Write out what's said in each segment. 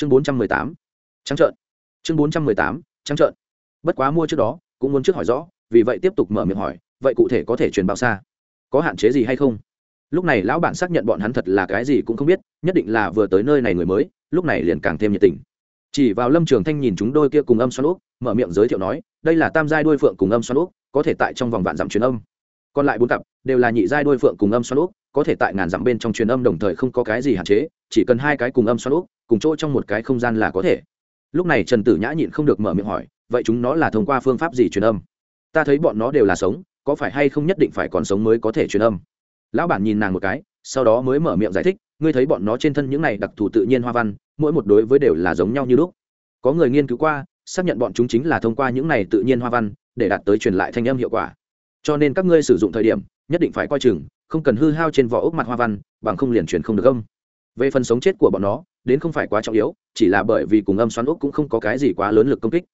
chương bốn trăm mười tám. Trắng trợn. Chương bốn trăm mười tám, trắng trợn. Bất quá mua trước đó, cũng muốn trước hỏi rõ, vì vậy tiếp tục mở miệng hỏi, vậy cụ thể có thể truyền bao xa? Có hạn chế gì hay không? Lúc này lão bản xác nhận bọn hắn thật là cái gì cũng không biết, nhất định là vừa tới nơi này người mới, lúc này liền càng thêm nhiệt tình. Chỉ vào lâm trường thanh nhìn chúng đôi kia cùng âm xoan úp mở miệng giới thiệu nói, đây là tam giai đôi phượng cùng âm xoan úp có thể tại trong vòng vạn dặm truyền âm. Còn lại bốn cặp đều là nhị giai đôi phượng cùng âm xoan úp có thể tại ngàn dặm bên trong truyền âm đồng thời không có cái gì hạn chế chỉ cần hai cái cùng âm xoắn úp, cùng chỗ trong một cái không gian là có thể. Lúc này trần tử nhã nhịn không được mở miệng hỏi, vậy chúng nó là thông qua phương pháp gì truyền âm? Ta thấy bọn nó đều là sống, có phải hay không nhất định phải còn sống mới có thể truyền âm? Lão bản nhìn nàng một cái, sau đó mới mở miệng giải thích, ngươi thấy bọn nó trên thân những này đặc thù tự nhiên hoa văn, mỗi một đối với đều là giống nhau như lúc. Có người nghiên cứu qua, xác nhận bọn chúng chính là thông qua những này tự nhiên hoa văn, để đạt tới truyền lại thanh âm hiệu quả. Cho nên các ngươi sử dụng thời điểm, nhất định phải coi chừng, không cần hư hao trên vỏ ốc mặt hoa văn, bằng không liền truyền không được âm về phần sống chết của bọn nó, đến không phải quá trọng yếu, chỉ là bởi vì cùng âm xoắn ốc cũng không có cái gì quá lớn lực công kích.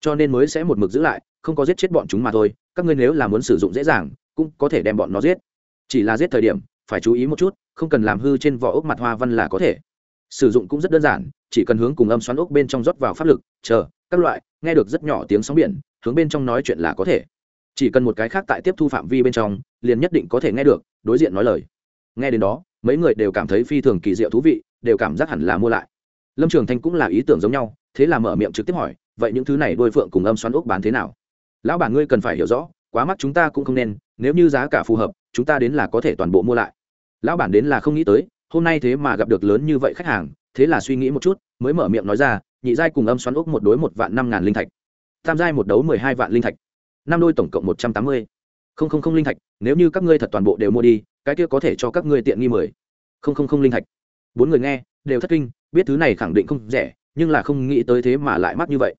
Cho nên mới sẽ một mực giữ lại, không có giết chết bọn chúng mà thôi, các ngươi nếu là muốn sử dụng dễ dàng, cũng có thể đem bọn nó giết. Chỉ là giết thời điểm, phải chú ý một chút, không cần làm hư trên vỏ ốc mặt hoa văn là có thể. Sử dụng cũng rất đơn giản, chỉ cần hướng cùng âm xoắn ốc bên trong rót vào pháp lực, chờ, các loại, nghe được rất nhỏ tiếng sóng biển, hướng bên trong nói chuyện là có thể. Chỉ cần một cái khác tại tiếp thu phạm vi bên trong, liền nhất định có thể nghe được, đối diện nói lời. Nghe đến đó mấy người đều cảm thấy phi thường kỳ diệu thú vị, đều cảm giác hẳn là mua lại. Lâm trường thanh cũng là ý tưởng giống nhau, thế là mở miệng trực tiếp hỏi, vậy những thứ này đôi phượng cùng âm xoắn ốc bán thế nào? Lão bản ngươi cần phải hiểu rõ, quá mắc chúng ta cũng không nên, nếu như giá cả phù hợp, chúng ta đến là có thể toàn bộ mua lại. Lão bản đến là không nghĩ tới, hôm nay thế mà gặp được lớn như vậy khách hàng, thế là suy nghĩ một chút, mới mở miệng nói ra, nhị giai cùng âm xoắn ốc một đối một vạn năm ngàn linh thạch. Tam giai một đấu mười hai vạn linh thạch. Năm đôi tổng cộng một trăm tám mươi không không không linh thạch, nếu như các ngươi thật toàn bộ đều mua đi, cái kia có thể cho các ngươi tiện nghi mười. Không không không linh thạch. Bốn người nghe, đều thất kinh, biết thứ này khẳng định không rẻ, nhưng là không nghĩ tới thế mà lại mắc như vậy.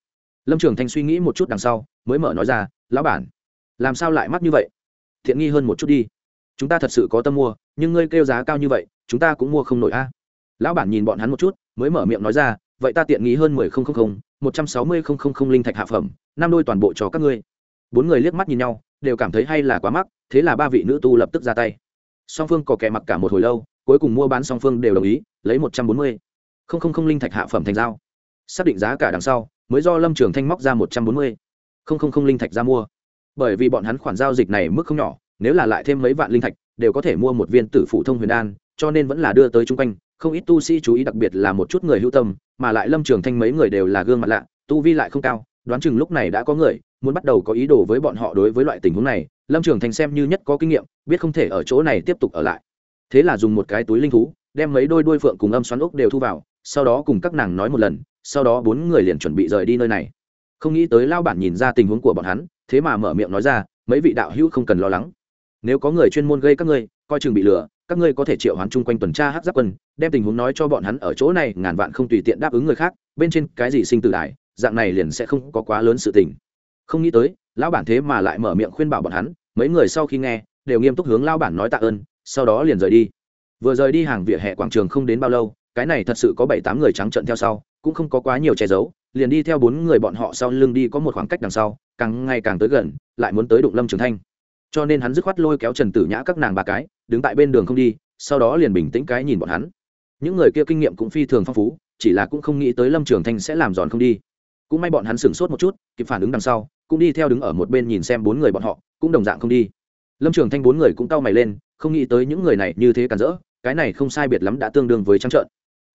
Lâm trường thanh suy nghĩ một chút đằng sau, mới mở nói ra, lão bản, làm sao lại mắc như vậy? Thiện nghi hơn một chút đi. Chúng ta thật sự có tâm mua, nhưng ngươi kêu giá cao như vậy, chúng ta cũng mua không nổi a. Lão bản nhìn bọn hắn một chút, mới mở miệng nói ra, vậy ta tiện nghi hơn mười không không không, một trăm sáu mươi không không không linh thạch hạ phẩm, năm đôi toàn bộ cho các ngươi. Bốn người liếc mắt nhìn nhau đều cảm thấy hay là quá mắc, thế là ba vị nữ tu lập tức ra tay. Song phương có kẻ mặc cả một hồi lâu, cuối cùng mua bán song phương đều đồng ý, lấy một trăm bốn mươi. Không không không linh thạch hạ phẩm thành giao. Xác định giá cả đằng sau, mới do lâm trường thanh móc ra một trăm bốn mươi. Không không không linh thạch ra mua. Bởi vì bọn hắn khoản giao dịch này mức không nhỏ, nếu là lại thêm mấy vạn linh thạch, đều có thể mua một viên tử phụ thông huyền đan, cho nên vẫn là đưa tới chung quanh. Không ít tu sĩ chú ý đặc biệt là một chút người hữu tâm, mà lại lâm trường thanh mấy người đều là gương mặt lạ, tu vi lại không cao đoán chừng lúc này đã có người, muốn bắt đầu có ý đồ với bọn họ đối với loại tình huống này. Lâm trường thành xem như nhất có kinh nghiệm, biết không thể ở chỗ này tiếp tục ở lại. Thế là dùng một cái túi linh thú, đem mấy đôi đuôi phượng cùng âm xoắn ốc đều thu vào, sau đó cùng các nàng nói một lần, sau đó bốn người liền chuẩn bị rời đi nơi này. Không nghĩ tới lao bản nhìn ra tình huống của bọn hắn, thế mà mở miệng nói ra, mấy vị đạo hữu không cần lo lắng. Nếu có người chuyên môn gây các ngươi, coi chừng bị lừa, các ngươi có thể triệu hoán chung quanh tuần tra hát giáp quân, đem tình huống nói cho bọn hắn ở chỗ này, ngàn vạn không tùy tiện đáp ứng người khác, bên trên cái gì sinh tử đại dạng này liền sẽ không có quá lớn sự tình. Không nghĩ tới, lão bản thế mà lại mở miệng khuyên bảo bọn hắn, mấy người sau khi nghe, đều nghiêm túc hướng lão bản nói tạ ơn, sau đó liền rời đi. Vừa rời đi hàng vỉa hè quảng trường không đến bao lâu, cái này thật sự có bảy tám người trắng trận theo sau, cũng không có quá nhiều che giấu, liền đi theo bốn người bọn họ sau lưng đi có một khoảng cách đằng sau, càng ngày càng tới gần, lại muốn tới đụng lâm trường thanh. Cho nên hắn dứt khoát lôi kéo trần tử nhã các nàng ba cái, đứng tại bên đường không đi, sau đó liền bình tĩnh cái nhìn bọn hắn. Những người kia kinh nghiệm cũng phi thường phong phú, chỉ là cũng không nghĩ tới lâm trường thanh sẽ làm giòn không đi cũng may bọn hắn sửng sốt một chút, kịp phản ứng đằng sau, cũng đi theo đứng ở một bên nhìn xem bốn người bọn họ, cũng đồng dạng không đi. Lâm trường thanh bốn người cũng cau mày lên, không nghĩ tới những người này như thế cản rỡ, cái này không sai biệt lắm đã tương đương với trắng trợn.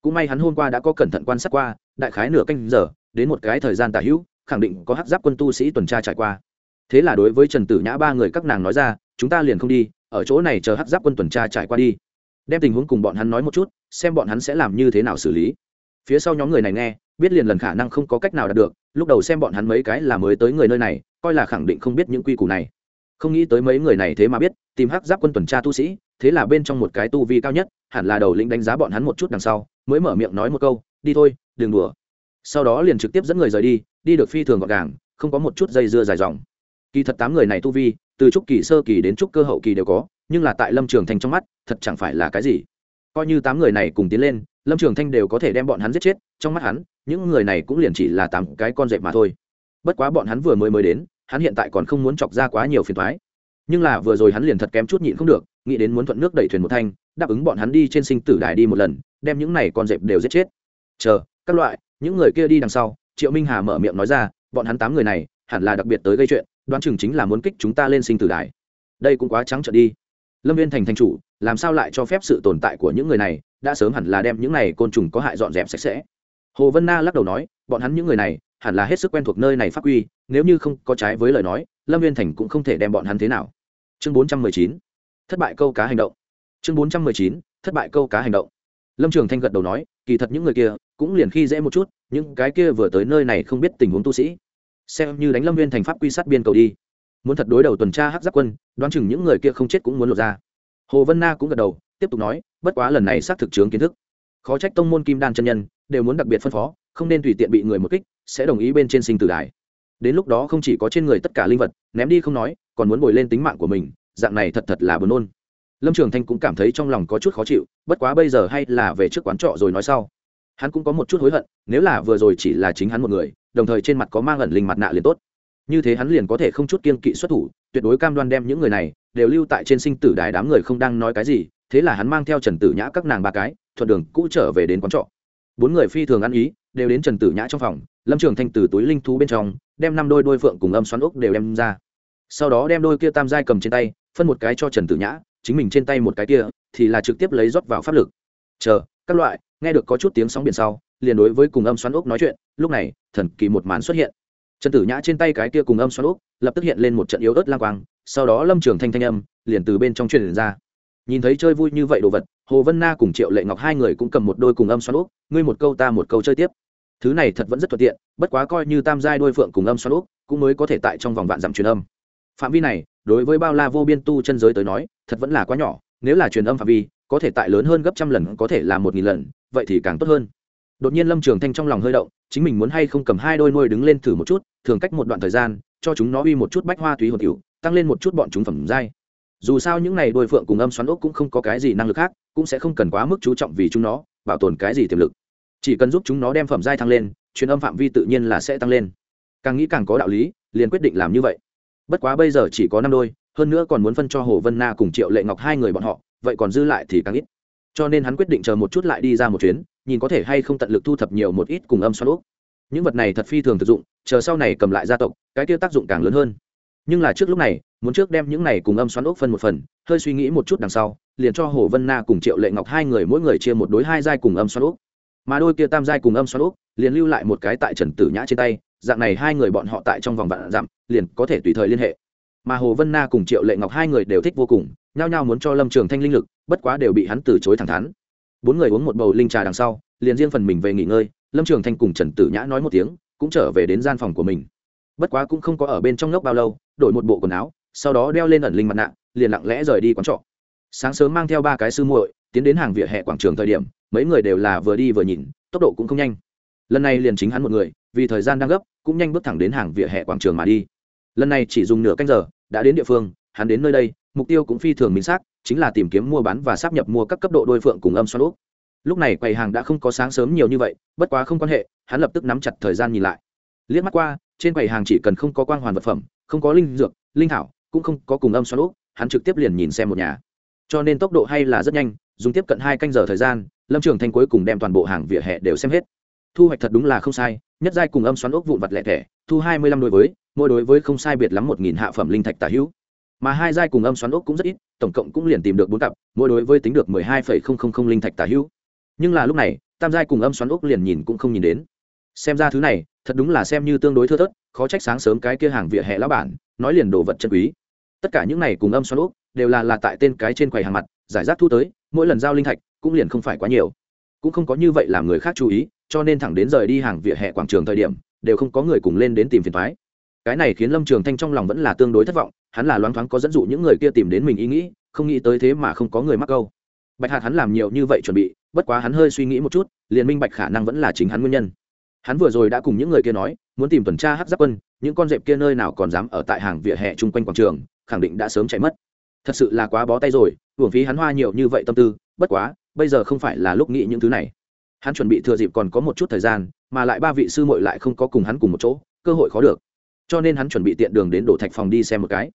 Cũng may hắn hôm qua đã có cẩn thận quan sát qua, đại khái nửa canh giờ, đến một cái thời gian tả hữu, khẳng định có hát giáp quân tu sĩ tuần tra trải qua. Thế là đối với trần tử nhã ba người các nàng nói ra, chúng ta liền không đi, ở chỗ này chờ hát giáp quân tuần tra trải qua đi. Đem tình huống cùng bọn hắn nói một chút, xem bọn hắn sẽ làm như thế nào xử lý. Phía sau nhóm người này nghe biết liền lần khả năng không có cách nào đạt được, lúc đầu xem bọn hắn mấy cái là mới tới người nơi này, coi là khẳng định không biết những quy củ này. Không nghĩ tới mấy người này thế mà biết, tìm hắc giáp quân tuần tra tu sĩ, thế là bên trong một cái tu vi cao nhất, hẳn là đầu lĩnh đánh giá bọn hắn một chút đằng sau, mới mở miệng nói một câu, đi thôi, đừng đùa. Sau đó liền trực tiếp dẫn người rời đi đi được phi thường gọn gàng, không có một chút dây dưa dài dòng. Kỳ thật tám người này tu vi, từ trúc kỳ, sơ kỳ đến trúc cơ hậu kỳ đều có, nhưng là tại lâm trường thanh trong mắt, thật chẳng phải là cái gì. Coi như tám người này cùng tiến lên, lâm trường thanh đều có thể đem bọn hắn giết chết trong mắt hắn, những người này cũng liền chỉ là tám cái con dẹp mà thôi. Bất quá bọn hắn vừa mới mới đến, hắn hiện tại còn không muốn chọc ra quá nhiều phiền thoái nhưng là vừa rồi hắn liền thật kém chút nhịn không được, nghĩ đến muốn thuận nước đẩy thuyền một thanh, đáp ứng bọn hắn đi trên sinh tử đài đi một lần, đem những này con dẹp đều giết chết. Chờ, các loại, những người kia đi đằng sau, triệu minh hà mở miệng nói ra, bọn hắn tám người này, hẳn là đặc biệt tới gây chuyện, đoán chừng chính là muốn kích chúng ta lên sinh tử đài. Đây cũng quá trắng trợn đi. Lâm viên thành thành chủ, làm sao lại cho phép sự tồn tại của những người này, đã sớm hẳn là đem những này côn trùng có hại dọn dẹp sạch sẽ hồ vân na lắc đầu nói, bọn hắn những người này, hẳn là hết sức quen thuộc nơi này pháp quy, nếu như không có trái với lời nói, lâm viên thành cũng không thể đem bọn hắn thế nào. Chương bốn trăm mười chín, thất bại câu cá hành động. Chương bốn trăm mười chín, thất bại câu cá hành động. Lâm trường thanh gật đầu nói, kỳ thật những người kia cũng liền khi dễ một chút, những cái kia vừa tới nơi này không biết tình huống tu sĩ. Xem như đánh lâm viên thành pháp quy sát biên cầu đi. Muốn thật đối đầu tuần tra hắc giáp quân, đoán chừng những người kia không chết cũng muốn lột ra. Hồ vân na cũng gật đầu, tiếp tục nói, bất quá lần này xác thực chướng kiến thức. Khó trách tông môn kim đan chân nhân đều muốn đặc biệt phân phó, không nên tùy tiện bị người một kích, sẽ đồng ý bên trên sinh tử đài. Đến lúc đó không chỉ có trên người tất cả linh vật, ném đi không nói, còn muốn bồi lên tính mạng của mình, dạng này thật thật là buồn nôn. Lâm trường thanh cũng cảm thấy trong lòng có chút khó chịu, bất quá bây giờ hay là về trước quán trọ rồi nói sau. Hắn cũng có một chút hối hận, nếu là vừa rồi chỉ là chính hắn một người, đồng thời trên mặt có mang ẩn linh mặt nạ liền tốt. Như thế hắn liền có thể không chút kiên kỵ xuất thủ, tuyệt đối cam đoan đem những người này đều lưu tại trên sinh tử đài đám người không đang nói cái gì, thế là hắn mang theo trần tử nhã các nàng ba cái, thuận đường cũ trở về đến quán trọ bốn người phi thường ăn ý, đều đến trần tử nhã trong phòng, lâm trường thanh từ túi linh thú bên trong, đem năm đôi đôi phượng cùng âm xoắn ốc đều đem ra. Sau đó đem đôi kia tam giai cầm trên tay, phân một cái cho trần tử nhã, chính mình trên tay một cái kia, thì là trực tiếp lấy rót vào pháp lực. Chờ, các loại, nghe được có chút tiếng sóng biển sau, liền đối với cùng âm xoắn ốc nói chuyện, lúc này, thần kỳ một màn xuất hiện. Trần tử nhã trên tay cái kia cùng âm xoắn ốc, lập tức hiện lên một trận yếu ớt lang quang, sau đó lâm trường thanh thanh âm, liền từ bên trong truyền ra nhìn thấy chơi vui như vậy đồ vật, hồ vân na cùng triệu lệ ngọc hai người cũng cầm một đôi cùng âm xoan úp, ngươi một câu ta một câu chơi tiếp. Thứ này thật vẫn rất thuận tiện, bất quá coi như tam giai đôi phượng cùng âm xoan úp, cũng mới có thể tại trong vòng vạn dặm truyền âm. Phạm vi này, đối với bao la vô biên tu chân giới tới nói, thật vẫn là quá nhỏ, nếu là truyền âm phạm vi, có thể tại lớn hơn gấp trăm lần có thể là một nghìn lần, vậy thì càng tốt hơn. Đột nhiên lâm trường thanh trong lòng hơi động, chính mình muốn hay không cầm hai đôi nuôi đứng lên thử một chút, thường cách một đoạn thời gian, cho chúng nó uy một chút bách hoa túy hồn cựu tăng lên một chút bọn chúng phẩm giai dù sao những này đôi phượng cùng âm xoắn ốc cũng không có cái gì năng lực khác, cũng sẽ không cần quá mức chú trọng vì chúng nó, bảo tồn cái gì tiềm lực. Chỉ cần giúp chúng nó đem phẩm giai thăng lên, truyền âm phạm vi tự nhiên là sẽ tăng lên. Càng nghĩ càng có đạo lý, liền quyết định làm như vậy. Bất quá bây giờ chỉ có năm đôi, hơn nữa còn muốn phân cho hồ vân na cùng triệu lệ ngọc hai người bọn họ, vậy còn dư lại thì càng ít. Cho nên hắn quyết định chờ một chút lại đi ra một chuyến, nhìn có thể hay không tận lực thu thập nhiều một ít cùng âm xoắn ốc. Những vật này thật phi thường thực dụng, chờ sau này cầm lại gia tộc, cái tiêu tác dụng càng lớn hơn nhưng là trước lúc này, muốn trước đem những này cùng âm xoắn ốc phân một phần, hơi suy nghĩ một chút đằng sau, liền cho hồ vân na cùng triệu lệ ngọc hai người mỗi người chia một đối hai giai cùng âm xoắn ốc. Mà đôi kia tam giai cùng âm xoắn ốc, liền lưu lại một cái tại trần tử nhã trên tay, dạng này hai người bọn họ tại trong vòng vạn dặm, liền có thể tùy thời liên hệ. Mà hồ vân na cùng triệu lệ ngọc hai người đều thích vô cùng, nhao nhao muốn cho lâm trường thanh linh lực, bất quá đều bị hắn từ chối thẳng thắn. Bốn người uống một bầu linh trà đằng sau, liền riêng phần mình về nghỉ ngơi, lâm trường thanh cùng trần tử nhã nói một tiếng, cũng trở về đến gian phòng của mình bất quá cũng không có ở bên trong ngốc bao lâu, đổi một bộ quần áo, sau đó đeo lên ẩn linh mặt nạ, liền lặng lẽ rời đi quán trọ. Sáng sớm mang theo ba cái sư muội, tiến đến hàng vỉa hè quảng trường thời điểm, mấy người đều là vừa đi vừa nhìn, tốc độ cũng không nhanh. Lần này liền chính hắn một người, vì thời gian đang gấp, cũng nhanh bước thẳng đến hàng vỉa hè quảng trường mà đi. Lần này chỉ dùng nửa canh giờ, đã đến địa phương, hắn đến nơi đây, mục tiêu cũng phi thường minh xác, chính là tìm kiếm mua bán và sắp nhập mua các cấp độ đôi phượng cùng âm xoan úp. Lúc này quầy hàng đã không có sáng sớm nhiều như vậy, bất quá không quan hệ, hắn lập tức nắm chặt thời gian nhìn lại liếc mắt qua, trên quầy hàng chỉ cần không có quang hoàn vật phẩm, không có linh dược, linh thảo, cũng không có cùng âm xoan úp, hắn trực tiếp liền nhìn xem một nhà. Cho nên tốc độ hay là rất nhanh, dùng tiếp cận hai canh giờ thời gian, lâm trường thanh cuối cùng đem toàn bộ hàng vỉa hè đều xem hết. Thu hoạch thật đúng là không sai, nhất giai cùng âm xoắn ốc vụn vặt lẻ thẻ, thu hai mươi lăm đối với, mỗi đối với không sai biệt lắm một nghìn hạ phẩm linh thạch tả hữu. Mà hai giai cùng âm xoắn ốc cũng rất ít, tổng cộng cũng liền tìm được bốn cặp, mỗi đối với tính được mười hai phẩy không không không linh thạch tả hữu. Nhưng là lúc này, tam giai cùng âm xoắn ốc liền nhìn cũng không nhìn đến xem ra thứ này, thật đúng là xem như tương đối thưa thớt, khó trách sáng sớm cái kia hàng vỉa hè lão bản, nói liền đồ vật chân quý. Tất cả những này cùng âm xoan úp đều là là tại tên cái trên quầy hàng mặt, giải rác thu tới, mỗi lần giao linh thạch, cũng liền không phải quá nhiều. Cũng không có như vậy làm người khác chú ý, cho nên thẳng đến rời đi hàng vỉa hè quảng trường thời điểm, đều không có người cùng lên đến tìm phiền thoái cái này khiến lâm trường thanh trong lòng vẫn là tương đối thất vọng, hắn là loáng thoáng có dẫn dụ những người kia tìm đến mình ý nghĩ, không nghĩ tới thế mà không có người mắc câu. Bạch hạt hắn làm nhiều như vậy chuẩn bị, bất quá hắn hơi suy nghĩ một chút, liền minh bạch khả năng vẫn là chính hắn nguyên nhân hắn vừa rồi đã cùng những người kia nói, muốn tìm tuần tra hát giáp quân, những con dẹp kia nơi nào còn dám ở tại hàng vỉa hè chung quanh quảng trường, khẳng định đã sớm chạy mất. Thật sự là quá bó tay rồi, hưởng phí hắn hoa nhiều như vậy tâm tư, bất quá, bây giờ không phải là lúc nghĩ những thứ này. Hắn chuẩn bị thừa dịp còn có một chút thời gian, mà lại ba vị sư muội lại không có cùng hắn cùng một chỗ, cơ hội khó được. Cho nên hắn chuẩn bị tiện đường đến đổ thạch phòng đi xem một cái.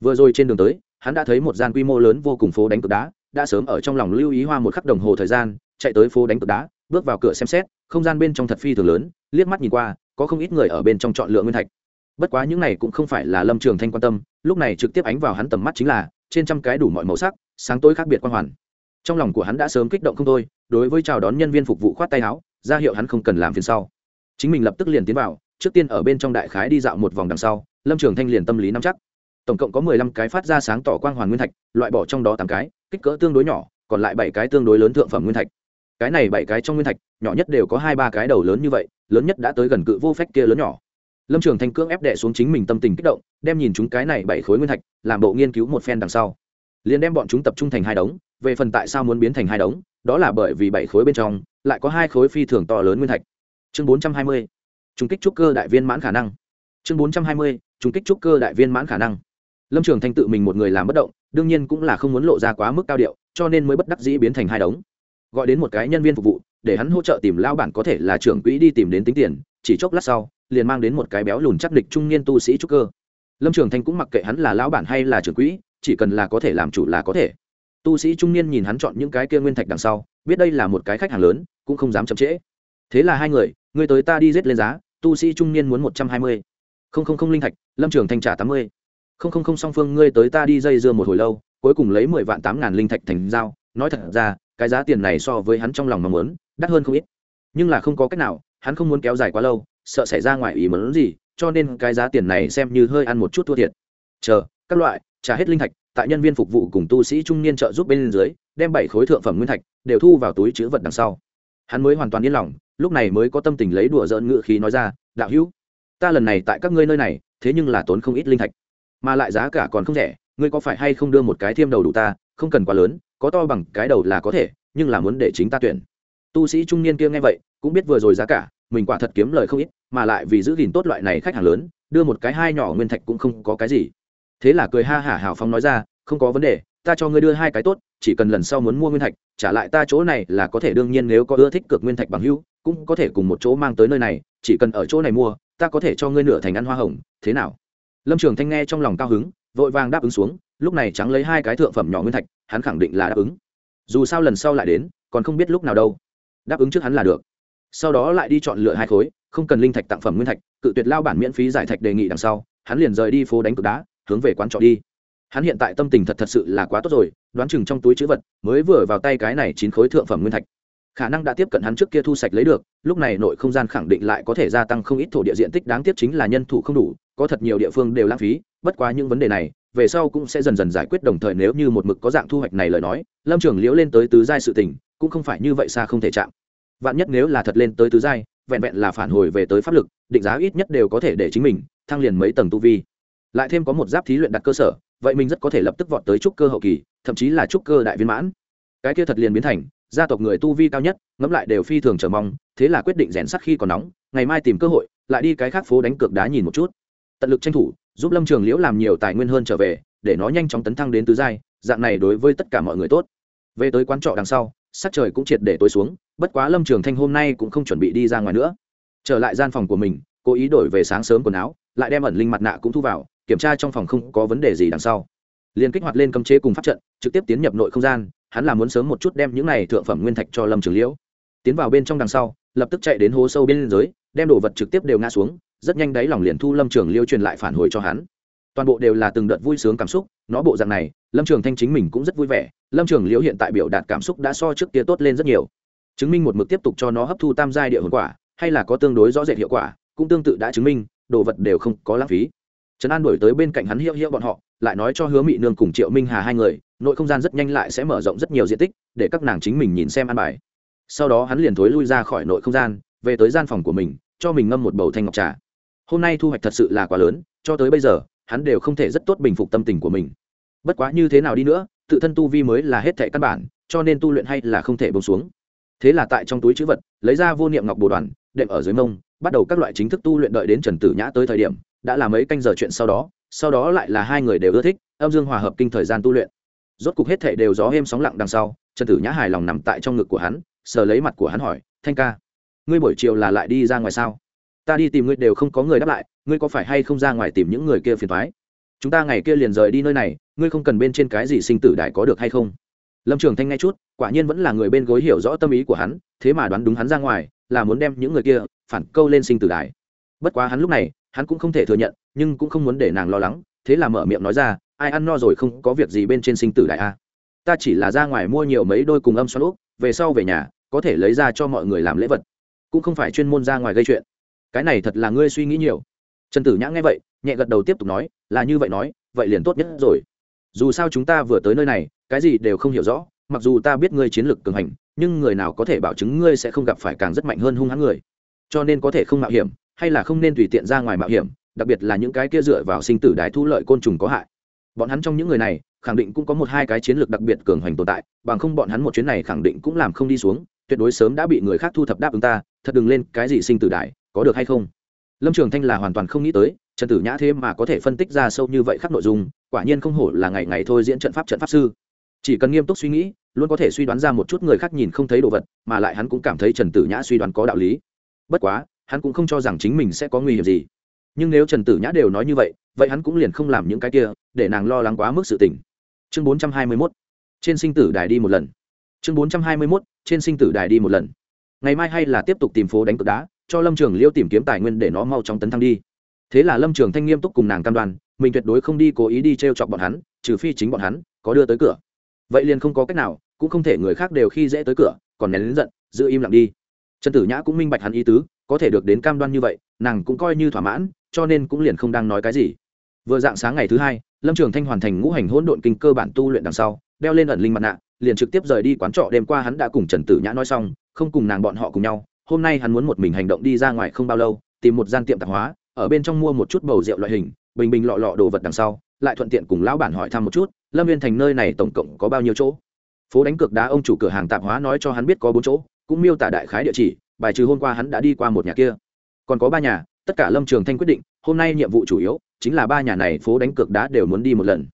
Vừa rồi trên đường tới, hắn đã thấy một gian quy mô lớn vô cùng phố đánh cực đá, đã sớm ở trong lòng lưu ý hoa một khắc đồng hồ thời gian, chạy tới phố đánh cực đá bước vào cửa xem xét, không gian bên trong thật phi thường lớn, liếc mắt nhìn qua, có không ít người ở bên trong chọn lựa nguyên thạch. Bất quá những này cũng không phải là lâm trường thanh quan tâm, lúc này trực tiếp ánh vào hắn tầm mắt chính là, trên trăm cái đủ mọi màu sắc, sáng tối khác biệt quan hoàn. Trong lòng của hắn đã sớm kích động không thôi, đối với chào đón nhân viên phục vụ khoát tay áo, ra hiệu hắn không cần làm phiền sau. Chính mình lập tức liền tiến vào, trước tiên ở bên trong đại khái đi dạo một vòng đằng sau, lâm trường thanh liền tâm lý nắm chắc. Tổng cộng có mười lăm cái phát ra sáng tỏ quang hoàn nguyên thạch, loại bỏ trong đó tám cái, kích cỡ tương đối nhỏ, còn lại bảy cái tương đối lớn thượng phẩm nguyên thạch cái này bảy cái trong nguyên thạch, nhỏ nhất đều có hai ba cái đầu lớn như vậy, lớn nhất đã tới gần cự vô phách kia lớn nhỏ. Lâm trường thanh cưỡng ép đệ xuống chính mình tâm tình kích động, đem nhìn chúng cái này bảy khối nguyên thạch, làm bộ nghiên cứu một phen đằng sau. Liền đem bọn chúng tập trung thành hai đống, về phần tại sao muốn biến thành hai đống, đó là bởi vì bảy khối bên trong, lại có hai khối phi thường to lớn nguyên thạch. Chương bốn trăm hai mươi trung kích trúc cơ đại viên mãn khả năng. Chương bốn trăm hai mươi trung kích trúc cơ đại viên mãn khả năng. Lâm trường thanh tự mình một người làm bất động, đương nhiên cũng là không muốn lộ ra quá mức cao điệu, cho nên mới bất đắc dĩ biến thành hai đống gọi đến một cái nhân viên phục vụ, để hắn hỗ trợ tìm lao bản có thể là trưởng quỹ đi tìm đến tính tiền, chỉ chốc lát sau, liền mang đến một cái béo lùn chắc địch trung niên tu sĩ trúc cơ. Lâm trường thanh cũng mặc kệ hắn là lão bản hay là trưởng quỹ, chỉ cần là có thể làm chủ là có thể. Tu sĩ trung niên nhìn hắn chọn những cái kia nguyên thạch đằng sau, biết đây là một cái khách hàng lớn, cũng không dám chậm trễ. Thế là hai người người tới ta đi rết lên giá, tu sĩ trung niên muốn một trăm hai mươi. Không không không linh thạch, lâm trường thanh trả tám mươi. Không không không song phương, ngươi tới ta đi dây dưa một hồi lâu, cuối cùng lấy mười vạn tám ngàn linh thạch thành giao. Nói thật ra cái giá tiền này so với hắn trong lòng mong muốn, đắt hơn không ít. Nhưng là không có cách nào, hắn không muốn kéo dài quá lâu, sợ xảy ra ngoài ý muốn gì, cho nên cái giá tiền này xem như hơi ăn một chút thua thiệt. Chờ, các loại, trả hết linh thạch, tại nhân viên phục vụ cùng tu sĩ trung niên trợ giúp bên dưới, đem bảy khối thượng phẩm nguyên thạch đều thu vào túi chữ vật đằng sau. Hắn mới hoàn toàn yên lòng, lúc này mới có tâm tình lấy đùa dỡn ngự khí nói ra, đạo hữu, ta lần này tại các ngươi nơi này, thế nhưng là tốn không ít linh thạch. Mà lại giá cả còn không rẻ, ngươi có phải hay không đưa một cái thiêm đầu đủ ta, không cần quá lớn có to bằng cái đầu là có thể, nhưng là muốn để chính ta tuyển. Tu sĩ trung niên kia nghe vậy, cũng biết vừa rồi giá cả, mình quả thật kiếm lời không ít, mà lại vì giữ gìn tốt loại này khách hàng lớn, đưa một cái hai nhỏ nguyên thạch cũng không có cái gì. Thế là cười ha hả hào phong nói ra, không có vấn đề, ta cho ngươi đưa hai cái tốt, chỉ cần lần sau muốn mua nguyên thạch, trả lại ta chỗ này là có thể đương nhiên nếu có ưa thích cược nguyên thạch bằng hưu cũng có thể cùng một chỗ mang tới nơi này, chỉ cần ở chỗ này mua, ta có thể cho ngươi nửa thành ăn hoa hồng, thế nào? Lâm trường thanh nghe trong lòng cao hứng, vội vàng đáp ứng xuống, lúc này trắng lấy hai cái thượng phẩm nhỏ nguyên thạch hắn khẳng định là đáp ứng. Dù sao lần sau lại đến, còn không biết lúc nào đâu. Đáp ứng trước hắn là được. Sau đó lại đi chọn lựa hai khối, không cần linh thạch tặng phẩm nguyên thạch, cự tuyệt lao bản miễn phí giải thạch đề nghị đằng sau, hắn liền rời đi phố đánh cực đá, hướng về quán trọ đi. Hắn hiện tại tâm tình thật thật sự là quá tốt rồi, đoán chừng trong túi chữ vật mới vừa vào tay cái này chín khối thượng phẩm nguyên thạch. Khả năng đã tiếp cận hắn trước kia thu sạch lấy được, lúc này nội không gian khẳng định lại có thể gia tăng không ít thổ địa diện tích, đáng tiếc chính là nhân thủ không đủ, có thật nhiều địa phương đều lãng phí, bất quá những vấn đề này về sau cũng sẽ dần dần giải quyết đồng thời nếu như một mực có dạng thu hoạch này lời nói, lâm trường liễu lên tới tứ giai sự tình, cũng không phải như vậy xa không thể chạm. Vạn nhất nếu là thật lên tới tứ giai, vẹn vẹn là phản hồi về tới pháp lực, định giá ít nhất đều có thể để chính mình thăng liền mấy tầng tu vi. Lại thêm có một giáp thí luyện đặt cơ sở, vậy mình rất có thể lập tức vọt tới trúc cơ hậu kỳ, thậm chí là trúc cơ đại viên mãn. Cái kia thật liền biến thành, gia tộc người tu vi cao nhất, ngẫm lại đều phi thường chờ mong, thế là quyết định rèn sắt khi còn nóng, ngày mai tìm cơ hội, lại đi cái khác phố đánh cược đá nhìn một chút. Tận lực tranh thủ giúp lâm trường liễu làm nhiều tài nguyên hơn trở về, để nó nhanh chóng tấn thăng đến tứ giai, dạng này đối với tất cả mọi người tốt. Về tới quán trọ đằng sau, sắc trời cũng triệt để tối xuống, bất quá lâm trường thanh hôm nay cũng không chuẩn bị đi ra ngoài nữa. Trở lại gian phòng của mình, cố ý đổi về sáng sớm quần áo, lại đem ẩn linh mặt nạ cũng thu vào, kiểm tra trong phòng không có vấn đề gì đằng sau. Liền kích hoạt lên cấm chế cùng pháp trận, trực tiếp tiến nhập nội không gian, hắn là muốn sớm một chút đem những này thượng phẩm nguyên thạch cho lâm trường liễu. Tiến vào bên trong đằng sau, lập tức chạy đến hố sâu bên dưới, đem đồ vật trực tiếp đều ngã xuống rất nhanh đáy lòng liền thu lâm trường liêu truyền lại phản hồi cho hắn. Toàn bộ đều là từng đợt vui sướng cảm xúc, nó bộ dạng này, lâm trường thanh chính mình cũng rất vui vẻ, lâm trường liễu hiện tại biểu đạt cảm xúc đã so trước kia tốt lên rất nhiều. Chứng minh một mực tiếp tục cho nó hấp thu tam giai địa hồn quả, hay là có tương đối rõ rệt hiệu quả, cũng tương tự đã chứng minh, đồ vật đều không có lãng phí. Trần an đổi tới bên cạnh hắn hiệu hiệu bọn họ, lại nói cho hứa mị nương cùng triệu minh hà hai người, nội không gian rất nhanh lại sẽ mở rộng rất nhiều diện tích, để các nàng chính mình nhìn xem an bài. Sau đó hắn liền thối lui ra khỏi nội không gian, về tới gian phòng của mình, cho mình ngâm một bầu thanh ngọc trà hôm nay thu hoạch thật sự là quá lớn, cho tới bây giờ, hắn đều không thể rất tốt bình phục tâm tình của mình. Bất quá như thế nào đi nữa, tự thân tu vi mới là hết thệ căn bản, cho nên tu luyện hay là không thể bông xuống. Thế là tại trong túi chữ vật, lấy ra vô niệm ngọc bồ đoàn, đệm ở dưới mông, bắt đầu các loại chính thức tu luyện đợi đến trần tử nhã tới thời điểm, đã là mấy canh giờ chuyện sau đó sau đó lại là hai người đều ưa thích, âm dương hòa hợp kinh thời gian tu luyện. Rốt cục hết thệ đều gió êm sóng lặng đằng sau, trần tử nhã hài lòng nằm tại trong ngực của hắn, sờ lấy mặt của hắn hỏi, thanh ca, ngươi buổi chiều là lại đi ra ngoài sao? Ta đi tìm ngươi đều không có người đáp lại, ngươi có phải hay không ra ngoài tìm những người kia phiền thoái chúng ta ngày kia liền rời đi nơi này, ngươi không cần bên trên cái gì sinh tử đại có được hay không? Lâm trường thanh nghe chút, quả nhiên vẫn là người bên gối hiểu rõ tâm ý của hắn, thế mà đoán đúng hắn ra ngoài, là muốn đem những người kia phản câu lên sinh tử đài bất quá hắn lúc này, hắn cũng không thể thừa nhận, nhưng cũng không muốn để nàng lo lắng, thế là mở miệng nói ra, ai ăn no rồi không có việc gì bên trên sinh tử đại a? Ta chỉ là ra ngoài mua nhiều mấy đôi cùng âm xoắn úp, về sau về nhà, có thể lấy ra cho mọi người làm lễ vật, cũng không phải chuyên môn ra ngoài gây chuyện cái này thật là ngươi suy nghĩ nhiều. Trần tử nhã nghe vậy, nhẹ gật đầu tiếp tục nói, là như vậy nói, vậy liền tốt nhất rồi. Dù sao chúng ta vừa tới nơi này, cái gì đều không hiểu rõ, mặc dù ta biết ngươi chiến lược cường hành, nhưng người nào có thể bảo chứng ngươi sẽ không gặp phải càng rất mạnh hơn hung hãn người. Cho nên có thể không mạo hiểm, hay là không nên tùy tiện ra ngoài mạo hiểm, đặc biệt là những cái kia dựa vào sinh tử đái thu lợi côn trùng có hại. Bọn hắn trong những người này, khẳng định cũng có một hai cái chiến lược đặc biệt cường hành tồn tại, bằng không bọn hắn một chuyến này khẳng định cũng làm không đi xuống, tuyệt đối sớm đã bị người khác thu thập đáp ứng ta, thật đừng lên cái gì sinh tử đại có được hay không? Lâm trường thanh là hoàn toàn không nghĩ tới, trần tử nhã thế mà có thể phân tích ra sâu như vậy khắp nội dung, quả nhiên không hổ là ngày ngày thôi diễn trận pháp trận pháp sư. Chỉ cần nghiêm túc suy nghĩ, luôn có thể suy đoán ra một chút người khác nhìn không thấy đồ vật, mà lại hắn cũng cảm thấy trần tử nhã suy đoán có đạo lý. Bất quá, hắn cũng không cho rằng chính mình sẽ có nguy hiểm gì. Nhưng nếu trần tử nhã đều nói như vậy vậy hắn cũng liền không làm những cái kia, để nàng lo lắng quá mức sự tình. Chương bốn trăm hai mươi mốt, trên sinh tử đài đi một lần. Chương bốn trăm hai mươi mốt, trên sinh tử đài đi một lần. Ngày mai hay là tiếp tục tìm phố đánh cực đá cho lâm trường liêu tìm kiếm tài nguyên để nó mau chóng tấn thăng đi. Thế là lâm trường thanh nghiêm túc cùng nàng cam đoan, mình tuyệt đối không đi cố ý đi t r e o chọc bọn hắn, trừ phi chính bọn hắn có đưa tới cửa. Vậy liền không có cách nào, cũng không thể người khác đều khi dễ tới cửa, còn nén lính giận, giữ im lặng đi. Trần tử nhã cũng minh bạch hắn ý tứ, có thể được đến cam đoan như vậy, nàng cũng coi như thỏa mãn, cho nên cũng liền không đang nói cái gì. Vừa dạng sáng ngày thứ hai, lâm trường thanh hoàn thành ngũ hành hỗn độn kinh cơ bản tu luyện đằng sau, đeo lên ẩn linh mặt nạ, liền trực tiếp rời đi quán trọ đêm qua hắn đã cùng trần tử nhã nói xong, không cùng nàng bọn họ cùng nhau hôm nay hắn muốn một mình hành động đi ra ngoài không bao lâu, tìm một gian tiệm tạp hóa, ở bên trong mua một chút bầu rượu loại hình, bình bình lọ lọ đồ vật đằng sau, lại thuận tiện cùng lão bản hỏi thăm một chút, lâm viên thành nơi này tổng cộng có bao nhiêu chỗ? Phố đánh cược đá ông chủ cửa hàng tạp hóa nói cho hắn biết có bốn chỗ, cũng miêu tả đại khái địa chỉ, bài trừ hôm qua hắn đã đi qua một nhà kia. Còn có ba nhà, tất cả lâm trường thanh quyết định, hôm nay nhiệm vụ chủ yếu, chính là ba nhà này phố đánh cược đá đều muốn đi một lần.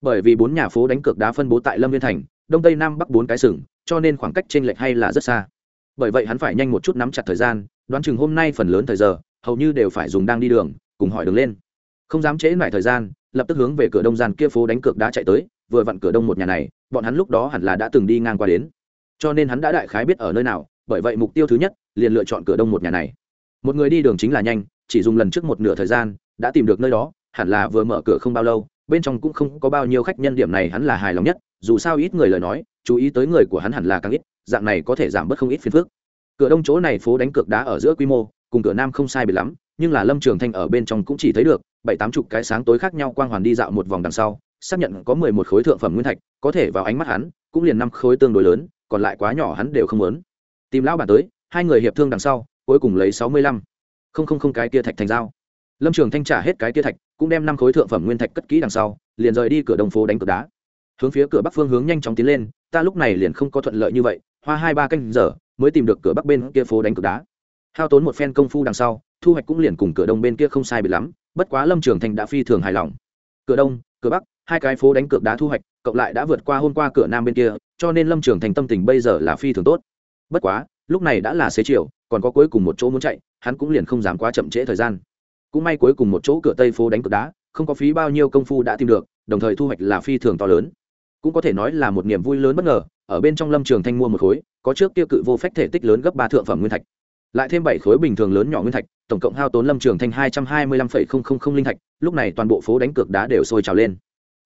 Bởi vì bốn nhà phố đánh cược đá phân bố tại lâm viên thành, đông tây nam bắc bốn cái sừng, cho nên khoảng cách t r ê n lệch hay là rất xa bởi vậy hắn phải nhanh một chút nắm chặt thời gian, đoán chừng hôm nay phần lớn thời giờ, hầu như đều phải dùng đang đi đường, cùng hỏi đường lên. Không dám trễ lại thời gian, lập tức hướng về cửa đông gian kia phố đánh cược đã chạy tới, vừa vặn cửa đông một nhà này, bọn hắn lúc đó hẳn là đã từng đi ngang qua đến. Cho nên hắn đã đại khái biết ở nơi nào, bởi vậy mục tiêu thứ nhất, liền lựa chọn cửa đông một nhà này. Một người đi đường chính là nhanh, chỉ dùng lần trước một nửa thời gian, đã tìm được nơi đó, hẳn là vừa mở cửa không bao lâu, bên trong cũng không có bao nhiêu khách nhân, điểm này hắn là hài lòng nhất, dù sao ít người lời nói, chú ý tới người của hắn hẳn là càng ít dạng này có thể giảm bớt không ít phiền phức. Cửa đông chỗ này phố đánh cược đá ở giữa quy mô, cùng cửa nam không sai biệt lắm, nhưng là lâm trường thanh ở bên trong cũng chỉ thấy được, bảy tám chục cái sáng tối khác nhau quang hoàn đi dạo một vòng đằng sau, xác nhận có mười một khối thượng phẩm nguyên thạch, có thể vào ánh mắt hắn, cũng liền năm khối tương đối lớn, còn lại quá nhỏ hắn đều không muốn. Tìm lão bản tới, hai người hiệp thương đằng sau, cuối cùng lấy sáu mươi lăm. Không không không cái kia thạch thành dao lâm trường thanh trả hết cái kia thạch, cũng đem năm khối thượng phẩm nguyên thạch cất kỹ đằng sau, liền rời đi cửa đông phố đánh cửa đá. Hướng phía cửa bắc phương hướng nhanh chóng tiến lên, ta lúc này liền không có thuận lợi như vậy hoa hai ba canh giờ, mới tìm được cửa bắc bên kia phố đánh cực đá. Hao tốn một phen công phu đằng sau, thu hoạch cũng liền cùng cửa đông bên kia không sai bị lắm, bất quá lâm trường Thành đã phi thường hài lòng. Cửa đông, cửa bắc, hai cái phố đánh cược đá thu hoạch, cộng lại đã vượt qua hôm qua cửa nam bên kia, cho nên lâm trường thành tâm tình bây giờ là phi thường tốt. Bất quá, lúc này đã là xế chiều, còn có cuối cùng một chỗ muốn chạy, hắn cũng liền không dám quá chậm trễ thời gian. Cũng may cuối cùng một chỗ cửa tây phố đánh cược đá, không có phí bao nhiêu công phu đã tìm được, đồng thời thu hoạch là phi thường to lớn. Cũng có thể nói là một niềm vui lớn bất ngờ ở bên trong lâm trường thanh mua một khối, có trước kia cự vô phách thể tích lớn gấp ba thượng phẩm nguyên thạch. Lại thêm bảy khối bình thường lớn nhỏ nguyên thạch, tổng cộng hao tốn lâm trường thanh hai trăm hai mươi lăm phẩy không không không linh thạch, lúc này toàn bộ phố đánh cược đá đều sôi trào lên.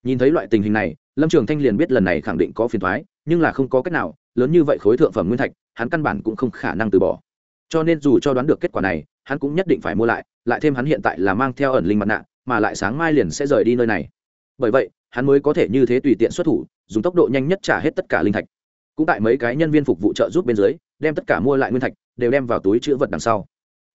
Nhìn thấy loại tình hình này, lâm trường thanh liền biết lần này khẳng định có phiền thoái nhưng là không có cách nào, lớn như vậy khối thượng phẩm nguyên thạch, hắn căn bản cũng không khả năng từ bỏ. Cho nên dù cho đoán được kết quả này, hắn cũng nhất định phải mua lại lại thêm hắn hiện tại là mang theo ẩn linh mặt nạ, mà lại sáng mai liền sẽ rời đi nơi này. Bởi vậy, hắn mới có thể như thế tùy tiện xuất thủ, dùng tốc độ nhanh nhất trả hết tất cả linh thạch cũng tại mấy cái nhân viên phục vụ trợ giúp bên dưới, đem tất cả mua lại nguyên thạch, đều đem vào túi chữ vật đằng sau.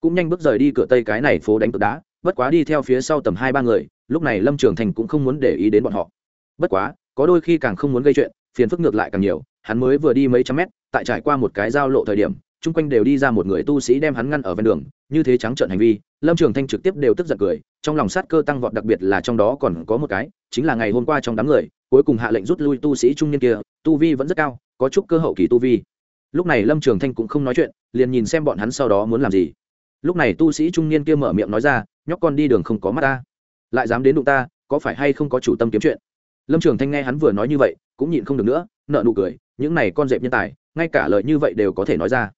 Cũng nhanh bước rời đi cửa tây cái này phố đánh cược đá, bất quá đi theo phía sau tầm hai ba người, lúc này lâm trường thành cũng không muốn để ý đến bọn họ. Bất quá, có đôi khi càng không muốn gây chuyện, phiền phức ngược lại càng nhiều, hắn mới vừa đi mấy trăm mét, tại trải qua một cái giao lộ thời điểm, chung quanh đều đi ra một người tu sĩ đem hắn ngăn ở ven đường, như thế trắng trợn hành vi, lâm trường thanh trực tiếp đều tức giận cười, trong lòng sát cơ tăng vọt đặc biệt là trong đó còn có một cái, chính là ngày hôm qua trong đám người, cuối cùng hạ lệnh rút lui tu sĩ trung niên kia, tu vi vẫn rất cao có chút cơ hậu kỳ tu vi. Lúc này lâm trường thanh cũng không nói chuyện, liền nhìn xem bọn hắn sau đó muốn làm gì. Lúc này tu sĩ trung niên kia mở miệng nói ra, nhóc con đi đường không có mắt ta. Lại dám đến đụng ta, có phải hay không có chủ tâm kiếm chuyện? Lâm trường thanh nghe hắn vừa nói như vậy, cũng nhịn không được nữa nợ nụ cười, những này con dẹp nhân tài, ngay cả lời như vậy đều có thể nói ra.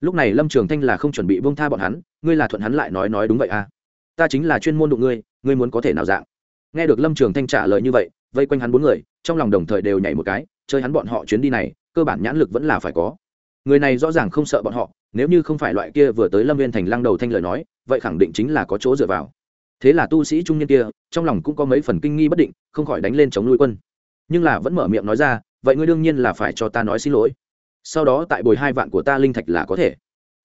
Lúc này lâm trường thanh là không chuẩn bị bông tha bọn hắn, ngươi là thuận hắn lại nói nói đúng vậy à? Ta chính là chuyên môn đụng ngươi ngươi muốn có thể nào dạng? Nghe được lâm trường thanh trả lời như vậy, vây quanh hắn bốn người, trong lòng đồng thời đều nhảy một cái, chơi hắn bọn họ chuyến đi này cơ bản nhãn lực vẫn là phải có. Người này rõ ràng không sợ bọn họ, nếu như không phải loại kia vừa tới lâm viên thành lăng đầu thanh lời nói, vậy khẳng định chính là có chỗ dựa vào. Thế là tu sĩ trung niên kia, trong lòng cũng có mấy phần kinh nghi bất định, không khỏi đánh lên chống nuôi quân. Nhưng là vẫn mở miệng nói ra, vậy ngươi đương nhiên là phải cho ta nói xin lỗi. Sau đó tại bồi hai vạn của ta linh thạch là có thể.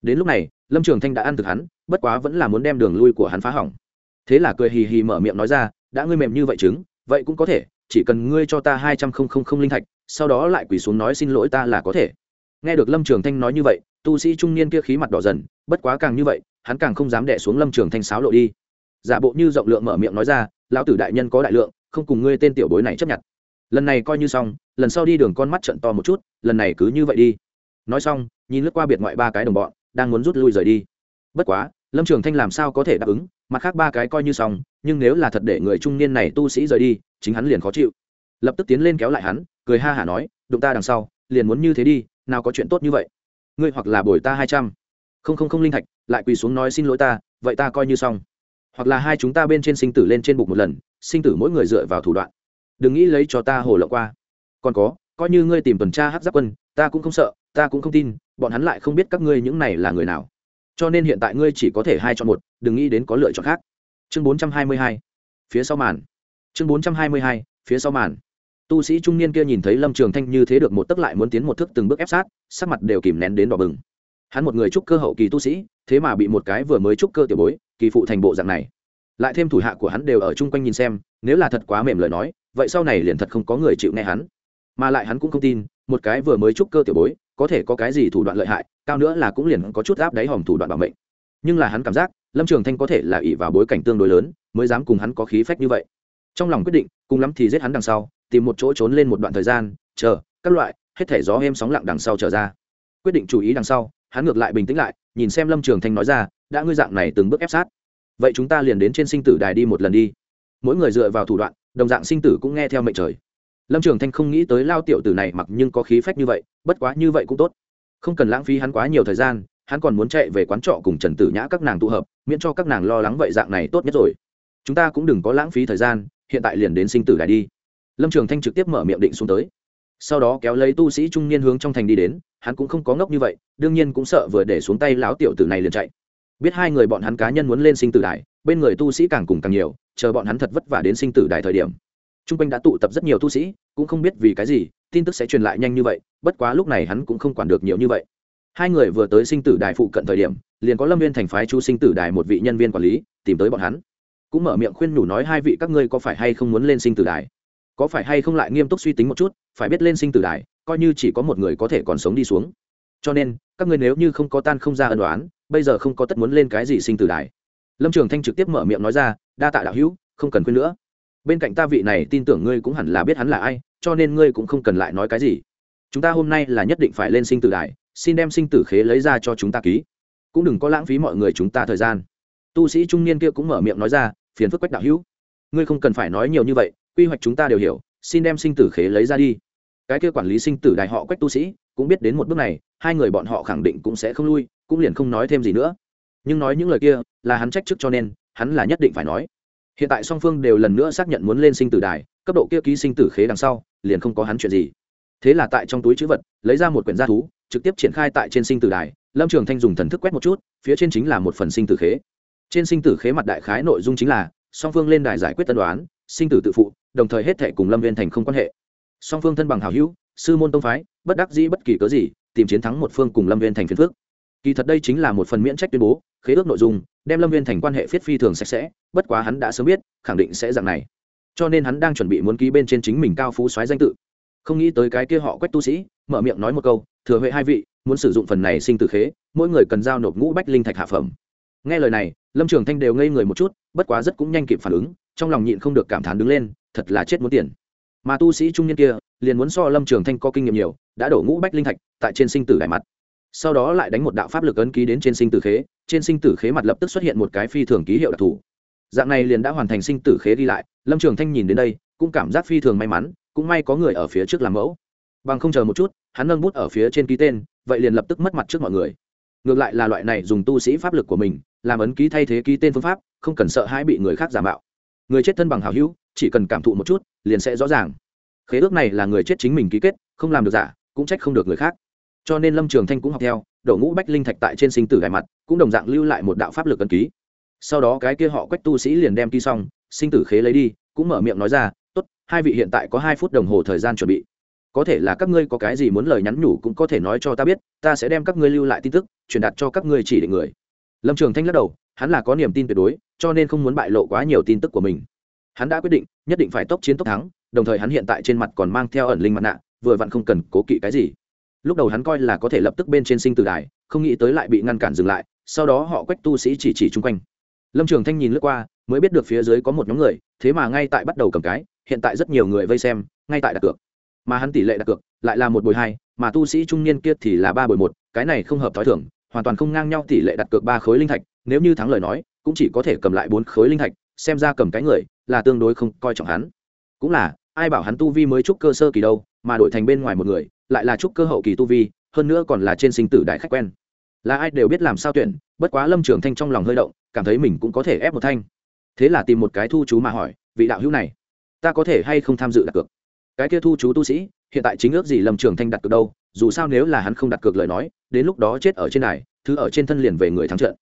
Đến lúc này, lâm trường thanh đã ăn thực hắn, bất quá vẫn là muốn đem đường lui của hắn phá hỏng. Thế là cười hì hì mở miệng nói ra, đã ngươi mềm như vậy chứng, vậy cũng có thể, chỉ cần ngươi cho ta hai trăm không không không linh thạch sau đó lại quỳ xuống nói xin lỗi ta là có thể. Nghe được lâm trường thanh nói như vậy, tu sĩ trung niên kia khí mặt đỏ dần, bất quá càng như vậy, hắn càng không dám đẻ xuống lâm trường thanh sáo lộ đi. Giả bộ như rộng lượng mở miệng nói ra, lão tử đại nhân có đại lượng, không cùng ngươi tên tiểu bối này chấp nhận. Lần này coi như xong, lần sau đi đường con mắt trận to một chút, lần này cứ như vậy đi. Nói xong, nhìn lướt qua biệt ngoại ba cái đồng bọn, đang muốn rút lui rời đi. Bất quá, lâm trường thanh làm sao có thể đáp ứng, mặt khác ba cái coi như xong, nhưng nếu là thật để người trung niên này tu sĩ rời đi, chính hắn liền khó chịu lập tức tiến lên kéo lại hắn, cười ha hả nói, đụng ta đằng sau, liền muốn như thế đi, nào có chuyện tốt như vậy. Ngươi hoặc là bồi ta hai trăm. Không không không linh thạch, lại quỳ xuống nói xin lỗi ta, vậy ta coi như xong. Hoặc là hai chúng ta bên trên sinh tử lên trên bục một lần, sinh tử mỗi người dựa vào thủ đoạn. Đừng nghĩ lấy cho ta hồ lộng qua. Còn có, coi như ngươi tìm tuần tra hát giáp quân, ta cũng không sợ, ta cũng không tin, bọn hắn lại không biết các ngươi những này là người nào. Cho nên hiện tại ngươi chỉ có thể hai chọn một, đừng nghĩ đến có lựa chọn khác. Chương bốn trăm hai mươi hai. Phía sau màn. Chương bốn trăm hai mươi hai phía sau màn. Tu sĩ trung niên kia nhìn thấy lâm trường thanh như thế được một tấc lại muốn tiến một thức từng bước ép sát, sắc mặt đều kìm nén đến đỏ bừng. Hắn một người trúc cơ hậu kỳ tu sĩ, thế mà bị một cái vừa mới trúc cơ tiểu bối, kỳ phụ thành bộ dạng này. Lại thêm thủ hạ của hắn đều ở chung quanh nhìn xem, nếu là thật quá mềm lời nói, vậy sau này liền thật không có người chịu nghe hắn. Mà lại hắn cũng không tin, một cái vừa mới trúc cơ tiểu bối, có thể có cái gì thủ đoạn lợi hại, cao nữa là cũng liền có chút áp đáy hòm thủ đoạn bảo mệnh. Nhưng là hắn cảm giác, lâm trường thanh có thể là ỷ vào bối cảnh tương đối lớn, mới dám cùng hắn có khí phách như vậy. Trong lòng quyết định cùng lắm thì giết hắn đằng sau, tìm một chỗ trốn lên một đoạn thời gian, chờ, các loại, hết thể gió êm sóng lặng đằng sau trở ra. Quyết định chú ý đằng sau, hắn ngược lại bình tĩnh lại, nhìn xem lâm trường thanh nói ra, đã ngươi dạng này từng bước ép sát, vậy chúng ta liền đến trên sinh tử đài đi một lần đi. Mỗi người dựa vào thủ đoạn, đồng dạng sinh tử cũng nghe theo mệnh trời. Lâm trường thanh không nghĩ tới lao tiểu tử này mặc nhưng có khí phách như vậy, bất quá như vậy cũng tốt. Không cần lãng phí hắn quá nhiều thời gian, hắn còn muốn chạy về quán trọ cùng trần tử nhã các nàng tụ hợp, miễn cho các nàng lo lắng vậy dạng này tốt nhất rồi. Chúng ta cũng đừng có lãng phí thời gian hiện tại liền đến sinh tử đài đi. Lâm trường thanh trực tiếp mở miệng định xuống tới. Sau đó kéo lấy tu sĩ trung niên hướng trong thành đi đến, hắn cũng không có ngốc như vậy, đương nhiên cũng sợ vừa để xuống tay láo tiểu tử này liền chạy. Biết hai người bọn hắn cá nhân muốn lên sinh tử đài, bên người tu sĩ càng cùng càng nhiều, chờ bọn hắn thật vất vả đến sinh tử đài thời điểm. T r u n g quanh đã tụ tập rất nhiều tu sĩ, cũng không biết vì cái gì, tin tức sẽ truyền lại nhanh như vậy, bất quá lúc này hắn cũng không quản được nhiều như vậy. Hai người vừa tới sinh tử đài phụ cận thời điểm, liền có lâm viên thành phái chu sinh tử đài một vị nhân viên quản lý, tìm tới bọn hắn cũng mở miệng khuyên nhủ nói hai vị các ngươi có phải hay không muốn lên sinh tử đài? Có phải hay không lại nghiêm túc suy tính một chút, phải biết lên sinh tử đài, coi như chỉ có một người có thể còn sống đi xuống. Cho nên, các ngươi nếu như không có tan không ra ân đoán bây giờ không có tất muốn lên cái gì sinh tử đài. Lâm trường thanh trực tiếp mở miệng nói ra, đa tạ đạo hữu, không cần khuyên nữa. Bên cạnh ta vị này tin tưởng ngươi cũng hẳn là biết hắn là ai, cho nên ngươi cũng không cần lại nói cái gì. Chúng ta hôm nay là nhất định phải lên sinh tử đài, xin đem sinh tử khế lấy ra cho chúng ta ký. Cũng đừng có lãng phí mọi người chúng ta thời gian tu sĩ trung niên kia cũng mở miệng nói ra, phiền phức quách đạo hữu. Ngươi không cần phải nói nhiều như vậy, quy hoạch chúng ta đều hiểu, xin đem sinh tử khế lấy ra đi. Cái kia quản lý sinh tử đại họ quách tu sĩ cũng biết đến một bước này, hai người bọn họ khẳng định cũng sẽ không lui, cũng liền không nói thêm gì nữa. Nhưng nói những lời kia là hắn trách chức cho nên, hắn là nhất định phải nói. Hiện tại song phương đều lần nữa xác nhận muốn lên sinh tử đài, cấp độ kia ký sinh tử khế đằng sau, liền không có hắn chuyện gì. Thế là tại trong túi chữ vật, lấy ra một quyển gia thú, trực tiếp triển khai tại trên sinh tử đài. Lâm trường thanh dùng thần thức quét một chút, phía trên chính là một phần sinh tử khế trên sinh tử khế mặt đại khái nội dung chính là, song phương lên đài giải quyết tân đoán, sinh tử tự phụ, đồng thời hết thệ cùng lâm viên thành không quan hệ. Song phương thân bằng hào hữu, sư môn tông phái, bất đắc dĩ bất kỳ cớ gì, tìm chiến thắng một phương cùng lâm viên thành phiền phước kỳ thật đây chính là một phần miễn trách tuyên bố, khế ước nội dung, đem lâm viên thành quan hệ phiết phi thường sạch sẽ, bất quá hắn đã sớm biết, khẳng định sẽ dạng này. Cho nên hắn đang chuẩn bị muốn ký bên trên chính mình cao phú soái danh tự. Không nghĩ tới cái kia họ quách tu sĩ, mở miệng nói một câu, thừa huệ hai vị, muốn sử dụng phần này sinh tử khế, mỗi người cần giao nộp ngũ bách linh thạch hạ phẩm. Nghe lời này lâm trường thanh đều ngây người một chút, bất quá rất cũng nhanh kịp phản ứng, trong lòng nhịn không được cảm thán đứng lên, thật là chết muốn tiền. Mà tu sĩ trung niên kia, liền muốn so lâm trường thanh có kinh nghiệm nhiều, đã đổ ngũ bách linh thạch tại trên sinh tử đại mặt. Sau đó lại đánh một đạo pháp lực ấn ký đến trên sinh tử khế, trên sinh tử khế mặt lập tức xuất hiện một cái phi thường ký hiệu đặc thù. Dạng này liền đã hoàn thành sinh tử khế đi lại, lâm trường thanh nhìn đến đây, cũng cảm giác phi thường may mắn, cũng may có người ở phía trước làm mẫu. Bằng không chờ một chút, hắn nâng bút ở phía trên ký tên, vậy liền lập tức mất mặt trước mọi người. Ngược lại là loại này dùng tu sĩ pháp lực của mình làm ấn ký thay thế ký tên phương pháp, không cần sợ hãi bị người khác giả mạo. Người chết thân bằng hào hữu, chỉ cần cảm thụ một chút, liền sẽ rõ ràng. Khế ước này là người chết chính mình ký kết, không làm được giả, cũng trách không được người khác. Cho nên lâm trường thanh cũng học theo, đổ ngũ bách linh thạch tại trên sinh tử gài mặt, cũng đồng dạng lưu lại một đạo pháp lực ấn ký. Sau đó cái kia họ quách tu sĩ liền đem ký xong, sinh tử khế lấy đi, cũng mở miệng nói ra, tốt, hai vị hiện tại có hai phút đồng hồ thời gian chuẩn bị. Có thể là các ngươi có cái gì muốn lời nhắn nhủ cũng có thể nói cho ta biết, ta sẽ đem các ngươi lưu lại tin tức, truyền đạt cho các ngươi chỉ định người lâm trường thanh lắc đầu, hắn là có niềm tin tuyệt đối, cho nên không muốn bại lộ quá nhiều tin tức của mình. Hắn đã quyết định, nhất định phải tốc chiến tốc thắng, đồng thời hắn hiện tại trên mặt còn mang theo ẩn linh mặt nạ, vừa vặn không cần cố kỵ cái gì. Lúc đầu hắn coi là có thể lập tức bên trên sinh từ đài, không nghĩ tới lại bị ngăn cản dừng lại, sau đó họ quách tu sĩ chỉ chỉ chung quanh. Lâm trường thanh nhìn lướt qua, mới biết được phía dưới có một nhóm người, thế mà ngay tại bắt đầu cầm cái, hiện tại rất nhiều người vây xem, ngay tại đặt cược. Mà hắn tỷ lệ đặt cược lại là một bồi hai, mà tu sĩ trung niên kia thì là ba bồi một, cái này không hợp t h ó i thưởng hoàn toàn không ngang nhau tỷ lệ đặt cược ba khối linh thạch, nếu như thắng lời nói, cũng chỉ có thể cầm lại bốn khối linh thạch, xem ra cầm cái người, là tương đối không coi trọng hắn. Cũng là, ai bảo hắn tu vi mới trúc cơ sơ kỳ đâu, mà đổi thành bên ngoài một người, lại là trúc cơ hậu kỳ tu vi, hơn nữa còn là trên sinh tử đại khách quen. Là ai đều biết làm sao tuyển, bất quá lâm trường thanh trong lòng hơi động, cảm thấy mình cũng có thể ép một thanh. Thế là tìm một cái thu chú mà hỏi, vị đạo hữu này, ta có thể hay không tham dự đặt cược? Cái kia thu chú tu sĩ, hiện tại chính ước gì lâm trường thanh đặt cược đâu dù sao nếu là hắn không đặt cược lời nói, đến lúc đó chết ở trên này, thứ ở trên thân liền về người thắng trận.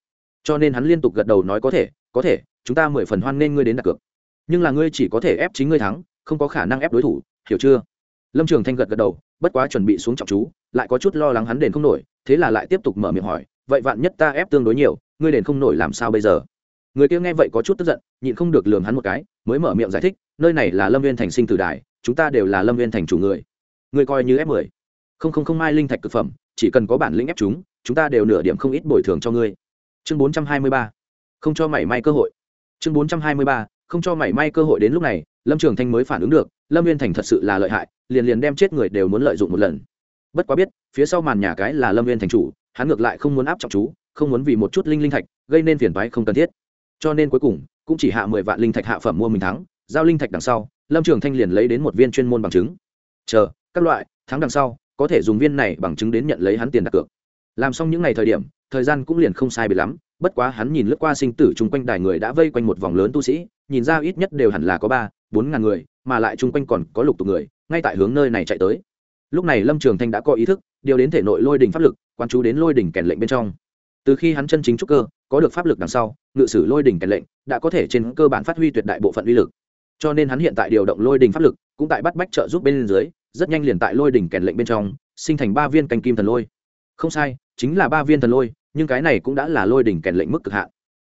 Cho nên hắn liên tục gật đầu nói có thể có thể, chúng ta mười phần hoan nên ngươi đến đặt cược. Nhưng là ngươi chỉ có thể ép chính ngươi thắng, không có khả năng ép đối thủ, hiểu chưa? Lâm trường thanh gật gật đầu, bất quá chuẩn bị xuống trọng chú, lại có chút lo lắng hắn đền không nổi, thế là lại tiếp tục mở miệng hỏi, vậy vạn nhất ta ép tương đối nhiều, ngươi đền không nổi làm sao bây giờ? Người kia nghe vậy có chút tức giận, nhịn không được lường hắn một cái, mới mở miệng giải thích, nơi này là lâm viên thành sinh tử đài, chúng ta đều là lâm viên thành chủ người. Ngươi coi như ép mười không không không mai linh thạch cực phẩm, chỉ cần có bản lĩnh ép chúng chúng ta đều nửa điểm không ít bồi thường cho ngươi. Chương bốn trăm hai mươi ba, không cho mảy may cơ hội. Chương bốn trăm hai mươi ba, không cho mảy may cơ hội đến lúc này, lâm trường thanh mới phản ứng được, lâm viên thành thật sự là lợi hại, liền liền đem chết người đều muốn lợi dụng một lần. Bất quá biết, phía sau màn nhà cái là lâm viên thành chủ, hắn ngược lại không muốn áp trọng chú, không muốn vì một chút linh linh thạch, gây nên phiền toái không cần thiết. Cho nên cuối cùng, cũng chỉ hạ mười vạn linh thạch hạ phẩm mua mình thắng, giao linh thạch đằng sau, lâm trường thanh liền lấy đến một viên chuyên môn bằng chứng. Chờ, các loại tháng đằng sau có thể dùng viên này bằng chứng đến nhận lấy hắn tiền đặt cược. Làm xong những ngày thời điểm, thời gian cũng liền không sai biệt lắm, bất quá hắn nhìn lướt qua sinh tử chung quanh đài người đã vây quanh một vòng lớn tu sĩ, nhìn ra ít nhất đều hẳn là có ba, bốn ngàn người, mà lại chung quanh còn có lục tục người, ngay tại hướng nơi này chạy tới. Lúc này lâm trường thanh đã có ý thức, điều đến thể nội lôi đỉnh pháp lực, quan chú đến lôi đỉnh kèn lệnh bên trong. Từ khi hắn chân chính trúc cơ, có được pháp lực đằng sau, ngự sử lôi đỉnh kèn lệnh đã có thể trên cơ bản phát huy tuyệt đại bộ phận uy lực. Cho nên hắn hiện tại điều động lôi đỉnh pháp lực, cũng tại bắt bách trợ giúp bên dưới rất nhanh liền tại lôi đỉnh kèn lệnh bên trong, sinh thành ba viên canh kim thần lôi. Không sai, chính là ba viên thần lôi, nhưng cái này cũng đã là lôi đỉnh kèn lệnh mức cực hạn.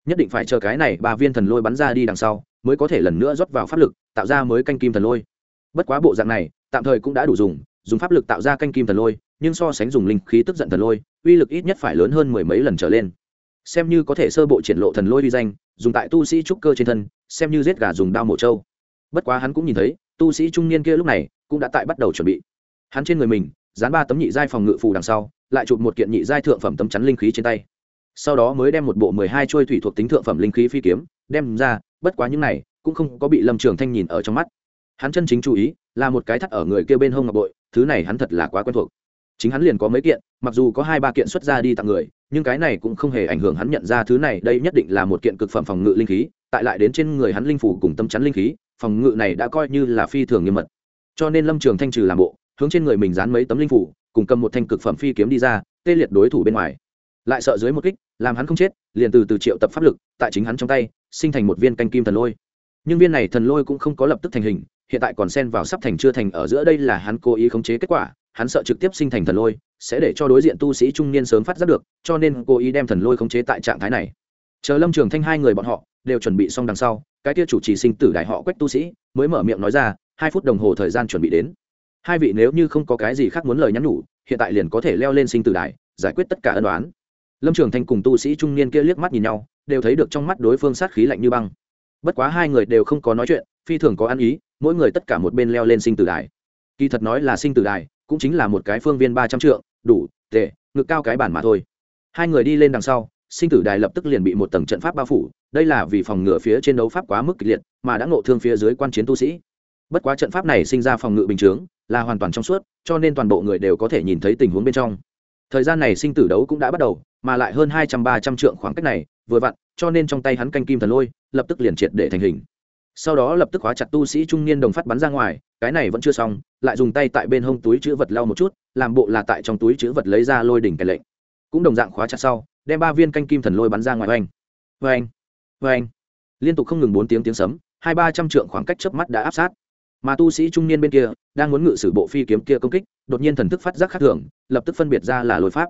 Nhất định phải chờ cái này ba viên thần lôi bắn ra đi đằng sau, mới có thể lần nữa rót vào pháp lực, tạo ra mới canh kim thần lôi. Bất quá bộ dạng này, tạm thời cũng đã đủ dùng dùng pháp lực tạo ra canh kim thần lôi, nhưng so sánh dùng linh khí tức giận thần lôi, uy lực ít nhất phải lớn hơn mười mấy lần trở lên. Xem như có thể sơ bộ triển lộ thần lôi uy danh, dùng tại tu sĩ trúc cơ trên thân, xem như giết gà dùng đao mổ trâu. Bất quá hắn cũng nhìn thấy, tu sĩ trung niên kia lúc này cũng đã tại bắt đầu chuẩn bị. Hắn trên người mình, dán ba tấm nhị giai phòng ngự phù đằng sau, lại chụp một kiện nhị giai thượng phẩm tấm chắn linh khí trên tay. Sau đó mới đem một bộ mười hai trôi thủy thuộc tính thượng phẩm linh khí phi kiếm, đem ra, bất quá những này cũng không có bị lâm trường thanh nhìn ở trong mắt. Hắn chân chính chú ý là một cái thắt ở người kia bên hông ngọc bội, thứ này hắn thật là quá quen thuộc. Chính hắn liền có mấy kiện, mặc dù có hai ba kiện xuất ra đi tặng người, nhưng cái này cũng không hề ảnh hưởng hắn nhận ra thứ này, đây nhất định là một kiện cực phẩm phòng ngự linh khí, tại lại đến trên người hắn linh phủ cùng tâm chắn linh khí, phòng ngự này đã coi như là phi thường nghiêm mật cho nên lâm trường thanh trừ làm bộ, hướng trên người mình dán mấy tấm linh phủ, cùng cầm một thanh cực phẩm phi kiếm đi ra, tê liệt đối thủ bên ngoài. Lại sợ dưới một kích, làm hắn không chết, liền từ từ triệu tập pháp lực, tại chính hắn trong tay, sinh thành một viên canh kim thần lôi. Nhưng viên này thần lôi cũng không có lập tức thành hình, hiện tại còn xen vào sắp thành chưa thành ở giữa đây là hắn cố ý khống chế kết quả, hắn sợ trực tiếp sinh thành thần lôi, sẽ để cho đối diện tu sĩ trung niên sớm phát giác được, cho nên cố ý đem thần lôi khống chế tại trạng thái này. Chờ lâm trường thanh hai người bọn họ, đều chuẩn bị xong đằng sau, cái kia chủ trì sinh tử đại họ quách tu sĩ, mới mở miệng nói ra hai phút đồng hồ thời gian chuẩn bị đến. Hai vị nếu như không có cái gì khác muốn lời nhắn nhủ, hiện tại liền có thể leo lên sinh tử đài, giải quyết tất cả ân đoán lâm trường thanh cùng tu sĩ trung niên kia liếc mắt nhìn nhau, đều thấy được trong mắt đối phương sát khí lạnh như băng. Bất quá hai người đều không có nói chuyện, phi thường có ăn ý, mỗi người tất cả một bên leo lên sinh tử đài. Kỳ thật nói là sinh tử đài, cũng chính là một cái phương viên ba trăm trượng, đủ, tệ, ngực cao cái bản mà thôi. Hai người đi lên đằng sau, sinh tử đài lập tức liền bị một tầng trận pháp bao phủ, đây là vì phòng ngừa phía trên đấu pháp quá mức kịch liệt, mà đã ngộ thương phía dưới quan chiến tu sĩ bất quá trận pháp này sinh ra phòng ngự bình chướng, là hoàn toàn trong suốt, cho nên toàn bộ người đều có thể nhìn thấy tình huống bên trong. Thời gian này sinh tử đấu cũng đã bắt đầu, mà lại hơn hai trăm ba trăm trượng khoảng cách này, vừa vặn, cho nên trong tay hắn canh kim thần lôi, lập tức liền triệt để thành hình. Sau đó lập tức khóa chặt tu sĩ trung niên đồng phát bắn ra ngoài, cái này vẫn chưa xong, lại dùng tay tại bên hông túi chữ vật lau một chút, làm bộ là tại trong túi chữ vật lấy ra lôi đỉnh kèn lệnh. Cũng đồng dạng khóa chặt sau, đem ba viên canh kim thần lôi bắn ra ngoài oanh. Oanh. Oanh. Liên tục không ngừng bốn tiếng tiếng sấm, hai ba trăm trượng khoảng cách chớp mắt đã áp sát mà tu sĩ trung niên bên kia đang muốn ngự sử bộ phi kiếm kia công kích, đột nhiên thần thức phát giác khác thường, lập tức phân biệt ra là lôi pháp.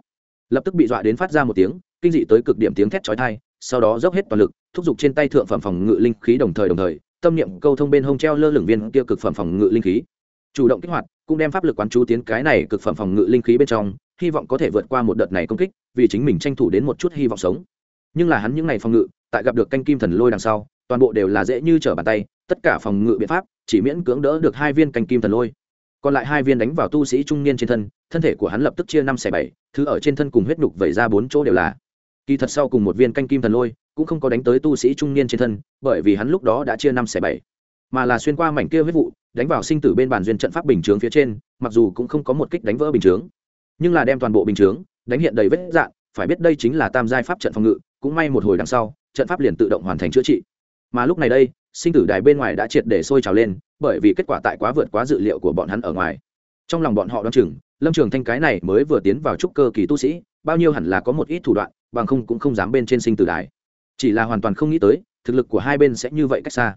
Lập tức bị dọa đến phát ra một tiếng, kinh dị tới cực điểm tiếng thét chói tai, sau đó dốc hết toàn lực, thúc giục trên tay thượng phẩm phòng ngự linh khí đồng thời đồng thời, tâm niệm câu thông bên hông treo lơ lửng viên kia cực phẩm phòng ngự linh khí. Chủ động kích hoạt, cũng đem pháp lực quán chú tiến cái này cực phẩm phòng ngự linh khí bên trong, hy vọng có thể vượt qua một đợt này công kích, vì chính mình tranh thủ đến một chút hy vọng sống. Nhưng là hắn những ngày phòng ngự, tại gặp được canh kim thần lôi đằng sau, toàn bộ đều là dễ như trở bàn tay, tất cả phòng ngự biện pháp chỉ miễn cưỡng đỡ được hai viên canh kim thần lôi. Còn lại hai viên đánh vào tu sĩ trung niên trên thân thân thể của hắn lập tức chia năm xẻ bảy, thứ ở trên thân cùng huyết nhục vẩy ra bốn chỗ đều là. Kỳ thật sau cùng một viên canh kim thần lôi, cũng không có đánh tới tu sĩ trung niên trên thân, bởi vì hắn lúc đó đã chia năm xẻ bảy. Mà là xuyên qua mảnh kia huyết vụ, đánh vào sinh tử bên bàn duyên trận pháp bình chướng phía trên, mặc dù cũng không có một kích đánh vỡ bình chướng. Nhưng là đem toàn bộ bình chướng, đánh hiện đầy vết dạn phải biết đây chính là tam giai pháp trận phòng ngự, cũng may một hồi đằng sau, trận pháp liền tự động hoàn thành chữa trị. Mà lúc này đây sinh tử đài bên ngoài đã triệt để sôi trào lên, bởi vì kết quả tại quá vượt quá dự liệu của bọn hắn ở ngoài. Trong lòng bọn họ đoán chừng, lâm trường thanh cái này mới vừa tiến vào trúc cơ kỳ tu sĩ, bao nhiêu hẳn là có một ít thủ đoạn, bằng không cũng không dám bên trên sinh tử đài. Chỉ là hoàn toàn không nghĩ tới, thực lực của hai bên sẽ như vậy cách xa.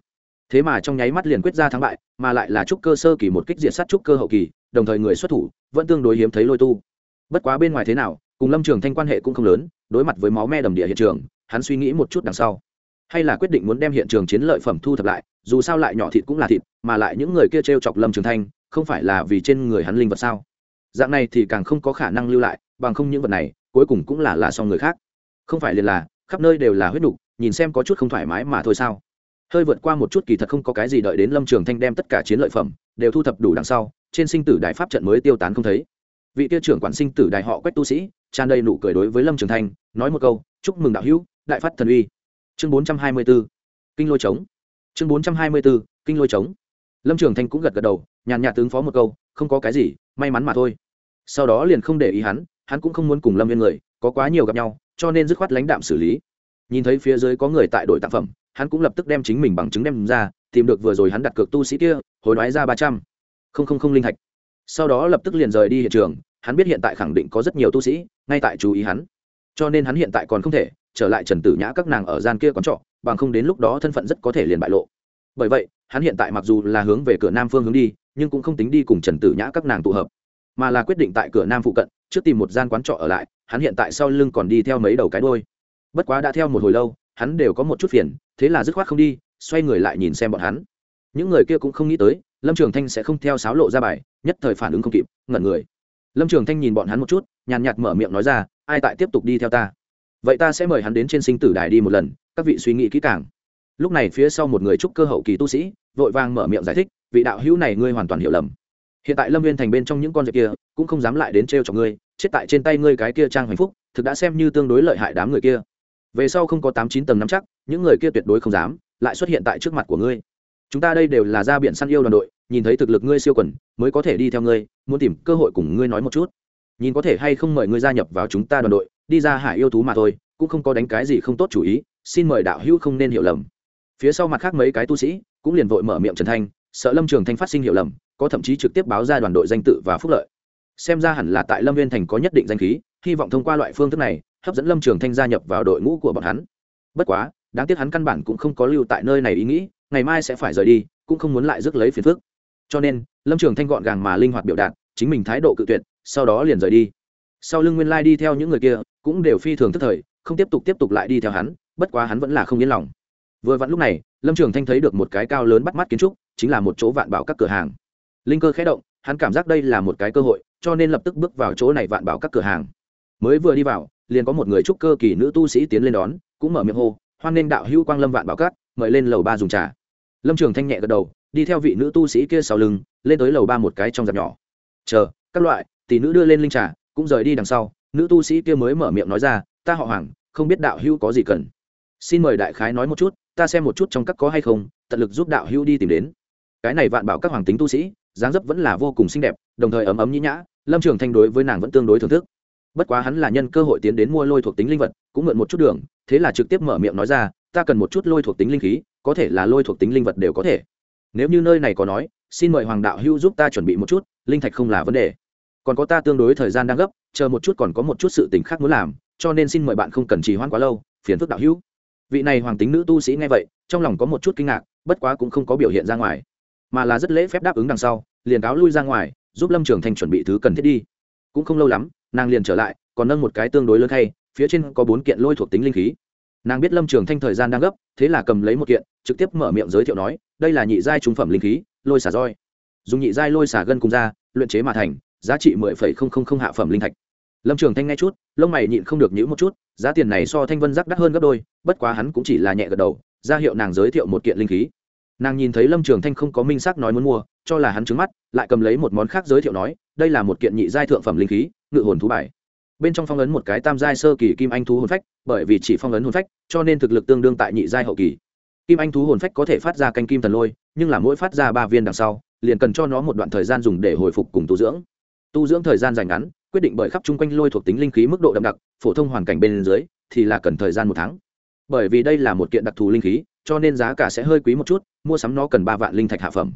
Thế mà trong nháy mắt liền quyết ra thắng bại, mà lại là trúc cơ sơ kỳ một kích diệt sát trúc cơ hậu kỳ, đồng thời người xuất thủ vẫn tương đối hiếm thấy lôi tu. Bất quá bên ngoài thế nào, cùng lâm trường thanh quan hệ cũng không lớn, đối mặt với máu me đầm địa hiện trường, hắn suy nghĩ một chút đằng sau hay là quyết định muốn đem hiện trường chiến lợi phẩm thu thập lại, dù sao lại nhỏ thịt cũng là thịt, mà lại những người kia t r e o chọc lâm trường thanh, không phải là vì trên người hắn linh vật sao? Dạng này thì càng không có khả năng lưu lại, bằng không những vật này, cuối cùng cũng là là xong người khác. Không phải liền là, khắp nơi đều là huyết đục nhìn xem có chút không thoải mái mà thôi sao? Hơi vượt qua một chút kỳ thật không có cái gì đợi đến lâm trường thanh đem tất cả chiến lợi phẩm đều thu thập đủ đằng sau, trên sinh tử đại pháp trận mới tiêu tán không thấy. Vị kia trưởng quản sinh tử đại họ quách tu sĩ, tràn đầy nụ cười đối với lâm trường thanh, nói một câu, chúc mừng đạo hữu, đại phát thần uy chương bốn trăm hai mươi b ố kinh lôi trống. Chương bốn trăm hai mươi b ố kinh lôi trống. Lâm trường thanh cũng gật gật đầu, nhàn nhạt tướng phó một câu, không có cái gì, may mắn mà thôi. Sau đó liền không để ý hắn hắn cũng không muốn cùng lâm viên người, có quá nhiều gặp nhau, cho nên dứt khoát lãnh đạm xử lý. Nhìn thấy phía dưới có người tại đội tạp phẩm, hắn cũng lập tức đem chính mình bằng chứng đem ra, tìm được vừa rồi hắn đặt cược tu sĩ kia hồi nói ra ba trăm. Không không không linh thạch. Sau đó lập tức liền rời đi hiện trường, hắn biết hiện tại khẳng định có rất nhiều tu sĩ, ngay tại chú ý hắn. Cho nên hắn hiện tại còn không thể trở lại trần tử nhã các nàng ở gian kia quán trọ, bằng không đến lúc đó thân phận rất có thể liền bại lộ. Bởi vậy, hắn hiện tại mặc dù là hướng về cửa nam phương hướng đi, nhưng cũng không tính đi cùng trần tử nhã các nàng tụ hợp, mà là quyết định tại cửa nam phụ cận, trước tìm một gian quán trọ ở lại, hắn hiện tại sau lưng còn đi theo mấy đầu cái đôi bất quá đã theo một hồi lâu, hắn đều có một chút phiền, thế là dứt khoát không đi, xoay người lại nhìn xem bọn hắn. Những người kia cũng không nghĩ tới, lâm trường thanh sẽ không theo sáo lộ ra bài, nhất thời phản ứng không kịp, ngẩn người. Lâm trường thanh nhìn bọn hắn một chút, nhàn nhạt mở miệng nói ra, ai tại tiếp tục đi theo ta? Vậy ta sẽ mời hắn đến trên sinh tử đài đi một lần, các vị suy nghĩ kỹ càng. Lúc này phía sau một người trúc cơ hậu kỳ tu sĩ, vội vàng mở miệng giải thích, vị đạo hữu này ngươi hoàn toàn hiểu lầm. Hiện tại lâm viên thành bên trong những con dẹp kia, cũng không dám lại đến trêu cho ngươi, chết tại trên tay ngươi cái kia trang hạnh phúc, thực đã xem như tương đối lợi hại đám người kia. Về sau không có tám chín tầng nắm chắc, những người kia tuyệt đối không dám, lại xuất hiện tại trước mặt của ngươi. Chúng ta đây đều là ra biển săn yêu đoàn đội, nhìn thấy thực lực ngươi siêu quần, mới có thể đi theo ngươi, muốn tìm cơ hội cùng ngươi nói một chút. Nhìn có thể hay không mời ngươi gia nhập vào chúng ta đoàn đội đi ra hải yêu thú mà thôi, cũng không có đánh cái gì không tốt chủ ý, xin mời đạo hữu không nên hiểu lầm. Phía sau mặt khác mấy cái tu sĩ cũng liền vội mở miệng trần thanh, sợ lâm trường thanh phát sinh hiểu lầm, có thậm chí trực tiếp báo ra đoàn đội danh tự và phúc lợi. Xem ra hẳn là tại lâm viên thành có nhất định danh khí, hy vọng thông qua loại phương thức này, hấp dẫn lâm trường thanh gia nhập vào đội ngũ của bọn hắn. Bất quá, đáng tiếc hắn căn bản cũng không có lưu tại nơi này ý nghĩ, ngày mai sẽ phải rời đi, cũng không muốn lại rước lấy phiền phức. Cho nên, lâm trường thanh gọn gàng mà linh hoạt biểu đạt chính mình thái độ cự tuyệt, sau đó liền rời đi. Sau lưng nguyên lai đi theo những người kia cũng đều phi thường tức thời, không tiếp tục tiếp tục lại đi theo hắn, bất quá hắn vẫn là không yên lòng. Vừa vặn lúc này, lâm trường thanh thấy được một cái cao lớn bắt mắt kiến trúc, chính là một chỗ vạn bảo các cửa hàng. Linh cơ khé động, hắn cảm giác đây là một cái cơ hội, cho nên lập tức bước vào chỗ này vạn bảo các cửa hàng. Mới vừa đi vào, liền có một người trúc cơ kỳ nữ tu sĩ tiến lên đón, cũng mở miệng hô, hoan nghênh đạo hữu quang lâm vạn bảo các, mời lên lầu ba dùng trà. Lâm trường thanh nhẹ gật đầu, đi theo vị nữ tu sĩ kia sau lưng, lên tới lầu ba một cái trong dạp nhỏ. Chờ, các loại, tỷ nữ đưa lên linh trà, cũng rời đi đằng sau nữ tu sĩ kia mới mở miệng nói ra, ta họ hoàng, không biết đạo hữu có gì cần. Xin mời đại khái nói một chút, ta xem một chút trong các có hay không, tận lực giúp đạo hữu đi tìm đến. Cái này vạn bảo các hoàng tính tu sĩ, dáng dấp vẫn là vô cùng xinh đẹp, đồng thời ấm ấm nhĩ nhã, lâm trường thanh đối với nàng vẫn tương đối thưởng thức. Bất quá hắn là nhân cơ hội tiến đến mua lôi thuộc tính linh vật, cũng mượn một chút đường, thế là trực tiếp mở miệng nói ra, ta cần một chút lôi thuộc tính linh khí, có thể là lôi thuộc tính linh vật đều có thể. Nếu như nơi này có nói, xin mời hoàng đạo hữu giúp ta chuẩn bị một chút, linh thạch không là vấn đề còn có ta tương đối thời gian đang gấp chờ một chút còn có một chút sự tình khác muốn làm cho nên xin mời bạn không cần trì hoãn quá lâu phiền phức đạo hữu. Vị này hoàng tính nữ tu sĩ nghe vậy trong lòng có một chút kinh ngạc bất quá cũng không có biểu hiện ra ngoài mà là rất lễ phép đáp ứng đằng sau liền cáo lui ra ngoài giúp lâm trường thanh chuẩn bị thứ cần thiết đi. Cũng không lâu lắm nàng liền trở lại còn nâng một cái tương đối lớn thay, phía trên có bốn kiện lôi thuộc tính linh khí. Nàng biết lâm trường thanh thời gian đang gấp thế là cầm lấy một kiện trực tiếp mở miệng giới thiệu nói đây là nhị giai trung phẩm linh khí lôi xả roi. Dùng nhị giai lôi xả gân cùng ra luyện chế mà thành giá trị mười phẩy không không không hạ phẩm linh thạch. Lâm trường thanh nghe chút, lông mày nhịn không được nhữ một chút, giá tiền này so thanh vân giác đắt hơn gấp đôi, bất quá hắn cũng chỉ là nhẹ gật đầu, ra hiệu nàng giới thiệu một kiện linh khí. Nàng nhìn thấy lâm trường thanh không có minh xác nói muốn mua, cho là hắn trứng mắt, lại cầm lấy một món khác giới thiệu nói, đây là một kiện nhị giai thượng phẩm linh khí, ngự hồn thú bài. Bên trong phong ấn một cái tam giai sơ kỳ kim anh thú hồn phách, bởi vì chỉ phong ấn hồn phách, cho nên thực lực tương đương tại nhị giai hậu kỳ. Kim anh thú hồn phách có thể phát ra canh kim thần lôi, nhưng là mỗi phát ra ba viên đằng sau, liền cần cho nó một đoạn thời gian dùng để hồi phục cùng tu dưỡng tu dưỡng thời gian dài ngắn, quyết định bởi khắp chung quanh lôi thuộc tính linh khí mức độ đậm đặc, phổ thông hoàn cảnh bên dưới thì là cần thời gian một tháng. Bởi vì đây là một kiện đặc thù linh khí, cho nên giá cả sẽ hơi quý một chút, mua sắm nó cần ba vạn linh thạch hạ phẩm.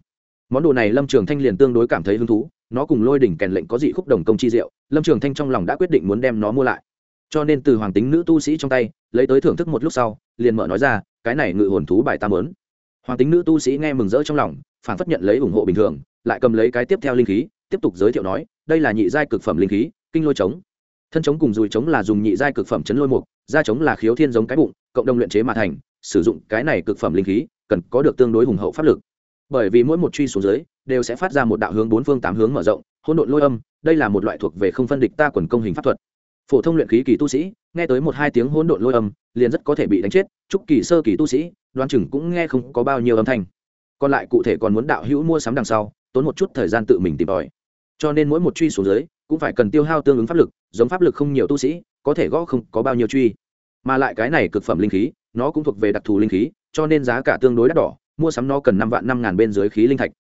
Món đồ này lâm trường thanh liền tương đối cảm thấy hứng thú, nó cùng lôi đỉnh kèn lệnh có dị khúc đồng công chi diệu, lâm trường thanh trong lòng đã quyết định muốn đem nó mua lại. Cho nên từ hoàng tính nữ tu sĩ trong tay, lấy tới thưởng thức một lúc sau, liền mở nói ra, cái này ngự hồn thú bài tam lớn hoàng tính nữ tu sĩ nghe mừng rỡ trong lòng phản phất nhận lấy ủng hộ bình thường, lại cầm lấy cái tiếp theo linh khí, tiếp tục giới thiệu nói đây là nhị giai cực phẩm linh khí, kinh lôi trống. Thân trống cùng dùi trống là dùng nhị giai cực phẩm chấn lôi mục, da trống là khiếu thiên giống cái bụng, cộng đồng luyện chế mà thành, sử dụng cái này cực phẩm linh khí, cần có được tương đối hùng hậu pháp lực. Bởi vì mỗi một truy xuống dưới, đều sẽ phát ra một đạo hướng bốn phương tám hướng mở rộng, hỗn độn lôi âm, đây là một loại thuộc về không phân địch ta quần công hình pháp thuật. Phổ thông luyện khí kỳ tu sĩ, nghe tới một hai tiếng hỗn độn lôi âm, liền rất có thể bị đánh chết trúc kỳ sơ kỳ tu sĩ, đoán chừng cũng nghe không có bao nhiêu âm thanh. Còn lại cụ thể còn muốn đạo hữu mua sắm đằng sau, tốn một chút thời gian tự mình tìm tòi cho nên mỗi một truy xuống dưới, cũng phải cần tiêu hao tương ứng pháp lực, giống pháp lực không nhiều tu sĩ, có thể gõ không có bao nhiêu truy. Mà lại cái này cực phẩm linh khí, nó cũng thuộc về đặc thù linh khí, cho nên giá cả tương đối đắt đỏ, mua sắm nó cần năm vạn năm ngàn bên dưới khí linh thạch.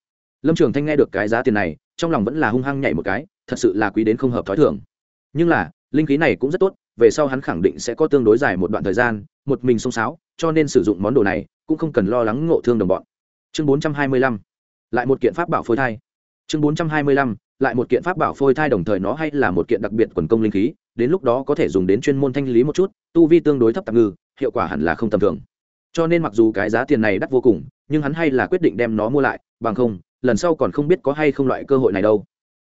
Lâm trường thanh nghe được cái giá tiền này, trong lòng vẫn là hung hăng nhảy một cái, thật sự là quý đến không hợp t h ó i thường. Nhưng là, linh khí này cũng rất tốt, về sau hắn khẳng định sẽ có tương đối dài một đoạn thời gian, một mình xông sáo, cho nên sử dụng món đồ này, cũng không cần lo lắng ngộ thương đồng bọn. Chương bốn trăm hai mươi lăm, lại một kiện pháp bảo phôi thai. Chương bốn trăm hai mươi lăm lại một kiện pháp bảo phôi thai đồng thời nó hay là một kiện đặc biệt quần công linh khí, đến lúc đó có thể dùng đến chuyên môn thanh lý một chút, tu vi tương đối thấp tạm ngư, hiệu quả hẳn là không tầm thường. Cho nên mặc dù cái giá tiền này đắt vô cùng, nhưng hắn hay là quyết định đem nó mua lại, bằng không, lần sau còn không biết có hay không loại cơ hội này đâu.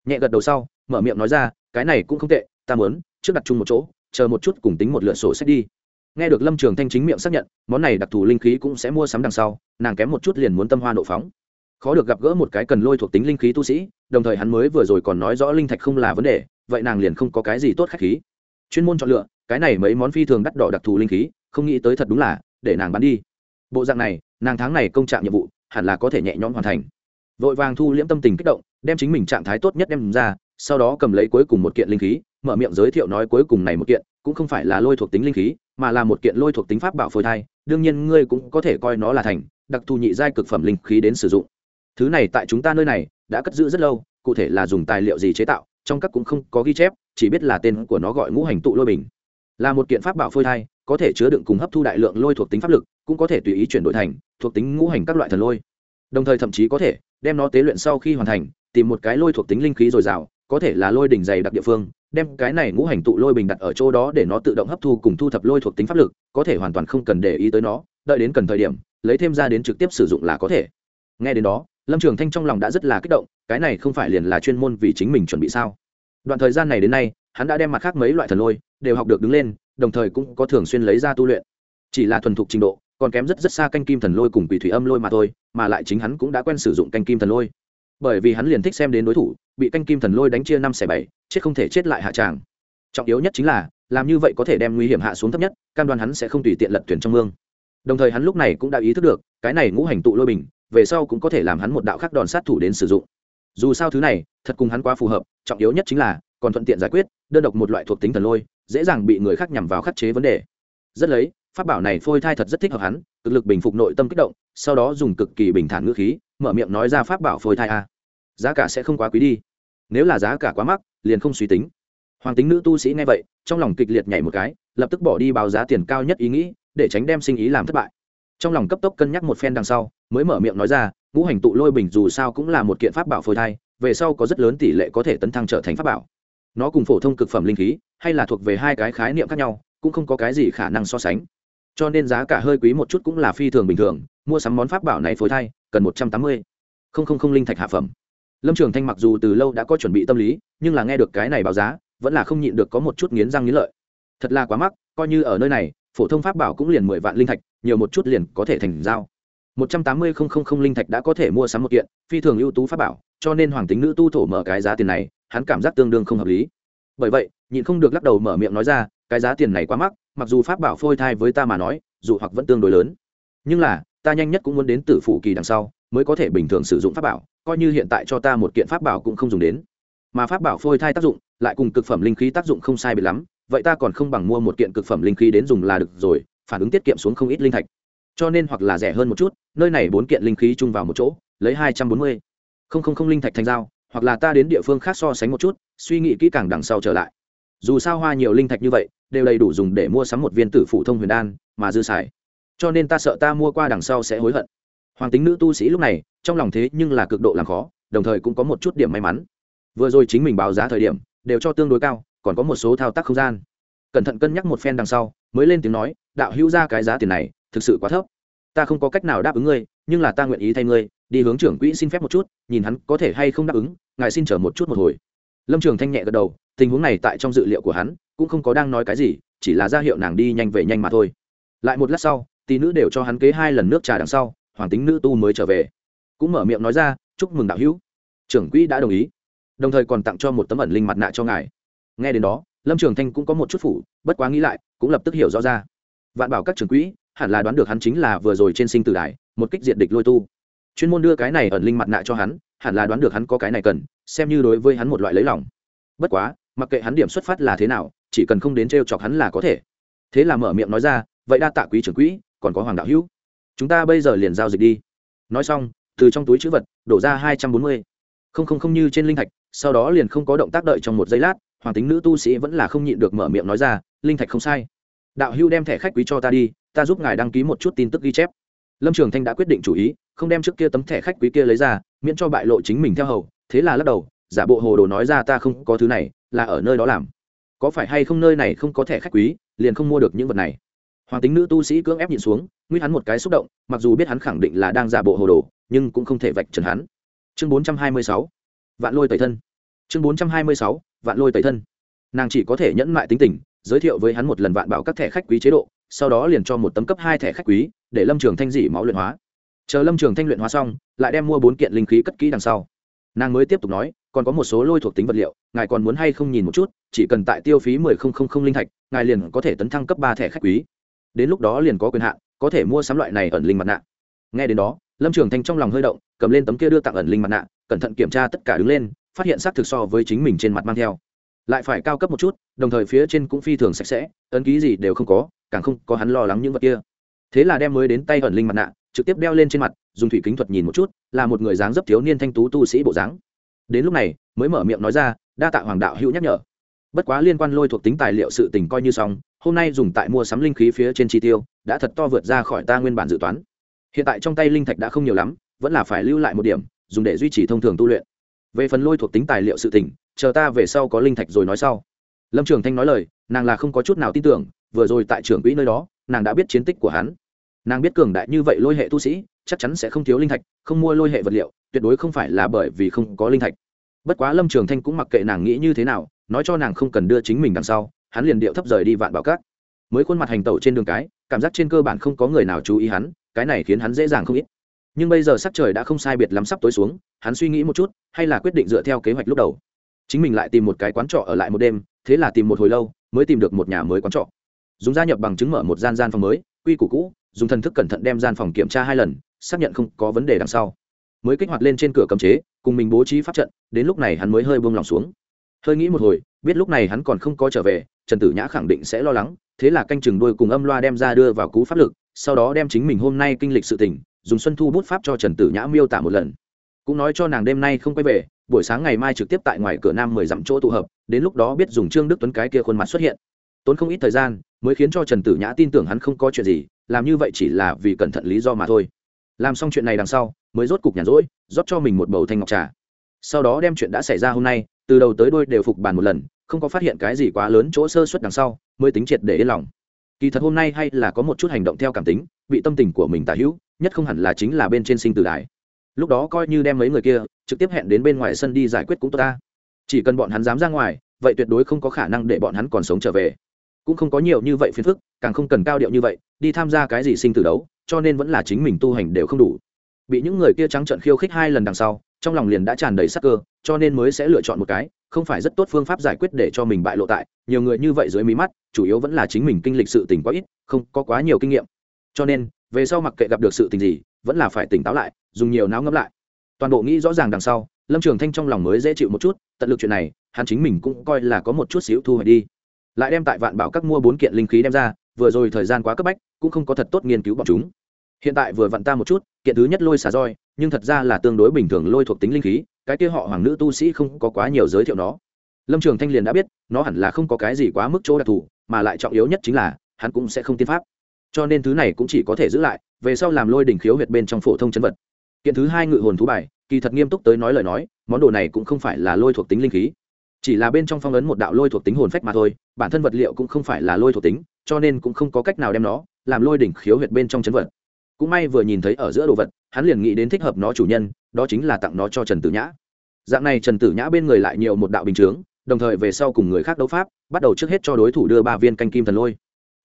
Nhẹ gật đầu sau, mở miệng nói ra, cái này cũng không tệ, ta muốn, trước đặt chung một chỗ, chờ một chút cùng tính một lượt sổ sách đi. Nghe được lâm trường thanh chính miệng xác nhận, món này đặc thù linh khí cũng sẽ mua sắm đằng sau, nàng kém một chút liền muốn tâm hoa nộ phóng. Khó được gặp gỡ một cái cần lôi thuộc tính linh khí tu sĩ đồng thời hắn mới vừa rồi còn nói rõ linh thạch không là vấn đề, vậy nàng liền không có cái gì tốt khách khí. Chuyên môn chọn lựa, cái này mấy món phi thường đắt đỏ đặc thù linh khí, không nghĩ tới thật đúng là, để nàng bán đi. Bộ dạng này, nàng tháng này công trạng nhiệm vụ, hẳn là có thể nhẹ nhõm hoàn thành. Vội vàng thu liễm tâm tình kích động, đem chính mình trạng thái tốt nhất đem ra, sau đó cầm lấy cuối cùng một kiện linh khí, mở miệng giới thiệu nói cuối cùng này một kiện, cũng không phải là lôi thuộc tính linh khí, mà là một kiện lôi thuộc tính pháp bảo phôi thai, đương nhiên ngươi cũng có thể coi nó là thành, đặc thù nhị giai cực phẩm linh khí đến sử dụng. Thứ này tại chúng ta nơi này đã cất giữ rất lâu, cụ thể là dùng tài liệu gì chế tạo, trong các cũng không có ghi chép, chỉ biết là tên của nó gọi ngũ hành tụ lôi bình. Là một kiện pháp bảo phôi thai, có thể chứa đựng cùng hấp thu đại lượng lôi thuộc tính pháp lực, cũng có thể tùy ý chuyển đổi thành thuộc tính ngũ hành các loại thần lôi. Đồng thời thậm chí có thể đem nó tế luyện sau khi hoàn thành, tìm một cái lôi thuộc tính linh khí dồi dào, có thể là lôi đỉnh dày đặc địa phương, đem cái này ngũ hành tụ lôi bình đặt ở chỗ đó để nó tự động hấp thu cùng thu thập lôi thuộc tính pháp lực, có thể hoàn toàn không cần để ý tới nó, đợi đến cần thời điểm, lấy thêm ra đến trực tiếp sử dụng là có thể. Nghe đến đó lâm trường thanh trong lòng đã rất là kích động, cái này không phải liền là chuyên môn vì chính mình chuẩn bị sao? Đoạn thời gian này đến nay, hắn đã đem mặt khác mấy loại thần lôi đều học được đứng lên, đồng thời cũng có thường xuyên lấy ra tu luyện. Chỉ là thuần thục trình độ, còn kém rất rất xa canh kim thần lôi cùng quỷ thủy âm lôi mà thôi, mà lại chính hắn cũng đã quen sử dụng canh kim thần lôi. Bởi vì hắn liền thích xem đến đối thủ, bị canh kim thần lôi đánh chia năm xẻ bảy, chết không thể chết lại hạ tràng. Trọng yếu nhất chính là, làm như vậy có thể đem nguy hiểm hạ xuống thấp nhất, cam đoan hắn sẽ không tùy tiện lật thuyền trong mương. Đồng thời hắn lúc này cũng đã ý thức được, cái này ngũ hành tụ lôi bình về sau cũng có thể làm hắn một đạo khắc đòn sát thủ đến sử dụng. Dù sao thứ này, thật cùng hắn quá phù hợp, trọng yếu nhất chính là, còn thuận tiện giải quyết, đơn độc một loại thuộc tính thần lôi, dễ dàng bị người khác nhằm vào khắc chế vấn đề. Rất lấy, pháp bảo này phôi thai thật rất thích hợp hắn, cực lực bình phục nội tâm kích động, sau đó dùng cực kỳ bình thản ngữ khí, mở miệng nói ra pháp bảo phôi thai a. Giá cả sẽ không quá quý đi. Nếu là giá cả quá mắc, liền không suy tính. Hoàng tính nữ tu sĩ nghe vậy, trong lòng kịch liệt nhảy một cái, lập tức bỏ đi báo giá tiền cao nhất ý nghĩ, để tránh đem sinh ý làm thất bại. Trong lòng cấp tốc cân nhắc một phen đằng sau mới mở miệng nói ra, ngũ hành tụ lôi bình dù sao cũng là một kiện pháp bảo phôi thai, về sau có rất lớn tỷ lệ có thể tấn thăng trở thành pháp bảo. Nó cùng phổ thông cực phẩm linh khí, hay là thuộc về hai cái khái niệm khác nhau, cũng không có cái gì khả năng so sánh. Cho nên giá cả hơi quý một chút cũng là phi thường bình thường, mua sắm món pháp bảo này phối thai, cần một trăm tám mươi. Không không không linh thạch hạ phẩm. Lâm trường thanh mặc dù từ lâu đã có chuẩn bị tâm lý, nhưng là nghe được cái này báo giá, vẫn là không nhịn được có một chút nghiến răng nghiến lợi. Thật là quá mắc, coi như ở nơi này, phổ thông pháp bảo cũng liền mười vạn linh thạch, nhiều một chút liền có thể thành giao một trăm tám mươi không không không linh thạch đã có thể mua sắm một kiện, phi thường ưu tú pháp bảo, cho nên hoàng tính nữ tu thổ mở cái giá tiền này, hắn cảm giác tương đương không hợp lý. Bởi vậy, nhịn không được lắc đầu mở miệng nói ra, cái giá tiền này quá mắc, mặc dù pháp bảo phôi thai với ta mà nói, dù hoặc vẫn tương đối lớn. Nhưng là, ta nhanh nhất cũng muốn đến tử phụ kỳ đằng sau, mới có thể bình thường sử dụng pháp bảo, coi như hiện tại cho ta một kiện pháp bảo cũng không dùng đến. Mà pháp bảo phôi thai tác dụng, lại cùng cực phẩm linh khí tác dụng không sai biệt lắm, vậy ta còn không bằng mua một kiện cực phẩm linh khí đến dùng là được rồi, phản ứng tiết kiệm xuống không ít linh thạch. Cho nên hoặc là rẻ hơn một chút nơi này bốn kiện linh khí chung vào một chỗ, lấy hai trăm bốn mươi. Không không không linh thạch thành dao hoặc là ta đến địa phương khác so sánh một chút, suy nghĩ kỹ càng đằng sau trở lại. Dù sao hoa nhiều linh thạch như vậy, đều đầy đủ dùng để mua sắm một viên tử phủ thông huyền đan, mà dư xài. Cho nên ta sợ ta mua qua đằng sau sẽ hối hận. Hoàng tính nữ tu sĩ lúc này, trong lòng thế nhưng là cực độ làm khó, đồng thời cũng có một chút điểm may mắn. Vừa rồi chính mình báo giá thời điểm, đều cho tương đối cao, còn có một số thao tác không gian. Cẩn thận cân nhắc một phen đằng sau, mới lên tiếng nói, đạo hữu ra cái giá tiền này, thực sự quá thấp ta không có cách nào đáp ứng ngươi, nhưng là ta nguyện ý thay ngươi, đi hướng trưởng quỹ xin phép một chút, nhìn hắn có thể hay không đáp ứng, ngài xin chờ một chút một hồi. Lâm trường thanh nhẹ gật đầu, tình huống này tại trong dự liệu của hắn, cũng không có đang nói cái gì, chỉ là ra hiệu nàng đi nhanh về nhanh mà thôi. Lại một lát sau, tỷ nữ đều cho hắn kế hai lần nước trà đằng sau, hoàng tính nữ tu mới trở về. Cũng mở miệng nói ra, chúc mừng đạo hữu. Trưởng quỹ đã đồng ý. Đồng thời còn tặng cho một tấm ẩn linh mặt nạ cho ngài. Nghe đến đó, lâm trường thanh cũng có một chút phủ, bất quá nghĩ lại, cũng lập tức hiểu rõ ra. Vạn bảo các trưởng quỹ hẳn là đoán được hắn chính là vừa rồi trên sinh tử đài, một kích diện địch lôi tu. Chuyên môn đưa cái này ẩn linh mặt nạ cho hắn, hẳn là đoán được hắn có cái này cần, xem như đối với hắn một loại lấy lòng. Bất quá, mặc kệ hắn điểm xuất phát là thế nào, chỉ cần không đến t r e o chọc hắn là có thể. Thế là mở miệng nói ra, vậy đa tạ quý trưởng quỹ, còn có hoàng đạo hữu. Chúng ta bây giờ liền giao dịch đi. Nói xong, từ trong túi chữ vật, đổ ra hai trăm bốn mươi. Không không không như trên linh thạch, sau đó liền không có động tác đợi trong một giây lát, hoàng tính nữ tu sĩ vẫn là không nhịn được mở miệng nói ra, linh thạch không sai. Đạo hữu đem thẻ khách quý cho ta đi ta giúp ngài đăng ký một chút tin tức ghi chép. Lâm trường thanh đã quyết định chủ ý, không đem trước kia tấm thẻ khách quý kia lấy ra, miễn cho bại lộ chính mình theo hầu, thế là lắc đầu, giả bộ hồ đồ nói ra ta không có thứ này, là ở nơi đó làm. Có phải hay không nơi này không có thẻ khách quý, liền không mua được những vật này. Hoàng tính nữ tu sĩ cưỡng ép nhìn xuống nguyên hắn một cái xúc động, mặc dù biết hắn khẳng định là đang giả bộ hồ đồ, nhưng cũng không thể vạch trần hắn. Chương bốn trăm hai mươi sáu, vạn lôi tẩy thân. Chương bốn trăm hai mươi sáu, vạn lôi tẩy thân. Nàng chỉ có thể nhẫn mại tính tình, giới thiệu với hắn một lần vạn bảo các thẻ khách quý chế độ sau đó liền cho một tấm cấp hai thẻ khách quý, để lâm trường thanh dị máu luyện hóa. Chờ lâm trường thanh luyện hóa xong, lại đem mua bốn kiện linh khí cất kỹ đằng sau. Nàng mới tiếp tục nói, còn có một số lôi thuộc tính vật liệu, ngài còn muốn hay không nhìn một chút, chỉ cần tại tiêu phí mười không không không linh thạch, ngài liền có thể tấn thăng cấp ba thẻ khách quý. Đến lúc đó liền có quyền hạn, có thể mua sắm loại này ẩn linh mặt nạ. Nghe đến đó, lâm trường thanh trong lòng hơi động, cầm lên tấm kia đưa tặng ẩn linh mặt nạ, cẩn thận kiểm tra tất cả đứng lên, phát hiện xác thực so với chính mình trên mặt mang theo. Lại phải cao cấp một chút, đồng thời phía trên cũng phi thường sạch sẽ, ấn ký gì đều không có càng không có hắn lo lắng những vật kia. Thế là đem mới đến tay ẩn linh mặt nạ, trực tiếp đeo lên trên mặt, dùng thủy kính thuật nhìn một chút, là một người dáng dấp thiếu niên thanh tú tu sĩ bộ dáng. Đến lúc này, mới mở miệng nói ra, đa tạ hoàng đạo hữu nhắc nhở. Bất quá liên quan lôi thuộc tính tài liệu sự tình coi như xong, hôm nay dùng tại mua sắm linh khí phía trên chi tiêu, đã thật to vượt ra khỏi ta nguyên bản dự toán. Hiện tại trong tay linh thạch đã không nhiều lắm, vẫn là phải lưu lại một điểm, dùng để duy trì thông thường tu luyện. Về phần lôi thuộc tính tài liệu sự tình, chờ ta về sau có linh thạch rồi nói sau. Lâm trường thanh nói lời, nàng là không có chút nào tin tưởng vừa rồi tại trưởng quỹ nơi đó, nàng đã biết chiến tích của hắn. Nàng biết cường đại như vậy lôi hệ tu sĩ, chắc chắn sẽ không thiếu linh thạch, không mua lôi hệ vật liệu, tuyệt đối không phải là bởi vì không có linh thạch. Bất quá lâm trường thanh cũng mặc kệ nàng nghĩ như thế nào, nói cho nàng không cần đưa chính mình đằng sau, hắn liền điệu thấp rời đi vạn bảo cát mới khuôn mặt hành tẩu trên đường cái, cảm giác trên cơ bản không có người nào chú ý hắn, cái này khiến hắn dễ dàng không ít. Nhưng bây giờ sắc trời đã không sai biệt lắm sắp tối xuống, hắn suy nghĩ một chút, hay là quyết định dựa theo kế hoạch lúc đầu. Chính mình lại tìm một cái quán trọ ở lại một đêm, thế là tìm một hồi lâu, mới tìm được một nhà mới quán trọ dùng gia nhập bằng chứng mở một gian gian phòng mới, quy củ cũ, dùng thần thức cẩn thận đem gian phòng kiểm tra hai lần, xác nhận không có vấn đề đằng sau. Mới kích hoạt lên trên cửa cấm chế, cùng mình bố trí pháp trận, đến lúc này hắn mới hơi buông lòng xuống. Hơi nghĩ một hồi, biết lúc này hắn còn không có trở về, trần tử nhã khẳng định sẽ lo lắng, thế là canh chừng đuôi cùng âm loa đem ra đưa vào cú pháp lực, sau đó đem chính mình hôm nay kinh lịch sự tình, dùng xuân thu bút pháp cho trần tử nhã miêu tả một lần. Cũng nói cho nàng đêm nay không quay về, buổi sáng ngày mai trực tiếp tại ngoài cửa nam mười dặm chỗ tụ hợp, đến lúc đó biết dùng trương đức tuấn cái kia khuôn mặt xuất hiện tốn không ít thời gian mới khiến cho trần tử nhã tin tưởng hắn không có chuyện gì, làm như vậy chỉ là vì cẩn thận lý do mà thôi. Làm xong chuyện này đằng sau, mới rốt cục nhàn rỗi, rót cho mình một bầu thanh ngọc trà. Sau đó đem chuyện đã xảy ra hôm nay, từ đầu tới đôi đều phục bàn một lần, không có phát hiện cái gì quá lớn chỗ sơ suất đằng sau, mới tính triệt để yên lòng. Kỳ thật hôm nay hay là có một chút hành động theo cảm tính, bị tâm tình của mình tả hữu, nhất không hẳn là chính là bên trên sinh tử đài lúc đó coi như đem mấy người kia, trực tiếp hẹn đến bên ngoài sân đi giải quyết cũng tốt ta. Chỉ cần bọn hắn dám ra ngoài, vậy tuyệt đối không có khả năng để bọn hắn còn sống trở về cũng không có nhiều như vậy phiền phức, càng không cần cao điệu như vậy, đi tham gia cái gì sinh tử đấu, cho nên vẫn là chính mình tu hành đều không đủ. Bị những người kia trắng trợn khiêu khích hai lần đằng sau, trong lòng liền đã tràn đầy sắc cơ, cho nên mới sẽ lựa chọn một cái, không phải rất tốt phương pháp giải quyết để cho mình bại lộ tại, nhiều người như vậy dưới mí mắt, chủ yếu vẫn là chính mình kinh lịch sự tình quá ít, không có quá nhiều kinh nghiệm. Cho nên, về sau mặc kệ gặp được sự tình gì, vẫn là phải tỉnh táo lại, dùng nhiều não ngẫm lại. Toàn bộ nghĩ rõ ràng đằng sau, lâm trường thanh trong lòng mới dễ chịu một chút, tận lực chuyện này, hắn chính mình cũng coi là có một chút xíu thu hoạch đi lại đem tại vạn bảo các mua bốn kiện linh khí đem ra, vừa rồi thời gian quá cấp bách, cũng không có thật tốt nghiên cứu bọn chúng. Hiện tại vừa vặn ta một chút, kiện thứ nhất lôi xà roi, nhưng thật ra là tương đối bình thường lôi thuộc tính linh khí, cái kia họ hoàng nữ tu sĩ không có quá nhiều giới thiệu nó. Lâm trường thanh liền đã biết, nó hẳn là không có cái gì quá mức chỗ đặc thù, mà lại trọng yếu nhất chính là, hắn cũng sẽ không tiên pháp. Cho nên thứ này cũng chỉ có thể giữ lại, về sau làm lôi đỉnh khiếu huyệt bên trong phổ thông chân vật. Kiện thứ hai ngự hồn thú bài, kỳ thật nghiêm túc tới nói lời nói, món đồ này cũng không phải là lôi thuộc tính linh khí chỉ là bên trong phong ấn một đạo lôi thuộc tính hồn phách mà thôi, bản thân vật liệu cũng không phải là lôi thuộc tính, cho nên cũng không có cách nào đem nó làm lôi đỉnh khiếu huyệt bên trong chấn vật. Cũng may vừa nhìn thấy ở giữa đồ vật, hắn liền nghĩ đến thích hợp nó chủ nhân, đó chính là tặng nó cho trần tử nhã. Dạng này trần tử nhã bên người lại nhiều một đạo bình chướng, đồng thời về sau cùng người khác đấu pháp, bắt đầu trước hết cho đối thủ đưa ba viên canh kim thần lôi.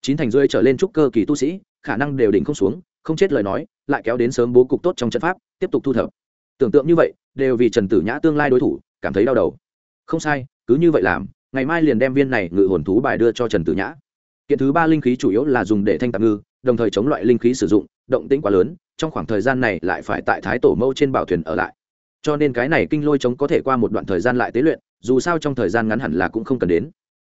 Chín thành rơi trở lên trúc cơ kỳ tu sĩ, khả năng đều đỉnh không xuống, không chết lời nói, lại kéo đến sớm bố cục tốt trong trận pháp, tiếp tục thu thập. Tưởng tượng như vậy, đều vì trần tử nhã tương lai đối thủ, cảm thấy đau đầu không sai, cứ như vậy làm, ngày mai liền đem viên này ngự hồn thú bài đưa cho trần tử nhã. Kiện thứ ba linh khí chủ yếu là dùng để thanh tạm ngư, đồng thời chống loại linh khí sử dụng, động tĩnh quá lớn, trong khoảng thời gian này lại phải tại thái tổ mâu trên bảo thuyền ở lại. Cho nên cái này kinh lôi chống có thể qua một đoạn thời gian lại tế luyện, dù sao trong thời gian ngắn hẳn là cũng không cần đến.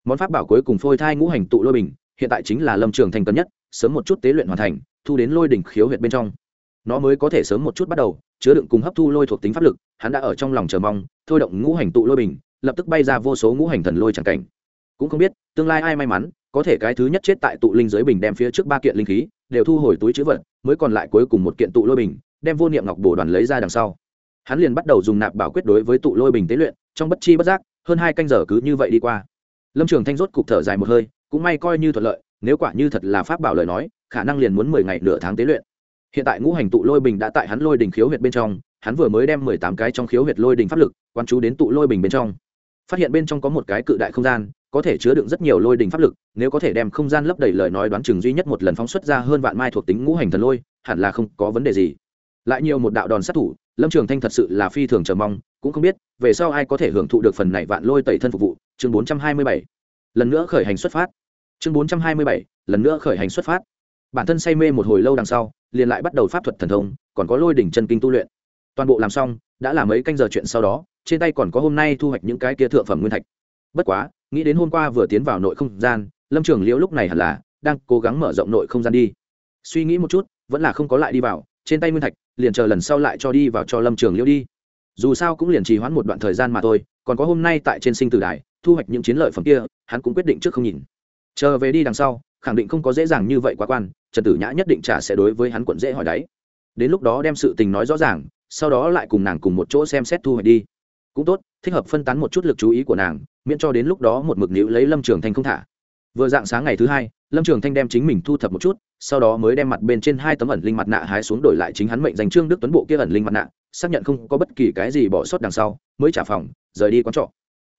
Món pháp bảo cuối cùng phôi thai ngũ hành tụ lôi bình, hiện tại chính là lâm trường thành cân nhất, sớm một chút tế luyện hoàn thành, thu đến lôi đỉnh khiếu huyệt bên trong. Nó mới có thể sớm một chút bắt đầu, chứa đựng cùng hấp thu lôi thuộc tính pháp lực, hắn đã ở trong lòng chờ mong, thôi động ngũ hành tụ lôi bình lập tức bay ra vô số ngũ hành thần lôi chẳng cảnh. Cũng không biết, tương lai ai may mắn, có thể cái thứ nhất chết tại tụ linh giới bình đem phía trước ba kiện linh khí, đều thu hồi túi chữ vật, mới còn lại cuối cùng một kiện tụ lôi bình, đem vô niệm ngọc bổ đoàn lấy ra đằng sau. Hắn liền bắt đầu dùng nạp bảo quyết đối với tụ lôi bình tế luyện, trong bất chi bất giác, hơn hai canh giờ cứ như vậy đi qua. Lâm trường thanh rốt cục thở dài một hơi, cũng may coi như thuận lợi, nếu quả như thật là pháp bảo lời nói, khả năng liền muốn mười ngày nửa tháng tế luyện. Hiện tại ngũ hành tụ lôi bình đã tại hắn lôi đình khiếu huyệt bên trong, hắn vừa mới đem mười tám cái trong khiếu huyệt lôi đình pháp lực quan chú đến tụ lôi bình bên trong phát hiện bên trong có một cái cự đại không gian, có thể chứa đựng rất nhiều lôi đình pháp lực, nếu có thể đem không gian lấp đầy lời nói đoán chừng duy nhất một lần phóng xuất ra hơn vạn mai thuộc tính ngũ hành thần lôi, hẳn là không có vấn đề gì. Lại nhiều một đạo đòn sát thủ, lâm trường thanh thật sự là phi thường chờ mong, cũng không biết, về sau ai có thể hưởng thụ được phần này vạn lôi tẩy thân phục vụ, chương bốn trăm hai mươi bảy. Lần nữa khởi hành xuất phát. Chương bốn trăm hai mươi bảy, lần nữa khởi hành xuất phát. Bản thân say mê một hồi lâu đằng sau, liền lại bắt đầu pháp thuật thần thông, còn có lôi đỉnh chân kinh tu luyện. Toàn bộ làm xong, đã là mấy canh giờ chuyện sau đó trên tay còn có hôm nay thu hoạch những cái kia thượng phẩm nguyên thạch. Bất quá, nghĩ đến hôm qua vừa tiến vào nội không gian, lâm trường liễu lúc này hẳn là đang cố gắng mở rộng nội không gian đi. Suy nghĩ một chút, vẫn là không có lại đi vào, trên tay nguyên thạch, liền chờ lần sau lại cho đi vào cho lâm trường liễu đi. Dù sao cũng liền trì hoãn một đoạn thời gian mà thôi, còn có hôm nay tại trên sinh tử đài, thu hoạch những chiến lợi phẩm kia, hắn cũng quyết định trước không nhìn. Chờ về đi đằng sau, khẳng định không có dễ dàng như vậy quá quan, trần tử nhã nhất định trả sẽ đối với hắn quận dễ hỏi đáy đến lúc đó đem sự tình nói rõ ràng, sau đó lại cùng nàng cùng một chỗ xem xét thu hoạch đi cũng tốt, thích hợp phân tán một chút lực chú ý của nàng, miễn cho đến lúc đó một mực nữ lấy lâm trường thanh không thả. Vừa dạng sáng ngày thứ hai, lâm trường thanh đem chính mình thu thập một chút, sau đó mới đem mặt bên trên hai tấm ẩn linh mặt nạ hái xuống đổi lại chính hắn mệnh dành trương đức tuấn bộ kia ẩn linh mặt nạ, xác nhận không có bất kỳ cái gì bỏ sót đằng sau, mới trả phòng, rời đi quán trọ.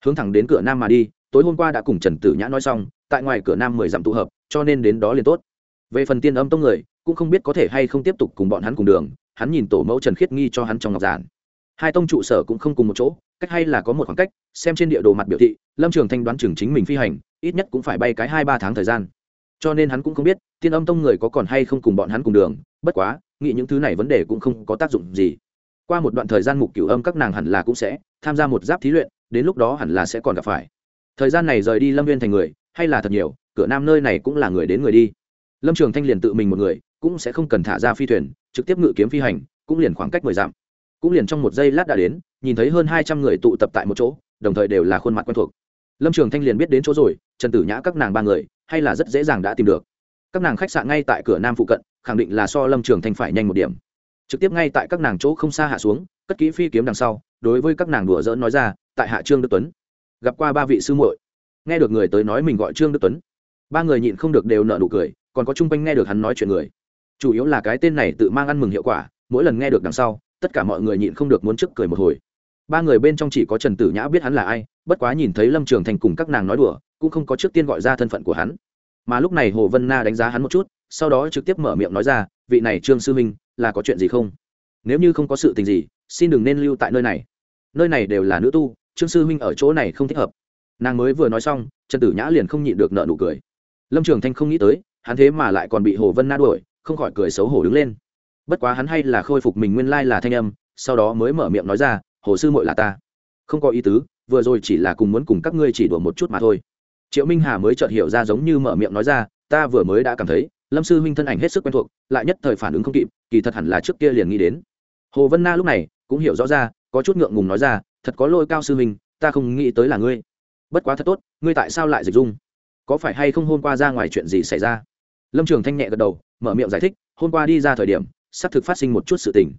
Hướng thẳng đến cửa nam mà đi, tối hôm qua đã cùng trần tử nhã nói xong, tại ngoài cửa nam mười dặm tụ hợp, cho nên đến đó liền tốt. Về phần tiên âm tông người, cũng không biết có thể hay không tiếp tục cùng bọn hắn cùng đường, hắn nhìn tổ mẫu trần khiết nghi cho hắn trong ngọc giản. Hai tông trụ sở cũng không cùng một chỗ cách hay là có một khoảng cách, xem trên địa đồ mặt biểu thị, lâm trường thanh đoán chừng chính mình phi hành, ít nhất cũng phải bay cái hai ba tháng thời gian. Cho nên hắn cũng không biết, tiên âm tông người có còn hay không cùng bọn hắn cùng đường, bất quá, nghĩ những thứ này vấn đề cũng không có tác dụng gì. Qua một đoạn thời gian mục cửu âm các nàng hẳn là cũng sẽ tham gia một giáp thí luyện, đến lúc đó hẳn là sẽ còn gặp phải. Thời gian này rời đi lâm viên thành người, hay là thật nhiều, cửa nam nơi này cũng là người đến người đi. Lâm trường thanh liền tự mình một người, cũng sẽ không cần thả ra phi thuyền, trực tiếp ngự kiếm phi hành, cũng liền khoảng cách mười dặm cũng liền trong một giây lát đã đến, nhìn thấy hơn hai trăm người tụ tập tại một chỗ, đồng thời đều là khuôn mặt quen thuộc. Lâm trường thanh liền biết đến chỗ rồi, trần tử nhã các nàng ba người, hay là rất dễ dàng đã tìm được. Các nàng khách sạn ngay tại cửa nam phụ cận, khẳng định là so lâm trường thanh phải nhanh một điểm. Trực tiếp ngay tại các nàng chỗ không xa hạ xuống, cất kỹ phi kiếm đằng sau, đối với các nàng đùa dỡn nói ra, tại hạ trương đức tuấn. Gặp qua ba vị sư muội. Nghe được người tới nói mình gọi trương đức tuấn. Ba người nhịn không được đều nợ nụ cười, còn có chung quanh nghe được hắn nói chuyện người. Chủ yếu là cái tên này tự mang ăn mừng hiệu quả, mỗi lần nghe được đằng sau tất cả mọi người nhịn không được muốn trước cười một hồi. Ba người bên trong chỉ có trần tử nhã biết hắn là ai, bất quá nhìn thấy lâm trường thành cùng các nàng nói đùa, cũng không có trước tiên gọi ra thân phận của hắn. Mà lúc này hồ vân na đánh giá hắn một chút, sau đó trực tiếp mở miệng nói ra, vị này trương sư minh, là có chuyện gì không? Nếu như không có sự tình gì, xin đừng nên lưu tại nơi này. Nơi này đều là nữ tu, trương sư huynh ở chỗ này không thích hợp. Nàng mới vừa nói xong, trần tử nhã liền không nhịn được nợ nụ cười. Lâm trường thanh không nghĩ tới, hắn thế mà lại còn bị hồ vân na đuổi, không khỏi cười xấu hổ đứng lên bất quá hắn hay là khôi phục mình nguyên lai là thanh âm, sau đó mới mở miệng nói ra, hồ sư mội là ta. Không có ý tứ, vừa rồi chỉ là cùng muốn cùng các ngươi chỉ đùa một chút mà thôi. Triệu minh hà mới chợt hiểu ra giống như mở miệng nói ra, ta vừa mới đã cảm thấy, lâm sư huynh thân ảnh hết sức quen thuộc, lại nhất thời phản ứng không kịp, kỳ thật hẳn là trước kia liền nghĩ đến. Hồ vân na lúc này cũng hiểu rõ ra, có chút ngượng ngùng nói ra, thật có lôi cao sư huynh, ta không nghĩ tới là ngươi. Bất quá thật tốt, ngươi tại sao lại dịch dung? Có phải hay không hôm qua ra ngoài chuyện gì xảy ra? Lâm trường thanh nhẹ gật đầu, mở miệng giải thích, hôm qua đi ra thời điểm xác thực phát sinh một chút sự tình.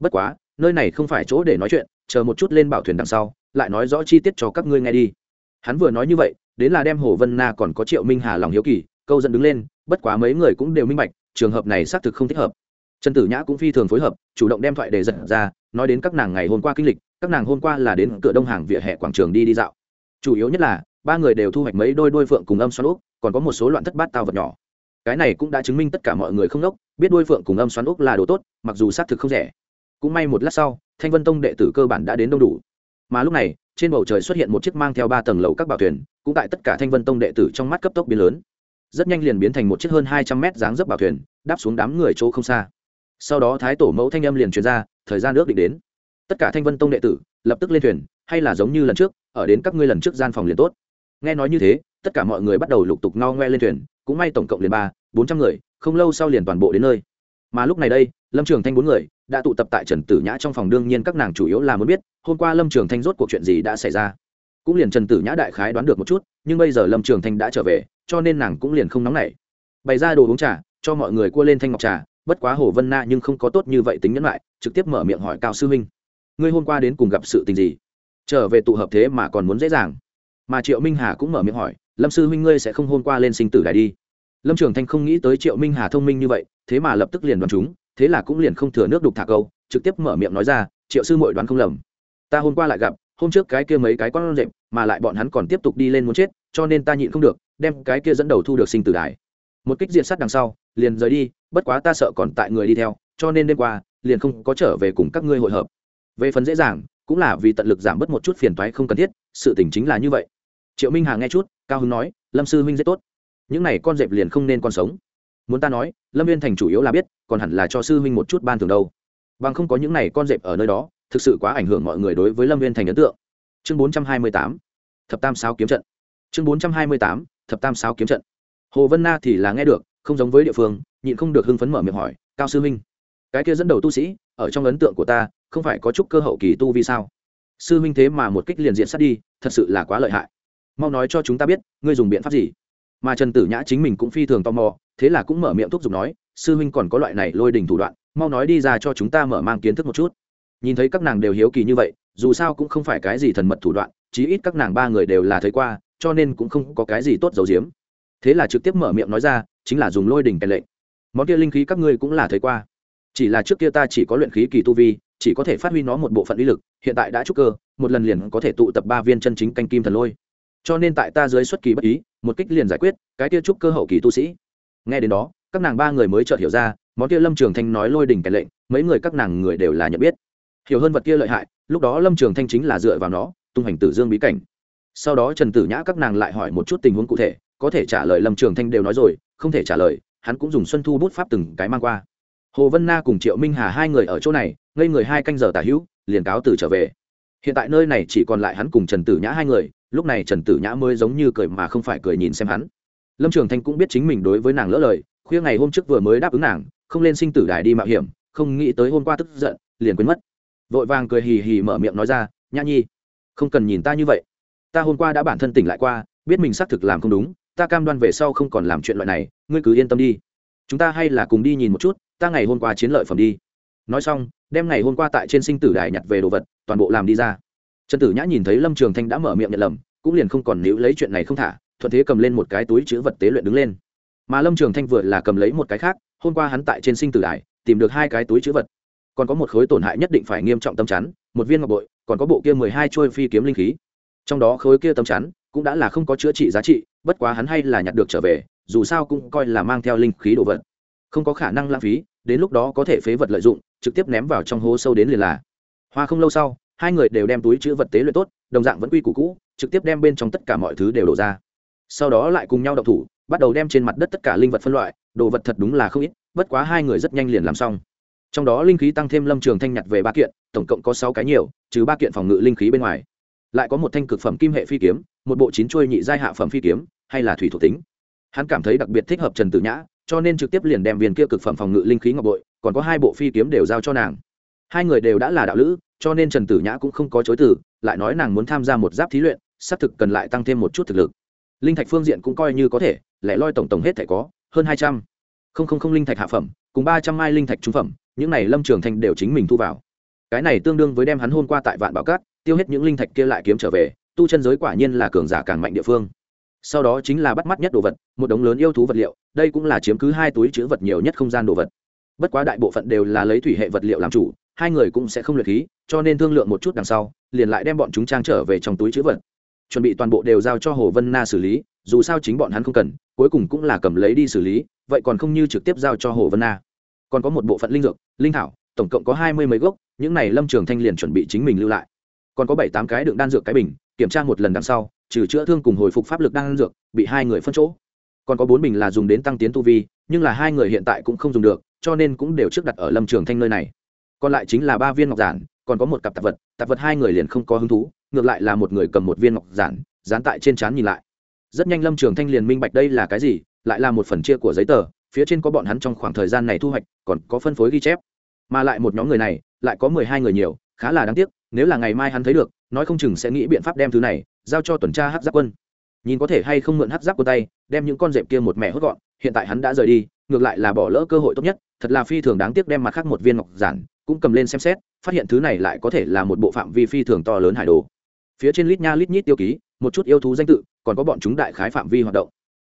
Bất quá, nơi này không phải chỗ để nói chuyện, chờ một chút lên bảo thuyền đằng sau, lại nói rõ chi tiết cho các ngươi nghe đi. Hắn vừa nói như vậy, đến là đem hồ vân na còn có triệu minh hà lòng hiếu kỳ, câu dẫn đứng lên, bất quá mấy người cũng đều minh bạch, trường hợp này xác thực không thích hợp. Trần tử nhã cũng phi thường phối hợp, chủ động đem thoại đề dẫn ra, nói đến các nàng ngày hôm qua kinh lịch, các nàng hôm qua là đến cửa đông hàng vỉa hè quảng trường đi đi dạo. Chủ yếu nhất là, ba người đều thu hoạch mấy đôi đôi phượng cùng âm xoắn úc còn có một số loạn thất bát tao vật nhỏ cái này cũng đã chứng minh tất cả mọi người không đốc, biết đuôi phượng cùng âm xoắn úc là đồ tốt, mặc dù xác thực không rẻ. Cũng may một lát sau, thanh vân tông đệ tử cơ bản đã đến đông đủ. Mà lúc này, trên bầu trời xuất hiện một chiếc mang theo ba tầng lầu các bảo thuyền, cũng tại tất cả thanh vân tông đệ tử trong mắt cấp tốc biến lớn. Rất nhanh liền biến thành một chiếc hơn hai trăm mét dáng dấp bảo thuyền, đáp xuống đám người chỗ không xa. Sau đó thái tổ mẫu thanh âm liền truyền ra, thời gian nước định đến. Tất cả thanh vân tông đệ tử, lập tức lên thuyền, hay là giống như lần trước, ở đến các ngươi lần trước gian phòng liền tốt. Nghe nói như thế, tất cả mọi người bắt đầu lục tục no ngoe lên thuyền cũng may tổng cộng liền ba, bốn trăm người, không lâu sau liền toàn bộ đến nơi. Mà lúc này đây, lâm trường thanh bốn người đã tụ tập tại trần tử nhã trong phòng, đương nhiên các nàng chủ yếu là muốn biết, hôm qua lâm trường thanh rốt cuộc chuyện gì đã xảy ra. Cũng liền trần tử nhã đại khái đoán được một chút, nhưng bây giờ lâm trường thanh đã trở về, cho nên nàng cũng liền không nóng nảy. Bày ra đồ uống trà, cho mọi người cua lên thanh ngọc trà, bất quá hồ vân na nhưng không có tốt như vậy tính nhẫn lại, trực tiếp mở miệng hỏi cao sư minh, ngươi hôm qua đến cùng gặp sự tình gì? Trở về tụ hợp thế mà còn muốn dễ dàng. Mà triệu minh hà cũng mở miệng hỏi lâm sư huynh ngươi sẽ không hôm qua lên sinh tử đài đi. Lâm trường thanh không nghĩ tới triệu minh hà thông minh như vậy, thế mà lập tức liền đoán chúng, thế là cũng liền không thừa nước đục thả câu, trực tiếp mở miệng nói ra, triệu sư mội đoán không lầm. Ta hôm qua lại gặp, hôm trước cái kia mấy cái con rệm mà lại bọn hắn còn tiếp tục đi lên muốn chết, cho nên ta nhịn không được, đem cái kia dẫn đầu thu được sinh tử đài. Một kích diện sắt đằng sau, liền rời đi, bất quá ta sợ còn tại người đi theo, cho nên đêm qua, liền không có trở về cùng các ngươi hội hợp. Về phần dễ dàng, cũng là vì tận lực giảm bớt một chút phiền toái không cần thiết, sự tình chính là như vậy triệu minh hà nghe chút, cao hứng nói, lâm sư huynh rất tốt. Những này con dẹp liền không nên còn sống. Muốn ta nói, lâm viên thành chủ yếu là biết, còn hẳn là cho sư huynh một chút ban thường đâu. Bằng không có những này con dẹp ở nơi đó, thực sự quá ảnh hưởng mọi người đối với lâm viên thành ấn tượng. Chương bốn trăm hai mươi tám. Thập tam sao kiếm trận. Chương bốn trăm hai mươi tám. Thập tam sao kiếm trận. Hồ vân na thì là nghe được, không giống với địa phương, nhịn không được hưng phấn mở miệng hỏi, cao sư huynh, cái kia dẫn đầu tu sĩ, ở trong ấn tượng của ta, không phải có chút cơ hậu kỳ tu vì sao? Sư huynh thế mà một kích liền diện sát đi, thật sự là quá lợi hại mau nói cho chúng ta biết, ngươi dùng biện pháp gì? Mà trần tử nhã chính mình cũng phi thường tò mò, thế là cũng mở miệng thúc giục nói, sư huynh còn có loại này lôi đình thủ đoạn, mau nói đi ra cho chúng ta mở mang kiến thức một chút. Nhìn thấy các nàng đều hiếu kỳ như vậy, dù sao cũng không phải cái gì thần mật thủ đoạn, chí ít các nàng ba người đều là thấy qua, cho nên cũng không có cái gì tốt giấu giếm. Thế là trực tiếp mở miệng nói ra, chính là dùng lôi đình kèn lệnh. Món kia linh khí các ngươi cũng là thấy qua. Chỉ là trước kia ta chỉ có luyện khí kỳ tu vi, chỉ có thể phát huy nó một bộ phận uy lực, hiện tại đã trúc cơ, một lần liền có thể tụ tập ba viên chân chính canh kim thần lôi cho nên tại ta dưới xuất kỳ bất ý, một kích liền giải quyết, cái kia trúc cơ hậu kỳ tu sĩ. Nghe đến đó, các nàng ba người mới chợt hiểu ra, món kia lâm trường thanh nói lôi đỉnh kèn lệnh, mấy người các nàng người đều là nhận biết. Hiểu hơn vật kia lợi hại, lúc đó lâm trường thanh chính là dựa vào nó, tung hành tử dương bí cảnh. Sau đó trần tử nhã các nàng lại hỏi một chút tình huống cụ thể, có thể trả lời lâm trường thanh đều nói rồi, không thể trả lời, hắn cũng dùng xuân thu bút pháp từng cái mang qua. Hồ vân na cùng triệu minh hà hai người ở chỗ này, ngây người hai canh giờ tả hữu, liền cáo từ trở về hiện tại nơi này chỉ còn lại hắn cùng trần tử nhã hai người, lúc này trần tử nhã mới giống như cười mà không phải cười nhìn xem hắn. Lâm trường thanh cũng biết chính mình đối với nàng lỡ lời, khuya ngày hôm trước vừa mới đáp ứng nàng, không lên sinh tử đài đi mạo hiểm, không nghĩ tới hôm qua tức giận, liền quên mất. Vội vàng cười hì hì mở miệng nói ra, nhã nhi, không cần nhìn ta như vậy. Ta hôm qua đã bản thân tỉnh lại qua, biết mình xác thực làm không đúng, ta cam đoan về sau không còn làm chuyện loại này, ngươi cứ yên tâm đi. Chúng ta hay là cùng đi nhìn một chút, ta ngày hôm qua chiến lợi phẩm đi nói xong, đem ngày hôm qua tại trên sinh tử đài nhặt về đồ vật, toàn bộ làm đi ra. Trần tử nhã nhìn thấy lâm trường thanh đã mở miệng nhận lầm, cũng liền không còn níu lấy chuyện này không thả, thuận thế cầm lên một cái túi chữ vật tế luyện đứng lên. Mà lâm trường thanh vừa là cầm lấy một cái khác, hôm qua hắn tại trên sinh tử đài, tìm được hai cái túi chữ vật. Còn có một khối tổn hại nhất định phải nghiêm trọng tâm chắn, một viên ngọc bội, còn có bộ kia mười hai trôi phi kiếm linh khí. Trong đó khối kia tâm chắn cũng đã là không có chữa trị giá trị, bất quá hắn hay là nhặt được trở về, dù sao cũng coi là mang theo linh khí đồ vật. Không có khả năng lãng phí, đến lúc đó có thể phế vật lợi dụng trực tiếp ném vào trong hố sâu đến liền là. Hoa không lâu sau, hai người đều đem túi chữ vật tế luyện tốt, đồng dạng vẫn quy củ cũ, trực tiếp đem bên trong tất cả mọi thứ đều đổ ra. Sau đó lại cùng nhau đậu thủ, bắt đầu đem trên mặt đất tất cả linh vật phân loại, đồ vật thật đúng là không ít, bất quá hai người rất nhanh liền làm xong. Trong đó linh khí tăng thêm lâm trường thanh nhặt về ba kiện, tổng cộng có sáu cái nhiều, trừ ba kiện phòng ngự linh khí bên ngoài. Lại có một thanh cực phẩm kim hệ phi kiếm, một bộ chín chuôi nhị giai hạ phẩm phi kiếm, hay là thủy thuộc tính. Hắn cảm thấy đặc biệt thích hợp trần tử nhã, cho nên trực tiếp liền đem viên kia cực phẩm phòng ngự linh khí ngọc bội còn có hai bộ phi kiếm đều giao cho nàng. Hai người đều đã là đạo lữ, cho nên trần tử nhã cũng không có chối từ, lại nói nàng muốn tham gia một giáp thí luyện, xác thực cần lại tăng thêm một chút thực lực. Linh thạch phương diện cũng coi như có thể lẽ loi tổng tổng hết thể có, hơn hai trăm. Không không không linh thạch hạ phẩm, cùng ba trăm mai linh thạch trung phẩm, những này lâm trường thanh đều chính mình thu vào. Cái này tương đương với đem hắn hôn qua tại vạn bảo cát, tiêu hết những linh thạch kia lại kiếm trở về, tu chân giới quả nhiên là cường giả càng mạnh địa phương. Sau đó chính là bắt mắt nhất đồ vật, một đống lớn yêu thú vật liệu, đây cũng là chiếm cứ hai túi chữ vật nhiều nhất không gian đồ vật bất quá đại bộ phận đều là lấy thủy hệ vật liệu làm chủ, hai người cũng sẽ không luyện khí, cho nên thương lượng một chút đằng sau, liền lại đem bọn chúng trang trở về trong túi chữ vật. Chuẩn bị toàn bộ đều giao cho hồ vân na xử lý, dù sao chính bọn hắn không cần, cuối cùng cũng là cầm lấy đi xử lý, vậy còn không như trực tiếp giao cho hồ vân na. Còn có một bộ phận linh dược, linh thảo, tổng cộng có hai mươi mấy gốc, những này lâm trường thanh liền chuẩn bị chính mình lưu lại. Còn có bảy tám cái đựng đan dược cái bình, kiểm tra một lần đằng sau, trừ chữa thương cùng hồi phục pháp lực đan dược, bị hai người phân chỗ. Còn có bốn bình là dùng đến tăng tiến tu vi, nhưng là hai người hiện tại cũng không dùng được cho nên cũng đều trước đặt ở lâm trường thanh nơi này. Còn lại chính là ba viên ngọc giản, còn có một cặp tạp vật tạp vật hai người liền không có hứng thú, ngược lại là một người cầm một viên ngọc giản, dán tại trên trán nhìn lại. Rất nhanh lâm trường thanh liền minh bạch đây là cái gì, lại là một phần chia của giấy tờ, phía trên có bọn hắn trong khoảng thời gian này thu hoạch, còn có phân phối ghi chép. Mà lại một nhóm người này, lại có mười hai người nhiều, khá là đáng tiếc, nếu là ngày mai hắn thấy được, nói không chừng sẽ nghĩ biện pháp đem thứ này giao cho tuần tra hát giáp quân. Nhìn có thể hay không mượn hát giáp quân tay, đem những con dẹp kia một mẹ hốt gọn hiện tại hắn đã rời đi, ngược lại là bỏ lỡ cơ hội tốt nhất, thật là phi thường đáng tiếc đem mặt khác một viên ngọc giản cũng cầm lên xem xét, phát hiện thứ này lại có thể là một bộ phạm vi phi thường to lớn hải đồ. Phía trên lít nha lít nhít tiêu ký, một chút yêu thú danh tự, còn có bọn chúng đại khái phạm vi hoạt động.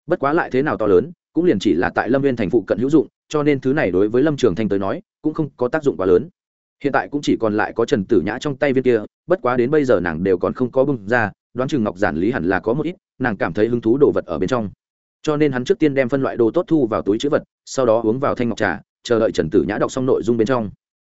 Bất quá lại thế nào to lớn, cũng liền chỉ là tại lâm viên thành phụ cận hữu dụng, cho nên thứ này đối với lâm trường thanh tới nói, cũng không có tác dụng quá lớn. Hiện tại cũng chỉ còn lại có trần tử nhã trong tay viên kia, bất quá đến bây giờ nàng đều còn không có bưng ra, đoán chừng ngọc giản lý hẳn là có một ít, nàng cảm thấy hứng thú đồ vật ở bên trong cho nên hắn trước tiên đem phân loại đồ tốt thu vào túi chữ vật, sau đó uống vào thanh ngọc trà, chờ đợi trần tử nhã đọc xong nội dung bên trong.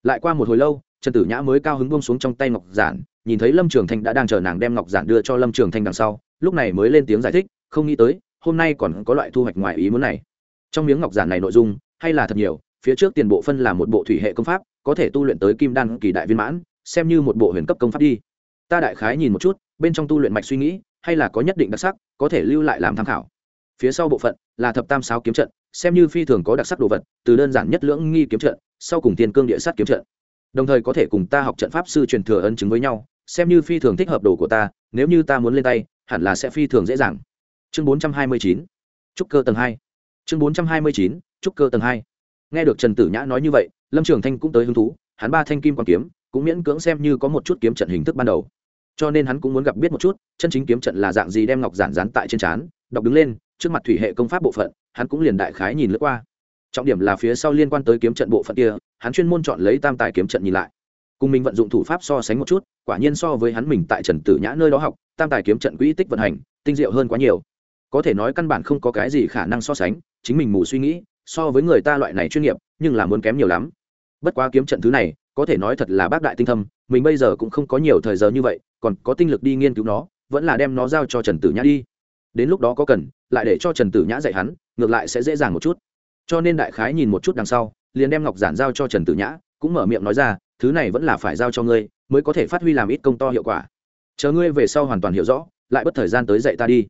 Lại qua một hồi lâu, trần tử nhã mới cao hứng buông xuống trong tay ngọc giản, nhìn thấy lâm trường thanh đã đang chờ nàng đem ngọc giản đưa cho lâm trường thanh đằng sau, lúc này mới lên tiếng giải thích, không nghĩ tới, hôm nay còn có loại thu hoạch ngoài ý muốn này. Trong miếng ngọc giản này nội dung, hay là thật nhiều, phía trước tiền bộ phân là một bộ thủy hệ công pháp, có thể tu luyện tới kim đan kỳ đại viên mãn, xem như một bộ huyền cấp công pháp đi. Ta đại khái nhìn một chút, bên trong tu luyện mạch suy nghĩ, hay là có nhất định đặc sắc, có thể lưu lại làm tham khảo phía sau bộ phận là thập tam sáu kiếm trận, xem như phi thường có đặc sắc đồ vật, từ đơn giản nhất lưỡng nghi kiếm trận, sau cùng tiền cương địa sát kiếm trận. Đồng thời có thể cùng ta học trận pháp sư truyền thừa ân chứng với nhau, xem như phi thường thích hợp đồ của ta, nếu như ta muốn lên tay, hẳn là sẽ phi thường dễ dàng. Chương bốn trăm hai mươi chín, trúc cơ tầng hai. Chương bốn trăm hai mươi chín, trúc cơ tầng hai. Nghe được trần tử nhã nói như vậy, lâm trường thanh cũng tới hứng thú, hắn ba thanh kim quan kiếm, cũng miễn cưỡng xem như có một chút kiếm trận hình thức ban đầu. Cho nên hắn cũng muốn gặp biết một chút, chân chính kiếm trận là dạng gì đem ngọc giản dán tại trên trán đọc đứng lên, trước mặt thủy hệ công pháp bộ phận, hắn cũng liền đại khái nhìn lướt qua. Trọng điểm là phía sau liên quan tới kiếm trận bộ phận kia, hắn chuyên môn chọn lấy tam tài kiếm trận nhìn lại. Cùng mình vận dụng thủ pháp so sánh một chút, quả nhiên so với hắn mình tại trần tử nhã nơi đó học, tam tài kiếm trận quỹ tích vận hành, tinh diệu hơn quá nhiều. Có thể nói căn bản không có cái gì khả năng so sánh, chính mình mù suy nghĩ, so với người ta loại này chuyên nghiệp, nhưng là muốn kém nhiều lắm. Bất quá kiếm trận thứ này, có thể nói thật là bác đại tinh thâm, mình bây giờ cũng không có nhiều thời giờ như vậy, còn có tinh lực đi nghiên cứu nó, vẫn là đem nó giao cho trần tử nhã đi đến lúc đó có cần, lại để cho trần tử nhã dạy hắn, ngược lại sẽ dễ dàng một chút. Cho nên đại khái nhìn một chút đằng sau, liền đem ngọc giản giao cho trần tử nhã, cũng mở miệng nói ra, thứ này vẫn là phải giao cho ngươi, mới có thể phát huy làm ít công to hiệu quả. Chờ ngươi về sau hoàn toàn hiểu rõ, lại bất thời gian tới dạy ta đi.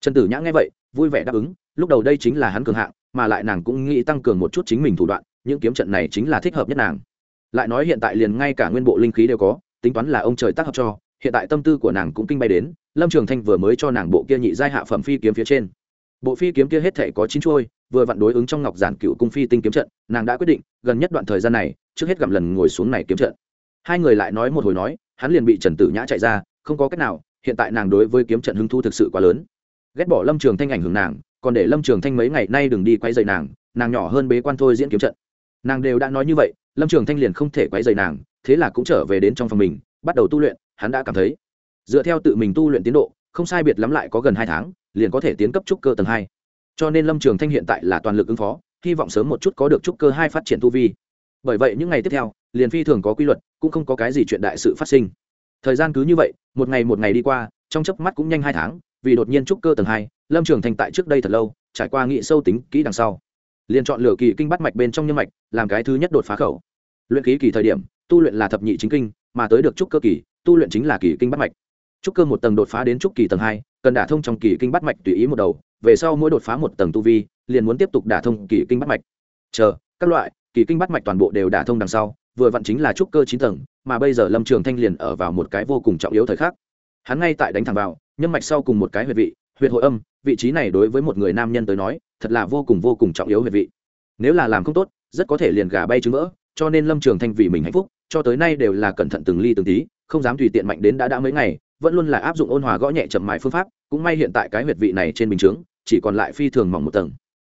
Trần tử nhã nghe vậy, vui vẻ đáp ứng, lúc đầu đây chính là hắn cường hạng, mà lại nàng cũng nghĩ tăng cường một chút chính mình thủ đoạn, những kiếm trận này chính là thích hợp nhất nàng. Lại nói hiện tại liền ngay cả nguyên bộ linh khí đều có, tính toán là ông trời tác hợp cho hiện tại tâm tư của nàng cũng kinh bay đến, lâm trường thanh vừa mới cho nàng bộ kia nhị giai hạ phẩm phi kiếm phía trên. Bộ phi kiếm kia hết thể có chín chuôi, vừa vặn đối ứng trong ngọc giản cựu cung phi tinh kiếm trận, nàng đã quyết định, gần nhất đoạn thời gian này, trước hết gặm lần ngồi xuống này kiếm trận. Hai người lại nói một hồi nói, hắn liền bị trần tử nhã chạy ra, không có cách nào, hiện tại nàng đối với kiếm trận hứng thu thực sự quá lớn. Ghét bỏ lâm trường thanh ảnh hưởng nàng, còn để lâm trường thanh mấy ngày nay đừng đi quay dày nàng nàng nhỏ hơn bế quan thôi diễn kiếm trận. Nàng đều đã nói như vậy, lâm trường thanh liền không thể quay dày nàng, thế là cũng trở về đến trong phòng mình, bắt đầu tu luyện hắn đã cảm thấy. Dựa theo tự mình tu luyện tiến độ, không sai biệt lắm lại có gần hai tháng, liền có thể tiến cấp trúc cơ tầng hai. Cho nên lâm trường thanh hiện tại là toàn lực ứng phó, hy vọng sớm một chút có được trúc cơ hai phát triển tu vi. Bởi vậy những ngày tiếp theo, liền phi thường có quy luật, cũng không có cái gì chuyện đại sự phát sinh. Thời gian cứ như vậy, một ngày một ngày đi qua, trong chớp mắt cũng nhanh hai tháng, vì đột nhiên trúc cơ tầng hai, lâm trường thanh tại trước đây thật lâu, trải qua nghị sâu tính kỹ đằng sau. Liền chọn lửa kỳ kinh bắt mạch bên trong nhân mạch, làm cái thứ nhất đột phá khẩu. Luyện ký kỳ thời điểm, tu luyện là thập nhị chính kinh, mà tới được trúc cơ kỳ tu luyện chính là kỳ kinh bắt mạch. Trúc cơ một tầng đột phá đến trúc kỳ tầng hai, cần đả thông trong kỳ kinh bắt mạch tùy ý một đầu, về sau mỗi đột phá một tầng tu vi, liền muốn tiếp tục đả thông kỳ kinh bắt mạch. Chờ, các loại, kỳ kinh bắt mạch toàn bộ đều đả thông đằng sau, vừa vặn chính là trúc cơ chín tầng, mà bây giờ lâm trường thanh liền ở vào một cái vô cùng trọng yếu thời khắc. Hắn ngay tại đánh thẳng vào nhân mạch sau cùng một cái huyệt vị, huyệt hội âm, vị trí này đối với một người nam nhân tới nói, thật là vô cùng vô cùng trọng yếu huyệt vị. Nếu là làm không tốt, rất có thể liền gà bay trứng vỡ, cho nên lâm trường thanh vì mình hạnh phúc, cho tới nay đều là cẩn thận từng ly từng tí không dám tùy tiện mạnh đến đã đã mấy ngày, vẫn luôn là áp dụng ôn hòa gõ nhẹ chậm mại phương pháp, cũng may hiện tại cái huyệt vị này trên bình chướng, chỉ còn lại phi thường mỏng một tầng.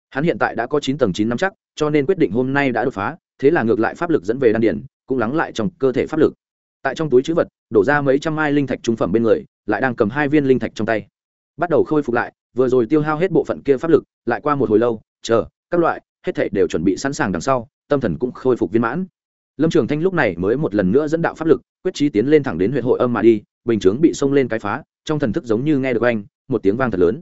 Hắn hiện tại đã có chín tầng chín năm chắc, cho nên quyết định hôm nay đã đột phá, thế là ngược lại pháp lực dẫn về đan điển cũng lắng lại trong cơ thể pháp lực. Tại trong túi chữ vật, đổ ra mấy trăm mai linh thạch trung phẩm bên người, lại đang cầm hai viên linh thạch trong tay. Bắt đầu khôi phục lại, vừa rồi tiêu hao hết bộ phận kia pháp lực, lại qua một hồi lâu, chờ, các loại, hết thảy đều chuẩn bị sẵn sàng đằng sau, tâm thần cũng khôi phục viên mãn lâm trường thanh lúc này mới một lần nữa dẫn đạo pháp lực, quyết trí tiến lên thẳng đến huyện hội âm mà đi, bình chướng bị xông lên cái phá, trong thần thức giống như nghe được anh một tiếng vang thật lớn.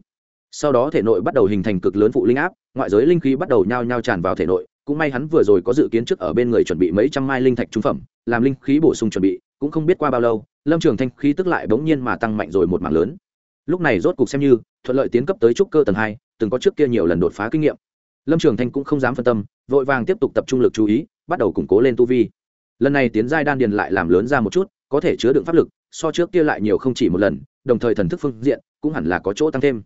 Sau đó thể nội bắt đầu hình thành cực lớn phụ linh áp, ngoại giới linh khí bắt đầu nhao nhao tràn vào thể nội, cũng may hắn vừa rồi có dự kiến trước ở bên người chuẩn bị mấy trăm mai linh thạch trung phẩm, làm linh khí bổ sung chuẩn bị, cũng không biết qua bao lâu, lâm trường thanh khí tức lại bỗng nhiên mà tăng mạnh rồi một mảng lớn. Lúc này rốt cục xem như, thuận lợi tiến cấp tới trúc cơ tầng hai, từng có trước kia nhiều lần đột phá kinh nghiệm lâm trường thanh cũng không dám phân tâm, vội vàng tiếp tục tập trung lực chú ý, bắt đầu củng cố lên tu vi. Lần này tiến giai đan điền lại làm lớn ra một chút, có thể chứa đựng pháp lực, so trước kia lại nhiều không chỉ một lần, đồng thời thần thức phương diện cũng hẳn là có chỗ tăng thêm.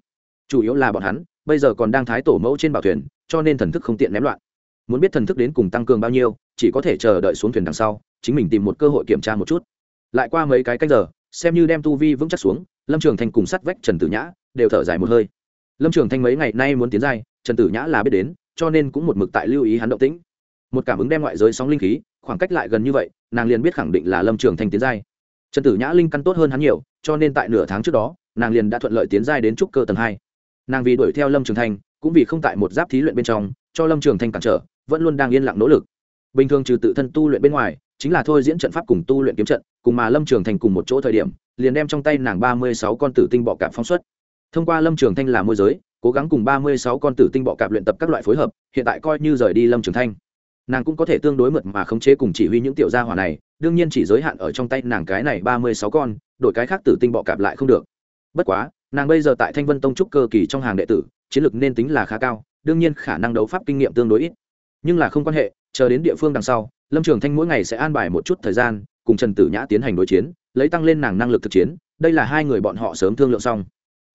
Chủ yếu là bọn hắn, bây giờ còn đang thái tổ mẫu trên bảo thuyền, cho nên thần thức không tiện ném loạn. Muốn biết thần thức đến cùng tăng cường bao nhiêu, chỉ có thể chờ đợi xuống thuyền đằng sau, chính mình tìm một cơ hội kiểm tra một chút. Lại qua mấy cái cách giờ, xem như đem tu vi vững chắc xuống, lâm trường thanh cùng sắt vách trần tử nhã đều thở dài một hơi. Lâm trường thanh mấy ngày nay muốn tiến giai trần tử nhã là biết đến, cho nên cũng một mực tại lưu ý hắn động tĩnh. Một cảm ứng đem ngoại giới sóng linh khí, khoảng cách lại gần như vậy, nàng liền biết khẳng định là lâm trường thanh tiến giai. Trần tử nhã linh căn tốt hơn hắn nhiều, cho nên tại nửa tháng trước đó, nàng liền đã thuận lợi tiến giai đến trúc cơ tầng hai. Nàng vì đuổi theo lâm trường thanh, cũng vì không tại một giáp thí luyện bên trong, cho lâm trường thanh cản trở, vẫn luôn đang yên lặng nỗ lực. Bình thường trừ tự thân tu luyện bên ngoài, chính là thôi diễn trận pháp cùng tu luyện kiếm trận, cùng mà lâm trường thanh cùng một chỗ thời điểm, liền đem trong tay nàng ba mươi sáu con tử tinh bọ cạp phóng xuất. Thông qua lâm trường thanh là môi giới cố gắng cùng ba mươi sáu con tử tinh bọ cạp luyện tập các loại phối hợp, hiện tại coi như rời đi lâm trường thanh. Nàng cũng có thể tương đối mượt mà khống chế cùng chỉ huy những tiểu gia hỏa này, đương nhiên chỉ giới hạn ở trong tay nàng cái này ba mươi sáu con, đổi cái khác tử tinh bọ cạp lại không được. Bất quá, nàng bây giờ tại thanh vân tông trúc cơ kỳ trong hàng đệ tử, chiến lược nên tính là khá cao, đương nhiên khả năng đấu pháp kinh nghiệm tương đối ít. Nhưng là không quan hệ, chờ đến địa phương đằng sau, lâm trường thanh mỗi ngày sẽ an bài một chút thời gian, cùng trần tử nhã tiến hành đối chiến, lấy tăng lên nàng năng lực thực chiến, đây là hai người bọn họ sớm thương lượng xong.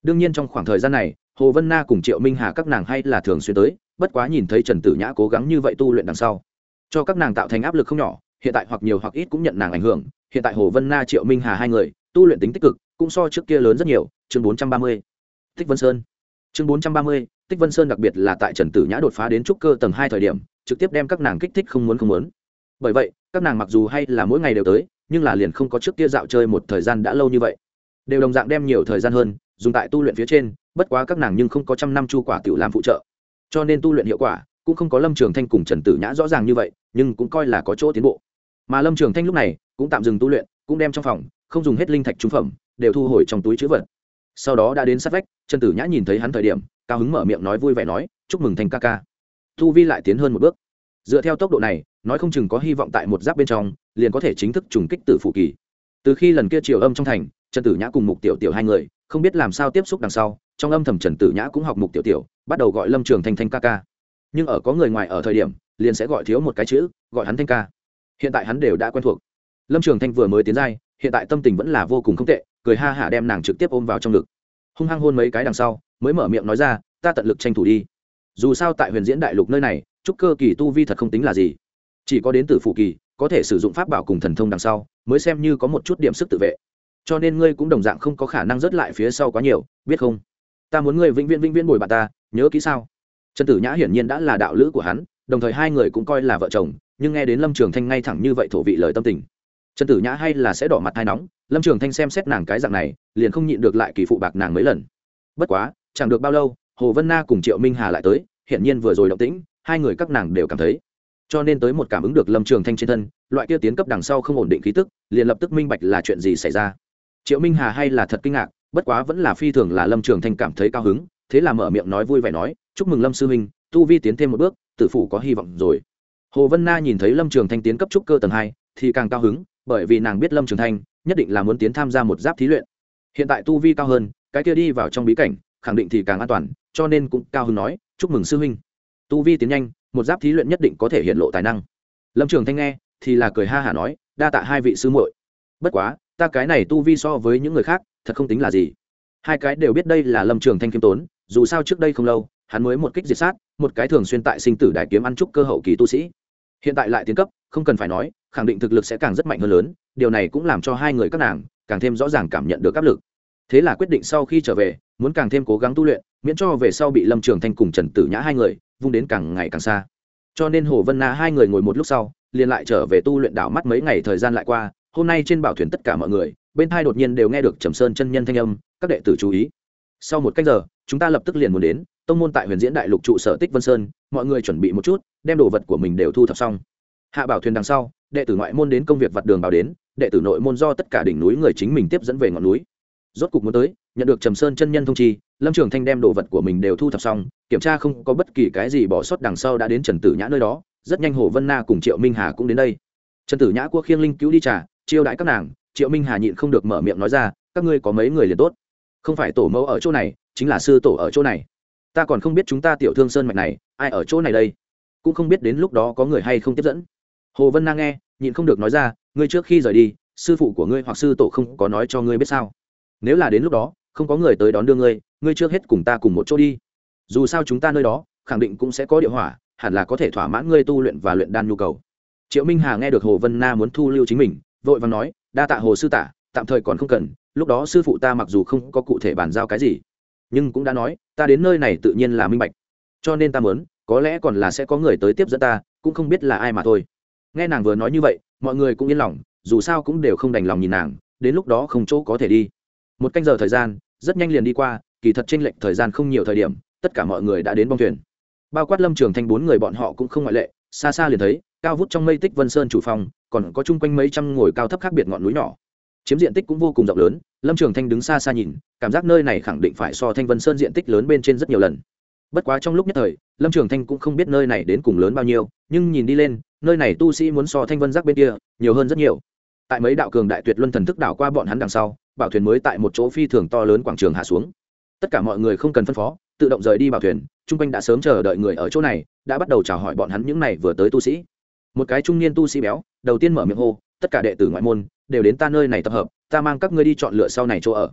Đương nhiên trong khoảng thời gian này hồ vân na cùng triệu minh hà các nàng hay là thường xuyên tới, bất quá nhìn thấy trần tử nhã cố gắng như vậy tu luyện đằng sau. Cho các nàng tạo thành áp lực không nhỏ, hiện tại hoặc nhiều hoặc ít cũng nhận nàng ảnh hưởng, hiện tại hồ vân na, triệu minh hà hai người, tu luyện tính tích cực, cũng so trước kia lớn rất nhiều, chương bốn trăm ba mươi. Tích vân sơn. Chương bốn trăm ba mươi, tích vân sơn đặc biệt là tại trần tử nhã đột phá đến trúc cơ tầng hai thời điểm, trực tiếp đem các nàng kích thích không muốn không muốn. Bởi vậy, các nàng mặc dù hay là mỗi ngày đều tới, nhưng là liền không có trước kia dạo chơi một thời gian đã lâu như vậy. Đều đồng dạng đem nhiều thời gian hơn, dùng tại tu luyện phía trên bất quá các nàng nhưng không có trăm năm chu quả tiểu làm phụ trợ. Cho nên tu luyện hiệu quả, cũng không có lâm trường thanh cùng trần tử nhã rõ ràng như vậy, nhưng cũng coi là có chỗ tiến bộ. Mà lâm trường thanh lúc này, cũng tạm dừng tu luyện, cũng đem trong phòng, không dùng hết linh thạch trung phẩm, đều thu hồi trong túi chữ vật. Sau đó đã đến sát vách, trần tử nhã nhìn thấy hắn thời điểm, cao hứng mở miệng nói vui vẻ nói, chúc mừng thanh ca ca. Thu vi lại tiến hơn một bước. Dựa theo tốc độ này, nói không chừng có hy vọng tại một giáp bên trong, liền có thể chính thức trùng kích tử phụ kỳ. Từ khi lần kia triều âm trong thành, trần tử nhã cùng mục tiểu tiểu hai người không biết làm sao tiếp xúc đằng sau, trong âm thầm trần tử nhã cũng học mục tiểu tiểu, bắt đầu gọi lâm trường thanh thanh ca ca. Nhưng ở có người ngoài ở thời điểm, liền sẽ gọi thiếu một cái chữ, gọi hắn thanh ca. Hiện tại hắn đều đã quen thuộc. Lâm trường thanh vừa mới tiến giai, hiện tại tâm tình vẫn là vô cùng không tệ, cười ha hả đem nàng trực tiếp ôm vào trong ngực. Hung hăng hôn mấy cái đằng sau, mới mở miệng nói ra, ta tận lực tranh thủ đi. Dù sao tại huyền diễn đại lục nơi này, trúc cơ kỳ tu vi thật không tính là gì. Chỉ có đến từ phụ kỳ, có thể sử dụng pháp bảo cùng thần thông đằng sau, mới xem như có một chút điểm sức tự vệ cho nên ngươi cũng đồng dạng không có khả năng rớt lại phía sau quá nhiều, biết không? Ta muốn ngươi vĩnh viễn vĩnh viễn bồi bạn ta, nhớ kỹ sao? Trần tử nhã hiển nhiên đã là đạo lữ của hắn, đồng thời hai người cũng coi là vợ chồng, nhưng nghe đến lâm trường thanh ngay thẳng như vậy thổ vị lời tâm tình. Trần tử nhã hay là sẽ đỏ mặt hai nóng, lâm trường thanh xem xét nàng cái dạng này, liền không nhịn được lại kỳ phụ bạc nàng mấy lần. Bất quá, chẳng được bao lâu, hồ vân na cùng triệu minh hà lại tới, hiển nhiên vừa rồi động tĩnh, hai người các nàng đều cảm thấy. Cho nên tới một cảm ứng được lâm trường thanh trên thân, loại kia tiến cấp đằng sau không ổn định khí tức, liền lập tức minh bạch là chuyện gì xảy ra triệu minh hà hay là thật kinh ngạc, bất quá vẫn là phi thường là lâm trường thanh cảm thấy cao hứng, thế là mở miệng nói vui vẻ nói, chúc mừng lâm sư huynh, tu vi tiến thêm một bước, tử phụ có hy vọng rồi. Hồ vân na nhìn thấy lâm trường thanh tiến cấp trúc cơ tầng hai thì càng cao hứng, bởi vì nàng biết lâm trường thanh nhất định là muốn tiến tham gia một giáp thí luyện. Hiện tại tu vi cao hơn, cái kia đi vào trong bí cảnh, khẳng định thì càng an toàn, cho nên cũng cao hứng nói, chúc mừng sư huynh. Tu vi tiến nhanh, một giáp thí luyện nhất định có thể hiện lộ tài năng. Lâm trường thanh nghe thì là cười ha hả nói, đa tạ hai vị sư muội. Bất quá ta cái này tu vi so với những người khác, thật không tính là gì. Hai cái đều biết đây là lâm trường thanh kiếm tốn, dù sao trước đây không lâu, hắn mới một kích diệt sát, một cái thường xuyên tại sinh tử đại kiếm ăn trúc cơ hậu kỳ tu sĩ. Hiện tại lại tiến cấp, không cần phải nói, khẳng định thực lực sẽ càng rất mạnh hơn lớn, điều này cũng làm cho hai người các nàng càng thêm rõ ràng cảm nhận được áp lực. Thế là quyết định sau khi trở về, muốn càng thêm cố gắng tu luyện, miễn cho về sau bị lâm trường thanh cùng trần tử nhã hai người vung đến càng ngày càng xa. Cho nên hồ vân na hai người ngồi một lúc sau, liền lại trở về tu luyện đảo mắt mấy ngày thời gian lại qua hôm nay trên bảo thuyền tất cả mọi người, bên thai đột nhiên đều nghe được trầm sơn chân nhân thanh âm, các đệ tử chú ý. Sau một cách giờ, chúng ta lập tức liền muốn đến, tông môn tại huyền diễn đại lục trụ sở tích vân sơn, mọi người chuẩn bị một chút, đem đồ vật của mình đều thu thập xong. Hạ bảo thuyền đằng sau, đệ tử ngoại môn đến công việc vặt đường bảo đến, đệ tử nội môn do tất cả đỉnh núi người chính mình tiếp dẫn về ngọn núi. Rốt cục muốn tới, nhận được trầm sơn chân nhân thông chi, lâm trường thanh đem đồ vật của mình đều thu thập xong, kiểm tra không có bất kỳ cái gì bỏ sót đằng sau đã đến trần tử nhã nơi đó, rất nhanh hồ vân na cùng triệu minh hà cũng đến đây. Trần tử nhã cua khiêng linh cứu đi trả chiêu đãi các nàng, triệu minh hà nhịn không được mở miệng nói ra, các ngươi có mấy người liền tốt? Không phải tổ mẫu ở chỗ này, chính là sư tổ ở chỗ này. Ta còn không biết chúng ta tiểu thương sơn mạch này, ai ở chỗ này đây? Cũng không biết đến lúc đó có người hay không tiếp dẫn. Hồ vân na nghe, nhịn không được nói ra, ngươi trước khi rời đi, sư phụ của ngươi hoặc sư tổ không có nói cho ngươi biết sao? Nếu là đến lúc đó, không có người tới đón đưa ngươi ngươi trước hết cùng ta cùng một chỗ đi. Dù sao chúng ta nơi đó, khẳng định cũng sẽ có địa hỏa, hẳn là có thể thỏa mãn ngươi tu luyện và luyện đan nhu cầu. Triệu minh hà nghe được hồ vân na muốn thu lưu chính mình vội vàng nói, đa tạ hồ sư tả, tạm thời còn không cần, lúc đó sư phụ ta mặc dù không có cụ thể bàn giao cái gì, nhưng cũng đã nói, ta đến nơi này tự nhiên là minh bạch. Cho nên ta muốn, có lẽ còn là sẽ có người tới tiếp dẫn ta, cũng không biết là ai mà thôi. Nghe nàng vừa nói như vậy, mọi người cũng yên lòng, dù sao cũng đều không đành lòng nhìn nàng, đến lúc đó không chỗ có thể đi. Một canh giờ thời gian, rất nhanh liền đi qua, kỳ thật tranh lệch thời gian không nhiều thời điểm, tất cả mọi người đã đến bong thuyền. Bao quát lâm trường thanh bốn người bọn họ cũng không ngoại lệ, xa xa liền thấy, cao vút trong mây tích vân sơn chủ phòng còn có chung quanh mấy trăm ngồi cao thấp khác biệt ngọn núi nhỏ. Chiếm diện tích cũng vô cùng rộng lớn, lâm trường thanh đứng xa xa nhìn, cảm giác nơi này khẳng định phải so thanh vân sơn diện tích lớn bên trên rất nhiều lần. Bất quá trong lúc nhất thời, lâm trường thanh cũng không biết nơi này đến cùng lớn bao nhiêu, nhưng nhìn đi lên, nơi này tu sĩ muốn so thanh vân giác bên kia, nhiều hơn rất nhiều. Tại mấy đạo cường đại tuyệt luân thần thức đảo qua bọn hắn đằng sau, bảo thuyền mới tại một chỗ phi thường to lớn quảng trường hạ xuống. Tất cả mọi người không cần phân phó, tự động rời đi bảo thuyền, chung quanh đã sớm chờ đợi người ở chỗ này, đã bắt đầu chào hỏi bọn hắn những này vừa tới tu sĩ một cái trung niên tu sĩ béo, đầu tiên mở miệng hô, tất cả đệ tử ngoại môn đều đến ta nơi này tập hợp, ta mang các ngươi đi chọn lựa sau này chỗ ở.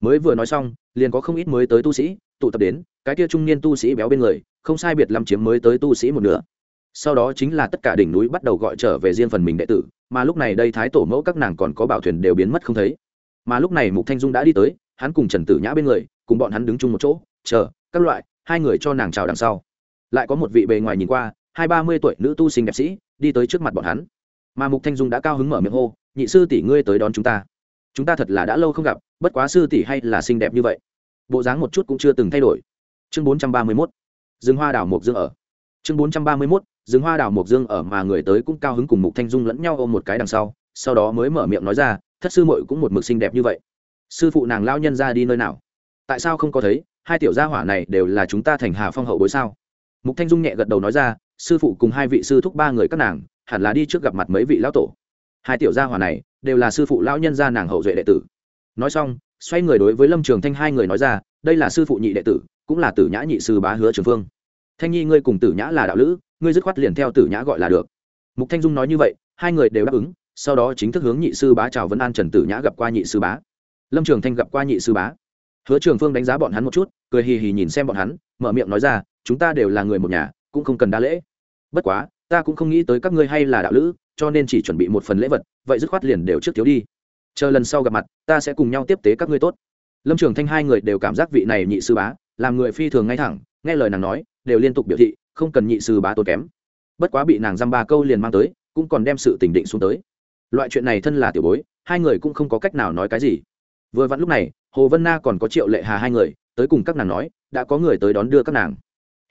Mới vừa nói xong, liền có không ít mới tới tu sĩ, tụ tập đến, cái kia trung niên tu sĩ béo bên người, không sai biệt làm chiếm mới tới tu sĩ một nửa. Sau đó chính là tất cả đỉnh núi bắt đầu gọi trở về riêng phần mình đệ tử, mà lúc này đây thái tổ mẫu các nàng còn có bảo thuyền đều biến mất không thấy. Mà lúc này mục thanh dung đã đi tới, hắn cùng trần tử nhã bên người, cùng bọn hắn đứng chung một chỗ, chờ, các loại, hai người cho nàng chào đằng sau. Lại có một vị bề ngoài nhìn qua hai ba mươi tuổi nữ tu sinh đẹp sĩ, đi tới trước mặt bọn hắn. Mà mục thanh dung đã cao hứng mở miệng hô, nhị sư tỷ ngươi tới đón chúng ta. Chúng ta thật là đã lâu không gặp, bất quá sư tỷ hay là xinh đẹp như vậy. Bộ dáng một chút cũng chưa từng thay đổi. Chương bốn trăm ba mươi mốt rừng hoa đảo mộc dương ở. Chương bốn trăm ba mươi mốt rừng hoa đảo mộc dương ở mà người tới cũng cao hứng cùng mục thanh dung lẫn nhau ôm một cái đằng sau sau đó mới mở miệng nói ra, thất sư muội cũng một mực xinh đẹp như vậy. Sư phụ nàng lao nhân ra đi nơi nào? Tại sao không có thấy? Hai tiểu gia hỏa này đều là chúng ta thành hà phong hậu bối sao? Mục thanh dung nhẹ gật đầu nói ra sư phụ cùng hai vị sư thúc ba người các nàng, hẳn là đi trước gặp mặt mấy vị lão tổ. Hai tiểu gia hòa này, đều là sư phụ lão nhân gia nàng hậu duệ đệ tử. Nói xong, xoay người đối với lâm trường thanh hai người nói ra, đây là sư phụ nhị đệ tử, cũng là tử nhã nhị sư bá hứa trường phương. Thanh nhi ngươi cùng tử nhã là đạo lữ, ngươi dứt khoát liền theo tử nhã gọi là được. Mục thanh dung nói như vậy, hai người đều đáp ứng, sau đó chính thức hướng nhị sư bá chào vấn an trần tử nhã gặp qua nhị sư bá. Lâm trường thanh gặp qua nhị sư bá. Hứa trường phương đánh giá bọn hắn một chút, cười hì hì nhìn xem bọn hắn, mở miệng nói ra, chúng ta đều là người một nhà cũng không cần đa lễ. Bất quá, ta cũng không nghĩ tới các ngươi hay là đạo lữ, cho nên chỉ chuẩn bị một phần lễ vật, vậy dứt khoát liền đều trước thiếu đi. Chờ lần sau gặp mặt, ta sẽ cùng nhau tiếp tế các ngươi tốt. Lâm trường thanh hai người đều cảm giác vị này nhị sư bá, làm người phi thường ngay thẳng, nghe lời nàng nói, đều liên tục biểu thị, không cần nhị sư bá tốn kém. Bất quá bị nàng dăm ba câu liền mang tới, cũng còn đem sự tình định xuống tới. Loại chuyện này thân là tiểu bối, hai người cũng không có cách nào nói cái gì. Vừa vặn lúc này, hồ vân na còn có triệu lệ hà hai người, tới cùng các nàng nói, đã có người tới đón đưa các nàng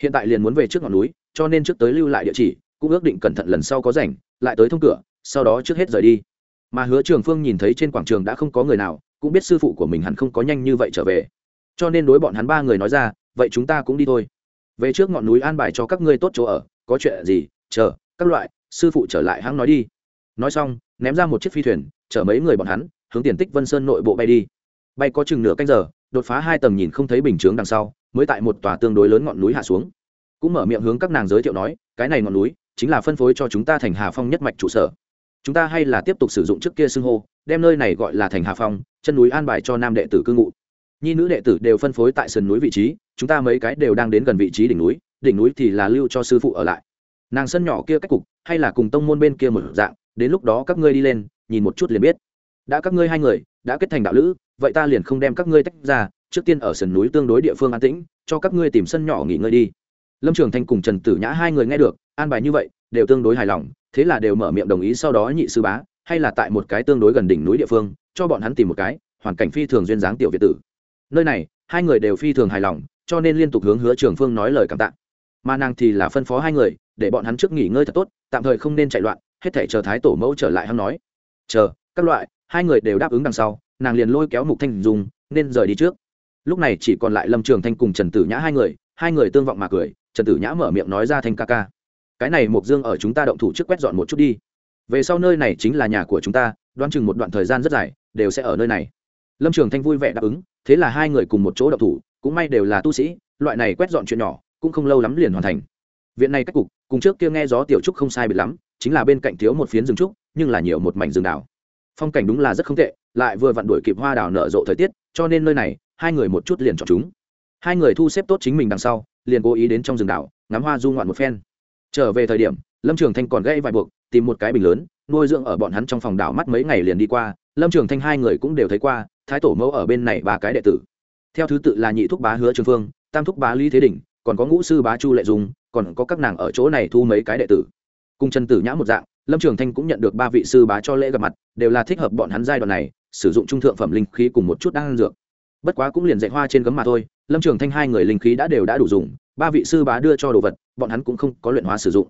hiện tại liền muốn về trước ngọn núi, cho nên trước tới lưu lại địa chỉ, cũng ước định cẩn thận lần sau có rảnh, lại tới thông cửa, sau đó trước hết rời đi. Mà hứa trường phương nhìn thấy trên quảng trường đã không có người nào, cũng biết sư phụ của mình hẳn không có nhanh như vậy trở về. Cho nên đối bọn hắn ba người nói ra, vậy chúng ta cũng đi thôi. Về trước ngọn núi an bài cho các ngươi tốt chỗ ở, có chuyện gì, chờ, các loại, sư phụ trở lại hãng nói đi. Nói xong, ném ra một chiếc phi thuyền, chở mấy người bọn hắn, hướng tiền tích vân sơn nội bộ bay đi. Bay có chừng nửa canh giờ, đột phá hai tầng nhìn không thấy bình chướng đằng sau mới tại một tòa tương đối lớn ngọn núi hạ xuống. Cũng mở miệng hướng các nàng giới thiệu nói, cái này ngọn núi chính là phân phối cho chúng ta thành hà phong nhất mạch trụ sở. Chúng ta hay là tiếp tục sử dụng trước kia xưng hô, đem nơi này gọi là thành hà phong, chân núi an bài cho nam đệ tử cư ngụ. Nhi nữ đệ tử đều phân phối tại sườn núi vị trí, chúng ta mấy cái đều đang đến gần vị trí đỉnh núi đỉnh núi thì là lưu cho sư phụ ở lại. Nàng sân nhỏ kia cách cục, hay là cùng tông môn bên kia một dạng, đến lúc đó các ngươi đi lên, nhìn một chút liền biết. Đã các ngươi hai người, đã kết thành đạo lữ, vậy ta liền không đem các ngươi tách ra trước tiên ở sườn núi tương đối địa phương an tĩnh, cho các ngươi tìm sân nhỏ nghỉ ngơi đi. Lâm trường thanh cùng trần tử nhã hai người nghe được, an bài như vậy, đều tương đối hài lòng, thế là đều mở miệng đồng ý sau đó nhị sư bá, hay là tại một cái tương đối gần đỉnh núi địa phương, cho bọn hắn tìm một cái, hoàn cảnh phi thường duyên dáng tiểu việt tử. Nơi này, hai người đều phi thường hài lòng, cho nên liên tục hướng hứa trường phương nói lời cảm tạ. Mà nàng thì là phân phó hai người, để bọn hắn trước nghỉ ngơi thật tốt, tạm thời không nên chạy loạn, hết thể chờ thái tổ mẫu trở lại hắn nói. Chờ, các loại, hai người đều đáp ứng đằng sau, nàng liền lôi kéo mục thanh dùng nên rời đi trước lúc này chỉ còn lại lâm trường thanh cùng trần tử nhã hai người hai người tương vọng mà cười, trần tử nhã mở miệng nói ra thanh ca ca. Cái này mục dương ở chúng ta động thủ trước quét dọn một chút đi. Về sau nơi này chính là nhà của chúng ta, đoán chừng một đoạn thời gian rất dài, đều sẽ ở nơi này. Lâm trường thanh vui vẻ đáp ứng, thế là hai người cùng một chỗ động thủ, cũng may đều là tu sĩ, loại này quét dọn chuyện nhỏ, cũng không lâu lắm liền hoàn thành. Viện này cách cục, cùng trước kia nghe gió tiểu trúc không sai biệt lắm, chính là bên cạnh thiếu một phiến rừng trúc, nhưng là nhiều một mảnh rừng đảo. Phong cảnh đúng là rất không tệ, lại vừa vặn đuổi kịp hoa đào nở rộ thời tiết, cho nên nơi này hai người một chút liền chọn chúng. Hai người thu xếp tốt chính mình đằng sau, liền cố ý đến trong rừng đảo, ngắm hoa du ngoạn một phen. Trở về thời điểm, lâm trường thanh còn gây vài buộc, tìm một cái bình lớn, nuôi dưỡng ở bọn hắn trong phòng đảo mắt mấy ngày liền đi qua. Lâm trường thanh hai người cũng đều thấy qua, thái tổ mẫu ở bên này ba cái đệ tử. Theo thứ tự là nhị thúc bá hứa trường phương, tam thúc bá lý thế đình, còn có ngũ sư bá chu lệ dung, còn có các nàng ở chỗ này thu mấy cái đệ tử. Cùng trần tử nhã một dạng, lâm trường thanh cũng nhận được ba vị sư bá cho lễ gặp mặt, đều là thích hợp bọn hắn giai đoạn này, sử dụng trung thượng phẩm linh khí cùng một chút đan dược bất quá cũng liền dạy hoa trên gấm mà thôi, lâm trường thanh hai người linh khí đã đều đã đủ dùng, ba vị sư bá đưa cho đồ vật, bọn hắn cũng không có luyện hóa sử dụng.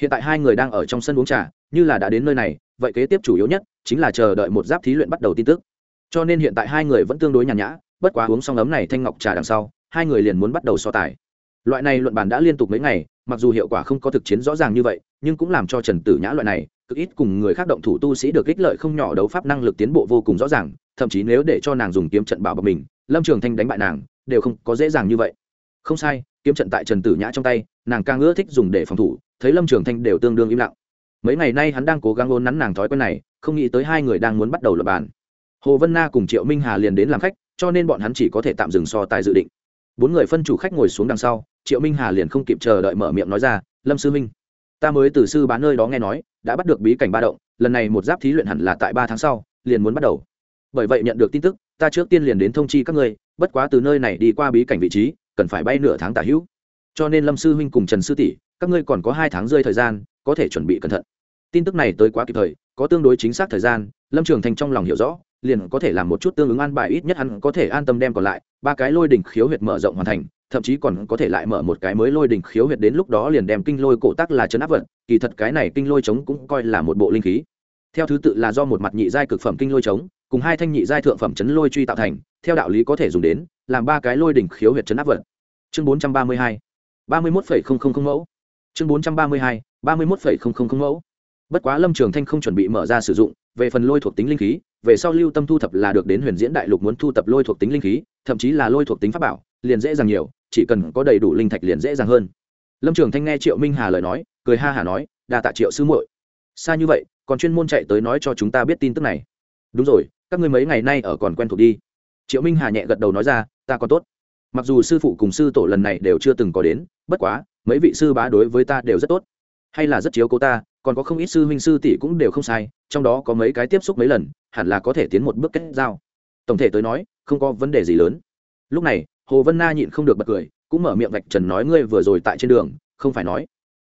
Hiện tại hai người đang ở trong sân uống trà, như là đã đến nơi này, vậy kế tiếp chủ yếu nhất chính là chờ đợi một giáp thí luyện bắt đầu tin tức. Cho nên hiện tại hai người vẫn tương đối nhàn nhã, bất quá uống xong ấm này thanh ngọc trà đằng sau, hai người liền muốn bắt đầu so tài. Loại này luận bàn đã liên tục mấy ngày, mặc dù hiệu quả không có thực chiến rõ ràng như vậy, nhưng cũng làm cho trần tử nhã loại này, cực ít cùng người khác động thủ tu sĩ được ích lợi không nhỏ đấu pháp năng lực tiến bộ vô cùng rõ ràng, thậm chí nếu để cho nàng dùng kiếm trận bảo bọc mình lâm trường thanh đánh bại nàng đều không có dễ dàng như vậy không sai kiếm trận tại trần tử nhã trong tay nàng càng ưa thích dùng để phòng thủ thấy lâm trường thanh đều tương đương im lặng mấy ngày nay hắn đang cố gắng ôn nắn nàng thói quen này không nghĩ tới hai người đang muốn bắt đầu lập bàn hồ vân na cùng triệu minh hà liền đến làm khách cho nên bọn hắn chỉ có thể tạm dừng so tài dự định bốn người phân chủ khách ngồi xuống đằng sau triệu minh hà liền không kịp chờ đợi mở miệng nói ra lâm sư minh ta mới từ sư bán nơi đó nghe nói đã bắt được bí cảnh ba động lần này một giáp thí luyện hẳn là tại ba tháng sau liền muốn bắt đầu bởi vậy nhận được tin tức ta trước tiên liền đến thông chi các ngươi, bất quá từ nơi này đi qua bí cảnh vị trí, cần phải bay nửa tháng tả hữu. Cho nên lâm sư huynh cùng trần sư tỷ, các ngươi còn có hai tháng rơi thời gian, có thể chuẩn bị cẩn thận. Tin tức này tới quá kịp thời, có tương đối chính xác thời gian, lâm trường thành trong lòng hiểu rõ, liền có thể làm một chút tương ứng an bài ít nhất hắn có thể an tâm đem còn lại, ba cái lôi đỉnh khiếu huyệt mở rộng hoàn thành, thậm chí còn có thể lại mở một cái mới lôi đỉnh khiếu huyệt đến lúc đó liền đem kinh lôi cổ tắc là chấn áp vật, kỳ thật cái này kinh lôi chống cũng coi là một bộ linh khí. Theo thứ tự là do một mặt nhị giai cực phẩm kinh lôi chống cùng hai thanh nhị giai thượng phẩm chấn lôi truy tạo thành, theo đạo lý có thể dùng đến, làm ba cái lôi đỉnh khiếu huyệt chấn áp vật. Chương bốn trăm ba mươi hai, ba mươi một mẫu. Chương bốn trăm ba mươi hai, ba mươi một mẫu. Bất quá lâm trường thanh không chuẩn bị mở ra sử dụng, về phần lôi thuộc tính linh khí, về sau lưu tâm thu thập là được đến huyền diễn đại lục muốn thu thập lôi thuộc tính linh khí, thậm chí là lôi thuộc tính pháp bảo, liền dễ dàng nhiều, chỉ cần có đầy đủ linh thạch liền dễ dàng hơn. Lâm trường thanh nghe triệu minh hà lời nói, cười ha hả nói, đa tạ triệu sư muội. Xa như vậy, còn chuyên môn chạy tới nói cho chúng ta biết tin tức này đúng rồi, các ngươi mấy ngày nay ở còn quen thuộc đi. Triệu minh hà nhẹ gật đầu nói ra, ta còn tốt. Mặc dù sư phụ cùng sư tổ lần này đều chưa từng có đến, bất quá, mấy vị sư bá đối với ta đều rất tốt. Hay là rất chiếu cố ta, còn có không ít sư huynh sư tỷ cũng đều không sai, trong đó có mấy cái tiếp xúc mấy lần, hẳn là có thể tiến một bước kết giao. Tổng thể tới nói, không có vấn đề gì lớn. Lúc này, hồ vân na nhịn không được bật cười, cũng mở miệng vạch trần nói ngươi vừa rồi tại trên đường, không phải nói.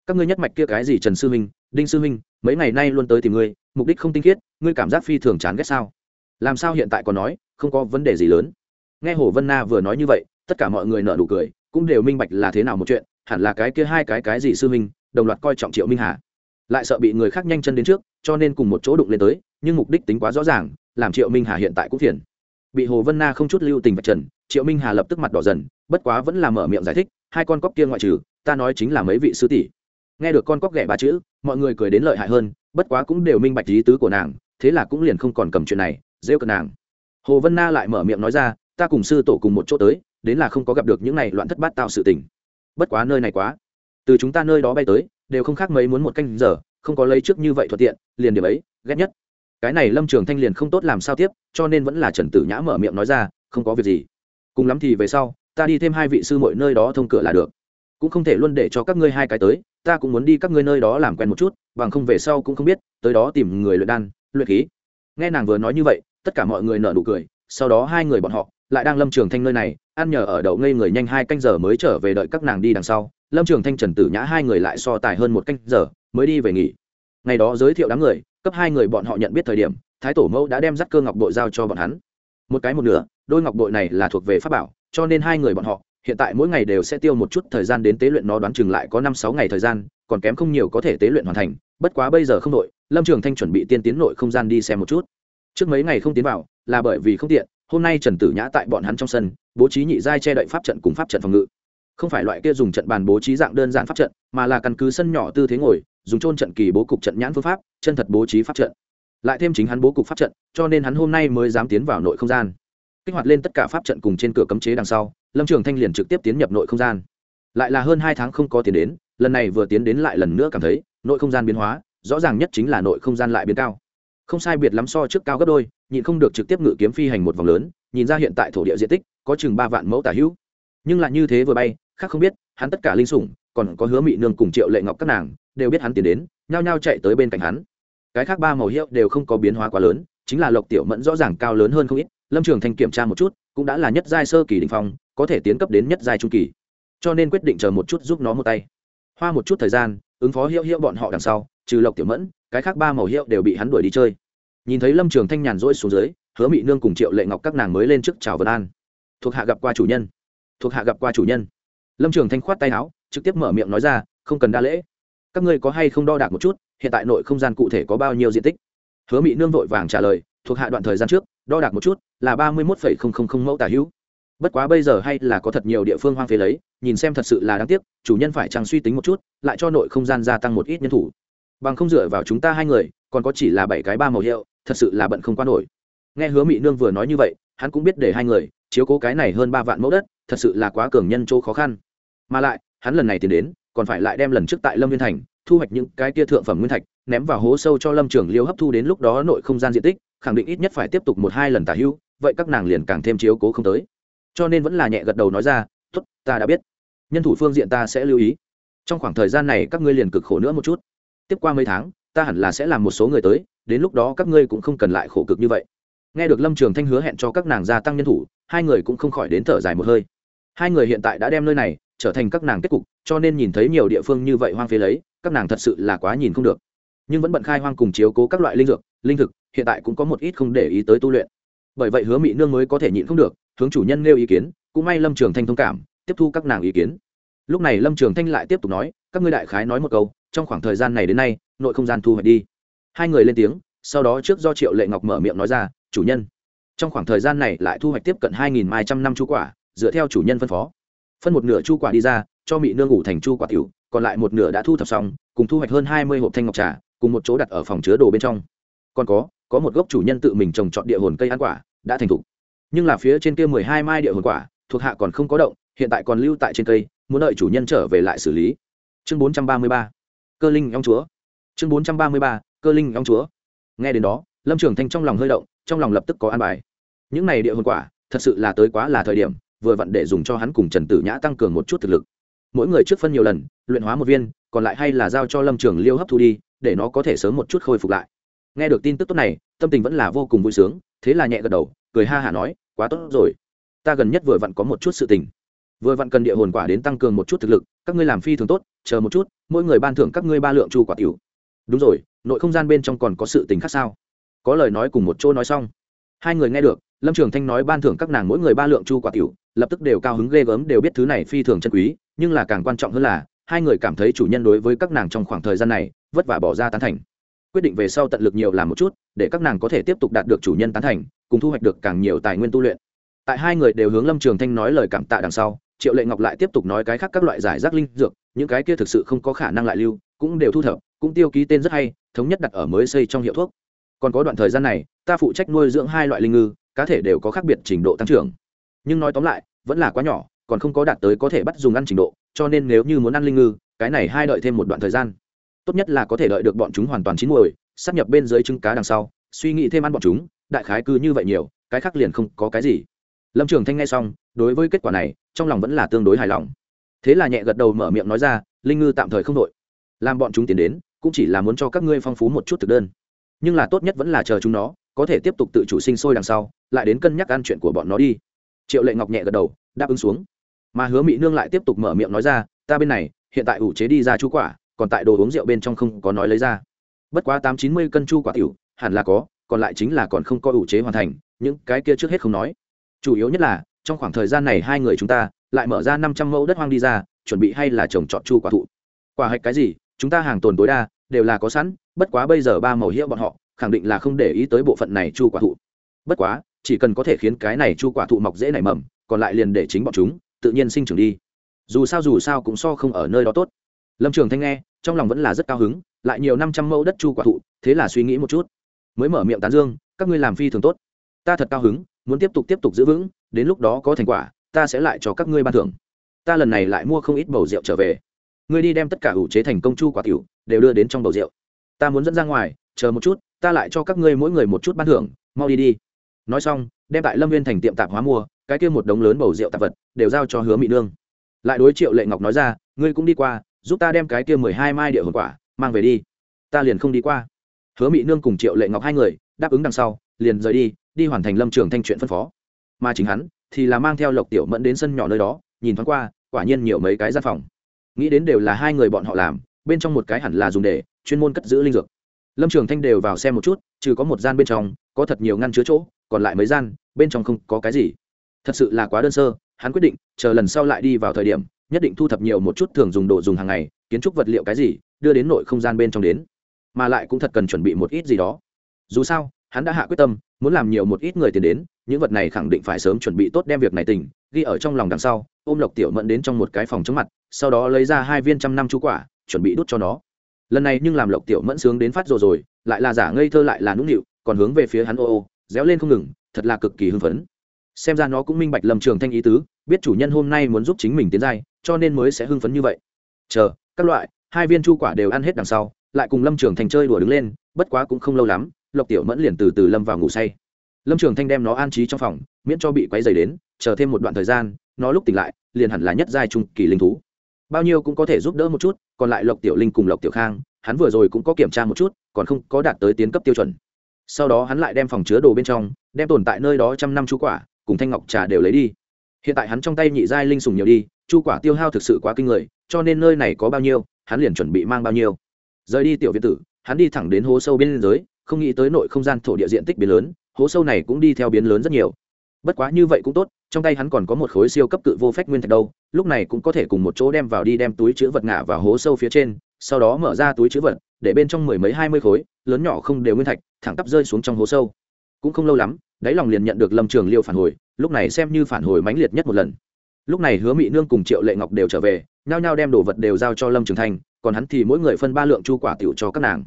Các ngươi nhất mạch kia cái gì trần sư huynh, đinh sư huynh, mấy ngày nay luôn tới tìm ngươi, mục đích không tinh khiết ngươi cảm giác phi thường chán ghét sao? Làm sao hiện tại còn nói, không có vấn đề gì lớn? Nghe hồ vân na vừa nói như vậy, tất cả mọi người nợ nụ cười, cũng đều minh bạch là thế nào một chuyện, hẳn là cái kia hai cái cái gì sư Minh đồng loạt coi trọng triệu minh hà. Lại sợ bị người khác nhanh chân đến trước, cho nên cùng một chỗ đụng lên tới, nhưng mục đích tính quá rõ ràng, làm triệu minh hà hiện tại cũng phiền. Bị hồ vân na không chút lưu tình vạch trần, triệu minh hà lập tức mặt đỏ dần, bất quá vẫn là mở miệng giải thích, hai con cóc kia ngoại trừ, ta nói chính là mấy vị sư tỷ. Nghe được con cóc ghẻ ba chữ, mọi người cười đến lợi hại hơn, bất quá cũng đều minh bạch lý tứ của nàng thế là cũng liền không còn cầm chuyện này, rêu cận nàng. Hồ vân na lại mở miệng nói ra, ta cùng sư tổ cùng một chỗ tới, đến là không có gặp được những này loạn thất bát tạo sự tình. Bất quá nơi này quá. Từ chúng ta nơi đó bay tới, đều không khác mấy muốn một canh giờ, không có lấy trước như vậy thuận tiện, liền điểm ấy, ghét nhất. Cái này lâm trường thanh liền không tốt làm sao tiếp, cho nên vẫn là trần tử nhã mở miệng nói ra, không có việc gì. Cùng lắm thì về sau, ta đi thêm hai vị sư mọi nơi đó thông cửa là được. Cũng không thể luôn để cho các ngươi hai cái tới, ta cũng muốn đi các ngươi nơi đó làm quen một chút, bằng không về sau cũng không biết, tới đó tìm người luyện đan luyện khí. Nghe nàng vừa nói như vậy, tất cả mọi người nở nụ cười, sau đó hai người bọn họ lại đang lâm trường thanh nơi này, ăn nhờ ở đậu ngây người nhanh hai canh giờ mới trở về đợi các nàng đi đằng sau. Lâm trường thanh, trần tử nhã hai người lại so tài hơn một canh giờ, mới đi về nghỉ. Ngày đó giới thiệu đám người, cấp hai người bọn họ nhận biết thời điểm, thái tổ mẫu đã đem dắt cơ ngọc bội giao cho bọn hắn. Một cái một nửa, đôi ngọc bội này là thuộc về pháp bảo, cho nên hai người bọn họ, hiện tại mỗi ngày đều sẽ tiêu một chút thời gian đến tế luyện nó đoán chừng lại có năm sáu ngày thời gian, còn kém không nhiều có thể tế luyện hoàn thành, bất quá bây giờ không đội lâm trường thanh chuẩn bị tiên tiến nội không gian đi xem một chút. Trước mấy ngày không tiến vào, là bởi vì không tiện, hôm nay trần tử nhã tại bọn hắn trong sân, bố trí nhị giai che đậy pháp trận cùng pháp trận phòng ngự. Không phải loại kia dùng trận bàn bố trí dạng đơn giản pháp trận, mà là căn cứ sân nhỏ tư thế ngồi, dùng trôn trận kỳ bố cục trận nhãn phương pháp, chân thật bố trí pháp trận. Lại thêm chính hắn bố cục pháp trận, cho nên hắn hôm nay mới dám tiến vào nội không gian. Kích hoạt lên tất cả pháp trận cùng trên cửa cấm chế đằng sau, lâm trường thanh liền trực tiếp tiến nhập nội không gian. Lại là hơn hai tháng không có tiến đến, lần này vừa tiến đến lại lần nữa cảm thấy, nội không gian biến hóa rõ ràng nhất chính là nội không gian lại biến cao. Không sai biệt lắm so trước cao gấp đôi, nhịn không được trực tiếp ngự kiếm phi hành một vòng lớn, nhìn ra hiện tại thổ địa diện tích, có chừng ba vạn mẫu tả hữu. Nhưng lại như thế vừa bay, khác không biết, hắn tất cả linh sủng, còn có hứa mị nương cùng triệu lệ ngọc các nàng, đều biết hắn tiến đến, nhao nhao chạy tới bên cạnh hắn. Cái khác ba màu hiệu đều không có biến hóa quá lớn, chính là lộc tiểu mẫn rõ ràng cao lớn hơn không ít, lâm trường thanh kiểm tra một chút, cũng đã là nhất giai sơ kỳ đình phong, có thể tiến cấp đến nhất giai trung kỳ. Cho nên quyết định chờ một chút giúp nó một tay. Hoa một chút thời gian ứng phó hiệu hiệu bọn họ đằng sau, trừ lộc tiểu mẫn, cái khác ba màu hiệu đều bị hắn đuổi đi chơi. Nhìn thấy lâm trường thanh nhàn rỗi xuống dưới, hứa mị nương cùng triệu lệ ngọc các nàng mới lên trước chào vân an. Thuộc hạ gặp qua chủ nhân. Thuộc hạ gặp qua chủ nhân. Lâm trường thanh khoát tay áo, trực tiếp mở miệng nói ra, không cần đa lễ. Các ngươi có hay không đo đạc một chút, hiện tại nội không gian cụ thể có bao nhiêu diện tích? Hứa mị nương vội vàng trả lời, thuộc hạ đoạn thời gian trước, đo đạc một chút là ba mươi một mẫu tả hữu bất quá bây giờ hay là có thật nhiều địa phương hoang phế lấy, nhìn xem thật sự là đáng tiếc, chủ nhân phải chẳng suy tính một chút, lại cho nội không gian gia tăng một ít nhân thủ. Bằng không dựa vào chúng ta hai người, còn có chỉ là bảy cái ba màu hiệu, thật sự là bận không qua nổi. Nghe hứa mị nương vừa nói như vậy, hắn cũng biết để hai người, chiếu cố cái này hơn ba vạn mẫu đất, thật sự là quá cường nhân chỗ khó khăn. Mà lại, hắn lần này tiến đến, còn phải lại đem lần trước tại lâm nguyên thành, thu hoạch những cái kia thượng phẩm nguyên thạch, ném vào hố sâu cho lâm trường liêu hấp thu đến lúc đó nội không gian diện tích, khẳng định ít nhất phải tiếp tục một hai lần tả hưu, vậy các nàng liền càng thêm chiếu cố không tới cho nên vẫn là nhẹ gật đầu nói ra t ố t ta đã biết. Nhân thủ phương diện ta sẽ lưu ý. Trong khoảng thời gian này các ngươi liền cực khổ nữa một chút. Tiếp qua mấy tháng, ta hẳn là sẽ làm một số người tới, đến lúc đó các ngươi cũng không cần lại khổ cực như vậy. Nghe được lâm trường thanh hứa hẹn cho các nàng gia tăng nhân thủ, hai người cũng không khỏi đến thở dài một hơi. Hai người hiện tại đã đem nơi này trở thành các nàng kết cục, cho nên nhìn thấy nhiều địa phương như vậy hoang phế lấy, các nàng thật sự là quá nhìn không được. Nhưng vẫn bận khai hoang cùng chiếu cố các loại linh dược, linh thực, hiện tại cũng có một ít không để ý tới tu luyện. Bởi vậy hứa mỹ nương mới có thể nhịn không được hướng chủ nhân nêu ý kiến, cũng may lâm trường thanh thông cảm, tiếp thu các nàng ý kiến. Lúc này lâm trường thanh lại tiếp tục nói, các ngươi đại khái nói một câu, trong khoảng thời gian này đến nay, nội không gian thu hoạch đi. Hai người lên tiếng, sau đó trước do triệu lệ ngọc mở miệng nói ra, chủ nhân, trong khoảng thời gian này lại thu hoạch tiếp cận hai nghìn hai trăm năm chu quả, dựa theo chủ nhân phân phó. Phân một nửa chu quả đi ra, cho mị nương ngủ thành chu quả tiểu, còn lại một nửa đã thu thập xong, cùng thu hoạch hơn hai mươi hộp thanh ngọc trà, cùng một chỗ đặt ở phòng chứa đồ bên trong. Còn có có một gốc chủ nhân tự mình trồng trọt địa hồn cây ăn quả, đã thành thục nhưng là phía trên kia mười hai mai địa hồn quả, thuộc hạ còn không có động, hiện tại còn lưu tại trên cây, muốn đợi chủ nhân trở về lại xử lý. Chương bốn trăm ba mươi ba. Cơ linh ong chúa. Chương bốn trăm ba mươi ba, cơ linh ong chúa. Nghe đến đó, lâm trường thanh trong lòng hơi động, trong lòng lập tức có an bài. Những này địa hồn quả, thật sự là tới quá là thời điểm, vừa vặn để dùng cho hắn cùng trần tử nhã tăng cường một chút thực lực. Mỗi người trước phân nhiều lần, luyện hóa một viên, còn lại hay là giao cho lâm trường liêu hấp thu đi, để nó có thể sớm một chút khôi phục lại. Nghe được tin tức tốt này, tâm tình vẫn là vô cùng vui sướng, thế là nhẹ gật đầu, cười ha hả nói quá tốt rồi. Ta gần nhất vừa vặn có một chút sự tình. Vừa vặn cần địa hồn quả đến tăng cường một chút thực lực, các ngươi làm phi thường tốt, chờ một chút, mỗi người ban thưởng các ngươi ba lượng chu quả tiểu. Đúng rồi, nội không gian bên trong còn có sự tình khác sao? Có lời nói cùng một chỗ nói xong. Hai người nghe được, lâm trường thanh nói ban thưởng các nàng mỗi người ba lượng chu quả tiểu, lập tức đều cao hứng ghê gớm đều biết thứ này phi thường chân quý, nhưng là càng quan trọng hơn là, hai người cảm thấy chủ nhân đối với các nàng trong khoảng thời gian này, vất vả bỏ ra tán thành quyết định về sau tận lực nhiều làm một chút, để các nàng có thể tiếp tục đạt được chủ nhân tán thành, cùng thu hoạch được càng nhiều tài nguyên tu luyện. Tại hai người đều hướng lâm trường thanh nói lời cảm tạ đằng sau, triệu lệ ngọc lại tiếp tục nói cái khác các loại giải rác linh dược, những cái kia thực sự không có khả năng lại lưu, cũng đều thu thập, cũng tiêu ký tên rất hay, thống nhất đặt ở mới xây trong hiệu thuốc. Còn có đoạn thời gian này, ta phụ trách nuôi dưỡng hai loại linh ngư, cá thể đều có khác biệt trình độ tăng trưởng. Nhưng nói tóm lại, vẫn là quá nhỏ, còn không có đạt tới có thể bắt dùng ăn trình độ, cho nên nếu như muốn ăn linh ngư, cái này hai đợi thêm một đoạn thời gian tốt nhất là có thể đợi được bọn chúng hoàn toàn chín muồi, sắp nhập bên dưới trứng cá đằng sau, suy nghĩ thêm ăn bọn chúng, đại khái cứ như vậy nhiều, cái khác liền không có cái gì. Lâm trường thanh nghe xong, đối với kết quả này, trong lòng vẫn là tương đối hài lòng. Thế là nhẹ gật đầu mở miệng nói ra, linh ngư tạm thời không đội. Làm bọn chúng tiến đến, cũng chỉ là muốn cho các ngươi phong phú một chút thực đơn. Nhưng là tốt nhất vẫn là chờ chúng nó, có thể tiếp tục tự chủ sinh sôi đằng sau, lại đến cân nhắc ăn chuyện của bọn nó đi. Triệu lệ ngọc nhẹ gật đầu, đáp ứng xuống. Mà hứa mỹ nương lại tiếp tục mở miệng nói ra, ta bên này, hiện tại ủ chế đi ra chú quả còn tại đồ uống rượu bên trong không có nói lấy ra. Bất quá tám chín mươi cân chu quả tiểu, hẳn là có, còn lại chính là còn không có ủ chế hoàn thành, những cái kia trước hết không nói. Chủ yếu nhất là, trong khoảng thời gian này hai người chúng ta lại mở ra năm trăm mẫu đất hoang đi ra, chuẩn bị hay là trồng trọt chu quả thụ. Quả hạch cái gì, chúng ta hàng tồn tối đa đều là có sẵn, bất quá bây giờ ba màu hiệu bọn họ khẳng định là không để ý tới bộ phận này chu quả thụ. Bất quá, chỉ cần có thể khiến cái này chu quả thụ mọc dễ nảy mầm, còn lại liền để chính bọn chúng tự nhiên sinh trưởng đi. Dù sao dù sao cũng so không ở nơi đó tốt lâm trường thanh nghe, trong lòng vẫn là rất cao hứng, lại nhiều năm trăm mẫu đất chu quả thụ, thế là suy nghĩ một chút. Mới mở miệng tán dương, các ngươi làm phi thường tốt. Ta thật cao hứng, muốn tiếp tục tiếp tục giữ vững, đến lúc đó có thành quả, ta sẽ lại cho các ngươi ban thưởng. Ta lần này lại mua không ít bầu rượu trở về. Ngươi đi đem tất cả ủ chế thành công chu quả tiểu, đều đưa đến trong bầu rượu. Ta muốn dẫn ra ngoài, chờ một chút, ta lại cho các ngươi mỗi người một chút ban thưởng, mau đi đi. Nói xong, đem tại lâm viên thành tiệm tạp hóa mua, cái kia một đống lớn bầu rượu tạp vật, đều giao cho hứa mỹ nương. Lại đối triệu lệ ngọc nói ra, ngươi cũng đi qua giúp ta đem cái kia mười hai mai địa hồn quả mang về đi. Ta liền không đi qua. Hứa mỹ nương cùng triệu lệ ngọc hai người đáp ứng đằng sau, liền rời đi đi hoàn thành lâm trường thanh chuyện phân phó. Mà chính hắn thì là mang theo lộc tiểu mẫn đến sân nhỏ nơi đó, nhìn thoáng qua, quả nhiên nhiều mấy cái gian phòng. Nghĩ đến đều là hai người bọn họ làm, bên trong một cái hẳn là dùng để chuyên môn cất giữ linh dược. Lâm trường thanh đều vào xem một chút, trừ có một gian bên trong, có thật nhiều ngăn chứa chỗ, còn lại mấy gian, bên trong không có cái gì. Thật sự là quá đơn sơ, hắn quyết định chờ lần sau lại đi vào thời điểm nhất định thu thập nhiều một chút thường dùng đồ dùng hàng ngày, kiến trúc vật liệu cái gì, đưa đến nội không gian bên trong đến. Mà lại cũng thật cần chuẩn bị một ít gì đó. Dù sao, hắn đã hạ quyết tâm, muốn làm nhiều một ít người tiền đến, những vật này khẳng định phải sớm chuẩn bị tốt đem việc này tỉnh, ghi ở trong lòng đằng sau, ôm lộc tiểu mẫn đến trong một cái phòng chống mặt, sau đó lấy ra hai viên trăm năm chú quả, chuẩn bị đút cho nó. Lần này nhưng làm lộc tiểu mẫn sướng đến phát rồi rồi, lại là giả ngây thơ lại là nũng nịu, còn hướng về phía hắn ô ô, réo lên không ngừng, thật là cực kỳ hưng phấn xem ra nó cũng minh bạch lâm trường thanh ý tứ, biết chủ nhân hôm nay muốn giúp chính mình tiến giai, cho nên mới sẽ hưng phấn như vậy. Chờ, các loại, hai viên chu quả đều ăn hết đằng sau, lại cùng lâm trường thanh chơi đùa đứng lên, bất quá cũng không lâu lắm, lộc tiểu mẫn liền từ từ lâm vào ngủ say. Lâm trường thanh đem nó an trí trong phòng, miễn cho bị quấy dày đến, chờ thêm một đoạn thời gian, nó lúc tỉnh lại, liền hẳn là nhất giai trung kỳ linh thú. Bao nhiêu cũng có thể giúp đỡ một chút, còn lại lộc tiểu linh cùng lộc tiểu khang, hắn vừa rồi cũng có kiểm tra một chút, còn không có đạt tới tiến cấp tiêu chuẩn. Sau đó hắn lại đem phòng chứa đồ bên trong, đem tồn tại nơi đó trăm năm chú quả cùng thanh ngọc trà đều lấy đi. Hiện tại hắn trong tay nhị giai linh sùng nhiều đi, chu quả tiêu hao thực sự quá kinh người, cho nên nơi này có bao nhiêu, hắn liền chuẩn bị mang bao nhiêu. Rời đi tiểu viện tử, hắn đi thẳng đến hố sâu bên giới không nghĩ tới nội không gian thổ địa diện tích biến lớn, hố sâu này cũng đi theo biến lớn rất nhiều. Bất quá như vậy cũng tốt, trong tay hắn còn có một khối siêu cấp cự vô phách nguyên thạch đâu, lúc này cũng có thể cùng một chỗ đem vào đi đem túi chữ vật ngả vào hố sâu phía trên, sau đó mở ra túi chữ vật, để bên trong mười mấy hai mươi khối, lớn nhỏ không đều nguyên thạch, thẳng tắp rơi xuống trong hố sâu. Cũng không lâu lắm đáy lòng liền nhận được lâm trường liêu phản hồi, lúc này xem như phản hồi mãnh liệt nhất một lần. Lúc này hứa mỹ nương cùng triệu lệ ngọc đều trở về, nhao nhao đem đồ vật đều giao cho lâm trường thanh, còn hắn thì mỗi người phân ba lượng chu quả tiểu cho các nàng.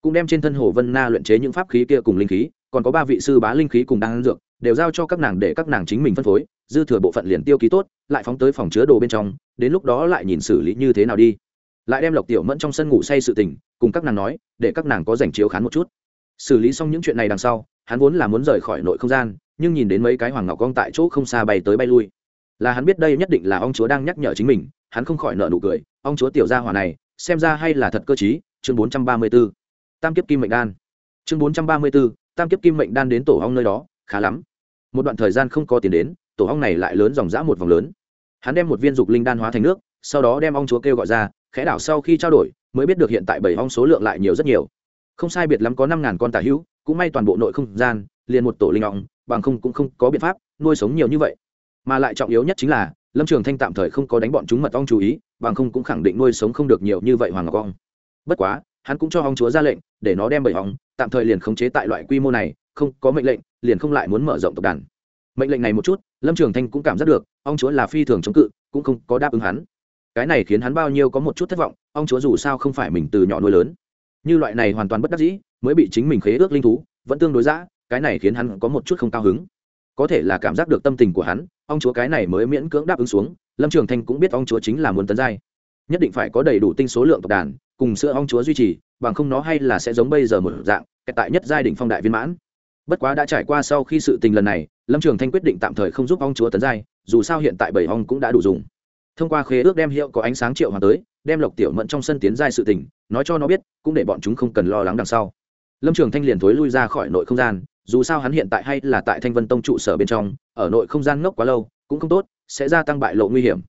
Cũng đem trên thân hồ vân na luyện chế những pháp khí kia cùng linh khí, còn có ba vị sư bá linh khí cùng đang dược, đều giao cho các nàng để các nàng chính mình phân phối, dư thừa bộ phận liền tiêu ký tốt, lại phóng tới phòng chứa đồ bên trong, đến lúc đó lại nhìn xử lý như thế nào đi. Lại đem lộc tiểu mẫn trong sân ngủ say sự tình, cùng các nàng nói, để các nàng có dành chiếu khán một chút. Xử lý xong những chuyện này đằng sau hắn vốn là muốn rời khỏi nội không gian, nhưng nhìn đến mấy cái hoàng ngọc cong tại chỗ không xa bay tới bay lui. Là hắn biết đây nhất định là ông chúa đang nhắc nhở chính mình, hắn không khỏi nợ nụ cười, ông chúa tiểu gia hỏa này, xem ra hay là thật cơ t chương bốn trăm ba mươi b ố tam kiếp kim mệnh đan. Chương bốn trăm ba mươi b ố tam kiếp kim mệnh đan đến tổ hong nơi đó, khá lắm. Một đoạn thời gian không có tiền đến, tổ hong này lại lớn dòng dã một vòng lớn. Hắn đem một viên dục linh đan hóa thành nước, sau đó đem ong chúa kêu gọi ra, khẽ đảo sau khi trao đổi, mới biết được hiện tại bảy ong số lượng lại nhiều rất nhiều. Không sai biệt lắm có năm ngàn con tà hữu cũng may toàn bộ nội không gian, liền một tổ linh ong bằng không cũng không có biện pháp nuôi sống nhiều như vậy. Mà lại trọng yếu nhất chính là, lâm trường thanh tạm thời không có đánh bọn chúng mật ong chú ý, bằng không cũng khẳng định nuôi sống không được nhiều như vậy hoàng ngọc ong. Bất quá, hắn cũng cho ong chúa ra lệnh, để nó đem bảy ong, tạm thời liền khống chế tại loại quy mô này, không có mệnh lệnh, liền không lại muốn mở rộng tộc đàn. Mệnh lệnh này một chút, lâm trường thanh cũng cảm giác được ông chúa là phi thường chống cự, cũng không có đáp ứng hắn. Cái này khiến hắn bao nhiêu có một chút thất vọng ông chúa dù sao không phải mình từ nhỏ nuôi lớn như loại này hoàn toàn bất đắc dĩ, mới bị chính mình khế ước linh thú, vẫn tương đối giã cái này khiến hắn có một chút không cao hứng. Có thể là cảm giác được tâm tình của hắn, ông chúa cái này mới miễn cưỡng đáp ứng xuống, lâm trường thanh cũng biết ông chúa chính là muốn tấn giai. Nhất định phải có đầy đủ tinh số lượng tộc đàn, cùng sữa ông chúa duy trì, bằng không nó hay là sẽ giống bây giờ một dạng tại nhất giai đ phong đại viên mãn. Bất quá đã trải qua sau khi sự tình lần này, lâm trường thanh quyết định tạm thời không giúp ong chúa tấn giai, dù sao hiện tại bảy ong cũng đã đủ dùng thông qua khế ước đem hiệu có ánh sáng triệu hoàng tới, đem lộc tiểu mẫn trong sân tiến giai sự tình, nói cho nó biết, cũng để bọn chúng không cần lo lắng đằng sau. Lâm trường thanh liền thối lui ra khỏi nội không gian, dù sao hắn hiện tại hay là tại thanh vân tông trụ sở bên trong, ở nội không gian ngốc quá lâu, cũng không tốt, sẽ gia tăng bại lộ nguy hiểm.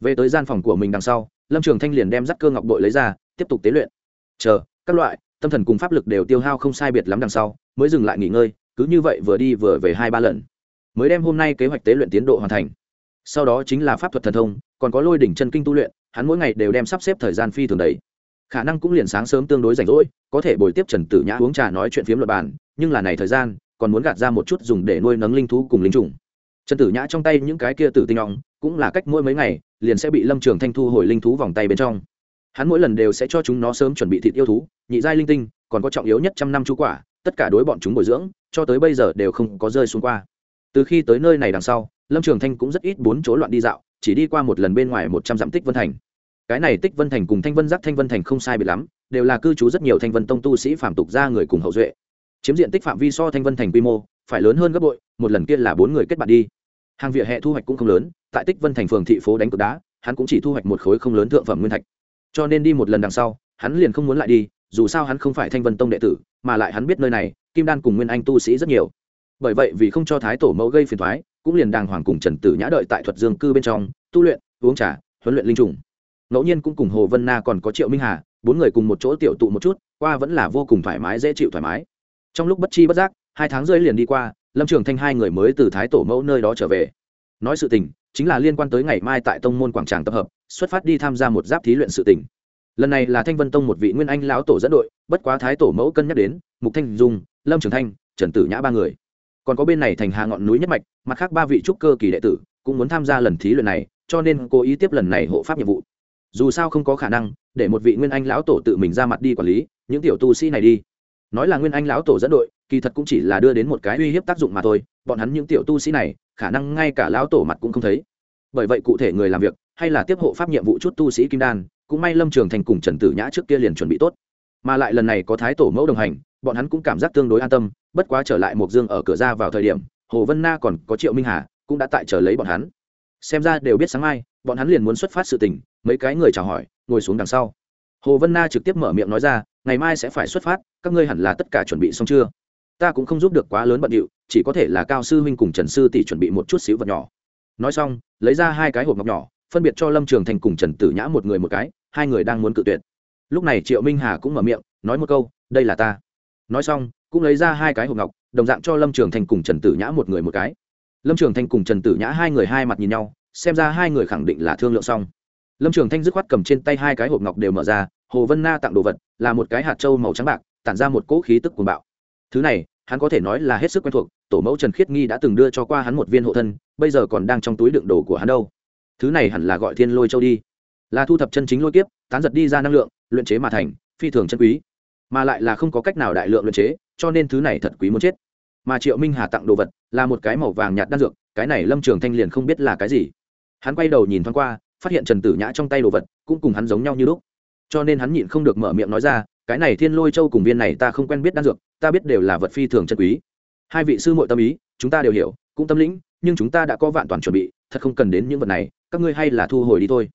Về tới gian phòng của mình đằng sau, lâm trường thanh liền đem dắt cơ ngọc bội lấy ra, tiếp tục tế luyện. Chờ, các loại, tâm thần cùng pháp lực đều tiêu hao không sai biệt lắm đằng sau, mới dừng lại nghỉ ngơi, cứ như vậy vừa đi vừa về hai ba lần. Mới đem hôm nay kế hoạch tế luyện tiến độ hoàn thành sau đó chính là pháp thuật thần thông, còn có lôi đỉnh chân kinh tu luyện, hắn mỗi ngày đều đem sắp xếp thời gian phi thường đấy khả năng cũng liền sáng sớm tương đối rảnh rỗi, có thể bồi tiếp trần tử nhã uống trà nói chuyện phiếm luật bàn, nhưng là này thời gian, còn muốn gạt ra một chút dùng để nuôi nấng linh thú cùng linh trùng. Trần tử nhã trong tay những cái kia tử tinh ong, cũng là cách mỗi mấy ngày, liền sẽ bị lâm trường thanh thu hồi linh thú vòng tay bên trong. Hắn mỗi lần đều sẽ cho chúng nó sớm chuẩn bị thịt yêu thú, nhị giai linh tinh, còn có trọng yếu nhất trăm năm chú quả, tất cả đối bọn chúng bồi dưỡng, cho tới bây giờ đều không có rơi xuống qua. Từ khi tới nơi này đằng sau lâm trường thanh cũng rất ít bốn chỗ loạn đi dạo, chỉ đi qua một lần bên ngoài một trăm dặm tích vân thành. Cái này tích vân thành cùng thanh vân giác thanh vân thành không sai biệt lắm, đều là cư trú rất nhiều thanh vân tông tu sĩ phạm tục ra người cùng hậu duệ. Chiếm diện tích phạm vi so thanh vân thành quy mô, phải lớn hơn gấp bội, một lần kia là bốn người kết bạn đi. Hàng vỉa hè thu hoạch cũng không lớn, tại tích vân thành phường thị phố đánh cực đá, hắn cũng chỉ thu hoạch một khối không lớn thượng phẩm nguyên thạch. Cho nên đi một lần đằng sau, hắn liền không muốn lại đi, dù sao hắn không phải thanh vân tông đệ tử, mà lại hắn biết nơi này, kim đan cùng nguyên anh tu sĩ rất nhiều. Bởi vậy vì không cho thái tổ mẫu gây phiền thoái cũng liền đàng hoàng cùng trần tử nhã đợi tại thuật dương cư bên trong, tu luyện, uống trà, huấn luyện linh trùng. Ngẫu nhiên cũng cùng hồ vân na còn có triệu minh hà, bốn người cùng một chỗ tiểu tụ một chút, qua vẫn là vô cùng thoải mái, dễ chịu thoải mái. Trong lúc bất chi bất giác, hai tháng rưỡi liền đi qua, lâm trường thanh hai người mới từ thái tổ mẫu nơi đó trở về. Nói sự tình, chính là liên quan tới ngày mai tại tông môn quảng tràng tập hợp, xuất phát đi tham gia một giáp thí luyện sự tình. Lần này là thanh vân tông một vị nguyên anh lão tổ dẫn đội, bất quá thái tổ mẫu cân nhắc đến, mục thanh dung, lâm trường thanh, trần tử nhã ba người còn có bên này thành hà ngọn núi nhất mạch, mặt khác ba vị trúc cơ kỳ đệ tử cũng muốn tham gia lần thí luyện này, cho nên cố ý tiếp lần này hộ pháp nhiệm vụ. Dù sao không có khả năng, để một vị nguyên anh lão tổ tự mình ra mặt đi quản lý, những tiểu tu sĩ này đi. Nói là nguyên anh lão tổ dẫn đội, kỳ thật cũng chỉ là đưa đến một cái uy hiếp tác dụng mà thôi, bọn hắn những tiểu tu sĩ này, khả năng ngay cả lão tổ mặt cũng không thấy. Bởi vậy cụ thể người làm việc, hay là tiếp hộ pháp nhiệm vụ chút tu sĩ kim đan, cũng may lâm trường thành cùng trần tử nhã trước kia liền chuẩn bị tốt. Mà lại lần này có thái tổ mẫu đồng hành bọn hắn cũng cảm giác tương đối an tâm, bất quá trở lại mộc dương ở cửa ra vào thời điểm, hồ vân na còn có triệu minh hà cũng đã tại chờ lấy bọn hắn. Xem ra đều biết sáng mai, bọn hắn liền muốn xuất phát sự tình, mấy cái người chào hỏi, ngồi xuống đằng sau. Hồ vân na trực tiếp mở miệng nói ra, ngày mai sẽ phải xuất phát, các ngươi hẳn là tất cả chuẩn bị xong chưa? Ta cũng không giúp được quá lớn bận điệu, chỉ có thể là cao sư huynh cùng trần sư tỷ chuẩn bị một chút xíu vật nhỏ. Nói xong, lấy ra hai cái hộp ngọc nhỏ, phân biệt cho lâm trường thành cùng trần tử nhã một người một cái, hai người đang muốn cự tuyệt. Lúc này triệu minh hà cũng mở miệng, nói một câu, đây là ta nói xong, cũng lấy ra hai cái hộp ngọc, đồng dạng cho lâm trường thành cùng trần tử nhã một người một cái. Lâm trường thanh cùng trần tử nhã hai người hai mặt nhìn nhau, xem ra hai người khẳng định là thương lượng xong. Lâm trường thanh dứt khoát cầm trên tay hai cái hộp ngọc đều mở ra, hồ vân na tặng đồ vật, là một cái hạt trâu màu trắng bạc, tản ra một cỗ khí tức cuồng bạo. Thứ này, hắn có thể nói là hết sức quen thuộc, tổ mẫu trần khiết nghi đã từng đưa cho qua hắn một viên hộ thân, bây giờ còn đang trong túi đựng đồ của hắn đâu. Thứ này hẳn là gọi thiên lôi châu đi. Là thu thập chân chính lôi kiếp, tán giật đi ra năng lượng, luyện chế mà thành, phi thường chân quý mà lại là không có cách nào đại lượng luyện chế, cho nên thứ này thật quý muốn chết. Mà triệu minh hà tặng đồ vật là một cái màu vàng nhạt đan dược, cái này lâm trường thanh liền không biết là cái gì. Hắn quay đầu nhìn thoáng qua, phát hiện trần tử nhã trong tay đồ vật cũng cùng hắn giống nhau như lúc. Cho nên hắn nhịn không được mở miệng nói ra, cái này thiên lôi châu cùng viên này ta không quen biết đan dược, ta biết đều là vật phi thường chân quý. Hai vị sư muội tâm ý, chúng ta đều hiểu, cũng tâm lĩnh, nhưng chúng ta đã có vạn toàn chuẩn bị, thật không cần đến những vật này, các ngươi hay là thu hồi đi thôi.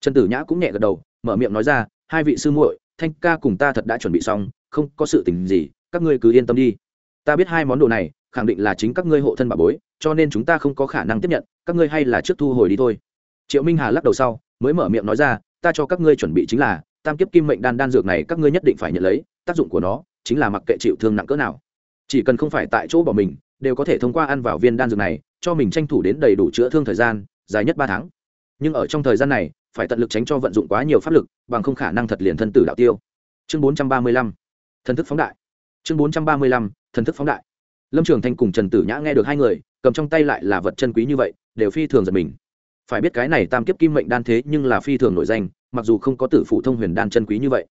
Trần tử nhã cũng nhẹ gật đầu, mở miệng nói ra, hai vị sư muội thanh ca cùng ta thật đã chuẩn bị xong, không có sự tình gì, các ngươi cứ yên tâm đi. Ta biết hai món đồ này, khẳng định là chính các ngươi hộ thân bà bối, cho nên chúng ta không có khả năng tiếp nhận, các ngươi hay là trước thu hồi đi thôi. Triệu minh hà lắc đầu sau, mới mở miệng nói ra, ta cho các ngươi chuẩn bị chính là, tam kiếp kim mệnh đan đan dược này các ngươi nhất định phải nhận lấy, tác dụng của nó chính là mặc kệ chịu thương nặng cỡ nào. Chỉ cần không phải tại chỗ bỏ mình, đều có thể thông qua ăn vào viên đan dược này, cho mình tranh thủ đến đầy đủ chữa thương thời gian, dài nhất ba tháng. Nhưng ở trong thời gian này phải tận lực tránh cho vận dụng quá nhiều pháp lực, bằng không khả năng thật liền thân tử đạo tiêu. Chương bốn trăm ba mươi lăm, thần thức phóng đại. Chương bốn trăm ba mươi lăm, thần thức phóng đại. Lâm trường thanh cùng trần tử nhã nghe được hai người, cầm trong tay lại là vật chân quý như vậy, đều phi thường giật mình. Phải biết cái này tam kiếp kim mệnh đan thế nhưng là phi thường nổi danh, mặc dù không có tử phụ thông huyền đan chân quý như vậy.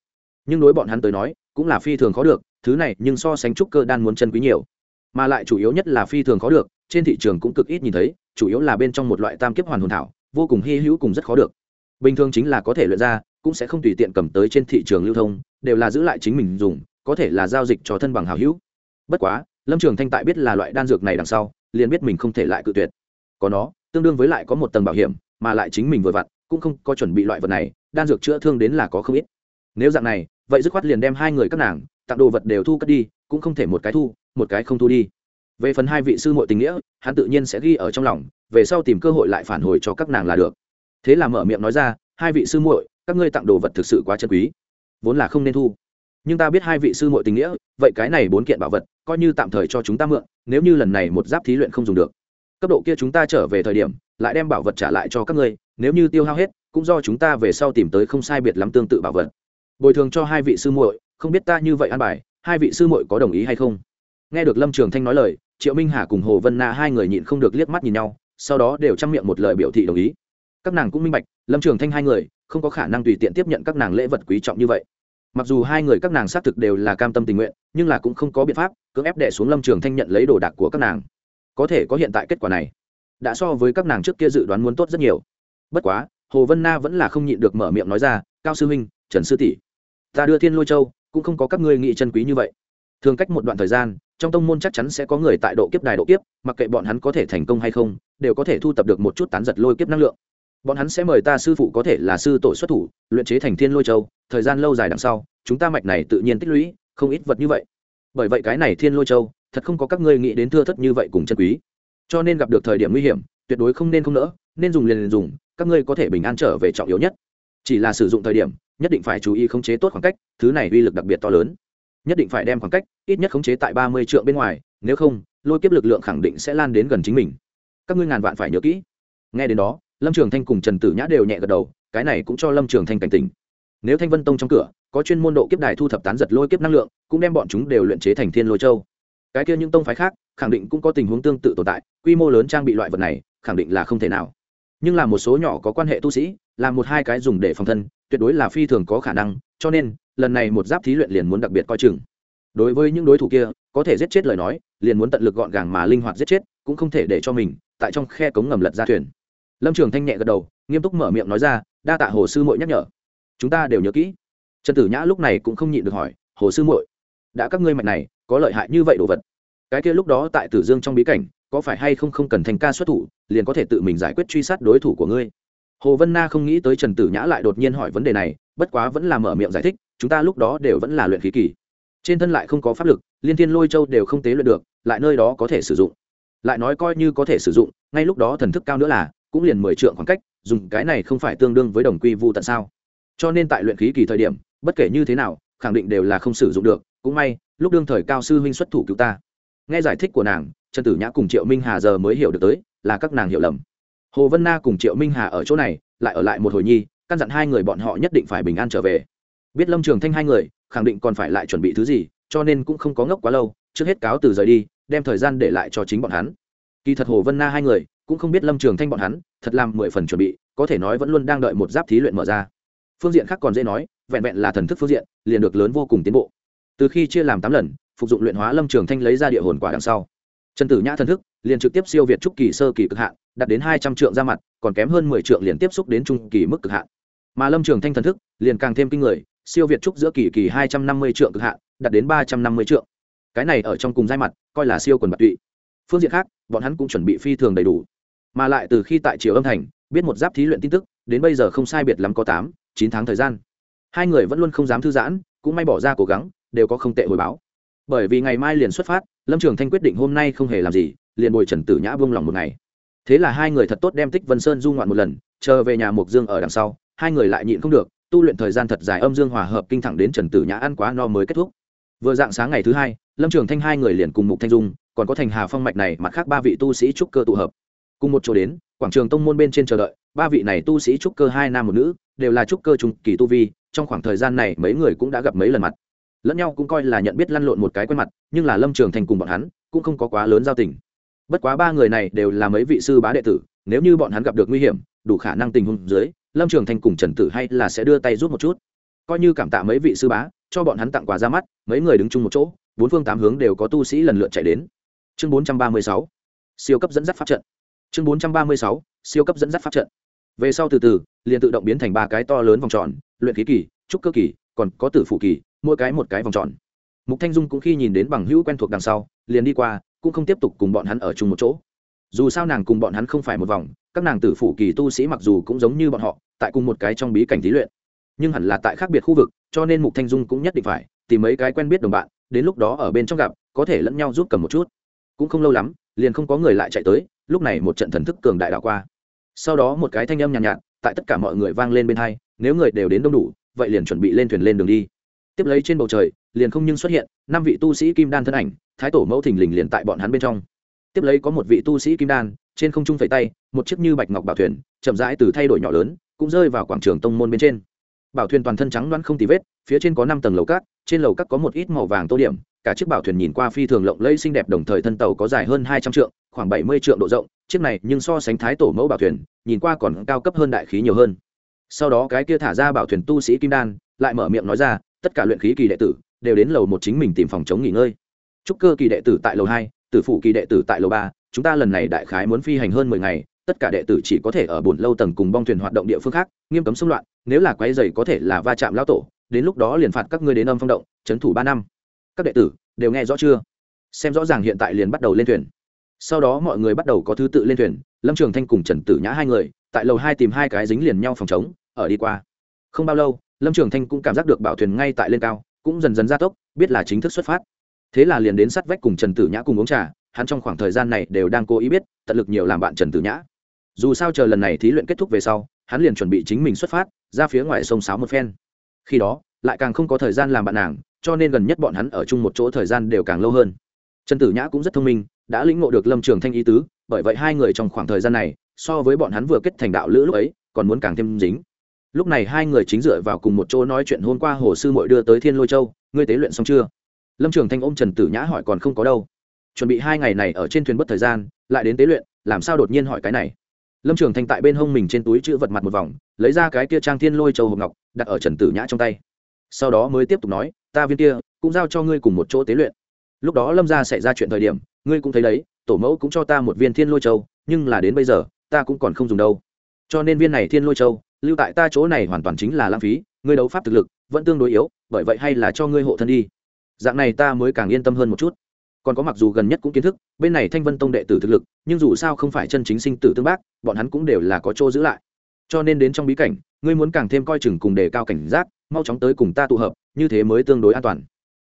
Nhưng đối bọn hắn tới nói, cũng là phi thường khó được, thứ này nhưng so sánh trúc cơ đan muốn chân quý nhiều. Mà lại chủ yếu nhất là phi thường khó được, trên thị trường cũng cực ít nhìn thấy, chủ yếu là bên trong một loại tam kiếp hoàn hồn thảo, vô cùng hy hữu cùng rất khó được bình thường chính là có thể luyện ra, cũng sẽ không tùy tiện cầm tới trên thị trường lưu thông, đều là giữ lại chính mình dùng, có thể là giao dịch cho thân bằng hào hữu. Bất quá, lâm trường thanh tại biết là loại đan dược này đằng sau, liền biết mình không thể lại cự tuyệt. Có nó, tương đương với lại có một tầng bảo hiểm, mà lại chính mình vừa vặn, cũng không có chuẩn bị loại vật này, đan dược chữa thương đến là có không ít. Nếu dạng này, vậy dứt khoát liền đem hai người các nàng, tặng đồ vật đều thu cất đi, cũng không thể một cái thu, một cái không thu đi. Về phần hai vị sư muội tình nghĩa, hắn tự nhiên sẽ ghi ở trong lòng, về sau tìm cơ hội lại phản hồi cho các nàng là được thế là mở miệng nói ra, hai vị sư muội, các ngươi tặng đồ vật thực sự quá chân quý. Vốn là không nên thu. Nhưng ta biết hai vị sư muội tình nghĩa, vậy cái này bốn kiện bảo vật, coi như tạm thời cho chúng ta mượn, nếu như lần này một giáp thí luyện không dùng được. Cấp độ kia chúng ta trở về thời điểm, lại đem bảo vật trả lại cho các ngươi, nếu như tiêu hao hết, cũng do chúng ta về sau tìm tới không sai biệt lắm tương tự bảo vật. Bồi thường cho hai vị sư muội, không biết ta như vậy an bài, hai vị sư muội có đồng ý hay không? Nghe được lâm trường thanh nói lời, triệu minh hà cùng hồ vân na hai người nhịn không được liếc mắt nhìn nhau, sau đó đều chăm miệng một lời biểu thị đồng ý các nàng cũng minh bạch, lâm trường thanh hai người, không có khả năng tùy tiện tiếp nhận các nàng lễ vật quý trọng như vậy. Mặc dù hai người các nàng xác thực đều là cam tâm tình nguyện, nhưng là cũng không có biện pháp cưỡng ép đẻ xuống lâm trường thanh nhận lấy đồ đạc của các nàng. Có thể có hiện tại kết quả này, đã so với các nàng trước kia dự đoán muốn tốt rất nhiều. Bất quá, hồ vân na vẫn là không nhịn được mở miệng nói ra, cao sư huynh, trần sư tỷ, ta đưa thiên lôi châu, cũng không có các ngươi nghĩ chân quý như vậy. Thường cách một đoạn thời gian, trong tông môn chắc chắn sẽ có người tại độ kiếp đài độ kiếp, mặc kệ bọn hắn có thể thành công hay không, đều có thể thu tập được một chút tán giật lôi kiếp năng lượng bọn hắn sẽ mời ta sư phụ có thể là sư tổ xuất thủ luyện chế thành thiên lôi châu thời gian lâu dài đằng sau chúng ta mạch này tự nhiên tích lũy không ít vật như vậy. Bởi vậy cái này thiên lôi châu thật không có các ngươi nghĩ đến thưa thất như vậy cùng chân quý. Cho nên gặp được thời điểm nguy hiểm tuyệt đối không nên không nỡ nên dùng liền, liền dùng các ngươi có thể bình an trở về trọng yếu nhất. Chỉ là sử dụng thời điểm nhất định phải chú ý khống chế tốt khoảng cách thứ này uy lực đặc biệt to lớn. Nhất định phải đem khoảng cách ít nhất khống chế tại ba mươi triệu bên ngoài nếu không lôi kiếp lực lượng khẳng định sẽ lan đến gần chính mình. Các ngươi ngàn vạn phải nhớ kỹ. Nghe đến đó lâm trường thanh cùng trần tử nhã đều nhẹ gật đầu, cái này cũng cho lâm trường thanh cảnh tỉnh. Nếu thanh vân tông trong cửa, có chuyên môn độ kiếp đài thu thập tán giật lôi kiếp năng lượng, cũng đem bọn chúng đều luyện chế thành thiên lôi châu. Cái kia những tông phái khác, khẳng định cũng có tình huống tương tự tồn tại, quy mô lớn trang bị loại vật này, khẳng định là không thể nào. Nhưng là một số nhỏ có quan hệ tu sĩ, làm một hai cái dùng để phòng thân, tuyệt đối là phi thường có khả năng, cho nên, lần này một giáp thí luyện liền muốn đặc biệt coi chừng. Đối với những đối thủ kia, có thể giết chết lời nói, liền muốn tận lực gọn gàng mà linh hoạt giết chết, cũng không thể để cho mình tại trong khe cống ngầm lật ra thuyền lâm trường thanh nhẹ gật đầu nghiêm túc mở miệng nói ra đa tạ hồ sư Mội nhắc nhở chúng ta đều nhớ kỹ trần tử nhã lúc này cũng không nhịn được hỏi hồ sư Mội, đã các ngươi mạnh này có lợi hại như vậy đồ vật cái kia lúc đó tại tử dương trong bí cảnh có phải hay không không cần thành ca xuất thủ liền có thể tự mình giải quyết truy sát đối thủ của ngươi hồ vân na không nghĩ tới trần tử nhã lại đột nhiên hỏi vấn đề này bất quá vẫn là mở miệng giải thích chúng ta lúc đó đều vẫn là luyện khí kỳ trên thân lại không có pháp lực liên thiên lôi châu đều không tế luyện được lại nơi đó có thể sử dụng lại nói coi như có thể sử dụng ngay lúc đó thần thức cao nữa là cũng liền mười trượng khoảng cách, dùng cái này không phải tương đương với đồng quy vu tận sao? Cho nên tại luyện khí kỳ thời điểm, bất kể như thế nào, khẳng định đều là không sử dụng được. Cũng may, lúc đương thời cao sư huynh xuất thủ cứu ta. Nghe giải thích của nàng, trần tử nhã cùng triệu minh hà giờ mới hiểu được tới, là các nàng hiểu lầm. Hồ vân na cùng triệu minh hà ở chỗ này, lại ở lại một hồi nhi, căn dặn hai người bọn họ nhất định phải bình an trở về. Biết lâm trường thanh hai người, khẳng định còn phải lại chuẩn bị thứ gì, cho nên cũng không có ngốc quá lâu, trước hết cáo từ rời đi, đem thời gian để lại cho chính bọn hắn. Kỳ thật hồ vân na hai người cũng không biết lâm trường thanh bọn hắn thật làm mười phần chuẩn bị, có thể nói vẫn luôn đang đợi một giáp thí luyện mở ra. Phương diện khác còn dễ nói, vẹn vẹn là thần thức phương diện, liền được lớn vô cùng tiến bộ. Từ khi chia làm tám lần, phục dụng luyện hóa lâm trường thanh lấy ra địa hồn quả đằng sau. Trần tử nhã thần thức, liền trực tiếp siêu việt trúc kỳ sơ kỳ cực hạn, đạt đến hai trăm triệu ra mặt, còn kém hơn mười triệu liền tiếp xúc đến trung kỳ mức cực hạn. Mà lâm trường thanh thần thức, liền càng thêm kinh người, siêu việt trúc giữa kỳ kỳ hai trăm năm mươi triệu cực hạn, đạt đến ba trăm năm mươi triệu cái này ở trong cùng giai mặt, coi là siêu quần bạc tụy. Phương diện khác, bọn hắn cũng chuẩn bị phi thường đầy đủ mà lại từ khi tại triều âm thành, biết một giáp thí luyện tin tức, đến bây giờ không sai biệt lắm có tám, chín tháng thời gian. Hai người vẫn luôn không dám thư giãn, cũng may bỏ ra cố gắng, đều có không tệ hồi báo. Bởi vì ngày mai liền xuất phát, lâm trường thanh quyết định hôm nay không hề làm gì, liền bồi trần tử nhã vương lòng một ngày. Thế là hai người thật tốt đem tích vân sơn du ngoạn một lần, chờ về nhà mộc dương ở đằng sau, hai người lại nhịn không được, tu luyện thời gian thật dài âm dương hòa hợp kinh thẳng đến trần tử nhã ăn quá no mới kết thúc. Vừa dạng sáng ngày thứ hai, lâm trường thanh hai người liền cùng mục thanh dung, còn có thành hà phong mạch này, mặt khác ba vị tu sĩ trúc cơ tụ hợp cùng một chỗ đến, quảng trường tông môn bên trên chờ đợi, ba vị này tu sĩ trúc cơ hai nam một nữ, đều là trúc cơ trung kỳ tu vi, trong khoảng thời gian này mấy người cũng đã gặp mấy lần mặt. Lẫn nhau cũng coi là nhận biết lăn lộn một cái quen mặt, nhưng là lâm trường thành cùng bọn hắn, cũng không có quá lớn giao tình. Bất quá ba người này đều là mấy vị sư bá đệ tử, nếu như bọn hắn gặp được nguy hiểm, đủ khả năng tình huống dưới, lâm trường thành cùng trần tử hay là sẽ đưa tay rút một chút. Coi như cảm tạ mấy vị sư bá, cho bọn hắn tặng quà ra mắt, mấy người đứng chung một chỗ, bốn phương tám hướng đều có tu sĩ lần lượt chạy đến. Chương bốn trăm ba mươi sáu. Siêu cấp dẫn dắt pháp trận chương bốn trăm ba mươi sáu, siêu cấp dẫn dắt pháp trận. Về sau từ từ, liền tự động biến thành ba cái to lớn vòng tròn, luyện khí kỳ, trúc cơ kỳ, còn có tử phụ kỳ, mỗi cái một cái vòng tròn. Mục thanh dung cũng khi nhìn đến bằng hữu quen thuộc đằng sau, liền đi qua, cũng không tiếp tục cùng bọn hắn ở chung một chỗ. Dù sao nàng cùng bọn hắn không phải một vòng, các nàng tử phụ kỳ tu sĩ mặc dù cũng giống như bọn họ, tại cùng một cái trong bí cảnh thí luyện. Nhưng hẳn là tại khác biệt khu vực, cho nên mục thanh dung cũng nhất định phải tìm mấy cái quen biết đồng bạn, đến lúc đó ở bên trong gặp, có thể lẫn nhau giúp cầm một chút. Cũng không lâu lắm, liền không có người lại chạy tới lúc này một trận thần thức cường đại đảo qua. Sau đó một cái thanh âm nhàn nhạt, nhạt tại tất cả mọi người vang lên bên hai nếu người đều đến đông đủ vậy liền chuẩn bị lên thuyền lên đường đi. Tiếp lấy trên bầu trời liền không nhưng xuất hiện năm vị tu sĩ kim đan thân ảnh thái tổ mẫu thình lình liền tại bọn hắn bên trong. Tiếp lấy có một vị tu sĩ kim đan trên không trung phẩy tay một chiếc như bạch ngọc bảo thuyền chậm rãi từ thay đổi nhỏ lớn cũng rơi vào quảng trường tông môn bên trên. Bảo thuyền toàn thân trắng đoán không tì vết phía trên có năm tầng lầu cát trên lầu cát có một ít màu vàng tô điểm cả chiếc bảo thuyền nhìn qua phi thường lộng lẫy xinh đẹp, đồng thời thân tàu có dài hơn hai trăm trượng, khoảng bảy mươi trượng độ rộng. Chiếc này nhưng so sánh thái tổ mẫu bảo thuyền, nhìn qua còn cao cấp hơn đại khí nhiều hơn. Sau đó cái kia thả ra bảo thuyền tu sĩ kim đan lại mở miệng nói ra, tất cả luyện khí kỳ đệ tử đều đến lầu một chính mình tìm phòng chống nghỉ ngơi. Trúc cơ kỳ đệ tử tại lầu hai, tử phụ kỳ đệ tử tại lầu ba, chúng ta lần này đại khái muốn phi hành hơn mười ngày, tất cả đệ tử chỉ có thể ở buồn lâu tầng cùng bong thuyền hoạt động địa phương khác, nghiêm cấm xung loạn, nếu là quấy rầy có thể là va chạm lao tổ, đến lúc đó liền phạt các ngươi đến âm phong động, trấn thủ ba năm các đệ tử, đều nghe rõ chưa? Xem rõ ràng hiện tại liền bắt đầu lên thuyền. Sau đó mọi người bắt đầu có thứ tự lên thuyền, lâm trường thanh cùng trần tử nhã hai người, tại lầu hai tìm hai cái dính liền nhau phòng chống ở đi qua. Không bao lâu, lâm trường thanh cũng cảm giác được bảo thuyền ngay tại lên cao, cũng dần dần gia tốc, biết là chính thức xuất phát. Thế là liền đến sát vách cùng trần tử nhã cùng uống trà, hắn trong khoảng thời gian này đều đang cố ý biết, tận lực nhiều làm bạn trần tử nhã. Dù sao chờ lần này thí luyện kết thúc về sau, hắn liền chuẩn bị chính mình xuất phát, ra phía ngoài sông sáo một phen. Khi đó, lại càng không có thời gian làm bạn nàng cho nên gần nhất bọn hắn ở chung một chỗ thời gian đều càng lâu hơn. Trần tử nhã cũng rất thông minh, đã lĩnh ngộ được lâm trường thanh ý tứ, bởi vậy hai người trong khoảng thời gian này, so với bọn hắn vừa kết thành đạo lữ lúc ấy, còn muốn càng thêm dính. Lúc này hai người chính dựa vào cùng một chỗ nói chuyện hôm qua hồ sư mội đưa tới thiên lôi châu, ngươi tế luyện xong chưa? Lâm trường thanh ôm trần tử nhã hỏi còn không có đâu. Chuẩn bị hai ngày này ở trên thuyền bất thời gian, lại đến tế luyện, làm sao đột nhiên hỏi cái này? Lâm trường thanh tại bên hông mình trên túi chữ vật mặt một vòng, lấy ra cái kia trang thiên lôi châu hộp ngọc, đặt ở trần tử nhã trong tay. Sau đó mới tiếp tục nói ta viên kia, cũng giao cho ngươi cùng một chỗ tế luyện. Lúc đó lâm ra xảy ra chuyện thời điểm, ngươi cũng thấy đấy, tổ mẫu cũng cho ta một viên thiên lôi châu, nhưng là đến bây giờ, ta cũng còn không dùng đâu. Cho nên viên này thiên lôi châu, lưu tại ta chỗ này hoàn toàn chính là lãng phí, ngươi đấu pháp thực lực, vẫn tương đối yếu, bởi vậy hay là cho ngươi hộ thân đi. Dạng này ta mới càng yên tâm hơn một chút. Còn có mặc dù gần nhất cũng kiến thức, bên này thanh vân tông đệ tử thực lực, nhưng dù sao không phải chân chính sinh tử tương bác, bọn hắn cũng đều là có chỗ giữ lại cho nên đến trong bí cảnh, ngươi muốn càng thêm coi chừng cùng đề cao cảnh giác, mau chóng tới cùng ta tụ hợp, như thế mới tương đối an toàn.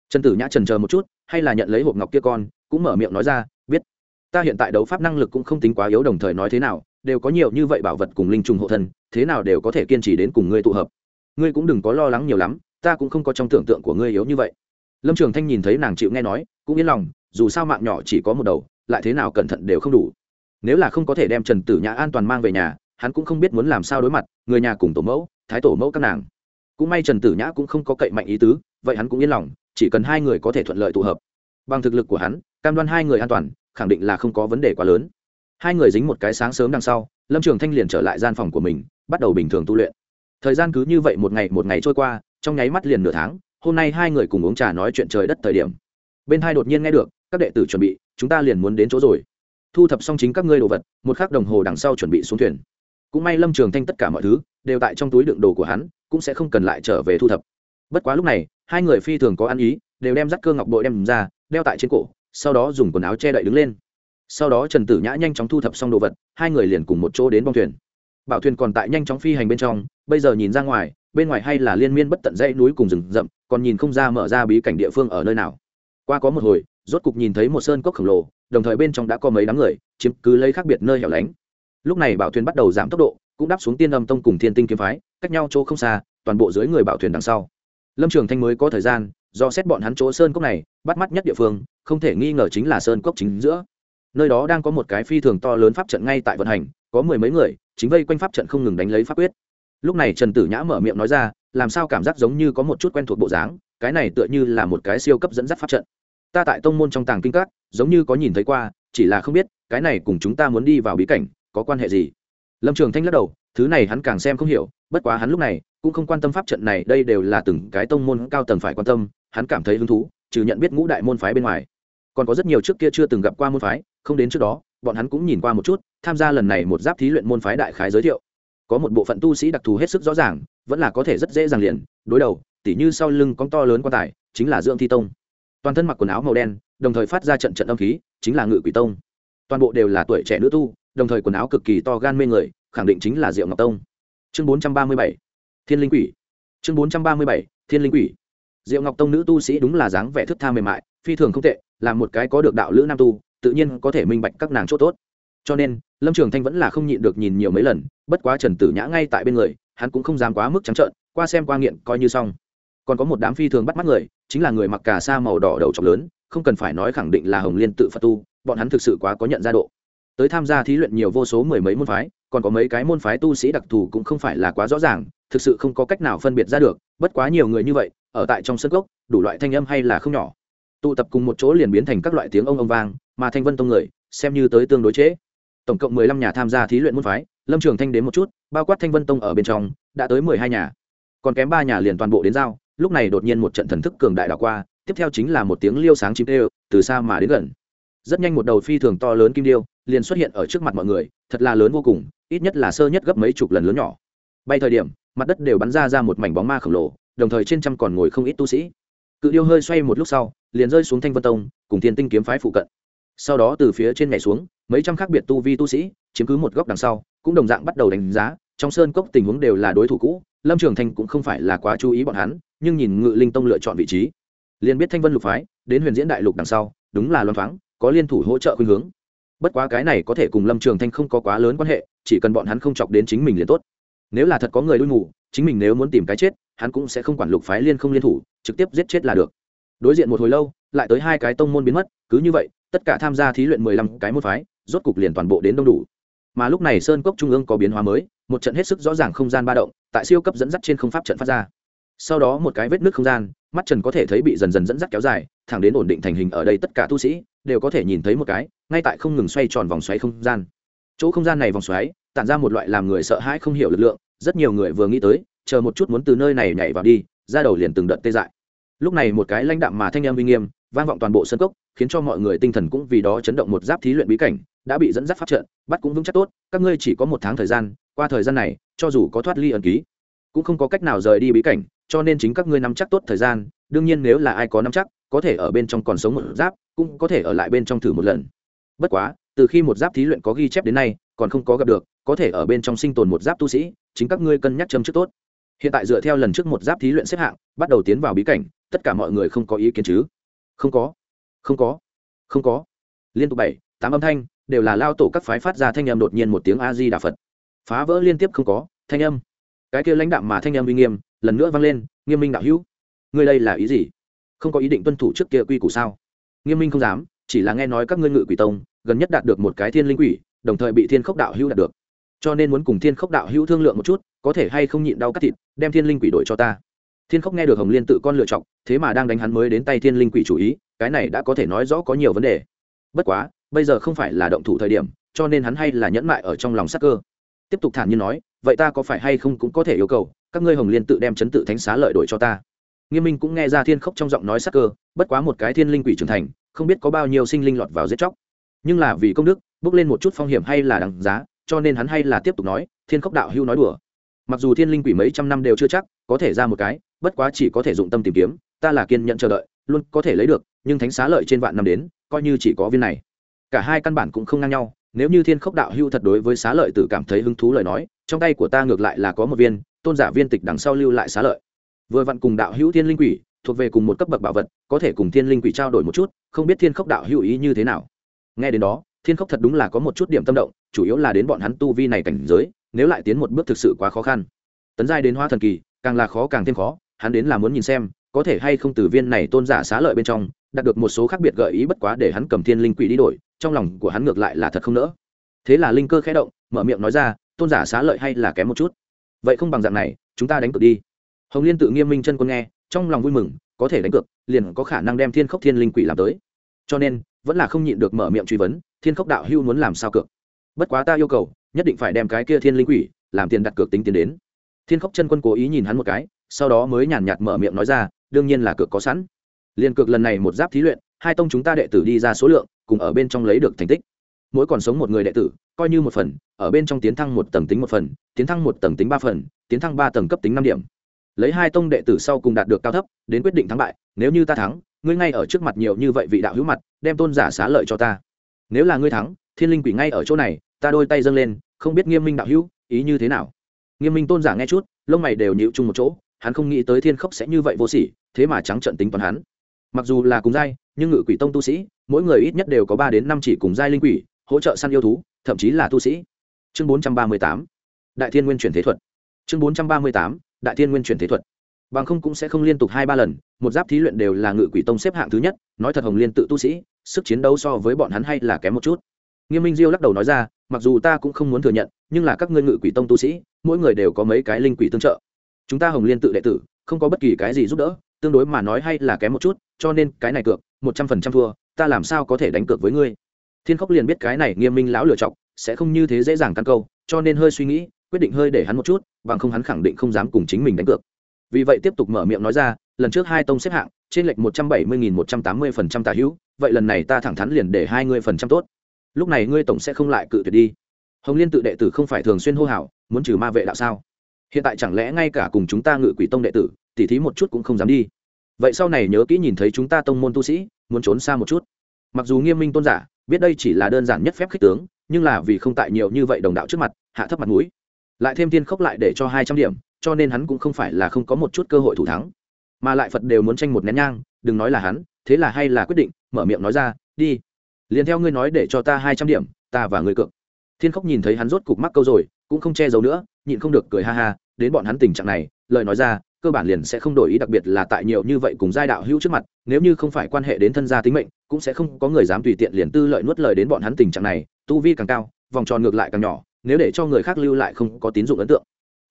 Trần tử nhã trần chờ một chút, hay là nhận lấy hộp ngọc kia con, cũng mở miệng nói ra, biết. Ta hiện tại đấu pháp năng lực cũng không tính quá yếu đồng thời nói thế nào, đều có nhiều như vậy bảo vật cùng linh trùng hộ thân, thế nào đều có thể kiên trì đến cùng ngươi tụ hợp. Ngươi cũng đừng có lo lắng nhiều lắm, ta cũng không có trong tưởng tượng của ngươi yếu như vậy. Lâm trường thanh nhìn thấy nàng chịu nghe nói, cũng yên lòng, dù sao mạng nhỏ chỉ có một đầu, lại thế nào cẩn thận đều không đủ. Nếu là không có thể đem trần tử nhã an toàn mang về nhà hắn cũng không biết muốn làm sao đối mặt, người nhà cùng tổ mẫu, thái tổ mẫu các nàng. Cũng may trần tử nhã cũng không có cậy mạnh ý tứ, vậy hắn cũng yên lòng, chỉ cần hai người có thể thuận lợi tụ hợp. Bằng thực lực của hắn, cam đoan hai người an toàn, khẳng định là không có vấn đề quá lớn. Hai người dính một cái sáng sớm đằng sau, lâm trường thanh liền trở lại gian phòng của mình, bắt đầu bình thường tu luyện. Thời gian cứ như vậy một ngày một ngày trôi qua, trong nháy mắt liền nửa tháng, hôm nay hai người cùng uống trà nói chuyện trời đất thời điểm. Bên hai đột nhiên nghe được, các đệ tử chuẩn bị, chúng ta liền muốn đến chỗ rồi. Thu thập xong chính các ngươi đồ vật, một khắc đồng hồ đằng sau chuẩn bị xuống thuyền cũng may lâm trường thanh tất cả mọi thứ đều tại trong túi đựng đồ của hắn, cũng sẽ không cần lại trở về thu thập. Bất quá lúc này, hai người phi thường có ăn ý, đều đem dắt cơ ngọc bội đem ra, đeo tại trên cổ, sau đó dùng quần áo che đậy đứng lên. Sau đó trần tử nhã nhanh chóng thu thập xong đồ vật, hai người liền cùng một chỗ đến bong thuyền. Bảo thuyền còn tại nhanh chóng phi hành bên trong, bây giờ nhìn ra ngoài, bên ngoài hay là liên miên bất tận dãy núi cùng rừng rậm, còn nhìn không ra mở ra bí cảnh địa phương ở nơi nào. Qua có một hồi, rốt cục nhìn thấy một sơn cốc khổng lồ, đồng thời bên trong đã có mấy đám người, chiếm cứ lấy khác biệt nơi hẻo lánh lúc này bảo thuyền bắt đầu giảm tốc độ, cũng đáp xuống tiên âm tông cùng thiên tinh kiếm phái, cách nhau chỗ không xa, toàn bộ dưới người bảo thuyền đằng sau. Lâm trường thanh mới có thời gian, do xét bọn hắn chỗ sơn cốc này, bắt mắt nhất địa phương, không thể nghi ngờ chính là sơn cốc chính giữa. Nơi đó đang có một cái phi thường to lớn pháp trận ngay tại vận hành, có mười mấy người, chính vây quanh pháp trận không ngừng đánh lấy pháp quyết. Lúc này trần tử nhã mở miệng nói ra, làm sao cảm giác giống như có một chút quen thuộc bộ dáng, cái này tựa như là một cái siêu cấp dẫn dắt pháp trận. Ta tại tông môn trong tàng kinh các, giống như có nhìn thấy qua, chỉ là không biết, cái này cùng chúng ta muốn đi vào bí cảnh có quan hệ gì? Lâm trường thanh lắc đầu, thứ này hắn càng xem không hiểu, bất quá hắn lúc này cũng không quan tâm pháp trận này, đây đều là từng cái tông môn cao tầng phải quan tâm, hắn cảm thấy hứng thú, trừ nhận biết ngũ đại môn phái bên ngoài. Còn có rất nhiều trước kia chưa từng gặp qua môn phái, không đến trước đó, bọn hắn cũng nhìn qua một chút, tham gia lần này một giáp thí luyện môn phái đại khái giới thiệu. Có một bộ phận tu sĩ đặc thù hết sức rõ ràng, vẫn là có thể rất dễ dàng liền, đối đầu, tỉ như sau lưng con to lớn quan tài, chính là dưỡng thi tông. Toàn thân mặc quần áo màu đen, đồng thời phát ra trận trận âm khí, chính là ngự quỷ tông. Toàn bộ đều là tuổi trẻ nữ tu đồng thời quần áo cực kỳ to gan mê người, khẳng định chính là diệu ngọc tông. Chương bốn trăm ba mươi bảy, thiên linh quỷ. Chương bốn trăm ba mươi bảy, thiên linh quỷ. Diệu ngọc tông nữ tu sĩ đúng là dáng vẻ thức tha mềm mại, phi thường không tệ, là một cái có được đạo lữ nam tu, tự nhiên có thể minh bạch các nàng chỗ tốt. Cho nên, lâm trường thanh vẫn là không nhịn được nhìn nhiều mấy lần, bất quá trần tử nhã ngay tại bên người, hắn cũng không dám quá mức trắng trợn, qua xem qua nghiện coi như xong. Còn có một đám phi thường bắt mắt người, chính là người mặc cà sa màu đỏ đầu trọc lớn, không cần phải nói khẳng định là hồng liên tự phật tu, bọn hắn thực sự quá có nhận ra độ tới tham gia thí luyện nhiều vô số mười mấy môn phái, còn có mấy cái môn phái tu sĩ đặc thù cũng không phải là quá rõ ràng, thực sự không có cách nào phân biệt ra được, bất quá nhiều người như vậy, ở tại trong sân gốc, đủ loại thanh âm hay là không nhỏ. Tụ tập cùng một chỗ liền biến thành các loại tiếng ông ông vang, mà thanh vân tông người, xem như tới tương đối chế. tổng cộng mười lăm nhà tham gia thí luyện môn phái, lâm trường thanh đến một chút, bao quát thanh vân tông ở bên trong, đã tới mười hai nhà. Còn kém ba nhà liền toàn bộ đến giao, lúc này đột nhiên một trận thần thức cường đại đảo qua, tiếp theo chính là một tiếng liêu sáng chim tê từ xa mà đến gần rất nhanh một đầu phi thường to lớn kim điêu liền xuất hiện ở trước mặt mọi người, thật là lớn vô cùng, ít nhất là sơ nhất gấp mấy chục lần lớn nhỏ. Bay thời điểm, mặt đất đều bắn ra ra một mảnh bóng ma khổng lồ, đồng thời trên trăm còn ngồi không ít tu sĩ. Cự điêu hơi xoay một lúc sau, liền rơi xuống thanh vân tông, cùng thiên tinh kiếm phái phụ cận. Sau đó từ phía trên nhảy xuống, mấy trăm khác biệt tu vi tu sĩ, chiếm cứ một góc đằng sau, cũng đồng dạng bắt đầu đánh giá, trong sơn cốc tình huống đều là đối thủ cũ, lâm trường thanh cũng không phải là quá chú ý bọn hắn, nhưng nhìn ngự linh tông lựa chọn vị trí. Liền biết thanh vân lục phái, đến huyền diễn đại lục đằng sau, đúng là loan thoáng có liên thủ hỗ trợ khuyên hướng. Bất quá cái này có thể cùng lâm trường thanh không có quá lớn quan hệ, chỉ cần bọn hắn không chọc đến chính mình liền tốt. Nếu là thật có người đuôi ngủ chính mình nếu muốn tìm cái chết, hắn cũng sẽ không quản lục phái liên không liên thủ, trực tiếp giết chết là được. Đối diện một hồi lâu, lại tới hai cái tông môn biến mất, cứ như vậy, tất cả tham gia thí luyện mười lăm cái môn phái, rốt cục liền toàn bộ đến đông đủ. Mà lúc này sơn cốc trung ương có biến hóa mới, một trận hết sức rõ ràng không gian ba động, tại siêu cấp dẫn dắt trên không pháp trận phát ra. Sau đó một cái vết nước không gian, mắt trần có thể thấy bị dần dần dẫn dắt kéo dài, thẳng đến ổn định thành hình ở đây tất cả tu sĩ đều có thể nhìn thấy một cái, ngay tại không ngừng xoay tròn vòng xoáy không gian. Chỗ không gian này vòng xoáy, tản ra một loại làm người sợ hãi không hiểu lực lượng, rất nhiều người vừa nghĩ tới, chờ một chút muốn từ nơi này nhảy vào đi, ra đầu liền từng đợt tê dại. Lúc này một cái lãnh đạm mà thanh em uy nghiêm, vang vọng toàn bộ sân cốc, khiến cho mọi người tinh thần cũng vì đó chấn động một giáp thí luyện bí cảnh, đã bị dẫn dắt pháp trận, bắt cũng vững chắc tốt, các ngươi chỉ có một tháng thời gian, qua thời gian này, cho dù có thoát ly ẩn ký, cũng không có cách nào rời đi bí cảnh, cho nên chính các ngươi nắm chắc tốt thời gian, đương nhiên nếu là ai có nắm chắc có thể ở bên trong còn sống một giáp, cũng có thể ở lại bên trong thử một lần. Bất quá, từ khi một giáp thí luyện có ghi chép đến nay, còn không có gặp được, có thể ở bên trong sinh tồn một giáp tu sĩ, chính các ngươi cân nhắc châm trước tốt. Hiện tại dựa theo lần trước một giáp thí luyện xếp hạng, bắt đầu tiến vào bí cảnh, tất cả mọi người không có ý kiến chứ? Không có. Không có. Không có. Liên tục bảy, tám âm thanh, đều là lao tổ các phái phát ra thanh âm đột nhiên một tiếng a di đà phật. Phá vỡ liên tiếp không có, thanh âm. Cái kia lãnh đạm mà thanh âm uy nghiêm, lần nữa vang lên, nghiêm minh đạo hữu. Ngươi đây là ý gì? Không có ý định tuân thủ trước kia quy củ sao? Nghiêm minh không dám, chỉ là nghe nói các ngươi ngự quỷ tông, gần nhất đạt được một cái thiên linh quỷ, đồng thời bị thiên khốc đạo hữu đạt được. Cho nên muốn cùng thiên khốc đạo hữu thương lượng một chút, có thể hay không nhịn đau cắt thịt, đem thiên linh quỷ đổi cho ta. Thiên khốc nghe được hồng liên tự con lựa chọn, thế mà đang đánh hắn mới đến tay thiên linh quỷ chủ ý, cái này đã có thể nói rõ có nhiều vấn đề. Bất quá, bây giờ không phải là động thủ thời điểm, cho nên hắn hay là nhẫn mại ở trong lòng sắc cơ. Tiếp tục thản nhiên nói, vậy ta có phải hay không cũng có thể yêu cầu, các ngươi hồng liên tự đem chấn tự thánh xá lợi đổi cho ta nghiêm minh cũng nghe ra thiên khốc trong giọng nói sắc cơ, bất quá một cái thiên linh quỷ trưởng thành, không biết có bao nhiêu sinh linh lọt vào giết chóc. Nhưng là vì công đức, bước lên một chút phong hiểm hay là đằng giá, cho nên hắn hay là tiếp tục nói, thiên khốc đạo hưu nói đùa. Mặc dù thiên linh quỷ mấy trăm năm đều chưa chắc, có thể ra một cái, bất quá chỉ có thể dụng tâm tìm kiếm, ta là kiên nhận chờ đợi, luôn có thể lấy được, nhưng thánh xá lợi trên vạn năm đến, coi như chỉ có viên này. Cả hai căn bản cũng không ngang nhau, nếu như thiên khốc đạo hưu thật đối với xá lợi tử cảm thấy hứng thú lời nói, trong tay của ta ngược lại là có một viên, tôn giả viên tịch đằng sau lưu lại xá lợi vừa vặn cùng đạo hữu thiên linh quỷ, thuộc về cùng một cấp bậc bảo vật, có thể cùng thiên linh quỷ trao đổi một chút, không biết thiên khốc đạo hữu ý như thế nào. Nghe đến đó, thiên khốc thật đúng là có một chút điểm tâm động, chủ yếu là đến bọn hắn tu vi này cảnh giới, nếu lại tiến một bước thực sự quá khó khăn. Tấn giai đến hoa thần kỳ, càng là khó càng thêm khó, hắn đến là muốn nhìn xem, có thể hay không từ viên này tôn giả xá lợi bên trong, đạt được một số khác biệt gợi ý bất quá để hắn cầm thiên linh quỷ đi đổi, trong lòng của hắn ngược lại là thật không nỡ. Thế là linh cơ khẽ động, mở miệng nói ra, tôn giả xá lợi hay là kém một chút? Vậy không bằng dạng này, chúng ta đánh cược đi hồng liên tự nghiêm minh chân quân nghe, trong lòng vui mừng, có thể đánh cược, liền có khả năng đem thiên khốc thiên linh quỷ làm tới. Cho nên, vẫn là không nhịn được mở miệng truy vấn, thiên khốc đạo hưu muốn làm sao cược? Bất quá ta yêu cầu, nhất định phải đem cái kia thiên linh quỷ, làm tiền đặt cược tính tiền đến. Thiên khốc chân quân cố ý nhìn hắn một cái, sau đó mới nhàn nhạt mở miệng nói ra, đương nhiên là cược có sẵn. Liền cược lần này một giáp thí luyện, hai tông chúng ta đệ tử đi ra số lượng, cùng ở bên trong lấy được thành tích. Mỗi còn sống một người đệ tử, coi như một phần, ở bên trong tiến thăng một tầng tính một phần, tiến thăng một tầng tính ba phần, tiến thăng ba tầng cấp tính năm điểm lấy hai tông đệ tử sau cùng đạt được cao thấp, đến quyết định thắng bại, nếu như ta thắng, ngươi ngay ở trước mặt nhiều như vậy vị đạo hữu mặt, đem tôn giả xá lợi cho ta. Nếu là ngươi thắng, thiên linh quỷ ngay ở chỗ này, ta đôi tay dâng lên, không biết nghiêm minh đạo hữu, ý như thế nào? Nghiêm minh tôn giả nghe chút, lông mày đều nhịu chung một chỗ, hắn không nghĩ tới thiên khốc sẽ như vậy vô sỉ, thế mà trắng trận tính toán hắn. Mặc dù là cùng giai, nhưng ngự quỷ tông tu sĩ, mỗi người ít nhất đều có ba đến năm chỉ cùng giai linh quỷ, hỗ trợ săn yêu thú, thậm chí là tu sĩ. Chương bốn trăm ba mươi tám. Đại thiên nguyên chuyển thế thuật. Chương bốn trăm ba mươi tám đại thiên nguyên chuyển thế thuật. Bằng không cũng sẽ không liên tục hai ba lần, một giáp thí luyện đều là ngự quỷ tông xếp hạng thứ nhất, nói thật hồng liên tự tu sĩ, sức chiến đấu so với bọn hắn hay là kém một chút. Nghiêm minh diêu lắc đầu nói ra, mặc dù ta cũng không muốn thừa nhận, nhưng là các ngươi ngự quỷ tông tu sĩ, mỗi người đều có mấy cái linh quỷ tương trợ. Chúng ta hồng liên tự đệ tử, không có bất kỳ cái gì giúp đỡ, tương đối mà nói hay là kém một chút, cho nên cái này cược, một trăm phần trăm thua, ta làm sao có thể đánh cược với ngươi? Thiên khốc liền biết cái này nghiêm minh lão lựa chọc sẽ không như thế dễ dàng căn câu, cho nên hơi suy nghĩ quyết định hơi để hắn một chút, bằng không hắn khẳng định không dám cùng chính mình đánh cược. Vì vậy tiếp tục mở miệng nói ra, lần trước hai tông xếp hạng, trên lệch một trăm bảy mươi nghìn một trăm tám mươi phần trăm tả hữu, vậy lần này ta thẳng thắn liền để hai mươi phần trăm tốt. Lúc này ngươi tổng sẽ không lại cự tuyệt đi. Hồng liên tự đệ tử không phải thường xuyên hô hào, muốn trừ ma vệ đạo sao? Hiện tại chẳng lẽ ngay cả cùng chúng ta ngự quỷ tông đệ tử, tỉ thí một chút cũng không dám đi. Vậy sau này nhớ kỹ nhìn thấy chúng ta tông môn tu sĩ, muốn trốn xa một chút. Mặc dù nghiêm minh tôn giả, biết đây chỉ là đơn giản nhất phép khích tướng, nhưng là vì không tại nhiều như vậy đồng đạo trước mặt, hạ thấp mặt mũi lại thêm Thiên khốc lại để cho hai trăm điểm, cho nên hắn cũng không phải là không có một chút cơ hội thủ thắng. Mà lại phật đều muốn tranh một nén nhang, đừng nói là hắn, thế là hay là quyết định, mở miệng nói ra, đi, liền theo ngươi nói để cho ta hai trăm điểm, ta và ngươi cược. Thiên khốc nhìn thấy hắn rốt cục mắc câu rồi, cũng không che giấu nữa, nhịn không được cười ha ha, đến bọn hắn tình trạng này, lời nói ra, cơ bản liền sẽ không đổi ý, đặc biệt là tại nhiều như vậy cùng giai đạo hữu trước mặt, nếu như không phải quan hệ đến thân gia tính mệnh, cũng sẽ không có người dám tùy tiện liền tư lợi nuốt lời đến bọn hắn tình trạng này, tu vi càng cao, vòng tròn ngược lại càng nhỏ nếu để cho người khác lưu lại không có tín dụng ấn tượng.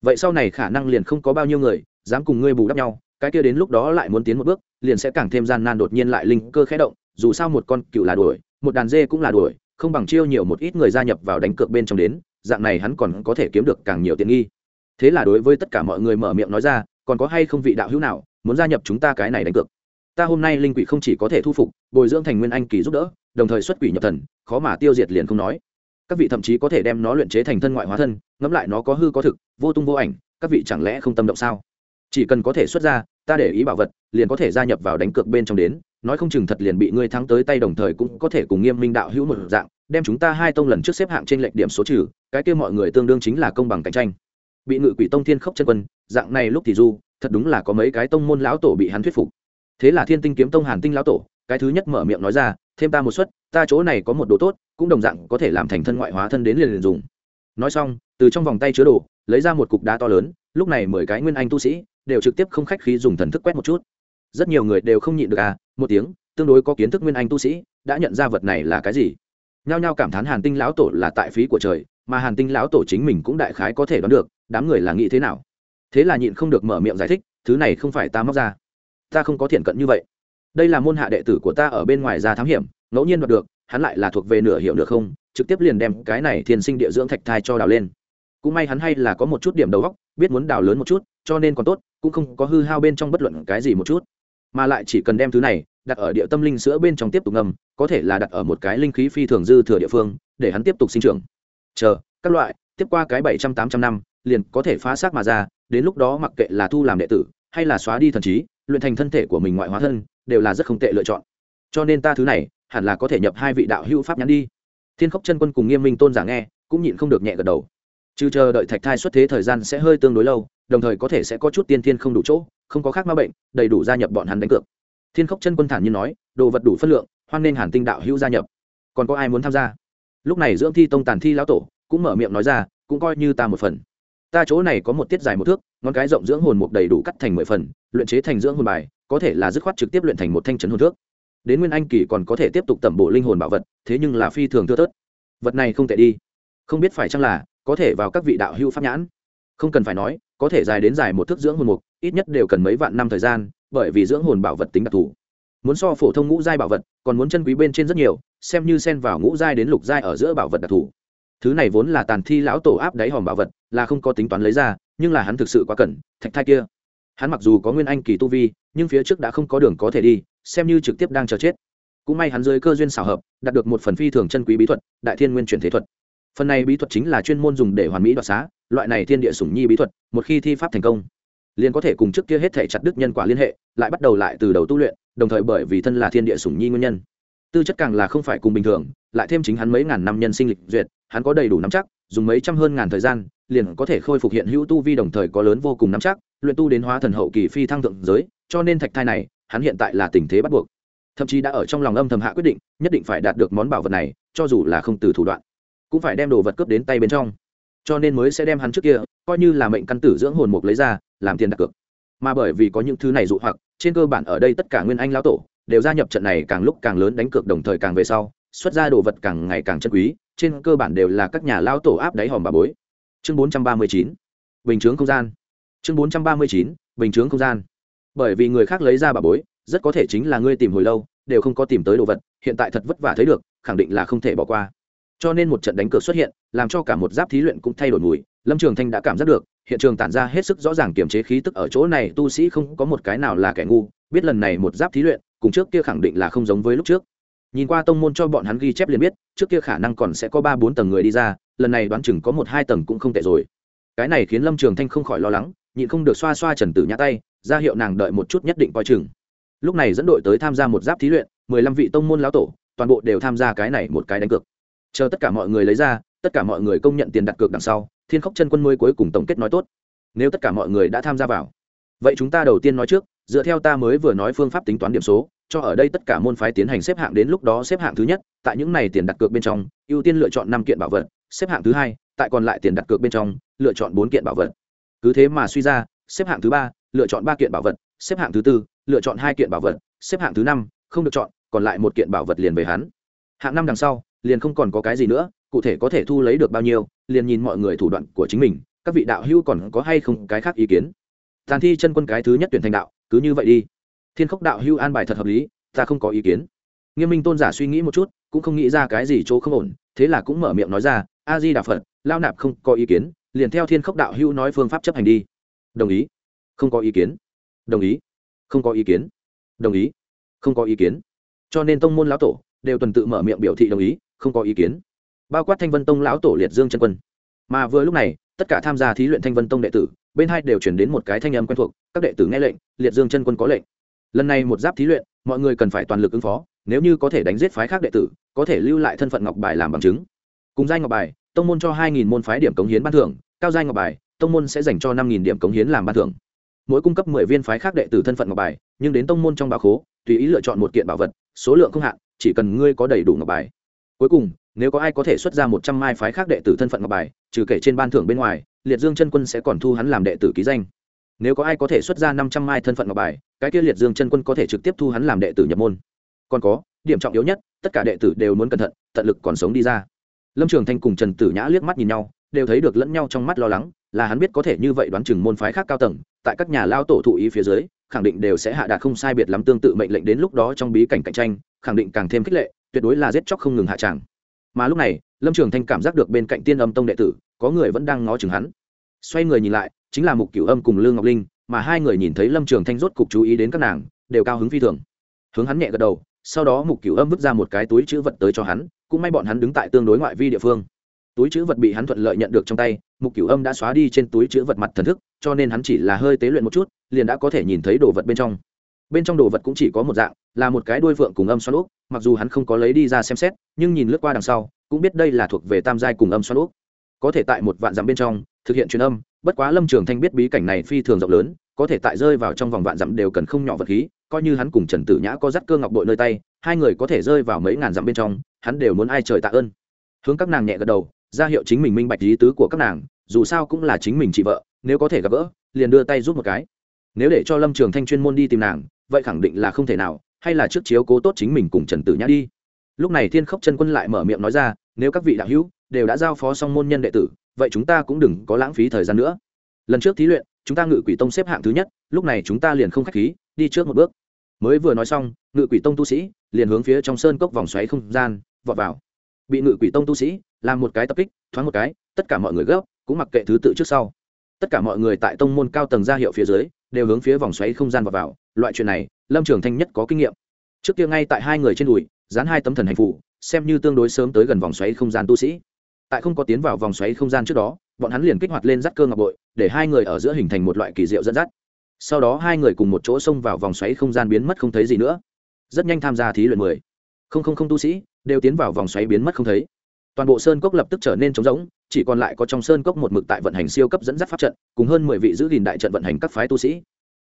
Vậy sau này khả năng liền không có bao nhiêu người dám cùng ngươi bù đắp nhau, cái kia đến lúc đó lại muốn tiến một bước, liền sẽ càng thêm gian nan đột nhiên lại linh cơ khẽ động, dù sao một con cựu là đuổi, một đàn dê cũng là đuổi, không bằng chiêu nhiều một ít người gia nhập vào đánh cược bên trong đến, dạng này hắn còn có thể kiếm được càng nhiều tiền nghi. Thế là đối với tất cả mọi người mở miệng nói ra, còn có hay không vị đạo hữu nào muốn gia nhập chúng ta cái này đánh cược? Ta hôm nay linh quỷ không chỉ có thể thu phục, bồi dưỡng thành nguyên anh kỳ giúp đỡ, đồng thời xuất quỷ nhập thần, khó mà tiêu diệt liền không nói các vị thậm chí có thể đem nó luyện chế thành thân ngoại hóa thân, ngẫm lại nó có hư có thực, vô tung vô ảnh, các vị chẳng lẽ không tâm động sao? Chỉ cần có thể xuất ra, ta để ý bảo vật, liền có thể gia nhập vào đánh cược bên trong đến, nói không chừng thật liền bị ngươi thắng tới tay đồng thời cũng có thể cùng nghiêm minh đạo hữu một dạng, đem chúng ta hai tông lần trước xếp hạng trên lệnh điểm số trừ, cái kia mọi người tương đương chính là công bằng cạnh tranh. Bị ngự quỷ tông thiên khốc chân quân, dạng này lúc thì du, thật đúng là có mấy cái tông môn lão tổ bị hắn thuyết phục. Thế là thiên tinh kiếm tông hàn tinh lão tổ cái thứ nhất mở miệng nói ra, thêm ta một suất, ta chỗ này có một đồ tốt, cũng đồng dạng có thể làm thành thân ngoại hóa thân đến liền liền dùng. Nói xong, từ trong vòng tay chứa đồ, lấy ra một cục đá to lớn, lúc này mười cái nguyên anh tu sĩ đều trực tiếp không khách khí dùng thần thức quét một chút. Rất nhiều người đều không nhịn được à một tiếng, tương đối có kiến thức nguyên anh tu sĩ đã nhận ra vật này là cái gì. Nhao nhao cảm thán hàn tinh lão tổ là tại phí của trời, mà hàn tinh lão tổ chính mình cũng đại khái có thể đoán được, đám người là nghĩ thế nào. Thế là nhịn không được mở miệng giải thích, thứ này không phải ta móc ra. Ta không có thiện cận như vậy đây là môn hạ đệ tử của ta ở bên ngoài ra thám hiểm, ngẫu nhiên đoạt được, hắn lại là thuộc về nửa hiệu được không, trực tiếp liền đem cái này thiên sinh địa dưỡng thạch thai cho đào lên. Cũng may hắn hay là có một chút điểm đầu góc biết muốn đào lớn một chút, cho nên còn tốt, cũng không có hư hao bên trong bất luận cái gì một chút. Mà lại chỉ cần đem thứ này, đặt ở địa tâm linh sữa bên trong tiếp tục ngầm có thể là đặt ở một cái linh khí phi thường dư thừa địa phương, để hắn tiếp tục sinh trưởng. Chờ, các loại, tiếp qua cái bảy trăm, tám trăm năm, liền có thể phá xác mà ra, đến lúc đó mặc kệ là thu làm đệ tử, hay là xóa đi thần trí, luyện thành thân thể của mình ngoại hóa thân đều là rất không tệ lựa chọn. Cho nên ta thứ này, hẳn là có thể nhập hai vị đạo hữu pháp nhắn đi. Thiên khốc chân quân cùng nghiêm minh tôn giả nghe, cũng nhịn không được nhẹ gật đầu. Trừ chờ đợi thạch thai xuất thế thời gian sẽ hơi tương đối lâu, đồng thời có thể sẽ có chút tiên thiên không đủ chỗ, không có khác ma bệnh, đầy đủ gia nhập bọn hắn đánh cược. Thiên khốc chân quân thản nhiên nói, đồ vật đủ phân lượng, hoan nên hàn tinh đạo hữu gia nhập. Còn có ai muốn tham gia? Lúc này dưỡng thi tông tàn thi lão tổ cũng mở miệng nói ra, cũng coi như ta một phần. Ta chỗ này có một tiết dài một thước, ngón cái rộng dưỡng hồn mục đầy đủ cắt thành mười phần, luyện chế thành dưỡng hồn bài có thể là dứt khoát trực tiếp luyện thành một thanh trấn hồn thước. Đến nguyên anh kỳ còn có thể tiếp tục tẩm bổ linh hồn bảo vật, thế nhưng là phi thường thưa thớt. Vật này không thể đi. Không biết phải chăng là, có thể vào các vị đạo hữu pháp nhãn. Không cần phải nói, có thể dài đến dài một thước dưỡng hồn mục, ít nhất đều cần mấy vạn năm thời gian, bởi vì dưỡng hồn bảo vật tính đặc thù. Muốn so phổ thông ngũ giai bảo vật, còn muốn chân quý bên trên rất nhiều, xem như xen vào ngũ giai đến lục giai ở giữa bảo vật đặc thù. Thứ này vốn là tàn thi lão tổ áp đáy hòm bảo vật, là không có tính toán lấy ra, nhưng là hắn thực sự quá cẩn thạch thai kia hắn mặc dù có nguyên anh kỳ tu vi, nhưng phía trước đã không có đường có thể đi, xem như trực tiếp đang chờ chết. Cũng may hắn dưới cơ duyên xảo hợp, đạt được một phần phi thường chân quý bí thuật, đại thiên nguyên chuyển thế thuật. Phần này bí thuật chính là chuyên môn dùng để hoàn mỹ đoạt xá, loại này thiên địa sủng nhi bí thuật, một khi thi pháp thành công, liền có thể cùng trước kia hết thể chặt đứt nhân quả liên hệ, lại bắt đầu lại từ đầu tu luyện, đồng thời bởi vì thân là thiên địa sủng nhi nguyên nhân. Tư chất càng là không phải cùng bình thường, lại thêm chính hắn mấy ngàn năm nhân sinh lịch duyệt, hắn có đầy đủ nắm chắc, dùng mấy trăm hơn ngàn thời gian liền có thể khôi phục hiện hữu tu vi đồng thời có lớn vô cùng nắm chắc, luyện tu đến hóa thần hậu kỳ phi thăng thượng giới, cho nên thạch thai này, hắn hiện tại là tình thế bắt buộc. Thậm chí đã ở trong lòng âm thầm hạ quyết định, nhất định phải đạt được món bảo vật này, cho dù là không từ thủ đoạn, cũng phải đem đồ vật cướp đến tay bên trong. Cho nên mới sẽ đem hắn trước kia, coi như là mệnh căn tử dưỡng hồn mục lấy ra, làm tiền đặt cược. Mà bởi vì có những thứ này dụ hoặc, trên cơ bản ở đây tất cả nguyên anh lão tổ, đều gia nhập trận này càng lúc càng lớn đánh cược đồng thời càng về sau, xuất ra đồ vật càng ngày càng chân quý, trên cơ bản đều là các nhà lão tổ áp đáy hòm bà bối chương 439 bình chướng không gian. Chương 439 bình chướng không gian. Bởi vì người khác lấy ra bà bối, rất có thể chính là ngươi tìm hồi lâu, đều không có tìm tới đồ vật, hiện tại thật vất vả thấy được, khẳng định là không thể bỏ qua. Cho nên một trận đánh cược xuất hiện, làm cho cả một giáp thí luyện cũng thay đổi mùi, lâm trường thanh đã cảm giác được, hiện trường tản ra hết sức rõ ràng kiềm chế khí tức ở chỗ này, tu sĩ không có một cái nào là kẻ ngu, biết lần này một giáp thí luyện, cùng trước kia khẳng định là không giống với lúc trước. Nhìn qua tông môn cho bọn hắn ghi chép liền biết, trước kia khả năng còn sẽ có ba bốn tầng người đi ra lần này đoán chừng có một hai tầng cũng không tệ rồi. Cái này khiến lâm trường thanh không khỏi lo lắng, nhịn không được xoa xoa trần tử nhã tay, ra hiệu nàng đợi một chút nhất định coi chừng. Lúc này dẫn đội tới tham gia một giáp thí luyện, mười lăm vị tông môn lão tổ, toàn bộ đều tham gia cái này một cái đánh cược. Chờ tất cả mọi người lấy ra, tất cả mọi người công nhận tiền đặt cược đằng sau, thiên khốc chân quân mới cuối cùng tổng kết nói tốt. Nếu tất cả mọi người đã tham gia vào, vậy chúng ta đầu tiên nói trước, dựa theo ta mới vừa nói phương pháp tính toán điểm số, cho ở đây tất cả môn phái tiến hành xếp hạng đến lúc đó xếp hạng thứ nhất, tại những này tiền đặt cược bên trong, ưu tiên lựa chọn năm kiện bảo vật xếp hạng thứ hai, tại còn lại tiền đặt cược bên trong, lựa chọn bốn kiện bảo vật. Cứ thế mà suy ra, xếp hạng thứ ba, lựa chọn ba kiện bảo vật, xếp hạng thứ tư, lựa chọn hai kiện bảo vật, xếp hạng thứ năm, không được chọn, còn lại một kiện bảo vật liền về hắn. Hạng năm đằng sau, liền không còn có cái gì nữa, cụ thể có thể thu lấy được bao nhiêu, liền nhìn mọi người thủ đoạn của chính mình, các vị đạo hữu còn có hay không cái khác ý kiến? Tàn thi chân quân cái thứ nhất tuyển thành đạo, cứ như vậy đi. Thiên khốc đạo hữu an bài thật hợp lý, ta không có ý kiến nghiêm minh tôn giả suy nghĩ một chút, cũng không nghĩ ra cái gì chỗ không ổn, thế là cũng mở miệng nói ra, a di đà phật, lao nạp không có ý kiến, liền theo thiên khốc đạo hữu nói phương pháp chấp hành đi. Đồng ý. Không có ý kiến. Đồng ý. Không có ý kiến. Đồng ý. Không có ý kiến. Cho nên tông môn lão tổ đều tuần tự mở miệng biểu thị đồng ý, không có ý kiến. Bao quát thanh vân tông lão tổ liệt dương chân quân. Mà vừa lúc này, tất cả tham gia thí luyện thanh vân tông đệ tử, bên hai đều chuyển đến một cái thanh âm quen thuộc, các đệ tử nghe lệnh, liệt dương chân quân có lệnh. Lần này một giáp thí luyện, mọi người cần phải toàn lực ứng phó nếu như có thể đánh giết phái khác đệ tử, có thể lưu lại thân phận ngọc bài làm bằng chứng. Cùng giai ngọc bài, tông môn cho hai môn phái điểm cống hiến ban thưởng, cao giai ngọc bài, tông môn sẽ dành cho năm điểm cống hiến làm ban thưởng. Mỗi cung cấp mười viên phái khác đệ tử thân phận ngọc bài, nhưng đến tông môn trong bảo khố, tùy ý lựa chọn một kiện bảo vật, số lượng không hạn, chỉ cần ngươi có đầy đủ ngọc bài. Cuối cùng, nếu có ai có thể xuất ra một trăm mai phái khác đệ tử thân phận ngọc bài, trừ kể trên ban thưởng bên ngoài, liệt dương chân quân sẽ còn thu hắn làm đệ tử ký danh. Nếu có ai có thể xuất ra năm trăm mai thân phận ngọc bài, cái kia liệt dương chân quân có thể trực tiếp thu hắn làm đệ tử nhập môn còn có, điểm trọng yếu nhất, tất cả đệ tử đều muốn cẩn thận, tận lực còn sống đi ra. Lâm trường thanh cùng trần tử nhã liếc mắt nhìn nhau, đều thấy được lẫn nhau trong mắt lo lắng, là hắn biết có thể như vậy đoán chừng môn phái khác cao tầng, tại các nhà lao tổ thụ ý phía dưới, khẳng định đều sẽ hạ đạt không sai biệt lắm tương tự mệnh lệnh đến lúc đó trong bí cảnh cạnh tranh, khẳng định càng thêm khích lệ, tuyệt đối là giết chóc không ngừng hạ tràng. Mà lúc này, lâm trường thanh cảm giác được bên cạnh tiên âm tông đệ tử, có người vẫn đang ngó chừng hắn. Xoay người nhìn lại, chính là mục cửu âm cùng lương ngọc linh, mà hai người nhìn thấy lâm trường thanh rốt cục chú ý đến các nàng, đều cao hứng phi thường. Hướng hắn nhẹ gật đầu sau đó mục cửu âm vứt ra một cái túi chữ vật tới cho hắn, cũng may bọn hắn đứng tại tương đối ngoại vi địa phương. Túi chữ vật bị hắn thuận lợi nhận được trong tay, mục cửu âm đã xóa đi trên túi chữ vật mặt thần thức, cho nên hắn chỉ là hơi tế luyện một chút, liền đã có thể nhìn thấy đồ vật bên trong. Bên trong đồ vật cũng chỉ có một dạng, là một cái đuôi phượng cùng âm xoắn úp, mặc dù hắn không có lấy đi ra xem xét, nhưng nhìn lướt qua đằng sau, cũng biết đây là thuộc về tam giai cùng âm xoắn úp. Có thể tại một vạn dặm bên trong thực hiện truyền âm, bất quá lâm trường thanh biết bí cảnh này phi thường rộng lớn, có thể tại rơi vào trong vòng vạn dặm đều cần không nhỏ vật khí, coi như hắn cùng trần tử nhã có dắt cơ ngọc bội nơi tay, hai người có thể rơi vào mấy ngàn dặm bên trong, hắn đều muốn ai trời tạ ơn. Hướng các nàng nhẹ gật đầu, ra hiệu chính mình minh bạch lý tứ của các nàng, dù sao cũng là chính mình chị vợ, nếu có thể gặp gỡ, liền đưa tay giúp một cái. Nếu để cho lâm trường thanh chuyên môn đi tìm nàng, vậy khẳng định là không thể nào, hay là trước chiếu cố tốt chính mình cùng trần tử nhã đi. Lúc này thiên khốc chân quân lại mở miệng nói ra, nếu các vị đạo hữu đều đã giao phó xong môn nhân đệ tử vậy chúng ta cũng đừng có lãng phí thời gian nữa. Lần trước thí luyện, chúng ta ngự quỷ tông xếp hạng thứ nhất, lúc này chúng ta liền không k h á c h khí, đi trước một bước. Mới vừa nói xong, ngự quỷ tông tu sĩ liền hướng phía trong sơn cốc vòng xoáy không gian vọt vào. Bị ngự quỷ tông tu sĩ làm một cái tập kích, thoáng một cái, tất cả mọi người gấp, cũng mặc kệ thứ tự trước sau. Tất cả mọi người tại tông môn cao tầng ra hiệu phía dưới, đều hướng phía vòng xoáy không gian vọt vào. Loại chuyện này, lâm trường thanh nhất có kinh nghiệm. Trước kia ngay tại hai người trên đùi, dán hai tấm thần hành phủ xem như tương đối sớm tới gần vòng xoáy không gian tu sĩ tại không có tiến vào vòng xoáy không gian trước đó, bọn hắn liền kích hoạt lên dắt cơ ngọc bội, để hai người ở giữa hình thành một loại kỳ diệu dẫn dắt. Sau đó hai người cùng một chỗ xông vào vòng xoáy không gian biến mất không thấy gì nữa. Rất nhanh tham gia thí luyện mười. Không không không tu sĩ đều tiến vào vòng xoáy biến mất không thấy. Toàn bộ sơn cốc lập tức trở nên trống rỗng, chỉ còn lại có trong sơn cốc một mực tại vận hành siêu cấp dẫn dắt pháp trận, cùng hơn mười vị giữ gìn đại trận vận hành các phái tu sĩ.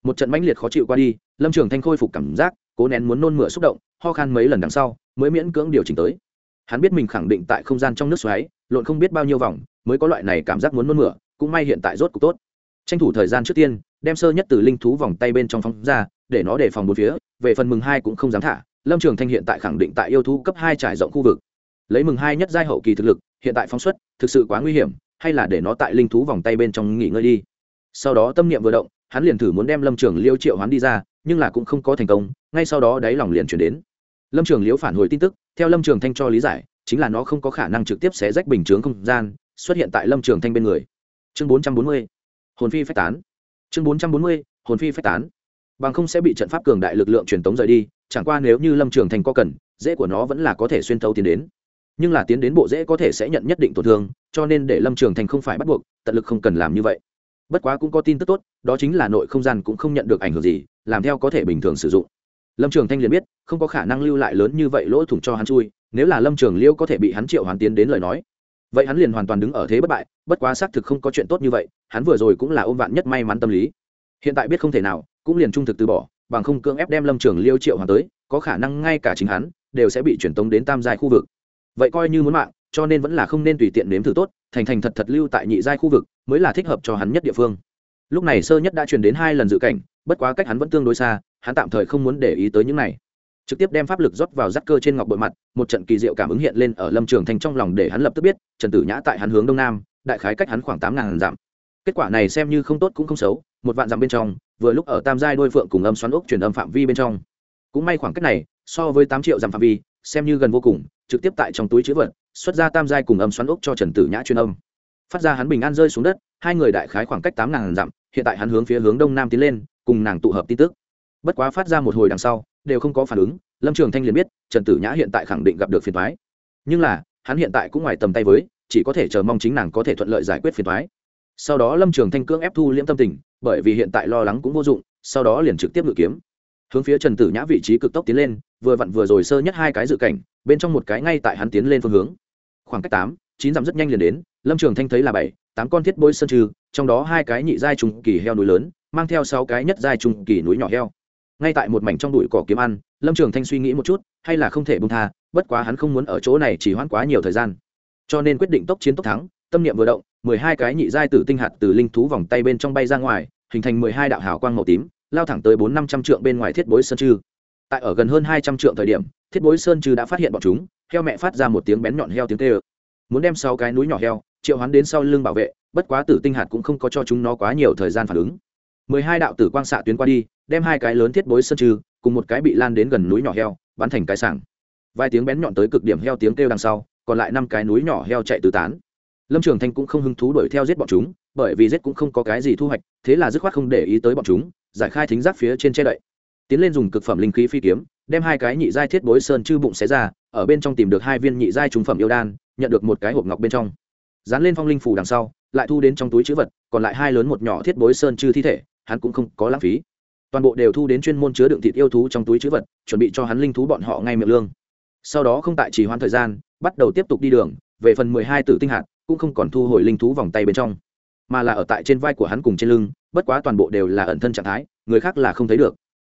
Một trận mãnh liệt khó chịu qua đi, lâm trường thanh khôi phục cảm giác, cố nén muốn nôn mửa xúc động, ho khan mấy lần đằng sau, mới miễn cưỡng điều chỉnh tới. Hắn biết mình khẳng định tại không gian trong nước xoáy lộn không biết bao nhiêu vòng, mới có loại này cảm giác muốn nôn mửa, cũng may hiện tại rốt cuộc tốt. Tranh thủ thời gian trước tiên, đem sơ nhất từ linh thú vòng tay bên trong phóng ra, để nó đề phòng một phía, về phần mừng hai cũng không dám thả. Lâm trường thanh hiện tại khẳng định tại yêu thú cấp hai trải rộng khu vực. Lấy mừng hai nhất giai hậu kỳ thực lực, hiện tại phóng xuất, thực sự quá nguy hiểm, hay là để nó tại linh thú vòng tay bên trong nghỉ ngơi đi. Sau đó tâm niệm vừa động, hắn liền thử muốn đem lâm trường liêu triệu hoán đi ra, nhưng là cũng không có thành công, ngay sau đó đáy lòng liền chuyển đến. Lâm trường liễu phản hồi tin tức, theo lâm trường thanh cho lý giải chính là nó không có khả năng trực tiếp xé rách bình chướng không gian, xuất hiện tại lâm trường thanh bên người. Chương bốn trăm bốn mươi, hồn phi phách tán. Chương bốn trăm bốn mươi, hồn phi phách tán. Bằng không sẽ bị trận pháp cường đại lực lượng truyền tống rời đi, chẳng qua nếu như lâm trường thanh có cần, dễ của nó vẫn là có thể xuyên thấu tiến đến. Nhưng là tiến đến bộ dễ có thể sẽ nhận nhất định tổn thương, cho nên để lâm trường thành không phải bắt buộc, tận lực không cần làm như vậy. Bất quá cũng có tin tức tốt, đó chính là nội không gian cũng không nhận được ảnh hưởng gì, làm theo có thể bình thường sử dụng. Lâm trường thanh liền biết, không có khả năng lưu lại lớn như vậy lỗ thủng cho hắn chui nếu là lâm trường liêu có thể bị hắn triệu hoàn tiến đến lời nói, vậy hắn liền hoàn toàn đứng ở thế bất bại, bất quá xác thực không có chuyện tốt như vậy, hắn vừa rồi cũng là ôm vạn nhất may mắn tâm lý. Hiện tại biết không thể nào, cũng liền trung thực từ bỏ, bằng không cưỡng ép đem lâm trường liêu triệu hoàn tới, có khả năng ngay cả chính hắn đều sẽ bị truyền tống đến tam giai khu vực. Vậy coi như muốn mạng, cho nên vẫn là không nên tùy tiện nếm thử tốt, thành thành thật thật lưu tại nhị giai khu vực mới là thích hợp cho hắn nhất địa phương. Lúc này sơ nhất đã truyền đến hai lần dự cảnh, bất quá cách hắn vẫn tương đối xa, hắn tạm thời không muốn để ý tới những này trực tiếp đem pháp lực rót vào rắc cơ trên ngọc bội mặt, một trận kỳ diệu cảm ứng hiện lên ở lâm trường thành trong lòng để hắn lập tức biết, trần tử nhã tại hắn hướng đông nam, đại khái cách hắn khoảng tám ngàn dặm. Kết quả này xem như không tốt cũng không xấu, một vạn dặm bên trong, vừa lúc ở tam giai đôi phượng cùng âm xoắn ốc truyền âm phạm vi bên trong. Cũng may khoảng cách này, so với tám triệu dặm phạm vi, xem như gần vô cùng, trực tiếp tại trong túi chữ vật, xuất ra tam giai cùng âm xoắn ốc cho trần tử nhã truyền âm. Phát ra hắn bình an rơi xuống đất, hai người đại khái khoảng cách tám ngàn dặm, hiện tại hắn hướng phía hướng đông nam tiến lên, cùng nàng tụ hợp tin tức. Bất quá phát ra một hồi đằng sau đều không có phản ứng, lâm trường thanh liền biết, trần tử nhã hiện tại khẳng định gặp được phiền thoái nhưng là, hắn hiện tại cũng ngoài tầm tay với, chỉ có thể chờ mong chính nàng có thể thuận lợi giải quyết phiền thoái sau đó lâm trường thanh cưỡng ép thu liễm tâm tình, bởi vì hiện tại lo lắng cũng vô dụng, sau đó liền trực tiếp ngự kiếm. Hướng phía trần tử nhã vị trí cực tốc tiến lên, vừa vặn vừa rồi sơ nhất hai cái dự cảnh, bên trong một cái ngay tại hắn tiến lên phương hướng. Khoảng cách tám, chín dặm rất nhanh liền đến, lâm trường thanh thấy là bảy, tám con thiết bôi sơn trừ, trong đó hai cái nhị giai trùng kỳ heo núi lớn, mang theo sáu cái nhất giai trùng kỳ núi nhỏ heo ngay tại một mảnh trong đùi cỏ kiếm ăn, lâm trường thanh suy nghĩ một chút, hay là không thể bông tha, bất quá hắn không muốn ở chỗ này chỉ hoãn quá nhiều thời gian. Cho nên quyết định tốc chiến tốc thắng, tâm niệm vừa động, mười hai cái nhị giai tử tinh hạt từ linh thú vòng tay bên trong bay ra ngoài, hình thành mười hai đạo hào quang màu tím, lao thẳng tới bốn năm trăm trượng bên ngoài thiết bối sơn chư tại ở gần hơn hai trăm trượng thời điểm, thiết bối sơn chư đã phát hiện bọn chúng, heo mẹ phát ra một tiếng bén nhọn heo tiếng tê ơ muốn đem sau cái núi nhỏ heo, triệu hoán đến sau lưng bảo vệ, bất quá tử tinh hạt cũng không có cho chúng nó quá nhiều thời gian phản ứng mười hai đạo tử quang xạ tuyến qua đi, đem hai cái lớn thiết bối sơn chư cùng một cái bị lan đến gần núi nhỏ heo, bắn thành cái sảng. Vài tiếng bén nhọn tới cực điểm heo tiếng kêu đằng sau, còn lại năm cái núi nhỏ heo chạy tứ tán. Lâm trường thanh cũng không hứng thú đuổi theo giết bọn chúng, bởi vì giết cũng không có cái gì thu hoạch, thế là dứt khoát không để ý tới bọn chúng, giải khai thính giác phía trên che đậy. Tiến lên dùng cực phẩm linh khí phi kiếm, đem hai cái nhị giai thiết bối sơn chư bụng xé ra, ở bên trong tìm được hai viên nhị giai trùng phẩm yêu đan, nhận được một cái hộp ngọc bên trong. Dán lên phong linh phủ đằng sau, lại thu đến trong túi chữ vật, còn lại hai lớn một nhỏ thiết bối sơn chư thi thể hắn cũng không có lãng phí. Toàn bộ đều thu đến chuyên môn chứa đựng thịt yêu thú trong túi chữ vật, chuẩn bị cho hắn linh thú bọn họ ngay miệng lương. Sau đó không tại chỉ hoãn thời gian, bắt đầu tiếp tục đi đường, về phần mười hai tử tinh hạt, cũng không còn thu hồi linh thú vòng tay bên trong, mà là ở tại trên vai của hắn cùng trên lưng, bất quá toàn bộ đều là ẩn thân trạng thái, người khác là không thấy được.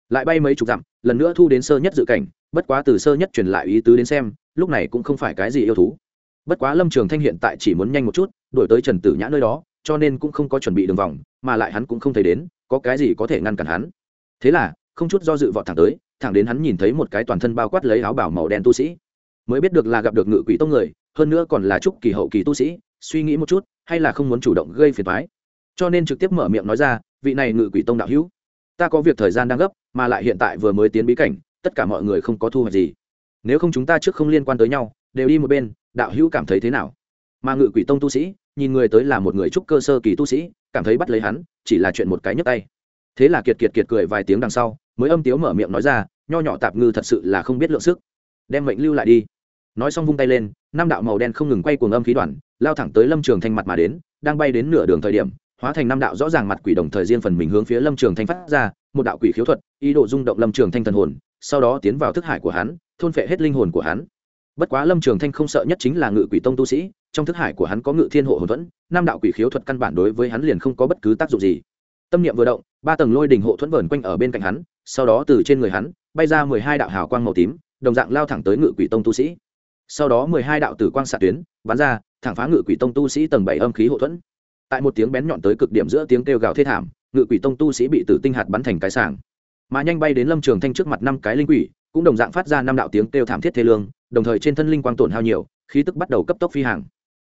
Lại bay mấy chục dặm, lần nữa thu đến sơ nhất dự cảnh, bất quá từ sơ nhất truyền lại ý tứ đến xem, lúc này cũng không phải cái gì yêu thú. Bất quá lâm trường thanh hiện tại chỉ muốn nhanh một chút đổi tới trần tử nhã nơi đó, cho nên cũng không có chuẩn bị đường vòng, mà lại hắn cũng không thấy đến có cái gì có thể ngăn cản hắn? Thế là, không chút do dự vọt thẳng tới, thẳng đến hắn nhìn thấy một cái toàn thân bao quát lấy áo bảo màu đen tu sĩ. Mới biết được là gặp được ngự quỷ tông người, hơn nữa còn là trúc kỳ hậu kỳ tu sĩ, suy nghĩ một chút, hay là không muốn chủ động gây phiền thoái cho nên trực tiếp mở miệng nói ra, vị này ngự quỷ tông đạo hữu, ta có việc thời gian đang gấp, mà lại hiện tại vừa mới tiến bí cảnh, tất cả mọi người không có thu hoạch gì. Nếu không chúng ta trước không liên quan tới nhau, đều đi một bên, đạo hữu cảm thấy thế nào? Mà ngự quỷ tông tu sĩ, nhìn người tới là một người trúc cơ sơ kỳ tu sĩ, cảm thấy bắt lấy hắn, chỉ là chuyện một cái nhấp tay. Thế là kiệt kiệt kiệt cười vài tiếng đằng sau, mới âm tiếu mở miệng nói ra, nho nhỏ tạp ngư thật sự là không biết lượng sức. Đem mệnh lưu lại đi. Nói xong vung tay lên, năm đạo màu đen không ngừng quay cuồng âm khí đoàn, lao thẳng tới lâm trường thanh mặt mà đến, đang bay đến nửa đường thời điểm, hóa thành năm đạo rõ ràng mặt quỷ đồng thời riêng phần mình hướng phía lâm trường thanh phát ra, một đạo quỷ khiếu thuật, ý đồ rung động lâm trường thanh thần hồn, sau đó tiến vào thức hải của hắn, thôn phệ hết linh hồn của hắn bất quá lâm trường thanh không sợ nhất chính là ngự quỷ tông tu sĩ, trong thức hải của hắn có ngự thiên hộ hồn thuẫn nam đạo quỷ khiếu thuật căn bản đối với hắn liền không có bất cứ tác dụng gì. Tâm niệm vừa động, ba tầng lôi đình hộ thuẫn vờn quanh ở bên cạnh hắn, sau đó từ trên người hắn, bay ra mười hai đạo hào quang màu tím, đồng dạng lao thẳng tới ngự quỷ tông tu sĩ. Sau đó mười hai đạo tử quang xạ tuyến, bắn ra, thẳng phá ngự quỷ tông tu sĩ tầng bảy âm khí hộ thuẫn. Tại một tiếng bén nhọn tới cực điểm giữa tiếng kêu gào thê thảm, ngự quỷ tông tu sĩ bị tử tinh hạt bắn thành cái sàng mà nhanh bay đến lâm trường thanh trước mặt năm cái linh quỷ cũng đồng dạng phát ra năm đạo tiếng kêu thảm thiết thê lương, đồng thời trên thân linh quang tổn hao nhiều, khí tức bắt đầu cấp tốc phi hàng.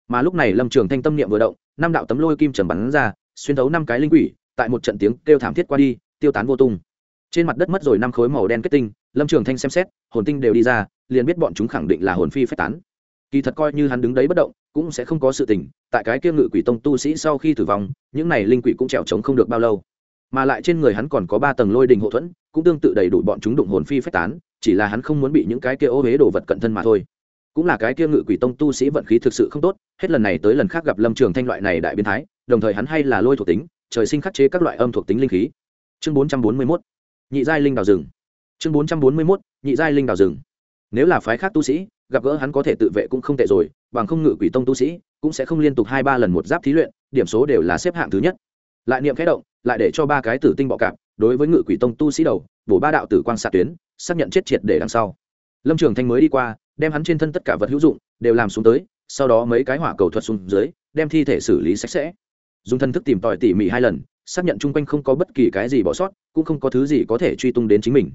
Mà lúc này lâm trường thanh tâm niệm vừa động, năm đạo tấm lôi kim trầm bắn ra, xuyên thấu năm cái linh quỷ, tại một trận tiếng kêu thảm thiết qua đi, tiêu tán vô tung. Trên mặt đất mất rồi năm khối màu đen kết tinh, lâm trường thanh xem xét, hồn tinh đều đi ra, liền biết bọn chúng khẳng định là hồn phi phách tán. Kỳ thật coi như hắn đứng đấy bất động, cũng sẽ không có sự tình, tại cái kia ngự quỷ tông tu sĩ sau khi tử vong, những này linh quỷ cũng trèo trống không được bao lâu. Mà lại trên người hắn còn có ba tầng lôi đình hậu thuẫn, cũng tương tự đầy đủ bọn chúng đụng hồn phi phách tán chỉ là hắn không muốn bị những cái kia ô huế đồ vật cận thân mà thôi. Cũng là cái kia ngự quỷ tông tu sĩ vận khí thực sự không tốt, hết lần này tới lần khác gặp lâm trường thanh loại này đại biến thái, đồng thời hắn hay là lôi thuộc tính, trời sinh khắc chế các loại âm thuộc tính linh khí. Chương bốn trăm bốn mươi mốt, nhị giai linh đào rừng. Chương bốn trăm bốn mươi mốt, nhị giai linh đào rừng. Nếu là phái khác tu sĩ, gặp gỡ hắn có thể tự vệ cũng không tệ rồi, bằng không ngự quỷ tông tu sĩ cũng sẽ không liên tục hai ba lần một giáp thí luyện, điểm số đều là xếp hạng thứ nhất. Lại niệm khẽ động, lại để cho ba cái tử tinh bọ cạp đối với ngự quỷ tông tu sĩ đầu, bổ ba đạo tử quang xạ tuyến, xác nhận chết triệt để đằng sau. Lâm trường thanh mới đi qua, đem hắn trên thân tất cả vật hữu dụng đều làm xuống tới, sau đó mấy cái hỏa cầu thuật xuống dưới, đem thi thể xử lý sạch sẽ. Dùng thân thức tìm tòi tỉ mỉ hai lần, xác nhận chung quanh không có bất kỳ cái gì bỏ sót, cũng không có thứ gì có thể truy tung đến chính mình.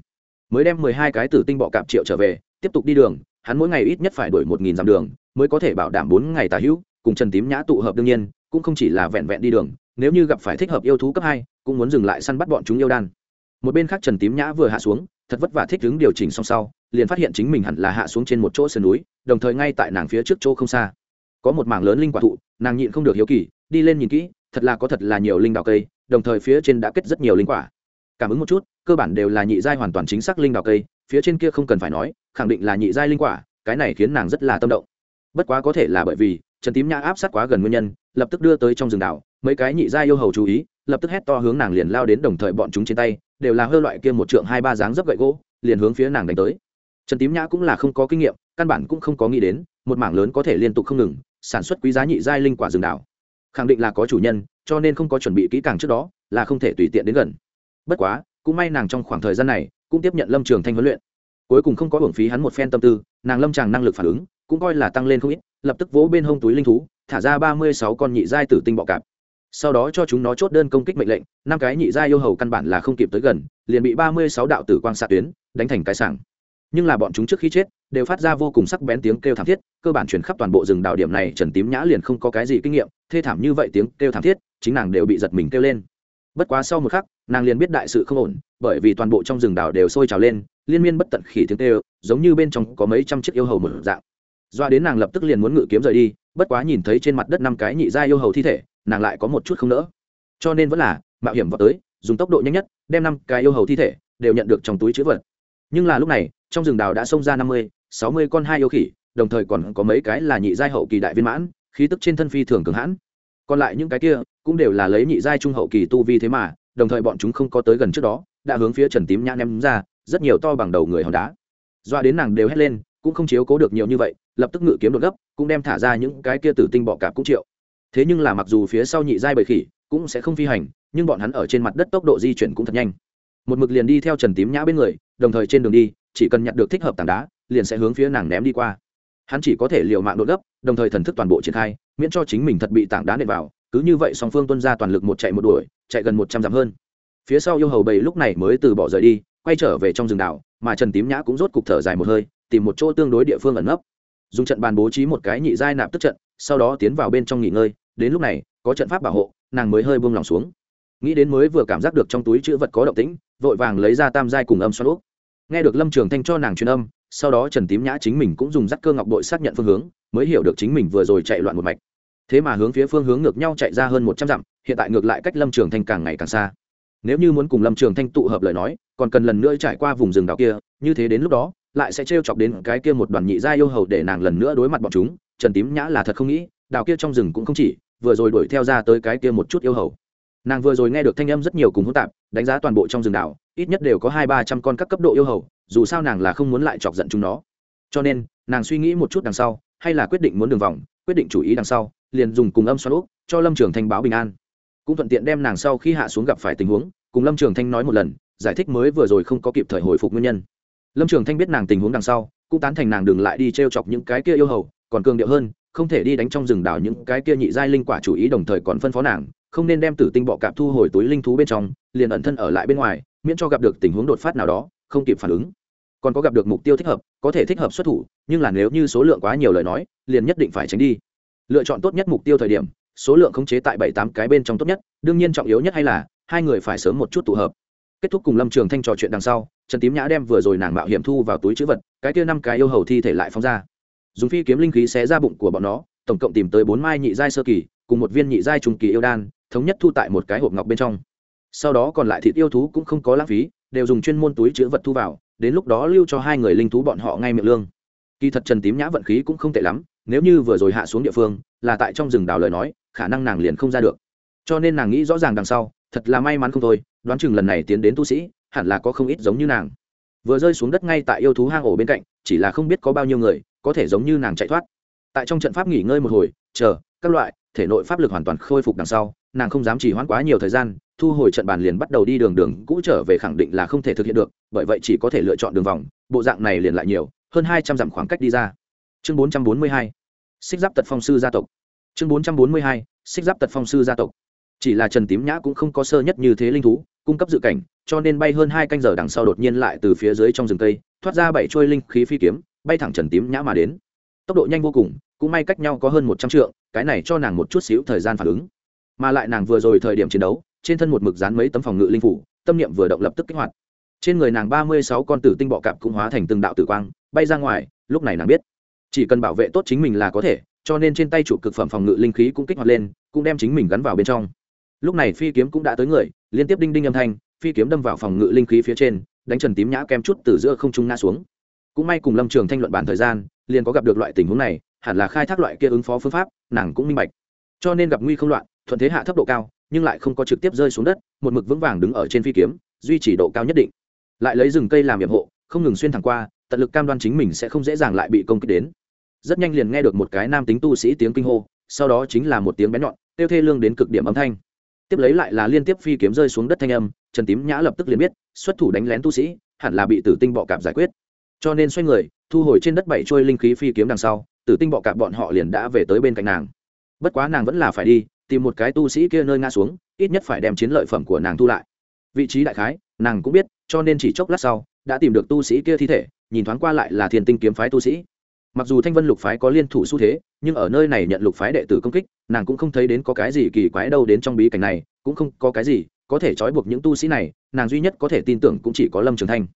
Mới đem mười hai cái tử tinh bọ cạp triệu trở về, tiếp tục đi đường, hắn mỗi ngày ít nhất phải đổi một nghìn dặm đường, mới có thể bảo đảm bốn ngày tà hữu, cùng trần tím nhã tụ hợp đương nhiên, cũng không chỉ là vẹn vẹn đi đường nếu như gặp phải thích hợp yêu thú cấp hai, cũng muốn dừng lại săn bắt bọn chúng yêu đan. Một bên khác trần tím nhã vừa hạ xuống, thật vất vả thích ứng điều chỉnh xong sau, liền phát hiện chính mình hẳn là hạ xuống trên một chỗ sườn núi, đồng thời ngay tại nàng phía trước chỗ không xa. Có một mảng lớn linh quả thụ, nàng nhịn không được hiếu kỳ, đi lên nhìn kỹ, thật là có thật là nhiều linh đào cây, đồng thời phía trên đã kết rất nhiều linh quả. Cảm ứng một chút, cơ bản đều là nhị giai hoàn toàn chính xác linh đào cây, phía trên kia không cần phải nói, khẳng định là nhị giai linh quả, cái này khiến nàng rất là tâm động. Bất quá có thể là bởi vì, trần tím nhã áp sát quá gần nguyên nhân, lập tức đưa tới trong rừng đảo mấy cái nhị giai yêu hầu chú ý, lập tức hét to hướng nàng liền lao đến đồng thời bọn chúng trên tay, đều là hơ loại kia một trượng hai ba dáng dấp gậy gỗ, liền hướng phía nàng đánh tới. Trần tím nhã cũng là không có kinh nghiệm, căn bản cũng không có nghĩ đến, một mảng lớn có thể liên tục không ngừng, sản xuất quý giá nhị giai linh quả rừng đảo. Khẳng định là có chủ nhân, cho nên không có chuẩn bị kỹ càng trước đó, là không thể tùy tiện đến gần. Bất quá, cũng may nàng trong khoảng thời gian này, cũng tiếp nhận lâm trường thanh huấn luyện. Cuối cùng không có hưởng phí hắn một phen tâm tư, nàng lâm tràng năng lực phản ứng, cũng coi là tăng lên không ít, lập tức vỗ bên hông túi linh thú, thả ra ba mươi sáu con nhị giai tử tinh bọ cạp sau đó cho chúng nó chốt đơn công kích mệnh lệnh, năm cái nhị gia yêu hầu căn bản là không kịp tới gần, liền bị ba mươi sáu đạo tử quang xạ tuyến đánh thành cái sảng. Nhưng là bọn chúng trước khi chết, đều phát ra vô cùng sắc bén tiếng kêu thảm thiết, cơ bản chuyển khắp toàn bộ rừng đạo điểm này, trần tím nhã liền không có cái gì kinh nghiệm, thê thảm như vậy tiếng kêu thảm thiết, chính nàng đều bị giật mình kêu lên. Bất quá sau một khắc, nàng liền biết đại sự không ổn, bởi vì toàn bộ trong rừng đảo đều sôi trào lên, liên miên bất tận khỉ tiếng kêu, giống như bên trong có mấy trăm chiếc yêu hầu mở dạng. Doa đến nàng lập tức liền muốn ngự kiếm rời đi, bất quá nhìn thấy trên mặt đất năm cái nhị gia yêu hầu thi thể nàng lại có một chút không nỡ. Cho nên vẫn là, mạo hiểm vào tới, dùng tốc độ nhanh nhất, đem năm cái yêu hầu thi thể, đều nhận được trong túi chữ vật. Nhưng là lúc này, trong rừng đào đã xông ra năm mươi, sáu mươi con hai yêu khỉ, đồng thời còn có mấy cái là nhị giai hậu kỳ đại viên mãn, khí tức trên thân phi thường cường hãn. Còn lại những cái kia, cũng đều là lấy nhị giai trung hậu kỳ tu vi thế mà, đồng thời bọn chúng không có tới gần trước đó, đã hướng phía trần tím nhã ném ra, rất nhiều to bằng đầu người hòn đá. Doa đến nàng đều hét lên, cũng không chiếu cố được nhiều như vậy, lập tức ngự kiếm đột gấp, cũng đem thả ra những cái kia tử tinh bọ cạp cũng triệu thế nhưng là mặc dù phía sau nhị giai bầy khỉ cũng sẽ không phi hành, nhưng bọn hắn ở trên mặt đất tốc độ di chuyển cũng thật nhanh. Một mực liền đi theo trần tím nhã bên người, đồng thời trên đường đi, chỉ cần nhặt được thích hợp tảng đá, liền sẽ hướng phía nàng ném đi qua. Hắn chỉ có thể l i ề u mạng đội gấp, đồng thời thần thức toàn bộ triển khai, miễn cho chính mình thật bị tảng đá nện vào, cứ như vậy song phương tuân ra toàn lực một chạy một đuổi, chạy gần một trăm dặm hơn. Phía sau yêu hầu bầy lúc này mới từ bỏ rời đi, quay trở về trong rừng đảo, mà trần tím nhã cũng rốt cục thở dài một hơi, tìm một chỗ tương đối địa phương ẩn nấp. Dùng trận bàn bố trí một cái nhị giai nạp tức trận, sau đó tiến vào bên trong nghỉ ngơi đến lúc này, có trận pháp bảo hộ, nàng mới hơi buông lòng xuống. Nghĩ đến mới vừa cảm giác được trong túi chữ vật có động tĩnh, vội vàng lấy ra tam giai cùng âm xoan úp. Nghe được lâm trường thanh cho nàng truyền âm, sau đó trần tím nhã chính mình cũng dùng rắc cơ ngọc đội xác nhận phương hướng, mới hiểu được chính mình vừa rồi chạy loạn một mạch. Thế mà hướng phía phương hướng ngược nhau chạy ra hơn một trăm dặm, hiện tại ngược lại cách lâm trường thanh càng ngày càng xa. Nếu như muốn cùng lâm trường thanh tụ hợp lời nói, còn cần lần nữa trải qua vùng rừng đảo kia, như thế đến lúc đó, lại sẽ t chọc đến cái kia một đoàn nhị gia yêu hầu để nàng lần nữa đối mặt bọn chúng trần tím nhã là thật không nghĩ, đào kia trong rừng cũng không chỉ, vừa rồi đuổi theo ra tới cái kia một chút yêu hầu. Nàng vừa rồi nghe được thanh âm rất nhiều cùng hỗn tạp, đánh giá toàn bộ trong rừng đảo, ít nhất đều có hai ba trăm con các cấp độ yêu hầu, dù sao nàng là không muốn lại chọc giận chúng nó. Cho nên, nàng suy nghĩ một chút đằng sau, hay là quyết định muốn đường vòng, quyết định chủ ý đằng sau, liền dùng cùng âm xoan úp cho lâm trường thanh báo bình an. Cũng thuận tiện đem nàng sau khi hạ xuống gặp phải tình huống, cùng lâm trường thanh nói một lần, giải thích mới vừa rồi không có kịp thời hồi phục nguyên nhân. Lâm trường thanh biết nàng tình huống đằng sau, cũng tán thành nàng đừng lại đi t r e o chọc những cái kia yêu hầu còn cường điệu hơn, không thể đi đánh trong rừng đảo những cái kia nhị giai linh quả chủ ý đồng thời còn phân phó nàng, không nên đem tử tinh bọ cạp thu hồi túi linh thú bên trong, liền ẩn thân ở lại bên ngoài, miễn cho gặp được tình huống đột phát nào đó, không kịp phản ứng. Còn có gặp được mục tiêu thích hợp, có thể thích hợp xuất thủ, nhưng là nếu như số lượng quá nhiều lời nói, liền nhất định phải tránh đi. Lựa chọn tốt nhất mục tiêu thời điểm, số lượng khống chế tại bảy tám cái bên trong tốt nhất, đương nhiên trọng yếu nhất hay là, hai người phải sớm một chút tụ hợp. Kết thúc cùng lâm trường thanh trò chuyện đằng sau, trần tím nhã đem vừa rồi nàng mạo hiểm thu vào túi chữ vật, cái kia năm cái yêu hầu thi thể lại phóng ra dùng phi kiếm linh khí xé ra bụng của bọn nó, tổng cộng tìm tới bốn mai nhị giai sơ kỳ, cùng một viên nhị giai trung kỳ yêu đan, thống nhất thu tại một cái hộp ngọc bên trong. Sau đó còn lại thịt yêu thú cũng không có lãng phí, đều dùng chuyên môn túi chữ vật thu vào, đến lúc đó lưu cho hai người linh thú bọn họ ngay miệng lương. Kỳ thật trần tím nhã vận khí cũng không tệ lắm, nếu như vừa rồi hạ xuống địa phương, là tại trong rừng đào lời nói, khả năng nàng liền không ra được. Cho nên nàng nghĩ rõ ràng đằng sau, thật là may mắn không thôi, đoán chừng lần này tiến đến tu sĩ, hẳn là có không ít giống như nàng. Vừa rơi xuống đất ngay tại yêu thú hang ổ bên cạnh, chỉ là không biết có bao nhiêu người có thể giống như nàng chạy thoát. Tại trong trận pháp nghỉ ngơi một hồi, chờ, các loại, thể nội pháp lực hoàn toàn khôi phục đằng sau, nàng không dám chỉ hoãn quá nhiều thời gian, thu hồi trận bàn liền bắt đầu đi đường đường cũ trở về khẳng định là không thể thực hiện được, bởi vậy chỉ có thể lựa chọn đường vòng, bộ dạng này liền lại nhiều, hơn hai trăm dặm khoảng cách đi ra. Chương bốn trăm bốn mươi hai, xích giáp tật phong sư gia tộc. Chương bốn trăm bốn mươi hai, xích giáp tật phong sư gia tộc. Chỉ là trần tím nhã cũng không có sơ nhất như thế linh thú, cung cấp dự cảnh, cho nên bay hơn hai canh giờ đằng sau đột nhiên lại từ phía dưới trong rừng cây, thoát ra bảy trôi linh khí phi kiếm bay thẳng trần tím nhã mà đến. Tốc độ nhanh vô cùng, cũng may cách nhau có hơn một trăm trượng, cái này cho nàng một chút xíu thời gian phản ứng. Mà lại nàng vừa rồi thời điểm chiến đấu, trên thân một mực dán mấy tấm phòng ngự linh phủ, tâm niệm vừa động lập tức kích hoạt. Trên người nàng ba mươi sáu con tử tinh bọ cạp cũng hóa thành từng đạo tử quang, bay ra ngoài, lúc này nàng biết, chỉ cần bảo vệ tốt chính mình là có thể, cho nên trên tay chủ cực phẩm phòng ngự linh khí cũng kích hoạt lên, cũng đem chính mình gắn vào bên trong. Lúc này phi kiếm cũng đã tới người, liên tiếp đinh đinh âm thanh, phi kiếm đâm vào phòng ngự linh khí phía trên, đánh trần tím nhã kem chút từ giữa không trung ngã xuống cũng may cùng lâm trường thanh luận bản thời gian, liền có gặp được loại tình huống này, hẳn là khai thác loại kia ứng phó phương pháp, nàng cũng minh bạch. Cho nên gặp nguy không loạn, thuận thế hạ thấp độ cao, nhưng lại không có trực tiếp rơi xuống đất, một mực vững vàng đứng ở trên phi kiếm, duy trì độ cao nhất định. Lại lấy rừng cây làm nhiệm hộ, không ngừng xuyên thẳng qua, tận lực cam đoan chính mình sẽ không dễ dàng lại bị công kích đến. Rất nhanh liền nghe được một cái nam tính tu sĩ tiếng kinh hô, sau đó chính là một tiếng bé nhọn tiêu thê lương đến cực điểm âm thanh. Tiếp lấy lại là liên tiếp phi kiếm rơi xuống đất thanh âm, trần tím nhã lập tức liền biết, xuất thủ đánh lén tu sĩ, hẳn là bị tử tinh bọ cạp giải quyết cho nên xoay người, thu hồi trên đất bảy trôi linh khí phi kiếm đằng sau, tử tinh bọ cạp bọn họ liền đã về tới bên cạnh nàng. Bất quá nàng vẫn là phải đi, tìm một cái tu sĩ kia nơi ngã xuống, ít nhất phải đem chiến lợi phẩm của nàng thu lại. Vị trí đại khái, nàng cũng biết, cho nên chỉ chốc lát sau, đã tìm được tu sĩ kia thi thể, nhìn thoáng qua lại là thiên tinh kiếm phái tu sĩ. Mặc dù thanh vân lục phái có liên thủ xu thế, nhưng ở nơi này nhận lục phái đệ tử công kích, nàng cũng không thấy đến có cái gì kỳ quái đâu đến trong bí cảnh này, cũng không có cái gì có thể trói buộc những tu sĩ này, nàng duy nhất có thể tin tưởng cũng chỉ có lâm trường thanh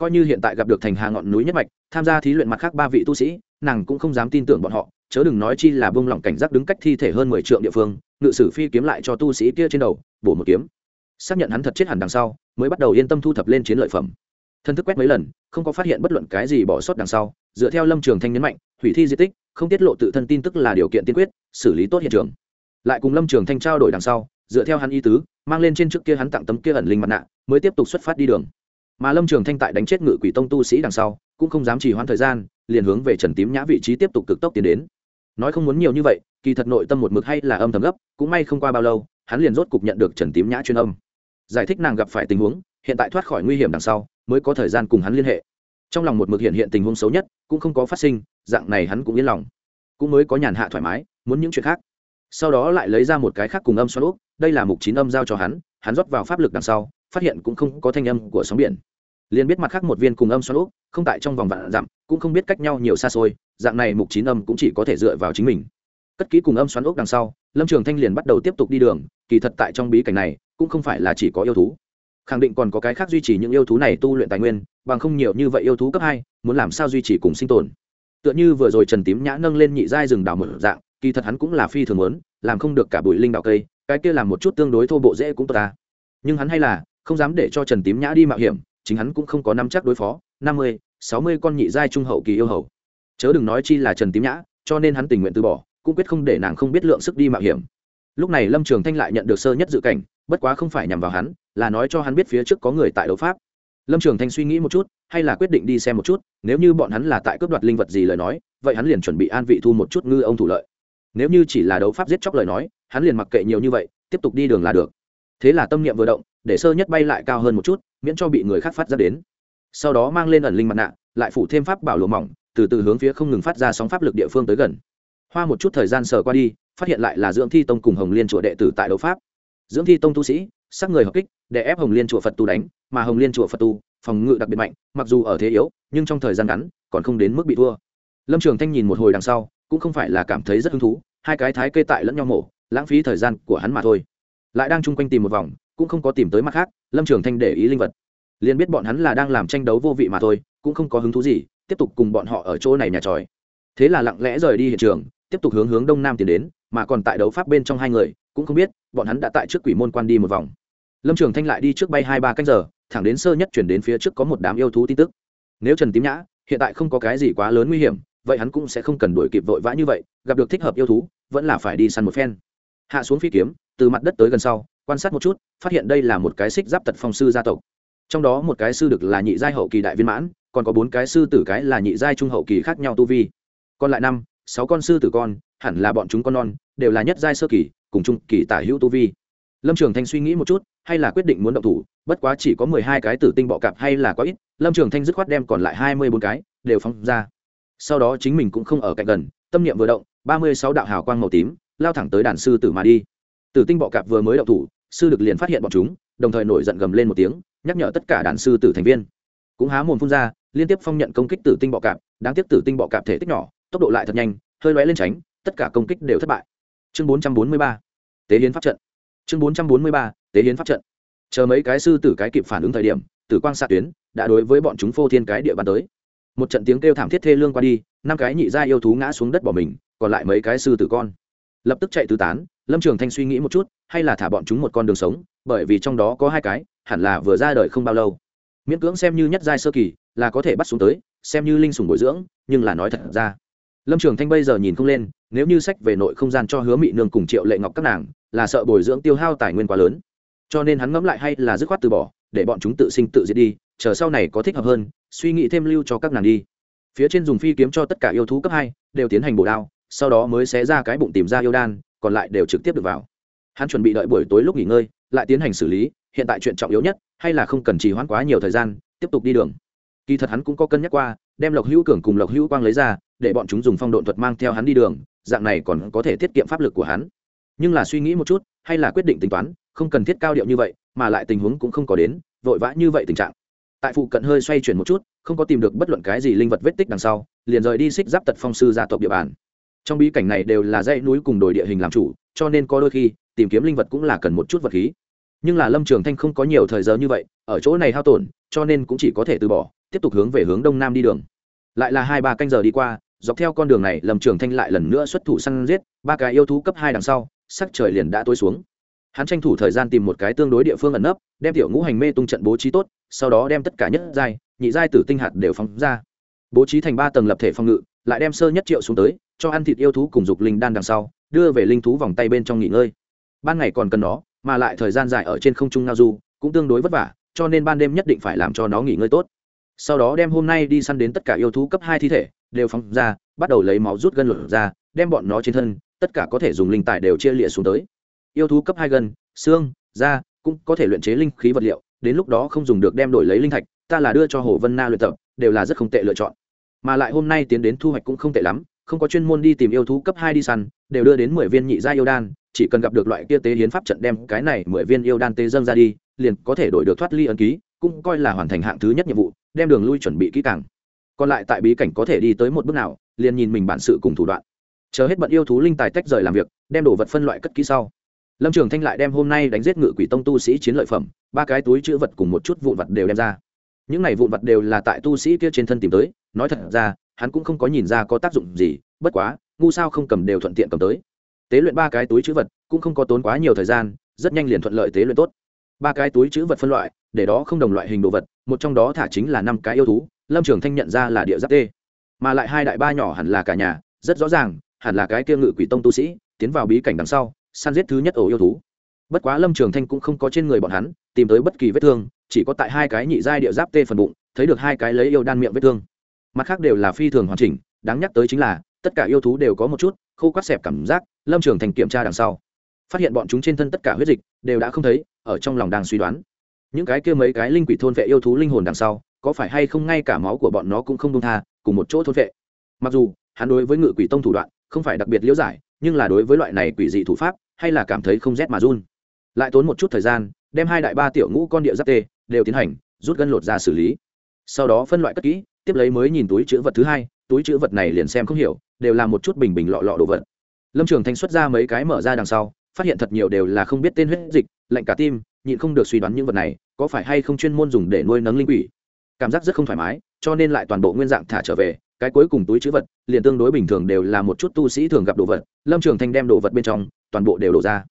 coi như hiện tại gặp được thành hà ngọn núi nhất mạch, tham gia thí luyện mặt khác ba vị tu sĩ, nàng cũng không dám tin tưởng bọn họ, chớ đừng nói chi là bông lỏng cảnh giác đứng cách thi thể hơn mười triệu địa phương, ngự sử phi kiếm lại cho tu sĩ kia trên đầu, bổ một kiếm. Xác nhận hắn thật chết hẳn đằng sau, mới bắt đầu yên tâm thu thập lên chiến lợi phẩm. Thân thức quét mấy lần, không có phát hiện bất luận cái gì bỏ sót đằng sau, dựa theo lâm trường thanh nhấn mạnh, hủy thi di tích, không tiết lộ tự thân tin tức là điều kiện tiên quyết, xử lý tốt hiện trường. Lại cùng lâm trường thanh trao đổi đằng sau, dựa theo hắn y tứ, mang lên trên trước kia hắn tặng tấm kia ẩn linh mặt nạ, mới tiếp tục xuất phát đi đường mà lâm trường thanh tại đánh chết ngự quỷ tông tu sĩ đằng sau, cũng không dám trì hoãn thời gian, liền hướng về trần tím nhã vị trí tiếp tục cực tốc tiến đến. Nói không muốn nhiều như vậy, kỳ thật nội tâm một mực hay là âm thầm gấp, cũng may không qua bao lâu, hắn liền rốt cục nhận được trần tím nhã chuyên âm. Giải thích nàng gặp phải tình huống, hiện tại thoát khỏi nguy hiểm đằng sau, mới có thời gian cùng hắn liên hệ. Trong lòng một mực hiện hiện tình huống xấu nhất, cũng không có phát sinh, dạng này hắn cũng yên lòng. Cũng mới có nhàn hạ thoải mái, muốn những chuyện khác. Sau đó lại lấy ra một cái khác cùng âm xoắn úp đây là mục chín âm giao cho hắn hắn rót vào pháp lực đằng sau, phát hiện cũng không có thanh âm của sóng biển liền biết mặt khác một viên cùng âm xoắn úp, không tại trong vòng vạn dặm, cũng không biết cách nhau nhiều xa xôi, dạng này mục chín âm cũng chỉ có thể dựa vào chính mình. Cất kỹ cùng âm xoắn úp đằng sau, lâm trường thanh liền bắt đầu tiếp tục đi đường, kỳ thật tại trong bí cảnh này, cũng không phải là chỉ có yêu thú. Khẳng định còn có cái khác duy trì những yêu thú này tu luyện tài nguyên, bằng không nhiều như vậy yêu thú cấp hai, muốn làm sao duy trì cùng sinh tồn. Tựa như vừa rồi trần tím nhã nâng lên nhị giai rừng đào mở dạng, kỳ thật hắn cũng là phi thường lớn làm không được cả bụi linh đạo cây, cái kia làm một chút tương đối thô bộ dễ cũng tốt ta. Nhưng hắn hay là không dám để cho trần tím nhã đi mạo hiểm chính hắn cũng không có nắm chắc đối phó, năm mươi, sáu mươi con nhị giai trung hậu kỳ yêu hầu. Chớ đừng nói chi là trần tím nhã, cho nên hắn tình nguyện từ bỏ, cũng quyết không để nàng không biết lượng sức đi mạo hiểm. Lúc này lâm trường thanh lại nhận được sơ nhất dự cảnh, bất quá không phải nhằm vào hắn, là nói cho hắn biết phía trước có người tại đấu pháp. Lâm trường thanh suy nghĩ một chút, hay là quyết định đi xem một chút, nếu như bọn hắn là tại cướp đoạt linh vật gì lời nói, vậy hắn liền chuẩn bị an vị thu một chút ngư ông thủ lợi. Nếu như chỉ là đấu pháp giết chóc lời nói, hắn liền mặc kệ nhiều như vậy, tiếp tục đi đường là được. Thế là tâm niệm vừa động, để sơ nhất bay lại cao hơn một chút miễn cho bị người khác phát ra đến. Sau đó mang lên ẩn linh mặt nạ, lại phủ thêm pháp bảo lùa mỏng, từ từ hướng phía không ngừng phát ra sóng pháp lực địa phương tới gần. Hoa một chút thời gian sờ qua đi, phát hiện lại là dưỡng thi tông cùng hồng liên chùa đệ tử tại đấu pháp. Dưỡng thi tông tu sĩ, sắc người hợp kích để ép hồng liên chùa phật tu đánh, mà hồng liên chùa phật tu, phòng ngự đặc biệt mạnh, mặc dù ở thế yếu, nhưng trong thời gian ngắn, còn không đến mức bị thua. Lâm trường thanh nhìn một hồi đằng sau, cũng không phải là cảm thấy rất hứng thú, hai cái thái kê tại lẫn nhau mổ, lãng phí thời gian của hắn mà thôi. Lại đang chung quanh tìm một vòng cũng không có tìm tới mặt khác, lâm trường thanh để ý linh vật. Liền biết bọn hắn là đang làm tranh đấu vô vị mà thôi, cũng không có hứng thú gì, tiếp tục cùng bọn họ ở chỗ này nhà tròi. Thế là lặng lẽ rời đi hiện trường, tiếp tục hướng hướng đông nam tiến đến, mà còn tại đấu pháp bên trong hai người, cũng không biết, bọn hắn đã tại trước quỷ môn quan đi một vòng. Lâm trường thanh lại đi trước bay hai ba canh giờ, thẳng đến sơ nhất chuyển đến phía trước có một đám yêu thú tin tức. Nếu trần tím nhã, hiện tại không có cái gì quá lớn nguy hiểm, vậy hắn cũng sẽ không cần đuổi kịp vội vã như vậy, gặp được thích hợp yêu thú, vẫn là phải đi săn một phen. Hạ xuống phi kiếm, từ mặt đất tới gần sau quan sát một chút, phát hiện đây là một cái xích giáp tật phong sư gia tộc. Trong đó một cái sư được là nhị giai hậu kỳ đại viên mãn, còn có bốn cái sư tử cái là nhị giai trung hậu kỳ khác nhau tu vi. Còn lại năm, sáu con sư tử con, hẳn là bọn chúng con non, đều là nhất giai sơ kỳ, cùng trung kỳ tả hữu tu vi. Lâm trường thanh suy nghĩ một chút, hay là quyết định muốn động thủ, bất quá chỉ có mười hai cái tử tinh bọ cạp hay là có ít, lâm trường thanh dứt khoát đem còn lại hai mươi bốn cái đều phóng ra. Sau đó chính mình cũng không ở cạnh gần, tâm niệm vừa động, ba mươi sáu đạo hào quang màu tím, lao thẳng tới đàn sư tử mà đi. Tử tinh bọ cạp vừa mới động thủ sư được liền phát hiện bọn chúng, đồng thời nổi giận gầm lên một tiếng, nhắc nhở tất cả đàn sư tử thành viên. Cũng há mồm phun ra, liên tiếp phong nhận công kích tử tinh bọ cạp, đáng tiếc tử tinh bọ cạp thể tích nhỏ, tốc độ lại thật nhanh, hơi lóe lên tránh, tất cả công kích đều thất bại. Chương bốn trăm bốn mươi ba, tế hiến pháp trận. Chương bốn trăm bốn mươi ba, tế hiến pháp trận. Chờ mấy cái sư tử cái kịp phản ứng thời điểm, tử quang xạ tuyến đã đối với bọn chúng phô thiên cái địa bàn tới. Một trận tiếng kêu thảm thiết thê lương qua đi, năm cái nhị gia yêu thú ngã xuống đất bỏ mình, còn lại mấy cái sư tử con lập tức chạy tứ tán, lâm trường thanh suy nghĩ một chút, hay là thả bọn chúng một con đường sống, bởi vì trong đó có hai cái, hẳn là vừa ra đời không bao lâu. Miễn cưỡng xem như nhất giai sơ kỳ, là có thể bắt xuống tới, xem như linh sùng bồi dưỡng, nhưng là nói thật ra. Lâm trường thanh bây giờ nhìn không lên, nếu như sách về nội không gian cho hứa mị nương cùng triệu lệ ngọc các nàng, là sợ bồi dưỡng tiêu hao tài nguyên quá lớn. Cho nên hắn ngẫm lại hay là dứt khoát từ bỏ, để bọn chúng tự sinh tự diệt đi, chờ sau này có thích hợp hơn, suy nghĩ thêm lưu cho các nàng đi. Phía trên dùng phi kiếm cho tất cả yêu thú cấp hai, đều tiến hành bổ đao sau đó mới xé ra cái bụng tìm ra yêu đan, còn lại đều trực tiếp được vào. Hắn chuẩn bị đợi buổi tối lúc nghỉ ngơi, lại tiến hành xử lý, hiện tại chuyện trọng yếu nhất, hay là không cần trì hoãn quá nhiều thời gian, tiếp tục đi đường. Kỳ thật hắn cũng có cân nhắc qua, đem lộc hữu cường cùng lộc hữu quang lấy ra, để bọn chúng dùng phong độn thuật mang theo hắn đi đường, dạng này còn có thể tiết kiệm pháp lực của hắn. Nhưng là suy nghĩ một chút, hay là quyết định tính toán, không cần thiết cao điệu như vậy, mà lại tình huống cũng không có đến, vội vã như vậy tình trạng. Tại phụ cận hơi xoay chuyển một chút, không có tìm được bất luận cái gì linh vật vết tích đằng sau, liền rời đi xích giáp tật phong sư gia tộc địa bàn trong bí cảnh này đều là dãy núi cùng đồi địa hình làm chủ, cho nên có đôi khi, tìm kiếm linh vật cũng là cần một chút vật khí. Nhưng là lâm trường thanh không có nhiều thời giờ như vậy, ở chỗ này hao tổn, cho nên cũng chỉ có thể từ bỏ, tiếp tục hướng về hướng đông nam đi đường. Lại là hai ba canh giờ đi qua, dọc theo con đường này, lâm trường thanh lại lần nữa xuất thủ săn giết, ba cái yêu thú cấp hai đằng sau, sắc trời liền đã tối xuống. Hắn tranh thủ thời gian tìm một cái tương đối địa phương ẩn nấp, đem tiểu ngũ hành mê tung trận bố trí tốt, sau đó đem tất cả nhất giai, nhị giai tử tinh hạt đều phóng ra. Bố trí thành ba tầng lập thể phòng ngự, lại đem sơ nhất triệu xuống tới cho ăn thịt yêu thú cùng dục linh đan đằng sau, đưa về linh thú vòng tay bên trong nghỉ ngơi. Ban ngày còn cần nó, mà lại thời gian dài ở trên không trung ngao du, cũng tương đối vất vả, cho nên ban đêm nhất định phải làm cho nó nghỉ ngơi tốt. Sau đó đem hôm nay đi săn đến tất cả yêu thú cấp hai thi thể, đều phóng ra, bắt đầu lấy máu rút gân lột ra, đem bọn nó trên thân, tất cả có thể dùng linh tài đều chia lịa xuống tới. Yêu thú cấp hai gân, xương, da, cũng có thể luyện chế linh khí vật liệu, đến lúc đó không dùng được đem đổi lấy linh thạch, ta là đưa cho hồ vân na luyện tập, đều là rất không tệ lựa chọn. Mà lại hôm nay tiến đến thu hoạch cũng không tệ lắm không có chuyên môn đi tìm yêu thú cấp hai đi săn, đều đưa đến mười viên nhị gia yêu đan, chỉ cần gặp được loại kia tế hiến pháp trận đem cái này mười viên yêu đan tế dâng ra đi, liền có thể đổi được thoát ly ấn ký, cũng coi là hoàn thành hạng thứ nhất nhiệm vụ, đem đường lui chuẩn bị kỹ càng. Còn lại tại bí cảnh có thể đi tới một bước nào, liền nhìn mình bản sự cùng thủ đoạn. Chờ hết bận yêu thú linh tài tách rời làm việc, đem đồ vật phân loại cất kỹ sau. Lâm trường thanh lại đem hôm nay đánh giết ngự quỷ tông tu sĩ chiến lợi phẩm, ba cái túi chữ vật cùng một chút vụn vật đều đem ra. Những này vụn vật đều là tại tu sĩ kia trên thân tìm tới, nói thật ra hắn cũng không có nhìn ra có tác dụng gì, bất quá, ngu sao không cầm đều thuận tiện cầm tới. Tế luyện ba cái túi chữ vật cũng không có tốn quá nhiều thời gian, rất nhanh liền thuận lợi tế luyện tốt. Ba cái túi chữ vật phân loại, để đó không đồng loại hình đồ vật, một trong đó thả chính là năm cái yêu thú, lâm trường thanh nhận ra là địa giáp tê. Mà lại hai đại ba nhỏ hẳn là cả nhà, rất rõ ràng, hẳn là cái kia ngự quỷ tông tu sĩ, tiến vào bí cảnh đằng sau, săn giết thứ nhất ổ yêu thú. Bất quá lâm trường thanh cũng không có trên người bọn hắn, tìm tới bất kỳ vết thương, chỉ có tại hai cái nhị giai địa giáp tê phần bụng, thấy được hai cái lấy yêu đan miệng vết thương mặt khác đều là phi thường hoàn chỉnh, đáng nhắc tới chính là, tất cả yêu thú đều có một chút khô quát xẹp cảm giác, lâm trường thành kiểm tra đằng sau. Phát hiện bọn chúng trên thân tất cả huyết dịch đều đã không thấy, ở trong lòng đang suy đoán. Những cái kia mấy cái linh quỷ thôn vệ yêu thú linh hồn đằng sau, có phải hay không ngay cả máu của bọn nó cũng không đông tha, cùng một chỗ thôn vệ? Mặc dù, hắn đối với ngự quỷ tông thủ đoạn không phải đặc biệt liễu giải, nhưng là đối với loại này quỷ dị thủ pháp, hay là cảm thấy không rét mà run. Lại tốn một chút thời gian, đem hai đại ba tiểu ngũ con địa giáp tê đều tiến hành, rút gân lột ra xử lý sau đó phân loại cất kỹ, tiếp lấy mới nhìn túi chữ vật thứ hai, túi chữ vật này liền xem không hiểu, đều là một chút bình bình lọ lọ đồ vật. Lâm trường thanh xuất ra mấy cái mở ra đằng sau, phát hiện thật nhiều đều là không biết tên huyết dịch, lạnh cả tim, nhịn không được suy đoán những vật này, có phải hay không chuyên môn dùng để nuôi nấng linh quỷ. Cảm giác rất không thoải mái, cho nên lại toàn bộ nguyên dạng thả trở về, cái cuối cùng túi chữ vật, liền tương đối bình thường đều là một chút tu sĩ thường gặp đồ vật, lâm trường thanh đem đồ vật bên trong, toàn bộ đều đổ ra.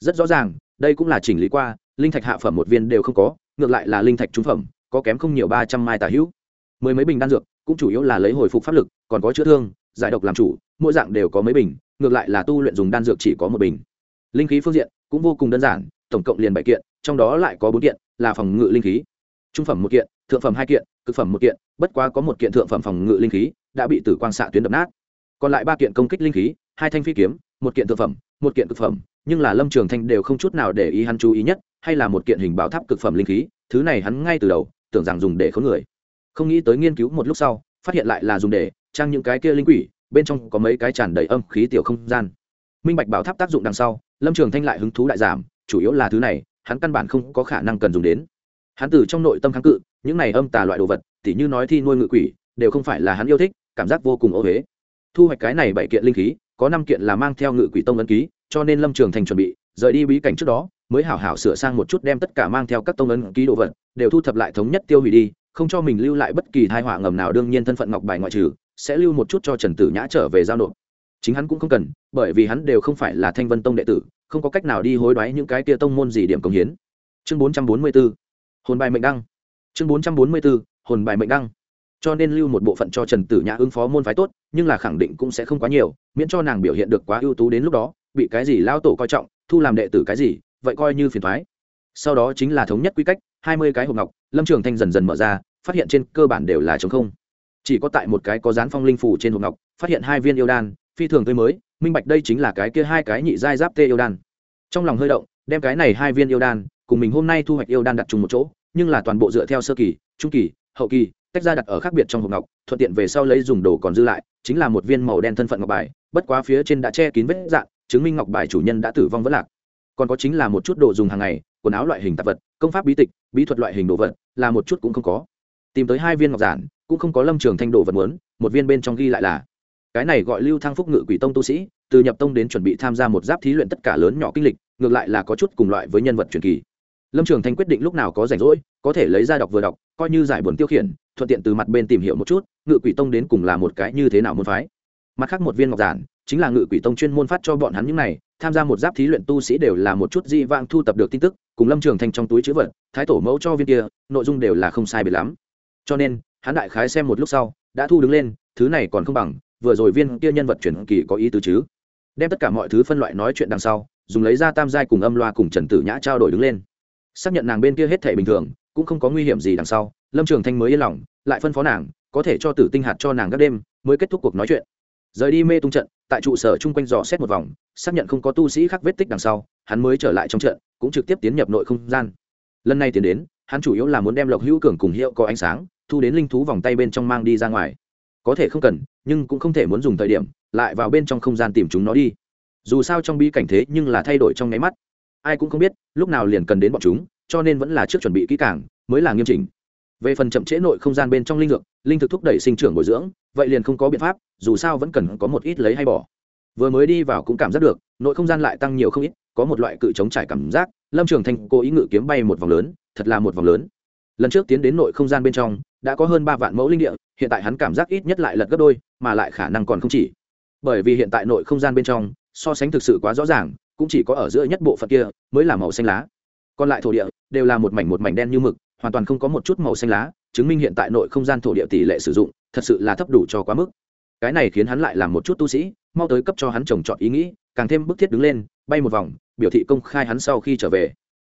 Rất rõ ràng, đây cũng là chỉnh lý qua, linh thạch hạ phẩm một viên đều không có, ngược lại là linh thạch trúng phẩm có kém không nhiều ba trăm mai tà hữu. Mười mấy bình đan dược, cũng chủ yếu là lấy hồi phục pháp lực, còn có chữa thương, giải độc làm chủ, mỗi dạng đều có mấy bình, ngược lại là tu luyện dùng đan dược chỉ có một bình. Linh khí phương diện cũng vô cùng đơn giản, tổng cộng liền bảy kiện, trong đó lại có bốn kiện là phòng ngự linh khí. Trung phẩm một kiện, thượng phẩm hai kiện, cực phẩm một kiện, bất quá có một kiện thượng phẩm phòng ngự linh khí đã bị tử quang xạ tuyến đập nát. Còn lại ba kiện công kích linh khí, hai thanh phi kiếm, một kiện thượng phẩm, một kiện cực phẩm, nhưng là lâm trường thanh đều không chút nào để ý hắn chú ý nhất, hay là một kiện hình bảo tháp cực phẩm linh khí, thứ này hắn ngay từ đầu tưởng rằng dùng để khốn người. Không nghĩ tới nghiên cứu một lúc sau, phát hiện lại là dùng để, trang những cái kia linh quỷ, bên trong có mấy cái tràn đầy âm khí tiểu không gian. Minh bạch bảo tháp tác dụng đằng sau, lâm trường thanh lại hứng thú đại giảm, chủ yếu là thứ này, hắn căn bản không có khả năng cần dùng đến. Hắn từ trong nội tâm kháng cự, những này âm tà loại đồ vật, tỉ như nói thi nuôi ngự quỷ, đều không phải là hắn yêu thích, cảm giác vô cùng ô huế thu hoạch cái này bảy kiện linh khí, có năm kiện là mang theo ngự quỷ tông ấn ký, cho nên lâm trường thành chuẩn bị, rời đi bí cảnh trước đó mới hảo hảo sửa sang một chút đem tất cả mang theo các tông ấn ký đồ vật, đều thu thập lại thống nhất tiêu hủy đi, không cho mình lưu lại bất kỳ thai họa ngầm nào, đương nhiên thân phận ngọc bài ngoại trừ, sẽ lưu một chút cho trần tử nhã trở về giao nộp. Chính hắn cũng không cần, bởi vì hắn đều không phải là thanh vân tông đệ tử, không có cách nào đi hối đoái những cái tia tông môn gì điểm công hiến. Chương bốn trăm bốn mươi b ố hồn bài mệnh đăng. Chương bốn trăm bốn mươi b ố hồn bài mệnh đăng. Cho nên lưu một bộ phận cho trần tử nhã ứng phó môn phái tốt, nhưng là khẳng định cũng sẽ không quá nhiều, miễn cho nàng biểu hiện được quá ưu tú đến lúc đó, bị cái gì lao tổ coi trọng, thu làm đệ tử cái gì vậy coi như phiền thoái. Sau đó chính là thống nhất quy cách, hai mươi cái hộp ngọc, lâm trường thanh dần dần mở ra, phát hiện trên cơ bản đều là chống không. Chỉ có tại một cái có dán phong linh phủ trên hộp ngọc, phát hiện hai viên yêu đan, phi thường tươi mới, minh bạch đây chính là cái kia hai cái nhị giai giáp tê yêu đan. Trong lòng hơi động, đem cái này hai viên yêu đan, cùng mình hôm nay thu hoạch yêu đan đặt chung một chỗ, nhưng là toàn bộ dựa theo sơ kỳ, trung kỳ, hậu kỳ, tách ra đặt ở khác biệt trong hộp ngọc, thuận tiện về sau lấy dùng đồ còn dư lại, chính là một viên màu đen thân phận ngọc bài, bất quá phía trên đã che kín vết dạn chứng minh ngọc bài chủ nhân đã tử vong vẫn lạc còn có chính là một chút đồ dùng hàng ngày, quần áo loại hình tạp vật, công pháp bí tịch, bí thuật loại hình đồ vật, là một chút cũng không có. Tìm tới hai viên ngọc giản, cũng không có lâm trường thanh đồ vật muốn, một viên bên trong ghi lại là, cái này gọi lưu thăng phúc ngự quỷ tông tu sĩ, từ nhập tông đến chuẩn bị tham gia một giáp thí luyện tất cả lớn nhỏ kinh lịch, ngược lại là có chút cùng loại với nhân vật truyền kỳ. Lâm trường thanh quyết định lúc nào có rảnh rỗi, có thể lấy ra đọc vừa đọc, coi như giải buồn tiêu khiển, thuận tiện từ mặt bên tìm hiểu một chút, ngự quỷ tông đến cùng là một cái như thế nào môn phái. Mặt khác một viên ngọc giản chính là ngự quỷ tông chuyên môn phát cho bọn hắn những này, tham gia một giáp thí luyện tu sĩ đều là một chút di vang thu tập được tin tức, cùng lâm trường thành trong túi chữ vật, thái tổ mẫu cho viên kia, nội dung đều là không sai biệt lắm. Cho nên, hắn đại khái xem một lúc sau, đã thu đứng lên, thứ này còn không bằng, vừa rồi viên kia nhân vật chuyển kỳ có ý tứ chứ. Đem tất cả mọi thứ phân loại nói chuyện đằng sau, dùng lấy ra tam giai cùng âm loa cùng trần tử nhã trao đổi đứng lên. Xác nhận nàng bên kia hết thể bình thường, cũng không có nguy hiểm gì đằng sau, lâm trường thanh mới yên lòng, lại phân phó nàng, có thể cho tử tinh hạt cho nàng các đêm, mới kết thúc cuộc nói chuyện. Rời đi mê tung trận tại trụ sở chung quanh dò xét một vòng, xác nhận không có tu sĩ khác vết tích đằng sau, hắn mới trở lại trong trận, cũng trực tiếp tiến nhập nội không gian. Lần này tiến đến, hắn chủ yếu là muốn đem lộc hữu cường cùng hiệu có ánh sáng, thu đến linh thú vòng tay bên trong mang đi ra ngoài. Có thể không cần, nhưng cũng không thể muốn dùng thời điểm, lại vào bên trong không gian tìm chúng nó đi. Dù sao trong bi cảnh thế nhưng là thay đổi trong nháy mắt. Ai cũng không biết, lúc nào liền cần đến bọn chúng, cho nên vẫn là trước chuẩn bị kỹ càng, mới là nghiêm chỉnh về phần chậm trễ nội không gian bên trong linh dược, linh thực thúc đẩy sinh trưởng bồi dưỡng, vậy liền không có biện pháp, dù sao vẫn cần có một ít lấy hay bỏ. Vừa mới đi vào cũng cảm giác được, nội không gian lại tăng nhiều không ít, có một loại cự chống trải cảm giác, lâm trường thanh cố ý ngự kiếm bay một vòng lớn, thật là một vòng lớn. Lần trước tiến đến nội không gian bên trong, đã có hơn ba vạn mẫu linh địa, hiện tại hắn cảm giác ít nhất lại lật gấp đôi, mà lại khả năng còn không chỉ. Bởi vì hiện tại nội không gian bên trong, so sánh thực sự quá rõ ràng, cũng chỉ có ở giữa nhất bộ phận kia mới là màu xanh lá. Còn lại thổ địa, đều là một mảnh một mảnh đen như mực hoàn toàn không có một chút màu xanh lá, chứng minh hiện tại nội không gian thổ địa tỷ lệ sử dụng thật sự là thấp đủ cho quá mức. Cái này khiến hắn lại làm một chút tu sĩ, mau tới cấp cho hắn trồng trọt ý nghĩ, càng thêm bức thiết đứng lên, bay một vòng, biểu thị công khai hắn sau khi trở về.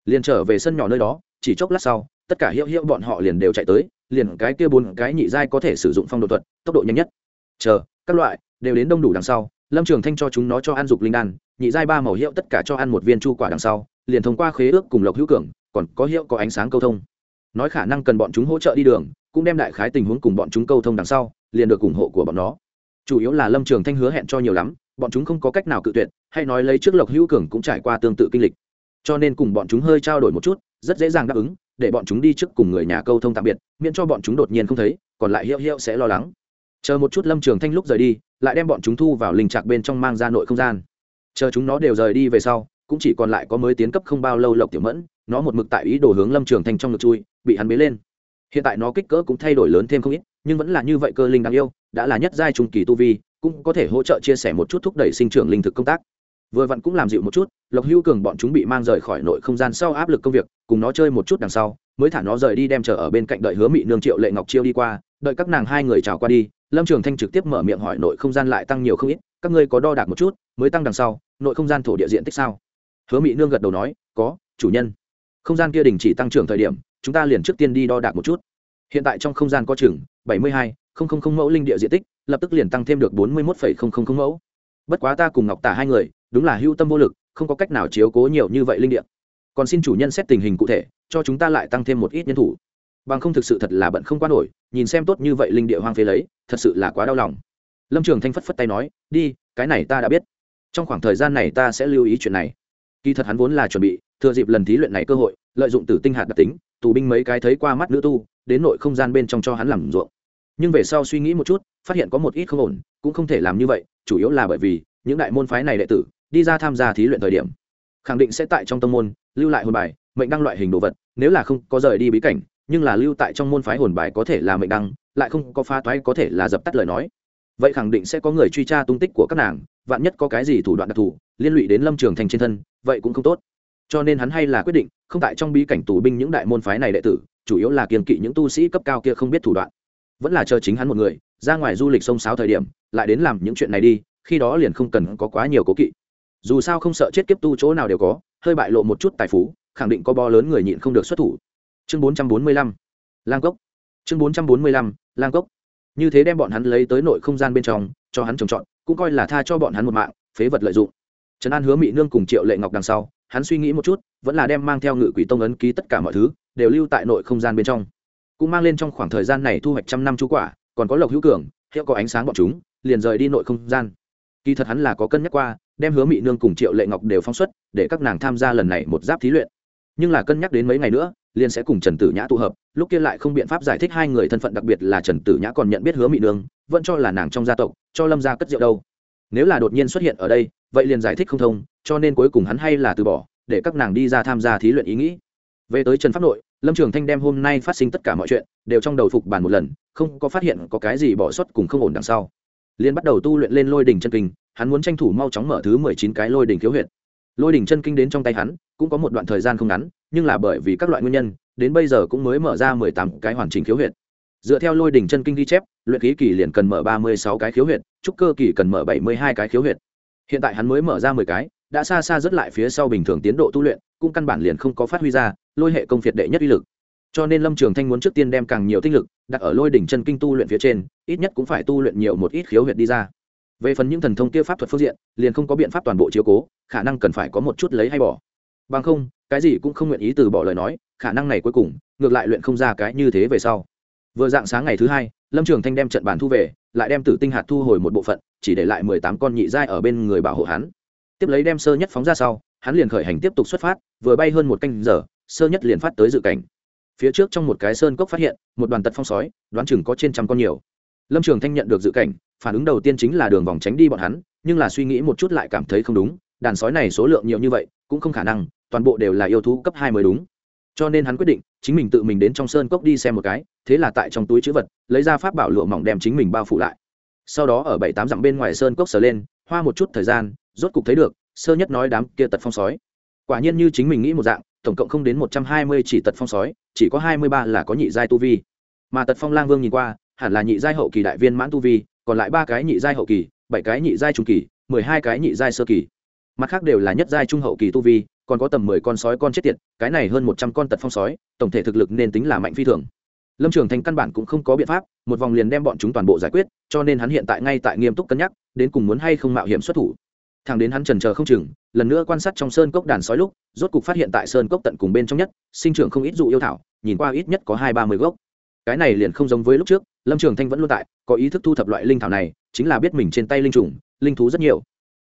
Liền trở về sân nhỏ nơi đó, chỉ chốc lát sau, tất cả hiệu hiệu bọn họ liền đều chạy tới, liền cái kia bốn cái nhị giai có thể sử dụng phong độ thuật, tốc độ nhanh nhất. Chờ, các loại, đều đến đông đủ đằng sau, lâm trường thanh cho chúng nó cho ăn dục linh đan, nhị giai ba màu hiệu tất cả cho ăn một viên chu quả đằng sau, liền thông qua khế ước cùng lộc hữu cường, còn có hiệu có ánh sáng câu thông nói khả năng cần bọn chúng hỗ trợ đi đường, cũng đem đại khái tình huống cùng bọn chúng câu thông đằng sau, liền được ủng hộ của bọn nó. Chủ yếu là lâm trường thanh hứa hẹn cho nhiều lắm, bọn chúng không có cách nào cự tuyệt, hay nói lấy trước lộc hữu cường cũng trải qua tương tự kinh lịch. Cho nên cùng bọn chúng hơi trao đổi một chút, rất dễ dàng đáp ứng, để bọn chúng đi trước cùng người nhà câu thông tạm biệt, miễn cho bọn chúng đột nhiên không thấy, còn lại hiệu hiệu sẽ lo lắng. Chờ một chút lâm trường thanh lúc rời đi, lại đem bọn chúng thu vào linh trạc bên trong mang ra nội không gian. Chờ chúng nó đều rời đi về sau, cũng chỉ còn lại có mới tiến cấp không bao lâu lộc tiểu mẫn nó một mực tại ý đồ hướng lâm trường thanh trong ngực chui, bị hắn bế lên. Hiện tại nó kích cỡ cũng thay đổi lớn thêm không ít, nhưng vẫn là như vậy cơ linh đáng yêu, đã là nhất giai trung kỳ tu vi, cũng có thể hỗ trợ chia sẻ một chút thúc đẩy sinh trưởng linh thực công tác. Vừa vặn cũng làm dịu một chút, lộc hữu cường bọn chúng bị mang rời khỏi nội không gian sau áp lực công việc, cùng nó chơi một chút đằng sau, mới thả nó rời đi đem chờ ở bên cạnh đợi hứa mị nương, triệu lệ ngọc chiêu đi qua, đợi các nàng hai người trào qua đi, lâm trường thanh trực tiếp mở miệng hỏi nội không gian lại tăng nhiều không ít, các ngươi có đo đạc một chút, mới tăng đằng sau, nội không gian thổ địa diện tích sao? Hứa mị nương gật đầu nói, có, chủ nhân không gian kia đình chỉ tăng trưởng thời điểm, chúng ta liền trước tiên đi đo đạc một chút. Hiện tại trong không gian có chừng bảy mươi hai mẫu linh địa diện tích, lập tức liền tăng thêm được bốn mươi một mẫu. Bất quá ta cùng ngọc tả hai người, đúng là hưu tâm vô lực, không có cách nào chiếu cố nhiều như vậy linh địa. Còn xin chủ nhân xét tình hình cụ thể, cho chúng ta lại tăng thêm một ít nhân thủ. Bằng không thực sự thật là bận không qua nổi, nhìn xem tốt như vậy linh địa hoang phế lấy, thật sự là quá đau lòng. Lâm trường thanh phất phất tay nói, đi, cái này ta đã biết. Trong khoảng thời gian này ta sẽ lưu ý chuyện này kỳ thật hắn vốn là chuẩn bị, thừa dịp lần thí luyện này cơ hội, lợi dụng tử tinh hạt đặc tính, tù binh mấy cái thấy qua mắt nữ tu, đến nội không gian bên trong cho hắn làm ruộng. Nhưng về sau suy nghĩ một chút, phát hiện có một ít không ổn, cũng không thể làm như vậy, chủ yếu là bởi vì, những đại môn phái này đệ tử, đi ra tham gia thí luyện thời điểm, khẳng định sẽ tại trong tâm môn, lưu lại hồn bài, mệnh đăng loại hình đồ vật, nếu là không có rời đi bí cảnh, nhưng là lưu tại trong môn phái hồn bài có thể là mệnh đăng, lại không có pha toái có thể là dập tắt lời nói. Vậy khẳng định sẽ có người truy tra tung tích của các nàng, vạn nhất có cái gì thủ đoạn đặc thù liên lụy đến lâm trường thành trên thân, vậy cũng không tốt. Cho nên hắn hay là quyết định, không tại trong bí cảnh tù binh những đại môn phái này đệ tử, chủ yếu là kiềm kỵ những tu sĩ cấp cao kia không biết thủ đoạn. Vẫn là chờ chính hắn một người, ra ngoài du lịch sông sáo thời điểm, lại đến làm những chuyện này đi, khi đó liền không cần có quá nhiều cố kỵ. Dù sao không sợ chết kiếp tu chỗ nào đều có, hơi bại lộ một chút tài phú, khẳng định có bo lớn người nhịn không được xuất thủ. Chương bốn trăm bốn mươi lăm, lang cốc. Chương bốn trăm bốn mươi lăm, lang cốc. Như thế đem bọn hắn lấy tới nội không gian bên trong, cho hắn trồng trọt, cũng coi là tha cho bọn hắn một mạng, phế vật lợi dụng trần an hứa mỹ nương cùng triệu lệ ngọc đằng sau, hắn suy nghĩ một chút, vẫn là đem mang theo ngự quỷ tông ấn ký tất cả mọi thứ, đều lưu tại nội không gian bên trong. Cũng mang lên trong khoảng thời gian này thu hoạch trăm năm chú quả, còn có lộc hữu cường, hiệu có ánh sáng bọn chúng, liền rời đi nội không gian. Kỳ thật hắn là có cân nhắc qua, đem hứa mỹ nương cùng triệu lệ ngọc đều phóng xuất, để các nàng tham gia lần này một giáp thí luyện. Nhưng là cân nhắc đến mấy ngày nữa, liền sẽ cùng trần tử nhã tụ hợp, lúc kia lại không biện pháp giải thích hai người thân phận, đặc biệt là trần tử nhã còn nhận biết hứa mỹ nương, vẫn cho là nàng trong gia tộc, cho lâm gia cất rượu đâu. Nếu là đột nhiên xuất hiện ở đây vậy liền giải thích không thông, cho nên cuối cùng hắn hay là từ bỏ, để các nàng đi ra tham gia thí luyện ý nghĩ. Về tới trần pháp nội, lâm trường thanh đem hôm nay phát sinh tất cả mọi chuyện đều trong đầu phục bàn một lần, không có phát hiện có cái gì bỏ sót cùng không ổn đằng sau. Liên bắt đầu tu luyện lên lôi đỉnh chân kinh, hắn muốn tranh thủ mau chóng mở thứ mười chín cái lôi đỉnh khiếu huyệt. Lôi đỉnh chân kinh đến trong tay hắn, cũng có một đoạn thời gian không ngắn, nhưng là bởi vì các loại nguyên nhân, đến bây giờ cũng mới mở ra mười tám cái hoàn chỉnh khiếu huyệt. Dựa theo lôi đỉnh chân kinh ghi chép, luyện khí kỳ liền cần mở ba mươi sáu cái khiếu huyệt, trúc cơ kỳ cần mở bảy mươi hai cái khiếu huyệt hiện tại hắn mới mở ra mười cái, đã xa xa rất lại phía sau bình thường tiến độ tu luyện, cũng căn bản liền không có phát huy ra lôi hệ công phiệt đệ nhất uy lực. Cho nên lâm trường thanh muốn trước tiên đem càng nhiều tinh lực đặt ở lôi đỉnh chân kinh tu luyện phía trên, ít nhất cũng phải tu luyện nhiều một ít khiếu huyệt đi ra. Về phần những thần thông kia pháp thuật phương diện, liền không có biện pháp toàn bộ chiếu cố, khả năng cần phải có một chút lấy hay bỏ. Bằng không, cái gì cũng không nguyện ý từ bỏ lời nói, khả năng này cuối cùng, ngược lại luyện không ra cái như thế về sau. Vừa dạng sáng ngày thứ hai lâm trường thanh đem trận bàn thu về, lại đem tử tinh hạt thu hồi một bộ phận, chỉ để lại mười tám con nhị giai ở bên người bảo hộ hắn. Tiếp lấy đem sơ nhất phóng ra sau, hắn liền khởi hành tiếp tục xuất phát, vừa bay hơn một canh giờ, sơ nhất liền phát tới dự cảnh. Phía trước trong một cái sơn cốc phát hiện, một đoàn tật phong sói, đoán chừng có trên trăm con nhiều. Lâm trường thanh nhận được dự cảnh, phản ứng đầu tiên chính là đường vòng tránh đi bọn hắn, nhưng là suy nghĩ một chút lại cảm thấy không đúng, đàn sói này số lượng nhiều như vậy, cũng không khả năng, toàn bộ đều là yêu thú cấp hai mới đúng cho nên hắn quyết định chính mình tự mình đến trong sơn cốc đi xem một cái, thế là tại trong túi chữ vật, lấy ra pháp bảo lụa mỏng đem chính mình bao phủ lại. Sau đó ở bảy tám dặm bên ngoài sơn cốc sờ lên, hoa một chút thời gian, rốt cục thấy được, sơ nhất nói đám kia tật phong sói. Quả nhiên như chính mình nghĩ một dạng, tổng cộng không đến một trăm hai mươi chỉ tật phong sói, chỉ có hai mươi ba là có nhị giai tu vi. Mà tật phong lang vương nhìn qua, hẳn là nhị giai hậu kỳ đại viên mãn tu vi, còn lại ba cái nhị giai hậu kỳ, bảy cái nhị giai trung kỳ, mười hai cái nhị giai sơ kỳ. Mặt khác đều là nhất giai trung hậu kỳ tu vi còn có tầm mười con sói con chết tiệt, cái này hơn một trăm con tật phong sói, tổng thể thực lực nên tính là mạnh phi thường. Lâm trường thành căn bản cũng không có biện pháp, một vòng liền đem bọn chúng toàn bộ giải quyết, cho nên hắn hiện tại ngay tại nghiêm túc cân nhắc, đến cùng muốn hay không mạo hiểm xuất thủ. Thằng đến hắn trần chờ không chừng, lần nữa quan sát trong sơn cốc đàn sói lúc, rốt cục phát hiện tại sơn cốc tận cùng bên trong nhất, sinh trưởng không ít dụ yêu thảo, nhìn qua ít nhất có hai ba mươi gốc. Cái này liền không giống với lúc trước, lâm trường thanh vẫn luôn tại, có ý thức thu thập loại linh thảo này, chính là biết mình trên tay linh trùng, linh thú rất nhiều.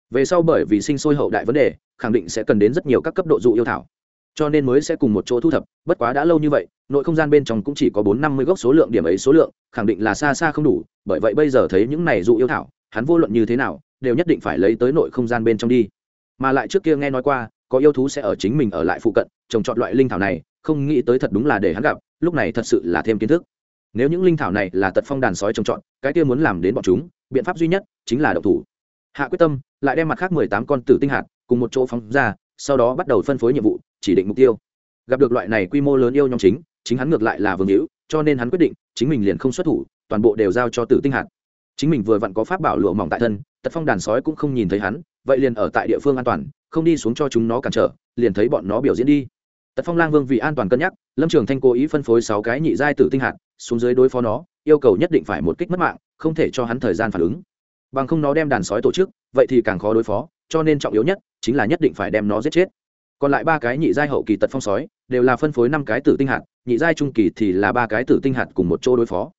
Về sau bởi vì sinh sôi hậu đại vấn đề khẳng định sẽ cần đến rất nhiều các cấp độ dụ yêu thảo. Cho nên mới sẽ cùng một chỗ thu thập, bất quá đã lâu như vậy, nội không gian bên trong cũng chỉ có bốn năm mươi gốc số lượng điểm ấy số lượng, khẳng định là xa xa không đủ, bởi vậy bây giờ thấy những này dụ yêu thảo, hắn vô luận như thế nào, đều nhất định phải lấy tới nội không gian bên trong đi. Mà lại trước kia nghe nói qua, có yêu thú sẽ ở chính mình ở lại phụ cận, trồng trọt loại linh thảo này, không nghĩ tới thật đúng là để hắn gặp, lúc này thật sự là thêm kiến thức. Nếu những linh thảo này là tật phong đàn sói trồng trọt, cái kia muốn làm đến bọn chúng, biện pháp duy nhất chính là độc thủ. Hạ quyết tâm, lại đem mặt khác mười tám con tử tinh hạt cùng một chỗ phóng ra, sau đó bắt đầu phân phối nhiệm vụ, chỉ định mục tiêu. Gặp được loại này quy mô lớn yêu nhóm chính chính hắn ngược lại là vương hữu, cho nên hắn quyết định, chính mình liền không xuất thủ, toàn bộ đều giao cho tử tinh hạt. Chính mình vừa vặn có pháp bảo lụa mỏng tại thân, tật phong đàn sói cũng không nhìn thấy hắn, vậy liền ở tại địa phương an toàn, không đi xuống cho chúng nó cản trở, liền thấy bọn nó biểu diễn đi. Tật phong lang vương vì an toàn cân nhắc, lâm trường thanh cố ý phân phối sáu cái nhị giai tử tinh hạt, xuống dưới đối phó nó, yêu cầu nhất định phải một kích mất mạng, không thể cho hắn thời gian phản ứng. Bằng không nó đem đàn sói tổ chức, vậy thì càng khó đối phó cho nên trọng yếu nhất chính là nhất định phải đem nó giết chết. Còn lại ba cái nhị giai hậu kỳ tật phong sói đều là phân phối năm cái tử tinh hạt, nhị giai trung kỳ thì là ba cái tử tinh hạt cùng một chỗ đối phó.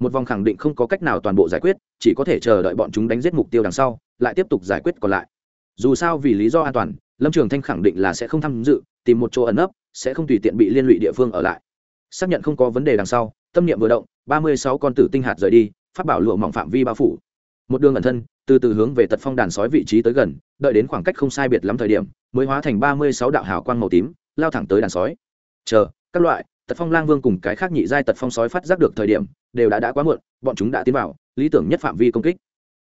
Một vòng khẳng định không có cách nào toàn bộ giải quyết, chỉ có thể chờ đợi bọn chúng đánh giết mục tiêu đằng sau, lại tiếp tục giải quyết còn lại. Dù sao vì lý do an toàn, lâm trường thanh khẳng định là sẽ không tham dự, tìm một chỗ ẩn nấp, sẽ không tùy tiện bị liên lụy địa phương ở lại. Xác nhận không có vấn đề đằng sau, tâm niệm vừa động, ba mươi sáu con tử tinh hạt rời đi, phát bảo lụa mỏng phạm vi bao phủ. Một đường ẩn thân, từ từ hướng về tật phong đàn sói vị trí tới gần đợi đến khoảng cách không sai biệt lắm thời điểm, mới hóa thành ba mươi sáu đạo hào quang màu tím, lao thẳng tới đàn sói. Chờ, các loại, tật phong lang vương cùng cái khác nhị giai tật phong sói phát giác được thời điểm, đều đã đã quá muộn, bọn chúng đã tiến vào, lý tưởng nhất phạm vi công kích.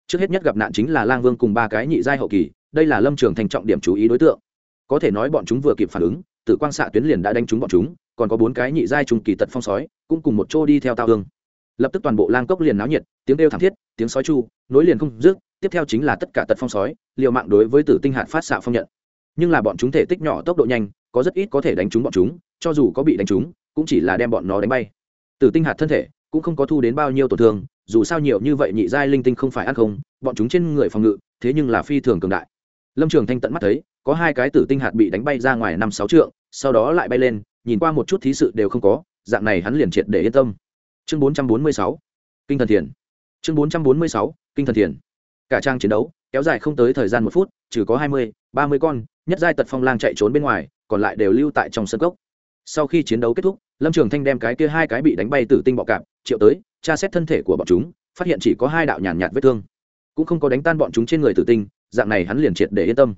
Trước hết nhất gặp nạn chính là lang vương cùng ba cái nhị giai hậu kỳ, đây là lâm trường thành trọng điểm chú ý đối tượng. Có thể nói bọn chúng vừa kịp phản ứng tự quang xạ tuyến liền đã đánh trúng bọn chúng, còn có bốn cái nhị giai trùng kỳ tật phong sói, cũng cùng một chỗ đi theo tao hương. Lập tức toàn bộ lang cốc liền náo nhiệt, tiếng kêu thảm thiết, tiếng sói chu, nối liền không dứt tiếp theo chính là tất cả tật phong sói, liều mạng đối với tử tinh hạt phát xạ phong nhận. Nhưng là bọn chúng thể tích nhỏ, tốc độ nhanh, có rất ít có thể đánh trúng bọn chúng, cho dù có bị đánh trúng, cũng chỉ là đem bọn nó đánh bay. Tử tinh hạt thân thể cũng không có thu đến bao nhiêu tổn thương, dù sao nhiều như vậy nhị giai linh tinh không phải ăn không, bọn chúng trên người phòng ngự, thế nhưng là phi thường cường đại. Lâm trường thanh tận mắt thấy, có hai cái tử tinh hạt bị đánh bay ra ngoài năm sáu trượng, sau đó lại bay lên, nhìn qua một chút thí sự đều không có, dạng này hắn liền triệt để yên tâm. Chương bốn trăm bốn mươi sáu, kinh thần thiền. Chương bốn trăm bốn mươi sáu, kinh thần thiền cả trang chiến đấu kéo dài không tới thời gian một phút trừ có hai mươi ba mươi con nhất giai tật phong lang chạy trốn bên ngoài còn lại đều lưu tại trong sân cốc. Sau khi chiến đấu kết thúc lâm trường thanh đem cái kia hai cái bị đánh bay tử tinh bọ cạp triệu tới tra xét thân thể của bọn chúng phát hiện chỉ có hai đạo nhàn nhạt, nhạt vết thương. Cũng không có đánh tan bọn chúng trên người tử tinh dạng này hắn liền triệt để yên tâm.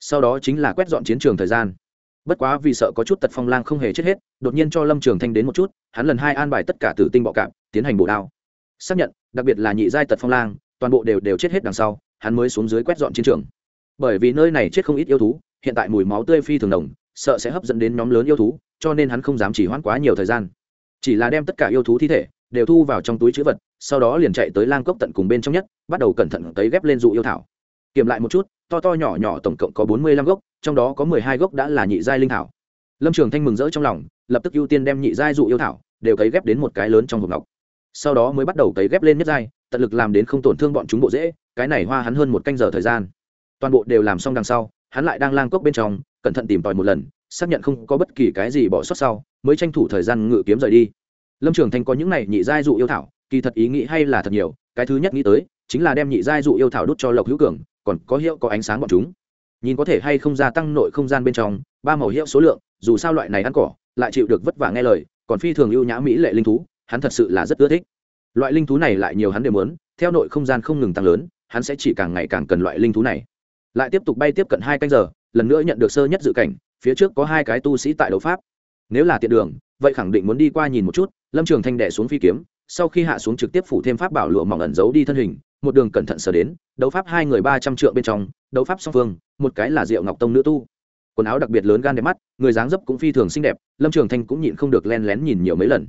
Sau đó chính là quét dọn chiến trường thời gian. Bất quá vì sợ có chút tật phong lang không hề chết hết đột nhiên cho lâm trường thanh đến một chút hắn lần hai an bài tất cả tử tinh bọ cạp tiến hành bổ đao. Xác nhận đặc biệt là nhị giai tật phong lang toàn bộ đều đều chết hết đằng sau, hắn mới xuống dưới quét dọn chiến trường. Bởi vì nơi này chết không ít yêu thú, hiện tại mùi máu tươi phi thường đồng sợ sẽ hấp dẫn đến nhóm lớn yêu thú, cho nên hắn không dám chỉ hoãn quá nhiều thời gian. Chỉ là đem tất cả yêu thú thi thể đều thu vào trong túi chữ vật, sau đó liền chạy tới lang cốc tận cùng bên trong nhất, bắt đầu cẩn thận cấy ghép lên dụ yêu thảo. Kiểm lại một chút, to to nhỏ nhỏ tổng cộng có bốn mươi lăm gốc, trong đó có mười hai gốc đã là nhị giai linh thảo. Lâm trường thanh mừng rỡ trong lòng, lập tức ưu tiên đem nhị giai dụ yêu thảo đều cấy ghép đến một cái lớn trong hộp ngọc. Sau đó mới bắt đầu cấy ghép lên nhất giai tận lực làm đến không tổn thương bọn chúng bộ dễ, cái này hoa hắn hơn một canh giờ thời gian. Toàn bộ đều làm xong đằng sau, hắn lại đang lang cốc bên trong, cẩn thận tìm tòi một lần, xác nhận không có bất kỳ cái gì bỏ sót sau, mới tranh thủ thời gian ngự kiếm rời đi. Lâm trường thanh có những này nhị giai dụ yêu thảo, kỳ thật ý nghĩ hay là thật nhiều, cái thứ nhất nghĩ tới, chính là đem nhị giai dụ yêu thảo đút cho lộc hữu cường, còn có hiệu có ánh sáng bọn chúng. Nhìn có thể hay không gia tăng nội không gian bên trong, ba màu hiệu số lượng, dù sao loại này ăn cỏ, lại chịu được vất vả nghe lời, còn phi thường ưu nhã mỹ lệ linh thú, hắn thật sự là rất ưa thích loại linh thú này lại nhiều hắn đều muốn, theo nội không gian không ngừng tăng lớn, hắn sẽ chỉ càng ngày càng cần loại linh thú này. Lại tiếp tục bay tiếp cận hai canh giờ, lần nữa nhận được sơ nhất dự cảnh, phía trước có hai cái tu sĩ tại đấu pháp. Nếu là tiện đường, vậy khẳng định muốn đi qua nhìn một chút, lâm trường thanh đẻ xuống phi kiếm, sau khi hạ xuống trực tiếp phủ thêm pháp bảo lụa mỏng ẩn giấu đi thân hình, một đường cẩn thận sờ đến, đấu pháp hai người ba trăm triệu bên trong, đấu pháp song phương, một cái là diệu ngọc tông nữ tu. Quần áo đặc biệt lớn gan đẹp mắt, người dáng dấp cũng phi thường xinh đẹp, lâm trường thanh cũng nhịn không được len lén nhìn nhiều mấy lần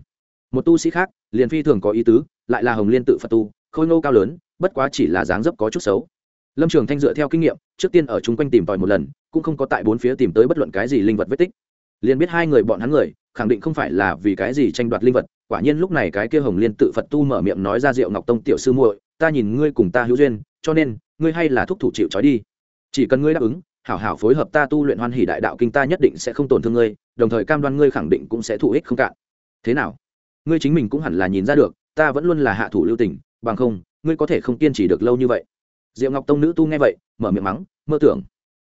một tu sĩ khác, liền phi thường có ý tứ, lại là hồng liên tự phật tu, khôi ngô cao lớn, bất quá chỉ là dáng dấp có chút xấu. Lâm trường thanh dựa theo kinh nghiệm, trước tiên ở chung quanh tìm tòi một lần, cũng không có tại bốn phía tìm tới bất luận cái gì linh vật vết tích. Liền biết hai người bọn hắn người, khẳng định không phải là vì cái gì tranh đoạt linh vật, quả nhiên lúc này cái kia hồng liên tự phật tu mở miệng nói ra diệu ngọc tông tiểu sư muội, ta nhìn ngươi cùng ta hữu duyên, cho nên, ngươi hay là thúc thủ chịu trói đi. Chỉ cần ngươi đáp ứng, hảo hảo phối hợp ta tu luyện hoan hỷ đại đạo kinh ta nhất định sẽ không tổn thương ngươi, đồng thời cam đoan ngươi khẳng định cũng sẽ thụ ích không cạn. Thế nào? Ngươi chính mình cũng hẳn là nhìn ra được, ta vẫn luôn là hạ thủ lưu tình, bằng không, ngươi có thể không kiên trì được lâu như vậy. Diệu ngọc tông nữ tu nghe vậy, mở miệng mắng, mơ tưởng,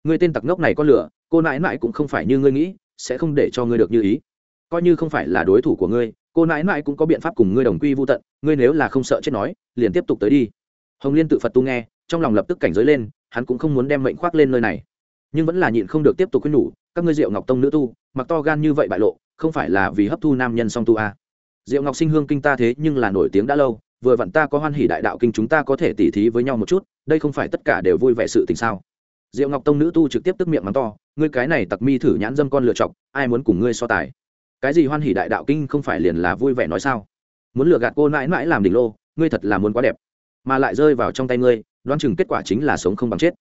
ngươi tên tặc ngốc này có lửa, cô nãi nãi cũng không phải như ngươi nghĩ, sẽ không để cho ngươi được như ý. Coi như không phải là đối thủ của ngươi, cô nãi nãi cũng có biện pháp cùng ngươi đồng quy vô tận, ngươi nếu là không sợ chết nói, liền tiếp tục tới đi. Hồng liên tự phật tu nghe, trong lòng lập tức cảnh giới lên, hắn cũng không muốn đem mệnh khoác lên nơi này. Nhưng vẫn là nhịn không được tiếp tục khuyên nhủ, các ngươi diệu ngọc tông nữ tu, mặc to gan như vậy bại lộ, không phải là vì hấp thu nam nhân song tu à diệu ngọc sinh hương kinh ta thế nhưng là nổi tiếng đã lâu, vừa vặn ta có hoan hỷ đại đạo kinh chúng ta có thể tỉ thí với nhau một chút, đây không phải tất cả đều vui vẻ sự tình sao? Diệu ngọc tông nữ tu trực tiếp tức miệng mắng to, ngươi cái này tặc mi thử nhãn dâm con lựa chọc, ai muốn cùng ngươi so tài? Cái gì hoan hỷ đại đạo kinh không phải liền là vui vẻ nói sao? Muốn lừa gạt cô mãi mãi làm đỉnh lô, ngươi thật là muốn quá đẹp. Mà lại rơi vào trong tay ngươi, đoán chừng kết quả chính là sống không bằng chết.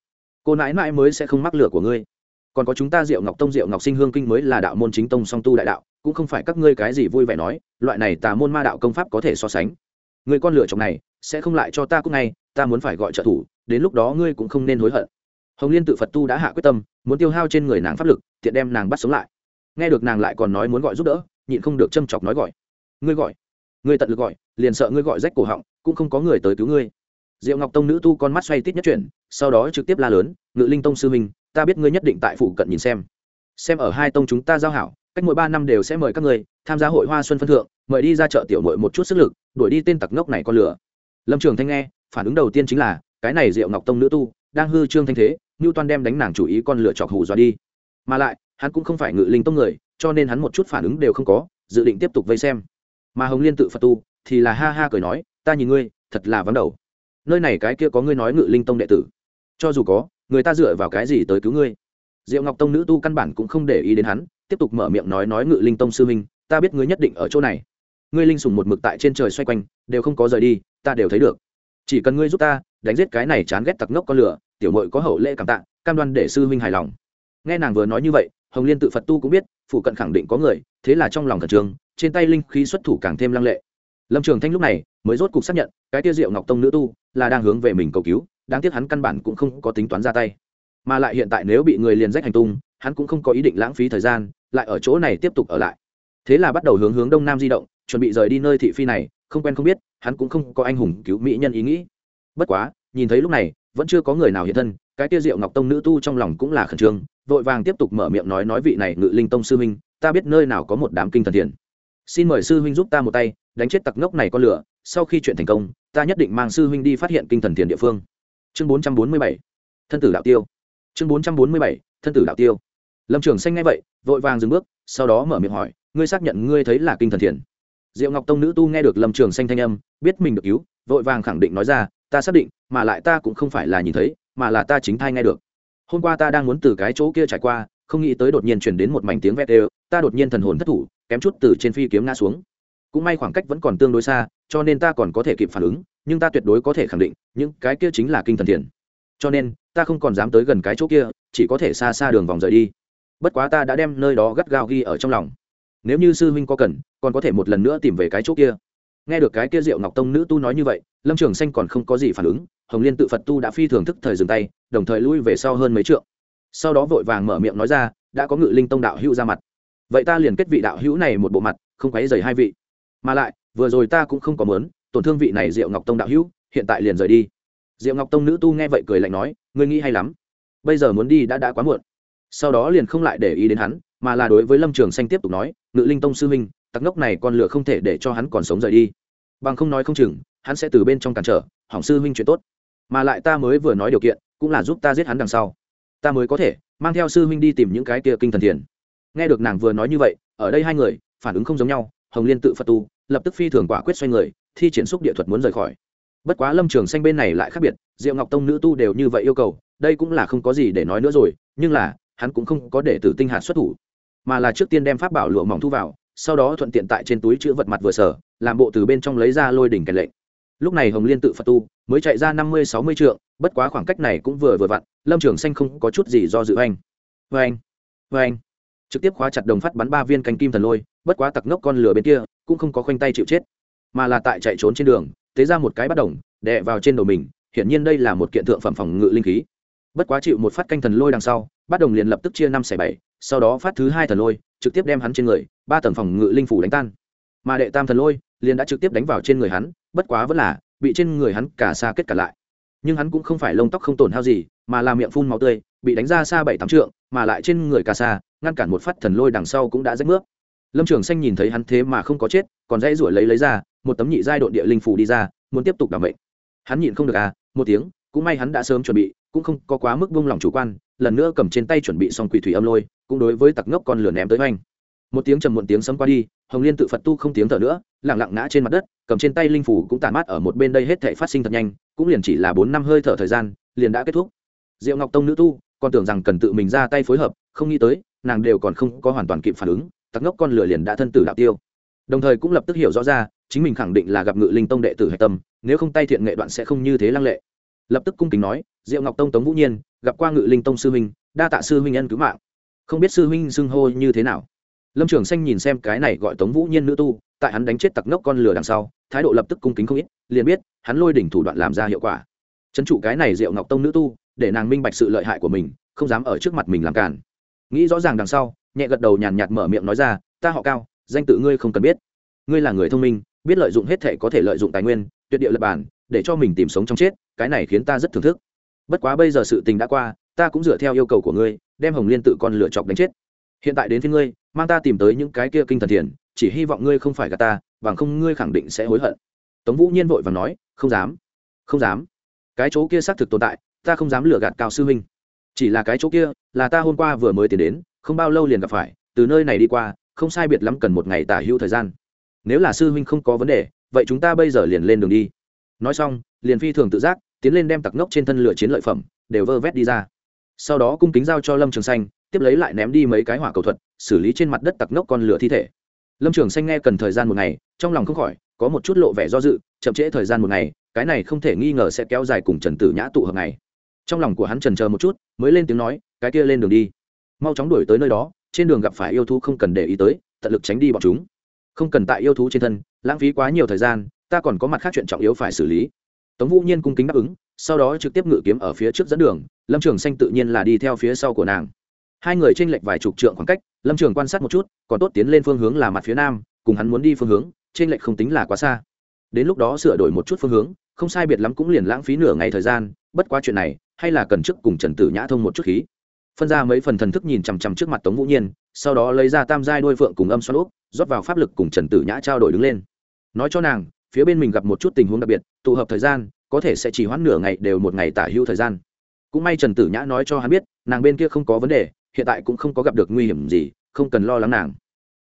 Cô nãi mãi mới sẽ không mắc lửa của ngươi. Còn có chúng ta diệu ngọc tông, diệu ngọc sinh hương kinh mới là đạo môn chính tông song tu đại đạo cũng không phải các ngươi cái gì vui vẻ nói, loại này tà môn ma đạo công pháp có thể so sánh. Người con lửa chồng này, sẽ không lại cho ta cũng ngay, ta muốn phải gọi trợ thủ, đến lúc đó ngươi cũng không nên hối hận. Hồng liên tự phật tu đã hạ quyết tâm, muốn tiêu hao trên người nàng pháp lực, tiện đem nàng bắt sống lại. Nghe được nàng lại còn nói muốn gọi giúp đỡ, nhịn không được châm chọc nói gọi. Ngươi gọi. Ngươi tận lực gọi, liền sợ ngươi gọi rách cổ họng, cũng không có người tới cứu ngươi. Diệu ngọc tông nữ tu con mắt xoay tít nhất chuyển, sau đó trực tiếp la lớn, ngự linh tông sư minh ta biết ngươi nhất định tại phụ cận nhìn xem. Xem ở hai tông chúng ta giao hảo cách mỗi ba năm đều sẽ mời các ngươi tham gia hội hoa xuân phân thượng, mời đi ra chợ tiểu mội một chút sức lực, đuổi đi tên tặc ngốc này con lửa. Lâm trường thanh nghe, phản ứng đầu tiên chính là, cái này diệu ngọc tông nữ tu, đang hư trương thanh thế ngưu toan đem đánh nàng chủ ý con lửa chọc hù dọa đi. Mà lại, hắn cũng không phải ngự linh tông người, cho nên hắn một chút phản ứng đều không có, dự định tiếp tục vây xem. Mà hồng liên tự phật tu, thì là ha ha cười nói, ta nhìn ngươi, thật là vắng đầu. Nơi này cái kia có ngươi nói ngự linh tông đệ tử. Cho dù có, người ta dựa vào cái gì tới cứu ngươi? Diệu ngọc tông nữ tu căn bản cũng không để ý đến hắn tiếp tục mở miệng nói nói ngự linh tông sư huynh, ta biết ngươi nhất định ở chỗ này. Ngươi linh sùng một mực tại trên trời xoay quanh đều không có rời đi ta đều thấy được. Chỉ cần ngươi giúp ta đánh giết cái này chán ghét tặc ngốc con lửa tiểu mội có hậu lễ cảm tạ cam đoan để sư huynh hài lòng. Nghe nàng vừa nói như vậy hồng liên tự phật tu cũng biết phụ cận khẳng định có người thế là trong lòng thần trường trên tay linh khí xuất thủ càng thêm lăng lệ. Lâm trường thanh lúc này mới rốt cục xác nhận cái tia diệu ngọc tông nữ tu là đang hướng về mình cầu cứu đáng tiếc hắn căn bản cũng không có tính toán ra tay mà lại hiện tại nếu bị người liền rách hành tung, hắn cũng không có ý định lãng phí thời gian, lại ở chỗ này tiếp tục ở lại. Thế là bắt đầu hướng hướng đông nam di động, chuẩn bị rời đi nơi thị phi này, không quen không biết, hắn cũng không có anh hùng cứu mỹ nhân ý nghĩ. Bất quá, nhìn thấy lúc này, vẫn chưa có người nào hiện thân, cái tia diệu ngọc tông nữ tu trong lòng cũng là khẩn trương, vội vàng tiếp tục mở miệng nói nói vị này ngự linh tông sư huynh, ta biết nơi nào có một đám kinh thần thiền. Xin mời sư huynh giúp ta một tay, đánh chết tặc ngốc này con lửa, sau khi chuyện thành công, ta nhất định mang sư huynh đi phát hiện kinh thần thiền địa phương. Chương bốn trăm bốn mươi bảy, thân tử đạo tiêu chương bốn trăm bốn mươi bảy, thân tử đạo tiêu. Lâm trường xanh ngay vậy, vội vàng dừng bước, sau đó mở miệng hỏi, ngươi xác nhận ngươi thấy là kinh thần thiền? Diệu ngọc tông nữ tu nghe được lâm trường xanh thanh âm, biết mình được cứu, vội vàng khẳng định nói ra, ta xác định, mà lại ta cũng không phải là nhìn thấy, mà là ta chính thai nghe được. Hôm qua ta đang muốn từ cái chỗ kia trải qua, không nghĩ tới đột nhiên chuyển đến một mảnh tiếng vét đều, ta đột nhiên thần hồn thất thủ, kém chút từ trên phi kiếm ngã xuống. Cũng may khoảng cách vẫn còn tương đối xa, cho nên ta còn có thể kịp phản ứng, nhưng ta tuyệt đối có thể khẳng định, những cái kia chính là kinh thần thiền. Cho nên ta không còn dám tới gần cái chỗ kia, chỉ có thể xa xa đường vòng rời đi. Bất quá ta đã đem nơi đó gắt gao ghi ở trong lòng. Nếu như sư huynh có cần, còn có thể một lần nữa tìm về cái chỗ kia. Nghe được cái kia diệu ngọc tông nữ tu nói như vậy, lâm trường xanh còn không có gì phản ứng, hồng liên tự phật tu đã phi thường thức thời dừng tay, đồng thời lui về sau hơn mấy trượng. Sau đó vội vàng mở miệng nói ra, đã có ngự linh tông đạo hữu ra mặt. Vậy ta liền kết vị đạo hữu này một bộ mặt, không quấy dày hai vị. Mà lại, vừa rồi ta cũng không có mớn tổn thương vị này diệu ngọc tông đạo hữu, hiện tại liền rời đi. Diệu ngọc tông nữ tu nghe vậy cười lạnh nói ngươi nghĩ hay lắm. Bây giờ muốn đi đã đã quá muộn. Sau đó liền không lại để ý đến hắn, mà là đối với lâm trường xanh tiếp tục nói, ngự linh tông sư huynh, tặc ngốc này con lửa không thể để cho hắn còn sống rời đi. Bằng không nói không chừng, hắn sẽ từ bên trong cản trở, hỏng sư huynh chuyện tốt. Mà lại ta mới vừa nói điều kiện, cũng là giúp ta giết hắn đằng sau. Ta mới có thể mang theo sư huynh đi tìm những cái kia kinh thần thiền. Nghe được nàng vừa nói như vậy, ở đây hai người phản ứng không giống nhau, hồng liên tự phật tu, lập tức phi thường quả quyết xoay người, thi triển xúc địa thuật muốn rời khỏi bất quá lâm trường xanh bên này lại khác biệt, diệu ngọc tông nữ tu đều như vậy yêu cầu, đây cũng là không có gì để nói nữa rồi, nhưng là, hắn cũng không có để tử tinh hạt xuất thủ, mà là trước tiên đem pháp bảo lụa mỏng thu vào, sau đó thuận tiện tại trên túi chữ vật mặt vừa sở, làm bộ từ bên trong lấy ra lôi đỉnh kèn lệnh. Lúc này hồng liên tự phật tu, mới chạy ra năm mươi, sáu mươi trượng, bất quá khoảng cách này cũng vừa vừa vặn, lâm trường xanh không có chút gì do dự anh. Vê anh vê anh trực tiếp khóa chặt đồng phát bắn ba viên canh kim thần lôi, bất quá tặc ngốc con lửa bên kia, cũng không có khoanh tay chịu chết, mà là tại chạy trốn trên đường tế ra một cái bắt đồng, đè vào trên đầu mình, hiển nhiên đây là một kiện thượng phẩm phòng ngự linh khí. Bất quá chịu một phát canh thần lôi đằng sau bắt đồng liền lập tức chia năm xẻ bảy, sau đó phát thứ hai thần lôi, trực tiếp đem hắn trên người, ba tầng phòng ngự linh phủ đánh tan. Mà đệ tam thần lôi liền đã trực tiếp đánh vào trên người hắn, bất quá vẫn là bị trên người hắn cả xa kết cả lại. Nhưng hắn cũng không phải lông tóc không tổn hao gì, mà là miệng phun máu tươi, bị đánh ra xa bảy tám trượng, mà lại trên người cả xa, ngăn cản một phát thần lôi đằng sau cũng đã rách nước. Lâm trường xanh nhìn thấy hắn thế mà không có chết, còn dãy rủi lấy lấy ra một tấm nhị giai độn địa linh phủ đi ra, muốn tiếp tục đảm bệnh hắn nhịn không được à một tiếng, cũng may hắn đã sớm chuẩn bị, cũng không có quá mức buông lỏng chủ quan, lần nữa cầm trên tay chuẩn bị xong quỷ thủy âm lôi, cũng đối với tặc ngốc con lửa ném tới hoành một tiếng trầm muộn tiếng sấm qua đi, hồng liên tự phật tu không tiếng thở nữa lẳng lặng ngã trên mặt đất, cầm trên tay linh phủ cũng tàn mát ở một bên đây hết thể phát sinh thật nhanh, cũng liền chỉ là bốn năm hơi thở thời gian, liền đã kết thúc. Diệu ngọc tông nữ tu, còn tưởng rằng cần tự mình ra tay phối hợp, không nghĩ tới, nàng đều còn không có hoàn toàn kịp phản ứng, tặc ngốc con lửa liền đã thân tử đạo tiêu. Đồng thời cũng lập tức hiểu rõ ra chính mình khẳng định là gặp ngự linh tông đệ tử hạch tâm, nếu không tay thiện nghệ đoạn sẽ không như thế lăng lệ. Lập tức cung kính nói, diệu ngọc tông tống vũ nhiên, gặp qua ngự linh tông sư huynh, đa tạ sư huynh nhân cứu mạng. Không biết sư huynh xưng hô như thế nào. Lâm trường xanh nhìn xem cái này gọi tống vũ nhiên nữ tu, tại hắn đánh chết tặc ngốc con lửa đằng sau, thái độ lập tức cung kính không ít, liền biết, hắn lôi đỉnh thủ đoạn làm ra hiệu quả. Trấn trụ cái này diệu ngọc tông nữ tu, để nàng minh bạch sự lợi hại của mình, không dám ở trước mặt mình làm cản. Nghĩ rõ ràng đằng sau, nhẹ gật đầu nhàn nhạt mở miệng nói ra, ta họ cao, danh tự ngươi không cần biết. Ngươi là người thông minh biết lợi dụng hết thể có thể lợi dụng tài nguyên, tuyệt địa lập bản, để cho mình tìm sống trong chết, cái này khiến ta rất thưởng thức. Bất quá bây giờ sự tình đã qua, ta cũng dựa theo yêu cầu của ngươi, đem hồng liên tự con lựa chọc đánh chết. Hiện tại đến phía ngươi, mang ta tìm tới những cái kia kinh thần thiền, chỉ hy vọng ngươi không phải gà ta, bằng không ngươi khẳng định sẽ hối hận. Tống vũ nhiên vội và nói, không dám không dám. Cái chỗ kia xác thực tồn tại, ta không dám lừa gạt cao sư huynh chỉ là cái chỗ kia, là ta hôm qua vừa mới tiến đến, không bao lâu liền gặp phải, từ nơi này đi qua, không sai biệt lắm cần một ngày tả hữu thời gian nếu là sư huynh không có vấn đề, vậy chúng ta bây giờ liền lên đường đi. Nói xong, liền phi thường tự giác, tiến lên đem tặc ngốc trên thân lửa chiến lợi phẩm, đều vơ vét đi ra. Sau đó cung kính giao cho lâm trường xanh, tiếp lấy lại ném đi mấy cái hỏa cầu thuật, xử lý trên mặt đất tặc ngốc con lửa thi thể. Lâm trường xanh nghe cần thời gian một ngày, trong lòng không khỏi, có một chút lộ vẻ do dự, chậm trễ thời gian một ngày, cái này không thể nghi ngờ sẽ kéo dài cùng trần tử nhã tụ hợp này trong lòng của hắn trần chờ một chút, mới lên tiếng nói, cái kia lên đường đi. Mau chóng đuổi tới nơi đó, trên đường gặp phải yêu thú không cần để ý tới, tận lực tránh đi bọn chúng không cần tại yêu thú trên thân, lãng phí quá nhiều thời gian, ta còn có mặt khác chuyện trọng yếu phải xử lý. Tống vũ nhiên cung kính đáp ứng, sau đó trực tiếp ngự kiếm ở phía trước dẫn đường, lâm trường xanh tự nhiên là đi theo phía sau của nàng. Hai người tranh lệch vài chục trượng khoảng cách, lâm trường quan sát một chút, còn tốt tiến lên phương hướng là mặt phía nam, cùng hắn muốn đi phương hướng tranh lệch không tính là quá xa. Đến lúc đó sửa đổi một chút phương hướng, không sai biệt lắm cũng liền lãng phí nửa ngày thời gian, bất quá chuyện này, hay là cần trước cùng trần tử nhã thông một chút khí phân ra mấy phần thần thức nhìn chằm chằm trước mặt tống vũ nhiên, sau đó lấy ra tam giai đôi phượng cùng âm xoan úp, rót vào pháp lực cùng trần tử nhã trao đổi đứng lên. Nói cho nàng, phía bên mình gặp một chút tình huống đặc biệt, tụ hợp thời gian, có thể sẽ chỉ hoãn nửa ngày đều một ngày tả hữu thời gian. Cũng may trần tử nhã nói cho hắn biết, nàng bên kia không có vấn đề, hiện tại cũng không có gặp được nguy hiểm gì, không cần lo lắng nàng.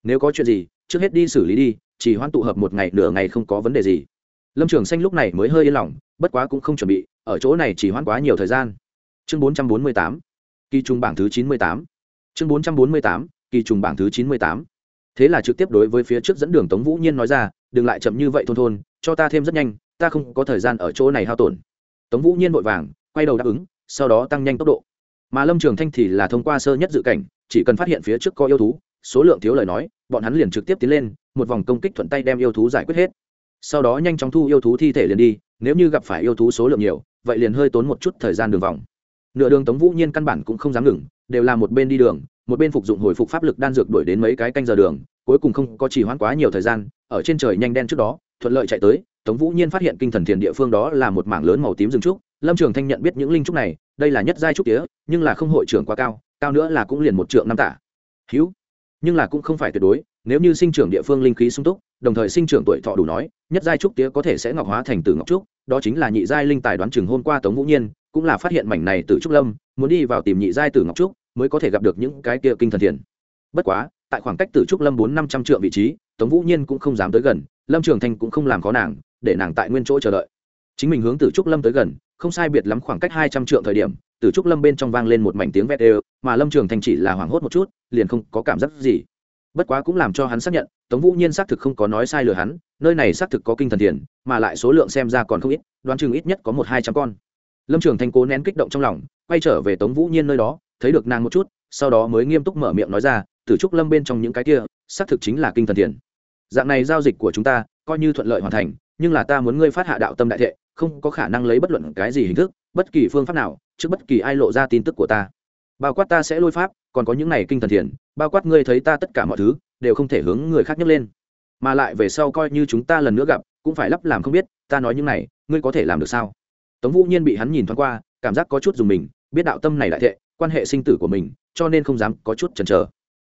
Nếu có chuyện gì, trước hết đi xử lý đi, chỉ hoãn tụ hợp một ngày, nửa ngày không có vấn đề gì. Lâm trường xanh lúc này mới hơi yên lòng, bất quá cũng không chuẩn bị, ở chỗ này chỉ hoãn quá nhiều thời gian. Chương bốn trăm bốn mươi tám kỳ trùng bảng thứ chín mươi tám. Chương bốn trăm bốn mươi tám, kỳ trùng bảng thứ chín mươi tám. Thế là trực tiếp đối với phía trước dẫn đường tống vũ nhiên nói ra, đừng lại chậm như vậy thôn thôn, cho ta thêm rất nhanh, ta không có thời gian ở chỗ này hao tổn. Tống vũ nhiên vội vàng, quay đầu đáp ứng, sau đó tăng nhanh tốc độ. Mà lâm trường thanh thì là thông qua sơ nhất dự cảnh, chỉ cần phát hiện phía trước có yêu thú, số lượng thiếu lời nói, bọn hắn liền trực tiếp tiến lên, một vòng công kích thuận tay đem yêu thú giải quyết hết. Sau đó nhanh chóng thu yêu thú thi thể liền đi, nếu như gặp phải yêu thú số lượng nhiều, vậy liền hơi tốn một chút thời gian đường vòng nửa đường tống vũ nhiên căn bản cũng không dám ngừng, đều là một bên đi đường, một bên phục dụng hồi phục pháp lực đan dược đuổi đến mấy cái canh giờ đường, cuối cùng không có chỉ hoãn quá nhiều thời gian, ở trên trời nhanh đen trước đó, thuận lợi chạy tới, tống vũ nhiên phát hiện kinh thần thiền địa phương đó là một mảng lớn màu tím rừng trúc, lâm trường thanh nhận biết những linh trúc này, đây là nhất giai trúc tía, nhưng là không hội trưởng quá cao cao nữa là cũng liền một trượng năm tả hữu, nhưng là cũng không phải tuyệt đối, nếu như sinh trưởng địa phương linh khí sung túc, đồng thời sinh trưởng tuổi thọ đủ nói, nhất giai trúc tía có thể sẽ ngọc hóa thành tử ngọc trúc, đó chính là nhị giai linh tài đoán chừng hôm qua tống vũ nhiên cũng là phát hiện mảnh này từ trúc lâm, muốn đi vào tìm nhị giai tử ngọc trúc, mới có thể gặp được những cái kia kinh thần thiền. Bất quá, tại khoảng cách từ trúc lâm bốn năm trăm triệu vị trí, tống vũ nhiên cũng không dám tới gần, lâm trường thanh cũng không làm khó nàng, để nàng tại nguyên chỗ chờ đợi. Chính mình hướng từ trúc lâm tới gần, không sai biệt lắm khoảng cách hai trăm triệu thời điểm từ trúc lâm bên trong vang lên một mảnh tiếng vét đều, mà lâm trường thanh chỉ là hoảng hốt một chút, liền không có cảm giác gì. Bất quá cũng làm cho hắn xác nhận, tống vũ nhiên xác thực không có nói sai lừa hắn, nơi này xác thực có kinh thần thiền, mà lại số lượng xem ra còn không ít, đoán chừng ít nhất có một hai trăm con lâm trường thanh cố nén kích động trong lòng, quay trở về tống vũ nhiên nơi đó, thấy được nàng một chút, sau đó mới nghiêm túc mở miệng nói ra, tử trúc lâm bên trong những cái kia, xác thực chính là kinh thần thiền dạng này giao dịch của chúng ta, coi như thuận lợi hoàn thành, nhưng là ta muốn ngươi phát hạ đạo tâm đại thệ, không có khả năng lấy bất luận cái gì hình thức, bất kỳ phương pháp nào, trước bất kỳ ai lộ ra tin tức của ta. Bao quát ta sẽ lôi pháp, còn có những này kinh thần thiền bao quát ngươi thấy ta tất cả mọi thứ, đều không thể hướng người khác nhấc lên. Mà lại về sau coi như chúng ta lần nữa gặp, cũng phải lắp làm không biết, ta nói những này, ngươi có thể làm được sao? Tống vũ nhiên bị hắn nhìn thoáng qua, cảm giác có chút dùng mình, biết đạo tâm này đại thệ, quan hệ sinh tử của mình, cho nên không dám có chút chần chờ.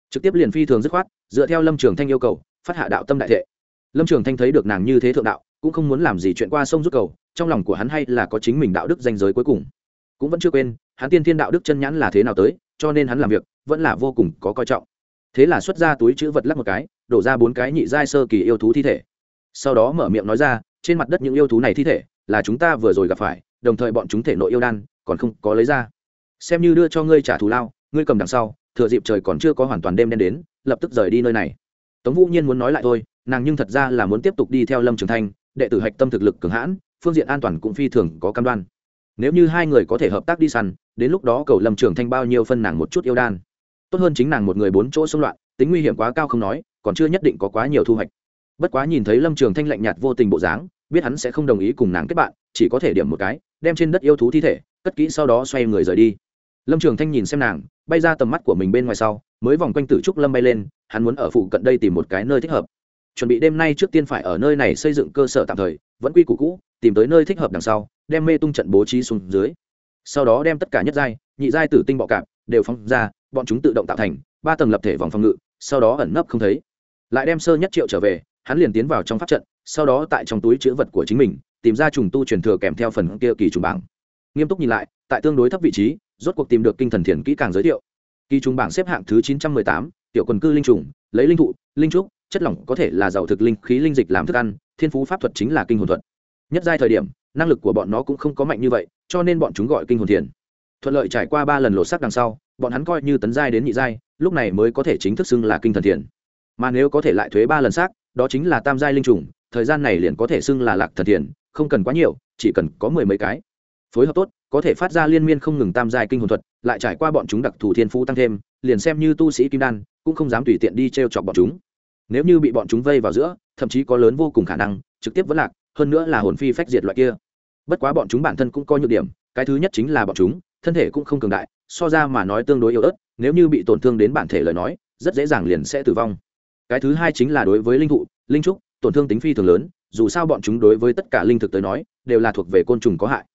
Trực tiếp liền phi thường dứt khoát, dựa theo lâm trường thanh yêu cầu, phát hạ đạo tâm đại thệ. Lâm trường thanh thấy được nàng như thế thượng đạo, cũng không muốn làm gì chuyện qua sông rút cầu, trong lòng của hắn hay là có chính mình đạo đức danh giới cuối cùng. Cũng vẫn chưa quên, hắn tiên thiên đạo đức chân nhãn là thế nào tới, cho nên hắn làm việc, vẫn là vô cùng có coi trọng. Thế là xuất ra túi chữ vật lắc một cái, đổ ra bốn cái nhị giai sơ kỳ yêu thú thi thể. Sau đó mở miệng nói ra, trên mặt đất những yêu thú này thi thể là chúng ta vừa rồi gặp phải, đồng thời bọn chúng thể nội yêu đan còn không có lấy ra. Xem như đưa cho ngươi trả thù lao, ngươi cầm đằng sau, thừa dịp trời còn chưa có hoàn toàn đêm đen đến, lập tức rời đi nơi này. Tống vũ nhiên muốn nói lại thôi, nàng nhưng thật ra là muốn tiếp tục đi theo lâm trường thanh, đệ tử hạch tâm thực lực cường hãn, phương diện an toàn cũng phi thường có cam đoan. Nếu như hai người có thể hợp tác đi săn, đến lúc đó cầu lâm trường thanh bao nhiêu phân nàng một chút yêu đan. Tốt hơn chính nàng một người bốn chỗ xung loạn, tính nguy hiểm quá cao không nói, còn chưa nhất định có quá nhiều thu hoạch. Bất quá nhìn thấy lâm trường thanh lạnh nhạt vô tình bộ dáng biết hắn sẽ không đồng ý cùng nàng kết bạn, chỉ có thể điểm một cái, đem trên đất yêu thú thi thể, cất kỹ sau đó xoay người rời đi. Lâm trường thanh nhìn xem nàng, bay ra tầm mắt của mình bên ngoài sau, mới vòng quanh tử trúc lâm bay lên, hắn muốn ở phụ cận đây tìm một cái nơi thích hợp. Chuẩn bị đêm nay trước tiên phải ở nơi này xây dựng cơ sở tạm thời, vẫn quy củ cũ, tìm tới nơi thích hợp đằng sau, đem mê tung trận bố trí xuống dưới. Sau đó đem tất cả nhất giai, nhị giai tử tinh bọ cạp đều phóng ra, bọn chúng tự động tạo thành ba tầng lập thể vòng phòng ngự, sau đó ẩn nấp không thấy. Lại đem sơ nhất triệu trở về, hắn liền tiến vào trong pháp trận sau đó tại trong túi chữ vật của chính mình, tìm ra trùng tu truyền thừa kèm theo phần kia kỳ trùng bảng. Nghiêm túc nhìn lại, tại tương đối thấp vị trí, rốt cuộc tìm được kinh thần thiền kỹ càng giới thiệu. Kỳ trùng bảng xếp hạng thứ chín trăm mười tám, tiểu quần cư linh trùng, lấy linh thụ, linh trúc, chất lỏng có thể là giàu thực linh khí linh dịch làm thức ăn, thiên phú pháp thuật chính là kinh hồn thuật. Nhất giai thời điểm, năng lực của bọn nó cũng không có mạnh như vậy, cho nên bọn chúng gọi kinh hồn thiền. Thuận lợi trải qua ba lần lột xác đằng sau, bọn hắn coi như tấn giai đến nhị giai, lúc này mới có thể chính thức xưng là kinh thần thiền. Mà nếu có thể lại thuế ba lần xác, đó chính là tam giai linh trùng thời gian này liền có thể xưng là lạc thần thiền, không cần quá nhiều, chỉ cần có mười mấy cái. Phối hợp tốt, có thể phát ra liên miên không ngừng tam giai kinh hồn thuật, lại trải qua bọn chúng đặc thù thiên phú tăng thêm, liền xem như tu sĩ kim đan, cũng không dám tùy tiện đi t r e o chọc bọn chúng. Nếu như bị bọn chúng vây vào giữa, thậm chí có lớn vô cùng khả năng, trực tiếp vẫn lạc, hơn nữa là hồn phi phách diệt loại kia. Bất quá bọn chúng bản thân cũng có nhược điểm, cái thứ nhất chính là bọn chúng, thân thể cũng không cường đại, so ra mà nói tương đối yếu ớt, nếu như bị tổn thương đến bản thể lời nói, rất dễ dàng liền sẽ tử vong. Cái thứ hai chính là đối với linh thụ, linh trúc tổn thương tính phi thường lớn, dù sao bọn chúng đối với tất cả linh thực tới nói, đều là thuộc về côn trùng có hại.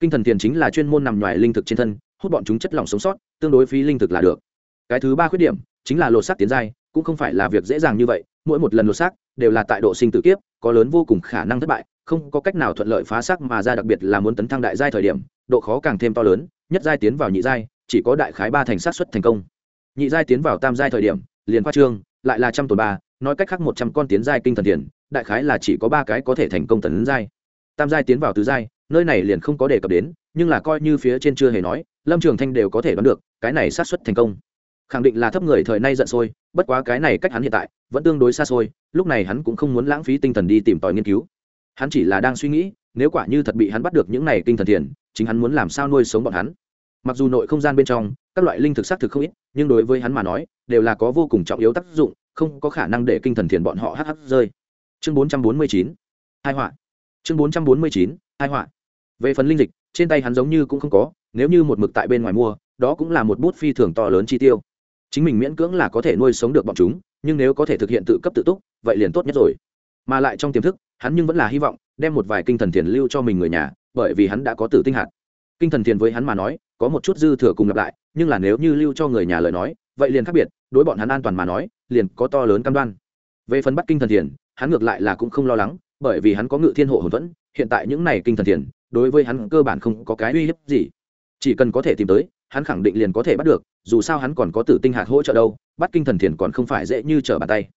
Kinh thần tiền chính là chuyên môn nằm ngoài linh thực trên thân, hút bọn chúng chất lỏng sống sót, tương đối phí linh thực là được. Cái thứ ba khuyết điểm, chính là lột xác tiến giai, cũng không phải là việc dễ dàng như vậy, mỗi một lần lột xác đều là tại độ sinh tử kiếp, có lớn vô cùng khả năng thất bại, không có cách nào thuận lợi phá xác mà ra, đặc biệt là muốn tấn thăng đại giai thời điểm, độ khó càng thêm to lớn, nhất giai tiến vào nhị giai, chỉ có đại khái ba thành sát xuất thành công. Nhị giai tiến vào tam giai thời điểm, liền khoa trương, lại là trăm tuần ba nói cách khác một trăm con tiến giai kinh thần tiền đại khái là chỉ có ba cái có thể thành công tấn giai. Tam giai tiến vào tứ giai, nơi này liền không có đề cập đến, nhưng là coi như phía trên chưa hề nói, lâm trường thanh đều có thể đoán được, cái này sát xuất thành công. Khẳng định là thấp người thời nay giận sôi, bất quá cái này cách hắn hiện tại, vẫn tương đối xa xôi, lúc này hắn cũng không muốn lãng phí tinh thần đi tìm tòi nghiên cứu. Hắn chỉ là đang suy nghĩ, nếu quả như thật bị hắn bắt được những này kinh thần thiền, chính hắn muốn làm sao nuôi sống bọn hắn. Mặc dù nội không gian bên trong, các loại linh thực xác thực không ít, nhưng đối với hắn mà nói, đều là có vô cùng trọng yếu tác dụng không có khả năng để kinh thần thiền bọn họ hắc hắc rơi. Chương bốn trăm bốn mươi chín, hai họa. Chương bốn trăm bốn mươi chín, hai họa. Về phần linh dịch, trên tay hắn giống như cũng không có, nếu như một mực tại bên ngoài mua, đó cũng là một bút phi thường to lớn chi tiêu. Chính mình miễn cưỡng là có thể nuôi sống được bọn chúng, nhưng nếu có thể thực hiện tự cấp tự túc, vậy liền tốt nhất rồi. Mà lại trong tiềm thức, hắn nhưng vẫn là hy vọng, đem một vài kinh thần thiền lưu cho mình người nhà, bởi vì hắn đã có tử tinh hạt. Kinh thần thiền với hắn mà nói, có một chút dư thừa cùng lặp lại, nhưng là nếu như lưu cho người nhà lời nói vậy liền khác biệt, đối bọn hắn an toàn mà nói, liền có to lớn cam đoan. Về phần bắt kinh thần thiền, hắn ngược lại là cũng không lo lắng, bởi vì hắn có ngự thiên hộ hồn vẫn hiện tại những này kinh thần thiền, đối với hắn cơ bản không có cái uy hiếp gì. Chỉ cần có thể tìm tới, hắn khẳng định liền có thể bắt được, dù sao hắn còn có tử tinh hạt hỗ trợ đâu bắt kinh thần thiền còn không phải dễ như trở bàn tay.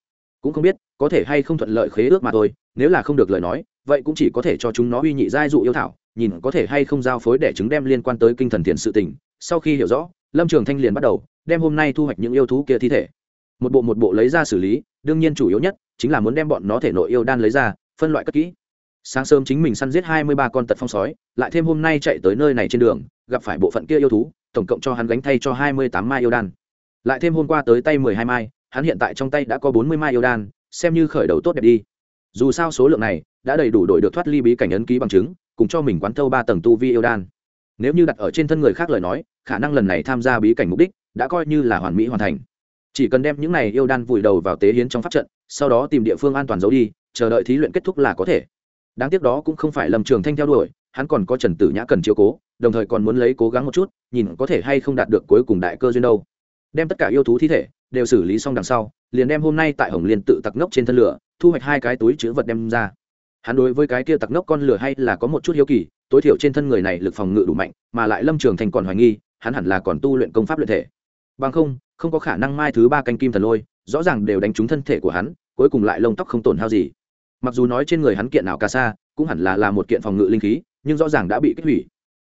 Cũng không biết, có thể hay không thuận lợi khế ước mà thôi, nếu là không được lời nói, vậy cũng chỉ có thể cho chúng nó uy nhị giai dụ yêu thảo, nhìn có thể hay không giao phối để chứng đem liên quan tới kinh thần thiền sự tình, sau khi hiểu rõ lâm trường thanh liền bắt đầu, đem hôm nay thu hoạch những yêu thú kia thi thể. Một bộ một bộ lấy ra xử lý, đương nhiên chủ yếu nhất chính là muốn đem bọn nó thể nội yêu đan lấy ra, phân loại cất kỹ. Sáng sớm chính mình săn giết hai mươi ba con tật phong sói, lại thêm hôm nay chạy tới nơi này trên đường, gặp phải bộ phận kia yêu thú, tổng cộng cho hắn gánh thay cho hai mươi tám mai yêu đan. Lại thêm hôm qua tới tay mười hai mai, hắn hiện tại trong tay đã có bốn mươi mai yêu đan, xem như khởi đầu tốt đẹp đi. Dù sao số lượng này đã đầy đủ đổi được thoát ly bí cảnh ấn ký bằng chứng, cùng cho mình quán thâu ba tầng tu vi yêu đan nếu như đặt ở trên thân người khác lời nói, khả năng lần này tham gia bí cảnh mục đích đã coi như là hoàn mỹ hoàn thành. Chỉ cần đem những này yêu đan vùi đầu vào tế hiến trong pháp trận, sau đó tìm địa phương an toàn giấu đi, chờ đợi thí luyện kết thúc là có thể. Đáng tiếc đó cũng không phải lâm trường thanh theo đuổi, hắn còn có trần tử nhã cần chiếu cố, đồng thời còn muốn lấy cố gắng một chút, nhìn có thể hay không đạt được cuối cùng đại cơ duyên đâu. Đem tất cả yêu thú thi thể đều xử lý xong đằng sau, liền đem hôm nay tại hồng liên tự tặc ngốc trên thân lửa, thu hoạch hai cái túi chứa vật đem ra. Hắn đối với cái kia tặc ngốc con lửa hay là có một chút hiếu kỳ tối thiểu trên thân người này lực phòng ngự đủ mạnh, mà lại lâm trường thành còn hoài nghi, hắn hẳn là còn tu luyện công pháp luyện thể. Bằng không không có khả năng mai thứ ba canh kim thần lôi, rõ ràng đều đánh trúng thân thể của hắn, cuối cùng lại lông tóc không tổn hao gì. Mặc dù nói trên người hắn kiện nào ca xa, cũng hẳn là là một kiện phòng ngự linh khí, nhưng rõ ràng đã bị kích hủy.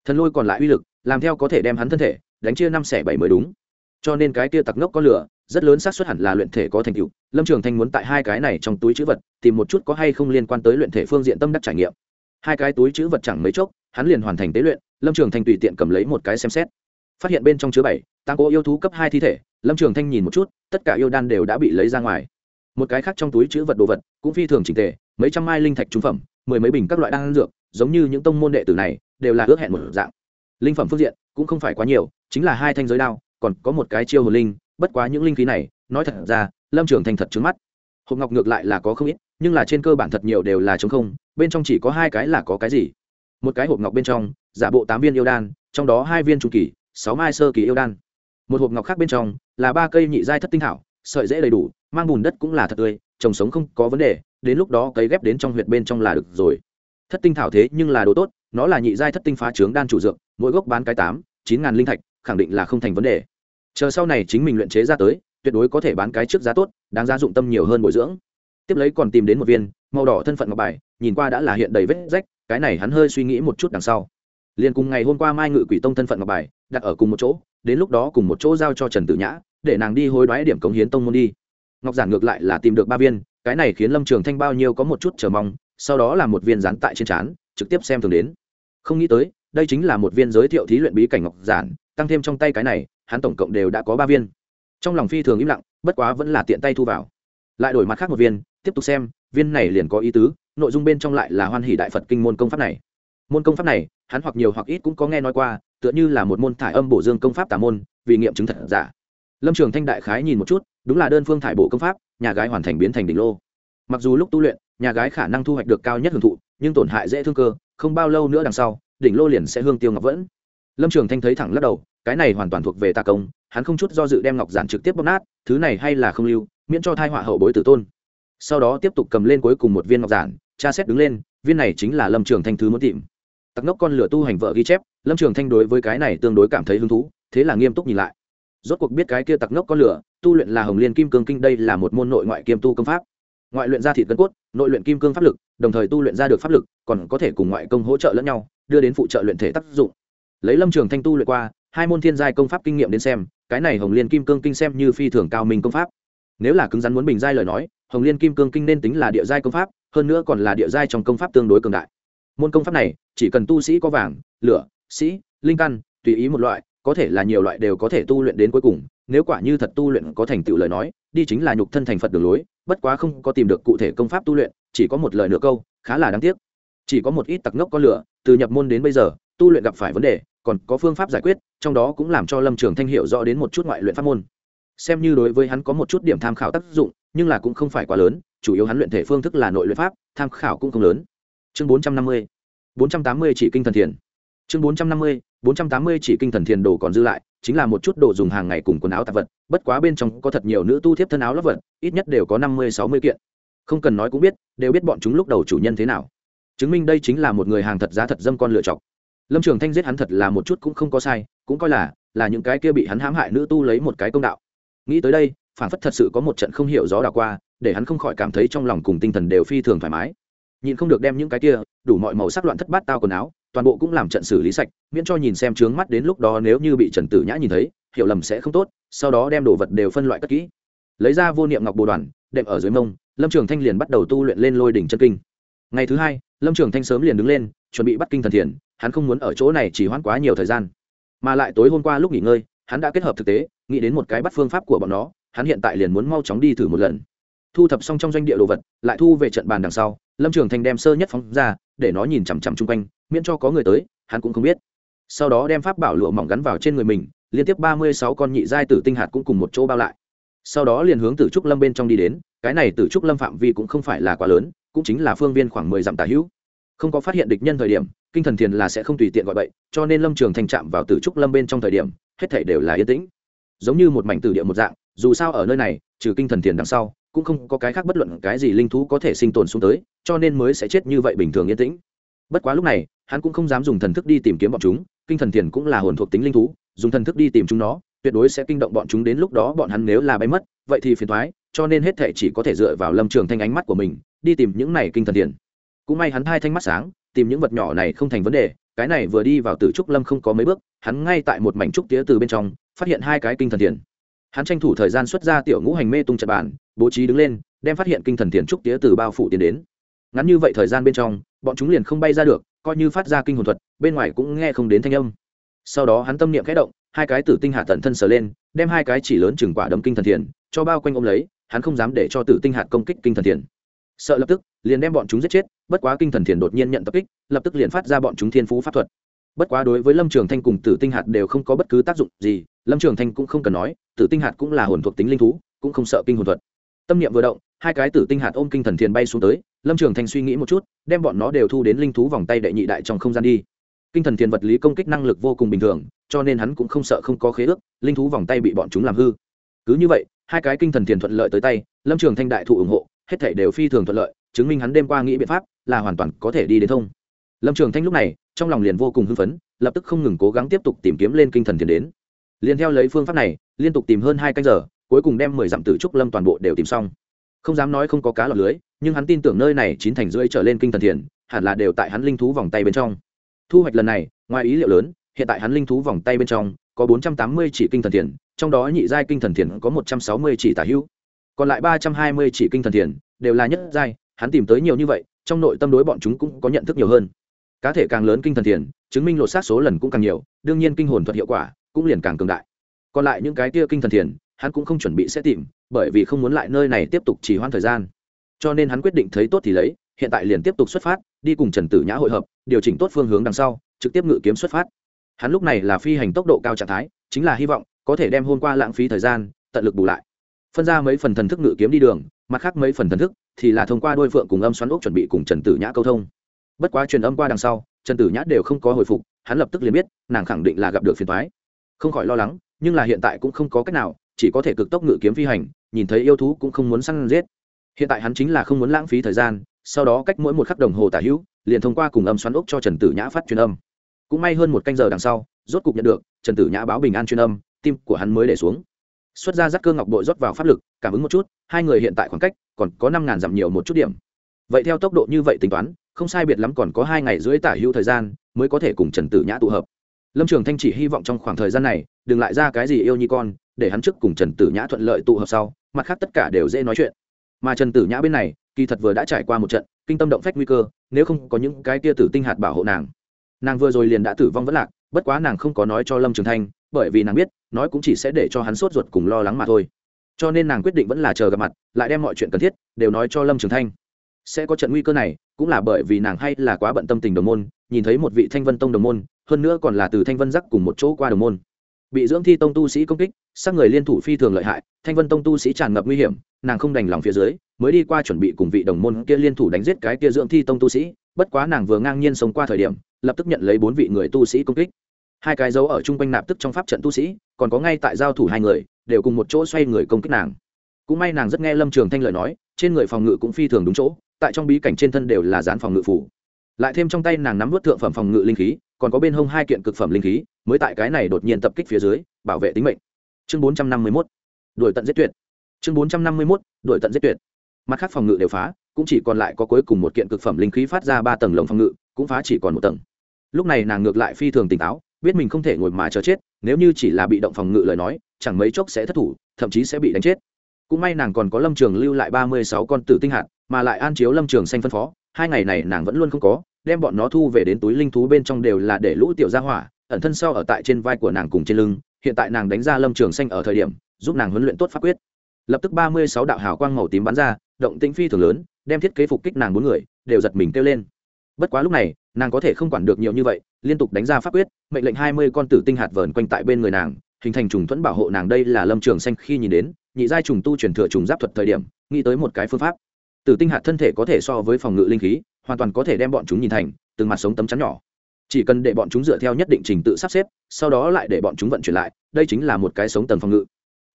Thần lôi còn lại uy lực, làm theo có thể đem hắn thân thể đánh chia năm xẻ bảy mới đúng. Cho nên cái kia tặc ngốc có lửa, rất lớn xác suất hẳn là luyện thể có thành tựu. Lâm trường thanh muốn tại hai cái này trong túi chữ vật, tìm một chút có hay không liên quan tới luyện thể phương diện tâm đắc trải nghiệm hai cái túi chữ vật chẳng mấy chốc, hắn liền hoàn thành tế luyện, lâm trường thanh tùy tiện cầm lấy một cái xem xét. Phát hiện bên trong chứa bảy tăng cố yêu thú cấp hai thi thể, lâm trường thanh nhìn một chút, tất cả yêu đan đều đã bị lấy ra ngoài. Một cái khác trong túi chữ vật đồ vật, cũng phi thường trình tề, mấy trăm mai linh thạch trung phẩm, mười mấy bình các loại đan dược, giống như những tông môn đệ tử này, đều là ước hẹn một dạng. Linh phẩm phương diện, cũng không phải quá nhiều, chính là hai thanh giới đao, còn có một cái chiêu hồn linh, bất quá những linh khí này, nói thật ra, lâm trường thành thật trứng mắt. Hộp ngọc ngược lại là có không ít nhưng là trên cơ bản thật nhiều đều là chống không, bên trong chỉ có hai cái là có cái gì? Một cái hộp ngọc bên trong, giả bộ tám viên yêu đan, trong đó hai viên trung kỳ, sáu mai sơ kỳ yêu đan. Một hộp ngọc khác bên trong, là ba cây nhị giai thất tinh thảo, sợi dễ đầy đủ, mang bùn đất cũng là thật tươi, trồng sống không có vấn đề, đến lúc đó cấy ghép đến trong huyệt bên trong là được rồi. Thất tinh thảo thế nhưng là đồ tốt, nó là nhị giai thất tinh phá trướng đan chủ dược, mỗi gốc bán cái tám, chín ngàn linh thạch, khẳng định là không thành vấn đề. Chờ sau này chính mình luyện chế ra tới, tuyệt đối có thể bán cái trước giá tốt, đáng giá dụng tâm nhiều hơn bồi dưỡng tiếp lấy còn tìm đến một viên, màu đỏ thân phận ngọc bài, nhìn qua đã là hiện đầy vết rách, cái này hắn hơi suy nghĩ một chút đằng sau. Liền cùng ngày hôm qua mai ngự quỷ tông thân phận ngọc bài, đặt ở cùng một chỗ, đến lúc đó cùng một chỗ giao cho trần tử nhã, để nàng đi hối đoái điểm cống hiến tông môn đi. Ngọc giản ngược lại là tìm được ba viên, cái này khiến lâm trường thanh bao nhiêu có một chút chờ mong, sau đó là một viên dán tại trên trán, trực tiếp xem thường đến. Không nghĩ tới, đây chính là một viên giới thiệu thí luyện bí cảnh ngọc giản, tăng thêm trong tay cái này, hắn tổng cộng đều đã có ba viên. Trong lòng phi thường im lặng, bất quá vẫn là tiện tay thu vào lại đổi mặt khác một viên, tiếp tục xem, viên này liền có ý tứ, nội dung bên trong lại là hoan hỷ đại phật kinh môn công pháp này. Môn công pháp này, hắn hoặc nhiều hoặc ít cũng có nghe nói qua, tựa như là một môn thải âm bổ dương công pháp tả môn, vì nghiệm chứng thật giả. Lâm trường thanh đại khái nhìn một chút, đúng là đơn phương thải bộ công pháp, nhà gái hoàn thành biến thành đỉnh lô. Mặc dù lúc tu luyện, nhà gái khả năng thu hoạch được cao nhất hưởng thụ, nhưng tổn hại dễ thương cơ, không bao lâu nữa đằng sau, đỉnh lô liền sẽ hương tiêu ngọc vẫn. Lâm trường thanh thấy thẳng lắc đầu, cái này hoàn toàn thuộc về tà công, hắn không chút do dự đem ngọc giản trực tiếp bóc nát, thứ này hay là không lưu miễn cho thai họa hậu bối tử tôn. Sau đó tiếp tục cầm lên cuối cùng một viên ngọc giản cha xét đứng lên, viên này chính là lâm trường thanh thứ muốn tìm. Tặc ngốc con lửa tu hành vợ ghi chép, lâm trường thanh đối với cái này tương đối cảm thấy hứng thú, thế là nghiêm túc nhìn lại. Rốt cuộc biết cái kia tặc ngốc con lửa, tu luyện là hồng liên kim cương kinh đây là một môn nội ngoại kiêm tu công pháp. Ngoại luyện ra thịt gân cốt, nội luyện kim cương pháp lực, đồng thời tu luyện ra được pháp lực, còn có thể cùng ngoại công hỗ trợ lẫn nhau, đưa đến phụ trợ luyện thể tác dụng. Lấy lâm trường thanh tu luyện qua, hai môn thiên giai công pháp kinh nghiệm đến xem, cái này hồng liên kim cương kinh xem như phi thường cao minh công pháp nếu là cứng rắn muốn bình giai lời nói, hồng liên kim cương kinh nên tính là địa giai công pháp, hơn nữa còn là địa giai trong công pháp tương đối cường đại. Môn công pháp này, chỉ cần tu sĩ có vàng, lửa, sĩ, linh căn, tùy ý một loại, có thể là nhiều loại đều có thể tu luyện đến cuối cùng. Nếu quả như thật tu luyện có thành tựu lời nói, đi chính là nhục thân thành phật đường lối, bất quá không có tìm được cụ thể công pháp tu luyện, chỉ có một lời nửa câu, khá là đáng tiếc. Chỉ có một ít tặc ngốc có lửa, từ nhập môn đến bây giờ, tu luyện gặp phải vấn đề, còn có phương pháp giải quyết, trong đó cũng làm cho lâm trường thanh hiểu rõ đến một chút ngoại luyện pháp môn xem như đối với hắn có một chút điểm tham khảo tác dụng, nhưng là cũng không phải quá lớn, chủ yếu hắn luyện thể phương thức là nội luyện pháp, tham khảo cũng không lớn. Chương bốn trăm năm mươi, bốn trăm tám mươi chỉ kinh thần thiền. Chương bốn trăm năm mươi, bốn trăm tám mươi chỉ kinh thần thiền đồ còn dư lại, chính là một chút đồ dùng hàng ngày cùng quần áo tạp vật, bất quá bên trong có thật nhiều nữ tu thiếp thân áo lót vật, ít nhất đều có năm mươi, sáu mươi kiện. Không cần nói cũng biết, đều biết bọn chúng lúc đầu chủ nhân thế nào. Chứng minh đây chính là một người hàng thật giá thật dâm con lựa chọc. Lâm trường thanh giết hắn thật là một chút cũng không có sai, cũng coi là là những cái kia bị hắn hãm hại nữ tu lấy một cái công đạo nghĩ tới đây phản phất thật sự có một trận không hiểu gió đảo qua, để hắn không khỏi cảm thấy trong lòng cùng tinh thần đều phi thường thoải mái. Nhìn không được đem những cái kia, đủ mọi màu sắc loạn thất bát tao quần áo, toàn bộ cũng làm trận xử lý sạch, miễn cho nhìn xem trướng mắt đến lúc đó nếu như bị trần tử nhã nhìn thấy, hiểu lầm sẽ không tốt, sau đó đem đồ vật đều phân loại cất kỹ. Lấy ra vô niệm ngọc bồ đoàn, đệm ở dưới mông, lâm trường thanh liền bắt đầu tu luyện lên lôi đỉnh chân kinh. Ngày thứ hai, lâm trường thanh sớm liền đứng lên, chuẩn bị bắt kinh thần thiền, hắn không muốn ở chỗ này chỉ hoãn quá nhiều thời gian. Mà lại tối hôm qua lúc nghỉ ngơi hắn đã kết hợp thực tế, nghĩ đến một cái bắt phương pháp của bọn nó, hắn hiện tại liền muốn mau chóng đi thử một lần. Thu thập xong trong doanh địa đồ vật, lại thu về trận bàn đằng sau, lâm trường Thành đem sơ nhất phóng ra, để nó nhìn chằm chằm chung quanh, miễn cho có người tới, hắn cũng không biết. Sau đó đem pháp bảo lụa mỏng gắn vào trên người mình, liên tiếp ba mươi sáu con nhị giai tử tinh hạt cũng cùng một chỗ bao lại. Sau đó liền hướng tử trúc lâm bên trong đi đến, cái này tử trúc lâm phạm vi cũng không phải là quá lớn, cũng chính là phương viên khoảng mười dặm tà hữu. Không có phát hiện địch nhân thời điểm, kinh thần thiền là sẽ không tùy tiện gọi bậy, cho nên lâm trường thành chạm vào tử trúc lâm bên trong thời điểm hết thảy đều là yên tĩnh. Giống như một mảnh tử địa một dạng, dù sao ở nơi này, trừ kinh thần thiền đằng sau, cũng không có cái khác bất luận cái gì linh thú có thể sinh tồn xuống tới, cho nên mới sẽ chết như vậy bình thường yên tĩnh. Bất quá lúc này, hắn cũng không dám dùng thần thức đi tìm kiếm bọn chúng, kinh thần thiền cũng là hồn thuộc tính linh thú, dùng thần thức đi tìm chúng nó, tuyệt đối sẽ kinh động bọn chúng đến lúc đó bọn hắn nếu là bay mất, vậy thì phiền thoái cho nên hết thể chỉ có thể dựa vào lâm trường thanh ánh mắt của mình, đi tìm những này kinh thần thiền. Cũng may hắn hai thanh mắt sáng, tìm những vật nhỏ này không thành vấn đề cái này vừa đi vào tử trúc lâm không có mấy bước, hắn ngay tại một mảnh trúc tía từ bên trong, phát hiện hai cái kinh thần thiền. Hắn tranh thủ thời gian xuất ra tiểu ngũ hành mê tung trật bản bố trí đứng lên, đem phát hiện kinh thần thiền trúc tía từ bao phủ tiến đến. Ngắn như vậy thời gian bên trong, bọn chúng liền không bay ra được, coi như phát ra kinh hồn thuật, bên ngoài cũng nghe không đến thanh âm. Sau đó hắn tâm niệm khẽ động, hai cái tử tinh hạ tận thân sờ lên, đem hai cái chỉ lớn chừng quả đấm kinh thần thiền, cho bao quanh ôm lấy, hắn không dám để cho tử tinh hạt công kích kinh thần thiền sợ lập tức, liền đem bọn chúng giết chết, bất quá kinh thần thiền đột nhiên nhận tập kích, lập tức liền phát ra bọn chúng thiên phú pháp thuật. Bất quá đối với lâm trường thanh cùng tử tinh hạt đều không có bất cứ tác dụng gì, lâm trường thanh cũng không cần nói, tử tinh hạt cũng là hồn thuộc tính linh thú, cũng không sợ kinh hồn thuật. Tâm niệm vừa động, hai cái tử tinh hạt ôm kinh thần thiền bay xuống tới, lâm trường thanh suy nghĩ một chút, đem bọn nó đều thu đến linh thú vòng tay đệ nhị đại trong không gian đi. Kinh thần thiền vật lý công kích năng lực vô cùng bình thường, cho nên hắn cũng không sợ không có khế ước, linh thú vòng tay bị bọn chúng làm hư. Cứ như vậy, hai cái kinh thần thiền thuận lợi tới tay, lâm trường thanh đại thụ ủng hộ hết thảy đều phi thường thuận lợi, chứng minh hắn đêm qua nghĩ biện pháp là hoàn toàn có thể đi đến thông. Lâm trường thanh lúc này, trong lòng liền vô cùng hưng phấn, lập tức không ngừng cố gắng tiếp tục tìm kiếm lên kinh thần thiền đến. Liền theo lấy phương pháp này, liên tục tìm hơn hai canh giờ, cuối cùng đem mười dặm tử trúc lâm toàn bộ đều tìm xong. Không dám nói không có cá lọt lưới, nhưng hắn tin tưởng nơi này chín thành rưỡi trở lên kinh thần thiền hẳn là đều tại hắn linh thú vòng tay bên trong. Thu hoạch lần này, ngoài ý liệu lớn, hiện tại hắn linh thú vòng tay bên trong có bốn trăm tám mươi chỉ kinh thần thiền trong đó nhị giai kinh thần thiền có một trăm sáu mươi chỉ tả hữu còn lại ba trăm hai mươi chỉ kinh thần thiền, đều là nhất giai, hắn tìm tới nhiều như vậy, trong nội tâm đối bọn chúng cũng có nhận thức nhiều hơn. Cá thể càng lớn kinh thần thiền, chứng minh lột xác số lần cũng càng nhiều, đương nhiên kinh hồn thuật hiệu quả cũng liền càng cường đại. Còn lại những cái kia kinh thần thiền, hắn cũng không chuẩn bị sẽ tìm, bởi vì không muốn lại nơi này tiếp tục trì hoãn thời gian. Cho nên hắn quyết định thấy tốt thì lấy, hiện tại liền tiếp tục xuất phát, đi cùng trần tử nhã hội hợp, điều chỉnh tốt phương hướng đằng sau, trực tiếp ngự kiếm xuất phát. Hắn lúc này là phi hành tốc độ cao trạng thái, chính là hy vọng có thể đem hôm qua lãng phí thời gian tận lực bù lại phân ra mấy phần thần thức ngự kiếm đi đường, mặt khác mấy phần thần thức thì là thông qua đôi phượng cùng âm xoắn ốc chuẩn bị cùng trần tử nhã câu thông. Bất quá truyền âm qua đằng sau, trần tử nhã đều không có hồi phục, hắn lập tức liền biết, nàng khẳng định là gặp được phiền thoái không khỏi lo lắng, nhưng là hiện tại cũng không có cách nào, chỉ có thể cực tốc ngự kiếm phi hành, nhìn thấy yêu thú cũng không muốn săn giết. Hiện tại hắn chính là không muốn lãng phí thời gian, sau đó cách mỗi một khắc đồng hồ tả hữu, liền thông qua cùng âm xoắn ốc cho trần tử nhã phát truyền âm. Cũng may hơn một canh giờ đằng sau, rốt cục nhận được, trần tử nhã báo bình an truyền âm, tim của hắn mới để xuống xuất ra rắc cơ ngọc bội rót vào pháp lực, cảm ứng một chút, hai người hiện tại khoảng cách, còn có năm ngàn dặm nhiều một chút điểm. Vậy theo tốc độ như vậy tính toán, không sai biệt lắm còn có hai ngày rưỡi tả hữu thời gian mới có thể cùng trần tử nhã tụ hợp. Lâm trường thanh chỉ hy vọng trong khoảng thời gian này, đừng lại ra cái gì yêu nhi con, để hắn trước cùng trần tử nhã thuận lợi tụ hợp sau, mặt khác tất cả đều dễ nói chuyện. Mà trần tử nhã bên này, kỳ thật vừa đã trải qua một trận kinh tâm động phách nguy cơ, nếu không có những cái tia tử tinh hạt bảo hộ nàng. Nàng vừa rồi liền đã tử vong vẫn lạc, bất quá nàng không có nói cho lâm trường thanh, bởi vì nàng biết nói cũng chỉ sẽ để cho hắn sốt ruột cùng lo lắng mà thôi. Cho nên nàng quyết định vẫn là chờ gặp mặt, lại đem mọi chuyện cần thiết đều nói cho lâm trường thanh. Sẽ có trận nguy cơ này, cũng là bởi vì nàng hay là quá bận tâm tình đồng môn, nhìn thấy một vị thanh vân tông đồng môn, hơn nữa còn là từ thanh vân giắc cùng một chỗ qua đồng môn. Bị dưỡng thi tông tu sĩ công kích sát người liên thủ phi thường lợi hại, thanh vân tông tu sĩ tràn ngập nguy hiểm, nàng không đành lòng phía dưới, mới đi qua chuẩn bị cùng vị đồng môn kia liên thủ đánh giết cái kia dưỡng thi tông tu sĩ, bất quá nàng vừa ngang nhiên sống qua thời điểm, lập tức nhận lấy bốn vị người tu sĩ công kích hai cái dấu ở chung quanh nạp tức trong pháp trận tu sĩ, còn có ngay tại giao thủ hai người, đều cùng một chỗ xoay người công kích nàng. Cũng may nàng rất nghe lâm trường thanh lời nói, trên người phòng ngự cũng phi thường đúng chỗ, tại trong bí cảnh trên thân đều là dán phòng ngự phủ. Lại thêm trong tay nàng nắm vớt thượng phẩm phòng ngự linh khí, còn có bên hông hai kiện cực phẩm linh khí, mới tại cái này đột nhiên tập kích phía dưới, bảo vệ tính mệnh. Chương bốn trăm năm mươi mốt, đuổi tận giết tuyệt. Chương bốn trăm năm mươi mốt, đuổi tận giết tuyệt. Mặt khác phòng ngự đều phá, cũng chỉ còn lại có cuối cùng một kiện cực phẩm linh khí phát ra ba tầng lồng phòng ngự, cũng phá chỉ còn một tầng. Lúc này nàng ngược lại phi thường tỉnh táo biết mình không thể ngồi mà chờ chết, nếu như chỉ là bị động phòng ngự lời nói, chẳng mấy chốc sẽ thất thủ, thậm chí sẽ bị đánh chết. Cũng may nàng còn có lâm trường lưu lại ba mươi sáu con tử tinh hạt, mà lại an chiếu lâm trường xanh phân phó, hai ngày này nàng vẫn luôn không có, đem bọn nó thu về đến túi linh thú bên trong đều là để lũ tiểu ra hỏa, ẩn thân sau ở tại trên vai của nàng cùng trên lưng, hiện tại nàng đánh ra lâm trường xanh ở thời điểm, giúp nàng huấn luyện tốt pháp quyết. Lập tức ba mươi sáu đạo hào quang màu tím bắn ra, động tĩnh phi thường lớn, đem thiết kế phục kích nàng bốn người, đều giật mình kêu lên bất quá lúc này, nàng có thể không quản được nhiều như vậy, liên tục đánh ra pháp quyết, mệnh lệnh hai mươi con tử tinh hạt vờn quanh tại bên người nàng, hình thành trùng thuẫn bảo hộ nàng đây là lâm trường xanh khi nhìn đến, nhị giai trùng tu truyền thừa trùng giáp thuật thời điểm, nghĩ tới một cái phương pháp. Tử tinh hạt thân thể có thể so với phòng ngự linh khí, hoàn toàn có thể đem bọn chúng nhìn thành, từng mặt sống tấm chắn nhỏ. Chỉ cần để bọn chúng dựa theo nhất định trình tự sắp xếp, sau đó lại để bọn chúng vận chuyển lại, đây chính là một cái sống tầng phòng ngự.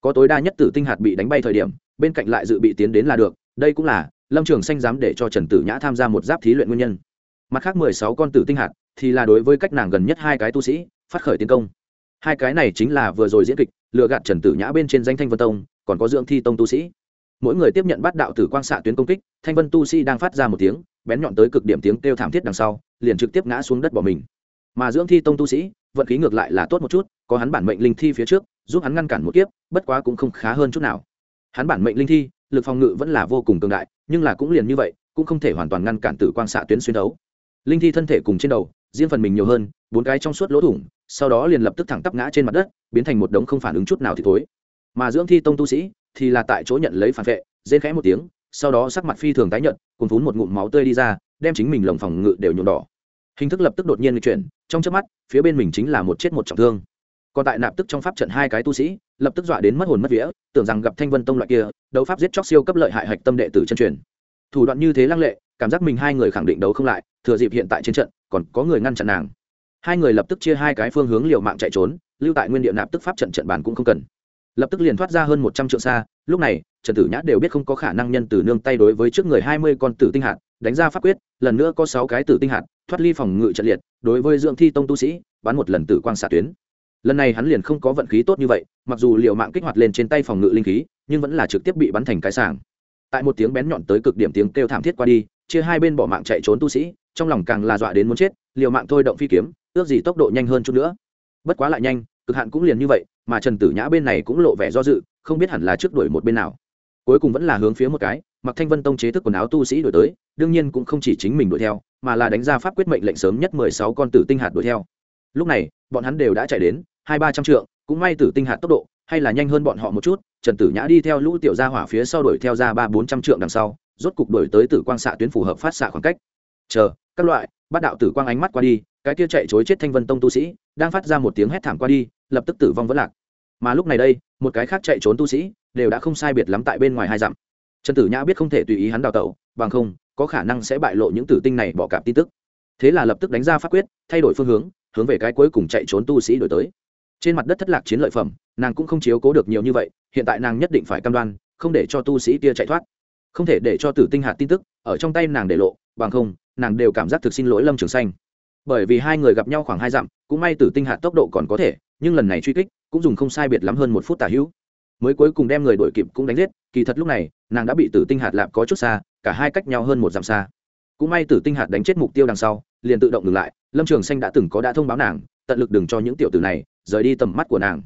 Có tối đa nhất tử tinh hạt bị đánh bay thời điểm, bên cạnh lại dự bị tiến đến là được, đây cũng là lâm trường xanh dám để cho trần tử nhã tham gia một giáp thí luyện nguyên nhân mặt khác mười sáu con tử tinh hạt, thì là đối với cách nàng gần nhất hai cái tu sĩ, phát khởi tiến công. Hai cái này chính là vừa rồi diễn kịch lựa gạt trần tử nhã bên trên danh thanh vân tông, còn có dưỡng thi tông tu sĩ. Mỗi người tiếp nhận bắt đạo tử quang xạ tuyến công kích, thanh vân tu sĩ đang phát ra một tiếng, bén nhọn tới cực điểm tiếng kêu thảm thiết đằng sau, liền trực tiếp ngã xuống đất bỏ mình. Mà dưỡng thi tông tu sĩ, vận khí ngược lại là tốt một chút, có hắn bản mệnh linh thi phía trước, giúp hắn ngăn cản một kiếp, bất quá cũng không khá hơn chút nào. Hắn bản mệnh linh thi, lực phòng ngự vẫn là vô cùng cường đại, nhưng là cũng liền như vậy, cũng không thể hoàn toàn ngăn cản tử quang xạ tuyến xuyên đấu linh thi thân thể cùng trên đầu, riêng phần mình nhiều hơn, bốn cái trong suốt lỗ thủng, sau đó liền lập tức thẳng tắp ngã trên mặt đất, biến thành một đống không phản ứng chút nào thì thối. mà dưỡng thi tông tu sĩ thì là tại chỗ nhận lấy phản vệ, rên khẽ một tiếng, sau đó sắc mặt phi thường tái nhợt cùng phún một ngụm máu tươi đi ra, đem chính mình lồng phòng ngự đều nhuộm đỏ. Hình thức lập tức đột nhiên chuyển, trong chớp mắt, phía bên mình chính là một chết một trọng thương. Còn tại nạp tức trong pháp trận hai cái tu sĩ, lập tức dọa đến mất hồn mất vía, tưởng rằng gặp thanh vân tông loại kia, đấu pháp giết chóc siêu cấp lợi hại hạch tâm đệ tử chân truyền. Thủ đoạn như thế lăng lệ, cảm giác mình hai người khẳng định đấu không lại thừa dịp hiện tại trên trận, còn có người ngăn chặn nàng. Hai người lập tức chia hai cái phương hướng liều mạng chạy trốn, lưu tại nguyên địa nạp tức pháp trận trận bàn cũng không cần. Lập tức liền thoát ra hơn một trăm triệu xa, lúc này, trần tử nhã đều biết không có khả năng nhân từ nương tay đối với trước người hai mươi con tử tinh hạt, đánh ra pháp quyết, lần nữa có sáu cái tử tinh hạt, thoát ly phòng ngự trận liệt, đối với dưỡng thi tông tu sĩ, bắn một lần tử quang xạ tuyến. Lần này hắn liền không có vận khí tốt như vậy, mặc dù liệu mạng kích hoạt lên trên tay phòng ngự linh khí, nhưng vẫn là trực tiếp bị bắn thành cái sàng. Tại một tiếng bén nhọn tới cực điểm tiếng kêu thảm thiết qua đi, chia hai bên bỏ mạng chạy trốn tu sĩ trong lòng càng là dọa đến muốn chết, liều mạng thôi động phi kiếm, ước gì tốc độ nhanh hơn chút nữa. Bất quá lại nhanh, cực hạn cũng liền như vậy, mà trần tử nhã bên này cũng lộ vẻ do dự, không biết hẳn là trước đuổi một bên nào. Cuối cùng vẫn là hướng phía một cái, mặc thanh vân tông chế thức quần áo tu sĩ đuổi tới, đương nhiên cũng không chỉ chính mình đuổi theo, mà là đánh ra pháp quyết mệnh lệnh sớm nhất mười sáu con tử tinh hạt đuổi theo. Lúc này, bọn hắn đều đã chạy đến, hai ba trăm trượng, cũng may tử tinh hạt tốc độ, hay là nhanh hơn bọn họ một chút, trần tử nhã đi theo lũ tiểu gia hỏa phía sau đuổi theo ra ba bốn trăm trượng đằng sau, rốt cục đuổi tới tử quang xạ tuyến phù hợp phát xạ khoảng cách chờ, các loại, bắt đạo tử quang ánh mắt qua đi, cái kia chạy chối chết thanh vân tông tu sĩ, đang phát ra một tiếng hét thảm qua đi, lập tức tử vong vẫn lạc. Mà lúc này đây, một cái khác chạy trốn tu sĩ, đều đã không sai biệt lắm tại bên ngoài hai dặm. Trần tử nhã biết không thể tùy ý hắn đào tẩu, bằng không, có khả năng sẽ bại lộ những tử tinh này bỏ cạp tin tức. Thế là lập tức đánh ra pháp quyết, thay đổi phương hướng hướng về cái cuối cùng chạy trốn tu sĩ đổi tới. Trên mặt đất thất lạc chiến lợi phẩm, nàng cũng không chiếu cố được nhiều như vậy, hiện tại nàng nhất định phải cam đoan, không để cho tu sĩ kia chạy thoát. Không thể để cho tử tinh hạt tin tức ở trong tay nàng để lộ, bằng không nàng đều cảm giác thực xin lỗi lâm trường xanh bởi vì hai người gặp nhau khoảng hai dặm cũng may tử tinh hạt tốc độ còn có thể nhưng lần này truy kích cũng dùng không sai biệt lắm hơn một phút tả hữu mới cuối cùng đem người đuổi kịp cũng đánh giết kỳ thật lúc này nàng đã bị tử tinh hạt lạp có chút xa cả hai cách nhau hơn một dặm xa cũng may tử tinh hạt đánh chết mục tiêu đằng sau liền tự động ngừng lại lâm trường xanh đã từng có đã thông báo nàng tận lực đừng cho những tiểu tử này rời đi tầm mắt của nàng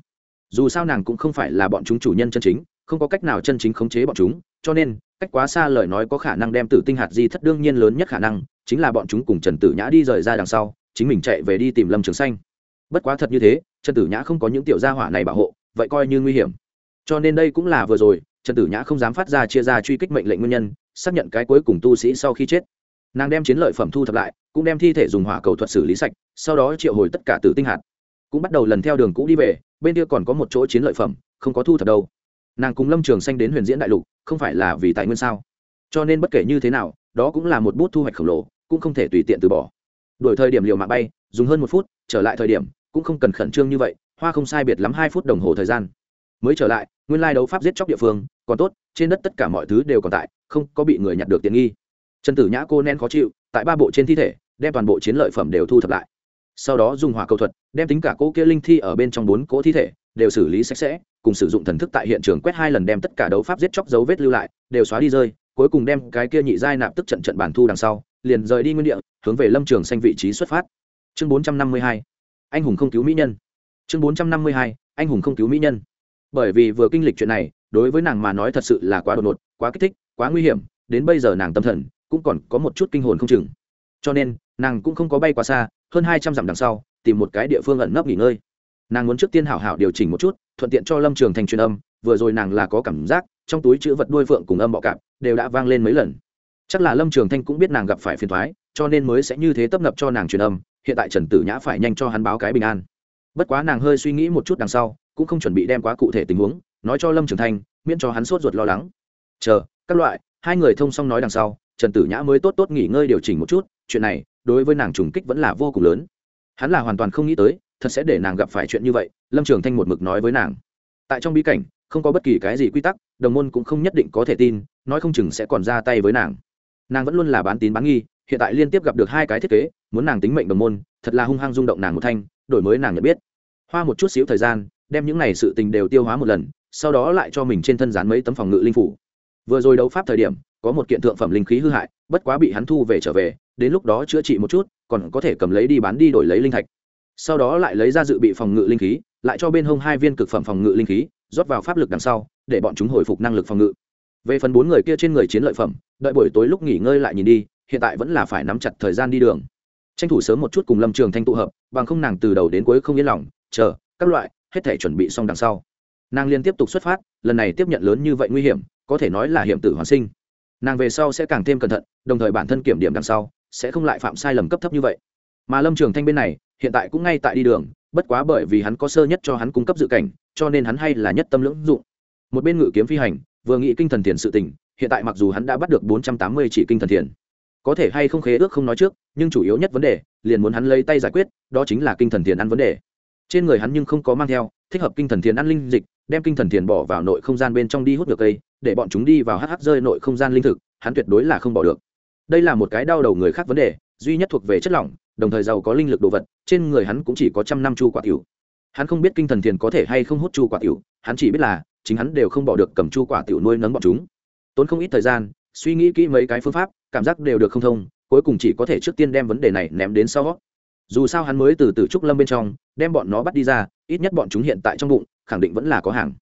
dù sao nàng cũng không phải là bọn chúng chủ nhân chân chính không có cách nào chân chính khống chế bọn chúng cho nên cách quá xa lời nói có khả năng đem tử tinh hạt di thất đương nhiên lớn nhất khả năng, chính là bọn chúng cùng trần tử nhã đi rời ra đằng sau, chính mình chạy về đi tìm lâm trường xanh. Bất quá thật như thế, trần tử nhã không có những tiểu gia hỏa này bảo hộ, vậy coi như nguy hiểm. Cho nên đây cũng là vừa rồi, trần tử nhã không dám phát ra chia ra truy kích mệnh lệnh nguyên nhân, xác nhận cái cuối cùng tu sĩ sau khi chết. Nàng đem chiến lợi phẩm thu thập lại, cũng đem thi thể dùng hỏa cầu thuật xử lý sạch, sau đó triệu hồi tất cả tử tinh hạt. Cũng bắt đầu lần theo đường cũ đi về, bên kia còn có một chỗ chiến lợi phẩm, không có thu thập đâu nàng cùng lâm trường xanh đến huyền diễn đại lục, không phải là vì tài nguyên sao? Cho nên bất kể như thế nào, đó cũng là một bút thu hoạch khổng lồ, cũng không thể tùy tiện từ bỏ. Đổi thời điểm liều mạng bay, dùng hơn một phút, trở lại thời điểm, cũng không cần khẩn trương như vậy, hoa không sai biệt lắm hai phút đồng hồ thời gian. Mới trở lại, nguyên lai đấu pháp giết chóc địa phương, còn tốt, trên đất tất cả mọi thứ đều còn tại, không có bị người nhặt được tiện nghi. Trần tử nhã cô nén khó chịu, tại ba bộ trên thi thể, đem toàn bộ chiến lợi phẩm đều thu thập lại. Sau đó dùng hỏa cầu thuật, đem tính cả cỗ kia linh thi ở bên trong bốn cỗ thi thể đều xử lý sạch sẽ, cùng sử dụng thần thức tại hiện trường quét hai lần đem tất cả đấu pháp giết chóc dấu vết lưu lại, đều xóa đi rơi, cuối cùng đem cái kia nhị giai nạp tức trận trận bản thu đằng sau, liền rời đi nguyên địa, hướng về lâm trường xanh vị trí xuất phát. Chương bốn trăm năm mươi hai, anh hùng không cứu mỹ nhân. Chương bốn trăm năm mươi hai, anh hùng không cứu mỹ nhân. Bởi vì vừa kinh lịch chuyện này, đối với nàng mà nói thật sự là quá đột ngột, quá kích thích, quá nguy hiểm, đến bây giờ nàng tâm thần cũng còn có một chút kinh hồn không chừng. Cho nên, nàng cũng không có bay quá xa, hơn hai trăm dặm đằng sau, tìm một cái địa phương ẩn nấp nghỉ ngơi nàng muốn trước tiên hảo hảo điều chỉnh một chút, thuận tiện cho lâm trường thành truyền âm, vừa rồi nàng là có cảm giác, trong túi chữ vật đuôi phượng cùng âm bọ cạp đều đã vang lên mấy lần. Chắc là lâm trường thanh cũng biết nàng gặp phải phiền thoái cho nên mới sẽ như thế tấp nập cho nàng truyền âm, hiện tại trần tử nhã phải nhanh cho hắn báo cái bình an. Bất quá nàng hơi suy nghĩ một chút đằng sau, cũng không chuẩn bị đem quá cụ thể tình huống, nói cho lâm trường thanh miễn cho hắn sốt ruột lo lắng. Chờ, các loại, hai người thông xong nói đằng sau, trần tử nhã mới tốt tốt nghỉ ngơi điều chỉnh một chút, chuyện này đối với nàng trùng kích vẫn là vô cùng lớn. Hắn là hoàn toàn không nghĩ tới thật sẽ để nàng gặp phải chuyện như vậy, lâm trường thanh một mực nói với nàng. Tại trong bí cảnh, không có bất kỳ cái gì quy tắc, đồng môn cũng không nhất định có thể tin, nói không chừng sẽ còn ra tay với nàng. Nàng vẫn luôn là bán tín bán nghi, hiện tại liên tiếp gặp được hai cái thiết kế, muốn nàng tính mệnh đồng môn, thật là hung hăng rung động nàng một thanh, đổi mới nàng nhận biết. Hoa một chút xíu thời gian, đem những này sự tình đều tiêu hóa một lần, sau đó lại cho mình trên thân dán mấy tấm phòng ngự linh phủ. Vừa rồi đấu pháp thời điểm, có một kiện thượng phẩm linh khí hư hại, bất quá bị hắn thu về trở về, đến lúc đó chữa trị một chút, còn có thể cầm lấy đi bán đi đổi lấy linh thạch sau đó lại lấy ra dự bị phòng ngự linh khí, lại cho bên hông hai viên cực phẩm phòng ngự linh khí, rót vào pháp lực đằng sau, để bọn chúng hồi phục năng lực phòng ngự. Về phần bốn người kia trên người chiến lợi phẩm, đợi buổi tối lúc nghỉ ngơi lại nhìn đi, hiện tại vẫn là phải nắm chặt thời gian đi đường. Tranh thủ sớm một chút cùng lâm trường thanh tụ hợp, bằng không nàng từ đầu đến cuối không yên lòng, chờ, các loại, hết thể chuẩn bị xong đằng sau. Nàng liên tiếp tục xuất phát, lần này tiếp nhận lớn như vậy nguy hiểm, có thể nói là hiểm tử hoàn sinh. Nàng về sau sẽ càng thêm cẩn thận, đồng thời bản thân kiểm điểm đằng sau, sẽ không lại phạm sai lầm cấp thấp như vậy mà lâm trường thanh bên này, hiện tại cũng ngay tại đi đường, bất quá bởi vì hắn có sơ nhất cho hắn cung cấp dự cảnh, cho nên hắn hay là nhất tâm lưỡng dụng. Một bên ngự kiếm phi hành, vừa nghĩ kinh thần thiền sự tình, hiện tại mặc dù hắn đã bắt được bốn trăm tám mươi chỉ kinh thần thiền, có thể hay không khế ước không nói trước, nhưng chủ yếu nhất vấn đề, liền muốn hắn lấy tay giải quyết, đó chính là kinh thần thiền ăn vấn đề. Trên người hắn nhưng không có mang theo, thích hợp kinh thần thiền ăn linh dịch, đem kinh thần thiền bỏ vào nội không gian bên trong đi hút được cây, để bọn chúng đi vào hh rơi nội không gian linh thực, hắn tuyệt đối là không bỏ được. Đây là một cái đau đầu người khác vấn đề, duy nhất thuộc về chất lỏng đồng thời giàu có linh lực đồ vật, trên người hắn cũng chỉ có trăm năm chu quả tiểu hắn không biết kinh thần thiền có thể hay không hút chu quả tiểu hắn chỉ biết là, chính hắn đều không bỏ được cầm chu quả tiểu nuôi nấng bọn chúng. Tốn không ít thời gian, suy nghĩ kỹ mấy cái phương pháp, cảm giác đều được không thông, cuối cùng chỉ có thể trước tiên đem vấn đề này ném đến sau dù sao hắn mới từ từ trúc lâm bên trong, đem bọn nó bắt đi ra, ít nhất bọn chúng hiện tại trong bụng, khẳng định vẫn là có hàng.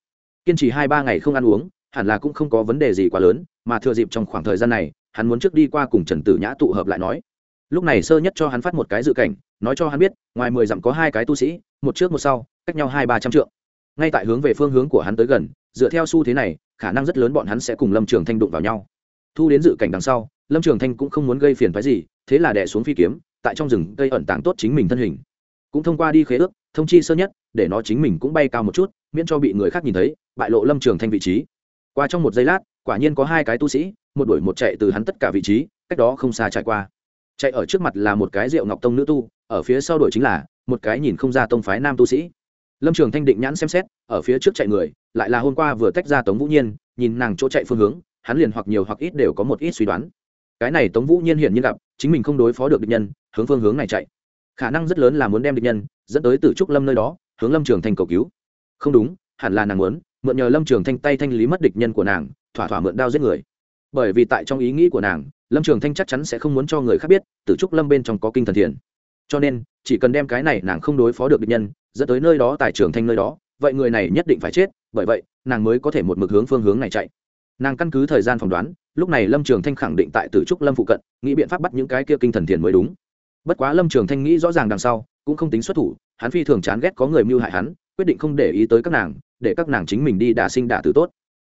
Kiên trì hai ba ngày không ăn uống, hẳn là cũng không có vấn đề gì quá lớn, mà thừa dịp trong khoảng thời gian này, hắn muốn trước đi qua cùng trần tử nhã tụ hợp lại nói lúc này sơ nhất cho hắn phát một cái dự cảnh, nói cho hắn biết, ngoài mười dặm có hai cái tu sĩ, một trước một sau, cách nhau hai ba trăm trượng. Ngay tại hướng về phương hướng của hắn tới gần, dựa theo xu thế này, khả năng rất lớn bọn hắn sẽ cùng lâm trường thanh đụng vào nhau. Thu đến dự cảnh đằng sau, lâm trường thanh cũng không muốn gây phiền phái gì, thế là đẻ xuống phi kiếm, tại trong rừng cây ẩn tàng tốt chính mình thân hình. Cũng thông qua đi khế ước, thông chi sơ nhất, để nó chính mình cũng bay cao một chút, miễn cho bị người khác nhìn thấy, bại lộ lâm trường thanh vị trí. Qua trong một giây lát, quả nhiên có hai cái tu sĩ, một đuổi một chạy từ hắn tất cả vị trí, cách đó không xa trải qua chạy ở trước mặt là một cái rượu ngọc tông nữ tu, ở phía sau đuổi chính là một cái nhìn không ra tông phái nam tu sĩ. Lâm trường thanh định nhãn xem xét, ở phía trước chạy người, lại là hôm qua vừa tách ra tống vũ nhiên, nhìn nàng chỗ chạy phương hướng, hắn liền hoặc nhiều hoặc ít đều có một ít suy đoán. Cái này tống vũ nhiên hiển nhiên gặp, chính mình không đối phó được địch nhân, hướng phương hướng này chạy. Khả năng rất lớn là muốn đem địch nhân dẫn tới từ trúc lâm nơi đó, hướng lâm trường thanh cầu cứu. Không đúng, hẳn là nàng muốn, mượn nhờ lâm trường thanh tay thanh lý mất địch nhân của nàng, thỏa thỏa mượn đao giết người. Bởi vì tại trong ý nghĩ của nàng lâm trường thanh chắc chắn sẽ không muốn cho người khác biết tử trúc lâm bên trong có kinh thần thiền. cho nên, chỉ cần đem cái này nàng không đối phó được địch nhân, dẫn tới nơi đó tại trường thanh nơi đó, vậy người này nhất định phải chết, bởi vậy, nàng mới có thể một mực hướng phương hướng này chạy. nàng căn cứ thời gian phỏng đoán, lúc này lâm trường thanh khẳng định tại tử trúc lâm phụ cận, nghĩ biện pháp bắt những cái kia kinh thần thiền mới đúng. bất quá lâm trường thanh nghĩ rõ ràng đằng sau, cũng không tính xuất thủ, hắn phi thường chán ghét có người mưu hại hắn, quyết định không để ý tới các nàng, để các nàng chính mình đi đả sinh đả tử tốt.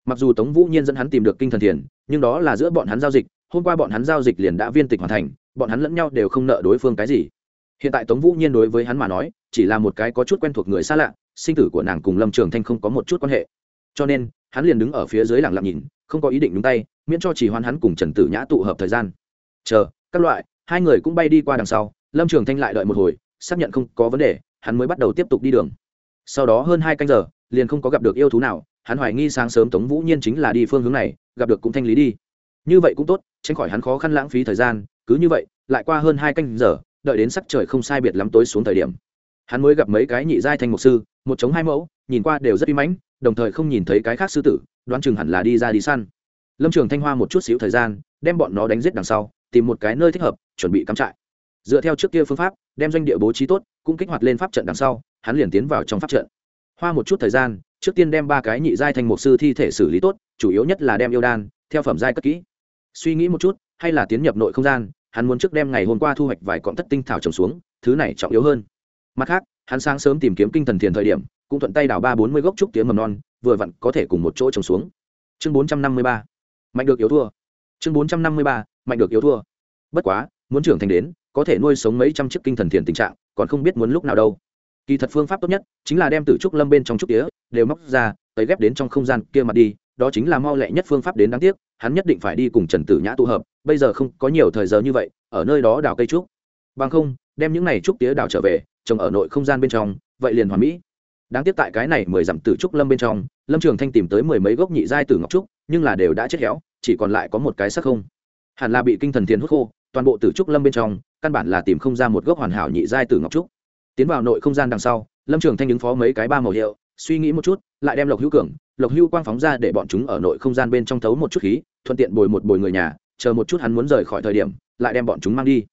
mặc dù tống vũ nhiên dẫn hắn tìm được kinh thần thiền, nhưng đó là giữa bọn hắn giao dịch hôm qua bọn hắn giao dịch liền đã viên tịch hoàn thành, bọn hắn lẫn nhau đều không nợ đối phương cái gì. Hiện tại tống vũ nhiên đối với hắn mà nói, chỉ là một cái có chút quen thuộc người xa lạ, sinh tử của nàng cùng lâm trường thanh không có một chút quan hệ. Cho nên, hắn liền đứng ở phía dưới lẳng lặng nhìn, không có ý định đúng tay, miễn cho chỉ hoan hắn cùng trần tử nhã tụ hợp thời gian. Chờ, các loại, hai người cũng bay đi qua đằng sau, lâm trường thanh lại đợi một hồi, xác nhận không có vấn đề, hắn mới bắt đầu tiếp tục đi đường. Sau đó hơn hai canh giờ, liền không có gặp được yêu thú nào, hắn hoài nghi sáng sớm tống vũ nhiên chính là đi phương hướng này, gặp được cũng thanh lý đi như vậy cũng tốt, tránh khỏi hắn khó khăn lãng phí thời gian, cứ như vậy, lại qua hơn hai canh giờ, đợi đến sắc trời không sai biệt lắm tối xuống thời điểm. Hắn mới gặp mấy cái nhị giai thành mục sư, một chống hai mẫu, nhìn qua đều rất uy mãnh, đồng thời không nhìn thấy cái khác sư tử, đoán chừng hẳn là đi ra đi săn. Lâm trường thanh hoa một chút xíu thời gian, đem bọn nó đánh giết đằng sau, tìm một cái nơi thích hợp, chuẩn bị cắm trại. Dựa theo trước kia phương pháp, đem doanh địa bố trí tốt, cũng kích hoạt lên pháp trận đằng sau, hắn liền tiến vào trong pháp trận. Hoa một chút thời gian, trước tiên đem ba cái nhị giai thành một sư thi thể xử lý tốt, chủ yếu nhất là đem yêu đan, theo phẩm giai cất kỹ suy nghĩ một chút, hay là tiến nhập nội không gian, hắn muốn trước đem ngày hôm qua thu hoạch vài cọng thất tinh thảo trồng xuống, thứ này trọng yếu hơn. Mặt khác, hắn sáng sớm tìm kiếm kinh thần thiền thời điểm, cũng thuận tay đào ba bốn mươi gốc trúc tiếng mầm non, vừa vặn có thể cùng một chỗ trồng xuống. Chương bốn trăm năm mươi ba. Mạnh được yếu thua. Chương bốn trăm năm mươi ba, mạnh được yếu thua. Bất quá, muốn trưởng thành đến, có thể nuôi sống mấy trăm chiếc kinh thần thiền tình trạng, còn không biết muốn lúc nào đâu. Kỳ thật phương pháp tốt nhất, chính là đem tử trúc lâm bên trong trúc tía, đều móc ra tới ghép đến trong không gian kia mặt đi đó chính là mau lẹ nhất phương pháp đến đáng tiếc, hắn nhất định phải đi cùng trần tử nhã tụ hợp, bây giờ không có nhiều thời giờ như vậy, ở nơi đó đào cây trúc. Bằng không, đem những này trúc tía đào trở về, trồng ở nội không gian bên trong, vậy liền hoàn mỹ. Đáng tiếc tại cái này mười dặm tử trúc lâm bên trong, lâm trường thanh tìm tới mười mấy gốc nhị giai tử ngọc trúc, nhưng là đều đã chết héo, chỉ còn lại có một cái sắc không. Hẳn là bị kinh thần thiền hút khô, toàn bộ tử trúc lâm bên trong, căn bản là tìm không ra một gốc hoàn hảo nhị giai tử ngọc trúc. Tiến vào nội không gian đằng sau, lâm trường thanh ứng phó mấy cái ba màu hiệu suy nghĩ một chút, lại đem lộc hữu cường, lộc hữu quang phóng ra để bọn chúng ở nội không gian bên trong thấu một chút khí, thuận tiện bồi một bồi người nhà, chờ một chút hắn muốn rời khỏi thời điểm, lại đem bọn chúng mang đi.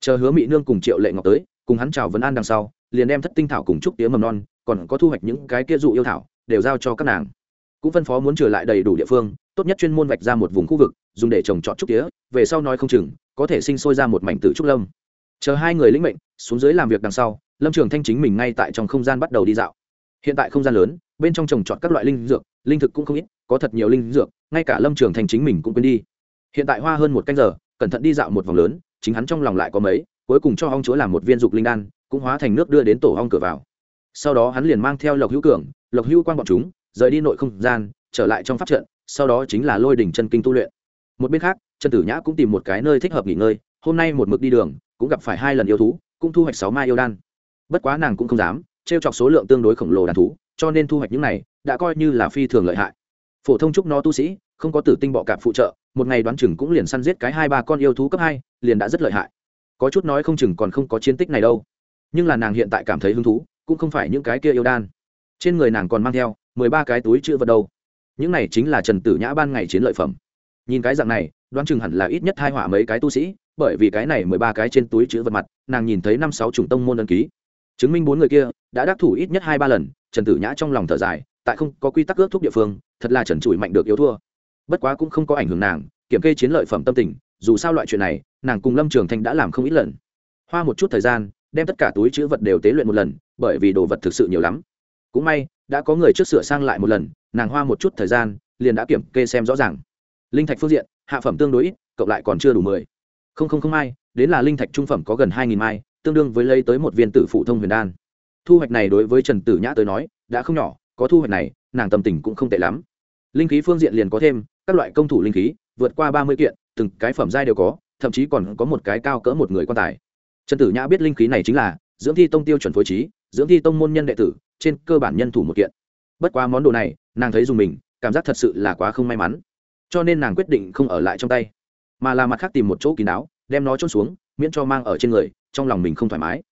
Chờ hứa mỹ nương cùng triệu lệ ngọc tới, cùng hắn chào vấn an đằng sau, liền đem thất tinh thảo cùng trúc tía mầm non, còn có thu hoạch những cái kia dụ yêu thảo, đều giao cho các nàng. Cũng phân phó muốn trở lại đầy đủ địa phương, tốt nhất chuyên môn vạch ra một vùng khu vực, dùng để trồng trọt trúc tía, về sau nói không chừng, có thể sinh sôi ra một mảnh tử trúc lâm. Chờ hai người lĩnh mệnh, xuống dưới làm việc đằng sau, lâm trường thanh chính mình ngay tại trong không gian bắt đầu đi dạo hiện tại không gian lớn, bên trong trồng trọt các loại linh dược, linh thực cũng không ít, có thật nhiều linh dược, ngay cả lâm trường thành chính mình cũng quên đi. Hiện tại hoa hơn một canh giờ, cẩn thận đi dạo một vòng lớn, chính hắn trong lòng lại có mấy, cuối cùng cho ông chúa làm một viên dục linh đan, cũng hóa thành nước đưa đến tổ ong cửa vào. Sau đó hắn liền mang theo lộc hữu cường, lộc hữu quan bọn chúng, rời đi nội không gian, trở lại trong pháp trận, sau đó chính là lôi đỉnh chân kinh tu luyện. Một bên khác, trần tử nhã cũng tìm một cái nơi thích hợp nghỉ ngơi, hôm nay một mực đi đường, cũng gặp phải hai lần yêu thú, cũng thu hoạch sáu mai yêu đan. Bất quá nàng cũng không dám t r e o chọc số lượng tương đối khổng lồ đàn thú, cho nên thu hoạch những này đã coi như là phi thường lợi hại. Phổ thông trúc nó tu sĩ, không có tử tinh bọ cạp phụ trợ, một ngày đoán chừng cũng liền săn giết cái hai ba con yêu thú cấp hai, liền đã rất lợi hại. Có chút nói không chừng còn không có chiến tích này đâu. Nhưng là nàng hiện tại cảm thấy hứng thú, cũng không phải những cái kia yêu đan. Trên người nàng còn mang theo mười ba cái túi chữ vật đâu. Những này chính là trần tử nhã ban ngày chiến lợi phẩm. Nhìn cái dạng này, đoán chừng hẳn là ít nhất hai hỏa mấy cái tu sĩ, bởi vì cái này mười ba cái trên túi chữ vật mặt, nàng nhìn thấy năm sáu chủng tông môn đ ký chứng minh bốn người kia đã đắc thủ ít nhất hai ba lần, trần tử nhã trong lòng thở dài, tại không có quy tắc ước thúc địa phương, thật là trần trụi mạnh được yếu thua. Bất quá cũng không có ảnh hưởng nàng, kiểm kê chiến lợi phẩm tâm tình, dù sao loại chuyện này, nàng cùng lâm trường thanh đã làm không ít lần. Hoa một chút thời gian, đem tất cả túi chữ vật đều tế luyện một lần, bởi vì đồ vật thực sự nhiều lắm. Cũng may, đã có người trước sửa sang lại một lần, nàng hoa một chút thời gian, liền đã kiểm kê xem rõ ràng. Linh thạch phương diện, hạ phẩm tương đối ít, cộng lại còn chưa đủ mười. Không không không mai đến là linh thạch trung phẩm có gần hai nghìn mai tương đương với lấy tới một viên tử phụ thông huyền đan. Thu hoạch này đối với trần tử nhã tới nói, đã không nhỏ, có thu hoạch này, nàng tâm tình cũng không tệ lắm. Linh khí phương diện liền có thêm, các loại công thủ linh khí, vượt qua ba mươi kiện, từng cái phẩm giai đều có, thậm chí còn có một cái cao cỡ một người quan tài. Trần tử nhã biết linh khí này chính là dưỡng thi tông tiêu chuẩn phối trí, dưỡng thi tông môn nhân đệ tử, trên cơ bản nhân thủ một kiện. Bất quá món đồ này, nàng thấy dùng mình, cảm giác thật sự là quá không may mắn. Cho nên nàng quyết định không ở lại trong tay, mà là mặt khác tìm một chỗ kín đáo, đem nó trôn xuống miễn cho mang ở trên người, trong lòng mình không thoải mái.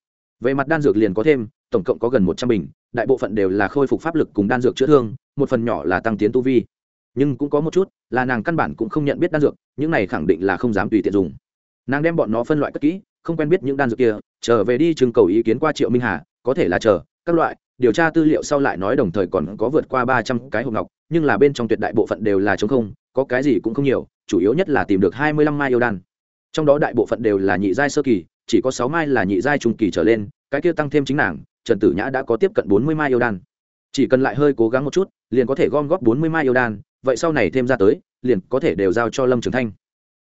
Về mặt đan dược liền có thêm, tổng cộng có gần một trăm bình, đại bộ phận đều là khôi phục pháp lực cùng đan dược chữa thương, một phần nhỏ là tăng tiến tu vi. Nhưng cũng có một chút, là nàng căn bản cũng không nhận biết đan dược, những này khẳng định là không dám tùy tiện dùng. Nàng đem bọn nó phân loại cất kỹ, không quen biết những đan dược kia, trở về đi chừng cầu ý kiến qua triệu minh hà, có thể là chờ, các loại, điều tra tư liệu sau lại nói đồng thời còn có vượt qua ba trăm cái hộp ngọc, nhưng là bên trong tuyệt đại bộ phận đều là chống không, có cái gì cũng không nhiều, chủ yếu nhất là tìm được hai mươi lăm mai yêu đan trong đó đại bộ phận đều là nhị giai sơ kỳ, chỉ có sáu mai là nhị giai trung kỳ trở lên, cái kia tăng thêm chính nàng, trần tử nhã đã có tiếp cận bốn mươi mai yêu đan. Chỉ cần lại hơi cố gắng một chút, liền có thể gom góp bốn mươi mai yêu đan, vậy sau này thêm ra tới, liền có thể đều giao cho lâm trường thanh.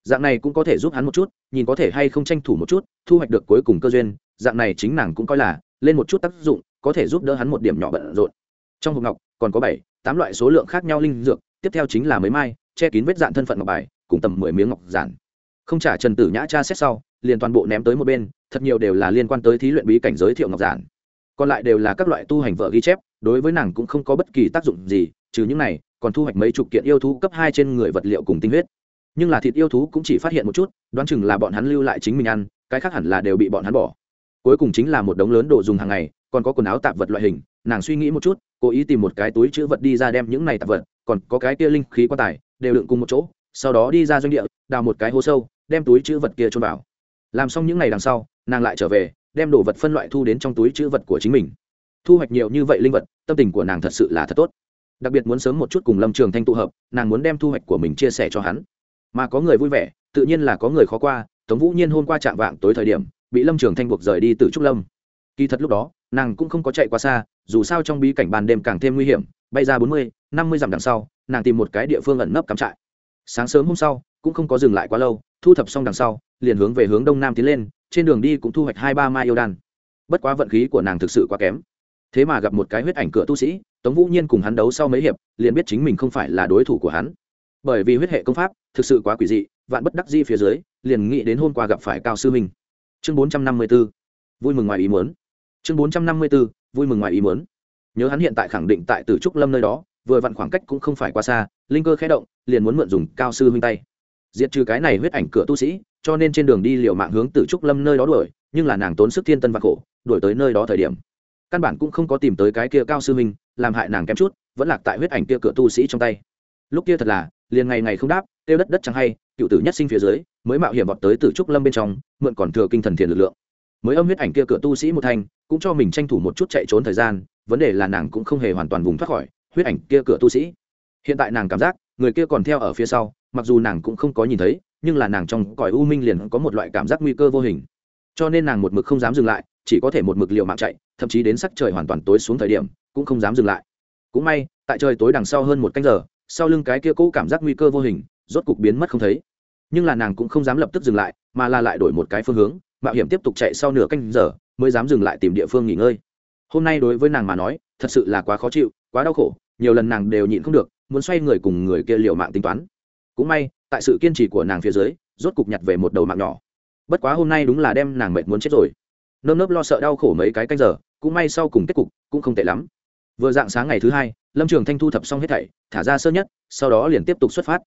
Dạng này cũng có thể giúp hắn một chút, nhìn có thể hay không tranh thủ một chút, thu hoạch được cuối cùng cơ duyên, dạng này chính nàng cũng coi là lên một chút tác dụng, có thể giúp đỡ hắn một điểm nhỏ bận rộn. Trong hộp ngọc, còn có bảy, tám loại số lượng khác nhau linh dược, tiếp theo chính là mấy mai, che kín vết dạn thân phận ngọc bài, cùng tầm mười miếng ngọc giản không trả trần tử nhã tra xét sau, liền toàn bộ ném tới một bên, thật nhiều đều là liên quan tới thí luyện bí cảnh giới thiệu ngọc giản. Còn lại đều là các loại tu hành vợ ghi chép, đối với nàng cũng không có bất kỳ tác dụng gì, trừ những này, còn thu hoạch mấy chục kiện yêu thú cấp hai trên người vật liệu cùng tinh huyết. Nhưng là thịt yêu thú cũng chỉ phát hiện một chút, đoán chừng là bọn hắn lưu lại chính mình ăn, cái khác hẳn là đều bị bọn hắn bỏ. Cuối cùng chính là một đống lớn đồ dùng hàng ngày, còn có quần áo tạp vật loại hình, nàng suy nghĩ một chút, cố ý tìm một cái túi chữ vật đi ra đem những này tạp vật, còn có cái kia linh khí quan tài, đều đựng cùng một chỗ, sau đó đi ra doanh địa, đào một cái hố sâu đem túi chữ vật kia trôn vào. Làm xong những ngày đằng sau, nàng lại trở về, đem đồ vật phân loại thu đến trong túi chữ vật của chính mình. Thu hoạch nhiều như vậy linh vật, tâm tình của nàng thật sự là thật tốt. Đặc biệt muốn sớm một chút cùng lâm trường thanh tụ hợp, nàng muốn đem thu hoạch của mình chia sẻ cho hắn. Mà có người vui vẻ, tự nhiên là có người khó qua, tống vũ nhiên hôm qua chạm vạng tối thời điểm, bị lâm trường thanh buộc rời đi từ trúc lâm. Kỳ thật lúc đó, nàng cũng không có chạy quá xa, dù sao trong bí cảnh ban đêm càng thêm nguy hiểm, bay ra bốn mươi, năm mươi dặm đằng sau, nàng tìm một cái địa phương ẩn nấp cắm trại. Sáng sớm hôm sau, cũng không có dừng lại quá lâu thu thập xong đằng sau, liền hướng về hướng đông nam tiến lên, trên đường đi cũng thu hoạch hai ba mai yêu đan. Bất quá vận khí của nàng thực sự quá kém. Thế mà gặp một cái huyết ảnh cửa tu sĩ, tống vũ nhiên cùng hắn đấu sau mấy hiệp, liền biết chính mình không phải là đối thủ của hắn. Bởi vì huyết hệ công pháp thực sự quá quỷ dị, vạn bất đắc di phía dưới, liền nghĩ đến hôm qua gặp phải cao sư minh. Chương bốn trăm năm mươi b ố vui mừng ngoài ý muốn. Chương bốn trăm năm mươi b ố vui mừng ngoài ý muốn. Nhớ hắn hiện tại khẳng định tại tử trúc lâm nơi đó, vừa vặn khoảng cách cũng không phải quá xa, linh cơ khé động, liền muốn mượn dùng cao sư huynh tay diệt trừ cái này huyết ảnh cửa tu sĩ, cho nên trên đường đi liều mạng hướng tử trúc lâm nơi đó đuổi, nhưng là nàng tốn sức thiên tân và khổ, đuổi tới nơi đó thời điểm. Căn bản cũng không có tìm tới cái kia cao sư minh làm hại nàng kém chút, vẫn lạc tại huyết ảnh kia cửa tu sĩ trong tay. Lúc kia thật là, liền ngày ngày không đáp tiêu đất đất chẳng hay, cựu tử nhất sinh phía dưới, mới mạo hiểm vọt tới tử trúc lâm bên trong, mượn còn thừa kinh thần thiền lực lượng. Mới âm huyết ảnh kia cửa tu sĩ một thanh cũng cho mình tranh thủ một chút chạy trốn thời gian, vấn đề là nàng cũng không hề hoàn toàn vùng thoát khỏi huyết ảnh kia cửa tu sĩ. Hiện tại nàng cảm giác người kia còn theo ở phía sau, mặc dù nàng cũng không có nhìn thấy, nhưng là nàng trong cõi u minh liền có một loại cảm giác nguy cơ vô hình. Cho nên nàng một mực không dám dừng lại, chỉ có thể một mực liều mạng chạy, thậm chí đến sắc trời hoàn toàn tối xuống thời điểm, cũng không dám dừng lại. Cũng may, tại trời tối đằng sau hơn một canh giờ, sau lưng cái kia cũ cảm giác nguy cơ vô hình, rốt cục biến mất không thấy. Nhưng là nàng cũng không dám lập tức dừng lại, mà là lại đổi một cái phương hướng, mạo hiểm tiếp tục chạy sau nửa canh giờ, mới dám dừng lại tìm địa phương nghỉ ngơi. Hôm nay đối với nàng mà nói, thật sự là quá khó chịu, quá đau khổ, nhiều lần nàng đều nhịn không được muốn xoay người cùng người kia liều mạng tính toán. Cũng may, tại sự kiên trì của nàng phía dưới, rốt cục nhặt về một đầu mạng nhỏ. Bất quá hôm nay đúng là đem nàng mệt muốn chết rồi. Nơm nớp lo sợ đau khổ mấy cái canh giờ, cũng may sau cùng kết cục cũng không tệ lắm. Vừa dạng sáng ngày thứ hai, lâm trường thanh thu thập xong hết thảy, thả ra sơ nhất, sau đó liền tiếp tục xuất phát.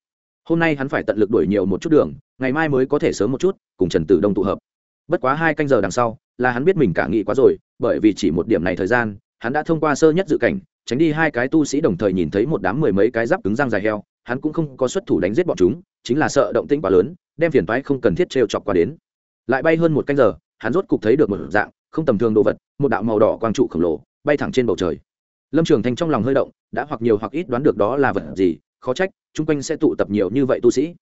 Hôm nay hắn phải tận lực đuổi nhiều một chút đường, ngày mai mới có thể sớm một chút, cùng trần tử đông tụ hợp. Bất quá hai canh giờ đằng sau, là hắn biết mình cả nghị quá rồi, bởi vì chỉ một điểm này thời gian, hắn đã thông qua sơ nhất dự cảnh tránh đi hai cái tu sĩ đồng thời nhìn thấy một đám mười mấy cái giáp cứng răng dài heo, hắn cũng không có xuất thủ đánh giết bọn chúng, chính là sợ động tĩnh quá lớn, đem phiền toái không cần thiết trêu chọc qua đến. Lại bay hơn một canh giờ, hắn rốt cục thấy được một dạng, không tầm thường đồ vật, một đạo màu đỏ quang trụ khổng lồ, bay thẳng trên bầu trời. Lâm trường thành trong lòng hơi động, đã hoặc nhiều hoặc ít đoán được đó là vật gì, khó trách, chung quanh sẽ tụ tập nhiều như vậy tu sĩ.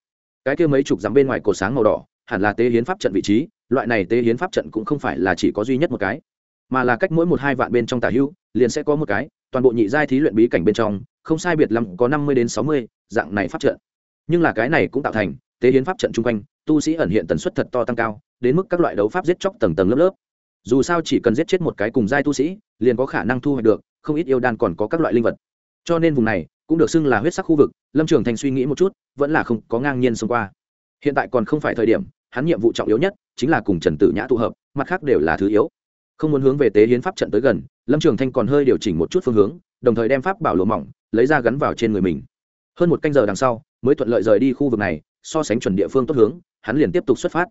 Cái kia mấy chục dặm bên ngoài cột sáng màu đỏ, hẳn là tế hiến pháp trận vị trí, loại này tế hiến pháp trận cũng không phải là chỉ có duy nhất một cái, mà là cách mỗi một hai vạn bên trong tả hưu liền sẽ có một cái toàn bộ nhị giai thí luyện bí cảnh bên trong, không sai biệt lắm có năm mươi đến sáu mươi dạng này pháp trận. Nhưng là cái này cũng tạo thành, tế hiến pháp trận chung quanh, tu sĩ ẩn hiện tần suất thật to tăng cao, đến mức các loại đấu pháp giết chóc tầng tầng lớp lớp. Dù sao chỉ cần giết chết một cái cùng giai tu sĩ, liền có khả năng thu hoạch được không ít yêu đan còn có các loại linh vật. Cho nên vùng này cũng được xưng là huyết sắc khu vực, lâm trường thành suy nghĩ một chút, vẫn là không có ngang nhiên xông qua. Hiện tại còn không phải thời điểm, hắn nhiệm vụ trọng yếu nhất chính là cùng trần tử nhã tụ hợp, mặt khác đều là thứ yếu không muốn hướng về tế hiến pháp trận tới gần, lâm trường thanh còn hơi điều chỉnh một chút phương hướng, đồng thời đem pháp bảo lộ mỏng lấy ra gắn vào trên người mình. Hơn một canh giờ đằng sau, mới thuận lợi rời đi khu vực này, so sánh chuẩn địa phương tốt hướng, hắn liền tiếp tục xuất phát.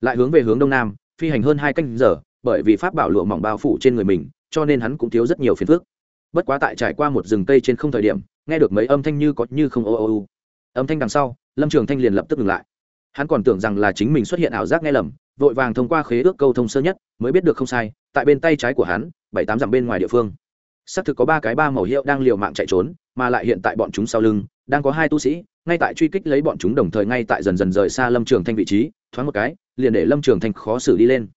Lại hướng về hướng đông nam, phi hành hơn hai canh giờ, bởi vì pháp bảo lụa mỏng bao phủ trên người mình, cho nên hắn cũng thiếu rất nhiều phiền phức. Bất quá tại trải qua một rừng cây trên không thời điểm, nghe được mấy âm thanh như có như không ô ô ô. Âm thanh đằng sau, lâm trường thanh liền lập tức ngừng lại. Hắn còn tưởng rằng là chính mình xuất hiện ảo giác nghe lầm vội vàng thông qua khế ước câu thông sơ nhất, mới biết được không sai, tại bên tay trái của hắn, bảy tám dặm bên ngoài địa phương. Xác thực có ba cái ba màu hiệu đang liều mạng chạy trốn, mà lại hiện tại bọn chúng sau lưng, đang có hai tu sĩ, ngay tại truy kích lấy bọn chúng đồng thời ngay tại dần dần rời xa lâm trường thanh vị trí, thoáng một cái, liền để lâm trường thanh khó xử đi lên.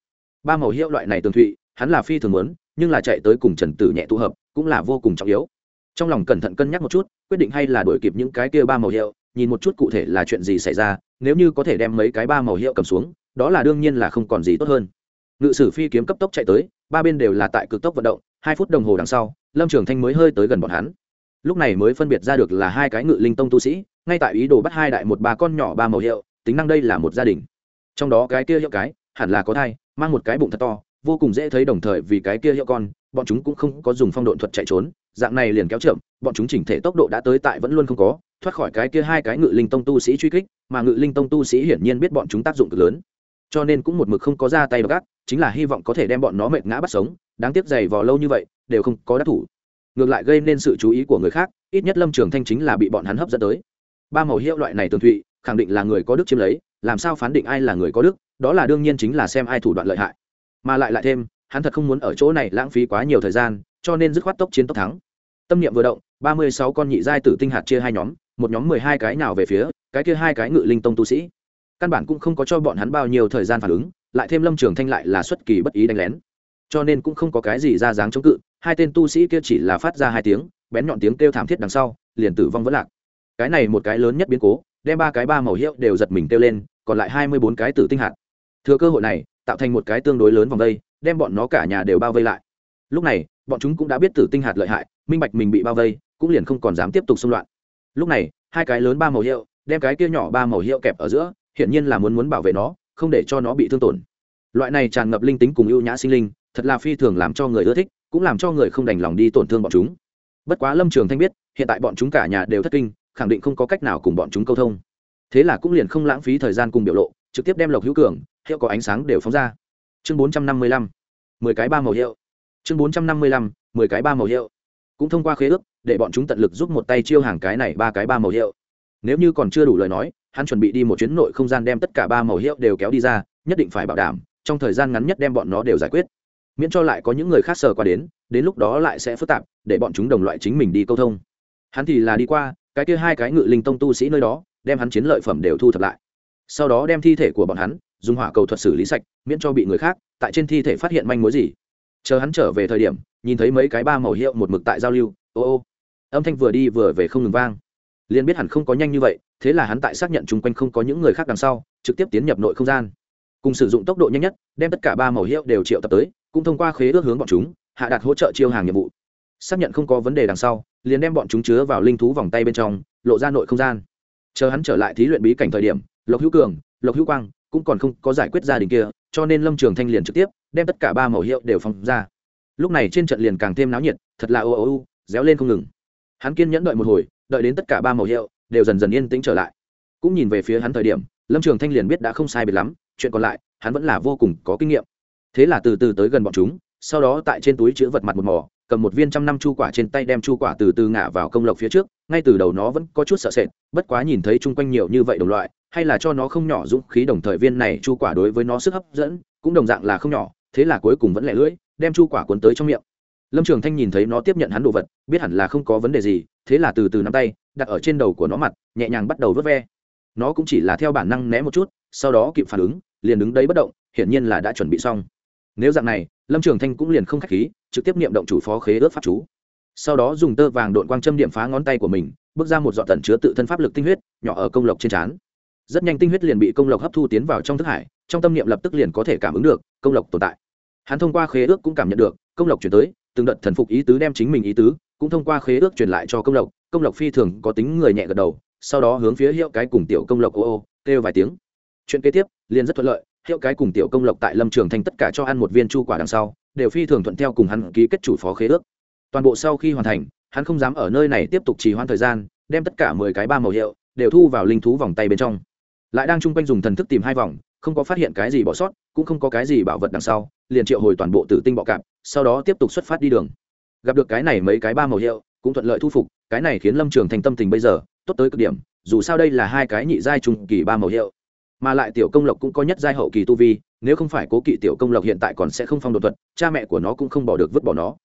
Ba màu hiệu loại này tường thụy, hắn là phi thường muốn, nhưng là chạy tới cùng trần tử nhẹ tụ hợp, cũng là vô cùng trọng yếu. Trong lòng cẩn thận cân nhắc một chút, quyết định hay là đổi kịp những cái kia ba màu hiệu, nhìn một chút cụ thể là chuyện gì xảy ra, nếu như có thể đem mấy cái ba màu hiệu cầm xuống đó là đương nhiên là không còn gì tốt hơn. Ngự sử phi kiếm cấp tốc chạy tới, ba bên đều là tại cực tốc vận động, hai phút đồng hồ đằng sau, lâm trường thanh mới hơi tới gần bọn hắn. Lúc này mới phân biệt ra được là hai cái ngự linh tông tu sĩ, ngay tại ý đồ bắt hai đại một ba con nhỏ ba màu hiệu, tính năng đây là một gia đình. Trong đó cái kia hiệu cái, hẳn là có thai, mang một cái bụng thật to, vô cùng dễ thấy đồng thời vì cái kia hiệu con, bọn chúng cũng không có dùng phong độn thuật chạy trốn, dạng này liền kéo chậm, bọn chúng chỉnh thể tốc độ đã tới tại vẫn luôn không có, thoát khỏi cái kia hai cái ngự linh tông tu sĩ truy kích, mà ngự linh tông tu sĩ hiển nhiên biết bọn chúng tác dụng cực lớn cho nên cũng một mực không có ra tay gác, chính là hy vọng có thể đem bọn nó mệt ngã bắt sống, đáng tiếc dày vò lâu như vậy, đều không có đắc thủ. Ngược lại gây nên sự chú ý của người khác, ít nhất lâm trường thanh chính là bị bọn hắn hấp dẫn tới. Ba màu hiệu loại này tường thụy, khẳng định là người có đức chiếm lấy, làm sao phán định ai là người có đức, đó là đương nhiên chính là xem ai thủ đoạn lợi hại. Mà lại lại thêm, hắn thật không muốn ở chỗ này lãng phí quá nhiều thời gian, cho nên dứt khoát tốc chiến tốc thắng. Tâm niệm vừa động, ba mươi sáu con nhị giai tử tinh hạt chia hai nhóm, một nhóm mười hai cái nào về phía, cái kia hai cái ngự linh tông tu sĩ căn bản cũng không có cho bọn hắn bao nhiêu thời gian phản ứng, lại thêm lâm trường thanh lại là xuất kỳ bất ý đánh lén. Cho nên cũng không có cái gì ra dáng chống cự, hai tên tu sĩ kia chỉ là phát ra hai tiếng, bén nhọn tiếng kêu thảm thiết đằng sau, liền tử vong vẫn lạc. Cái này một cái lớn nhất biến cố, đem ba cái ba màu hiệu đều giật mình kêu lên, còn lại hai mươi bốn cái tử tinh hạt. Thừa cơ hội này, tạo thành một cái tương đối lớn vòng vây đem bọn nó cả nhà đều bao vây lại. Lúc này, bọn chúng cũng đã biết tử tinh hạt lợi hại, minh bạch mình bị bao vây, cũng liền không còn dám tiếp tục xung loạn. Lúc này, hai cái lớn ba màu hiệu, đem cái kia nhỏ ba màu hiệu kẹp ở giữa hiển nhiên là muốn muốn bảo vệ nó, không để cho nó bị thương tổn. Loại này tràn ngập linh tính cùng ưu nhã sinh linh, thật là phi thường làm cho người ưa thích, cũng làm cho người không đành lòng đi tổn thương bọn chúng. Bất quá lâm trường thanh biết, hiện tại bọn chúng cả nhà đều thất kinh, khẳng định không có cách nào cùng bọn chúng câu thông. Thế là cũng liền không lãng phí thời gian cùng biểu lộ, trực tiếp đem lộc hữu cường, hiệu có ánh sáng đều phóng ra. Chương bốn trăm năm mươi lăm, mười cái ba màu hiệu. Chương bốn trăm năm mươi lăm, mười cái ba màu hiệu. Cũng thông qua khế ước, để bọn chúng tận lực giúp một tay chiêu hàng cái này ba cái ba màu hiệu. Nếu như còn chưa đủ lời nói hắn chuẩn bị đi một chuyến nội không gian đem tất cả ba màu hiệu đều kéo đi ra, nhất định phải bảo đảm, trong thời gian ngắn nhất đem bọn nó đều giải quyết. Miễn cho lại có những người khác sờ qua đến đến lúc đó lại sẽ phức tạp, để bọn chúng đồng loại chính mình đi câu thông. Hắn thì là đi qua, cái kia hai cái ngự linh tông tu sĩ nơi đó, đem hắn chiến lợi phẩm đều thu thập lại. Sau đó đem thi thể của bọn hắn, dùng hỏa cầu thuật xử lý sạch, miễn cho bị người khác, tại trên thi thể phát hiện manh mối gì. Chờ hắn trở về thời điểm, nhìn thấy mấy cái ba màu hiệu một mực tại giao lưu, ô ô. Âm thanh vừa đi vừa về không ngừng vang liền biết hẳn không có nhanh như vậy, thế là hắn tại xác nhận chung quanh không có những người khác đằng sau, trực tiếp tiến nhập nội không gian. Cùng sử dụng tốc độ nhanh nhất, đem tất cả ba màu hiệu đều triệu tập tới, cũng thông qua khế ước hướng bọn chúng, hạ đạt hỗ trợ chiêu hàng nhiệm vụ. Xác nhận không có vấn đề đằng sau, liền đem bọn chúng chứa vào linh thú vòng tay bên trong, lộ ra nội không gian. Chờ hắn trở lại thí luyện bí cảnh thời điểm, lộc hữu cường, lộc hữu quang cũng còn không có giải quyết gia đình kia, cho nên lâm trường thanh liền trực tiếp đem tất cả ba màu hiệu đều phóng ra. Lúc này trên trận liền càng thêm náo nhiệt, thật là ô ô ô réo lên không ngừng. Hắn kiên nhẫn đợi một hồi đợi đến tất cả ba màu hiệu đều dần dần yên tĩnh trở lại. Cũng nhìn về phía hắn thời điểm, lâm trường thanh liền biết đã không sai biệt lắm, chuyện còn lại, hắn vẫn là vô cùng có kinh nghiệm. Thế là từ từ tới gần bọn chúng, sau đó tại trên túi chữ vật mặt một mỏ, cầm một viên trăm năm chu quả trên tay đem chu quả từ từ ngả vào công lộc phía trước, ngay từ đầu nó vẫn có chút sợ sệt, bất quá nhìn thấy chung quanh nhiều như vậy đồng loại, hay là cho nó không nhỏ dũng khí đồng thời viên này chu quả đối với nó sức hấp dẫn, cũng đồng dạng là không nhỏ, thế là cuối cùng vẫn lẻ lưỡi, đem chu quả cuốn tới trong miệng lâm trường thanh nhìn thấy nó tiếp nhận hắn đồ vật, biết hẳn là không có vấn đề gì, thế là từ từ nắm tay, đặt ở trên đầu của nó mặt, nhẹ nhàng bắt đầu vớt ve. Nó cũng chỉ là theo bản năng né một chút, sau đó kịp phản ứng, liền đứng đấy bất động, hiển nhiên là đã chuẩn bị xong. Nếu dạng này, lâm trường thanh cũng liền không k h á c h khí, trực tiếp niệm động chủ phó khế ước pháp chú. Sau đó dùng tơ vàng đội quang châm điểm phá ngón tay của mình, bước ra một dọn tận chứa tự thân pháp lực tinh huyết, nhỏ ở công lộc trên trán. Rất nhanh tinh huyết liền bị công lộc hấp thu tiến vào trong thức hải, trong tâm niệm lập tức liền có thể cảm ứng được công lộc tồn tại. Hắn thông qua khế ước cũng cảm nhận được, công lộc chuyển tới từng đợt thần phục ý tứ đem chính mình ý tứ, cũng thông qua khế ước truyền lại cho công lộc. Công lộc phi thường có tính người nhẹ gật đầu, sau đó hướng phía hiệu cái cùng tiểu công lộc ô ô, kêu vài tiếng. Chuyện kế tiếp, liền rất thuận lợi, hiệu cái cùng tiểu công lộc tại lâm trường thành tất cả cho ăn một viên chu quả đằng sau, đều phi thường thuận theo cùng hắn ký kết chủ phó khế ước. Toàn bộ sau khi hoàn thành, hắn không dám ở nơi này tiếp tục trì hoãn thời gian, đem tất cả mười cái ba màu hiệu, đều thu vào linh thú vòng tay bên trong. Lại đang chung quanh dùng thần thức tìm hai vòng, không có phát hiện cái gì bỏ sót, cũng không có cái gì bảo vật đằng sau liền triệu hồi toàn bộ tử tinh bọ cạp, sau đó tiếp tục xuất phát đi đường. Gặp được cái này mấy cái ba màu hiệu, cũng thuận lợi thu phục, cái này khiến lâm trường thành tâm tình bây giờ, tốt tới cực điểm, dù sao đây là hai cái nhị giai trùng kỳ ba màu hiệu. Mà lại tiểu công lộc cũng có nhất giai hậu kỳ tu vi, nếu không phải cố kỵ tiểu công lộc hiện tại còn sẽ không phong đột thuật, cha mẹ của nó cũng không bỏ được vứt bỏ nó.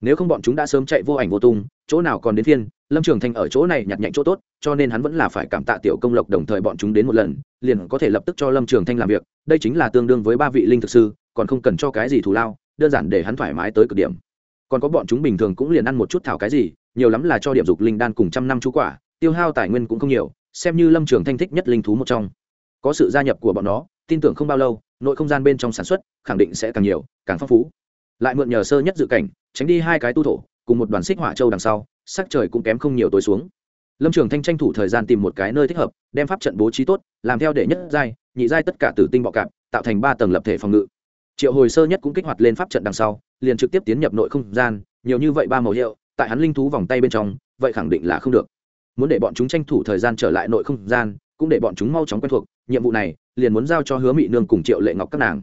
Nếu không bọn chúng đã sớm chạy vô ảnh vô tung, chỗ nào còn đến thiên lâm trường thanh ở chỗ này nhặt nhạnh chỗ tốt, cho nên hắn vẫn là phải cảm tạ tiểu công lộc đồng thời bọn chúng đến một lần, liền có thể lập tức cho lâm trường thanh làm việc, đây chính là tương đương với ba vị linh thực sư còn không cần cho cái gì thù lao, đơn giản để hắn thoải mái tới cực điểm. Còn có bọn chúng bình thường cũng liền ăn một chút thảo cái gì, nhiều lắm là cho điểm dục linh đan cùng trăm năm chú quả, tiêu hao tài nguyên cũng không nhiều, xem như lâm trường thanh thích nhất linh thú một trong. Có sự gia nhập của bọn nó, tin tưởng không bao lâu, nội không gian bên trong sản xuất khẳng định sẽ càng nhiều, càng phong phú. Lại mượn nhờ sơ nhất dự cảnh, tránh đi hai cái tu thổ, cùng một đoàn xích hỏa châu đằng sau, sắc trời cũng kém không nhiều tối xuống. Lâm trường thanh tranh thủ thời gian tìm một cái nơi thích hợp, đem pháp trận bố trí tốt, làm theo để nhất giai, nhị giai tất cả tử tinh bọ cạp, tạo thành ba tầng lập thể phòng ngự triệu hồi sơ nhất cũng kích hoạt lên pháp trận đằng sau, liền trực tiếp tiến nhập nội không gian, nhiều như vậy ba màu hiệu, tại hắn linh thú vòng tay bên trong, vậy khẳng định là không được. Muốn để bọn chúng tranh thủ thời gian trở lại nội không gian, cũng để bọn chúng mau chóng quen thuộc, nhiệm vụ này, liền muốn giao cho hứa mị nương cùng triệu lệ ngọc các nàng.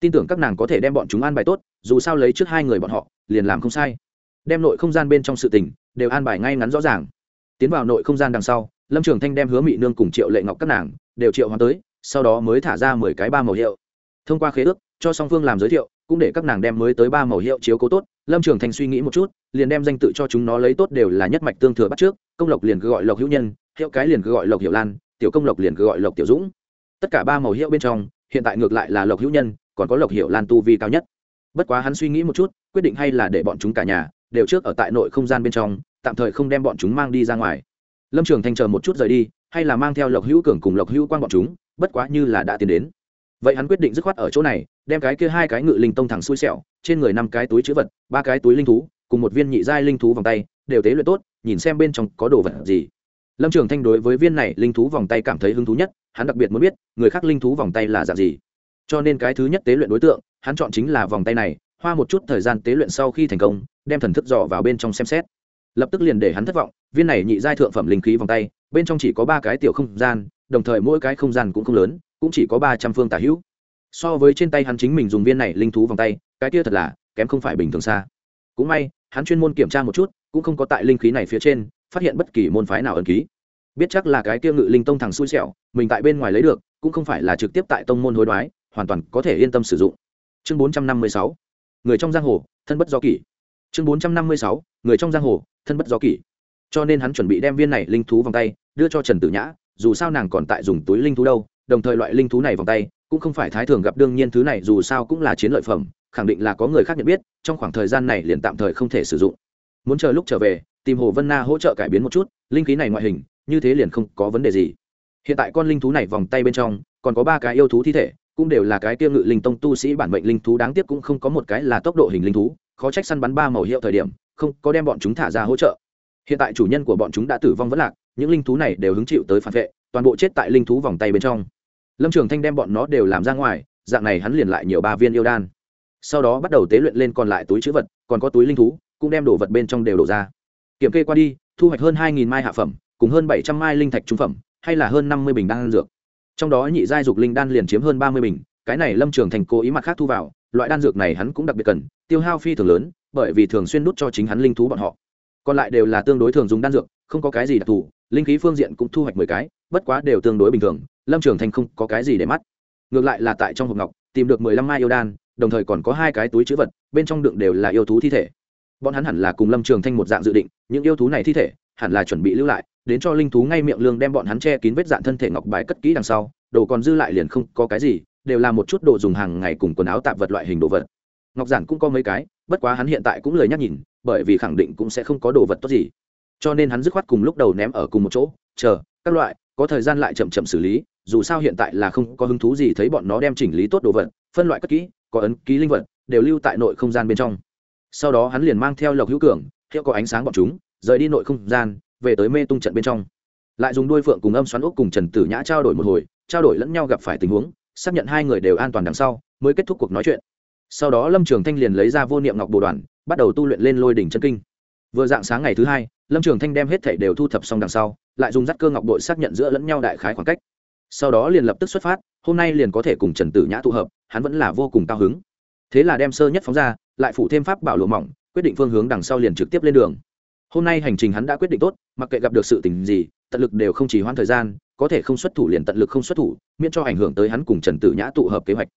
Tin tưởng các nàng có thể đem bọn chúng an bài tốt, dù sao lấy trước hai người bọn họ, liền làm không sai. Đem nội không gian bên trong sự tình, đều an bài ngay ngắn rõ ràng. Tiến vào nội không gian đằng sau, lâm trường thanh đem hứa mị nương cùng triệu lệ ngọc các nàng, đều triệu hoán tới, sau đó mới thả ra mười cái ba màu hiệu. Thông qua khế ước cho song phương làm giới thiệu, cũng để các nàng đem mới tới ba màu hiệu chiếu cố tốt. Lâm trường Thành suy nghĩ một chút, liền đem danh tự cho chúng nó lấy tốt đều là nhất mạch tương thừa bắt trước, công lộc liền cứ gọi lộc hữu nhân, hiệu cái liền cứ gọi lộc hiệu lan, tiểu công lộc liền cứ gọi lộc tiểu dũng. Tất cả ba màu hiệu bên trong, hiện tại ngược lại là lộc hữu nhân, còn có lộc hiệu lan tu vi cao nhất. Bất quá hắn suy nghĩ một chút, quyết định hay là để bọn chúng cả nhà đều trước ở tại nội không gian bên trong, tạm thời không đem bọn chúng mang đi ra ngoài. Lâm trường thanh chờ một chút rời đi, hay là mang theo lộc hữu cường cùng lộc hữu quan bọn chúng, bất quá như là đã tiến đến. Vậy hắn quyết định dứt khoát ở chỗ này đem cái kia hai cái ngự linh tông thẳng xui xẻo, trên người năm cái túi chữ vật, ba cái túi linh thú, cùng một viên nhị giai linh thú vòng tay, đều tế luyện tốt, nhìn xem bên trong có đồ vật gì. Lâm trường thanh đối với viên này linh thú vòng tay cảm thấy hứng thú nhất, hắn đặc biệt muốn biết, người khác linh thú vòng tay là dạng gì. Cho nên cái thứ nhất tế luyện đối tượng, hắn chọn chính là vòng tay này, hoa một chút thời gian tế luyện sau khi thành công, đem thần thức dò vào bên trong xem xét. Lập tức liền để hắn thất vọng, viên này nhị giai thượng phẩm linh khí vòng tay, bên trong chỉ có ba cái tiểu không gian, đồng thời mỗi cái không gian cũng không lớn, cũng chỉ có ba trăm phương tả hữu so với trên tay hắn chính mình dùng viên này linh thú vòng tay, cái kia thật là kém không phải bình thường xa. Cũng may, hắn chuyên môn kiểm tra một chút, cũng không có tại linh khí này phía trên phát hiện bất kỳ môn phái nào ẩn ký. Biết chắc là cái kia ngự linh tông thằng xui xẻo, mình tại bên ngoài lấy được, cũng không phải là trực tiếp tại tông môn hối đoái, hoàn toàn có thể yên tâm sử dụng. Chương bốn trăm năm mươi sáu, người trong giang hồ, thân bất do kỷ. Chương bốn trăm năm mươi sáu, người trong giang hồ, thân bất do kỷ. Cho nên hắn chuẩn bị đem viên này linh thú vòng tay đưa cho trần tử nhã, dù sao nàng còn tại dùng túi linh thú đâu, đồng thời loại linh thú này vòng tay cũng không phải thái thường gặp đương nhiên thứ này, dù sao cũng là chiến lợi phẩm, khẳng định là có người khác nhận biết, trong khoảng thời gian này liền tạm thời không thể sử dụng. Muốn chờ lúc trở về, tìm hồ vân na hỗ trợ cải biến một chút, linh khí này ngoại hình, như thế liền không có vấn đề gì. Hiện tại con linh thú này vòng tay bên trong, còn có ba cái yêu thú thi thể, cũng đều là cái tiêu ngự linh tông tu sĩ bản mệnh linh thú, đáng tiếc cũng không có một cái là tốc độ hình linh thú, khó trách săn bắn ba màu hiệu thời điểm, không có đem bọn chúng thả ra hỗ trợ. Hiện tại chủ nhân của bọn chúng đã tử vong vẫn lạc, những linh thú này đều hứng chịu tới phản vệ, toàn bộ chết tại linh thú vòng tay bên trong lâm trường thanh đem bọn nó đều làm ra ngoài, dạng này hắn liền lại nhiều ba viên yêu đan. Sau đó bắt đầu tế luyện lên còn lại túi chữ vật, còn có túi linh thú, cũng đem đồ vật bên trong đều đổ ra. Kiểm kê qua đi, thu hoạch hơn hai mai hạ phẩm, cùng hơn bảy trăm mai linh thạch trung phẩm, hay là hơn năm mươi bình đan dược. Trong đó nhị giai dục linh đan liền chiếm hơn ba mươi bình, cái này lâm trường thành cố ý mặt khác thu vào, loại đan dược này hắn cũng đặc biệt cần, tiêu hao phi thường lớn, bởi vì thường xuyên đút cho chính hắn linh thú bọn họ. Còn lại đều là tương đối thường dùng đan dược, không có cái gì đặc thù linh khí phương diện cũng thu hoạch mười cái, bất quá đều tương đối bình thường, lâm trường Thanh không có cái gì để mắt. Ngược lại là tại trong hộp ngọc, tìm được mười lăm mai yêu đan, đồng thời còn có hai cái túi chữ vật, bên trong đựng đều là yêu thú thi thể. Bọn hắn hẳn là cùng lâm trường thanh một dạng dự định, những yêu thú này thi thể, hẳn là chuẩn bị lưu lại, đến cho linh thú ngay miệng lương đem bọn hắn che kín vết dạn thân thể ngọc bài cất kỹ đằng sau, đồ còn dư lại liền không có cái gì, đều là một chút đồ dùng hàng ngày cùng quần áo tạp vật loại hình đồ vật. Ngọc giản cũng có mấy cái, bất quá hắn hiện tại cũng lời nhắc nhìn, bởi vì khẳng định cũng sẽ không có đồ vật tốt gì cho nên hắn dứt khoát cùng lúc đầu ném ở cùng một chỗ, chờ, các loại, có thời gian lại chậm chậm xử lý, dù sao hiện tại là không có hứng thú gì thấy bọn nó đem chỉnh lý tốt đồ vật, phân loại cất kỹ, có ấn ký linh vật, đều lưu tại nội không gian bên trong. Sau đó hắn liền mang theo lộc hữu cường hiệu có ánh sáng bọn chúng, rời đi nội không gian, về tới mê tung trận bên trong. Lại dùng đuôi phượng cùng âm xoắn ốc cùng trần tử nhã trao đổi một hồi, trao đổi lẫn nhau gặp phải tình huống, xác nhận hai người đều an toàn đằng sau, mới kết thúc cuộc nói chuyện. Sau đó lâm trường thanh liền lấy ra vô niệm ngọc bồ đoàn, bắt đầu tu luyện lên lôi đỉnh chân kinh. Vừa dạng sáng ngày thứ hai lâm trường thanh đem hết thảy đều thu thập xong đằng sau, lại dùng dắt cơ ngọc đội xác nhận giữa lẫn nhau đại khái khoảng cách. Sau đó liền lập tức xuất phát, hôm nay liền có thể cùng trần tử nhã tụ hợp, hắn vẫn là vô cùng cao hứng. Thế là đem sơ nhất phóng ra, lại phủ thêm pháp bảo lụa mỏng, quyết định phương hướng đằng sau liền trực tiếp lên đường. Hôm nay hành trình hắn đã quyết định tốt, mặc kệ gặp được sự tình gì, tận lực đều không chỉ hoãn thời gian, có thể không xuất thủ liền tận lực không xuất thủ, miễn cho ảnh hưởng tới hắn cùng trần tử nhã tụ hợp kế hoạch.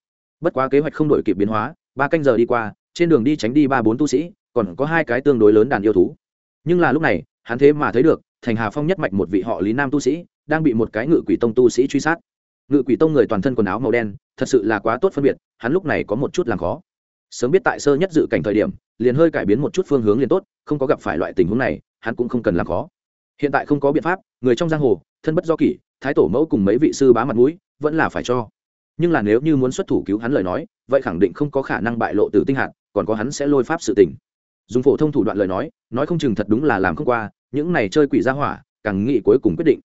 Bất quá kế hoạch không đổi kịp biến hóa, ba canh giờ đi qua, trên đường đi tránh đi ba bốn tu sĩ, còn có hai cái tương đối lớn đàn yêu thú nhưng là lúc này, hắn thế mà thấy được, thành hà phong nhất mạch một vị họ lý nam tu sĩ, đang bị một cái ngự quỷ tông tu sĩ truy sát. Ngự quỷ tông người toàn thân quần áo màu đen, thật sự là quá tốt phân biệt, hắn lúc này có một chút làm khó. Sớm biết tại sơ nhất dự cảnh thời điểm, liền hơi cải biến một chút phương hướng liền tốt, không có gặp phải loại tình huống này, hắn cũng không cần làm khó. Hiện tại không có biện pháp, người trong giang hồ, thân bất do kỷ, thái tổ mẫu cùng mấy vị sư bá mặt mũi, vẫn là phải cho. Nhưng là nếu như muốn xuất thủ cứu hắn lời nói, vậy khẳng định không có khả năng bại lộ từ tinh hạt, còn có hắn sẽ lôi pháp sự tình dùng phổ thông thủ đoạn lời nói nói không chừng thật đúng là làm không qua, những này chơi quỷ ra hỏa, càng nghĩ cuối cùng quyết định.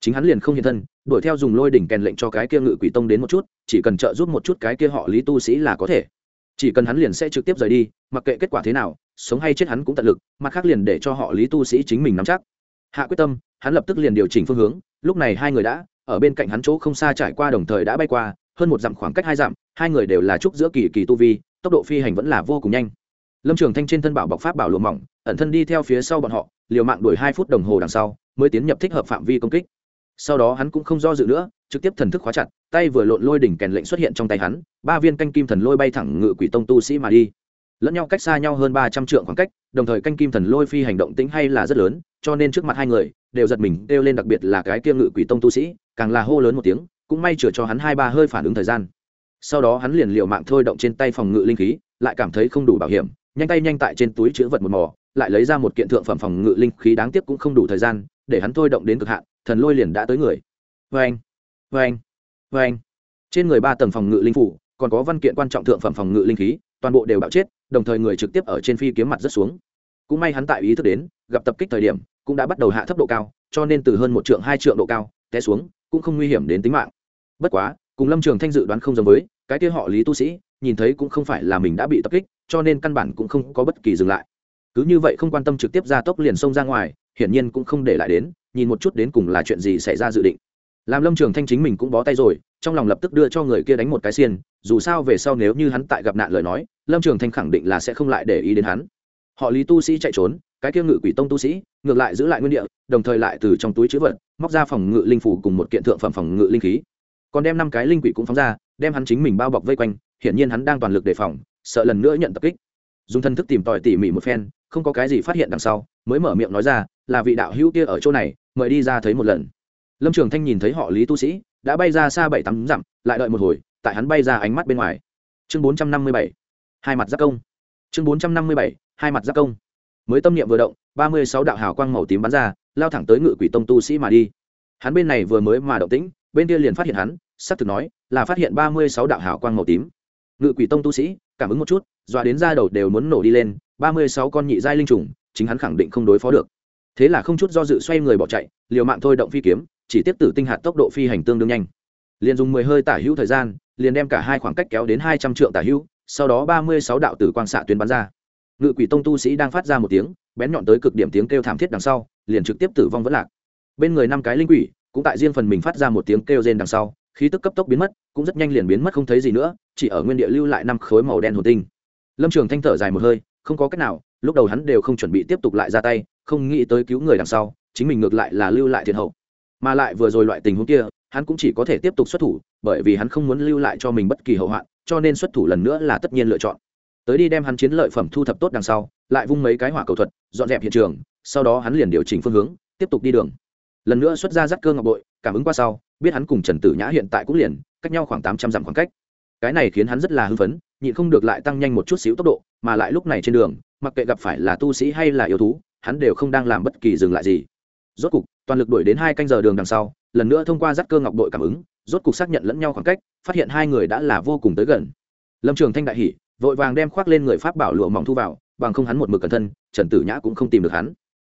Chính hắn liền không hiện thân, đuổi theo dùng lôi đỉnh kèn lệnh cho cái kia ngự quỷ tông đến một chút, chỉ cần trợ giúp một chút cái kia họ lý tu sĩ là có thể. Chỉ cần hắn liền sẽ trực tiếp rời đi, mặc kệ kết quả thế nào, sống hay chết hắn cũng tận lực, mặt khác liền để cho họ lý tu sĩ chính mình nắm chắc. Hạ quyết tâm, hắn lập tức liền điều chỉnh phương hướng, lúc này hai người đã, ở bên cạnh hắn chỗ không xa trải qua đồng thời đã bay qua, hơn một dặm khoảng cách hai dặm, hai người đều là trúc giữa kỳ kỳ tu vi, tốc độ phi hành vẫn là vô cùng nhanh lâm trường thanh trên thân bảo bọc pháp bảo lụa mỏng, ẩn thân đi theo phía sau bọn họ, liều mạng đuổi hai phút đồng hồ đằng sau, mới tiến nhập thích hợp phạm vi công kích. Sau đó hắn cũng không do dự nữa, trực tiếp thần thức khóa chặt, tay vừa lộn lôi đỉnh kèn lệnh xuất hiện trong tay hắn, ba viên canh kim thần lôi bay thẳng ngự quỷ tông tu sĩ mà đi. Lẫn nhau cách xa nhau hơn ba trăm trượng khoảng cách, đồng thời canh kim thần lôi phi hành động tĩnh hay là rất lớn, cho nên trước mặt hai người, đều giật mình, kêu lên đặc biệt là cái kia ngự quỷ tông tu sĩ, càng là hô lớn một tiếng, cũng may chừa cho hắn hai ba hơi phản ứng thời gian. Sau đó hắn liền liệu mạng thôi động trên tay phòng ngự linh khí, lại cảm thấy không đủ bảo hiểm nhanh tay nhanh tại trên túi chứa vật một mò, lại lấy ra một kiện thượng phẩm phòng ngự linh khí đáng tiếc cũng không đủ thời gian, để hắn thôi động đến cực hạn, thần lôi liền đã tới người. Vê anh vê anh vê anh trên người ba tầng phòng ngự linh phủ, còn có văn kiện quan trọng thượng phẩm phòng ngự linh khí, toàn bộ đều bạo chết, đồng thời người trực tiếp ở trên phi kiếm mặt rất xuống. Cũng may hắn tại ý thức đến, gặp tập kích thời điểm, cũng đã bắt đầu hạ thấp độ cao, cho nên từ hơn một trượng, hai trượng độ cao, té xuống, cũng không nguy hiểm đến tính mạng. Bất quá, cùng lâm trường thanh dự đoán không giống với, cái kia họ lý tu sĩ nhìn thấy cũng không phải là mình đã bị tập kích, cho nên căn bản cũng không có bất kỳ dừng lại. Cứ như vậy không quan tâm trực tiếp ra tốc liền xông ra ngoài, hiển nhiên cũng không để lại đến, nhìn một chút đến cùng là chuyện gì xảy ra dự định. Làm lâm trường thanh chính mình cũng bó tay rồi, trong lòng lập tức đưa cho người kia đánh một cái xiên, dù sao về sau nếu như hắn tại gặp nạn lời nói, lâm trường thanh khẳng định là sẽ không lại để ý đến hắn. Họ lý tu sĩ chạy trốn, cái kia ngự quỷ tông tu sĩ, ngược lại giữ lại nguyên địa, đồng thời lại từ trong túi chữ vật, móc ra phòng ngự linh phủ cùng một kiện thượng phẩm phòng ngự linh khí. Còn đem năm cái linh quỷ cũng phóng ra, đem hắn chính mình bao bọc vây quanh hiển nhiên hắn đang toàn lực đề phòng, sợ lần nữa nhận tập kích. Dùng thân thức tìm tòi tỉ mỉ một phen, không có cái gì phát hiện đằng sau, mới mở miệng nói ra, là vị đạo hữu kia ở chỗ này, mời đi ra thấy một lần. Lâm trường thanh nhìn thấy họ lý tu sĩ, đã bay ra xa bảy tám dặm, lại đợi một hồi, tại hắn bay ra ánh mắt bên ngoài. Chương bốn trăm năm mươi bảy, hai mặt giác công. Chương bốn trăm năm mươi bảy, hai mặt giác công. Mới tâm niệm vừa động, ba mươi sáu đạo hào quang màu tím bắn ra, lao thẳng tới ngự quỷ tông tu sĩ mà đi. Hắn bên này vừa mới mà động tĩnh, bên kia liền phát hiện hắn sắp thực nói, là phát hiện ba mươi sáu đạo hào quang màu tím ngự quỷ tông tu sĩ, cảm ứng một chút, dọa đến da đầu đều muốn nổ đi lên, ba mươi sáu con nhị giai linh trùng, chính hắn khẳng định không đối phó được. Thế là không chút do dự xoay người bỏ chạy, liều mạng thôi động phi kiếm, chỉ tiếp tử tinh hạt tốc độ phi hành tương đương nhanh. Liền dùng mười hơi tả hữu thời gian, liền đem cả hai khoảng cách kéo đến hai trăm trượng tả hữu, sau đó ba mươi sáu đạo tử quang xạ tuyến bắn ra. Ngự quỷ tông tu sĩ đang phát ra một tiếng, bén nhọn tới cực điểm tiếng kêu thảm thiết đằng sau, liền trực tiếp tử vong vẫn lạc. Bên người năm cái linh quỷ, cũng tại riêng phần mình phát ra một tiếng kêu rên đằng sau khí tức cấp tốc biến mất, cũng rất nhanh liền biến mất không thấy gì nữa, chỉ ở nguyên địa lưu lại năm khối màu đen hồn tinh. Lâm trường thanh thở dài một hơi, không có cách nào, lúc đầu hắn đều không chuẩn bị tiếp tục lại ra tay, không nghĩ tới cứu người đằng sau, chính mình ngược lại là lưu lại thiệt hậu. Mà lại vừa rồi loại tình huống kia, hắn cũng chỉ có thể tiếp tục xuất thủ, bởi vì hắn không muốn lưu lại cho mình bất kỳ hậu hoạn, cho nên xuất thủ lần nữa là tất nhiên lựa chọn. Tới đi đem hắn chiến lợi phẩm thu thập tốt đằng sau, lại vung mấy cái hỏa cầu thuật, dọn dẹp hiện trường, sau đó hắn liền điều chỉnh phương hướng, tiếp tục đi đường. Lần nữa xuất ra dắt cơ ngọc bội, cảm ứng qua sau biết hắn cùng trần tử nhã hiện tại cũng liền cách nhau khoảng tám trăm dặm khoảng cách. Cái này khiến hắn rất là hưng phấn, nhịn không được lại tăng nhanh một chút xíu tốc độ, mà lại lúc này trên đường, mặc kệ gặp phải là tu sĩ hay là yêu thú, hắn đều không đang làm bất kỳ dừng lại gì. Rốt cục, toàn lực đuổi đến hai canh giờ đường đằng sau, lần nữa thông qua dắt cơ ngọc đội cảm ứng, rốt cục xác nhận lẫn nhau khoảng cách, phát hiện hai người đã là vô cùng tới gần. Lâm trường thanh đại hỉ, vội vàng đem khoác lên người pháp bảo lụa mỏng thu vào, bằng không hắn một mực cẩn thân, trần tử nhã cũng không tìm được hắn.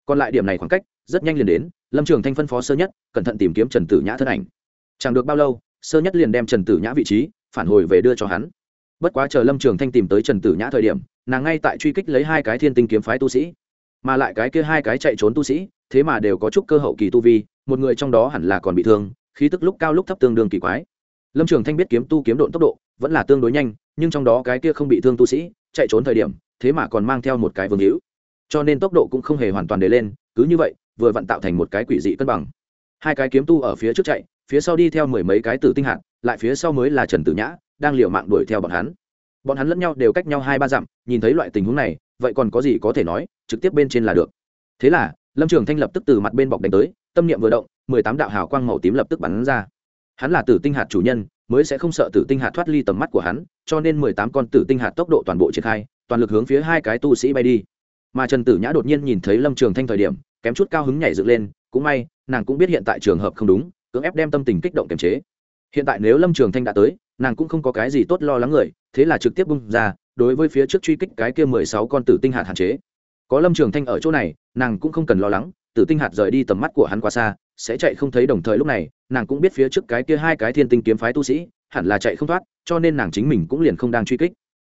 Còn lại điểm này khoảng cách, rất nhanh liền đến lâm trường thanh phân phó sơ nhất, cẩn thận tìm kiếm trần tử nhã thân ảnh. Chẳng được bao lâu, sơ nhất liền đem trần tử nhã vị trí phản hồi về đưa cho hắn. Bất quá chờ lâm trường thanh tìm tới trần tử nhã thời điểm, nàng ngay tại truy kích lấy hai cái thiên tinh kiếm phái tu sĩ. Mà lại cái kia hai cái chạy trốn tu sĩ, thế mà đều có chút cơ hậu kỳ tu vi, một người trong đó hẳn là còn bị thương, khí tức lúc cao lúc thấp tương đương kỳ quái. Lâm trường thanh biết kiếm tu kiếm độn tốc độ vẫn là tương đối nhanh, nhưng trong đó cái kia không bị thương tu sĩ, chạy trốn thời điểm, thế mà còn mang theo một cái vương hữu. Cho nên tốc độ cũng không hề hoàn toàn để lên, cứ như vậy vừa vặn tạo thành một cái quỷ dị cân bằng. Hai cái kiếm tu ở phía trước chạy, phía sau đi theo mười mấy cái tử tinh hạt, lại phía sau mới là trần tử nhã, đang liều mạng đuổi theo bọn hắn. Bọn hắn lẫn nhau đều cách nhau hai ba dặm, nhìn thấy loại tình huống này, vậy còn có gì có thể nói, trực tiếp bên trên là được. Thế là, lâm trường thanh lập tức từ mặt bên bọc đánh tới, tâm niệm vừa động, mười tám đạo hào quang màu tím lập tức bắn ra. Hắn là tử tinh hạt chủ nhân, mới sẽ không sợ tử tinh hạt thoát ly tầm mắt của hắn, cho nên mười tám con tử tinh hạt tốc độ toàn bộ triển khai, toàn lực hướng phía hai cái tu sĩ bay đi. Mà trần tử nhã đột nhiên nhìn thấy lâm trường thanh thời điểm kém chút cao hứng nhảy dựng lên, cũng may, nàng cũng biết hiện tại trường hợp không đúng, cưỡng ép đem tâm tình kích động kiềm chế. Hiện tại nếu lâm trường thanh đã tới, nàng cũng không có cái gì tốt lo lắng người, thế là trực tiếp bung ra, đối với phía trước truy kích cái kia mười sáu con tử tinh hạt hạn chế. Có lâm trường thanh ở chỗ này, nàng cũng không cần lo lắng, tử tinh hạt rời đi tầm mắt của hắn qua xa, sẽ chạy không thấy đồng thời lúc này, nàng cũng biết phía trước cái kia hai cái thiên tinh kiếm phái tu sĩ, hẳn là chạy không thoát, cho nên nàng chính mình cũng liền không đang truy kích,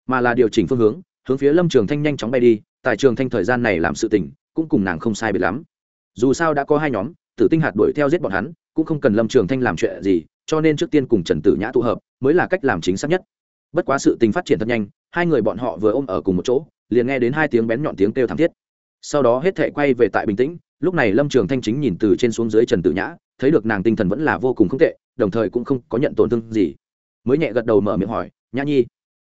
mà là điều chỉnh phương hướng hướng phía lâm trường thanh nhanh chóng bay đi, tại trường thanh thời gian này làm sự tình cũng cùng nàng không sai biệt lắm. Dù sao đã có hai nhóm, tử tinh hạt đuổi theo giết bọn hắn, cũng không cần lâm trường thanh làm chuyện gì, cho nên trước tiên cùng trần tử nhã tụ hợp, mới là cách làm chính xác nhất. Bất quá sự tình phát triển thật nhanh, hai người bọn họ vừa ôm ở cùng một chỗ, liền nghe đến hai tiếng bén nhọn tiếng kêu thảm thiết. Sau đó hết thệ quay về tại bình tĩnh, lúc này lâm trường thanh chính nhìn từ trên xuống dưới trần tử nhã, thấy được nàng tinh thần vẫn là vô cùng không tệ, đồng thời cũng không có nhận tổn thương gì. Mới nhẹ gật đầu mở miệng hỏi, nhã nhi,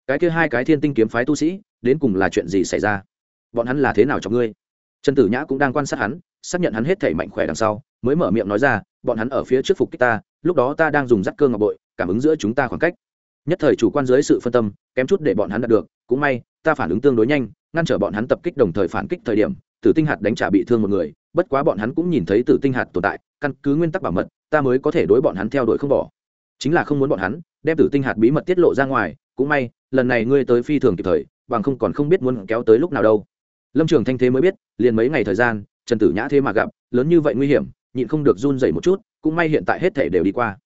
cái kia hai cái thiên tinh kiếm phái tu sĩ, đến cùng là chuyện gì xảy ra? Bọn hắn là thế nào cho ngươi? Trần tử nhã cũng đang quan sát hắn, xác nhận hắn hết thể mạnh khỏe đằng sau, mới mở miệng nói ra, bọn hắn ở phía trước phục kích ta, lúc đó ta đang dùng rắc cơ ngọc bội, cảm ứng giữa chúng ta khoảng cách. Nhất thời chủ quan dưới sự phân tâm, kém chút để bọn hắn đạt được, cũng may, ta phản ứng tương đối nhanh, ngăn trở bọn hắn tập kích đồng thời phản kích thời điểm, tử tinh hạt đánh trả bị thương một người, bất quá bọn hắn cũng nhìn thấy tử tinh hạt tồn tại, căn cứ nguyên tắc bảo mật, ta mới có thể đối bọn hắn theo đuổi không bỏ. Chính là không muốn bọn hắn, đem tử tinh hạt bí mật tiết lộ ra ngoài, cũng may, lần này ngươi tới phi thường kịp thời, bằng không còn không biết muốn kéo tới lúc nào đâu lâm trường thanh thế mới biết, liền mấy ngày thời gian, trần tử nhã thế mà gặp, lớn như vậy nguy hiểm, nhịn không được run dày một chút, cũng may hiện tại hết thể đều đi qua.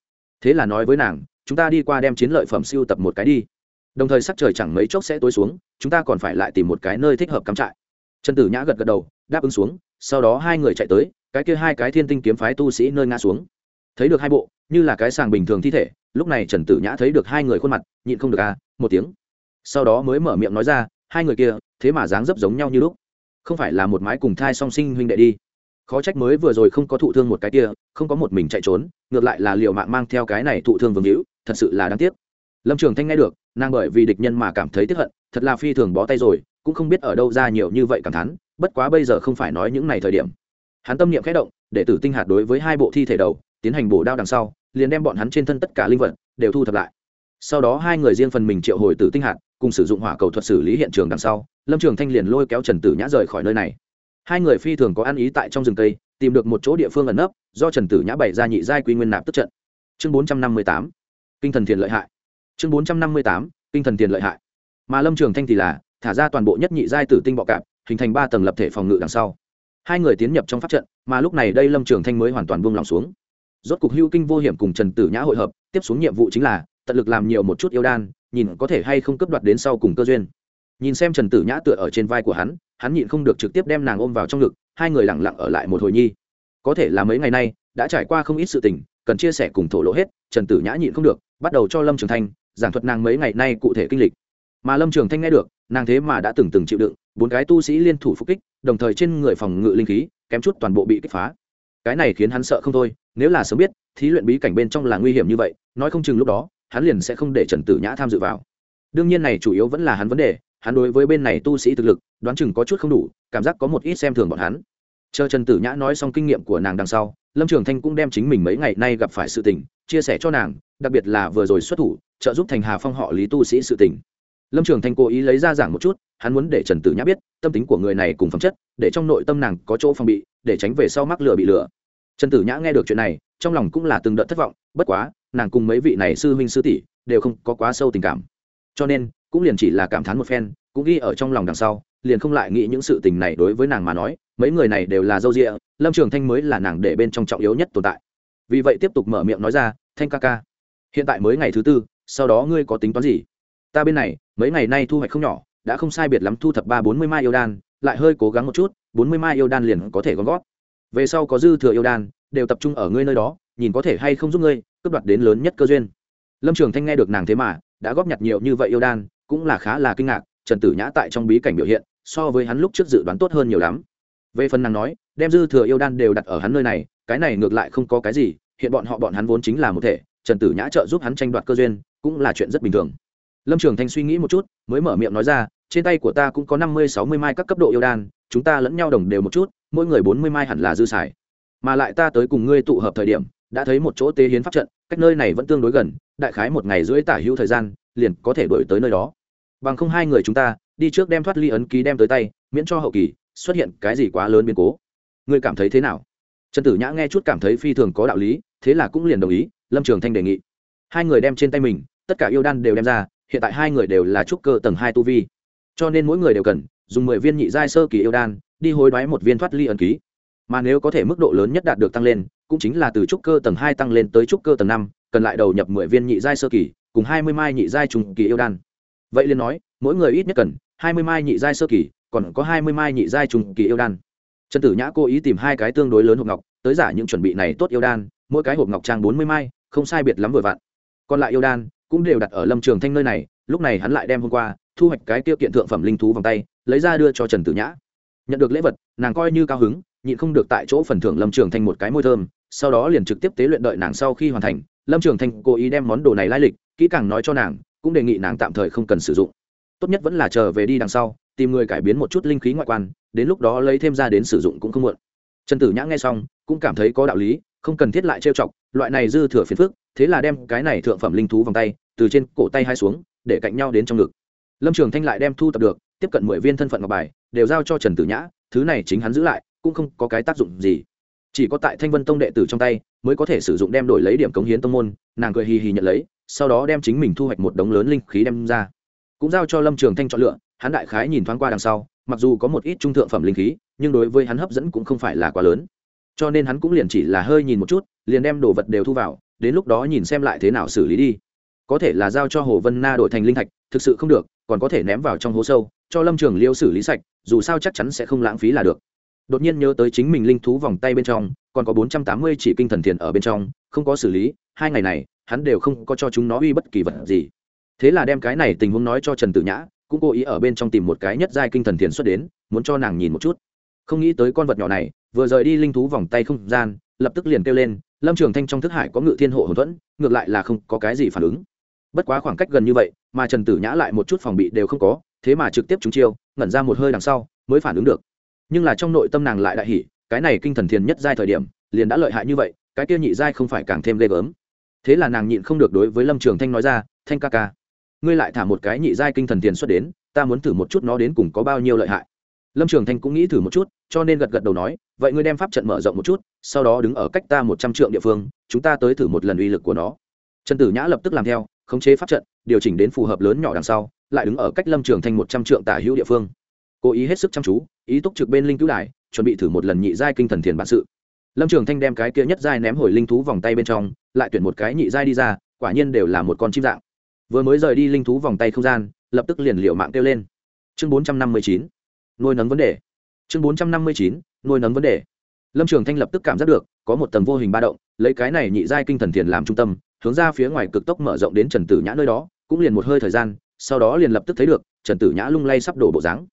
Thế là nói với nàng, chúng ta đi qua đem chiến lợi phẩm siêu tập một cái đi. Đồng thời sắc trời chẳng mấy chốc sẽ tối xuống, chúng ta còn phải lại tìm một cái nơi thích hợp cắm trại. Trần tử nhã gật gật đầu, đáp ứng xuống, sau đó hai người chạy tới, cái kia hai cái thiên tinh kiếm phái tu sĩ nơi ngã xuống. Thấy được hai bộ, như là cái sàng bình thường thi thể, lúc này trần tử nhã thấy được hai người khuôn mặt, nhịn không được à một tiếng. Sau đó mới mở miệng nói ra hai người kia, thế mà dáng dấp giống nhau như lúc. Không phải là một mái cùng thai song sinh huynh đệ đi. Khó trách mới vừa rồi không có thụ thương một cái kia, không có một mình chạy trốn, ngược lại là liệu mạng mang theo cái này thụ thương vương hữu, thật sự là đáng tiếc. Lâm trường thanh nghe được, nàng bởi vì địch nhân mà cảm thấy tiếp hận, thật là phi thường bó tay rồi, cũng không biết ở đâu ra nhiều như vậy cảm thán, bất quá bây giờ không phải nói những này thời điểm. Hắn tâm niệm khẽ động để tử tinh hạt đối với hai bộ thi thể đầu, tiến hành bổ đao đằng sau, liền đem bọn hắn trên thân tất cả linh vật, đều thu thập lại sau đó hai người riêng phần mình triệu hồi tử tinh hạt, cùng sử dụng hỏa cầu thuật xử lý hiện trường đằng sau, lâm trường thanh liền lôi kéo trần tử nhã rời khỏi nơi này. Hai người phi thường có ăn ý tại trong rừng cây, tìm được một chỗ địa phương ẩn nấp, do trần tử nhã bày ra nhị giai quy nguyên nạp tức trận. Chương bốn trăm năm mươi tám, kinh thần thiền lợi hại. Chương bốn trăm năm mươi tám, kinh thần thiền lợi hại. Mà lâm trường thanh thì là, thả ra toàn bộ nhất nhị giai tử tinh bọ cạp, hình thành ba tầng lập thể phòng ngự đằng sau. Hai người tiến nhập trong pháp trận, mà lúc này đây lâm trường thanh mới hoàn toàn buông lòng xuống. Rốt cục hưu kinh vô hiểm cùng trần tử nhã hội hợp, tiếp xuống nhiệm vụ chính là tận lực làm nhiều một chút yêu đan, nhìn có thể hay không cấp đoạt đến sau cùng cơ duyên. Nhìn xem trần tử nhã tựa ở trên vai của hắn hắn nhịn không được trực tiếp đem nàng ôm vào trong ngực, hai người lẳng lặng ở lại một hồi nhi. Có thể là mấy ngày nay, đã trải qua không ít sự tình, cần chia sẻ cùng thổ lộ hết, trần tử nhã nhịn không được, bắt đầu cho lâm trường thanh, giảng thuật nàng mấy ngày nay cụ thể kinh lịch. Mà lâm trường thanh nghe được, nàng thế mà đã từng từng chịu đựng, bốn cái tu sĩ liên thủ phục kích, đồng thời trên người phòng ngự linh khí, kém chút toàn bộ bị kích phá. Cái này khiến hắn sợ không thôi, nếu là sớm biết, thí luyện bí cảnh bên trong là nguy hiểm như vậy, nói không chừng lúc đó hắn liền sẽ không để trần tử nhã tham dự vào. Đương nhiên này chủ yếu vẫn là hắn vấn đề, hắn đối với bên này tu sĩ thực lực, đoán chừng có chút không đủ, cảm giác có một ít xem thường bọn hắn. Chờ trần tử nhã nói xong kinh nghiệm của nàng đằng sau, lâm trường thanh cũng đem chính mình mấy ngày nay gặp phải sự tình, chia sẻ cho nàng, đặc biệt là vừa rồi xuất thủ, trợ giúp thành hà phong họ lý tu sĩ sự tình. Lâm trường thanh cố ý lấy ra giảng một chút, hắn muốn để trần tử nhã biết, tâm tính của người này cùng phẩm chất, để trong nội tâm nàng có chỗ phòng bị, để tránh về sau mắc lửa bị lửa trần tử nhã nghe được chuyện này, trong lòng cũng là từng đợt thất vọng, bất quá nàng cùng mấy vị này sư huynh sư tỷ đều không có quá sâu tình cảm. Cho nên, cũng liền chỉ là cảm thán một phen, cũng ghi ở trong lòng đằng sau, liền không lại nghĩ những sự tình này đối với nàng mà nói, mấy người này đều là dâu rịa, lâm trường thanh mới là nàng để bên trong trọng yếu nhất tồn tại. Vì vậy tiếp tục mở miệng nói ra, thanh ca ca, hiện tại mới ngày thứ tư, sau đó ngươi có tính toán gì? Ta bên này, mấy ngày nay thu hoạch không nhỏ, đã không sai biệt lắm thu thập ba bốn mươi mai yêu đan, lại hơi cố gắng một chút, bốn mươi mai yêu đan liền có thể gom gót về sau có dư thừa yêu đan, đều tập trung ở ngươi nơi đó, nhìn có thể hay không giúp ngươi cướp đoạt đến lớn nhất cơ duyên. Lâm trường thanh nghe được nàng thế mà, đã góp nhặt nhiều như vậy yêu đan, cũng là khá là kinh ngạc, trần tử nhã tại trong bí cảnh biểu hiện, so với hắn lúc trước dự đoán tốt hơn nhiều lắm. Về phần nàng nói, đem dư thừa yêu đan đều đặt ở hắn nơi này, cái này ngược lại không có cái gì, hiện bọn họ bọn hắn vốn chính là một thể, trần tử nhã trợ giúp hắn tranh đoạt cơ duyên, cũng là chuyện rất bình thường. Lâm trường thanh suy nghĩ một chút, mới mở miệng nói ra, trên tay của ta cũng có năm mươi, sáu mươi mai các cấp độ yêu đan, chúng ta lẫn nhau đồng đều một chút, mỗi người bốn mươi mai hẳn là dư xài. Mà lại ta tới cùng ngươi tụ hợp thời điểm, đã thấy một chỗ tế hiến pháp trận cách nơi này vẫn tương đối gần, đại khái một ngày rưỡi tả hữu thời gian, liền có thể đổi tới nơi đó. Bằng không hai người chúng ta, đi trước đem thoát ly ấn ký đem tới tay, miễn cho hậu kỳ xuất hiện cái gì quá lớn biến cố. Ngươi cảm thấy thế nào? Trần tử nhã nghe chút cảm thấy phi thường có đạo lý, thế là cũng liền đồng ý, lâm trường thanh đề nghị. Hai người đem trên tay mình, tất cả yêu đan đều đem ra, hiện tại hai người đều là trúc cơ tầng hai tu vi. Cho nên mỗi người đều cần, dùng mười viên nhị giai sơ kỳ yêu đan, đi hối đoái một viên thoát ly ẩn ký. Mà nếu có thể mức độ lớn nhất đạt được tăng lên cũng chính là từ trúc cơ tầng hai tăng lên tới trúc cơ tầng năm, cần lại đầu nhập mười viên nhị giai sơ kỳ, cùng hai mươi mai nhị giai trùng kỳ yêu đan. Vậy liền nói, mỗi người ít nhất cần hai mươi mai nhị giai sơ kỳ, còn có hai mươi mai nhị giai trùng kỳ yêu đan. Trần tử nhã cố ý tìm hai cái tương đối lớn hộp ngọc, tới giả những chuẩn bị này tốt yêu đan, mỗi cái hộp ngọc trang bốn mươi mai, không sai biệt lắm vừa vặn. Còn lại yêu đan cũng đều đặt ở lâm trường thanh nơi này, lúc này hắn lại đem hôm qua, thu hoạch cái tiêu kiện thượng phẩm linh thú vòng tay, lấy ra đưa cho trần tử nhã. Nhận được lễ vật, nàng coi như cao hứng, nhịn không được tại chỗ phần thưởng lâm trường thanh một cái môi thơm sau đó liền trực tiếp tế luyện đợi nàng sau khi hoàn thành, lâm trường thanh cố ý đem món đồ này lai lịch, kỹ càng nói cho nàng, cũng đề nghị nàng tạm thời không cần sử dụng. Tốt nhất vẫn là chờ về đi đằng sau, tìm người cải biến một chút linh khí ngoại quan, đến lúc đó lấy thêm ra đến sử dụng cũng không muộn. Trần tử nhã nghe xong, cũng cảm thấy có đạo lý, không cần thiết lại trêu chọc, loại này dư thừa phiền phức, thế là đem cái này thượng phẩm linh thú vòng tay, từ trên cổ tay hai xuống, để cạnh nhau đến trong ngực. Lâm trường thanh lại đem thu tập được, tiếp cận mười viên thân phận ngọc bài, đều giao cho trần tử nhã, thứ này chính hắn giữ lại, cũng không có cái tác dụng gì chỉ có tại thanh vân tông đệ tử trong tay mới có thể sử dụng đem đổi lấy điểm cống hiến tông môn, nàng cười hì hì nhận lấy, sau đó đem chính mình thu hoạch một đống lớn linh khí đem ra. Cũng giao cho lâm trường thanh chọn lựa, hắn đại khái nhìn thoáng qua đằng sau, mặc dù có một ít trung thượng phẩm linh khí, nhưng đối với hắn hấp dẫn cũng không phải là quá lớn. Cho nên hắn cũng liền chỉ là hơi nhìn một chút, liền đem đồ vật đều thu vào, đến lúc đó nhìn xem lại thế nào xử lý đi. Có thể là giao cho hồ vân na đổi thành linh thạch, thực sự không được, còn có thể ném vào trong hố sâu, cho lâm trường liêu xử lý sạch, dù sao chắc chắn sẽ không lãng phí là được đột nhiên nhớ tới chính mình linh thú vòng tay bên trong, còn có bốn trăm tám mươi chỉ kinh thần thiền ở bên trong, không có xử lý, hai ngày này, hắn đều không có cho chúng nó uy bất kỳ vật gì. Thế là đem cái này tình huống nói cho trần tử nhã, cũng cố ý ở bên trong tìm một cái nhất giai kinh thần thiền xuất đến, muốn cho nàng nhìn một chút. Không nghĩ tới con vật nhỏ này, vừa rời đi linh thú vòng tay không gian, lập tức liền kêu lên, lâm trường thanh trong thức hải có ngự thiên hộ hồn thuẫn, ngược lại là không có cái gì phản ứng. Bất quá khoảng cách gần như vậy, mà trần tử nhã lại một chút phòng bị đều không có, thế mà trực tiếp trúng chiêu, ngẩn ra một hơi đằng sau, mới phản ứng được nhưng là trong nội tâm nàng lại đại hỉ, cái này kinh thần thiền nhất giai thời điểm, liền đã lợi hại như vậy, cái kia nhị giai không phải càng thêm ghê gớm. Thế là nàng nhịn không được đối với lâm trường thanh nói ra, thanh ca ca, ngươi lại thả một cái nhị giai kinh thần tiền xuất đến, ta muốn thử một chút nó đến cùng có bao nhiêu lợi hại. Lâm trường thanh cũng nghĩ thử một chút, cho nên gật gật đầu nói, vậy ngươi đem pháp trận mở rộng một chút, sau đó đứng ở cách ta một trăm triệu địa phương, chúng ta tới thử một lần uy lực của nó. Trần tử nhã lập tức làm theo, khống chế pháp trận, điều chỉnh đến phù hợp lớn nhỏ đằng sau, lại đứng ở cách lâm trường thanh một trăm trượng tả hữu địa phương. Cố ý hết sức chăm chú ý túc trực bên linh cứu đài, chuẩn bị thử một lần nhị giai kinh thần thiền bản sự. Lâm trường thanh đem cái kia nhất giai ném hồi linh thú vòng tay bên trong, lại tuyển một cái nhị giai đi ra, quả nhiên đều là một con chim dạng. Vừa mới rời đi linh thú vòng tay không gian, lập tức liền liệu mạng kêu lên. Chương bốn trăm năm mươi chín, nuôi nấng vấn đề. Chương bốn trăm năm mươi chín, nuôi nấng vấn đề. Lâm trường thanh lập tức cảm giác được, có một tầng vô hình ba động, lấy cái này nhị giai kinh thần thiền làm trung tâm, hướng ra phía ngoài cực tốc mở rộng đến trần tử nhã nơi đó, cũng liền một hơi thời gian, sau đó liền lập tức thấy được, trần tử nhã lung lay sắp đổ bộ dáng.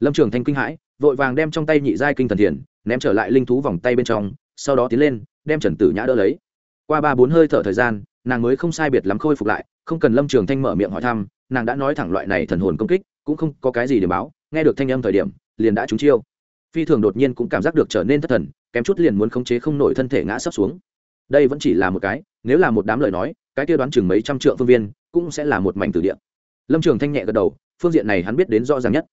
Lâm trường thanh kinh hãi vội vàng đem trong tay nhị giai kinh thần thiền, ném trở lại linh thú vòng tay bên trong, sau đó tiến lên, đem trần tử nhã đỡ lấy. Qua ba bốn hơi thở thời gian, nàng mới không sai biệt lắm khôi phục lại, không cần lâm trường thanh mở miệng hỏi thăm, nàng đã nói thẳng loại này thần hồn công kích, cũng không có cái gì để báo, nghe được thanh âm thời điểm, liền đã trúng chiêu. Phi thường đột nhiên cũng cảm giác được trở nên thất thần, kém chút liền muốn khống chế không nổi thân thể ngã sấp xuống. Đây vẫn chỉ là một cái, nếu là một đám lời nói, cái kia đoán chừng mấy trăm triệu phương viên, cũng sẽ là một mảnh tử địa. Lâm trường thanh nhẹ gật đầu, phương diện này hắn biết đến rõ ràng nhất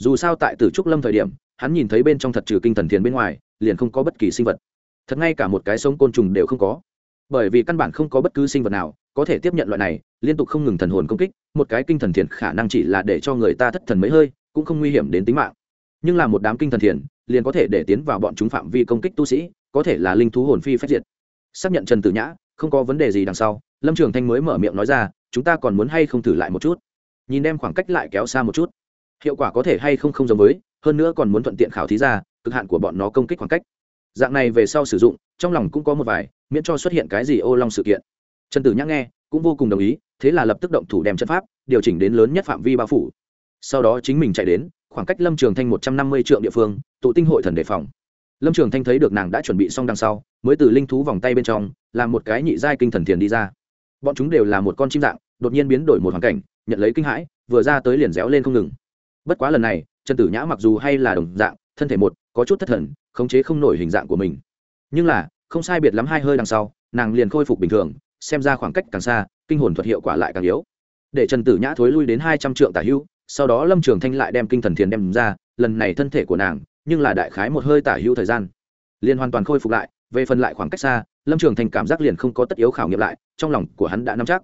dù sao tại tử trúc lâm thời điểm, hắn nhìn thấy bên trong thật trừ kinh thần thiền bên ngoài, liền không có bất kỳ sinh vật. Thật ngay cả một cái sống côn trùng đều không có. Bởi vì căn bản không có bất cứ sinh vật nào có thể tiếp nhận loại này, liên tục không ngừng thần hồn công kích, một cái kinh thần thiền khả năng chỉ là để cho người ta thất thần mấy hơi, cũng không nguy hiểm đến tính mạng. Nhưng là một đám kinh thần thiền, liền có thể để tiến vào bọn chúng phạm vi công kích tu sĩ, có thể là linh thú hồn phi phách diệt. Xác nhận trần tử nhã, không có vấn đề gì đằng sau, lâm trường thanh mới mở miệng nói ra, chúng ta còn muốn hay không thử lại một chút? Nhìn đem khoảng cách lại kéo xa một chút hiệu quả có thể hay không không giống với, hơn nữa còn muốn thuận tiện khảo thí ra, cực hạn của bọn nó công kích khoảng cách. Dạng này về sau sử dụng, trong lòng cũng có một vài, miễn cho xuất hiện cái gì ô long sự kiện. Trần tử nhắc nghe, cũng vô cùng đồng ý, thế là lập tức động thủ đem chất pháp, điều chỉnh đến lớn nhất phạm vi bao phủ. Sau đó chính mình chạy đến, khoảng cách lâm trường thanh một trăm năm mươi triệu địa phương, tụ tinh hội thần đề phòng. Lâm trường thanh thấy được nàng đã chuẩn bị xong đằng sau, mới từ linh thú vòng tay bên trong, làm một cái nhị giai kinh thần thiền đi ra. Bọn chúng đều là một con chim dạng, đột nhiên biến đổi một hoàn cảnh, nhận lấy kinh hãi, vừa ra tới liền réo lên không ngừng bất quá lần này, trần tử nhã mặc dù hay là đồng dạng, thân thể một, có chút thất thần, khống chế không nổi hình dạng của mình. Nhưng là, không sai biệt lắm hai hơi đằng sau, nàng liền khôi phục bình thường, xem ra khoảng cách càng xa, kinh hồn thuật hiệu quả lại càng yếu. Để trần tử nhã thối lui đến hai trăm trượng tả hữu sau đó lâm trường thanh lại đem kinh thần thiền đem ra, lần này thân thể của nàng, nhưng là đại khái một hơi tả hữu thời gian. Liền hoàn toàn khôi phục lại, về phần lại khoảng cách xa, lâm trường thanh cảm giác liền không có tất yếu khảo nghiệm lại, trong lòng của hắn đã nắm chắc.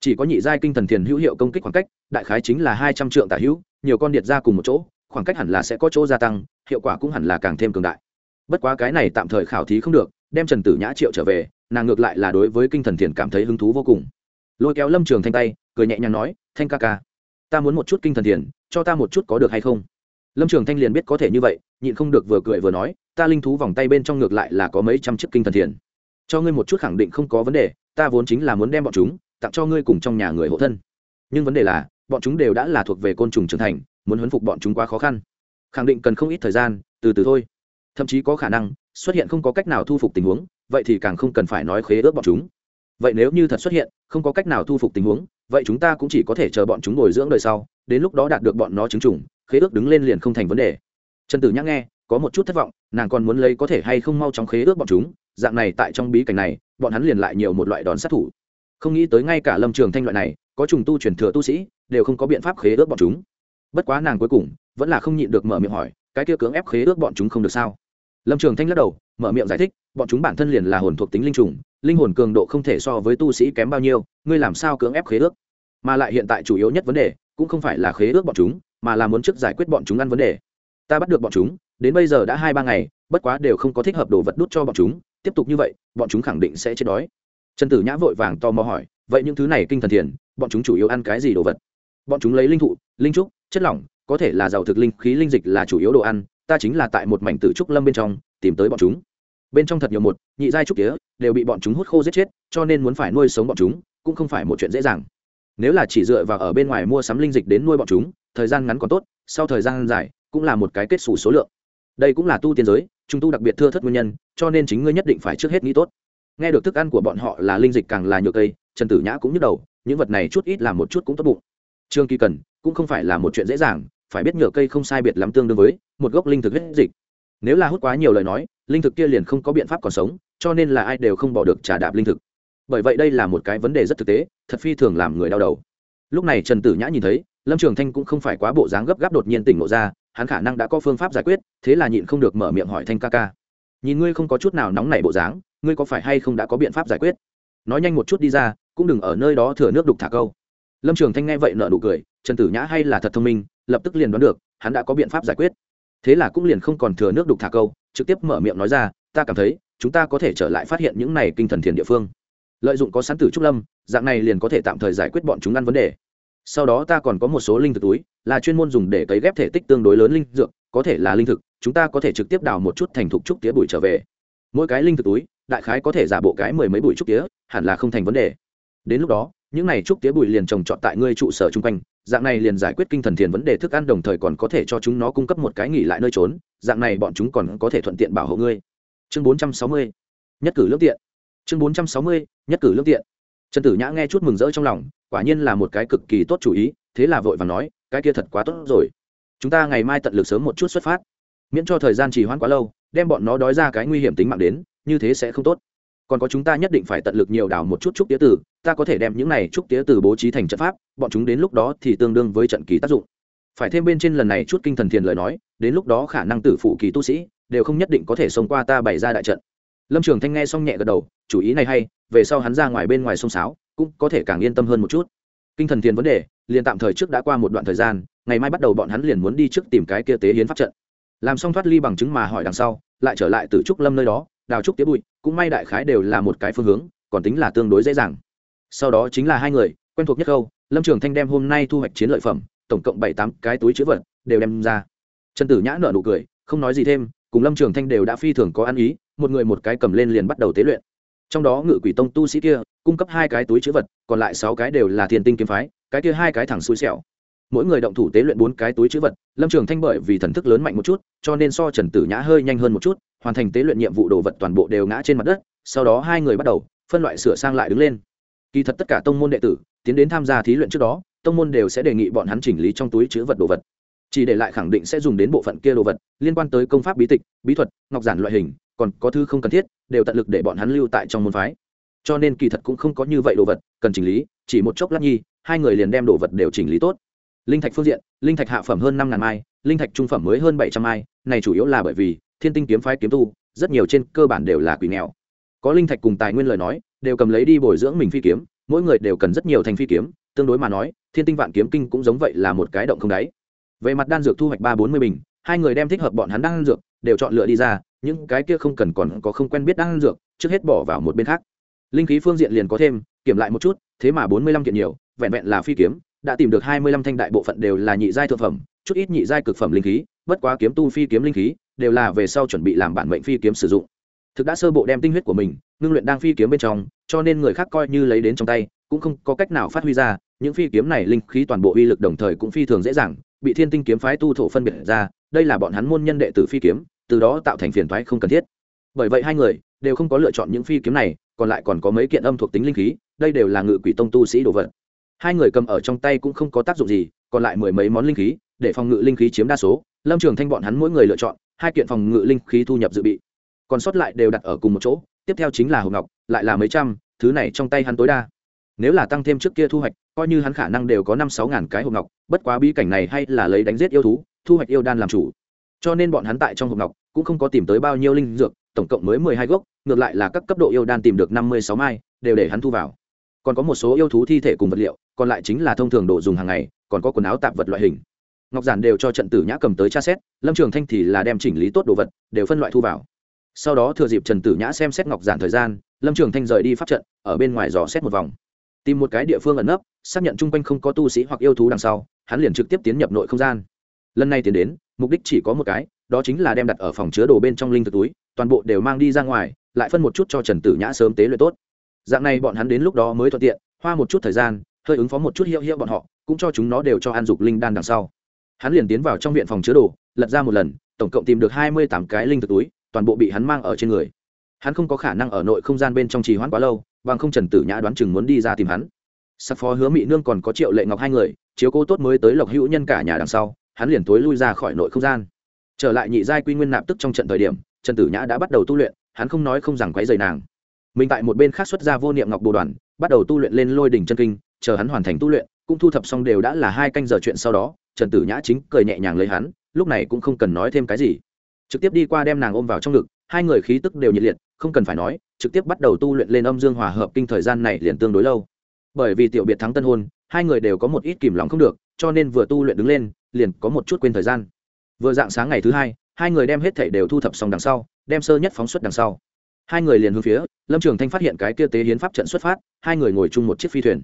Chỉ có nhị giai kinh thần thiền hữu hiệu công kích khoảng cách, đại khái chính là hai trăm trượng tả hữu nhiều con điện ra cùng một chỗ, khoảng cách hẳn là sẽ có chỗ gia tăng, hiệu quả cũng hẳn là càng thêm cường đại. Bất quá cái này tạm thời khảo thí không được, đem trần tử nhã triệu trở về, nàng ngược lại là đối với kinh thần thiền cảm thấy hứng thú vô cùng. Lôi kéo lâm trường thanh tay, cười nhẹ nhàng nói, thanh ca ca, ta muốn một chút kinh thần thiền, cho ta một chút có được hay không? Lâm trường thanh liền biết có thể như vậy, nhịn không được vừa cười vừa nói, ta linh thú vòng tay bên trong ngược lại là có mấy trăm chiếc kinh thần thiền. Cho ngươi một chút khẳng định không có vấn đề, ta vốn chính là muốn đem bọn chúng tặng cho ngươi cùng trong nhà người hộ thân. Nhưng vấn đề là bọn chúng đều đã là thuộc về côn trùng trưởng thành, muốn huấn phục bọn chúng quá khó khăn. Khẳng định cần không ít thời gian, từ từ thôi. Thậm chí có khả năng, xuất hiện không có cách nào thu phục tình huống, vậy thì càng không cần phải nói khế ước bọn chúng. Vậy nếu như thật xuất hiện, không có cách nào thu phục tình huống, vậy chúng ta cũng chỉ có thể chờ bọn chúng ngồi dưỡng đời sau, đến lúc đó đạt được bọn nó chứng chủng, khế ước đứng lên liền không thành vấn đề. Trần tử nhắc nghe, có một chút thất vọng, nàng còn muốn lấy có thể hay không mau chóng khế ước bọn chúng, dạng này tại trong bí cảnh này, bọn hắn liền lại nhiều một loại đòn sát thủ. Không nghĩ tới ngay cả lâm trường thanh loại này có trùng tu truyền thừa tu sĩ, đều không có biện pháp khế ước bọn chúng. Bất quá nàng cuối cùng vẫn là không nhịn được mở miệng hỏi, cái kia cưỡng ép khế ước bọn chúng không được sao? Lâm trường thanh lắc đầu, mở miệng giải thích, bọn chúng bản thân liền là hồn thuộc tính linh trùng, linh hồn cường độ không thể so với tu sĩ kém bao nhiêu, ngươi làm sao cưỡng ép khế ước? Mà lại hiện tại chủ yếu nhất vấn đề, cũng không phải là khế ước bọn chúng, mà là muốn trước giải quyết bọn chúng ăn vấn đề. Ta bắt được bọn chúng, đến bây giờ đã hai ba ngày, bất quá đều không có thích hợp đồ vật đút cho bọn chúng, tiếp tục như vậy, bọn chúng khẳng định sẽ chết đói. Trần tử nhã vội vàng tò mò hỏi vậy những thứ này kinh thần thiền, bọn chúng chủ yếu ăn cái gì đồ vật? Bọn chúng lấy linh thụ, linh trúc, chất lỏng, có thể là giàu thực linh khí linh dịch là chủ yếu đồ ăn, ta chính là tại một mảnh tử trúc lâm bên trong, tìm tới bọn chúng. Bên trong thật nhiều một, nhị giai trúc tía, đều bị bọn chúng hút khô giết chết, cho nên muốn phải nuôi sống bọn chúng, cũng không phải một chuyện dễ dàng. Nếu là chỉ dựa vào ở bên ngoài mua sắm linh dịch đến nuôi bọn chúng, thời gian ngắn còn tốt, sau thời gian dài, cũng là một cái kết xù số lượng. Đây cũng là tu tiên giới chúng tu đặc biệt thưa thất nguyên nhân, cho nên chính ngươi nhất định phải trước hết nghĩ tốt nghe được thức ăn của bọn họ là linh dịch càng là nhựa cây, trần tử nhã cũng nhức đầu, những vật này chút ít làm một chút cũng tốt bụng. Trương kỳ cần, cũng không phải là một chuyện dễ dàng, phải biết nhựa cây không sai biệt lắm tương đương với một gốc linh thực huyết dịch. Nếu là hút quá nhiều lời nói, linh thực kia liền không có biện pháp còn sống, cho nên là ai đều không bỏ được trả đạp linh thực. Bởi vậy đây là một cái vấn đề rất thực tế, thật phi thường làm người đau đầu. Lúc này trần tử nhã nhìn thấy, lâm trường thanh cũng không phải quá bộ dáng gấp gáp đột nhiên tỉnh ngộ ra, hắn khả năng đã có phương pháp giải quyết, thế là nhịn không được mở miệng hỏi thanh ca ca. Nhìn ngươi không có chút nào nóng nảy bộ dáng ngươi có phải hay không đã có biện pháp giải quyết? Nói nhanh một chút đi ra, cũng đừng ở nơi đó thừa nước đục thả câu. Lâm trường thanh nghe vậy nợ nụ cười, trần tử nhã hay là thật thông minh, lập tức liền đoán được, hắn đã có biện pháp giải quyết. Thế là cũng liền không còn thừa nước đục thả câu, trực tiếp mở miệng nói ra, ta cảm thấy, chúng ta có thể trở lại phát hiện những này kinh thần thiền địa phương. Lợi dụng có sẵn tử trúc lâm, dạng này liền có thể tạm thời giải quyết bọn chúng ăn vấn đề. Sau đó ta còn có một số linh thực túi, là chuyên môn dùng để cấy ghép thể tích tương đối lớn linh dược, có thể là linh thực, chúng ta có thể trực tiếp đào một chút thành thục trúc tía bụi trở về. Mỗi cái linh thực túi đại khái có thể giả bộ cái mười mấy bụi trúc tía, hẳn là không thành vấn đề. Đến lúc đó, những này trúc tía bụi liền trồng trọt tại ngươi trụ sở chung quanh, dạng này liền giải quyết kinh thần thiền vấn đề thức ăn đồng thời còn có thể cho chúng nó cung cấp một cái nghỉ lại nơi trốn, dạng này bọn chúng còn có thể thuận tiện bảo hộ ngươi. Chương bốn trăm sáu mươi, nhất cử lương tiện. Chương bốn trăm sáu mươi, nhất cử lương tiện. Trần tử nhã nghe chút mừng rỡ trong lòng, quả nhiên là một cái cực kỳ tốt chủ ý, thế là vội và nói, cái kia thật quá tốt rồi. Chúng ta ngày mai tận lực sớm một chút xuất phát. Miễn cho thời gian trì hoãn quá lâu, đem bọn nó đói ra cái nguy hiểm tính mạng đến như thế sẽ không tốt. Còn có chúng ta nhất định phải tận lực nhiều đào một chút trúc tía tử ta có thể đem những này trúc tía tử bố trí thành trận pháp, bọn chúng đến lúc đó thì tương đương với trận kỳ tác dụng. Phải thêm bên trên lần này chút kinh thần thiền lời nói, đến lúc đó khả năng tử phụ kỳ tu sĩ đều không nhất định có thể xông qua ta bày ra đại trận. Lâm trường thanh nghe xong nhẹ gật đầu, chủ ý này hay, về sau hắn ra ngoài bên ngoài sông sáo, cũng có thể càng yên tâm hơn một chút. Kinh thần thiền vấn đề, liền tạm thời trước đã qua một đoạn thời gian, ngày mai bắt đầu bọn hắn liền muốn đi trước tìm cái kia tế hiến pháp trận. Làm xong thoát ly bằng chứng mà hỏi đằng sau, lại trở lại từ trúc lâm nơi đó đào trúc tía bụi, cũng may đại khái đều là một cái phương hướng, còn tính là tương đối dễ dàng. Sau đó chính là hai người, quen thuộc nhất câu lâm trường thanh đem hôm nay thu hoạch chiến lợi phẩm, tổng cộng bảy tám cái túi chữ vật, đều đem ra. Trần tử nhã nợ nụ cười, không nói gì thêm, cùng lâm trường thanh đều đã phi thường có ăn ý, một người một cái cầm lên liền bắt đầu tế luyện. Trong đó ngự quỷ tông tu sĩ kia, cung cấp hai cái túi chữ vật, còn lại sáu cái đều là thiền tinh kiếm phái, cái kia hai cái thẳng xui xẻo. Mỗi người động thủ tế luyện bốn cái túi chữ vật, lâm trường thanh bởi vì thần thức lớn mạnh một chút, cho nên so trần tử nhã hơi nhanh hơn một chút hoàn thành tế luyện nhiệm vụ đồ vật toàn bộ đều ngã trên mặt đất, sau đó hai người bắt đầu phân loại sửa sang lại đứng lên. Kỳ thật tất cả tông môn đệ tử tiến đến tham gia thí luyện trước đó, tông môn đều sẽ đề nghị bọn hắn chỉnh lý trong túi chứa vật đồ vật. Chỉ để lại khẳng định sẽ dùng đến bộ phận kia đồ vật, liên quan tới công pháp bí tịch, bí thuật, ngọc giản loại hình, còn có thứ không cần thiết, đều tận lực để bọn hắn lưu tại trong môn phái. Cho nên kỳ thật cũng không có như vậy đồ vật cần chỉnh lý, chỉ một chốc lát nhi, hai người liền đem đồ vật đều chỉnh lý tốt. Linh thạch phương diện, linh thạch hạ phẩm hơn năm ngàn mai, linh thạch trung phẩm mới hơn bảy trăm mai, này chủ yếu là bởi vì thiên tinh kiếm phái kiếm tu, rất nhiều trên cơ bản đều là quỷ nghèo. Có linh thạch cùng tài nguyên lời nói, đều cầm lấy đi bồi dưỡng mình phi kiếm, mỗi người đều cần rất nhiều thành phi kiếm, tương đối mà nói, thiên tinh vạn kiếm kinh cũng giống vậy là một cái động không đáy. Về mặt đan dược thu hoạch ba bốn mươi bình, hai người đem thích hợp bọn hắn đan dược, đều chọn lựa đi ra, những cái kia không cần còn có không quen biết đan dược, trước hết bỏ vào một bên khác. Linh khí phương diện liền có thêm, kiểm lại một chút, thế mà bốn mươi lăm kiện nhiều, vẹn vẹn là phi kiếm, đã tìm được hai mươi lăm thanh đại bộ phận đều là nhị giai thượng phẩm, chút ít nhị giai cực phẩm linh khí, bất quá kiếm tu phi kiếm linh khí đều là về sau chuẩn bị làm bản mệnh phi kiếm sử dụng. Thực đã sơ bộ đem tinh huyết của mình ngưng luyện đang phi kiếm bên trong, cho nên người khác coi như lấy đến trong tay, cũng không có cách nào phát huy ra, những phi kiếm này linh khí toàn bộ uy lực đồng thời cũng phi thường dễ dàng, bị thiên tinh kiếm phái tu thổ phân biệt ra, đây là bọn hắn môn nhân đệ tử phi kiếm, từ đó tạo thành phiền thoái không cần thiết. Bởi vậy hai người đều không có lựa chọn những phi kiếm này, còn lại còn có mấy kiện âm thuộc tính linh khí, đây đều là ngự quỷ tông tu sĩ đồ vật. Hai người cầm ở trong tay cũng không có tác dụng gì, còn lại mười mấy món linh khí, để phòng ngự linh khí chiếm đa số. Lâm trường thanh bọn hắn mỗi người lựa chọn hai kiện phòng ngự linh khí thu nhập dự bị. Còn sót lại đều đặt ở cùng một chỗ, tiếp theo chính là hộp ngọc, lại là mấy trăm, thứ này trong tay hắn tối đa. Nếu là tăng thêm trước kia thu hoạch, coi như hắn khả năng đều có năm sáu ngàn cái hộp ngọc, bất quá bí cảnh này hay là lấy đánh giết yêu thú, thu hoạch yêu đan làm chủ. Cho nên bọn hắn tại trong hộp ngọc cũng không có tìm tới bao nhiêu linh dược, tổng cộng mới mười hai gốc, ngược lại là các cấp độ yêu đan tìm được năm mươi sáu mai, đều để hắn thu vào. Còn có một số yêu thú thi thể cùng vật liệu, còn lại chính là thông thường đồ dùng hàng ngày, còn có quần áo tạp vật loại hình ngọc giản đều cho trận tử nhã cầm tới tra xét, lâm trường thanh thì là đem chỉnh lý tốt đồ vật đều phân loại thu vào. Sau đó thừa dịp trần tử nhã xem xét ngọc giản thời gian, lâm trường thanh rời đi pháp trận, ở bên ngoài dò xét một vòng. Tìm một cái địa phương ẩn nấp, xác nhận chung quanh không có tu sĩ hoặc yêu thú đằng sau, hắn liền trực tiếp tiến nhập nội không gian. Lần này tiến đến, mục đích chỉ có một cái, đó chính là đem đặt ở phòng chứa đồ bên trong linh thực túi, toàn bộ đều mang đi ra ngoài, lại phân một chút cho trần tử nhã sớm tế luyện tốt. Dạng này bọn hắn đến lúc đó mới thuận tiện, hoa một chút thời gian, hơi ứng phó một chút hiệu hiệu bọn họ, cũng cho chúng nó đều cho an dục linh đan đằng sau hắn liền tiến vào trong viện phòng chứa đồ, lật ra một lần, tổng cộng tìm được hai mươi tám cái linh thực túi, toàn bộ bị hắn mang ở trên người. Hắn không có khả năng ở nội không gian bên trong trì hoãn quá lâu, bằng không trần tử nhã đoán chừng muốn đi ra tìm hắn. Sắc phó hứa mỹ nương còn có triệu lệ ngọc hai người, chiếu cố tốt mới tới lộc hữu nhân cả nhà đằng sau, hắn liền tối lui ra khỏi nội không gian. Trở lại nhị giai quy nguyên nạp tức trong trận thời điểm, trần tử nhã đã bắt đầu tu luyện, hắn không nói không rằng quấy dày nàng. Mình tại một bên khác xuất ra vô niệm ngọc bồ đoàn, bắt đầu tu luyện lên lôi đỉnh chân kinh, chờ hắn hoàn thành tu luyện, cũng thu thập xong đều đã là hai canh giờ chuyện sau đó trần tử nhã chính cười nhẹ nhàng lấy hắn, lúc này cũng không cần nói thêm cái gì. Trực tiếp đi qua đem nàng ôm vào trong ngực, hai người khí tức đều nhiệt liệt, không cần phải nói, trực tiếp bắt đầu tu luyện lên âm dương hòa hợp kinh thời gian này liền tương đối lâu. Bởi vì tiểu biệt thắng tân hôn, hai người đều có một ít kìm lòng không được, cho nên vừa tu luyện đứng lên, liền có một chút quên thời gian. Vừa dạng sáng ngày thứ hai hai người đem hết thảy đều thu thập xong đằng sau, đem sơ nhất phóng xuất đằng sau. Hai người liền hướng phía lâm trường thanh phát hiện cái kia tế hiến pháp trận xuất phát, hai người ngồi chung một chiếc phi thuyền.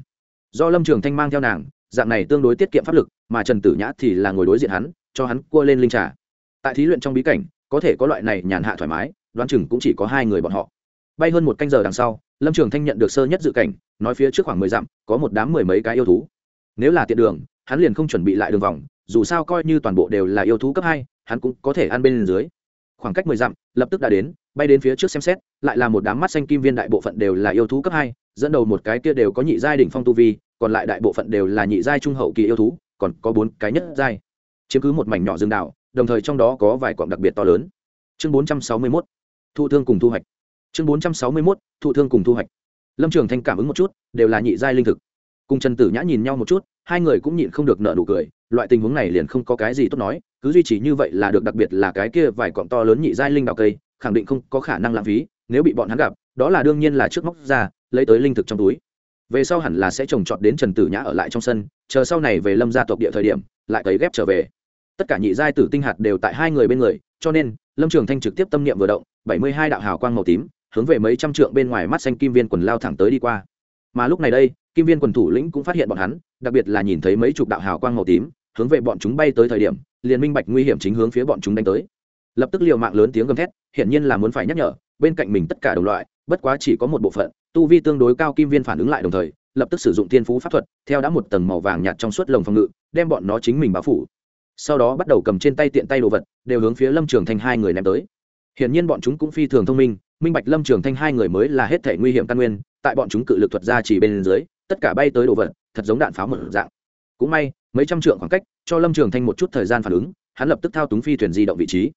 Do lâm trường thanh mang theo nàng dạng này tương đối tiết kiệm pháp lực, mà trần tử nhã thì là ngồi đối diện hắn, cho hắn cua lên linh trà. Tại thí luyện trong bí cảnh, có thể có loại này nhàn hạ thoải mái, đoán chừng cũng chỉ có hai người bọn họ. Bay hơn một canh giờ đằng sau, lâm trường thanh nhận được sơ nhất dự cảnh, nói phía trước khoảng mười dặm, có một đám mười mấy cái yêu thú. Nếu là tiện đường, hắn liền không chuẩn bị lại đường vòng, dù sao coi như toàn bộ đều là yêu thú cấp hai, hắn cũng có thể ăn bên dưới. Khoảng cách mười dặm, lập tức đã đến, bay đến phía trước xem xét, lại là một đám mắt xanh kim viên đại bộ phận đều là yêu thú cấp hai, dẫn đầu một cái kia đều có nhị giai đỉnh phong tu vi còn lại đại bộ phận đều là nhị giai trung hậu kỳ yêu thú, còn có bốn cái nhất giai. Chiếm cứ một mảnh nhỏ rừng đảo, đồng thời trong đó có vài quặng đặc biệt to lớn. Chương bốn trăm sáu mươi mốt, thụ thương cùng thu hoạch. Chương bốn trăm sáu mươi mốt, thụ thương cùng thu hoạch. Lâm trường thanh cảm ứng một chút, đều là nhị giai linh thực. Cùng trần tử nhã nhìn nhau một chút, hai người cũng nhịn không được nợ nụ cười, loại tình huống này liền không có cái gì tốt nói, cứ duy trì như vậy là được, đặc biệt là cái kia vài cọng to lớn nhị giai linh đào cây, khẳng định không có khả năng lãng phí, nếu bị bọn hắn gặp, đó là đương nhiên là trước móc ra, lấy tới linh thực trong túi về sau hẳn là sẽ trồng trọt đến trần tử nhã ở lại trong sân, chờ sau này về lâm gia tộc địa thời điểm, lại cấy ghép trở về. Tất cả nhị giai tử tinh hạt đều tại hai người bên người, cho nên, lâm trường thanh trực tiếp tâm niệm vừa động, bảy mươi hai đạo hào quang màu tím, hướng về mấy trăm trượng bên ngoài mắt xanh kim viên quần lao thẳng tới đi qua. Mà lúc này đây, kim viên quần thủ lĩnh cũng phát hiện bọn hắn, đặc biệt là nhìn thấy mấy chục đạo hào quang màu tím, hướng về bọn chúng bay tới thời điểm, liền minh bạch nguy hiểm chính hướng phía bọn chúng đánh tới. Lập tức liều mạng lớn tiếng gầm thét, hiển nhiên là muốn phải nhắc nhở, bên cạnh mình tất cả đồng loại, bất quá chỉ có một bộ phận tu vi tương đối cao kim viên phản ứng lại đồng thời, lập tức sử dụng thiên phú pháp thuật, theo đã một tầng màu vàng nhạt trong suốt lồng phòng ngự, đem bọn nó chính mình bao phủ. Sau đó bắt đầu cầm trên tay tiện tay đồ vật, đều hướng phía lâm trường thanh hai người ném tới. Hiển nhiên bọn chúng cũng phi thường thông minh minh bạch lâm trường thanh hai người mới là hết thể nguy hiểm căn nguyên, tại bọn chúng cự lực thuật ra chỉ bên dưới, tất cả bay tới đồ vật, thật giống đạn pháo một dạng. Cũng may, mấy trăm trượng khoảng cách, cho lâm trường thanh một chút thời gian phản ứng, hắn lập tức thao túng phi thuyền di động vị trí.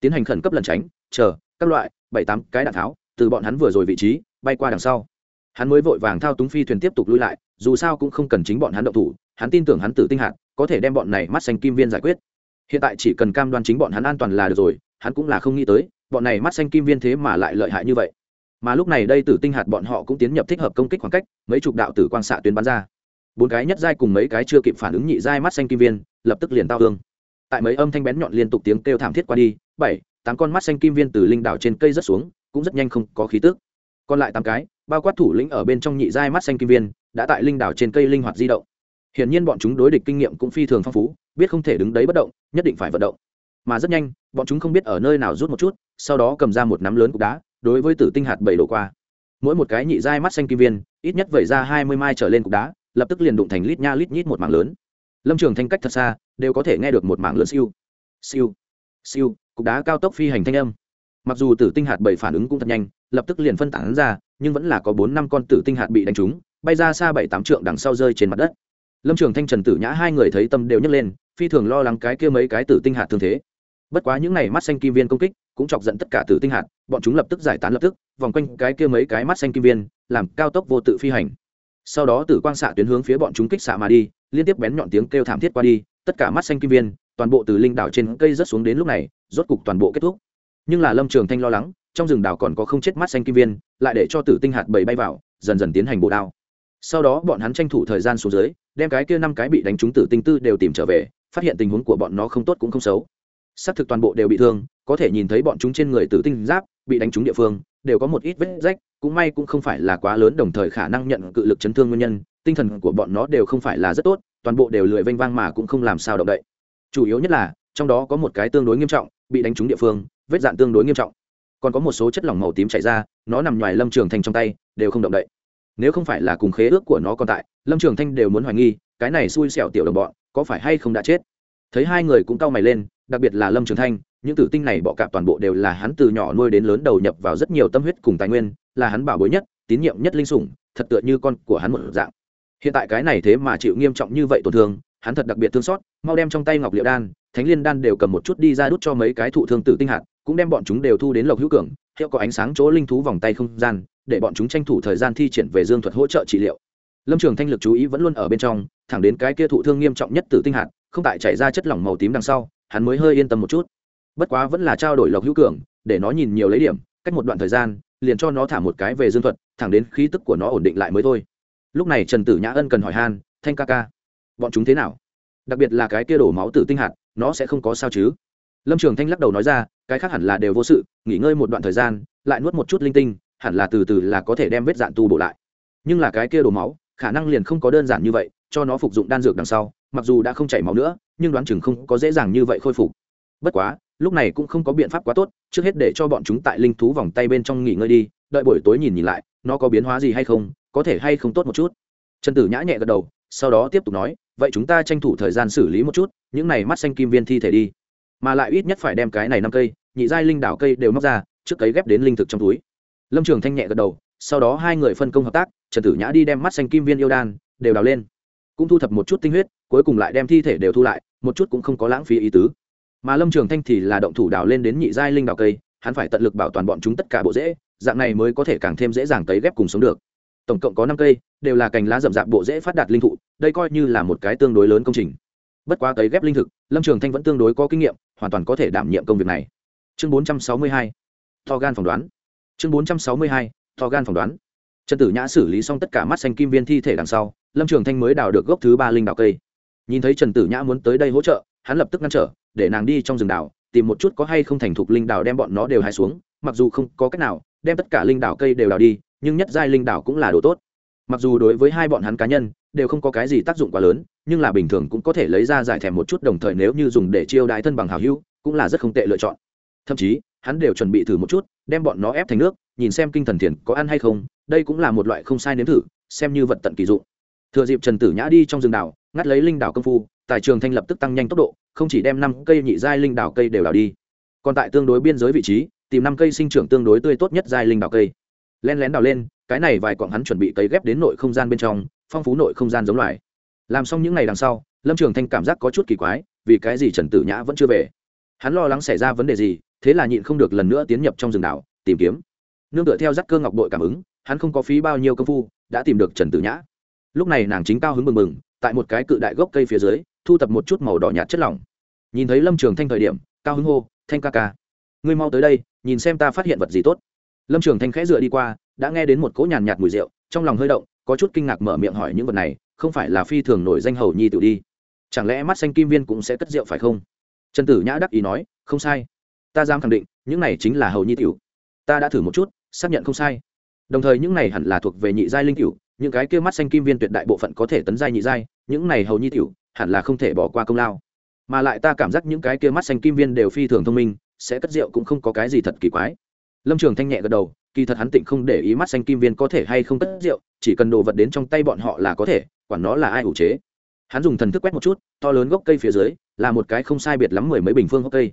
Tiến hành khẩn cấp lần tránh, chờ, các loại, bảy tám cái đạn tháo từ bọn hắn vừa rồi vị trí, bay qua đằng sau. Hắn mới vội vàng thao túng phi thuyền tiếp tục lui lại, dù sao cũng không cần chính bọn hắn động thủ, hắn tin tưởng hắn tử tinh hạt, có thể đem bọn này mắt xanh kim viên giải quyết. Hiện tại chỉ cần cam đoan chính bọn hắn an toàn là được rồi, hắn cũng là không nghĩ tới, bọn này mắt xanh kim viên thế mà lại lợi hại như vậy. Mà lúc này đây tử tinh hạt bọn họ cũng tiến nhập thích hợp công kích khoảng cách, mấy chục đạo tử quang xạ tuyến bắn ra. Bốn cái nhất giai cùng mấy cái chưa kịp phản ứng nhị giai mắt xanh kim viên, lập tức liền tao hương tại mấy âm thanh bén nhọn liên tục tiếng kêu thảm thiết qua đi, bảy, tám con mắt xanh kim viên từ linh đảo trên cây rất xuống cũng rất nhanh không có khí tức. Còn lại tám cái, bao quát thủ lĩnh ở bên trong nhị giai mắt xanh kim viên, đã tại linh đảo trên cây linh hoạt di động. Hiển nhiên bọn chúng đối địch kinh nghiệm cũng phi thường phong phú, biết không thể đứng đấy bất động, nhất định phải vận động. Mà rất nhanh, bọn chúng không biết ở nơi nào rút một chút, sau đó cầm ra một nắm lớn cục đá, đối với tử tinh hạt bảy đổ qua. Mỗi một cái nhị giai mắt xanh kim viên, ít nhất vẩy ra hai mươi mai trở lên cục đá, lập tức liền đụng thành lít nha lít nhít một mảng lớn. Lâm trường thanh cách thật xa, đều có thể nghe được một mảng lớn siêu. Siêu. Siêu. Cục đá cao tốc phi hành thanh âm mặc dù tử tinh hạt bảy phản ứng cũng thật nhanh, lập tức liền phân tán ra, nhưng vẫn là có bốn năm con tử tinh hạt bị đánh trúng, bay ra xa bảy tám trượng đằng sau rơi trên mặt đất. Lâm trường thanh, trần tử nhã hai người thấy tâm đều nhấc lên, phi thường lo lắng cái kia mấy cái tử tinh hạt thương thế. Bất quá những n à y mắt xanh kim viên công kích cũng chọc giận tất cả tử tinh hạt, bọn chúng lập tức giải tán lập tức, vòng quanh cái kia mấy cái mắt xanh kim viên, làm cao tốc vô tự phi hành. Sau đó tử quang xạ tuyến hướng phía bọn chúng kích xạ mà đi, liên tiếp bén nhọn tiếng kêu thảm thiết qua đi, tất cả mắt xanh kim viên, toàn bộ từ linh đảo trên cây rớt xuống đến lúc này, rốt cục toàn bộ kết thúc nhưng là lâm trường thanh lo lắng, trong rừng đào còn có không chết mắt xanh kim viên, lại để cho tử tinh hạt bầy bay vào, dần dần tiến hành bổ đao. Sau đó bọn hắn tranh thủ thời gian xuống dưới, đem cái kia năm cái bị đánh trúng tử tinh tư đều tìm trở về, phát hiện tình huống của bọn nó không tốt cũng không xấu. Xác thực toàn bộ đều bị thương, có thể nhìn thấy bọn chúng trên người tử tinh giáp, bị đánh trúng địa phương, đều có một ít vết rách, cũng may cũng không phải là quá lớn đồng thời khả năng nhận cự lực chấn thương nguyên nhân, tinh thần của bọn nó đều không phải là rất tốt, toàn bộ đều lười vênh vang mà cũng không làm sao động đậy. Chủ yếu nhất là, trong đó có một cái tương đối nghiêm trọng, bị đánh trúng địa phương vết dạn tương đối nghiêm trọng. Còn có một số chất lỏng màu tím chảy ra, nó nằm ngoài lâm trường thanh trong tay, đều không động đậy. Nếu không phải là cùng khế ước của nó còn tại, lâm trường thanh đều muốn hoài nghi, cái này xui xẻo tiểu đồng bọn, có phải hay không đã chết? Thấy hai người cũng cau mày lên, đặc biệt là lâm trường thanh, những tử tinh này bọ cạp toàn bộ đều là hắn từ nhỏ nuôi đến lớn đầu nhập vào rất nhiều tâm huyết cùng tài nguyên, là hắn bảo bối nhất, tín nhiệm nhất linh sủng, thật tựa như con của hắn một dạng. Hiện tại cái này thế mà chịu nghiêm trọng như vậy tổn thương, hắn thật đặc biệt thương xót, mau đem trong tay ngọc liệu đan, thánh liên đan đều cầm một chút đi ra đút cho mấy cái thụ thương tử tinh hạt cũng đem bọn chúng đều thu đến lộc hữu cường, hiệu có ánh sáng chỗ linh thú vòng tay không gian, để bọn chúng tranh thủ thời gian thi triển về dương thuật hỗ trợ trị liệu. Lâm trường thanh lực chú ý vẫn luôn ở bên trong, thẳng đến cái kia thụ thương nghiêm trọng nhất tử tinh hạt, không tại chảy ra chất lỏng màu tím đằng sau, hắn mới hơi yên tâm một chút. Bất quá vẫn là trao đổi lộc hữu cường, để nó nhìn nhiều lấy điểm, cách một đoạn thời gian, liền cho nó thả một cái về dương thuật, thẳng đến khí tức của nó ổn định lại mới thôi. Lúc này trần tử nhã ân cần hỏi han, thanh ca ca, bọn chúng thế nào? Đặc biệt là cái kia đổ máu tử tinh hạt, nó sẽ không có sao chứ? Lâm trường thanh lắc đầu nói ra, cái khác hẳn là đều vô sự, nghỉ ngơi một đoạn thời gian, lại nuốt một chút linh tinh, hẳn là từ từ là có thể đem vết dạn tu bổ lại. Nhưng là cái kia đổ máu, khả năng liền không có đơn giản như vậy, cho nó phục dụng đan dược đằng sau, mặc dù đã không chảy máu nữa, nhưng đoán chừng không có dễ dàng như vậy khôi phục. Bất quá, lúc này cũng không có biện pháp quá tốt, trước hết để cho bọn chúng tại linh thú vòng tay bên trong nghỉ ngơi đi, đợi buổi tối nhìn nhìn lại, nó có biến hóa gì hay không, có thể hay không tốt một chút. Trần tử nhã nhẹ gật đầu, sau đó tiếp tục nói, vậy chúng ta tranh thủ thời gian xử lý một chút, những này mắt xanh kim viên thi thể đi mà lại ít nhất phải đem cái này năm cây, nhị giai linh đảo cây đều móc ra, trước cấy ghép đến linh thực trong túi. Lâm trường thanh nhẹ gật đầu, sau đó hai người phân công hợp tác, trần tử nhã đi đem mắt xanh kim viên yêu đan đều đào lên. Cũng thu thập một chút tinh huyết, cuối cùng lại đem thi thể đều thu lại, một chút cũng không có lãng phí ý tứ. Mà lâm trường thanh thì là động thủ đào lên đến nhị giai linh đào cây, hắn phải tận lực bảo toàn bọn chúng tất cả bộ rễ, dạng này mới có thể càng thêm dễ dàng cấy ghép cùng sống được. Tổng cộng có năm cây, đều là cành lá rậm rạp bộ rễ phát đạt linh thụ, đây coi như là một cái tương đối lớn công trình. Bất quá cấy ghép linh thực, lâm trường thanh vẫn tương đối có kinh nghiệm hoàn toàn có thể đảm nhiệm công việc này. Chương bốn trăm sáu mươi hai, to gan phỏng đoán. Chương bốn trăm sáu mươi hai, to gan phỏng đoán. Trần tử nhã xử lý xong tất cả mắt xanh kim viên thi thể đằng sau, lâm trường thanh mới đào được gốc thứ ba linh đào cây. Nhìn thấy trần tử nhã muốn tới đây hỗ trợ, hắn lập tức ngăn trở, để nàng đi trong rừng đào, tìm một chút có hay không thành thục linh đào đem bọn nó đều hái xuống, mặc dù không có cách nào đem tất cả linh đào cây đều đào đi, nhưng nhất giai linh đào cũng là đồ tốt mặc dù đối với hai bọn hắn cá nhân, đều không có cái gì tác dụng quá lớn, nhưng là bình thường cũng có thể lấy ra giải thèm một chút đồng thời nếu như dùng để chiêu đại thân bằng hào hữu, cũng là rất không tệ lựa chọn. Thậm chí, hắn đều chuẩn bị thử một chút, đem bọn nó ép thành nước, nhìn xem kinh thần thiền có ăn hay không, đây cũng là một loại không sai nếm thử, xem như vật tận kỳ dụng. Thừa dịp trần tử nhã đi trong rừng đảo, ngắt lấy linh đảo công phu, tài trường thanh lập tức tăng nhanh tốc độ, không chỉ đem năm cây nhị giai linh đảo cây đều đào đi, còn tại tương đối biên giới vị trí, tìm năm cây sinh trưởng tương đối tươi tốt nhất giai linh đảo cây len lén đào lên, cái này vài quặng hắn chuẩn bị cấy ghép đến nội không gian bên trong, phong phú nội không gian giống loài. Làm xong những ngày đằng sau, lâm trường thanh cảm giác có chút kỳ quái, vì cái gì trần tử nhã vẫn chưa về? Hắn lo lắng xảy ra vấn đề gì, thế là nhịn không được lần nữa tiến nhập trong rừng đảo, tìm kiếm. Nương tựa theo dắt cơ ngọc đội cảm ứng, hắn không có phí bao nhiêu công phu, đã tìm được trần tử nhã. Lúc này nàng chính cao hứng mừng mừng, tại một cái cự đại gốc cây phía dưới, thu tập một chút màu đỏ nhạt chất lỏng. Nhìn thấy lâm trường thanh thời điểm, cao hứng hô, thanh ca ca, ngươi mau tới đây, nhìn xem ta phát hiện vật gì tốt lâm trường thanh khẽ dựa đi qua đã nghe đến một cỗ nhàn nhạt mùi rượu trong lòng hơi động có chút kinh ngạc mở miệng hỏi những vật này không phải là phi thường nổi danh hầu nhi tự đi. Chẳng lẽ mắt xanh kim viên cũng sẽ cất rượu phải không? Trần tử nhã đắc ý nói không sai. Ta dám khẳng định những này chính là hầu nhi tiểu. Ta đã thử một chút xác nhận không sai. Đồng thời những này hẳn là thuộc về nhị giai linh tiểu, những cái kia mắt xanh kim viên tuyệt đại bộ phận có thể tấn giai nhị giai những này hầu nhi tiểu hẳn là không thể bỏ qua công lao. Mà lại ta cảm giác những cái kia mắt xanh kim viên đều phi thường thông minh sẽ cất rượu cũng không có cái gì thật kỳ quái lâm trường thanh nhẹ gật đầu, kỳ thật hắn tịnh không để ý mắt xanh kim viên có thể hay không cất rượu, chỉ cần đồ vật đến trong tay bọn họ là có thể, quản nó là ai ủ chế. Hắn dùng thần thức quét một chút, to lớn gốc cây phía dưới, là một cái không sai biệt lắm mười mấy bình phương hốc cây.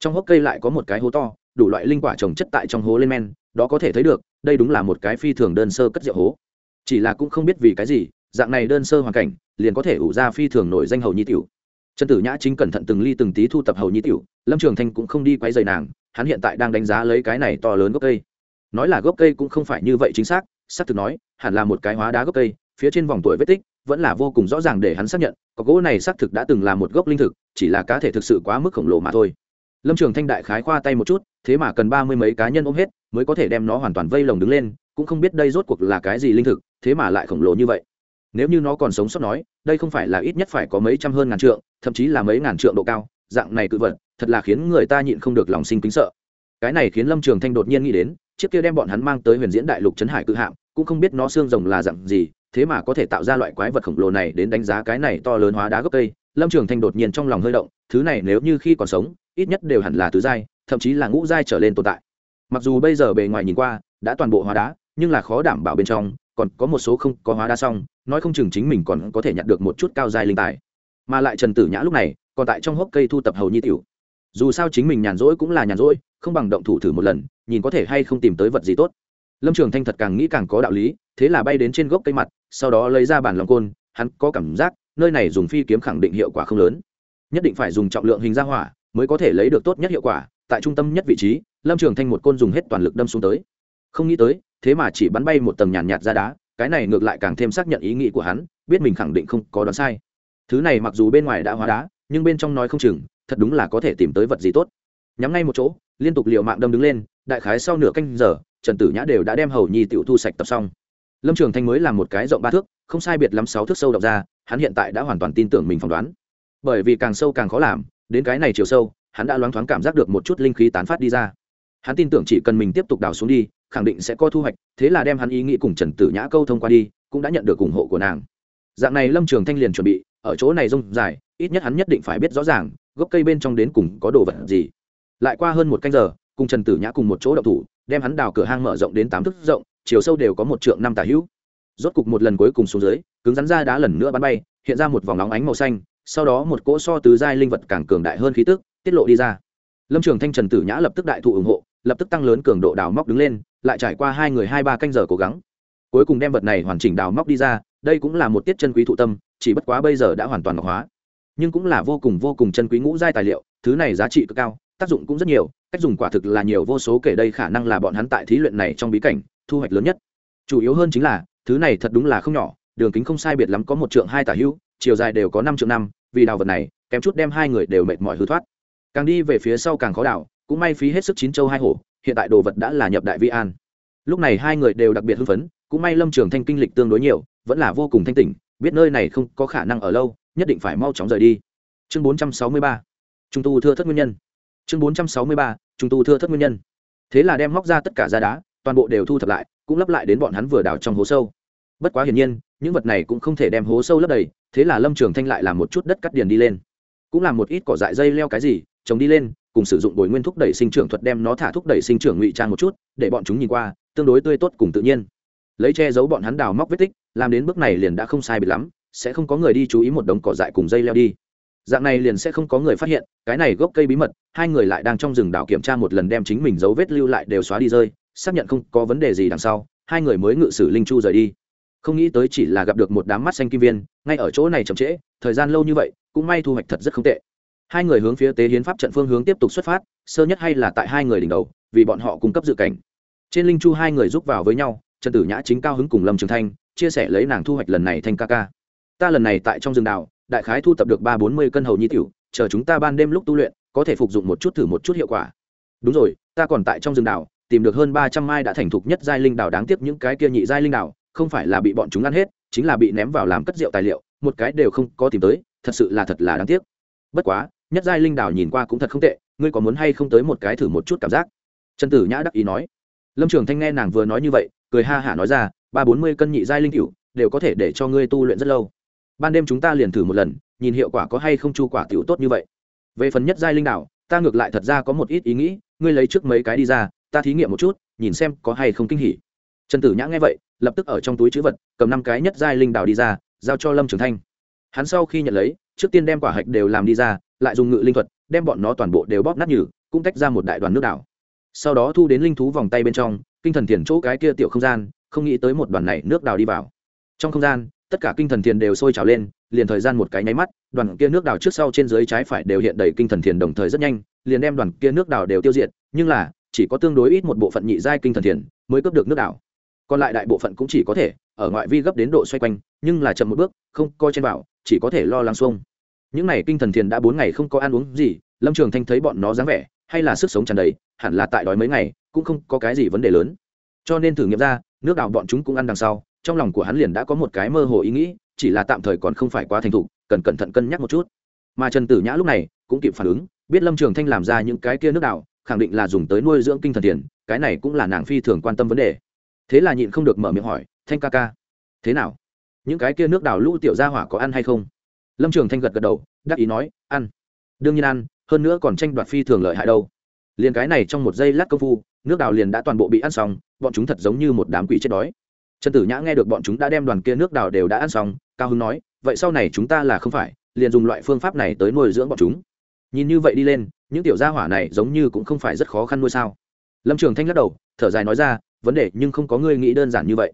Trong hốc cây lại có một cái hố to, đủ loại linh quả trồng chất tại trong hố lên men, đó có thể thấy được, đây đúng là một cái phi thường đơn sơ cất rượu hố. Chỉ là cũng không biết vì cái gì, dạng này đơn sơ hoàn cảnh, liền có thể ủ ra phi thường nổi danh hầu nhi tiểu. Trần tử nhã chính cẩn thận từng ly từng tí thu tập hầu nhi tiểu, lâm trường thanh cũng không đi quay dày nàng hắn hiện tại đang đánh giá lấy cái này to lớn gốc cây. Nói là gốc cây cũng không phải như vậy chính xác xác thực nói, hẳn là một cái hóa đá gốc cây, phía trên vòng tuổi vết tích vẫn là vô cùng rõ ràng để hắn xác nhận, có gỗ này xác thực đã từng là một gốc linh thực, chỉ là cá thể thực sự quá mức khổng lồ mà thôi. Lâm trường thanh đại khái khoa tay một chút, thế mà cần ba mươi mấy cá nhân ôm hết, mới có thể đem nó hoàn toàn vây lồng đứng lên, cũng không biết đây rốt cuộc là cái gì linh thực, thế mà lại khổng lồ như vậy. Nếu như nó còn sống sót nói, đây không phải là ít nhất phải có mấy trăm hơn ngàn trượng, thậm chí là mấy ngàn trượng độ cao, dạng này cự vật thật là khiến người ta nhịn không được lòng sinh kính sợ. Cái này khiến lâm trường thanh đột nhiên nghĩ đến, chiếc kia đem bọn hắn mang tới huyền diễn đại lục trấn hải cự hạm, cũng không biết nó xương rồng là dạng gì, thế mà có thể tạo ra loại quái vật khổng lồ này đến đánh giá cái này to lớn hóa đá gốc cây. Lâm trường thanh đột nhiên trong lòng hơi động, thứ này nếu như khi còn sống, ít nhất đều hẳn là tứ giai, thậm chí là ngũ giai trở lên tồn tại. Mặc dù bây giờ bề ngoài nhìn qua, đã toàn bộ hóa đá, nhưng là khó đảm bảo bên trong, còn có một số không có hóa đá xong, nói không chừng chính mình còn có thể nhặt được một chút cao giai linh tài. Mà lại trần tử nhã lúc này, còn tại trong hốc cây thu tập hầu nhi tiểu dù sao chính mình nhàn rỗi cũng là nhàn rỗi, không bằng động thủ thử một lần, nhìn có thể hay không tìm tới vật gì tốt. Lâm trường thanh thật càng nghĩ càng có đạo lý, thế là bay đến trên gốc cây mặt, sau đó lấy ra bản lòng côn, hắn có cảm giác, nơi này dùng phi kiếm khẳng định hiệu quả không lớn. Nhất định phải dùng trọng lượng hình ra hỏa, mới có thể lấy được tốt nhất hiệu quả, tại trung tâm nhất vị trí, lâm trường thanh một côn dùng hết toàn lực đâm xuống tới. Không nghĩ tới, thế mà chỉ bắn bay một tầng nhàn nhạt ra đá, cái này ngược lại càng thêm xác nhận ý nghĩ của hắn, biết mình khẳng định không có đoán sai. Thứ này mặc dù bên ngoài đã hóa đá, nhưng bên trong nói không chừng thật đúng là có thể tìm tới vật gì tốt. Nhắm ngay một chỗ, liên tục liệu mạng đâm đứng lên, đại khái sau nửa canh giờ, trần tử nhã đều đã đem hầu nhi tiểu thu sạch tập xong. Lâm trường thanh mới làm một cái rộng ba thước, không sai biệt lắm sáu thước sâu đọc ra, hắn hiện tại đã hoàn toàn tin tưởng mình phỏng đoán. Bởi vì càng sâu càng khó làm, đến cái này chiều sâu, hắn đã loáng thoáng cảm giác được một chút linh khí tán phát đi ra. Hắn tin tưởng chỉ cần mình tiếp tục đào xuống đi, khẳng định sẽ có thu hoạch, thế là đem hắn ý nghĩ cùng trần tử nhã câu thông qua đi, cũng đã nhận được ủng hộ của nàng. Dạng này lâm trường thanh liền chuẩn bị, ở chỗ này rông dài, ít nhất hắn nhất định phải biết rõ ràng gốc cây bên trong đến cùng có đồ vật gì? Lại qua hơn một canh giờ, cùng trần tử nhã cùng một chỗ đậu thủ, đem hắn đào cửa hang mở rộng đến tám thước rộng, chiều sâu đều có một trượng năm tả hữu. Rốt cục một lần cuối cùng xuống dưới, cứng rắn ra đá lần nữa bắn bay, hiện ra một vòng nóng ánh màu xanh, sau đó một cỗ so tứ giai linh vật càng cường đại hơn khí tức, tiết lộ đi ra. Lâm trường thanh trần tử nhã lập tức đại thụ ủng hộ, lập tức tăng lớn cường độ đào móc đứng lên, lại trải qua hai người hai ba canh giờ cố gắng. Cuối cùng đem vật này hoàn chỉnh đào móc đi ra, đây cũng là một tiết chân quý thụ tâm, chỉ bất quá bây giờ đã hoàn toàn ngọc hóa nhưng cũng là vô cùng vô cùng chân quý ngũ giai tài liệu, thứ này giá trị cực cao, tác dụng cũng rất nhiều, cách dùng quả thực là nhiều vô số kể đây khả năng là bọn hắn tại thí luyện này trong bí cảnh, thu hoạch lớn nhất. Chủ yếu hơn chính là, thứ này thật đúng là không nhỏ, đường kính không sai biệt lắm có một trượng hai tả hữu chiều dài đều có năm trượng năm, vì đào vật này, kém chút đem hai người đều mệt mỏi hư thoát. Càng đi về phía sau càng khó đào, cũng may phí hết sức chín châu hai hổ, hiện tại đồ vật đã là nhập đại vi an. Lúc này hai người đều đặc biệt hưng phấn, cũng may lâm trường thanh kinh lịch tương đối nhiều, vẫn là vô cùng thanh tỉnh, biết nơi này không có khả năng ở lâu nhất định phải mau chóng rời đi. Chương bốn trăm sáu mươi ba, trung tu thưa thất nguyên nhân. Chương bốn trăm sáu mươi ba, trung tu thưa thất nguyên nhân. Thế là đem móc ra tất cả ra đá, toàn bộ đều thu thập lại, cũng lấp lại đến bọn hắn vừa đào trong hố sâu. Bất quá hiển nhiên, những vật này cũng không thể đem hố sâu lấp đầy, thế là lâm trường thanh lại làm một chút đất cắt điền đi lên. Cũng làm một ít cỏ dại dây leo cái gì, trồng đi lên, cùng sử dụng bồi nguyên thúc đẩy sinh trưởng thuật đem nó thả thúc đẩy sinh trưởng ngụy trang một chút, để bọn chúng nhìn qua, tương đối tươi tốt cùng tự nhiên. Lấy che giấu bọn hắn đào móc vết tích, làm đến bước này liền đã không sai bị lắm sẽ không có người đi chú ý một đống cỏ dại cùng dây leo đi. Dạng này liền sẽ không có người phát hiện, cái này gốc cây bí mật, hai người lại đang trong rừng đảo kiểm tra một lần đem chính mình dấu vết lưu lại đều xóa đi rơi, xác nhận không có vấn đề gì đằng sau, hai người mới ngự sử linh chu rời đi. Không nghĩ tới chỉ là gặp được một đám mắt xanh kim viên, ngay ở chỗ này chậm trễ, thời gian lâu như vậy, cũng may thu hoạch thật rất không tệ. Hai người hướng phía tế hiến pháp trận phương hướng tiếp tục xuất phát, sơ nhất hay là tại hai người đỉnh đầu, vì bọn họ cung cấp dự cảnh. Trên linh chu hai người giúp vào với nhau, trần tử nhã chính cao hứng cùng lâm trường thanh, chia sẻ lấy nàng thu hoạch lần này thanh ca ca ta lần này tại trong rừng đào, đại khái thu tập được ba bốn mươi cân hầu nhi tiểu, chờ chúng ta ban đêm lúc tu luyện, có thể phục dụng một chút thử một chút hiệu quả. Đúng rồi, ta còn tại trong rừng đào, tìm được hơn ba trăm mai đã thành thục nhất giai linh đào đáng tiếc những cái kia nhị giai linh đào, không phải là bị bọn chúng ăn hết, chính là bị ném vào làm cất rượu tài liệu, một cái đều không có tìm tới, thật sự là thật là đáng tiếc. Bất quá, nhất giai linh đào nhìn qua cũng thật không tệ, ngươi có muốn hay không tới một cái thử một chút cảm giác? Trần tử nhã đắc ý nói. Lâm trường thanh nghe nàng vừa nói như vậy, cười ha hả nói ra, ba bốn mươi cân nhị giai linh cựu đều có thể để cho ngươi tu luyện rất lâu ban đêm chúng ta liền thử một lần, nhìn hiệu quả có hay không chu quả tiểu tốt như vậy. Về phần nhất giai linh đảo, ta ngược lại thật ra có một ít ý nghĩ, ngươi lấy trước mấy cái đi ra, ta thí nghiệm một chút, nhìn xem có hay không kinh hỉ. Trần tử nhã nghe vậy, lập tức ở trong túi chữ vật, cầm năm cái nhất giai linh đảo đi ra, giao cho lâm trường thanh. Hắn sau khi nhận lấy, trước tiên đem quả hạch đều làm đi ra, lại dùng ngự linh thuật, đem bọn nó toàn bộ đều bóp nát nhừ, cũng tách ra một đại đoàn nước đảo. Sau đó thu đến linh thú vòng tay bên trong, kinh thần thiền chỗ cái kia tiểu không gian, không nghĩ tới một đoàn này nước đào đi vào. Trong không gian tất cả kinh thần thiền đều sôi trào lên, liền thời gian một cái nháy mắt, đoàn kia nước đào trước sau trên dưới trái phải đều hiện đầy kinh thần thiền đồng thời rất nhanh, liền đem đoàn kia nước đào đều tiêu diệt, nhưng là, chỉ có tương đối ít một bộ phận nhị giai kinh thần thiền mới cướp được nước đào. Còn lại đại bộ phận cũng chỉ có thể, ở ngoại vi gấp đến độ xoay quanh, nhưng là chậm một bước, không coi trên bảo, chỉ có thể lo lắng xuông. Những n à y kinh thần thiền đã bốn ngày không có ăn uống gì, lâm trường thanh thấy bọn nó dáng vẻ, hay là sức sống tràn đầy, hẳn là tại đói mấy ngày, cũng không có cái gì vấn đề lớn. Cho nên thử nghiệm ra, nước đào bọn chúng cũng ăn đằng sau trong lòng của hắn liền đã có một cái mơ hồ ý nghĩ, chỉ là tạm thời còn không phải quá thành thục, cần cẩn thận cân nhắc một chút. Mà trần tử nhã lúc này cũng kịp phản ứng, biết lâm trường thanh làm ra những cái kia nước đào khẳng định là dùng tới nuôi dưỡng kinh thần tiền, cái này cũng là nàng phi thường quan tâm vấn đề. Thế là nhịn không được mở miệng hỏi, thanh ca ca, thế nào? Những cái kia nước đào lũ tiểu gia hỏa có ăn hay không? Lâm trường thanh gật gật đầu, đắc ý nói, ăn. Đương nhiên ăn, hơn nữa còn tranh đoạt phi thường lợi hại đâu. Liền cái này trong một giây lát công phu, nước đào liền đã toàn bộ bị ăn xong, bọn chúng thật giống như một đám quỷ chết đói trần tử nhã nghe được bọn chúng đã đem đoàn kia nước đào đều đã ăn xong, cao hưng nói, vậy sau này chúng ta là không phải, liền dùng loại phương pháp này tới nuôi dưỡng bọn chúng. Nhìn như vậy đi lên, những tiểu gia hỏa này giống như cũng không phải rất khó khăn nuôi sao. Lâm trường thanh lắc đầu, thở dài nói ra, vấn đề nhưng không có ngươi nghĩ đơn giản như vậy.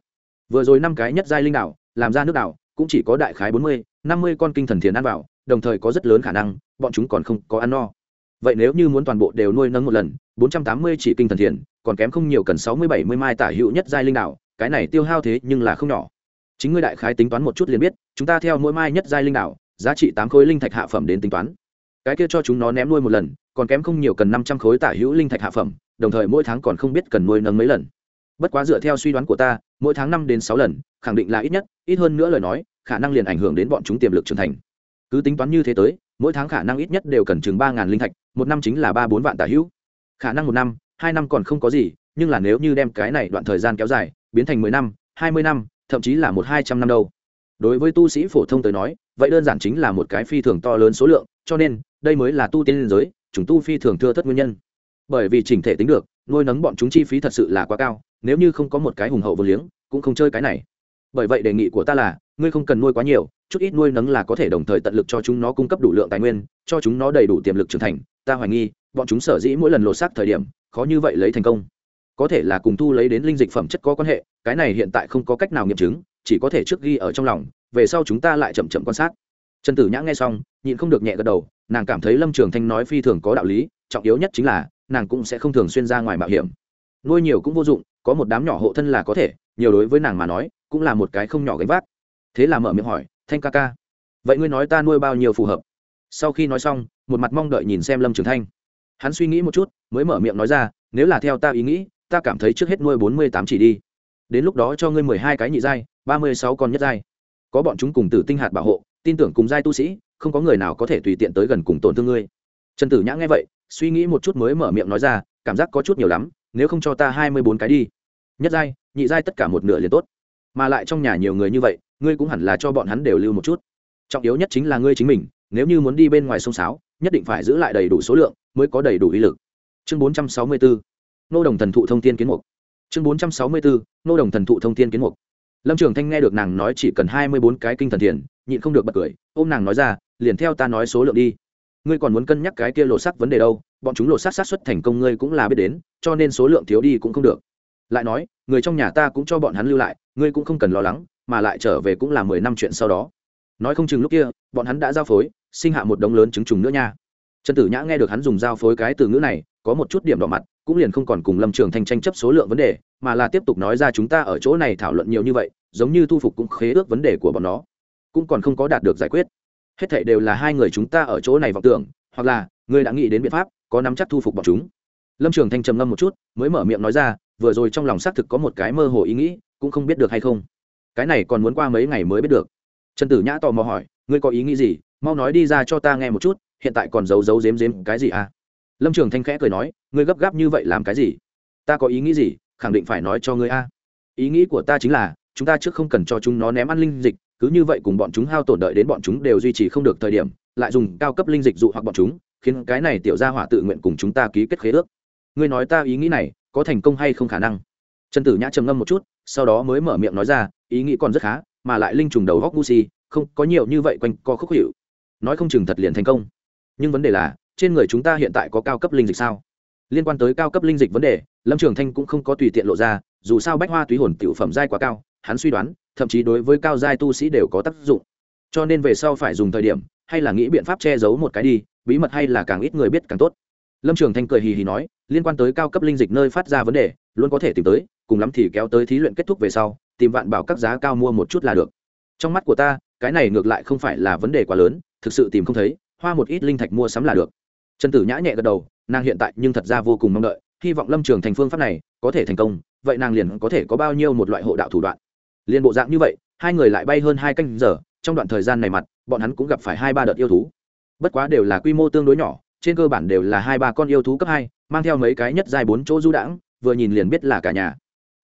Vừa rồi năm cái nhất giai linh đảo, làm ra nước đảo, cũng chỉ có đại khái bốn mươi, năm mươi con kinh thần thiền ăn vào, đồng thời có rất lớn khả năng, bọn chúng còn không có ăn no. Vậy nếu như muốn toàn bộ đều nuôi nâng một lần, bốn trăm tám mươi chỉ kinh thần thiền, còn kém không nhiều cần sáu mươi, bảy mươi mai tả hữu nhất giai linh đảo cái này tiêu hao thế nhưng là không nhỏ. Chính ngươi đại khái tính toán một chút liền biết, chúng ta theo mỗi mai nhất giai linh đảo, giá trị tám khối linh thạch hạ phẩm đến tính toán. Cái kia cho chúng nó ném nuôi một lần, còn kém không nhiều cần năm trăm khối tả hữu linh thạch hạ phẩm, đồng thời mỗi tháng còn không biết cần nuôi nấng mấy lần. Bất quá dựa theo suy đoán của ta, mỗi tháng năm đến sáu lần, khẳng định là ít nhất, ít hơn nữa lời nói, khả năng liền ảnh hưởng đến bọn chúng tiềm lực trưởng thành. Cứ tính toán như thế tới, mỗi tháng khả năng ít nhất đều cần chừng ba ngàn linh thạch, một năm chính là ba bốn vạn tả hữu. Khả năng một năm, hai năm còn không có gì, nhưng là nếu như đem cái này đoạn thời gian kéo dài biến thành mười năm, hai mươi năm, thậm chí là một hai trăm năm đâu. Đối với tu sĩ phổ thông tới nói, vậy đơn giản chính là một cái phi thường to lớn số lượng, cho nên, đây mới là tu tiên liên giới chúng tu phi thường thưa thất nguyên nhân. Bởi vì chỉnh thể tính được, nuôi nấng bọn chúng chi phí thật sự là quá cao, nếu như không có một cái hùng hậu vô liếng, cũng không chơi cái này. Bởi vậy đề nghị của ta là, ngươi không cần nuôi quá nhiều, chút ít nuôi nấng là có thể đồng thời tận lực cho chúng nó cung cấp đủ lượng tài nguyên, cho chúng nó đầy đủ tiềm lực trưởng thành. Ta hoài nghi, bọn chúng sở dĩ mỗi lần lột xác thời điểm, khó như vậy lấy thành công có thể là cùng thu lấy đến linh dịch phẩm chất có quan hệ, cái này hiện tại không có cách nào nghiệm chứng, chỉ có thể trước ghi ở trong lòng, về sau chúng ta lại chậm chậm quan sát. Trần tử nhã nghe xong, nhịn không được nhẹ gật đầu, nàng cảm thấy lâm trường thanh nói phi thường có đạo lý, trọng yếu nhất chính là, nàng cũng sẽ không thường xuyên ra ngoài mạo hiểm. Nuôi nhiều cũng vô dụng, có một đám nhỏ hộ thân là có thể, nhiều đối với nàng mà nói, cũng là một cái không nhỏ gánh vác. Thế là mở miệng hỏi, thanh ca ca, vậy ngươi nói ta nuôi bao nhiêu phù hợp? Sau khi nói xong, một mặt mong đợi nhìn xem lâm trường thanh. Hắn suy nghĩ một chút, mới mở miệng nói ra, nếu là theo ta ý nghĩ ta cảm thấy trước hết nuôi bốn mươi tám chỉ đi. Đến lúc đó cho ngươi mười hai cái nhị giai, ba mươi sáu con nhất giai. Có bọn chúng cùng tử tinh hạt bảo hộ, tin tưởng cùng giai tu sĩ, không có người nào có thể tùy tiện tới gần cùng tổn thương ngươi. Trần tử nhã nghe vậy, suy nghĩ một chút mới mở miệng nói ra, cảm giác có chút nhiều lắm, nếu không cho ta hai mươi bốn cái đi. Nhất giai, nhị giai tất cả một nửa liền tốt. Mà lại trong nhà nhiều người như vậy, ngươi cũng hẳn là cho bọn hắn đều lưu một chút. Trọng yếu nhất chính là ngươi chính mình, nếu như muốn đi bên ngoài sông sáo, nhất định phải giữ lại đầy đủ số lượng mới có đầy đủ uy lực. Chương bốn trăm sáu mươi bốn nô đồng thần thụ thông tiên kiến mục. Chương bốn trăm sáu mươi bốn nô đồng thần thụ thông tiên kiến mục. Lâm trường thanh nghe được nàng nói chỉ cần hai mươi bốn cái kinh thần thiền, nhịn không được bật cười, ôm nàng nói ra, liền theo ta nói số lượng đi. Ngươi còn muốn cân nhắc cái kia lộ sắc vấn đề đâu, bọn chúng lộ sắc sát xuất thành công ngươi cũng là biết đến, cho nên số lượng thiếu đi cũng không được. Lại nói, người trong nhà ta cũng cho bọn hắn lưu lại, ngươi cũng không cần lo lắng, mà lại trở về cũng là mười năm chuyện sau đó. Nói không chừng lúc kia, bọn hắn đã giao phối, sinh hạ một đống lớn trứng trùng nữa nha. Trần tử nhã nghe được hắn dùng giao phối cái từ ngữ này có một chút điểm đỏ mặt, cũng liền không còn cùng lâm trường thanh tranh chấp số lượng vấn đề, mà là tiếp tục nói ra chúng ta ở chỗ này thảo luận nhiều như vậy, giống như thu phục cũng khế ước vấn đề của bọn nó. Cũng còn không có đạt được giải quyết. Hết thảy đều là hai người chúng ta ở chỗ này vọng tưởng, hoặc là ngươi đã nghĩ đến biện pháp, có nắm chắc thu phục bọn chúng. Lâm trường thanh trầm ngâm một chút, mới mở miệng nói ra, vừa rồi trong lòng xác thực có một cái mơ hồ ý nghĩ, cũng không biết được hay không. Cái này còn muốn qua mấy ngày mới biết được. Trần tử nhã tò mò hỏi, ngươi có ý nghĩ gì? Mau nói đi ra cho ta nghe một chút, hiện tại còn giấu giấu dếm dếm cái gì à? Lâm trường thanh khẽ cười nói, ngươi gấp gáp như vậy làm cái gì? Ta có ý nghĩ gì? Khẳng định phải nói cho ngươi a. Ý nghĩ của ta chính là, chúng ta trước không cần cho chúng nó ném ăn linh dịch, cứ như vậy cùng bọn chúng hao tổn đợi đến bọn chúng đều duy trì không được thời điểm, lại dùng cao cấp linh dịch dụ hoặc bọn chúng, khiến cái này tiểu gia hỏa tự nguyện cùng chúng ta ký kết khế ước. Ngươi nói ta ý nghĩ này, có thành công hay không khả năng? Trần tử nhã trầm ngâm một chút, sau đó mới mở miệng nói ra, ý nghĩ còn rất khá, mà lại linh trùng đầu góc gu si, không có nhiều như vậy quanh co khúc hiệu. Nói không chừng thật liền thành công. Nhưng vấn đề là trên người chúng ta hiện tại có cao cấp linh dịch sao? Liên quan tới cao cấp linh dịch vấn đề, lâm trường thanh cũng không có tùy tiện lộ ra, dù sao bách hoa túy hồn tiểu phẩm giai quá cao, hắn suy đoán, thậm chí đối với cao giai tu sĩ đều có tác dụng. Cho nên về sau phải dùng thời điểm, hay là nghĩ biện pháp che giấu một cái đi, bí mật hay là càng ít người biết càng tốt. Lâm trường thanh cười hì hì nói, liên quan tới cao cấp linh dịch nơi phát ra vấn đề, luôn có thể tìm tới, cùng lắm thì kéo tới thí luyện kết thúc về sau, tìm vạn bảo các giá cao mua một chút là được. Trong mắt của ta, cái này ngược lại không phải là vấn đề quá lớn, thực sự tìm không thấy, hoa một ít linh thạch mua sắm là được trần tử nhã nhẹ gật đầu, nàng hiện tại nhưng thật ra vô cùng mong đợi, hy vọng lâm trường thành phương pháp này có thể thành công, vậy nàng liền có thể có bao nhiêu một loại hộ đạo thủ đoạn. Liền bộ dạng như vậy, hai người lại bay hơn hai canh giờ, trong đoạn thời gian này mặt, bọn hắn cũng gặp phải hai ba đợt yêu thú. Bất quá đều là quy mô tương đối nhỏ, trên cơ bản đều là hai ba con yêu thú cấp hai, mang theo mấy cái nhất dài bốn chỗ du đãng, vừa nhìn liền biết là cả nhà.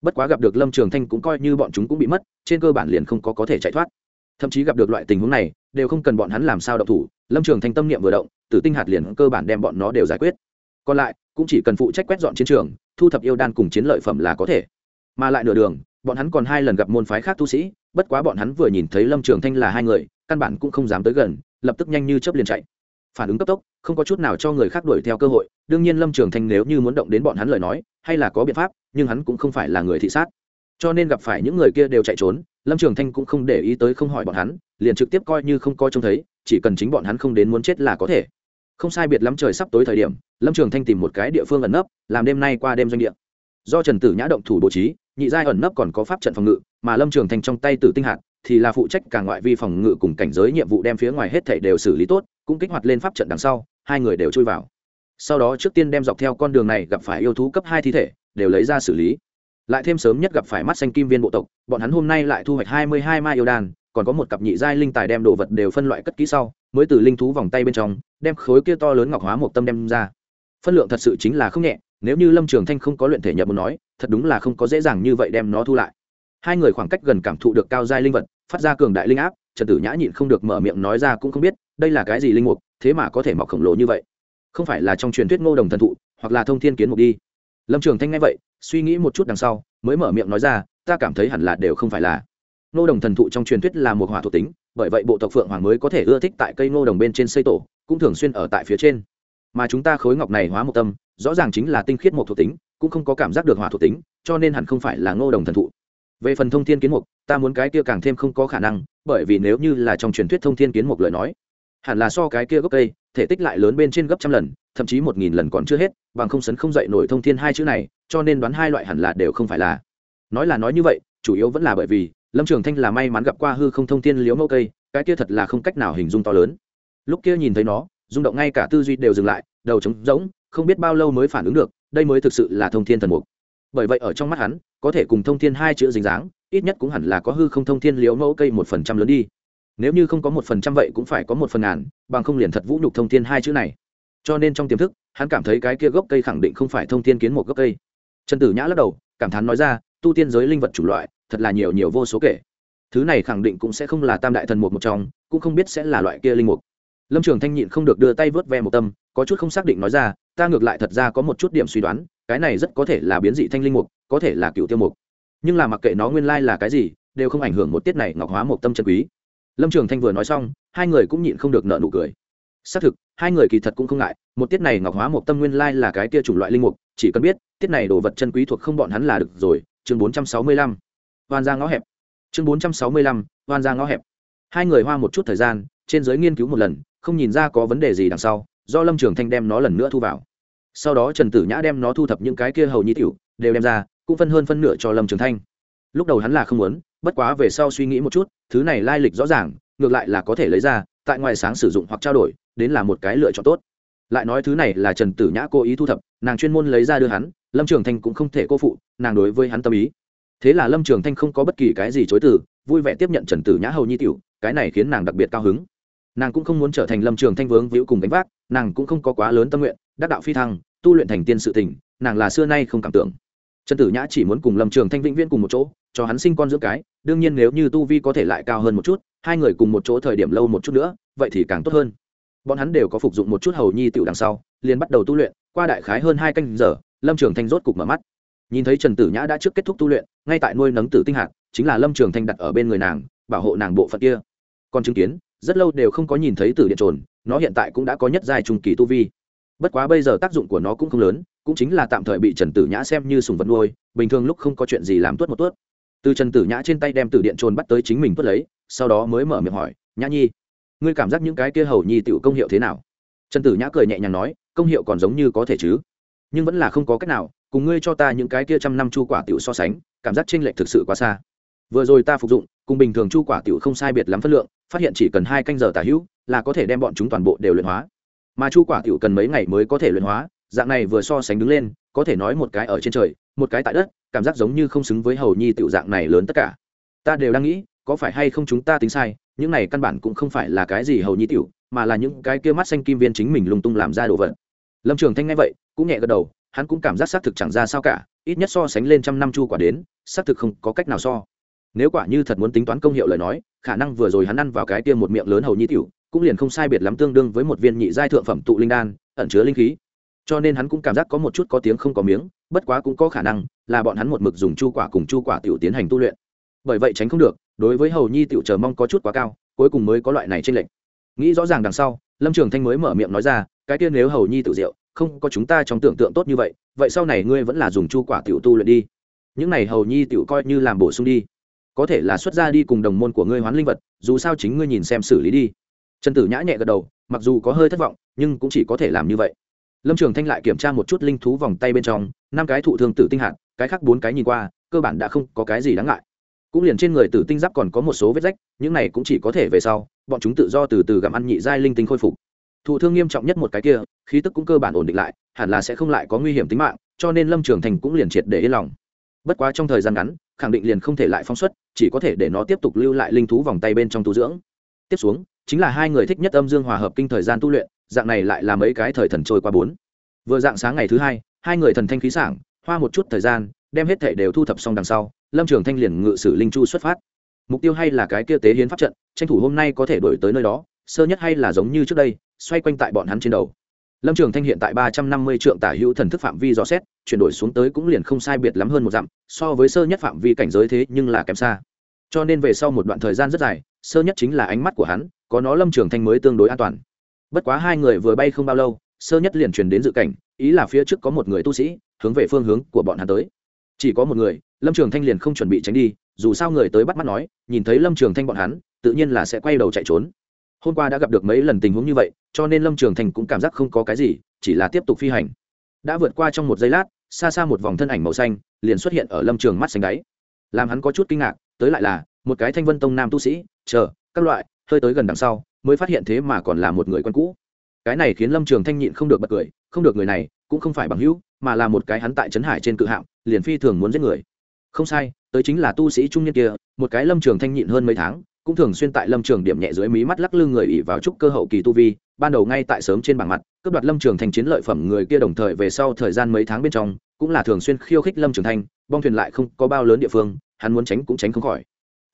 Bất quá gặp được lâm trường thanh cũng coi như bọn chúng cũng bị mất, trên cơ bản liền không có có thể chạy thoát thậm chí gặp được loại tình huống này, đều không cần bọn hắn làm sao động thủ, lâm trường thanh tâm niệm vừa động, tử tinh hạt liền cơ bản đem bọn nó đều giải quyết. Còn lại, cũng chỉ cần phụ trách quét dọn chiến trường, thu thập yêu đan cùng chiến lợi phẩm là có thể. Mà lại nửa đường, bọn hắn còn hai lần gặp môn phái khác tu sĩ, bất quá bọn hắn vừa nhìn thấy lâm trường thanh là hai người, căn bản cũng không dám tới gần, lập tức nhanh như chớp liền chạy. Phản ứng cấp tốc, không có chút nào cho người khác đuổi theo cơ hội, đương nhiên lâm trường thanh nếu như muốn động đến bọn hắn lời nói, hay là có biện pháp, nhưng hắn cũng không phải là người thị sát. Cho nên gặp phải những người kia đều chạy trốn lâm trường thanh cũng không để ý tới không hỏi bọn hắn, liền trực tiếp coi như không coi trông thấy, chỉ cần chính bọn hắn không đến muốn chết là có thể. Không sai biệt lắm trời sắp tối thời điểm, lâm trường thanh tìm một cái địa phương ẩn nấp, làm đêm nay qua đêm doanh địa. Do trần tử nhã động thủ bố trí, nhị giai ẩn nấp còn có pháp trận phòng ngự, mà lâm trường thanh trong tay tử tinh hạt thì là phụ trách cả ngoại vi phòng ngự cùng cảnh giới nhiệm vụ đem phía ngoài hết thảy đều xử lý tốt, cũng kích hoạt lên pháp trận đằng sau, hai người đều chui vào. Sau đó trước tiên đem dọc theo con đường này gặp phải yêu thú cấp hai thi thể, đều lấy ra xử lý lại thêm sớm nhất gặp phải mắt xanh kim viên bộ tộc bọn hắn hôm nay lại thu hoạch hai mươi hai mai yêu đan, còn có một cặp nhị giai linh tài đem đồ vật đều phân loại cất kỹ sau mới từ linh thú vòng tay bên trong đem khối kia to lớn ngọc hóa một tâm đem ra. Phân lượng thật sự chính là không nhẹ nếu như lâm trường thanh không có luyện thể nhập muốn nói thật đúng là không có dễ dàng như vậy đem nó thu lại. Hai người khoảng cách gần cảm thụ được cao giai linh vật phát ra cường đại linh áp trần tử nhã nhịn không được mở miệng nói ra cũng không biết đây là cái gì linh mục thế mà có thể mọc khổng lồ như vậy. Không phải là trong truyền thuyết ngô đồng thần thụ hoặc là thông thiên kiến mục đi lâm trường thanh nghe vậy, suy nghĩ một chút đằng sau, mới mở miệng nói ra, ta cảm thấy hẳn là đều không phải là. Ngô đồng thần thụ trong truyền thuyết là một hỏa thuộc tính, bởi vậy bộ tộc phượng hoàng mới có thể ưa thích tại cây ngô đồng bên trên xây tổ, cũng thường xuyên ở tại phía trên. Mà chúng ta khối ngọc này hóa một tâm, rõ ràng chính là tinh khiết một thuộc tính, cũng không có cảm giác được hỏa thuộc tính, cho nên hẳn không phải là ngô đồng thần thụ. Về phần thông thiên kiến mục, ta muốn cái kia càng thêm không có khả năng, bởi vì nếu như là trong truyền thuyết thông thiên kiến mục lời nói, hẳn là so cái kia gốc cây, thể tích lại lớn bên trên gấp trăm lần thậm chí một nghìn lần còn chưa hết, bằng không sấn không dậy nổi thông thiên hai chữ này, cho nên đoán hai loại hẳn là đều không phải là. Nói là nói như vậy, chủ yếu vẫn là bởi vì, lâm trường thanh là may mắn gặp qua hư không thông thiên liếu mẫu cây, cái kia thật là không cách nào hình dung to lớn. Lúc kia nhìn thấy nó, rung động ngay cả tư duy đều dừng lại, đầu trống rỗng, không biết bao lâu mới phản ứng được, đây mới thực sự là thông thiên thần mục. Bởi vậy ở trong mắt hắn, có thể cùng thông thiên hai chữ dính dáng, ít nhất cũng hẳn là có hư không thông thiên liếu mẫu cây một phần trăm lớn đi. Nếu như không có một phần trăm vậy cũng phải có một phần ngàn, bằng không liền thật vũ nhục thông thiên hai chữ này cho nên trong tiềm thức, hắn cảm thấy cái kia gốc cây khẳng định không phải thông thiên kiến một gốc cây. Trần tử nhã lắc đầu, cảm thán nói ra, tu tiên giới linh vật chủng loại, thật là nhiều nhiều vô số kể. Thứ này khẳng định cũng sẽ không là tam đại thần một một trong, cũng không biết sẽ là loại kia linh mục. Lâm trường thanh nhịn không được đưa tay vớt ve một tâm, có chút không xác định nói ra, ta ngược lại thật ra có một chút điểm suy đoán, cái này rất có thể là biến dị thanh linh mục, có thể là cựu tiêu mục. Nhưng là mặc kệ nó nguyên lai là cái gì, đều không ảnh hưởng một tiết này ngọc hóa một tâm chân quý. Lâm trường thanh vừa nói xong, hai người cũng nhịn không được nợ nụ cười xác thực, hai người kỳ thật cũng không ngại, một tiết này ngọc hóa một tâm nguyên lai là cái kia chủng loại linh mục, chỉ cần biết, tiết này đồ vật chân quý thuộc không bọn hắn là được rồi, chương bốn trăm sáu mươi lăm. Hoan ra ngõ hẹp. Chương bốn trăm sáu mươi lăm, hoan ra ngõ hẹp. Hai người hoa một chút thời gian, trên giới nghiên cứu một lần, không nhìn ra có vấn đề gì đằng sau, do lâm trường thanh đem nó lần nữa thu vào. Sau đó trần tử nhã đem nó thu thập những cái kia hầu nhi tiểu, đều đem ra, cũng phân hơn phân nửa cho lâm trường thanh. Lúc đầu hắn là không muốn, bất quá về sau suy nghĩ một chút, thứ này lai lịch rõ ràng ngược lại là có thể lấy ra, tại ngoài sáng sử dụng hoặc trao đổi, đến là một cái lựa chọn tốt. Lại nói thứ này là trần tử nhã cố ý thu thập, nàng chuyên môn lấy ra đưa hắn, lâm trường thanh cũng không thể cô phụ, nàng đối với hắn tâm ý. Thế là lâm trường thanh không có bất kỳ cái gì chối từ, vui vẻ tiếp nhận trần tử nhã hầu nhi tiểu, cái này khiến nàng đặc biệt cao hứng. Nàng cũng không muốn trở thành lâm trường thanh vướng víu cùng đánh vác, nàng cũng không có quá lớn tâm nguyện, đắc đạo phi thăng, tu luyện thành tiên sự tình, nàng là xưa nay không cảm tưởng. Trần tử nhã chỉ muốn cùng lâm trường thanh vĩnh viễn cùng một chỗ, cho hắn sinh con dưỡng cái, đương nhiên nếu như tu vi có thể lại cao hơn một chút hai người cùng một chỗ thời điểm lâu một chút nữa, vậy thì càng tốt hơn. Bọn hắn đều có phục dụng một chút hầu nhi tiểu đằng sau, liền bắt đầu tu luyện, qua đại khái hơn hai canh giờ, lâm trường thanh rốt cục mở mắt. Nhìn thấy trần tử nhã đã trước kết thúc tu luyện, ngay tại nuôi nấng tử tinh hạt, chính là lâm trường thanh đặt ở bên người nàng, bảo hộ nàng bộ phận kia. Còn chứng kiến, rất lâu đều không có nhìn thấy tử điện trồn, nó hiện tại cũng đã có nhất giai trung kỳ tu vi. Bất quá bây giờ tác dụng của nó cũng không lớn, cũng chính là tạm thời bị trần tử nhã xem như sùng vật nuôi, bình thường lúc không có chuyện gì làm tuốt một tuốt từ trần tử nhã trên tay đem tử điện trồn bắt tới chính mình vớt lấy, sau đó mới mở miệng hỏi, nhã nhi, ngươi cảm giác những cái kia hầu nhi tiểu công hiệu thế nào? Trần tử nhã cười nhẹ nhàng nói, công hiệu còn giống như có thể chứ, nhưng vẫn là không có cách nào, cùng ngươi cho ta những cái kia trăm năm chu quả tiểu so sánh, cảm giác chênh lệch thực sự quá xa. Vừa rồi ta phục dụng, cùng bình thường chu quả tiểu không sai biệt lắm phân lượng, phát hiện chỉ cần hai canh giờ tả hữu là có thể đem bọn chúng toàn bộ đều luyện hóa. Mà chu quả tiểu cần mấy ngày mới có thể luyện hóa, dạng này vừa so sánh đứng lên có thể nói một cái ở trên trời, một cái tại đất, cảm giác giống như không xứng với hầu nhi tiểu dạng này lớn tất cả. Ta đều đang nghĩ, có phải hay không chúng ta tính sai, những này căn bản cũng không phải là cái gì hầu nhi tiểu, mà là những cái kia mắt xanh kim viên chính mình lung tung làm ra đồ vật. Lâm trường thanh nghe vậy, cũng nhẹ gật đầu, hắn cũng cảm giác xác thực chẳng ra sao cả, ít nhất so sánh lên trăm năm chu quả đến, xác thực không có cách nào so. Nếu quả như thật muốn tính toán công hiệu lời nói, khả năng vừa rồi hắn ăn vào cái kia một miệng lớn hầu nhi tiểu, cũng liền không sai biệt lắm tương đương với một viên nhị giai thượng phẩm tụ linh đan, ẩn chứa linh khí cho nên hắn cũng cảm giác có một chút có tiếng không có miếng, bất quá cũng có khả năng là bọn hắn một mực dùng chu quả cùng chu quả tiểu tiến hành tu luyện. Bởi vậy tránh không được, đối với hầu nhi tiểu chờ mong có chút quá cao, cuối cùng mới có loại này trên lệnh nghĩ rõ ràng đằng sau, lâm trường thanh mới mở miệng nói ra, cái kia nếu hầu nhi tự diệu, không có chúng ta trong tưởng tượng tốt như vậy vậy sau này ngươi vẫn là dùng chu quả tiểu tu luyện đi. Những này hầu nhi tiểu coi như làm bổ sung đi. Có thể là xuất ra đi cùng đồng môn của ngươi hoán linh vật, dù sao chính ngươi nhìn xem xử lý đi. Trần tử nhã nhẹ gật đầu, mặc dù có hơi thất vọng, nhưng cũng chỉ có thể làm như vậy lâm trường thanh lại kiểm tra một chút linh thú vòng tay bên trong, năm cái thụ thương tử tinh hạt, cái khác bốn cái nhìn qua, cơ bản đã không có cái gì đáng ngại. Cũng liền trên người tử tinh giáp còn có một số vết rách, những này cũng chỉ có thể về sau, bọn chúng tự do từ từ gặm ăn nhị giai linh tinh khôi phục. Thụ thương nghiêm trọng nhất một cái kia, khí tức cũng cơ bản ổn định lại, hẳn là sẽ không lại có nguy hiểm tính mạng, cho nên lâm trường thành cũng liền triệt để yên lòng. Bất quá trong thời gian ngắn, khẳng định liền không thể lại phóng xuất, chỉ có thể để nó tiếp tục lưu lại linh thú vòng tay bên trong tu dưỡng. Tiếp xuống, chính là hai người thích nhất âm dương hòa hợp kinh thời gian tu luyện dạng này lại là mấy cái thời thần trôi qua bốn. Vừa dạng sáng ngày thứ hai hai người thần thanh khí sảng, hoa một chút thời gian, đem hết thể đều thu thập xong đằng sau, lâm trường thanh liền ngự sử linh chu xuất phát. Mục tiêu hay là cái kia tế hiến pháp trận, tranh thủ hôm nay có thể đổi tới nơi đó, sơ nhất hay là giống như trước đây, xoay quanh tại bọn hắn trên đầu. Lâm trường thanh hiện tại ba trăm năm mươi trượng tả hữu thần thức phạm vi rõ xét, chuyển đổi xuống tới cũng liền không sai biệt lắm hơn một dặm, so với sơ nhất phạm vi cảnh giới thế nhưng là kém xa. Cho nên về sau một đoạn thời gian rất dài, sơ nhất chính là ánh mắt của hắn, có nó lâm trường thanh mới tương đối an toàn bất quá hai người vừa bay không bao lâu, sơ nhất liền truyền đến dự cảnh, ý là phía trước có một người tu sĩ hướng về phương hướng của bọn hắn tới. Chỉ có một người, lâm trường thanh liền không chuẩn bị tránh đi, dù sao người tới bắt mắt nói, nhìn thấy lâm trường thanh bọn hắn, tự nhiên là sẽ quay đầu chạy trốn. Hôm qua đã gặp được mấy lần tình huống như vậy, cho nên lâm trường thanh cũng cảm giác không có cái gì, chỉ là tiếp tục phi hành. Đã vượt qua trong một giây lát, xa xa một vòng thân ảnh màu xanh liền xuất hiện ở lâm trường mắt xanh đáy. Làm hắn có chút kinh ngạc, tới lại là một cái thanh vân tông nam tu sĩ, chờ, các loại hơi tới gần đằng sau, mới phát hiện thế mà còn là một người quen cũ. Cái này khiến lâm trường thanh nhịn không được bật cười, không được người này, cũng không phải bằng hữu, mà là một cái hắn tại trấn hải trên cự hạm, liền phi thường muốn giết người. Không sai, tới chính là tu sĩ trung niên kia, một cái lâm trường thanh nhịn hơn mấy tháng, cũng thường xuyên tại lâm trường điểm nhẹ dưới mí mắt lắc lư người ỉ vào trúc cơ hậu kỳ tu vi, ban đầu ngay tại sớm trên bảng mặt, cướp đoạt lâm trường thành chiến lợi phẩm người kia đồng thời về sau thời gian mấy tháng bên trong, cũng là thường xuyên khiêu khích lâm trường thanh, bong thuyền lại không có bao lớn địa phương, hắn muốn tránh cũng tránh không khỏi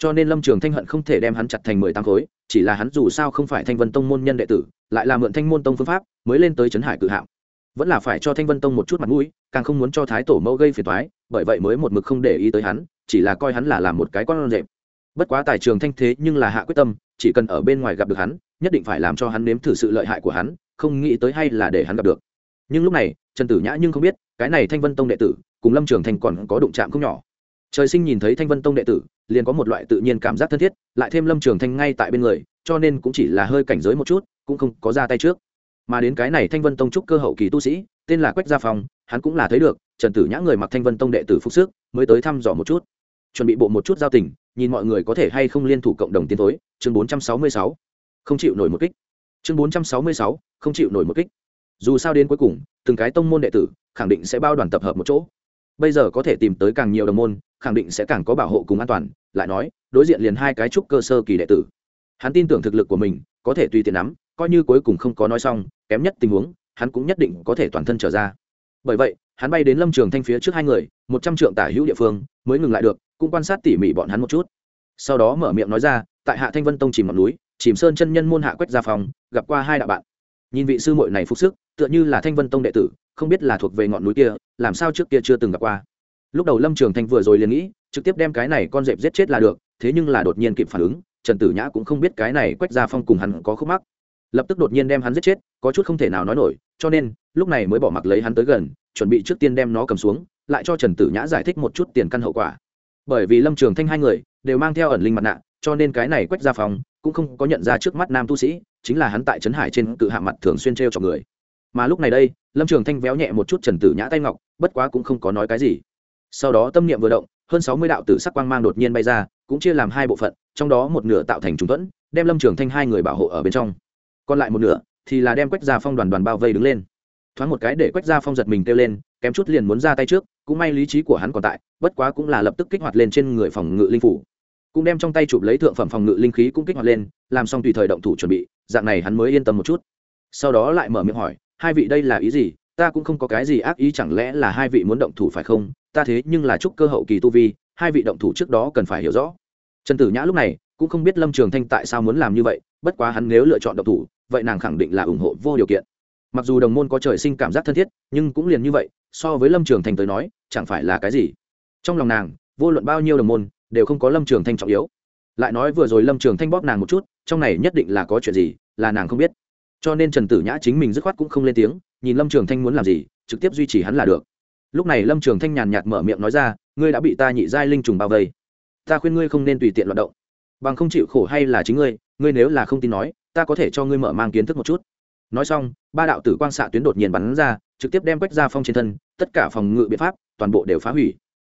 cho nên lâm trường thanh hận không thể đem hắn chặt thành mười tám khối chỉ là hắn dù sao không phải thanh vân tông môn nhân đệ tử lại là mượn thanh môn tông phương pháp mới lên tới trấn hải cự hạng, vẫn là phải cho thanh vân tông một chút mặt mũi càng không muốn cho thái tổ mẫu gây phiền toái bởi vậy mới một mực không để ý tới hắn chỉ là coi hắn là làm một cái con rệp. Bất quá tài trường thanh thế nhưng là hạ quyết tâm chỉ cần ở bên ngoài gặp được hắn nhất định phải làm cho hắn nếm thử sự lợi hại của hắn không nghĩ tới hay là để hắn gặp được. Nhưng lúc này trần tử nhã nhưng không biết cái này thanh vân tông đệ tử cùng lâm trường thanh còn có đụng chạm không nhỏ. Trời sinh nhìn thấy thanh vân tông đệ tử liền có một loại tự nhiên cảm giác thân thiết, lại thêm lâm trường thanh ngay tại bên người, cho nên cũng chỉ là hơi cảnh giới một chút, cũng không có ra tay trước. Mà đến cái này thanh vân tông trúc cơ hậu kỳ tu sĩ, tên là quách gia phong, hắn cũng là thấy được, trần tử nhã người mặc thanh vân tông đệ tử phúc sức, mới tới thăm dò một chút. Chuẩn bị bộ một chút giao tình, nhìn mọi người có thể hay không liên thủ cộng đồng tiến tối chương bốn trăm sáu mươi sáu. Không chịu nổi một kích. Chương bốn trăm sáu mươi sáu, không chịu nổi một kích. Dù sao đến cuối cùng, từng cái tông môn đệ tử, khẳng định sẽ bao đoàn tập hợp một chỗ. Bây giờ có thể tìm tới càng nhiều đồng môn khẳng định sẽ càng có bảo hộ cùng an toàn, lại nói, đối diện liền hai cái trúc cơ sơ kỳ đệ tử. Hắn tin tưởng thực lực của mình, có thể tùy tiện nắm, coi như cuối cùng không có nói xong, kém nhất tình huống, hắn cũng nhất định có thể toàn thân trở ra. Bởi vậy, hắn bay đến lâm trường thanh phía trước hai người, một trăm trượng tả hữu địa phương, mới ngừng lại được, cũng quan sát tỉ mỉ bọn hắn một chút. Sau đó mở miệng nói ra, tại hạ thanh vân tông chìm ngọn núi, chìm sơn chân nhân môn hạ quách gia phòng gặp qua hai đạo bạn. Nhìn vị sư muội này phục sức, tựa như là thanh vân tông đệ tử, không biết là thuộc về ngọn núi kia, làm sao trước kia chưa từng gặp qua lúc đầu lâm trường thanh vừa rồi liền nghĩ, trực tiếp đem cái này con dẹp giết chết là được, thế nhưng là đột nhiên kịp phản ứng, trần tử nhã cũng không biết cái này quách gia phong cùng hắn có khúc mắc. Lập tức đột nhiên đem hắn giết chết, có chút không thể nào nói nổi, cho nên, lúc này mới bỏ mặc lấy hắn tới gần, chuẩn bị trước tiên đem nó cầm xuống, lại cho trần tử nhã giải thích một chút tiền căn hậu quả. Bởi vì lâm trường thanh hai người đều mang theo ẩn linh mặt nạ, cho nên cái này quách gia phong cũng không có nhận ra trước mắt nam tu sĩ, chính là hắn tại trấn hải trên cự hạ mặt thường xuyên t r e o cho người. Mà lúc này đây, lâm trường thanh véo nhẹ một chút trần tử nhã tay ngọc, bất quá cũng không có nói cái gì sau đó tâm niệm vừa động, hơn sáu mươi đạo tử sắc quang mang đột nhiên bay ra, cũng chia làm hai bộ phận, trong đó một nửa tạo thành trùng thuẫn, đem lâm trường thanh hai người bảo hộ ở bên trong. Còn lại một nửa thì là đem quách gia phong đoàn đoàn bao vây đứng lên. Thoáng một cái để quách gia phong giật mình kêu lên, kém chút liền muốn ra tay trước, cũng may lý trí của hắn còn tại, bất quá cũng là lập tức kích hoạt lên trên người phòng ngự linh phủ. Cũng đem trong tay chụp lấy thượng phẩm phòng ngự linh khí cũng kích hoạt lên, làm xong tùy thời động thủ chuẩn bị, dạng này hắn mới yên tâm một chút. Sau đó lại mở miệng hỏi, hai vị đây là ý gì? Ta cũng không có cái gì ác ý, chẳng lẽ là hai vị muốn động thủ phải không? Ta thế nhưng là chúc cơ hậu kỳ tu vi, hai vị động thủ trước đó cần phải hiểu rõ. Trần tử nhã lúc này cũng không biết lâm trường thanh tại sao muốn làm như vậy, bất quá hắn nếu lựa chọn động thủ, vậy nàng khẳng định là ủng hộ vô điều kiện. Mặc dù đồng môn có trời sinh cảm giác thân thiết, nhưng cũng liền như vậy, so với lâm trường thanh tới nói, chẳng phải là cái gì. Trong lòng nàng, vô luận bao nhiêu đồng môn, đều không có lâm trường thanh trọng yếu. Lại nói vừa rồi lâm trường thanh bóp nàng một chút, trong này nhất định là có chuyện gì, là nàng không biết. Cho nên trần tử nhã chính mình dứt khoát cũng không lên tiếng nhìn lâm trường thanh muốn làm gì, trực tiếp duy trì hắn là được. Lúc này lâm trường thanh nhàn nhạt mở miệng nói ra, ngươi đã bị ta nhị giai linh trùng bao vây. Ta khuyên ngươi không nên tùy tiện loạt động. Bằng không chịu khổ hay là chính ngươi ngươi nếu là không tin nói, ta có thể cho ngươi mở mang kiến thức một chút. Nói xong, ba đạo tử quang xạ tuyến đột nhiên bắn ra, trực tiếp đem quách ra phong trên thân, tất cả phòng ngự biện pháp, toàn bộ đều phá hủy.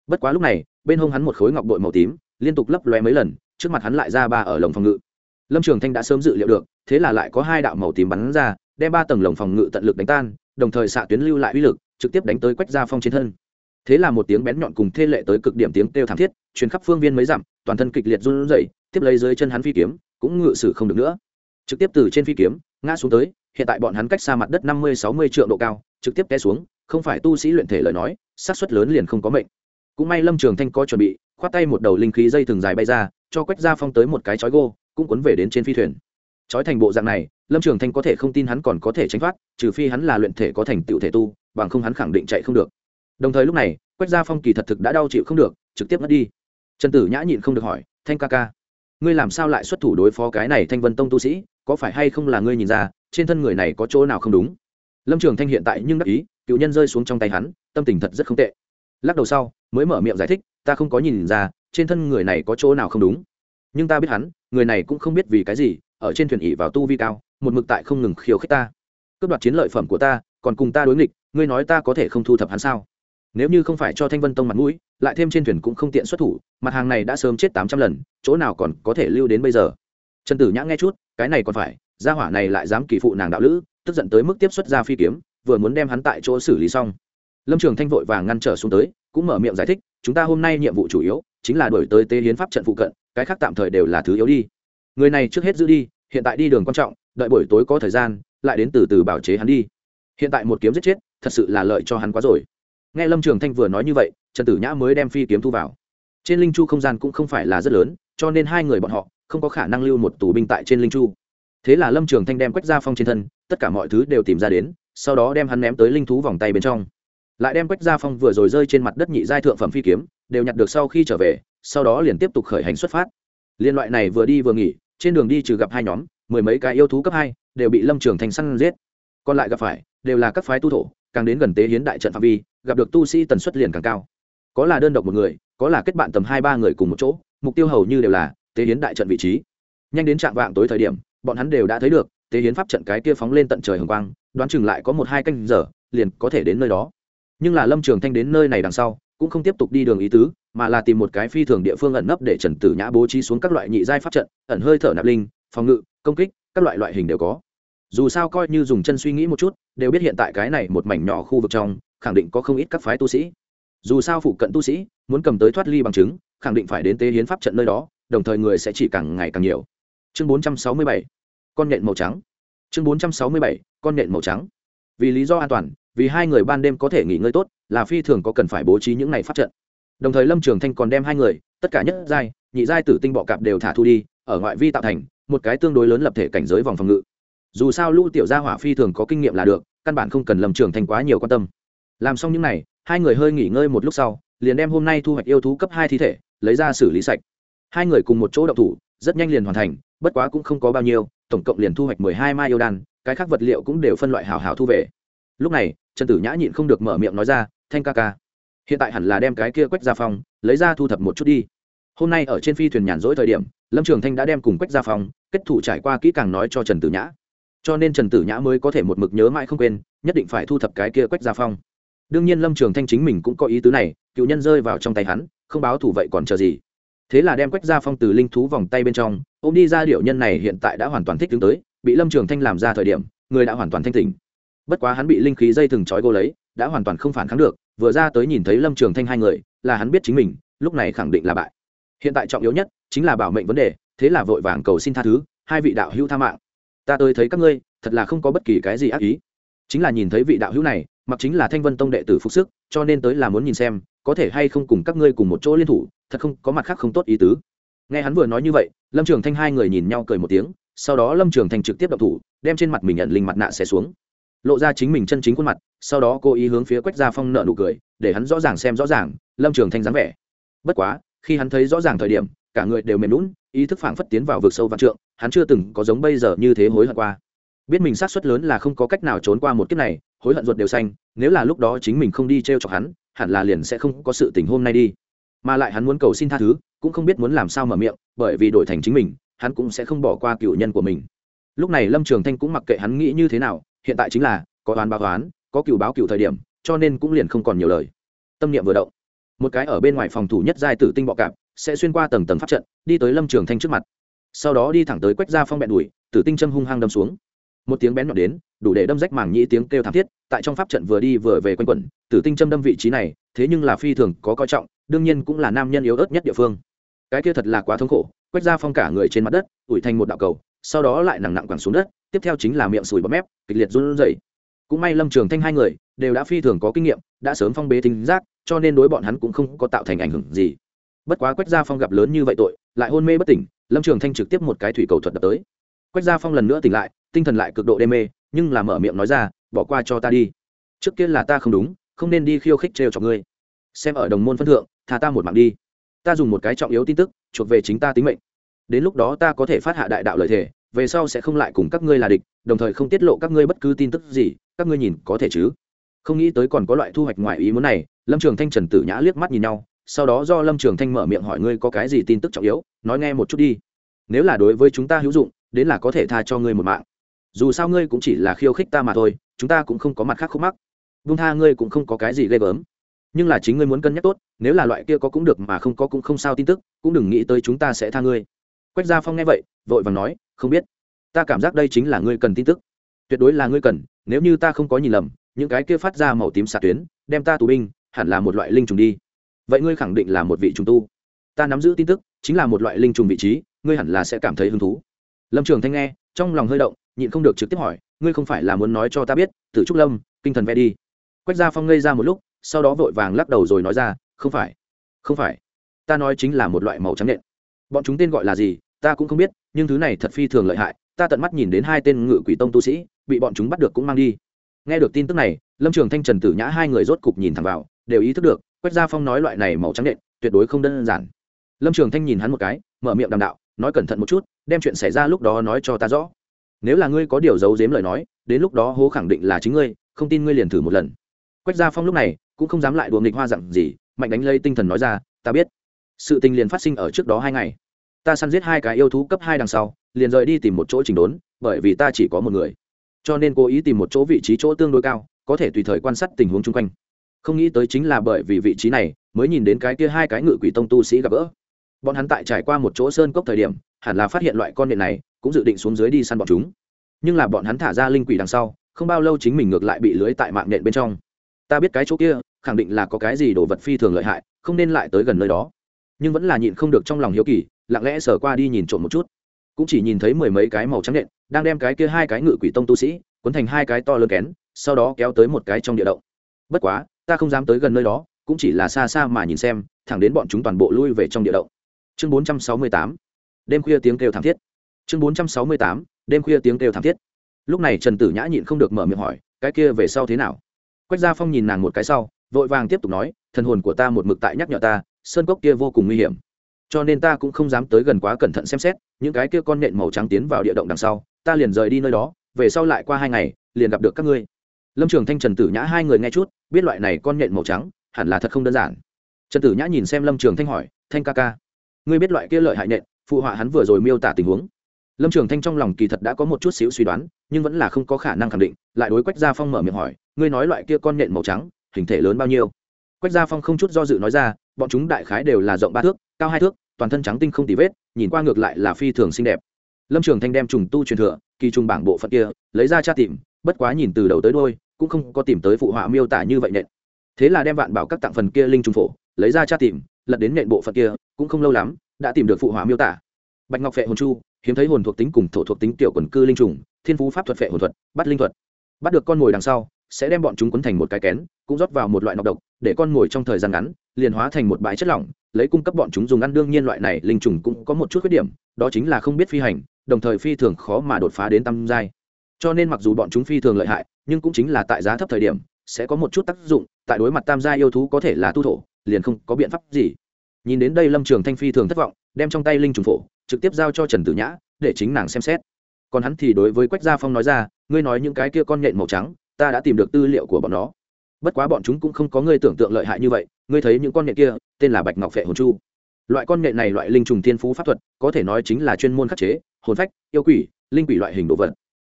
Bất quá lúc này, bên hông hắn một khối ngọc bội màu tím, liên tục lấp lóe mấy lần, trước mặt hắn lại ra ba ở lồng phòng ngự. Lâm trường thanh đã sớm dự liệu được, thế là lại có hai đạo màu tím bắn ra đem ba tầng lồng phòng ngự tận lực đánh tan, đồng thời xạ tuyến lưu lại uy lực, trực tiếp đánh tới quách gia phong trên thân. Thế là một tiếng bén nhọn cùng thê lệ tới cực điểm tiếng kêu thảm thiết chuyến khắp phương viên mấy dặm, toàn thân kịch liệt run rẩy, tiếp lấy dưới chân hắn phi kiếm, cũng ngự sử không được nữa. Trực tiếp từ trên phi kiếm, ngã xuống tới, hiện tại bọn hắn cách xa mặt đất năm mươi sáu mươi triệu độ cao, trực tiếp té xuống, không phải tu sĩ luyện thể lời nói sát suất lớn liền không có mệnh. Cũng may lâm trường thanh có chuẩn bị, khoát tay một đầu linh khí dây thừng dài bay ra, cho quách gia phong tới một cái chói gô, cũng cuốn về đến trên phi thuyền chói thành bộ dạng này, lâm trường thanh có thể không tin hắn còn có thể tránh thoát, trừ phi hắn là luyện thể có thành tựu thể tu, bằng không hắn khẳng định chạy không được. Đồng thời lúc này, quách gia phong kỳ thật thực đã đau chịu không được, trực tiếp mất đi. Trần tử nhã nhịn không được hỏi, thanh ca ca, ngươi làm sao lại xuất thủ đối phó cái này thanh vân tông tu sĩ? Có phải hay không là ngươi nhìn ra, trên thân người này có chỗ nào không đúng? Lâm trường thanh hiện tại nhưng đắc ý, cựu nhân rơi xuống trong tay hắn, tâm tình thật rất không tệ. Lắc đầu sau, mới mở miệng giải thích, ta không có nhìn ra, trên thân người này có chỗ nào không đúng. Nhưng ta biết hắn, người này cũng không biết vì cái gì ở trên thuyền ỉ vào tu vi cao, một mực tại không ngừng khiêu khích ta. Cướp đoạt chiến lợi phẩm của ta, còn cùng ta đối nghịch, ngươi nói ta có thể không thu thập hắn sao? Nếu như không phải cho thanh vân tông mặt mũi, lại thêm trên thuyền cũng không tiện xuất thủ, mặt hàng này đã sớm chết tám trăm lần, chỗ nào còn có thể lưu đến bây giờ? Trần tử nhã nghe chút, cái này còn phải, gia hỏa này lại dám kỳ phụ nàng đạo lữ, tức giận tới mức tiếp xuất ra phi kiếm, vừa muốn đem hắn tại chỗ xử lý xong. Lâm trường thanh vội vàng ngăn trở xuống tới, cũng mở miệng giải thích, chúng ta hôm nay nhiệm vụ chủ yếu, chính là đổi tới tế hiến pháp trận phụ cận, cái khác tạm thời đều là thứ yếu đi người này trước hết giữ đi, hiện tại đi đường quan trọng, đợi buổi tối có thời gian, lại đến từ từ bảo chế hắn đi. Hiện tại một kiếm giết chết, thật sự là lợi cho hắn quá rồi. Nghe lâm trường thanh vừa nói như vậy, trần tử nhã mới đem phi kiếm thu vào. Trên linh chu không gian cũng không phải là rất lớn, cho nên hai người bọn họ không có khả năng lưu một tù binh tại trên linh chu. Thế là lâm trường thanh đem quách ra phong trên thân, tất cả mọi thứ đều tìm ra đến, sau đó đem hắn ném tới linh thú vòng tay bên trong. Lại đem quách gia phong vừa rồi rơi trên mặt đất nhị giai thượng phẩm phi kiếm, đều nhặt được sau khi trở về, sau đó liền tiếp tục khởi hành xuất phát. Liên loại này vừa đi vừa nghỉ trên đường đi trừ gặp hai nhóm, mười mấy cái yêu thú cấp hai đều bị lâm trường thành săn giết. Còn lại gặp phải đều là các phái tu thổ, càng đến gần tế hiến đại trận phạm vi, gặp được tu sĩ tần suất liền càng cao. Có là đơn độc một người, có là kết bạn tầm hai ba người cùng một chỗ, mục tiêu hầu như đều là tế hiến đại trận vị trí. Nhanh đến trạng vạng tối thời điểm, bọn hắn đều đã thấy được, tế hiến pháp trận cái kia phóng lên tận trời hồng quang, đoán chừng lại có một hai canh giờ, liền có thể đến nơi đó. Nhưng là lâm trường thanh đến nơi này đằng sau cũng không tiếp tục đi đường ý tứ mà là tìm một cái phi thường địa phương ẩn nấp để trần tử nhã bố trí xuống các loại nhị giai pháp trận ẩn hơi thở nạp linh phòng ngự công kích các loại loại hình đều có. Dù sao coi như dùng chân suy nghĩ một chút đều biết hiện tại cái này một mảnh nhỏ khu vực trong khẳng định có không ít các phái tu sĩ. Dù sao phụ cận tu sĩ muốn cầm tới thoát ly bằng chứng khẳng định phải đến tế hiến pháp trận nơi đó đồng thời người sẽ chỉ càng ngày càng nhiều. Chương 467, con nhện màu trắng. Chương 467, con nhện màu trắng. Vì lý do an toàn vì hai người ban đêm có thể nghỉ ngơi tốt là phi thường có cần phải bố trí những này pháp trận. Đồng thời lâm trường thanh còn đem hai người, tất cả nhất giai, nhị giai tử tinh bọ cạp đều thả thu đi, ở ngoại vi tạo thành một cái tương đối lớn lập thể cảnh giới vòng phòng ngự. Dù sao lũ tiểu gia hỏa phi thường có kinh nghiệm là được, căn bản không cần lâm trường thanh quá nhiều quan tâm. Làm xong những n à y hai người hơi nghỉ ngơi một lúc sau, liền đem hôm nay thu hoạch yêu thú cấp hai thi thể, lấy ra xử lý sạch. Hai người cùng một chỗ đậu thủ, rất nhanh liền hoàn thành, bất quá cũng không có bao nhiêu, tổng cộng liền thu hoạch mười hai mai yêu đan, cái khác vật liệu cũng đều phân loại hào hào thu về. Lúc này trần tử nhã nhịn không được mở miệng nói ra, thanh ca ca, hiện tại hẳn là đem cái kia quách ra phong, lấy ra thu thập một chút đi. Hôm nay ở trên phi thuyền nhàn rỗi thời điểm, lâm trường thanh đã đem cùng quách ra phong kết thủ trải qua kỹ càng nói cho trần tử nhã. Cho nên trần tử nhã mới có thể một mực nhớ mãi không quên, nhất định phải thu thập cái kia quách ra phong. Đương nhiên lâm trường thanh chính mình cũng có ý tứ này, cựu nhân rơi vào trong tay hắn, không báo thủ vậy còn chờ gì. Thế là đem quách ra phong từ linh thú vòng tay bên trong ô m đi ra điệu nhân này hiện tại đã hoàn toàn thích đứng tới, bị lâm trường thanh làm ra thời điểm, người đã hoàn toàn thanh tỉnh bất quá hắn bị linh khí dây thừng trói gô lấy, đã hoàn toàn không phản kháng được, vừa ra tới nhìn thấy lâm trường thanh hai người, là hắn biết chính mình, lúc này khẳng định là bại. Hiện tại trọng yếu nhất chính là bảo mệnh vấn đề, thế là vội vàng cầu xin tha thứ, hai vị đạo hữu tha mạng. Ta tới thấy các ngươi, thật là không có bất kỳ cái gì ác ý. Chính là nhìn thấy vị đạo hữu này, mặc chính là thanh vân tông đệ tử phục sức, cho nên tới là muốn nhìn xem, có thể hay không cùng các ngươi cùng một chỗ liên thủ, thật không, có mặt khác không tốt ý tứ. Nghe hắn vừa nói như vậy, lâm trường thanh hai người nhìn nhau cười một tiếng, sau đó lâm trường thanh trực tiếp đậu thủ, đem trên mặt mình nhận linh mặt nạ xé xuống lộ ra chính mình chân chính khuôn mặt, sau đó cô ý hướng phía quách gia phong nợ nụ cười, để hắn rõ ràng xem rõ ràng, lâm trường thanh dáng vẻ. Bất quá, khi hắn thấy rõ ràng thời điểm, cả người đều mềm lún ý thức phảng phất tiến vào vực sâu vạn trượng, hắn chưa từng có giống bây giờ như thế hối hận qua. Biết mình sát suất lớn là không có cách nào trốn qua một kiếp này, hối hận ruột đều xanh, nếu là lúc đó chính mình không đi t r e o chọc hắn, hẳn là liền sẽ không có sự tình hôm nay đi. Mà lại hắn muốn cầu xin tha thứ, cũng không biết muốn làm sao mở miệng, bởi vì đổi thành chính mình, hắn cũng sẽ không bỏ qua cựu nhân của mình. Lúc này lâm trường thanh cũng mặc kệ hắn nghĩ như thế nào hiện tại chính là, có oán báo oán, có cựu báo cựu thời điểm, cho nên cũng liền không còn nhiều lời. Tâm niệm vừa động, một cái ở bên ngoài phòng thủ nhất giai tử tinh bọ cạp sẽ xuyên qua tầng tầng pháp trận, đi tới lâm trường thanh trước mặt. Sau đó đi thẳng tới quách gia phong bẹn đùi tử tinh châm hung hăng đâm xuống. Một tiếng bén nhọn đến, đủ để đâm rách màng nhĩ tiếng kêu thảm thiết, tại trong pháp trận vừa đi vừa về quanh quẩn, tử tinh châm đâm vị trí này, thế nhưng là phi thường có coi trọng, đương nhiên cũng là nam nhân yếu ớt nhất địa phương. Cái kia thật là quá thống khổ, quách ra phong cả người trên mặt đất, ủi thành một đạo cầu sau đó lại nặng nặng quẳng xuống đất, tiếp theo chính là miệng sùi bọt mép, kịch liệt run rẩy. Cũng may lâm trường thanh hai người đều đã phi thường có kinh nghiệm, đã sớm phong bế tính giác, cho nên đối bọn hắn cũng không có tạo thành ảnh hưởng gì. Bất quá quách gia phong gặp lớn như vậy tội, lại hôn mê bất tỉnh, lâm trường thanh trực tiếp một cái thủy cầu thuật đập tới. Quách gia phong lần nữa tỉnh lại, tinh thần lại cực độ đê mê, nhưng là mở miệng nói ra, bỏ qua cho ta đi. Trước kia là ta không đúng, không nên đi khiêu khích trêu cho ngươi. Xem ở đồng môn phân thượng thà ta một mạng đi. Ta dùng một cái trọng yếu tin tức, chuộc về chính ta tính mệnh đến lúc đó ta có thể phát hạ đại đạo lợi thể về sau sẽ không lại cùng các ngươi là địch, đồng thời không tiết lộ các ngươi bất cứ tin tức gì, các ngươi nhìn có thể chứ? Không nghĩ tới còn có loại thu hoạch ngoài ý muốn này, lâm trường thanh trần tử nhã liếc mắt nhìn nhau, sau đó do lâm trường thanh mở miệng hỏi ngươi có cái gì tin tức trọng yếu, nói nghe một chút đi. Nếu là đối với chúng ta hữu dụng, đến là có thể tha cho ngươi một mạng. Dù sao ngươi cũng chỉ là khiêu khích ta mà thôi, chúng ta cũng không có mặt khác khúc mắc. Vung tha ngươi cũng không có cái gì ghê gớm. Nhưng là chính ngươi muốn cân nhắc tốt, nếu là loại kia có cũng được mà không có cũng không sao tin tức, cũng đừng nghĩ tới chúng ta sẽ tha ngươi quách gia phong nghe vậy, vội vàng nói, không biết. Ta cảm giác đây chính là ngươi cần tin tức. Tuyệt đối là ngươi cần, nếu như ta không có nhìn lầm, những cái kia phát ra màu tím xạ tuyến, đem ta tù binh, hẳn là một loại linh trùng đi. Vậy ngươi khẳng định là một vị trùng tu. Ta nắm giữ tin tức, chính là một loại linh trùng vị trí, ngươi hẳn là sẽ cảm thấy hứng thú. Lâm trường thanh nghe, trong lòng hơi động, nhịn không được trực tiếp hỏi, ngươi không phải là muốn nói cho ta biết, tử trúc lâm, kinh thần về đi? Quách gia phong ngây ra một lúc, sau đó vội vàng lắc đầu rồi nói ra, không phải. Không phải. Ta nói chính là một loại màu trắng nện bọn chúng tên gọi là gì, ta cũng không biết, nhưng thứ này thật phi thường lợi hại, ta tận mắt nhìn đến hai tên ngự quỷ tông tu sĩ, bị bọn chúng bắt được cũng mang đi. Nghe được tin tức này, lâm trường thanh, trần tử nhã hai người rốt cục nhìn thẳng vào, đều ý thức được, quách gia phong nói loại này màu trắng nện, tuyệt đối không đơn giản. Lâm trường thanh nhìn hắn một cái, mở miệng đàm đạo, nói cẩn thận một chút, đem chuyện xảy ra lúc đó nói cho ta rõ. Nếu là ngươi có điều giấu giếm lời nói, đến lúc đó hố khẳng định là chính ngươi, không tin ngươi liền thử một lần. Quách gia phong lúc này, cũng không dám lại đùa nghịch hoa dặn gì, mạnh đánh lây tinh thần nói ra, ta biết sự tình liền phát sinh ở trước đó hai ngày. Ta săn giết hai cái yêu thú cấp hai đằng sau, liền rời đi tìm một chỗ chỉnh đốn, bởi vì ta chỉ có một người. Cho nên cố ý tìm một chỗ vị trí chỗ tương đối cao, có thể tùy thời quan sát tình huống chung quanh. Không nghĩ tới chính là bởi vì vị trí này, mới nhìn đến cái kia hai cái ngự quỷ tông tu sĩ gặp gỡ. Bọn hắn tại trải qua một chỗ sơn cốc thời điểm, hẳn là phát hiện loại con nện này, cũng dự định xuống dưới đi săn bọn chúng. Nhưng là bọn hắn thả ra linh quỷ đằng sau, không bao lâu chính mình ngược lại bị lưới tại mạng nện bên trong. Ta biết cái chỗ kia, khẳng định là có cái gì đồ vật phi thường lợi hại, không nên lại tới gần nơi đó nhưng vẫn là nhịn không được trong lòng hiếu kỳ, lặng lẽ sờ qua đi nhìn trộm một chút. Cũng chỉ nhìn thấy mười mấy cái màu trắng nện, đang đem cái kia hai cái ngự quỷ tông tu sĩ, cuốn thành hai cái to lớn kén, sau đó kéo tới một cái trong địa động. Bất quá, ta không dám tới gần nơi đó, cũng chỉ là xa xa mà nhìn xem, thẳng đến bọn chúng toàn bộ lui về trong địa động. Chương bốn trăm sáu mươi tám. Đêm khuya tiếng kêu thảm thiết. Chương bốn trăm sáu mươi tám. Đêm khuya tiếng kêu thảm thiết. Lúc này trần tử nhã nhịn không được mở miệng hỏi, cái kia về sau thế nào? Quách gia phong nhìn nàng một cái sau, vội vàng tiếp tục nói, thần hồn của ta một mực tại nhắc nhở ta sơn cốc kia vô cùng nguy hiểm. Cho nên ta cũng không dám tới gần quá cẩn thận xem xét, những cái kia con nện màu trắng tiến vào địa động đằng sau, ta liền rời đi nơi đó, về sau lại qua hai ngày, liền gặp được các ngươi. Lâm trường thanh, trần tử nhã hai người nghe chút, biết loại này con nhện màu trắng, hẳn là thật không đơn giản. Trần tử nhã nhìn xem lâm trường thanh hỏi, thanh ca ca, ngươi biết loại kia lợi hại nhện, phụ họa hắn vừa rồi miêu tả tình huống? Lâm trường thanh trong lòng kỳ thật đã có một chút xíu suy đoán, nhưng vẫn là không có khả năng khẳng định, lại đối quách gia phong mở miệng hỏi, ngươi nói loại kia con nhện màu trắng, hình thể lớn bao nhiêu? Quách gia phong không chút do dự nói ra bọn chúng đại khái đều là rộng ba thước, cao hai thước, toàn thân trắng tinh không tì vết, nhìn qua ngược lại là phi thường xinh đẹp. Lâm trường thanh đem trùng tu truyền thừa, kỳ trùng bảng bộ phận kia, lấy ra tra tìm, bất quá nhìn từ đầu tới đôi cũng không có tìm tới phụ họa miêu tả như vậy nện. Thế là đem vạn bảo các tặng phần kia linh trùng phổ, lấy ra tra tìm, lật đến nện bộ phận kia, cũng không lâu lắm, đã tìm được phụ họa miêu tả. Bạch ngọc phệ hồn chu, hiếm thấy hồn thuộc tính cùng thổ thuộc tính tiểu quần cư linh trùng, thiên phú pháp thuật phệ hồn thuật, bắt linh thuật. Bắt được con mồi đằng sau, sẽ đem bọn chúng quấn thành một cái kén, cũng rót vào một loại nọc độc, để con mồi trong thời gian ngắn liền hóa thành một bãi chất lỏng, lấy cung cấp bọn chúng dùng ăn. Đương nhiên loại này linh trùng cũng có một chút khuyết điểm, đó chính là không biết phi hành, đồng thời phi thường khó mà đột phá đến tam giai. Cho nên mặc dù bọn chúng phi thường lợi hại, nhưng cũng chính là tại giá thấp thời điểm, sẽ có một chút tác dụng, tại đối mặt tam gia yêu thú có thể là tu thổ, liền không có biện pháp gì. Nhìn đến đây lâm trường thanh phi thường thất vọng, đem trong tay linh trùng phổ, trực tiếp giao cho trần tử nhã, để chính nàng xem xét. Còn hắn thì đối với quách gia phong nói ra, ngươi nói những cái kia con nhện màu trắng, ta đã tìm được tư liệu của bọn nó. Bất quá bọn chúng cũng không có ngươi tưởng tượng lợi hại như vậy ngươi thấy những con nhện kia, tên là bạch ngọc phệ hồn chu. Loại con nhện này loại linh trùng thiên phú pháp thuật, có thể nói chính là chuyên môn khắc chế, hồn phách, yêu quỷ, linh quỷ loại hình đồ vật.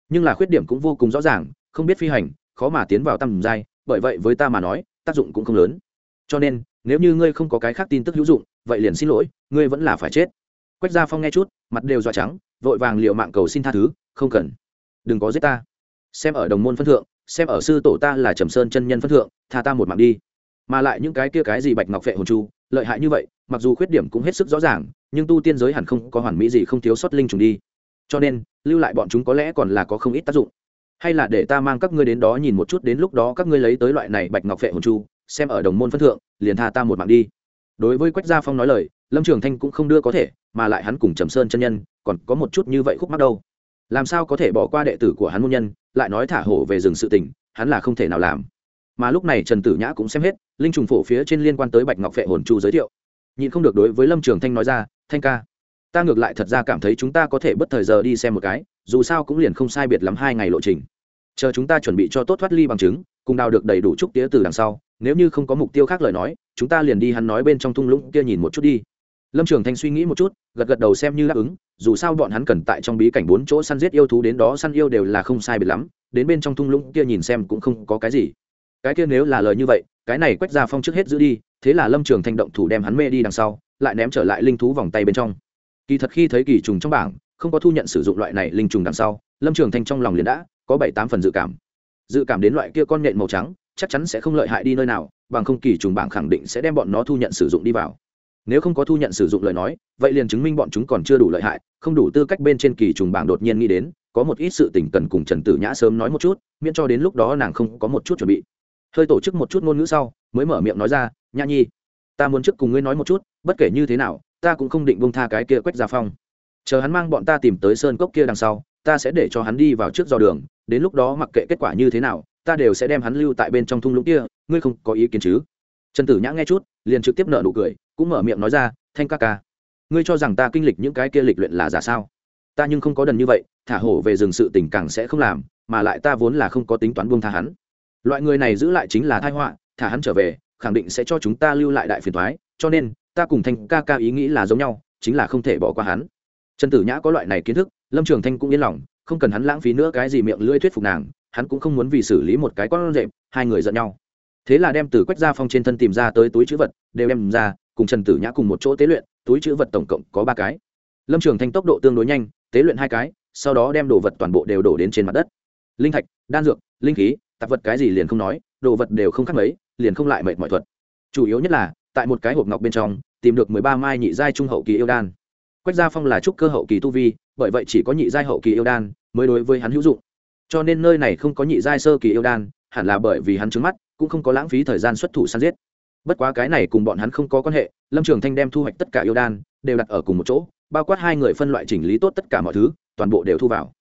Nhưng là khuyết điểm cũng vô cùng rõ ràng, không biết phi hành, khó mà tiến vào tầm giai, bởi vậy với ta mà nói, tác dụng cũng không lớn. Cho nên, nếu như ngươi không có cái khác tin tức hữu dụng, vậy liền xin lỗi, ngươi vẫn là phải chết. Quách gia phong nghe chút, mặt đều dọa trắng, vội vàng liệu mạng cầu xin tha thứ, không cần. Đừng có giết ta. Xem ở đồng môn phân thượng, xem ở sư tổ ta là trầm sơn chân nhân phân thượng, tha ta một mạng đi mà lại những cái kia cái gì bạch ngọc vệ hồn chu, lợi hại như vậy, mặc dù khuyết điểm cũng hết sức rõ ràng, nhưng tu tiên giới hẳn không có hoàn mỹ gì không thiếu sót linh trùng đi. Cho nên, lưu lại bọn chúng có lẽ còn là có không ít tác dụng. Hay là để ta mang các ngươi đến đó nhìn một chút đến lúc đó các ngươi lấy tới loại này bạch ngọc vệ hồn chu, xem ở đồng môn phân thượng, liền tha ta một mạng đi. Đối với quách gia phong nói lời, lâm trường thanh cũng không đưa có thể, mà lại hắn cùng trầm sơn chân nhân, còn có một chút như vậy khúc mắc đâu. Làm sao có thể bỏ qua đệ tử của hắn môn nhân, lại nói thả hổ về rừng sự tình, hắn là không thể nào làm mà lúc này trần tử nhã cũng xem hết, linh trùng phổ phía trên liên quan tới bạch ngọc vệ hồn chu giới thiệu. Nhịn không được đối với lâm trường thanh nói ra, thanh ca, ta ngược lại thật ra cảm thấy chúng ta có thể bất thời giờ đi xem một cái, dù sao cũng liền không sai biệt lắm hai ngày lộ trình. Chờ chúng ta chuẩn bị cho tốt thoát ly bằng chứng, cùng đào được đầy đủ trúc tía từ đằng sau, nếu như không có mục tiêu khác lời nói, chúng ta liền đi hắn nói bên trong thung lũng kia nhìn một chút đi. Lâm trường thanh suy nghĩ một chút, gật gật đầu xem như đáp ứng, dù sao bọn hắn cần tại trong bí cảnh bốn chỗ săn giết yêu thú đến đó săn yêu đều là không sai biệt lắm, đến bên trong thung lũng kia nhìn xem cũng không có cái gì cái kia nếu là lời như vậy, cái này quách ra phong trước hết giữ đi, thế là lâm trường thanh động thủ đem hắn mê đi đằng sau, lại ném trở lại linh thú vòng tay bên trong. Kỳ thật khi thấy kỳ trùng trong bảng, không có thu nhận sử dụng loại này linh trùng đằng sau, lâm trường thanh trong lòng liền đã có bảy tám phần dự cảm. Dự cảm đến loại kia con nhện màu trắng, chắc chắn sẽ không lợi hại đi nơi nào, bằng không kỳ trùng bảng khẳng định sẽ đem bọn nó thu nhận sử dụng đi vào. Nếu không có thu nhận sử dụng lời nói, vậy liền chứng minh bọn chúng còn chưa đủ lợi hại, không đủ tư cách bên trên kỳ trùng bảng đột nhiên nghĩ đến, có một ít sự tình cần cùng trần tử nhã sớm nói một chút, miễn cho đến lúc đó nàng không có một chút chuẩn bị hơi tổ chức một chút ngôn ngữ sau, mới mở miệng nói ra, nhã nhi, ta muốn trước cùng ngươi nói một chút, bất kể như thế nào, ta cũng không định bông tha cái kia quách gia phong. Chờ hắn mang bọn ta tìm tới sơn cốc kia đằng sau, ta sẽ để cho hắn đi vào trước dò đường, đến lúc đó mặc kệ kết quả như thế nào, ta đều sẽ đem hắn lưu tại bên trong thung lũng kia, ngươi không có ý kiến chứ? Trần tử nhã nghe chút, liền trực tiếp nợ nụ cười, cũng mở miệng nói ra, thanh ca ca, ngươi cho rằng ta kinh lịch những cái kia lịch luyện là giả sao? Ta nhưng không có đần như vậy, thả hổ về rừng sự tình càng sẽ không làm, mà lại ta vốn là không có tính toán buông tha hắn loại người này giữ lại chính là thai họa, thả hắn trở về, khẳng định sẽ cho chúng ta lưu lại đại phiền thoái cho nên, ta cùng thanh ca ca ý nghĩ là giống nhau, chính là không thể bỏ qua hắn. Trần tử nhã có loại này kiến thức, lâm trường thanh cũng yên lòng, không cần hắn lãng phí nữa cái gì miệng lưỡi thuyết phục nàng, hắn cũng không muốn vì xử lý một cái con rệm hai người giận nhau. Thế là đem từ quách gia phong trên thân tìm ra tới túi chữ vật, đều đem ra, cùng trần tử nhã cùng một chỗ tế luyện, túi chữ vật tổng cộng có ba cái. Lâm trường thanh tốc độ tương đối nhanh, tế luyện hai cái, sau đó đem đồ vật toàn bộ đều đổ đến trên mặt đất. Linh thạch, đan dược, linh khí tạp vật cái gì liền không nói, đồ vật đều không khác mấy, liền không lại mệt mọi thuật. Chủ yếu nhất là, tại một cái hộp ngọc bên trong, tìm được mười ba mai nhị giai trung hậu kỳ yêu đan. Quách gia phong là trúc cơ hậu kỳ tu vi, bởi vậy chỉ có nhị giai hậu kỳ yêu đan mới đối với hắn hữu dụng. Cho nên nơi này không có nhị giai sơ kỳ yêu đan, hẳn là bởi vì hắn trứng mắt, cũng không có lãng phí thời gian xuất thủ săn giết. Bất quá cái này cùng bọn hắn không có quan hệ, lâm trường thanh đem thu hoạch tất cả yêu đan, đều đặt ở cùng một chỗ, bao quát hai người phân loại chỉnh lý tốt tất cả mọi thứ, toàn bộ đều thu vào.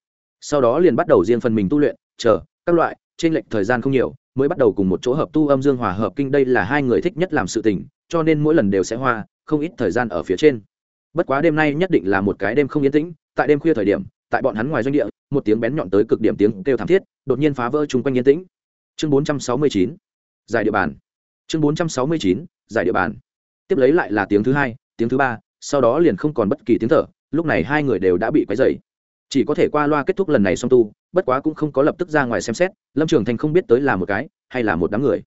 Sau đó liền bắt đầu riêng phần mình tu luyện, chờ, các loại trên lệch thời gian không nhiều, mới bắt đầu cùng một chỗ hợp tu âm dương hòa hợp kinh đây là hai người thích nhất làm sự tình, cho nên mỗi lần đều sẽ hoa, không ít thời gian ở phía trên. Bất quá đêm nay nhất định là một cái đêm không yên tĩnh, tại đêm khuya thời điểm, tại bọn hắn ngoài doanh địa, một tiếng bén nhọn tới cực điểm tiếng kêu thảm thiết, đột nhiên phá vỡ chung quanh yên tĩnh. Chương 469 giải địa bàn. Chương 469 giải địa bàn. Tiếp lấy lại là tiếng thứ hai, tiếng thứ ba, sau đó liền không còn bất kỳ tiếng thở, lúc này hai người đều đã bị quấy dày chỉ có thể qua loa kết thúc lần này xong tu, bất quá cũng không có lập tức ra ngoài xem xét, lâm trường thành không biết tới là một cái, hay là một đám người.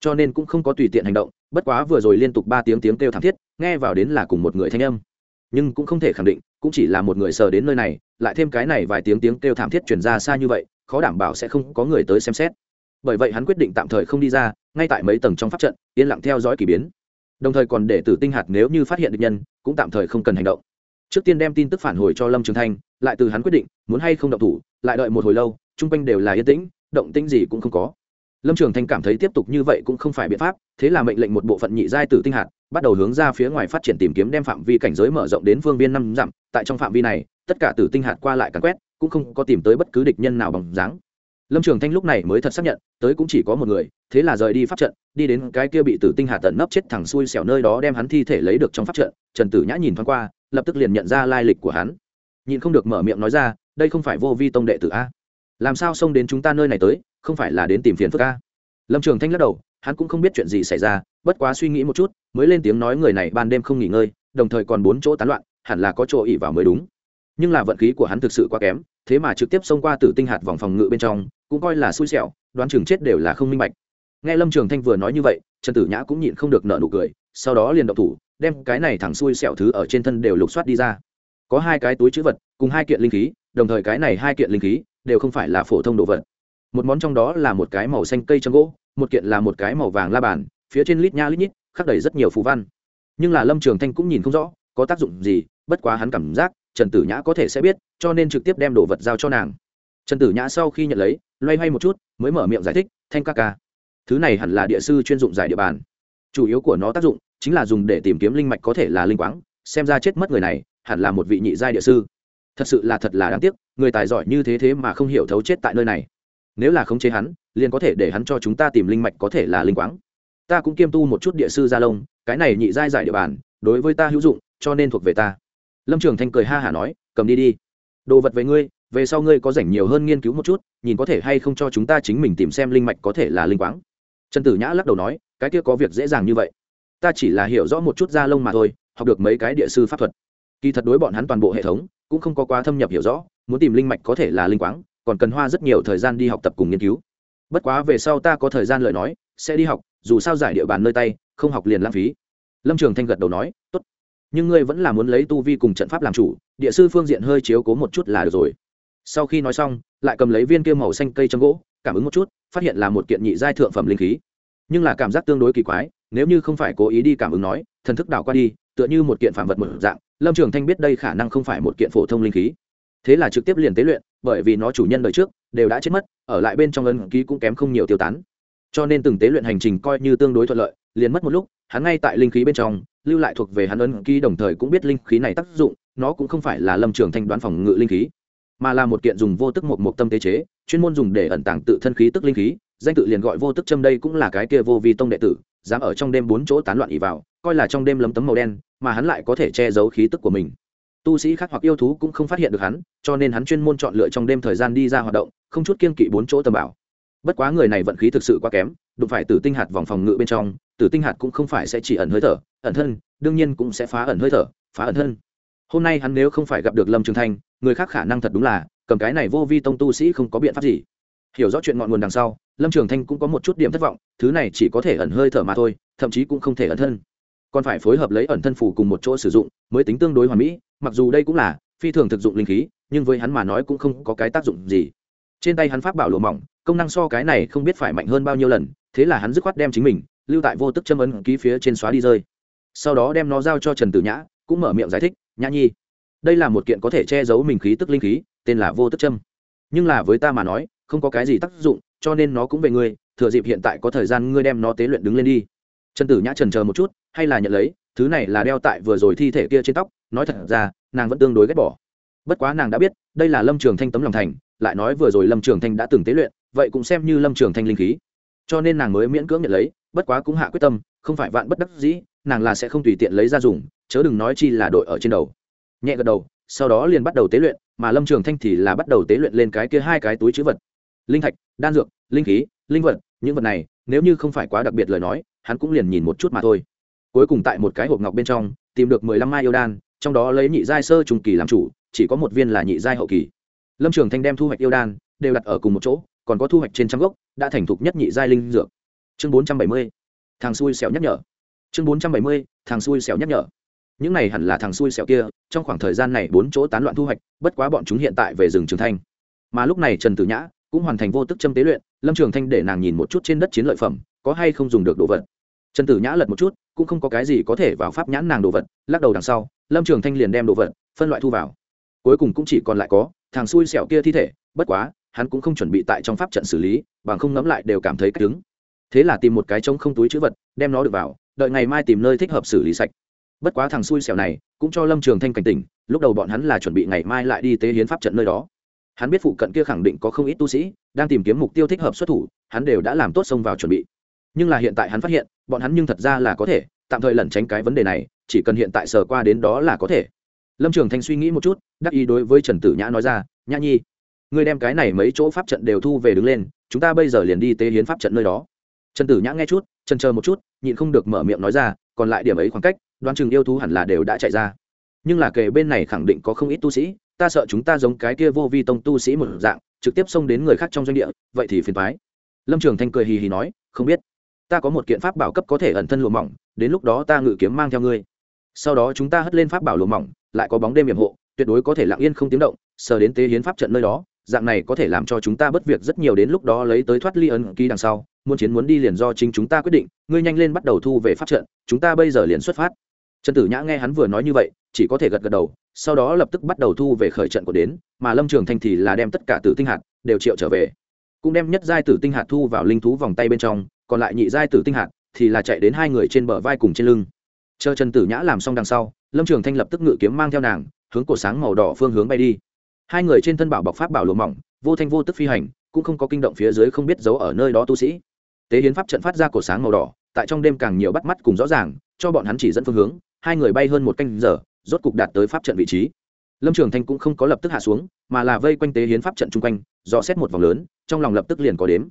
Cho nên cũng không có tùy tiện hành động, bất quá vừa rồi liên tục ba tiếng tiếng kêu thảm thiết, nghe vào đến là cùng một người thanh âm. Nhưng cũng không thể khẳng định, cũng chỉ là một người sờ đến nơi này, lại thêm cái này vài tiếng tiếng kêu thảm thiết chuyển ra xa như vậy, khó đảm bảo sẽ không có người tới xem xét. Bởi vậy hắn quyết định tạm thời không đi ra, ngay tại mấy tầng trong pháp trận, yên lặng theo dõi k ỳ biến. Đồng thời còn để tử tinh hạt nếu như phát hiện được nhân, cũng tạm thời không cần hành động. Trước tiên đem tin tức phản hồi cho lâm trường thanh lại từ hắn quyết định, muốn hay không động thủ, lại đợi một hồi lâu, chung quanh đều là yên tĩnh, động tĩnh gì cũng không có. Lâm trường thanh cảm thấy tiếp tục như vậy cũng không phải biện pháp, thế là mệnh lệnh một bộ phận nhị giai tử tinh hạt, bắt đầu hướng ra phía ngoài phát triển tìm kiếm đem phạm vi cảnh giới mở rộng đến phương viên năm dặm, tại trong phạm vi này, tất cả tử tinh hạt qua lại cắn quét, cũng không có tìm tới bất cứ địch nhân nào bằng dáng. Lâm trường thanh lúc này mới thật xác nhận, tới cũng chỉ có một người, thế là rời đi pháp trận, đi đến cái kia bị tử tinh hạt tận nấp chết thẳng xuôi xẻo nơi đó đem hắn thi thể lấy được trong pháp trận, trần tử nhã nhìn thoáng qua, lập tức liền nhận ra lai lịch của hắn nhìn không được mở miệng nói ra, đây không phải vô vi tông đệ tử a? Làm sao xông đến chúng ta nơi này tới, không phải là đến tìm phiền phức a? Lâm trường thanh lắc đầu, hắn cũng không biết chuyện gì xảy ra, bất quá suy nghĩ một chút, mới lên tiếng nói người này ban đêm không nghỉ ngơi, đồng thời còn bốn chỗ tán loạn, hẳn là có chỗ ỉ vào mới đúng. Nhưng là vận khí của hắn thực sự quá kém, thế mà trực tiếp xông qua tử tinh hạt vòng phòng ngự bên trong, cũng coi là xui xẻo, đoán chừng chết đều là không minh bạch. Nghe lâm trường thanh vừa nói như vậy, trần tử nhã cũng nhịn không được nợ nụ cười, sau đó liền động thủ, đem cái này thẳng xui xẻo thứ ở trên thân đều lục soát đi ra có hai cái túi chữ vật, cùng hai kiện linh khí, đồng thời cái này hai kiện linh khí đều không phải là phổ thông đồ vật. Một món trong đó là một cái màu xanh cây trong gỗ, một kiện là một cái màu vàng la bàn, phía trên lít nha lít nhít, khắc đầy rất nhiều phù văn. Nhưng là lâm trường thanh cũng nhìn không rõ, có tác dụng gì, bất quá hắn cảm giác, trần tử nhã có thể sẽ biết, cho nên trực tiếp đem đồ vật giao cho nàng. Trần tử nhã sau khi nhận lấy, loay hoay một chút, mới mở miệng giải thích, thanh ca ca, thứ này hẳn là địa sư chuyên dụng giải địa bàn. Chủ yếu của nó tác dụng chính là dùng để tìm kiếm linh mạch có thể là linh quáng, xem ra chết mất người này hẳn là một vị nhị giai địa sư. Thật sự là thật là đáng tiếc, người tài giỏi như thế thế mà không hiểu thấu chết tại nơi này. Nếu là khống chế hắn, liền có thể để hắn cho chúng ta tìm linh mạch có thể là linh quáng. Ta cũng kiêm tu một chút địa sư gia lông, cái này nhị giai giải địa bàn, đối với ta hữu dụng, cho nên thuộc về ta. Lâm trường thanh cười ha hả nói, cầm đi đi. Đồ vật về ngươi, về sau ngươi có rảnh nhiều hơn nghiên cứu một chút, nhìn có thể hay không cho chúng ta chính mình tìm xem linh mạch có thể là linh quáng. Trần tử nhã lắc đầu nói, cái kia có việc dễ dàng như vậy. Ta chỉ là hiểu rõ một chút da lông mà thôi, học được mấy cái địa sư pháp thuật kỳ thật đối bọn hắn toàn bộ hệ thống, cũng không có quá thâm nhập hiểu rõ, muốn tìm linh mạch có thể là linh quáng, còn cần hoa rất nhiều thời gian đi học tập cùng nghiên cứu. Bất quá về sau ta có thời gian lời nói, sẽ đi học, dù sao giải địa bàn nơi tay, không học liền lãng phí. Lâm trường thanh gật đầu nói, tốt. Nhưng ngươi vẫn là muốn lấy tu vi cùng trận pháp làm chủ, địa sư phương diện hơi chiếu cố một chút là được rồi. Sau khi nói xong, lại cầm lấy viên kia màu xanh cây châm gỗ, cảm ứng một chút, phát hiện là một kiện nhị giai thượng phẩm linh khí. Nhưng là cảm giác tương đối kỳ quái, nếu như không phải cố ý đi cảm ứng nói, thần thức đảo qua đi tựa như một kiện phạm vật một dạng, lâm trường thanh biết đây khả năng không phải một kiện phổ thông linh khí. Thế là trực tiếp liền tế luyện, bởi vì nó chủ nhân đời trước, đều đã chết mất, ở lại bên trong ân ký cũng kém không nhiều tiêu tán. Cho nên từng tế luyện hành trình coi như tương đối thuận lợi, liền mất một lúc, hắn ngay tại linh khí bên trong, lưu lại thuộc về hắn ân ký đồng thời cũng biết linh khí này tác dụng, nó cũng không phải là lâm trường thanh đoán phòng ngự linh khí, mà là một kiện dùng vô tức một một tâm tế chế, chuyên môn dùng để ẩn tàng tự thân khí tức linh khí danh tự liền gọi vô tức châm đây cũng là cái kia vô vi tông đệ tử, dám ở trong đêm bốn chỗ tán loạn ỉ vào, coi là trong đêm lấm tấm màu đen, mà hắn lại có thể che giấu khí tức của mình. Tu sĩ khác hoặc yêu thú cũng không phát hiện được hắn, cho nên hắn chuyên môn chọn lựa trong đêm thời gian đi ra hoạt động, không chút kiên kỵ bốn chỗ tầm bảo. Bất quá người này vận khí thực sự quá kém, đụng phải tử tinh hạt vòng phòng ngự bên trong, tử tinh hạt cũng không phải sẽ chỉ ẩn hơi thở, ẩn thân, đương nhiên cũng sẽ phá ẩn hơi thở, phá ẩn thân. Hôm nay hắn nếu không phải gặp được lâm trường thanh, người khác khả năng thật đúng là, cầm cái này vô vi tông tu sĩ không có biện pháp gì hiểu rõ chuyện ngọn nguồn đằng sau, lâm trường thanh cũng có một chút điểm thất vọng, thứ này chỉ có thể ẩn hơi thở mà thôi, thậm chí cũng không thể ẩn thân. Còn phải phối hợp lấy ẩn thân phủ cùng một chỗ sử dụng, mới tính tương đối hoàn mỹ, mặc dù đây cũng là phi thường thực dụng linh khí, nhưng với hắn mà nói cũng không có cái tác dụng gì. Trên tay hắn pháp bảo lụa mỏng, công năng so cái này không biết phải mạnh hơn bao nhiêu lần, thế là hắn dứt khoát đem chính mình lưu tại vô tức châm ấn ký phía trên xóa đi rơi. Sau đó đem nó giao cho trần tử nhã, cũng mở miệng giải thích, nhã nhi, đây là một kiện có thể che giấu mình khí tức linh khí, tên là vô tức châm. Nhưng là với ta mà nói không có cái gì tác dụng, cho nên nó cũng về ngươi, thừa dịp hiện tại có thời gian ngươi đem nó tế luyện đứng lên đi. Trần tử nhã trần chờ một chút, hay là nhận lấy, thứ này là đeo tại vừa rồi thi thể kia trên tóc, nói thật ra, nàng vẫn tương đối ghét bỏ. Bất quá nàng đã biết, đây là lâm trường thanh tấm lòng thành, lại nói vừa rồi lâm trường thanh đã từng tế luyện, vậy cũng xem như lâm trường thanh linh khí. Cho nên nàng mới miễn cưỡng nhận lấy, bất quá cũng hạ quyết tâm, không phải vạn bất đắc dĩ, nàng là sẽ không tùy tiện lấy ra dùng, chớ đừng nói chi là đội ở trên đầu. Nhẹ gật đầu, sau đó liền bắt đầu tế luyện, mà lâm trường thanh thì là bắt đầu tế luyện lên cái kia hai cái túi chữ vật linh thạch, đan dược, linh khí, linh vật, những vật này, nếu như không phải quá đặc biệt lời nói, hắn cũng liền nhìn một chút mà thôi. Cuối cùng tại một cái hộp ngọc bên trong, tìm được mười lăm mai yêu đan, trong đó lấy nhị giai sơ trùng kỳ làm chủ, chỉ có một viên là nhị giai hậu kỳ. Lâm trường thanh đem thu hoạch yêu đan, đều đặt ở cùng một chỗ, còn có thu hoạch trên trăm gốc, đã thành thục nhất nhị giai linh dược. Chương bốn trăm bảy mươi, thằng xui xẻo nhắc nhở. Chương bốn trăm bảy mươi, thằng xui xẻo nhắc nhở. Những này hẳn là thằng xui xẻo kia, trong khoảng thời gian này bốn chỗ tán loạn thu hoạch, bất quá bọn chúng hiện tại về rừng trường thanh. Mà lúc này trần tử nhã cũng hoàn thành vô tức châm tế luyện, lâm trường thanh để nàng nhìn một chút trên đất chiến lợi phẩm, có hay không dùng được đồ vật. Trần tử nhã lật một chút, cũng không có cái gì có thể vào pháp nhãn nàng đồ vật, lắc đầu đằng sau, lâm trường thanh liền đem đồ vật, phân loại thu vào. Cuối cùng cũng chỉ còn lại có, thằng xui xẻo kia thi thể, bất quá, hắn cũng không chuẩn bị tại trong pháp trận xử lý, bằng không ngẫm lại đều cảm thấy cách đứng thế là tìm một cái trống không túi chữ vật, đem nó được vào, đợi ngày mai tìm nơi thích hợp xử lý sạch. Bất quá thằng xui xẻo này, cũng cho lâm trường thanh cảnh tỉnh, lúc đầu bọn hắn là chuẩn bị ngày mai lại đi tế hiến pháp trận nơi đó hắn biết phụ cận kia khẳng định có không ít tu sĩ, đang tìm kiếm mục tiêu thích hợp xuất thủ, hắn đều đã làm tốt xông vào chuẩn bị. Nhưng là hiện tại hắn phát hiện, bọn hắn nhưng thật ra là có thể, tạm thời lẩn tránh cái vấn đề này, chỉ cần hiện tại sờ qua đến đó là có thể. Lâm trường thanh suy nghĩ một chút, đắc ý đối với trần tử nhã nói ra, nhã nhi, ngươi đem cái này mấy chỗ pháp trận đều thu về đứng lên, chúng ta bây giờ liền đi tế hiến pháp trận nơi đó. Trần tử nhã nghe chút trần chờ một chút, nhịn không được mở miệng nói ra, còn lại điểm ấy khoảng cách Đoan chừng yêu thú hẳn là đều đã chạy ra. Nhưng là kề bên này khẳng định có không ít tu sĩ ta sợ chúng ta giống cái kia vô vi tông tu sĩ một dạng, trực tiếp xông đến người khác trong doanh địa, vậy thì phiền thoái lâm trường thanh cười hì hì nói, không biết. Ta có một kiện pháp bảo cấp có thể ẩn thân lùa mỏng, đến lúc đó ta ngự kiếm mang theo ngươi. Sau đó chúng ta hất lên pháp bảo lùa mỏng, lại có bóng đêm hiểm hộ, tuyệt đối có thể lặng yên không tiếng động, sờ đến tế hiến pháp trận nơi đó, dạng này có thể làm cho chúng ta bất việc rất nhiều đến lúc đó lấy tới thoát ly ấn ký đằng sau, muốn chiến muốn đi liền do chính chúng ta quyết định, ngươi nhanh lên bắt đầu thu về pháp trận, chúng ta bây giờ liền xuất phát trần tử nhã nghe hắn vừa nói như vậy, chỉ có thể gật gật đầu, sau đó lập tức bắt đầu thu về khởi trận của đến, mà lâm trường thanh thì là đem tất cả tử tinh hạt đều triệu trở về. Cũng đem nhất giai tử tinh hạt thu vào linh thú vòng tay bên trong, còn lại nhị giai tử tinh hạt thì là chạy đến hai người trên bờ vai cùng trên lưng. Chờ trần tử nhã làm xong đằng sau, lâm trường thanh lập tức ngự kiếm mang theo nàng, hướng cổ sáng màu đỏ phương hướng bay đi. Hai người trên thân bảo bọc pháp bảo lùa mỏng, vô thanh vô tức phi hành, cũng không có kinh động phía dưới không biết giấu ở nơi đó tu sĩ. Tế hiến pháp trận phát ra cổ sáng màu đỏ, tại trong đêm càng nhiều bắt mắt cùng rõ ràng, cho bọn hắn chỉ dẫn phương hướng hai người bay hơn một canh giờ, rốt cục đạt tới pháp trận vị trí. Lâm trường thanh cũng không có lập tức hạ xuống, mà là vây quanh tế hiến pháp trận chung quanh, dò xét một vòng lớn, trong lòng lập tức liền có đếm.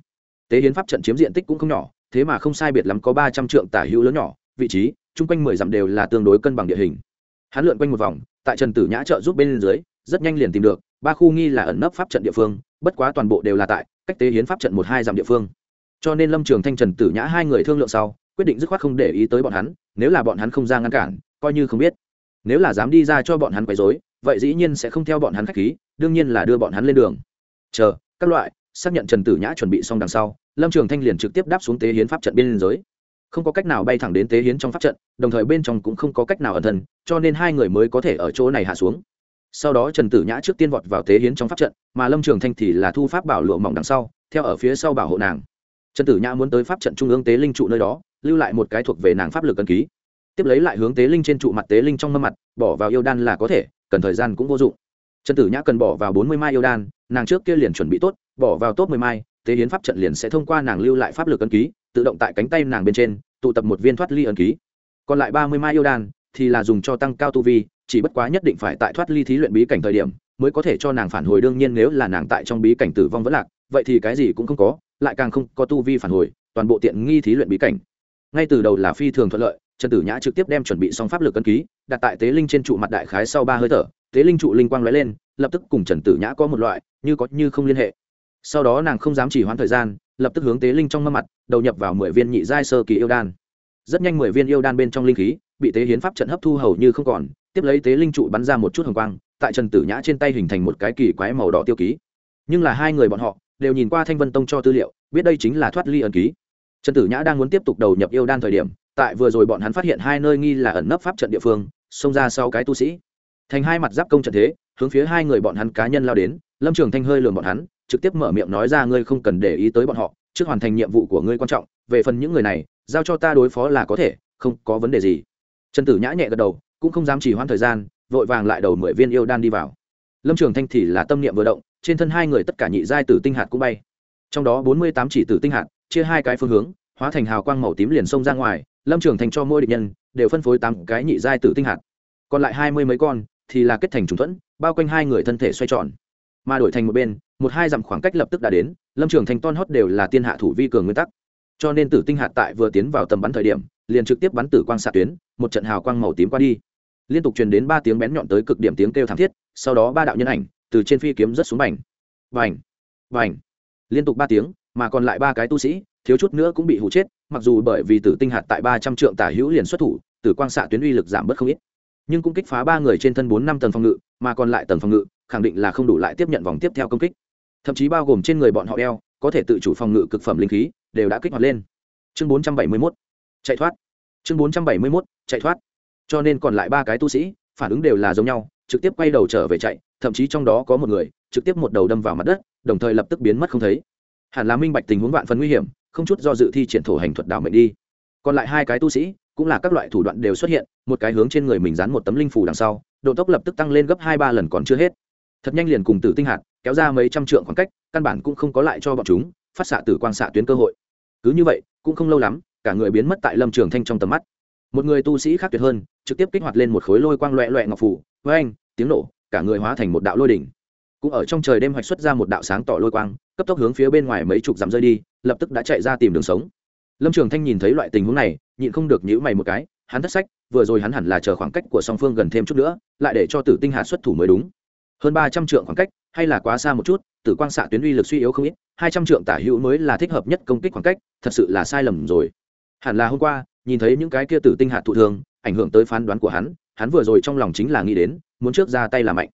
Tế hiến pháp trận chiếm diện tích cũng không nhỏ, thế mà không sai biệt lắm có ba trăm trượng tả hữu lớn nhỏ, vị trí, chung quanh mười dặm đều là tương đối cân bằng địa hình. Hắn lượn quanh một vòng, tại trần tử nhã trợ giúp bên dưới, rất nhanh liền tìm được, ba khu nghi là ẩn nấp pháp trận địa phương, bất quá toàn bộ đều là tại cách tế hiến pháp trận một hai dặm địa phương. Cho nên lâm trường thanh, trần tử nhã hai người thương lượng sau quyết định dứt khoát không để ý tới bọn hắn, nếu là bọn hắn không ra ngăn cản, coi như không biết. Nếu là dám đi ra cho bọn hắn quấy dối vậy dĩ nhiên sẽ không theo bọn hắn k h á c h khí, đương nhiên là đưa bọn hắn lên đường. Chờ, các loại, xác nhận trần tử nhã chuẩn bị xong đằng sau, lâm trường thanh liền trực tiếp đáp xuống tế hiến pháp trận biên giới không có cách nào bay thẳng đến tế hiến trong pháp trận, đồng thời bên trong cũng không có cách nào ẩn thân, cho nên hai người mới có thể ở chỗ này hạ xuống. Sau đó trần tử nhã trước tiên vọt vào tế hiến trong pháp trận, mà lâm trường thanh thì là thu pháp bảo lụa mỏng đằng sau, theo ở phía sau bảo hộ nàng. Trần tử nhã muốn tới pháp trận trung ương tế linh trụ nơi đó lưu lại một cái thuộc về nàng pháp lực cân ký. Tiếp lấy lại hướng tế linh trên trụ mặt tế linh trong mâm mặt, bỏ vào yêu đan là có thể, cần thời gian cũng vô dụng. Trần tử nhã cần bỏ vào bốn mươi mai yêu đan, nàng trước kia liền chuẩn bị tốt, bỏ vào top mười mai, tế hiến pháp trận liền sẽ thông qua nàng lưu lại pháp lực ấn ký, tự động tại cánh tay nàng bên trên, tụ tập một viên thoát ly ấn ký. Còn lại ba mươi mai yêu đan thì là dùng cho tăng cao tu vi, chỉ bất quá nhất định phải tại thoát ly thí luyện bí cảnh thời điểm mới có thể cho nàng phản hồi. Đương nhiên nếu là nàng tại trong bí cảnh tử vong vẫn lạc, vậy thì cái gì cũng không có, lại càng không có tu vi phản hồi, toàn bộ tiện nghi thí luyện bí cảnh ngay từ đầu là phi thường thuận lợi, trần tử nhã trực tiếp đem chuẩn bị xong pháp lực cân ký, đặt tại tế linh trên trụ mặt đại khái sau ba hơi thở, tế linh trụ linh quang lóe lên, lập tức cùng trần tử nhã có một loại, như có như không liên hệ. Sau đó nàng không dám chỉ hoãn thời gian, lập tức hướng tế linh trong mâm mặt, đầu nhập vào mười viên nhị giai sơ kỳ yêu đan. Rất nhanh mười viên yêu đan bên trong linh khí, bị tế hiến pháp trận hấp thu hầu như không còn, tiếp lấy tế linh trụ bắn ra một chút hồng quang, tại trần tử nhã trên tay hình thành một cái kỳ quái màu đỏ tiêu ký. Nhưng là hai người bọn họ, đều nhìn qua thanh vân tông cho tư liệu, biết đây chính là thoát ly ẩn ký trần tử nhã đang muốn tiếp tục đầu nhập yêu đan thời điểm, tại vừa rồi bọn hắn phát hiện hai nơi nghi là ẩn nấp pháp trận địa phương, xông ra sau cái tu sĩ. Thành hai mặt giáp công trận thế, hướng phía hai người bọn hắn cá nhân lao đến, lâm trường thanh hơi lường bọn hắn, trực tiếp mở miệng nói ra ngươi không cần để ý tới bọn họ, trước hoàn thành nhiệm vụ của ngươi quan trọng, về phần những người này, giao cho ta đối phó là có thể, không có vấn đề gì. Trần tử nhã nhẹ gật đầu, cũng không dám chỉ hoãn thời gian, vội vàng lại đầu mười viên yêu đan đi vào. Lâm trường thanh thì là tâm niệm vừa động, trên thân hai người tất cả nhị giai tử tinh hạt cũng bay. Trong đó bốn mươi tám chỉ tử tinh hạt chia hai cái phương hướng, hóa thành hào quang màu tím liền xông ra ngoài, lâm trường thành cho mỗi địch nhân đều phân phối tám cái nhị giai tử tinh hạt. Còn lại hai mươi mấy con thì là kết thành trùng thuẫn, bao quanh hai người thân thể xoay tròn. Mà đổi thành một bên, một hai dặm khoảng cách lập tức đã đến, lâm trường thành ton hót đều là tiên hạ thủ vi cường nguyên tắc. Cho nên tử tinh hạt tại vừa tiến vào tầm bắn thời điểm, liền trực tiếp bắn tử quang xạ tuyến, một trận hào quang màu tím qua đi. Liên tục truyền đến ba tiếng bén nhọn tới cực điểm tiếng kêu thảm thiết, sau đó ba đạo nhân ảnh từ trên phi kiếm rất xuống bành. Vành vành liên tục ba tiếng mà còn lại ba cái tu sĩ, thiếu chút nữa cũng bị hụ chết, mặc dù bởi vì tử tinh hạt tại ba trăm trượng tả hữu liền xuất thủ, tử quang xạ tuyến uy lực giảm bớt không ít. Nhưng cũng kích phá ba người trên thân bốn năm tầng phòng ngự, mà còn lại tầng phòng ngự, khẳng định là không đủ lại tiếp nhận vòng tiếp theo công kích. Thậm chí bao gồm trên người bọn họ đeo có thể tự chủ phòng ngự cực phẩm linh khí, đều đã kích hoạt lên. Chương bốn trăm bảy mươi mốt. Chạy thoát. Chương bốn trăm bảy mươi mốt. Chạy thoát. Cho nên còn lại ba cái tu sĩ, phản ứng đều là giống nhau, trực tiếp quay đầu trở về chạy, thậm chí trong đó có một người, trực tiếp một đầu đâm vào mặt đất, đồng thời lập tức biến mất không thấy hẳn là minh bạch tình huống vạn phần nguy hiểm, không chút do dự thi triển thổ hành thuật đảo mệnh đi. Còn lại hai cái tu sĩ, cũng là các loại thủ đoạn đều xuất hiện, một cái hướng trên người mình dán một tấm linh phủ đằng sau, độ tốc lập tức tăng lên gấp hai ba lần còn chưa hết. Thật nhanh liền cùng tử tinh hạt, kéo ra mấy trăm trượng khoảng cách, căn bản cũng không có lại cho bọn chúng phát xạ tử quang xạ tuyến cơ hội. Cứ như vậy, cũng không lâu lắm, cả người biến mất tại lâm trường thanh trong tầm mắt. Một người tu sĩ khác tuyệt hơn, trực tiếp kích hoạt lên một khối lôi quang loẹ loẹ ngọc phủ với anh tiếng nổ, cả người hóa thành một đạo lôi đỉnh cũng ở trong trời đêm hoạch xuất ra một đạo sáng tỏ lôi quang, cấp tốc hướng phía bên ngoài mấy chục dặm rơi đi, lập tức đã chạy ra tìm đường sống. Lâm trường thanh nhìn thấy loại tình huống này, nhịn không được nhữ mày một cái, hắn thất sách, vừa rồi hắn hẳn là chờ khoảng cách của song phương gần thêm chút nữa, lại để cho tử tinh hạ xuất thủ mới đúng. Hơn ba trăm trượng khoảng cách, hay là quá xa một chút, tử quang xạ tuyến uy lực suy yếu không ít, hai trăm trượng tả hữu mới là thích hợp nhất công kích khoảng cách, thật sự là sai lầm rồi. Hẳn là hôm qua, nhìn thấy những cái kia tử tinh hạt thụ thường ảnh hưởng tới phán đoán của hắn hắn vừa rồi trong lòng chính là nghĩ đến, muốn trước ra tay là mạnh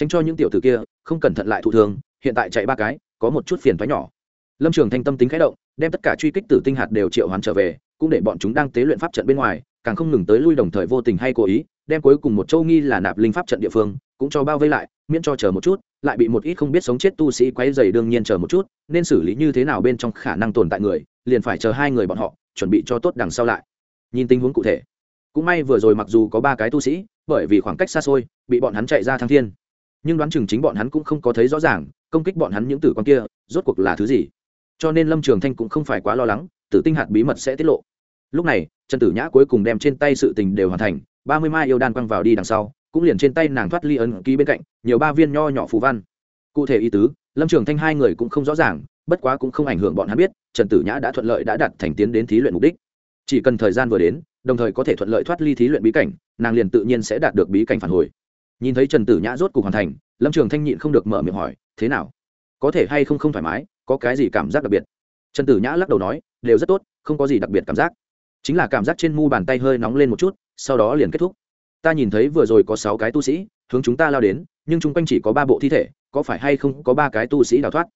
tránh cho những tiểu tử kia, không cẩn thận lại thụ thường hiện tại chạy ba cái, có một chút phiền thoái nhỏ. Lâm trường thanh tâm tính khẽ động, đem tất cả truy kích tử tinh hạt đều triệu hoán trở về, cũng để bọn chúng đang tế luyện pháp trận bên ngoài, càng không ngừng tới lui đồng thời vô tình hay cố ý, đem cuối cùng một châu nghi là nạp linh pháp trận địa phương, cũng cho bao vây lại, miễn cho chờ một chút, lại bị một ít không biết sống chết tu sĩ quấy dày đương nhiên chờ một chút, nên xử lý như thế nào bên trong khả năng tồn tại người, liền phải chờ hai người bọn họ, chuẩn bị cho tốt đằng sau lại. Nhìn tình huống cụ thể, cũng may vừa rồi mặc dù có ba cái tu sĩ, bởi vì khoảng cách xa xôi, bị bọn hắn chạy ra thăng thiên nhưng đoán chừng chính bọn hắn cũng không có thấy rõ ràng, công kích bọn hắn những tử quan kia, rốt cuộc là thứ gì. Cho nên lâm trường thanh cũng không phải quá lo lắng, tử tinh hạt bí mật sẽ tiết lộ. Lúc này, trần tử nhã cuối cùng đem trên tay sự tình đều hoàn thành, ba mươi mai yêu đan quăng vào đi đằng sau, cũng liền trên tay nàng thoát ly ấn ký bên cạnh, nhiều ba viên nho nhỏ phù văn. Cụ thể ý tứ, lâm trường thanh hai người cũng không rõ ràng, bất quá cũng không ảnh hưởng bọn hắn biết, trần tử nhã đã thuận lợi đã đặt thành tiến đến thí luyện mục đích. Chỉ cần thời gian vừa đến, đồng thời có thể thuận lợi thoát ly thí luyện bí cảnh, nàng liền tự nhiên sẽ đạt được bí cảnh phản hồi nhìn thấy trần tử nhã rốt cuộc hoàn thành, lâm trường thanh nhịn không được mở miệng hỏi, thế nào? Có thể hay không không thoải mái? Có cái gì cảm giác đặc biệt? Trần tử nhã lắc đầu nói, đều rất tốt, không có gì đặc biệt cảm giác. Chính là cảm giác trên mu bàn tay hơi nóng lên một chút, sau đó liền kết thúc. Ta nhìn thấy vừa rồi có sáu cái tu sĩ, hướng chúng ta lao đến, nhưng chung quanh chỉ có ba bộ thi thể, có phải hay không có ba cái tu sĩ đào thoát?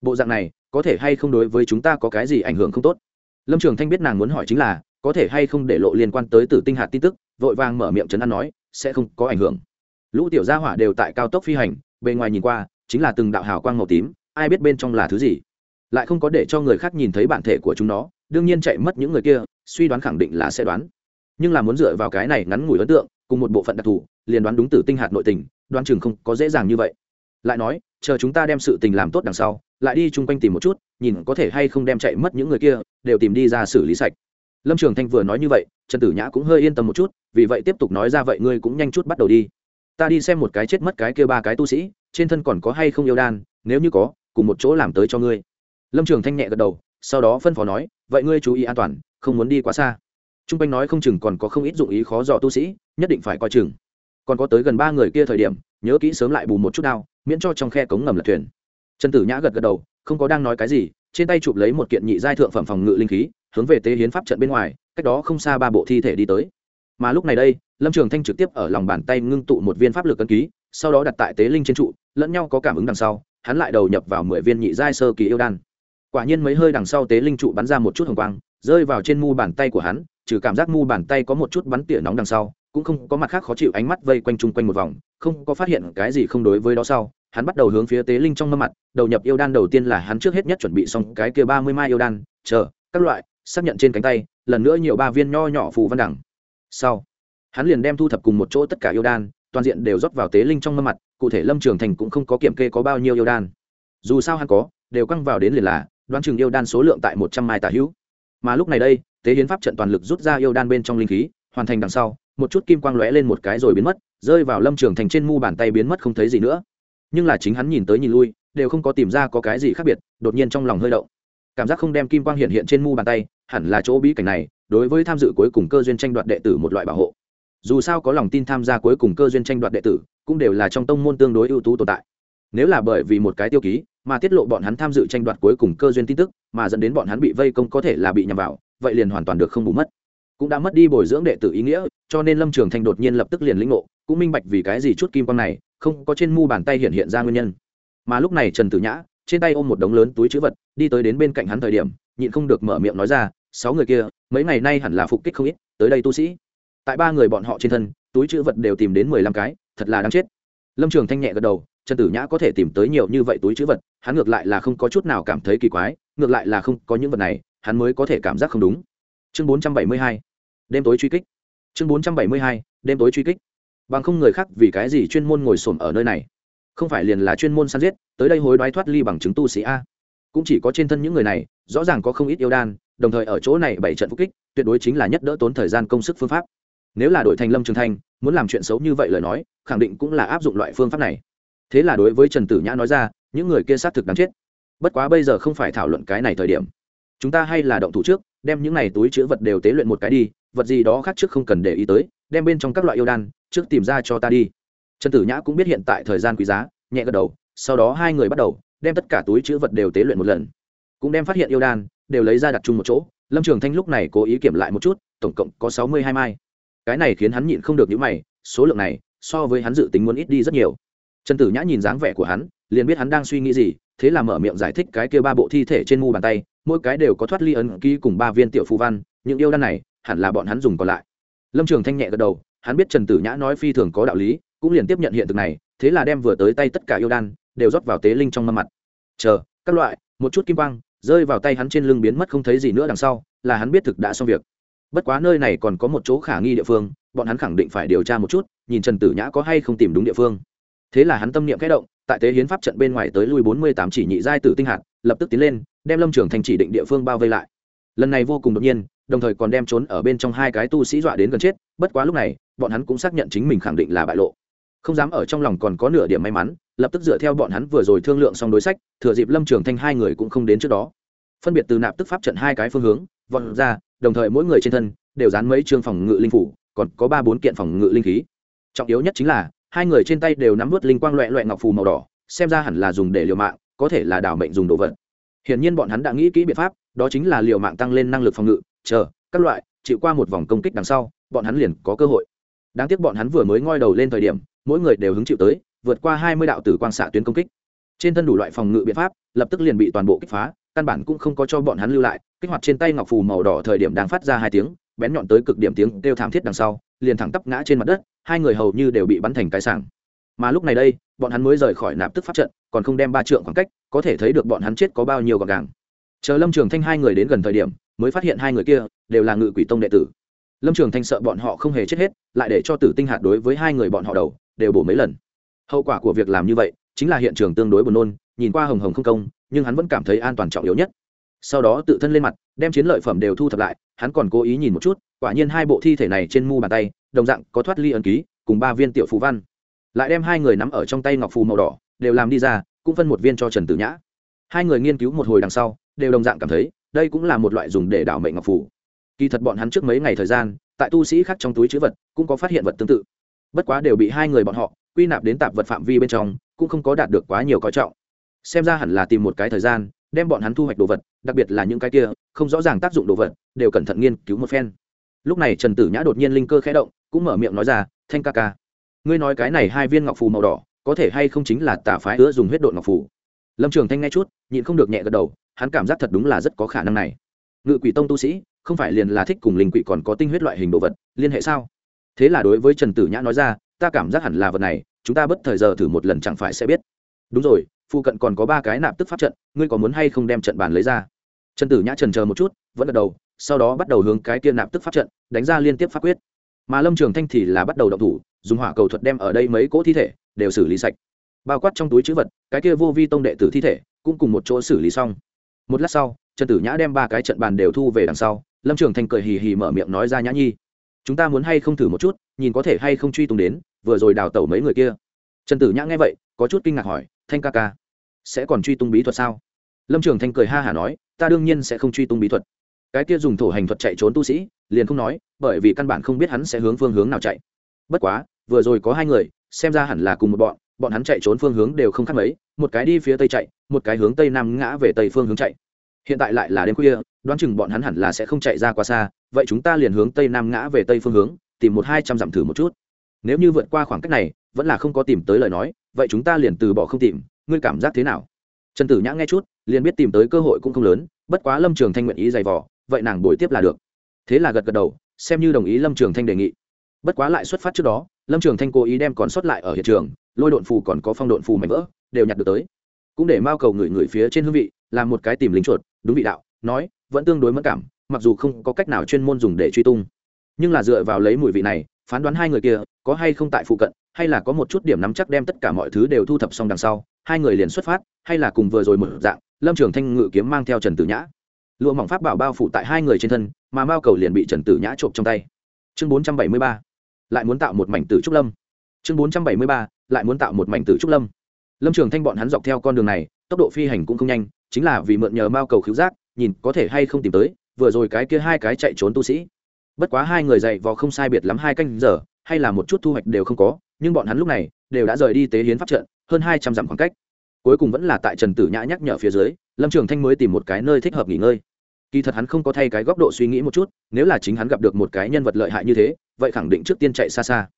Bộ dạng này, có thể hay không đối với chúng ta có cái gì ảnh hưởng không tốt? Lâm trường thanh biết nàng muốn hỏi chính là, có thể hay không để lộ liên quan tới tử tinh hạt tin tức, vội vàng mở miệng trấn an nói, sẽ không có ảnh hưởng lũ tiểu gia hỏa đều tại cao tốc phi hành, bề ngoài nhìn qua, chính là từng đạo hào quang màu tím, ai biết bên trong là thứ gì. Lại không có để cho người khác nhìn thấy bản thể của chúng nó, đương nhiên chạy mất những người kia, suy đoán khẳng định là sẽ đoán. Nhưng là muốn dựa vào cái này ngắn ngủi ấn tượng, cùng một bộ phận đặc thù, liền đoán đúng tử tinh hạt nội tình, đoán chừng không có dễ dàng như vậy. Lại nói, chờ chúng ta đem sự tình làm tốt đằng sau, lại đi chung quanh tìm một chút, nhìn có thể hay không đem chạy mất những người kia, đều tìm đi ra xử lý sạch. Lâm trường thanh vừa nói như vậy, trần tử nhã cũng hơi yên tâm một chút, vì vậy tiếp tục nói ra vậy ngươi cũng nhanh chút bắt đầu đi ta đi xem một cái chết mất cái kia ba cái tu sĩ, trên thân còn có hay không yêu đan, nếu như có, cùng một chỗ làm tới cho ngươi. Lâm trường thanh nhẹ gật đầu, sau đó phân phó nói, vậy ngươi chú ý an toàn, không muốn đi quá xa. T r u n g quanh nói không chừng còn có không ít dụng ý khó dò tu sĩ, nhất định phải coi chừng. Còn có tới gần ba người kia thời điểm, nhớ kỹ sớm lại bù một chút đao, miễn cho trong khe cống ngầm lật thuyền. Trần tử nhã gật gật đầu, không có đang nói cái gì, trên tay chụp lấy một kiện nhị giai thượng phẩm phòng ngự linh khí, hướng về tế hiến pháp trận bên ngoài, cách đó không xa ba bộ thi thể đi tới mà lúc này đây, lâm trường thanh trực tiếp ở lòng bàn tay ngưng tụ một viên pháp lực cân ký, sau đó đặt tại tế linh trên trụ, lẫn nhau có cảm ứng đằng sau, hắn lại đầu nhập vào mười viên nhị giai sơ kỳ yêu đan. Quả nhiên mấy hơi đằng sau tế linh trụ bắn ra một chút hồng quang, rơi vào trên mu bàn tay của hắn, trừ cảm giác mu bàn tay có một chút bắn tỉa nóng đằng sau, cũng không có mặt khác khó chịu ánh mắt vây quanh chung quanh một vòng, không có phát hiện cái gì không đối với đó sau, hắn bắt đầu hướng phía tế linh trong mâm mặt, đầu nhập yêu đan đầu tiên là hắn trước hết nhất chuẩn bị xong cái kia ba mươi mai yêu đan, chờ, các loại, xác nhận trên cánh tay, lần nữa nhiều ba viên nho nhỏ phù văn đẳng sau, hắn liền đem thu thập cùng một chỗ tất cả yêu đan, toàn diện đều rót vào tế linh trong mâm mặt, cụ thể lâm trường thành cũng không có kiểm kê có bao nhiêu yêu đan. Dù sao hắn có, đều căng vào đến liền là, đoán chừng yêu đan số lượng tại một trăm mai tả hữu. Mà lúc này đây, tế hiến pháp trận toàn lực rút ra yêu đan bên trong linh khí, hoàn thành đằng sau, một chút kim quang lóe lên một cái rồi biến mất, rơi vào lâm trường thành trên mu bàn tay biến mất không thấy gì nữa. Nhưng là chính hắn nhìn tới nhìn lui, đều không có tìm ra có cái gì khác biệt, đột nhiên trong lòng hơi động. Cảm giác không đem kim quang hiện hiện trên mu bàn tay, hẳn là chỗ bí cảnh này đối với tham dự cuối cùng cơ duyên tranh đoạt đệ tử một loại bảo hộ. Dù sao có lòng tin tham gia cuối cùng cơ duyên tranh đoạt đệ tử, cũng đều là trong tông môn tương đối ưu tú tồn tại. Nếu là bởi vì một cái tiêu ký mà tiết lộ bọn hắn tham dự tranh đoạt cuối cùng cơ duyên tin tức, mà dẫn đến bọn hắn bị vây công có thể là bị nhầm vào, vậy liền hoàn toàn được không bù mất. Cũng đã mất đi bồi dưỡng đệ tử ý nghĩa, cho nên lâm trường thanh đột nhiên lập tức liền lĩnh ngộ, cũng minh bạch vì cái gì chút kim quang này không có trên mu bàn tay hiện hiện ra nguyên nhân. Mà lúc này trần tử nhã, trên tay ôm một đống lớn túi chữ vật, đi tới đến bên cạnh hắn thời điểm, nhịn không được mở miệng nói ra sáu người kia, mấy ngày nay hẳn là phục kích không ít, tới đây tu sĩ. Tại ba người bọn họ trên thân, túi chữ vật đều tìm đến mười lăm cái, thật là đáng chết. Lâm trường thanh nhẹ gật đầu, trần tử nhã có thể tìm tới nhiều như vậy túi chữ vật, hắn ngược lại là không có chút nào cảm thấy kỳ quái, ngược lại là không có những vật này, hắn mới có thể cảm giác không đúng. Chương bốn trăm bảy mươi hai, đêm tối truy kích. Chương bốn trăm bảy mươi hai, đêm tối truy kích. Bằng không người khác vì cái gì chuyên môn ngồi xổm ở nơi này? Không phải liền là chuyên môn săn giết, tới đây hối đoái thoát ly bằng chứng tu sĩ a. Cũng chỉ có trên thân những người này, rõ ràng có không ít yêu đan đồng thời ở chỗ này bảy trận phục kích, tuyệt đối chính là nhất đỡ tốn thời gian công sức phương pháp. Nếu là đội thành lâm trường thanh, muốn làm chuyện xấu như vậy lời nói, khẳng định cũng là áp dụng loại phương pháp này. Thế là đối với trần tử nhã nói ra, những người kia xác thực đáng chết. Bất quá bây giờ không phải thảo luận cái này thời điểm. Chúng ta hay là động thủ trước, đem những này túi chữ vật đều tế luyện một cái đi, vật gì đó khác trước không cần để ý tới, đem bên trong các loại yêu đan, trước tìm ra cho ta đi. Trần tử nhã cũng biết hiện tại thời gian quý giá, nhẹ gật đầu, sau đó hai người bắt đầu, đem tất cả túi chữ vật đều tế luyện một lần. Cũng đem phát hiện yêu đan đều lấy ra đặt chung một chỗ. Lâm trường thanh lúc này cố ý kiểm lại một chút, tổng cộng có sáu mươi hai mai. Cái này khiến hắn nhịn không được những mày, số lượng này, so với hắn dự tính muốn ít đi rất nhiều. Trần tử nhã nhìn dáng vẻ của hắn, liền biết hắn đang suy nghĩ gì, thế là mở miệng giải thích cái kia ba bộ thi thể trên mu bàn tay, mỗi cái đều có thoát ly ấn ký cùng ba viên tiểu phù văn, những yêu đan này, hẳn là bọn hắn dùng còn lại. Lâm trường thanh nhẹ gật đầu, hắn biết trần tử nhã nói phi thường có đạo lý, cũng liền tiếp nhận hiện thực này, thế là đem vừa tới tay tất cả yêu đan, đều rót vào tế linh trong mâm mặt. Chờ, các loại, một chút kim quang rơi vào tay hắn trên lưng biến mất không thấy gì nữa đằng sau, là hắn biết thực đã xong việc. Bất quá nơi này còn có một chỗ khả nghi địa phương, bọn hắn khẳng định phải điều tra một chút, nhìn trần tử nhã có hay không tìm đúng địa phương. Thế là hắn tâm niệm kẽ động, tại tế hiến pháp trận bên ngoài tới lui bốn mươi tám chỉ nhị giai tử tinh hạt, lập tức tiến lên, đem lâm trường thành chỉ định địa phương bao vây lại. Lần này vô cùng đột nhiên, đồng thời còn đem trốn ở bên trong hai cái tu sĩ dọa đến gần chết, bất quá lúc này, bọn hắn cũng xác nhận chính mình khẳng định là bại lộ. Không dám ở trong lòng còn có nửa điểm may mắn lập tức dựa theo bọn hắn vừa rồi thương lượng xong đối sách, thừa dịp lâm trường thanh hai người cũng không đến trước đó. Phân biệt từ nạp tức pháp trận hai cái phương hướng, vọt ra, đồng thời mỗi người trên thân đều dán mấy chương phòng ngự linh phủ, còn có ba bốn kiện phòng ngự linh khí. Trọng yếu nhất chính là, hai người trên tay đều nắm vớt linh quang loẹ loẹ ngọc phù màu đỏ, xem ra hẳn là dùng để liều mạng, có thể là đảo mệnh dùng đồ vật. Hiển nhiên bọn hắn đã nghĩ kỹ biện pháp, đó chính là liều mạng tăng lên năng lực phòng ngự, chờ, các loại, chịu qua một vòng công kích đằng sau, bọn hắn liền có cơ hội. Đáng tiếc bọn hắn vừa mới ngoi đầu lên thời điểm, mỗi người đều hứng chịu tới vượt qua hai mươi đạo tử quang xạ tuyến công kích. Trên thân đủ loại phòng ngự biện pháp, lập tức liền bị toàn bộ kích phá, căn bản cũng không có cho bọn hắn lưu lại. Kích hoạt trên tay ngọc phù màu đỏ thời điểm đang phát ra hai tiếng, bén nhọn tới cực điểm tiếng kêu thảm thiết đằng sau, liền thẳng tắp ngã trên mặt đất, hai người hầu như đều bị bắn thành cái sảng. Mà lúc này đây, bọn hắn mới rời khỏi nạp tức pháp trận, còn không đem ba trượng khoảng cách, có thể thấy được bọn hắn chết có bao nhiêu gọn gàng. Chờ lâm trường thanh hai người đến gần thời điểm, mới phát hiện hai người kia đều là ngự quỷ tông đệ tử. Lâm trường thanh sợ bọn họ không hề chết hết, lại để cho tử tinh hạt đối với hai người bọn họ đầu, đều bổ mấy lần hậu quả của việc làm như vậy chính là hiện trường tương đối buồn nôn, nhìn qua hồng hồng không công, nhưng hắn vẫn cảm thấy an toàn trọng yếu nhất. Sau đó tự thân lên mặt, đem chiến lợi phẩm đều thu thập lại, hắn còn cố ý nhìn một chút, quả nhiên hai bộ thi thể này trên mu bàn tay, đồng dạng có thoát ly ẩn ký, cùng ba viên tiểu phú văn. Lại đem hai người nắm ở trong tay ngọc phù màu đỏ, đều làm đi ra, cũng phân một viên cho trần tử nhã. Hai người nghiên cứu một hồi đằng sau, đều đồng dạng cảm thấy, đây cũng là một loại dùng để đảo mệnh ngọc phù. Kỳ thật bọn hắn trước mấy ngày thời gian, tại tu sĩ khác trong túi chữ vật, cũng có phát hiện vật tương tự. Bất quá đều bị hai người bọn họ quy nạp đến tạp vật phạm vi bên trong, cũng không có đạt được quá nhiều coi trọng. Xem ra hẳn là tìm một cái thời gian, đem bọn hắn thu hoạch đồ vật, đặc biệt là những cái kia không rõ ràng tác dụng đồ vật, đều cẩn thận nghiên cứu một phen. Lúc này trần tử nhã đột nhiên linh cơ khẽ động, cũng mở miệng nói ra, thanh ca ca, ngươi nói cái này hai viên ngọc phù màu đỏ, có thể hay không chính là tà phái ứa dùng huyết độn ngọc phù? Lâm trường thanh nghe chút, nhịn không được nhẹ gật đầu, hắn cảm giác thật đúng là rất có khả năng này. Ngự quỷ tông tu sĩ, không phải liền là thích cùng linh quỷ còn có tinh huyết loại hình đồ vật, liên hệ sao? Thế là đối với trần tử nhã nói ra ta cảm giác hẳn là vật này, chúng ta bất thời giờ thử một lần chẳng phải sẽ biết. Đúng rồi phụ cận còn có ba cái nạp tức pháp trận, ngươi có muốn hay không đem trận bàn lấy ra? Trần tử nhã trần chờ một chút, vẫn gật đầu, sau đó bắt đầu hướng cái kia nạp tức pháp trận, đánh ra liên tiếp pháp quyết. Mà lâm trường thanh thì là bắt đầu động thủ, dùng hỏa cầu thuật đem ở đây mấy cỗ thi thể đều xử lý sạch. Bao quát trong túi chữ vật, cái kia vô vi tông đệ tử thi thể cũng cùng một chỗ xử lý xong. Một lát sau, trần tử nhã đem ba cái trận bàn đều thu về đằng sau, lâm trường thanh cười hì hì mở miệng nói ra nhã nhi, chúng ta muốn hay không thử một chút, nhìn có thể hay không truy tung đến vừa rồi đào tẩu mấy người kia. Trần tử nhã nghe vậy, có chút kinh ngạc hỏi, thanh ca ca, sẽ còn truy tung bí thuật sao? Lâm trường thanh cười ha hả nói, ta đương nhiên sẽ không truy tung bí thuật. Cái kia dùng thổ hành thuật chạy trốn tu sĩ, liền không nói, bởi vì căn bản không biết hắn sẽ hướng phương hướng nào chạy. Bất quá, vừa rồi có hai người, xem ra hẳn là cùng một bọn bọn hắn chạy trốn phương hướng đều không khác mấy, một cái đi phía tây chạy, một cái hướng tây nam ngã về tây phương hướng chạy. Hiện tại lại là đêm khuya, đoán chừng bọn hắn hẳn là sẽ không chạy ra quá xa, vậy chúng ta liền hướng tây nam ngã về tây phương hướng, tìm một hai trăm dặm thử một chút nếu như vượt qua khoảng cách này, vẫn là không có tìm tới lời nói, vậy chúng ta liền từ bỏ không tìm, ngươi cảm giác thế nào? Trần tử nhã nghe chút, liền biết tìm tới cơ hội cũng không lớn, bất quá lâm trường thanh nguyện ý dày vỏ vậy nàng bồi tiếp là được. Thế là gật gật đầu, xem như đồng ý lâm trường thanh đề nghị. Bất quá lại xuất phát trước đó, lâm trường thanh cố ý đem còn sót lại ở hiện trường, lôi độn phù còn có phong độn phù mảnh vỡ, đều nhặt được tới. Cũng để mao cầu người người phía trên hương vị, làm một cái tìm lính chuột, đúng vị đạo, nói, vẫn tương đối mất cảm, mặc dù không có cách nào chuyên môn dùng để truy tung. Nhưng là dựa vào lấy mùi vị này phán đoán hai người kia có hay không tại phụ cận, hay là có một chút điểm nắm chắc đem tất cả mọi thứ đều thu thập xong đằng sau, hai người liền xuất phát, hay là cùng vừa rồi một dạng, lâm trường thanh ngự kiếm mang theo trần tử nhã. Lụa mỏng pháp bảo bao phủ tại hai người trên thân, mà mao cầu liền bị trần tử nhã trộm trong tay. Chương bốn trăm bảy mươi ba, lại muốn tạo một mảnh tử trúc lâm. Chương bốn trăm bảy mươi ba, lại muốn tạo một mảnh tử trúc lâm. Lâm trường thanh bọn hắn dọc theo con đường này, tốc độ phi hành cũng không nhanh, chính là vì mượn nhờ mao cầu cứu giác, nhìn có thể hay không tìm tới, vừa rồi cái kia hai cái chạy trốn tu sĩ bất quá hai người dậy vò không sai biệt lắm hai canh giờ, hay là một chút thu hoạch đều không có, nhưng bọn hắn lúc này đều đã rời đi tế hiến pháp trận, hơn hai trăm dặm khoảng cách. Cuối cùng vẫn là tại trần tử nhã nhắc nhở phía dưới, lâm trường thanh mới tìm một cái nơi thích hợp nghỉ ngơi. Kỳ thật hắn không có thay cái góc độ suy nghĩ một chút, nếu là chính hắn gặp được một cái nhân vật lợi hại như thế, vậy khẳng định trước tiên chạy xa xa.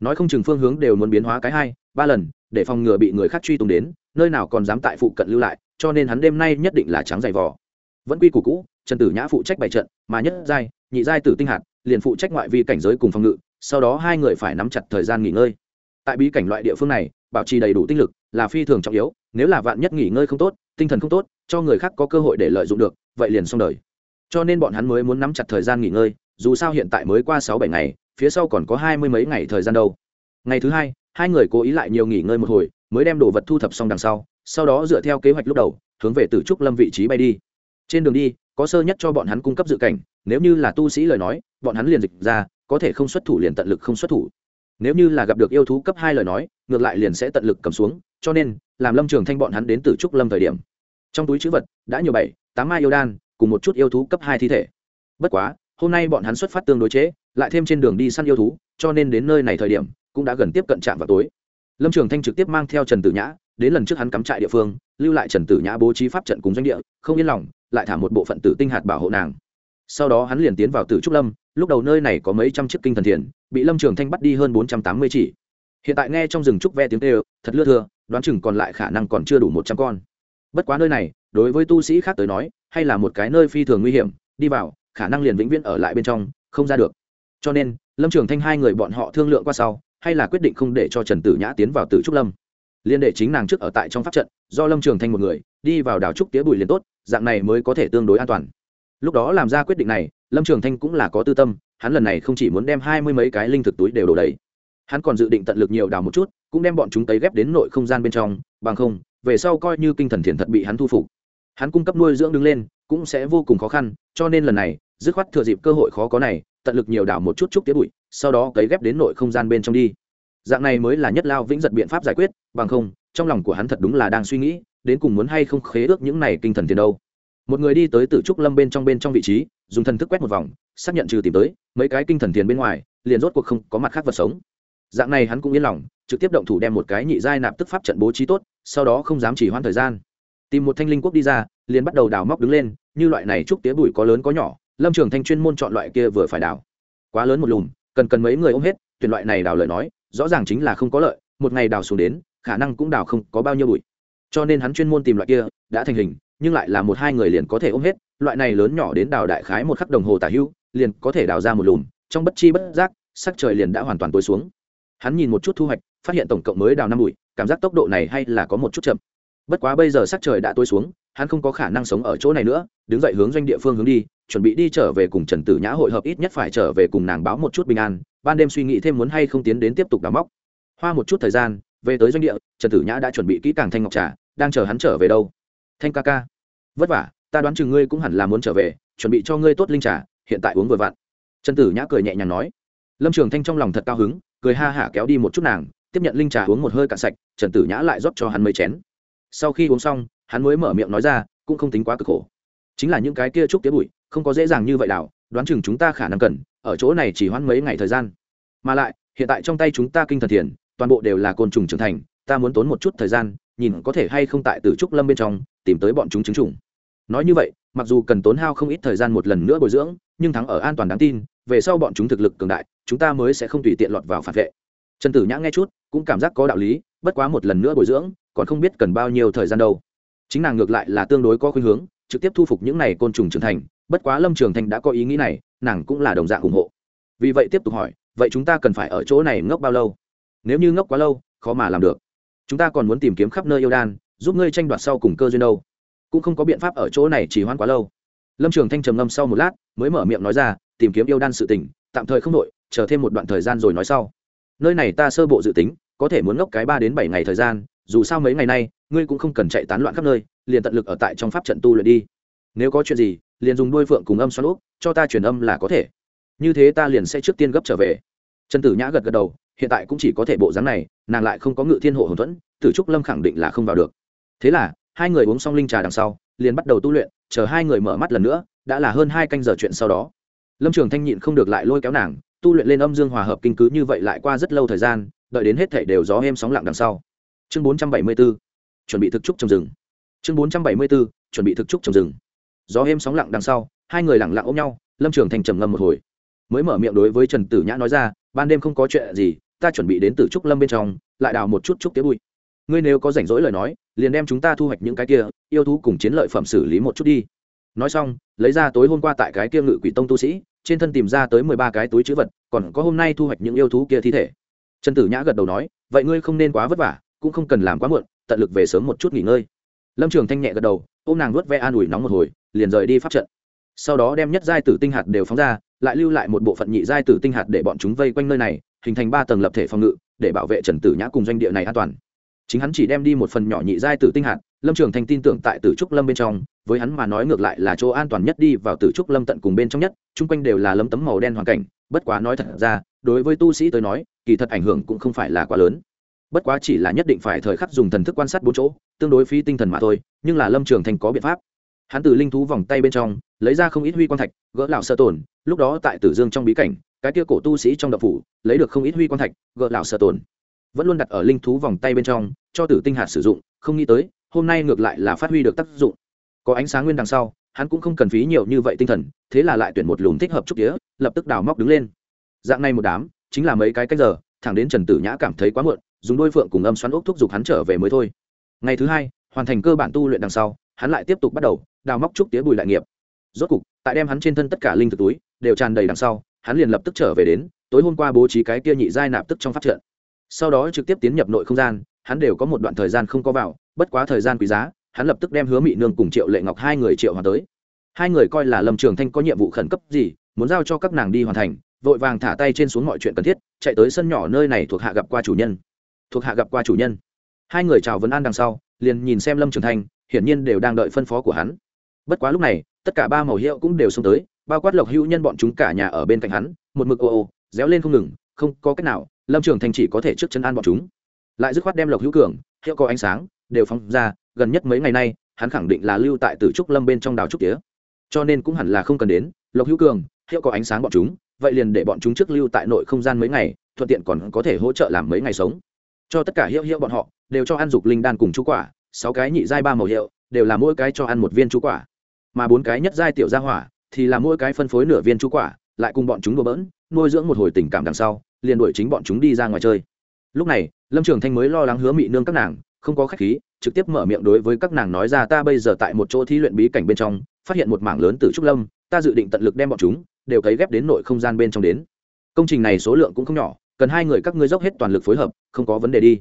Nói không chừng phương hướng đều muốn biến hóa cái hai, ba lần, để phòng ngừa bị người khác truy tung đến, nơi nào còn dám tại phụ cận lưu lại, cho nên hắn đêm nay nhất định là trắng dày vò. Vẫn quy củ cũ, trần tử nhã phụ trách bày trận, mà nhất giai nhị giai tử tinh hạt, liền phụ trách ngoại vi cảnh giới cùng phòng ngự, sau đó hai người phải nắm chặt thời gian nghỉ ngơi. Tại bí cảnh loại địa phương này, bảo trì đầy đủ tinh lực là phi thường trọng yếu, nếu là vạn nhất nghỉ ngơi không tốt, tinh thần không tốt, cho người khác có cơ hội để lợi dụng được, vậy liền xong đời. Cho nên bọn hắn mới muốn nắm chặt thời gian nghỉ ngơi, dù sao hiện tại mới qua sáu bảy ngày, phía sau còn có hai mươi mấy ngày thời gian đâu. Ngày thứ hai hai người cố ý lại nhiều nghỉ ngơi một hồi, mới đem đồ vật thu thập xong đằng sau sau đó dựa theo kế hoạch lúc đầu, hướng về từ trúc lâm vị trí bay đi. Trên đường đi, có sơ nhất cho bọn hắn cung cấp dự cảnh nếu như là tu sĩ lời nói, bọn hắn liền dịch ra, có thể không xuất thủ liền tận lực không xuất thủ. Nếu như là gặp được yêu thú cấp hai lời nói, ngược lại liền sẽ tận lực cầm xuống, cho nên, làm lâm trường thanh bọn hắn đến từ trúc lâm thời điểm. Trong túi chữ vật, đã nhiều bảy, tám mai yêu đan, cùng một chút yêu thú cấp hai thi thể. Bất quá, hôm nay bọn hắn xuất phát tương đối chế, lại thêm trên đường đi săn yêu thú, cho nên đến nơi này thời điểm, cũng đã gần tiếp cận trạm vào tối. Lâm trường thanh trực tiếp mang theo trần tử nhã, đến lần trước hắn cắm trại địa phương, lưu lại trần tử nhã bố trí pháp trận cùng doanh địa, không yên lòng, lại thả một bộ phận tử tinh hạt bảo hộ nàng sau đó hắn liền tiến vào tử trúc lâm, lúc đầu nơi này có mấy trăm chiếc kinh thần thiền, bị lâm trường thanh bắt đi hơn bốn trăm tám mươi chỉ. Hiện tại nghe trong rừng trúc ve tiếng tê thật lưa thưa, đoán chừng còn lại khả năng còn chưa đủ một trăm con. Bất quá nơi này, đối với tu sĩ khác tới nói, hay là một cái nơi phi thường nguy hiểm, đi vào, khả năng liền vĩnh viễn ở lại bên trong, không ra được. Cho nên, lâm trường thanh hai người bọn họ thương lượng qua sau, hay là quyết định không để cho trần tử nhã tiến vào tử trúc lâm. Liên đệ chính nàng trước ở tại trong pháp trận, do lâm trường thanh một người, đi vào đảo trúc tía bùi liền tốt, dạng này mới có thể tương đối an toàn lúc đó làm ra quyết định này, lâm trường thanh cũng là có tư tâm, hắn lần này không chỉ muốn đem hai mươi mấy cái linh thực túi đều đổ đầy, hắn còn dự định tận lực nhiều đào một chút, cũng đem bọn chúng tấy ghép đến nội không gian bên trong, bằng không, về sau coi như kinh thần thiền thật bị hắn thu phục. Hắn cung cấp nuôi dưỡng đứng lên, cũng sẽ vô cùng khó khăn, cho nên lần này, dứt khoát thừa dịp cơ hội khó có này, tận lực nhiều đảo một chút chút tía bụi, sau đó cấy ghép đến nội không gian bên trong đi. Dạng này mới là nhất lao vĩnh giật biện pháp giải quyết, bằng không, trong lòng của hắn thật đúng là đang suy nghĩ, đến cùng muốn hay không khế ước những này kinh thần tiền đâu một người đi tới tử trúc lâm bên trong bên trong vị trí, dùng thần thức quét một vòng, xác nhận trừ tìm tới, mấy cái kinh thần tiền bên ngoài, liền rốt cuộc không có mặt khác vật sống. Dạng này hắn cũng yên lòng, trực tiếp động thủ đem một cái nhị giai nạp tức pháp trận bố trí tốt, sau đó không dám chỉ hoãn thời gian. Tìm một thanh linh quốc đi ra, liền bắt đầu đào móc đứng lên, như loại này trúc tía bụi có lớn có nhỏ, lâm trường thanh chuyên môn chọn loại kia vừa phải đào. Quá lớn một lùm, cần cần mấy người ôm hết, tuyển loại này đào lời nói, rõ ràng chính là không có lợi, một ngày đào xuống đến, khả năng cũng đào không có bao nhiêu bụi cho nên hắn chuyên môn tìm loại kia, đã thành hình, nhưng lại là một hai người liền có thể ôm hết, loại này lớn nhỏ đến đào đại khái một khắc đồng hồ tả hưu, liền có thể đào ra một lùm, trong bất chi bất giác, sắc trời liền đã hoàn toàn tối xuống. Hắn nhìn một chút thu hoạch, phát hiện tổng cộng mới đào năm bụi, cảm giác tốc độ này hay là có một chút chậm. Bất quá bây giờ sắc trời đã tối xuống, hắn không có khả năng sống ở chỗ này nữa, đứng dậy hướng doanh địa phương hướng đi, chuẩn bị đi trở về cùng trần tử nhã hội hợp ít nhất phải trở về cùng nàng báo một chút bình an, ban đêm suy nghĩ thêm muốn hay không tiến đến tiếp tục đào móc. Hoa một chút thời gian, về tới doanh địa, trần tử nhã đã chuẩn bị kỹ càng thanh ngọc trà đang chờ hắn trở về đâu. Thanh ca ca, vất vả, ta đoán chừng ngươi cũng hẳn là muốn trở về, chuẩn bị cho ngươi tốt linh trà, hiện tại uống vừa vặn. Trần tử nhã cười nhẹ nhàng nói. Lâm trường thanh trong lòng thật cao hứng, cười ha hả kéo đi một chút nàng, tiếp nhận linh trà uống một hơi cạn sạch, trần tử nhã lại rót cho hắn mấy chén. Sau khi uống xong, hắn mới mở miệng nói ra, cũng không tính quá cực khổ. Chính là những cái kia trúc tía bụi, không có dễ dàng như vậy đảo, đoán chừng chúng ta khả năng cần, ở chỗ này chỉ hoãn mấy ngày thời gian. Mà lại, hiện tại trong tay chúng ta kinh thần thiền, toàn bộ đều là côn trùng trưởng thành, ta muốn tốn một chút thời gian nhìn có thể hay không tại tử trúc lâm bên trong tìm tới bọn chúng chứng trùng nói như vậy, mặc dù cần tốn hao không ít thời gian một lần nữa bồi dưỡng, nhưng thắng ở an toàn đáng tin, về sau bọn chúng thực lực cường đại, chúng ta mới sẽ không tùy tiện lọt vào phản vệ. Trần tử nhã nghe chút, cũng cảm giác có đạo lý, bất quá một lần nữa bồi dưỡng, còn không biết cần bao nhiêu thời gian đâu. Chính nàng ngược lại là tương đối có khuynh hướng, trực tiếp thu phục những này côn trùng trưởng thành, bất quá lâm trường thành đã có ý nghĩ này, nàng cũng là đồng dạng ủng hộ. Vì vậy tiếp tục hỏi, vậy chúng ta cần phải ở chỗ này ngốc bao lâu? Nếu như ngốc quá lâu, khó mà làm được chúng ta còn muốn tìm kiếm khắp nơi yêu đan giúp ngươi tranh đoạt sau cùng cơ duyên đâu. Cũng không có biện pháp ở chỗ này chỉ hoãn quá lâu. Lâm trường thanh trầm ngâm sau một lát mới mở miệng nói ra tìm kiếm yêu đan sự tỉnh, tạm thời không đội chờ thêm một đoạn thời gian rồi nói sau. Nơi này ta sơ bộ dự tính có thể muốn ngốc cái ba đến bảy ngày thời gian dù sao mấy ngày nay ngươi cũng không cần chạy tán loạn khắp nơi liền tận lực ở tại trong pháp trận tu luyện đi. Nếu có chuyện gì liền dùng đuôi phượng cùng âm xoắn úp cho ta truyền âm là có thể. Như thế ta liền sẽ trước tiên gấp trở về. Trần tử nhã gật gật đầu hiện tại cũng chỉ có thể bộ dáng này, nàng lại không có ngự thiên hộ hồn thuẫn, tử trúc lâm khẳng định là không vào được. Thế là, hai người uống xong linh trà đằng sau, liền bắt đầu tu luyện, chờ hai người mở mắt lần nữa, đã là hơn hai canh giờ chuyện sau đó. Lâm trường thanh nhịn không được lại lôi kéo nàng, tu luyện lên âm dương hòa hợp kinh cứ như vậy lại qua rất lâu thời gian, đợi đến hết thảy đều gió êm sóng lặng đằng sau. Chương bốn trăm bảy mươi b ố chuẩn bị thực trúc trồng rừng. Chương bốn trăm bảy mươi b ố chuẩn bị thực trúc trồng rừng. Gió êm sóng lặng đằng sau, hai người lặng lặng ôm nhau, lâm trường thành trầm ngâm một hồi. Mới mở miệng đối với trần tử nhã nói ra, ban đêm không có chuyện gì ta chuẩn bị đến từ trúc lâm bên trong, lại đào một chút trúc tía bụi. Ngươi nếu có rảnh rỗi lời nói, liền đem chúng ta thu hoạch những cái kia, yêu thú cùng chiến lợi phẩm xử lý một chút đi. Nói xong, lấy ra tối hôm qua tại cái kia ngự quỷ tông tu sĩ, trên thân tìm ra tới mười ba cái túi chữ vật, còn có hôm nay thu hoạch những yêu thú kia thi thể. Trần tử nhã gật đầu nói, vậy ngươi không nên quá vất vả, cũng không cần làm quá muộn, tận lực về sớm một chút nghỉ ngơi. Lâm trường thanh nhẹ gật đầu ô m nàng nuốt ve an ủi nóng một hồi, liền rời đi pháp trận. Sau đó đem nhất giai tử tinh hạt đều phóng ra, lại lưu lại một bộ phận nhị giai tử tinh hạt để bọn chúng vây quanh nơi này hình thành ba tầng lập thể phòng ngự, để bảo vệ trần tử nhã cùng doanh địa này an toàn. Chính hắn chỉ đem đi một phần nhỏ nhị giai tử tinh hạt, lâm trường thanh tin tưởng tại tử trúc lâm bên trong, với hắn mà nói ngược lại là chỗ an toàn nhất đi vào tử trúc lâm tận cùng bên trong nhất, chung quanh đều là lấm tấm màu đen hoàn cảnh, bất quá nói thật ra, đối với tu sĩ tới nói, kỳ thật ảnh hưởng cũng không phải là quá lớn. Bất quá chỉ là nhất định phải thời khắc dùng thần thức quan sát bốn chỗ, tương đối phí tinh thần mà thôi, nhưng là lâm trường thanh có biện pháp. Hắn từ linh thú vòng tay bên trong, lấy ra không ít huy quan thạch, gỡ lão sơ tổn lúc đó tại tử dương trong bí cảnh cái kia cổ tu sĩ trong đập phủ, lấy được không ít huy quan thạch, gỡ lão sơ tồn. Vẫn luôn đặt ở linh thú vòng tay bên trong, cho tử tinh hạt sử dụng, không nghĩ tới, hôm nay ngược lại là phát huy được tác dụng. Có ánh sáng nguyên đằng sau, hắn cũng không cần phí nhiều như vậy tinh thần, thế là lại tuyển một lùm thích hợp chút đĩa lập tức đào móc đứng lên. Dạng này một đám, chính là mấy cái cách giờ, thẳng đến trần tử nhã cảm thấy quá muộn, dùng đôi phượng cùng âm xoắn ốc thúc giục hắn trở về mới thôi. Ngày thứ hai, hoàn thành cơ bản tu luyện đằng sau, hắn lại tiếp tục bắt đầu đào móc trúc tía bùi lại nghiệp. Rốt cục, tại đem hắn trên thân tất cả linh thực túi, đều tràn đầy đằng sau hắn liền lập tức trở về đến, tối hôm qua bố trí cái kia nhị giai nạp tức trong phát trận. Sau đó trực tiếp tiến nhập nội không gian, hắn đều có một đoạn thời gian không có vào, bất quá thời gian quý giá, hắn lập tức đem hứa mị nương cùng triệu lệ ngọc hai người triệu hoàn tới. Hai người coi là lâm trường thanh có nhiệm vụ khẩn cấp gì, muốn giao cho các nàng đi hoàn thành, vội vàng thả tay trên xuống mọi chuyện cần thiết, chạy tới sân nhỏ nơi này thuộc hạ gặp qua chủ nhân. Thuộc hạ gặp qua chủ nhân. Hai người chào vấn an đằng sau, liền nhìn xem lâm trường thanh, hiển nhiên đều đang đợi phân phó của hắn. Bất quá lúc này, tất cả ba màu hiệu cũng đều xông tới bao quát lộc hữu nhân bọn chúng cả nhà ở bên cạnh hắn, một mực ô ô, réo lên không ngừng, không có cách nào, lâm trường thành chỉ có thể trước chân an bọn chúng. Lại dứt khoát đem lộc hữu cường, hiệu có ánh sáng, đều phóng ra, gần nhất mấy ngày nay, hắn khẳng định là lưu tại tử trúc lâm bên trong đào trúc tía. Cho nên cũng hẳn là không cần đến, lộc hữu cường, hiệu có ánh sáng bọn chúng, vậy liền để bọn chúng trước lưu tại nội không gian mấy ngày, thuận tiện còn có thể hỗ trợ làm mấy ngày sống. Cho tất cả hiệu hiệu bọn họ, đều cho ăn dục linh đan cùng chú quả, sáu cái nhị giai ba màu hiệu, đều là mỗi cái cho ăn một viên chú quả. Mà bốn cái nhất giai tiểu gia hỏa thì là mỗi cái phân phối nửa viên chú quả, lại cùng bọn chúng đùa bỡn, nuôi dưỡng một hồi tình cảm đằng sau, liền đuổi chính bọn chúng đi ra ngoài chơi. Lúc này, lâm trường thanh mới lo lắng hứa mị nương các nàng, không có khách khí, trực tiếp mở miệng đối với các nàng nói ra ta bây giờ tại một chỗ thi luyện bí cảnh bên trong, phát hiện một mảng lớn từ trúc lâm, ta dự định tận lực đem bọn chúng đều cấy ghép đến nội không gian bên trong đến. Công trình này số lượng cũng không nhỏ, cần hai người các ngươi dốc hết toàn lực phối hợp, không có vấn đề đi.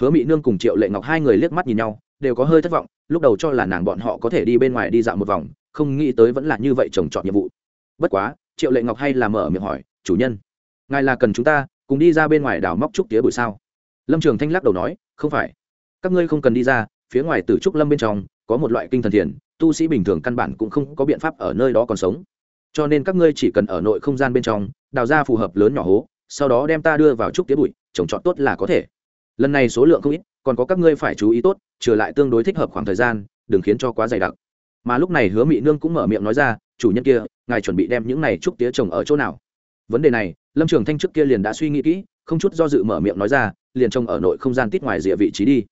Hứa mỹ nương cùng triệu lệ ngọc hai người liếc mắt nhìn nhau, đều có hơi thất vọng, lúc đầu cho là nàng bọn họ có thể đi bên ngoài đi dạo một vòng không nghĩ tới vẫn là như vậy trồng trọt nhiệm vụ. Bất quá, triệu lệ ngọc hay là mở miệng hỏi, chủ nhân, ngài là cần chúng ta cùng đi ra bên ngoài đào móc trúc tía bụi sao? Lâm trường thanh lắc đầu nói, không phải. Các ngươi không cần đi ra, phía ngoài tử trúc lâm bên trong có một loại kinh thần thiền, tu sĩ bình thường căn bản cũng không có biện pháp ở nơi đó còn sống. Cho nên các ngươi chỉ cần ở nội không gian bên trong, đào ra phù hợp lớn nhỏ hố, sau đó đem ta đưa vào trúc tía bụi, trồng trọt tốt là có thể. Lần này số lượng không ít, còn có các ngươi phải chú ý tốt, trở lại tương đối thích hợp khoảng thời gian, đừng khiến cho quá dày đặc mà lúc này hứa mị nương cũng mở miệng nói ra, chủ nhân kia, ngài chuẩn bị đem những này trúc tía trồng ở chỗ nào? Vấn đề này, lâm trường thanh trước kia liền đã suy nghĩ kỹ, không chút do dự mở miệng nói ra, liền trồng ở nội không gian tít ngoài rìa vị trí đi.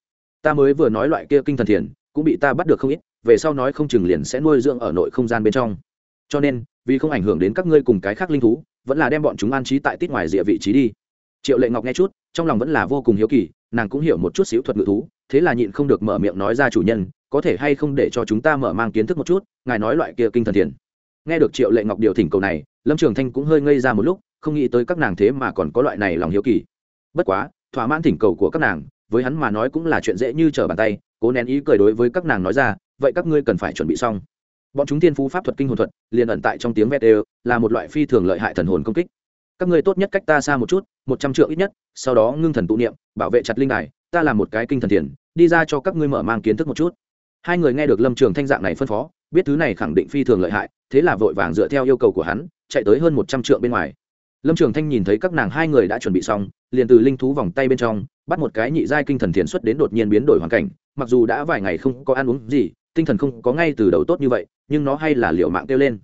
Ta mới vừa nói loại kia kinh thần thiền, cũng bị ta bắt được không ít, về sau nói không chừng liền sẽ nuôi dưỡng ở nội không gian bên trong. Cho nên, vì không ảnh hưởng đến các ngươi cùng cái khác linh thú, vẫn là đem bọn chúng an trí tại tít ngoài rìa vị trí đi. Triệu lệ ngọc nghe chút, trong lòng vẫn là vô cùng hiếu kỳ nàng cũng hiểu một chút xíu thuật ngự thú, thế là nhịn không được mở miệng nói ra chủ nhân, có thể hay không để cho chúng ta mở mang kiến thức một chút, ngài nói loại kia kinh thần thiền. Nghe được triệu lệ ngọc điều thỉnh cầu này, lâm trường thanh cũng hơi ngây ra một lúc, không nghĩ tới các nàng thế mà còn có loại này lòng hiếu kỳ. Bất quá, thỏa mãn thỉnh cầu của các nàng, với hắn mà nói cũng là chuyện dễ như trở bàn tay, cố nén ý cười đối với các nàng nói ra, vậy các ngươi cần phải chuẩn bị xong. Bọn chúng tiên phú pháp thuật kinh hồn thuật, liền ẩn tại trong tiếng vét đều, là một loại phi thường lợi hại thần hồn công kích các ngươi tốt nhất cách ta xa một chút một trăm triệu ít nhất sau đó ngưng thần tụ niệm bảo vệ chặt linh đài ta làm một cái kinh thần thiền, đi ra cho các ngươi mở mang kiến thức một chút. Hai người nghe được lâm trường thanh dạng này phân phó biết thứ này khẳng định phi thường lợi hại thế là vội vàng dựa theo yêu cầu của hắn chạy tới hơn một trăm triệu bên ngoài. Lâm trường thanh nhìn thấy các nàng hai người đã chuẩn bị xong liền từ linh thú vòng tay bên trong bắt một cái nhị giai kinh thần thiền xuất đến đột nhiên biến đổi hoàn cảnh mặc dù đã vài ngày không có ăn uống gì tinh thần không có ngay từ đầu tốt như vậy nhưng nó hay là liệu mạng kêu lên.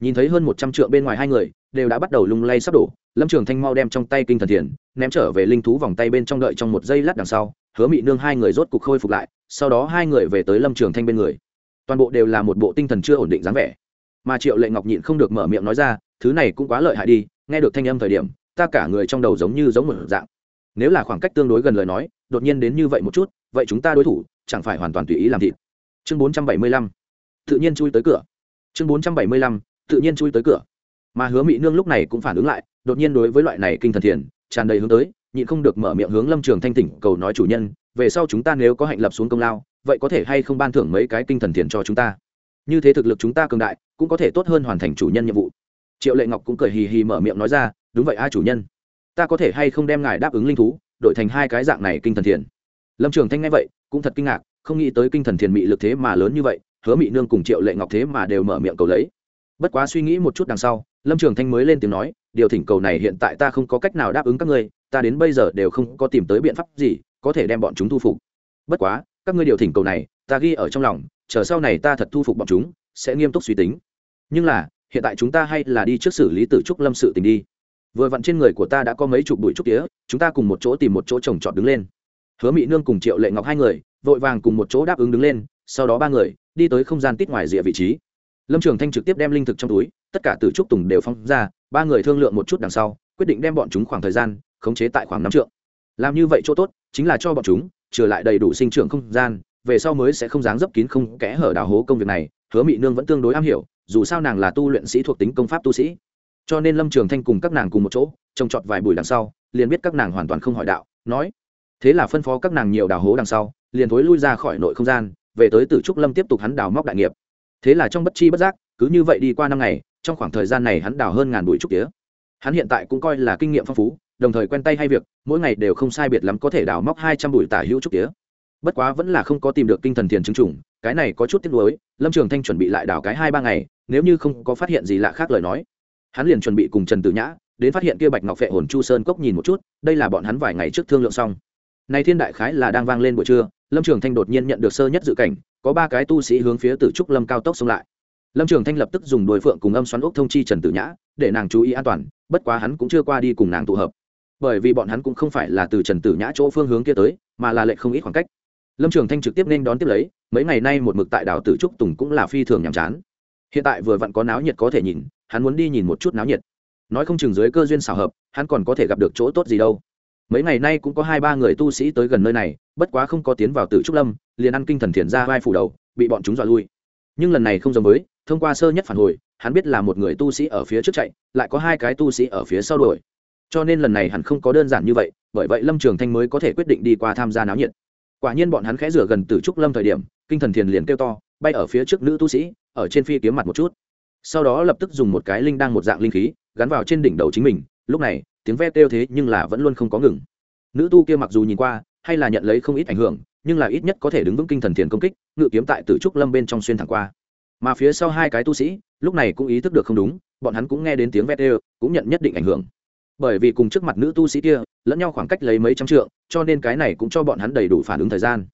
Nhìn thấy hơn một trăm triệu bên ngoài hai người đều đã bắt đầu lung lay sắp đổ. Lâm trường thanh mau đem trong tay kinh thần thiền, ném trở về linh thú vòng tay bên trong đợi trong một giây lát đằng sau, hứa mị nương hai người rốt cục khôi phục lại, sau đó hai người về tới lâm trường thanh bên người. Toàn bộ đều là một bộ tinh thần chưa ổn định dáng vẻ. Mà triệu lệ ngọc nhịn không được mở miệng nói ra, thứ này cũng quá lợi hại đi, nghe được thanh âm thời điểm, ta cả người trong đầu giống như giống một dạng. Nếu là khoảng cách tương đối gần lời nói, đột nhiên đến như vậy một chút, vậy chúng ta đối thủ chẳng phải hoàn toàn tùy ý làm thịt. Chương bốn trăm bảy mươi lăm, tự nhiên chui tới cửa. Chương bốn trăm bảy mươi lăm, tự nhiên chui tới cửa mà hứa mỹ nương lúc này cũng phản ứng lại, đột nhiên đối với loại này kinh thần thiền, tràn đầy hướng tới, nhịn không được mở miệng hướng lâm trường thanh tỉnh cầu nói chủ nhân, về sau chúng ta nếu có hạnh lập xuống công lao, vậy có thể hay không ban thưởng mấy cái kinh thần thiền cho chúng ta? Như thế thực lực chúng ta cường đại, cũng có thể tốt hơn hoàn thành chủ nhân nhiệm vụ. Triệu lệ ngọc cũng cười hì hì mở miệng nói ra, đúng vậy a chủ nhân. Ta có thể hay không đem ngài đáp ứng linh thú, đổi thành hai cái dạng này kinh thần thiền? Lâm trường thanh nghe vậy, cũng thật kinh ngạc, không nghĩ tới kinh thần thiền mị lực thế mà lớn như vậy, hứa mị nương cùng triệu lệ ngọc thế mà đều mở miệng cầu lấy. Bất quá suy nghĩ một chút đằng sau lâm trường thanh mới lên tiếng nói, điều thỉnh cầu này hiện tại ta không có cách nào đáp ứng các ngươi, ta đến bây giờ đều không có tìm tới biện pháp gì có thể đem bọn chúng thu phục. Bất quá, các ngươi điều thỉnh cầu này, ta ghi ở trong lòng, chờ sau này ta thật thu phục bọn chúng, sẽ nghiêm túc suy tính. Nhưng là, hiện tại chúng ta hay là đi trước xử lý tử trúc lâm sự tình đi. Vừa vặn trên người của ta đã có mấy chục bụi trúc tía, chúng ta cùng một chỗ tìm một chỗ trồng trọt đứng lên. Hứa mỹ nương cùng triệu lệ ngọc hai người, vội vàng cùng một chỗ đáp ứng đứng lên, sau đó ba người, đi tới không gian tít ngoài rìa vị trí lâm trường thanh trực tiếp đem linh thực trong túi, tất cả từ trúc tùng đều phong ra, ba người thương lượng một chút đằng sau, quyết định đem bọn chúng khoảng thời gian khống chế tại khoảng năm trượng. Làm như vậy chỗ tốt, chính là cho bọn chúng trừ lại đầy đủ sinh trưởng không gian, về sau mới sẽ không dáng dấp kín không kẽ hở đào hố công việc này, hứa Mị nương vẫn tương đối am hiểu, dù sao nàng là tu luyện sĩ thuộc tính công pháp tu sĩ. Cho nên lâm trường thanh cùng các nàng cùng một chỗ, trồng trọt vài buổi đằng sau, liền biết các nàng hoàn toàn không hỏi đạo, nói thế là phân phó các nàng nhiều đào hố đằng sau, liền thối lui ra khỏi nội không gian, về tới tử trúc lâm tiếp tục hắn đào móc đại nghiệp thế là trong bất chi bất giác, cứ như vậy đi qua năm ngày, trong khoảng thời gian này hắn đào hơn ngàn bụi trúc tía. Hắn hiện tại cũng coi là kinh nghiệm phong phú, đồng thời quen tay hay việc, mỗi ngày đều không sai biệt lắm có thể đào móc hai trăm bụi tả hữu trúc tía. Bất quá vẫn là không có tìm được kinh thần tiền chứng chủng, cái này có chút tiếc nuối, lâm trường thanh chuẩn bị lại đào cái hai ba ngày, nếu như không có phát hiện gì lạ khác lời nói. Hắn liền chuẩn bị cùng trần tử nhã, đến phát hiện kia bạch ngọc phệ hồn chu sơn cốc nhìn một chút, đây là bọn hắn vài ngày trước thương lượng xong. Này thiên đại khái là đang vang lên buổi trưa, lâm trường thanh đột nhiên nhận được sơ nhất dự cảnh có ba cái tu sĩ hướng phía tử trúc lâm cao tốc xông lại. Lâm trường thanh lập tức dùng đuôi phượng cùng âm xoắn ốc thông chi trần tử nhã, để nàng chú ý an toàn, bất quá hắn cũng chưa qua đi cùng nàng tụ hợp. Bởi vì bọn hắn cũng không phải là từ trần tử nhã chỗ phương hướng kia tới, mà là lệ không ít khoảng cách. Lâm trường thanh trực tiếp nên đón tiếp lấy, mấy ngày nay một mực tại đảo tử trúc tùng cũng là phi thường nhàm chán. Hiện tại vừa vặn có náo nhiệt có thể nhìn, hắn muốn đi nhìn một chút náo nhiệt. Nói không chừng dưới cơ duyên xảo hợp, hắn còn có thể gặp được chỗ tốt gì đâu mấy ngày nay cũng có hai ba người tu sĩ tới gần nơi này, bất quá không có tiến vào tử trúc lâm, liền ăn kinh thần thiền ra vai phủ đầu, bị bọn chúng dọa lui. Nhưng lần này không giống với, thông qua sơ nhất phản hồi, hắn biết là một người tu sĩ ở phía trước chạy, lại có hai cái tu sĩ ở phía sau đuổi. Cho nên lần này hắn không có đơn giản như vậy, bởi vậy lâm trường thanh mới có thể quyết định đi qua tham gia náo nhiệt. Quả nhiên bọn hắn khẽ rửa gần từ trúc lâm thời điểm, kinh thần thiền liền kêu to, bay ở phía trước nữ tu sĩ, ở trên phi kiếm mặt một chút. Sau đó lập tức dùng một cái linh đang một dạng linh khí, gắn vào trên đỉnh đầu chính mình. Lúc này tiếng ve kêu thế nhưng là vẫn luôn không có ngừng. Nữ tu kia mặc dù nhìn qua, hay là nhận lấy không ít ảnh hưởng, nhưng là ít nhất có thể đứng vững kinh thần thiền công kích, ngự kiếm tại tử trúc lâm bên trong xuyên thẳng qua. Mà phía sau hai cái tu sĩ, lúc này cũng ý thức được không đúng, bọn hắn cũng nghe đến tiếng ve kêu, cũng nhận nhất định ảnh hưởng. Bởi vì cùng trước mặt nữ tu sĩ kia, lẫn nhau khoảng cách lấy mấy trăm trượng, cho nên cái này cũng cho bọn hắn đầy đủ phản ứng thời gian.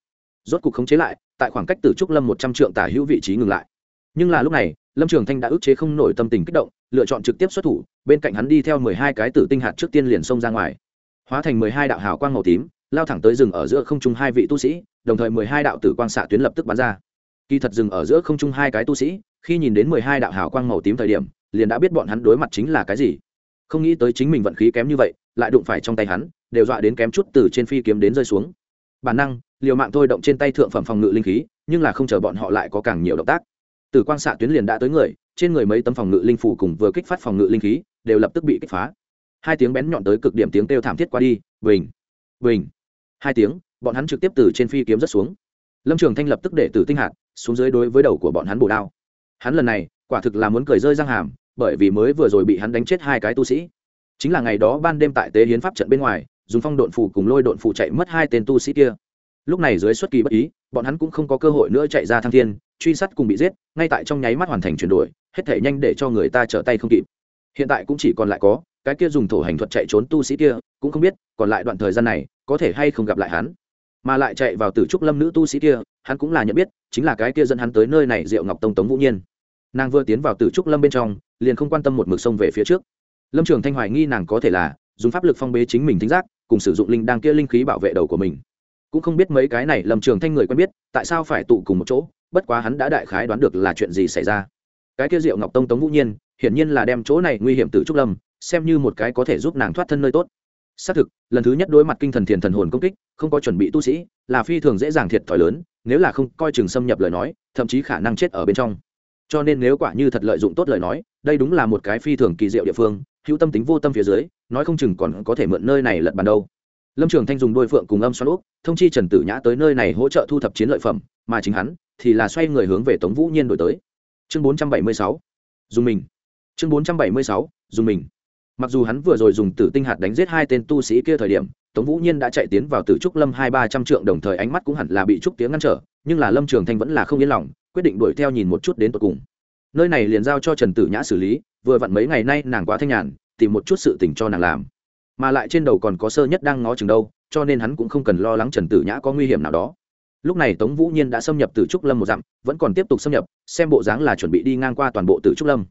Rốt cục khống chế lại, tại khoảng cách từ trúc lâm một trăm trượng tả hữu vị trí ngừng lại nhưng là lúc này, lâm trường thanh đã ức chế không nổi tâm tình kích động, lựa chọn trực tiếp xuất thủ, bên cạnh hắn đi theo mười hai cái tử tinh hạt trước tiên liền xông ra ngoài. Hóa thành mười hai đạo hào quang màu tím, lao thẳng tới rừng ở giữa không trung hai vị tu sĩ, đồng thời mười hai đạo tử quang xạ tuyến lập tức bắn ra. Kỳ thật rừng ở giữa không trung hai cái tu sĩ, khi nhìn đến mười hai đạo hào quang màu tím thời điểm, liền đã biết bọn hắn đối mặt chính là cái gì. Không nghĩ tới chính mình vận khí kém như vậy, lại đụng phải trong tay hắn, đều dọa đến kém chút từ trên phi kiếm đến rơi xuống. Bản năng, liều mạng thôi động trên tay thượng phẩm phòng ngự linh khí, nhưng là không chờ bọn họ lại có càng nhiều động tác từ quang xạ tuyến liền đã tới người, trên người mấy tấm phòng ngự linh phủ cùng vừa kích phát phòng ngự linh khí đều lập tức bị kích phá. Hai tiếng bén nhọn tới cực điểm tiếng kêu thảm thiết qua đi, bình bình. Hai tiếng, bọn hắn trực tiếp từ trên phi kiếm rất xuống. Lâm trường thanh lập tức để tử tinh hạt xuống dưới đối với đầu của bọn hắn bổ đao. Hắn lần này, quả thực là muốn cười rơi răng hàm, bởi vì mới vừa rồi bị hắn đánh chết hai cái tu sĩ. Chính là ngày đó ban đêm tại tế hiến pháp trận bên ngoài, dùng phong độn phủ cùng lôi độn phủ chạy mất hai tên tu sĩ kia. Lúc này dưới xuất kỳ bất ý, bọn hắn cũng không có cơ hội nữa chạy ra thăng thiên truy sát cùng bị giết, ngay tại trong nháy mắt hoàn thành chuyển đổi, hết thể nhanh để cho người ta trở tay không kịp. Hiện tại cũng chỉ còn lại có, cái kia dùng thổ hành thuật chạy trốn tu sĩ kia, cũng không biết, còn lại đoạn thời gian này, có thể hay không gặp lại hắn. Mà lại chạy vào tử trúc lâm nữ tu sĩ kia, hắn cũng là nhận biết, chính là cái kia dẫn hắn tới nơi này diệu ngọc tông tống vũ nhiên. Nàng vừa tiến vào tử trúc lâm bên trong, liền không quan tâm một mực sông về phía trước. Lâm trường thanh hoài nghi nàng có thể là, dùng pháp lực phong bế chính mình thính giác, cùng sử dụng linh đang kia linh khí bảo vệ đầu của mình cũng không biết mấy cái này lâm trường thanh người quen biết, tại sao phải tụ cùng một chỗ, bất quá hắn đã đại khái đoán được là chuyện gì xảy ra. Cái kia diệu ngọc tông tống vũ nhiên, hiển nhiên là đem chỗ này nguy hiểm từ trúc lâm, xem như một cái có thể giúp nàng thoát thân nơi tốt. Xác thực, lần thứ nhất đối mặt kinh thần thiền thần hồn công kích, không có chuẩn bị tu sĩ, là phi thường dễ dàng thiệt thòi lớn, nếu là không coi chừng xâm nhập lời nói, thậm chí khả năng chết ở bên trong. Cho nên nếu quả như thật lợi dụng tốt lời nói, đây đúng là một cái phi thường kỳ diệu địa phương, hữu tâm tính vô tâm phía dưới, nói không chừng còn có thể mượn nơi này lật bàn đâu lâm trường thanh dùng đôi phượng cùng âm xoắn úp, thông chi trần tử nhã tới nơi này hỗ trợ thu thập chiến lợi phẩm, mà chính hắn thì là xoay người hướng về tống vũ nhiên đổi tới. Chương bốn trăm bảy mươi sáu, dùng mình. Chương bốn trăm bảy mươi sáu, dùng mình. Mặc dù hắn vừa rồi dùng tử tinh hạt đánh giết hai tên tu sĩ kia thời điểm, tống vũ nhiên đã chạy tiến vào tử trúc lâm hai ba trăm trượng đồng thời ánh mắt cũng hẳn là bị trúc tiếng ngăn trở, nhưng là lâm trường thanh vẫn là không yên lòng, quyết định đuổi theo nhìn một chút đến tột cùng. Nơi này liền giao cho trần tử nhã xử lý, vừa vặn mấy ngày nay nàng quá thanh nhàn, tìm một chút sự tình cho nàng làm mà lại trên đầu còn có sơ nhất đang ngó chừng đâu, cho nên hắn cũng không cần lo lắng trần tử nhã có nguy hiểm nào đó. Lúc này tống vũ nhiên đã xâm nhập từ trúc lâm một dặm, vẫn còn tiếp tục xâm nhập, xem bộ dáng là chuẩn bị đi ngang qua toàn bộ từ trúc lâm.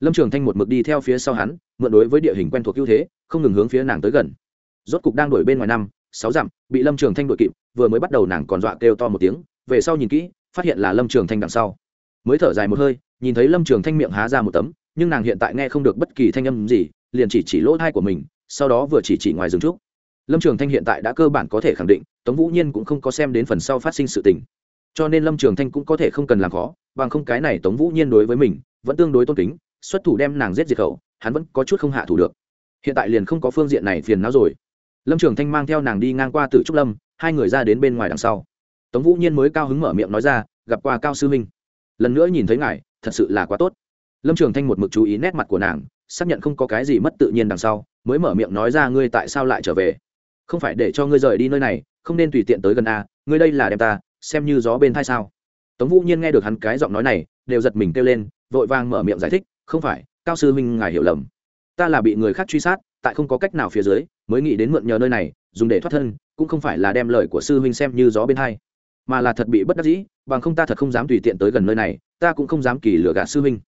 Lâm trường thanh một mực đi theo phía sau hắn, mượn đối với địa hình quen thuộc ưu thế, không ngừng hướng phía nàng tới gần. Rốt cục đang đuổi bên ngoài năm, sáu dặm, bị lâm trường thanh đuổi kịp, vừa mới bắt đầu nàng còn dọa kêu to một tiếng, về sau nhìn kỹ, phát hiện là lâm trường thanh đằng sau. Mới thở dài một hơi, nhìn thấy lâm trường thanh miệng há ra một tấm, nhưng nàng hiện tại nghe không được bất kỳ thanh âm gì, liền chỉ chỉ lỗ thai của mình sau đó vừa chỉ chỉ ngoài rừng trúc. Lâm trường thanh hiện tại đã cơ bản có thể khẳng định, tống vũ nhiên cũng không có xem đến phần sau phát sinh sự tình. Cho nên lâm trường thanh cũng có thể không cần làm khó, bằng không cái này tống vũ nhiên đối với mình vẫn tương đối tôn kính, xuất thủ đem nàng giết diệt khẩu, hắn vẫn có chút không hạ thủ được. Hiện tại liền không có phương diện này phiền não rồi. Lâm trường thanh mang theo nàng đi ngang qua tử trúc lâm, hai người ra đến bên ngoài đằng sau. Tống vũ nhiên mới cao hứng mở miệng nói ra, gặp qua cao sư minh. Lần nữa nhìn thấy ngài, thật sự là quá tốt. Lâm trường thanh một mực chú ý nét mặt của nàng, xác nhận không có cái gì mất tự nhiên đằng sau mới mở miệng nói ra ngươi tại sao lại trở về. Không phải để cho ngươi rời đi nơi này, không nên tùy tiện tới gần a, ngươi đây là đem ta, xem như gió bên thai sao. Tống vũ nhiên nghe được hắn cái giọng nói này, đều giật mình kêu lên, vội vàng mở miệng giải thích, không phải, cao sư huynh ngài hiểu lầm. Ta là bị người khác truy sát, tại không có cách nào phía dưới, mới nghĩ đến mượn nhờ nơi này, dùng để thoát thân, cũng không phải là đem lời của sư huynh xem như gió bên thai, mà là thật bị bất đắc dĩ, bằng không ta thật không dám tùy tiện tới gần nơi này, ta cũng không dám kỳ lừa gạt sư huynh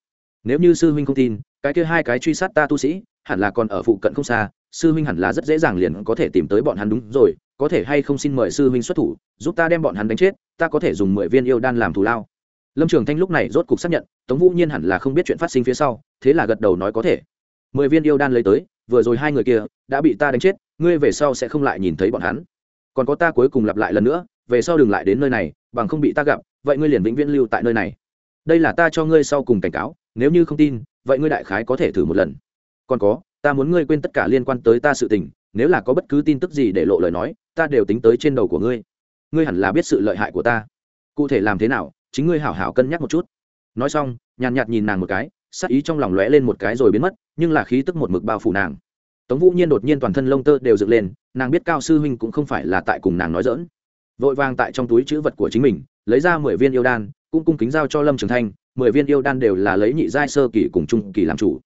nếu như sư huynh không tin, cái kia hai cái truy sát ta tu sĩ, hẳn là còn ở phụ cận không xa, sư huynh hẳn là rất dễ dàng liền có thể tìm tới bọn hắn đúng rồi, có thể hay không xin mời sư huynh xuất thủ, giúp ta đem bọn hắn đánh chết, ta có thể dùng mười viên yêu đan làm thù lao. Lâm trường thanh lúc này rốt cục xác nhận, tống vũ nhiên hẳn là không biết chuyện phát sinh phía sau, thế là gật đầu nói có thể. Mười viên yêu đan lấy tới, vừa rồi hai người kia đã bị ta đánh chết, ngươi về sau sẽ không lại nhìn thấy bọn hắn. Còn có ta cuối cùng lặp lại lần nữa, về sau đừng lại đến nơi này, bằng không bị ta gặp, vậy ngươi liền vĩnh viễn lưu tại nơi này. Đây là ta cho ngươi sau cùng cảnh cáo nếu như không tin, vậy ngươi đại khái có thể thử một lần. Còn có, ta muốn ngươi quên tất cả liên quan tới ta sự tình, nếu là có bất cứ tin tức gì để lộ lời nói, ta đều tính tới trên đầu của ngươi. Ngươi hẳn là biết sự lợi hại của ta. Cụ thể làm thế nào, chính ngươi hảo hảo cân nhắc một chút. Nói xong, nhàn nhạt nhìn nàng một cái sắc ý trong lòng lóe lên một cái rồi biến mất, nhưng là khí tức một mực bao phủ nàng. Tống vũ nhiên đột nhiên toàn thân lông tơ đều dựng lên, nàng biết cao sư huynh cũng không phải là tại cùng nàng nói dỡn vội vàng tại trong túi chữ vật của chính mình, lấy ra mười viên yêu đan, cũng cung kính giao cho lâm trường thanh mười viên yêu đan đều là lấy nhị giai sơ kỳ cùng trung kỳ làm chủ.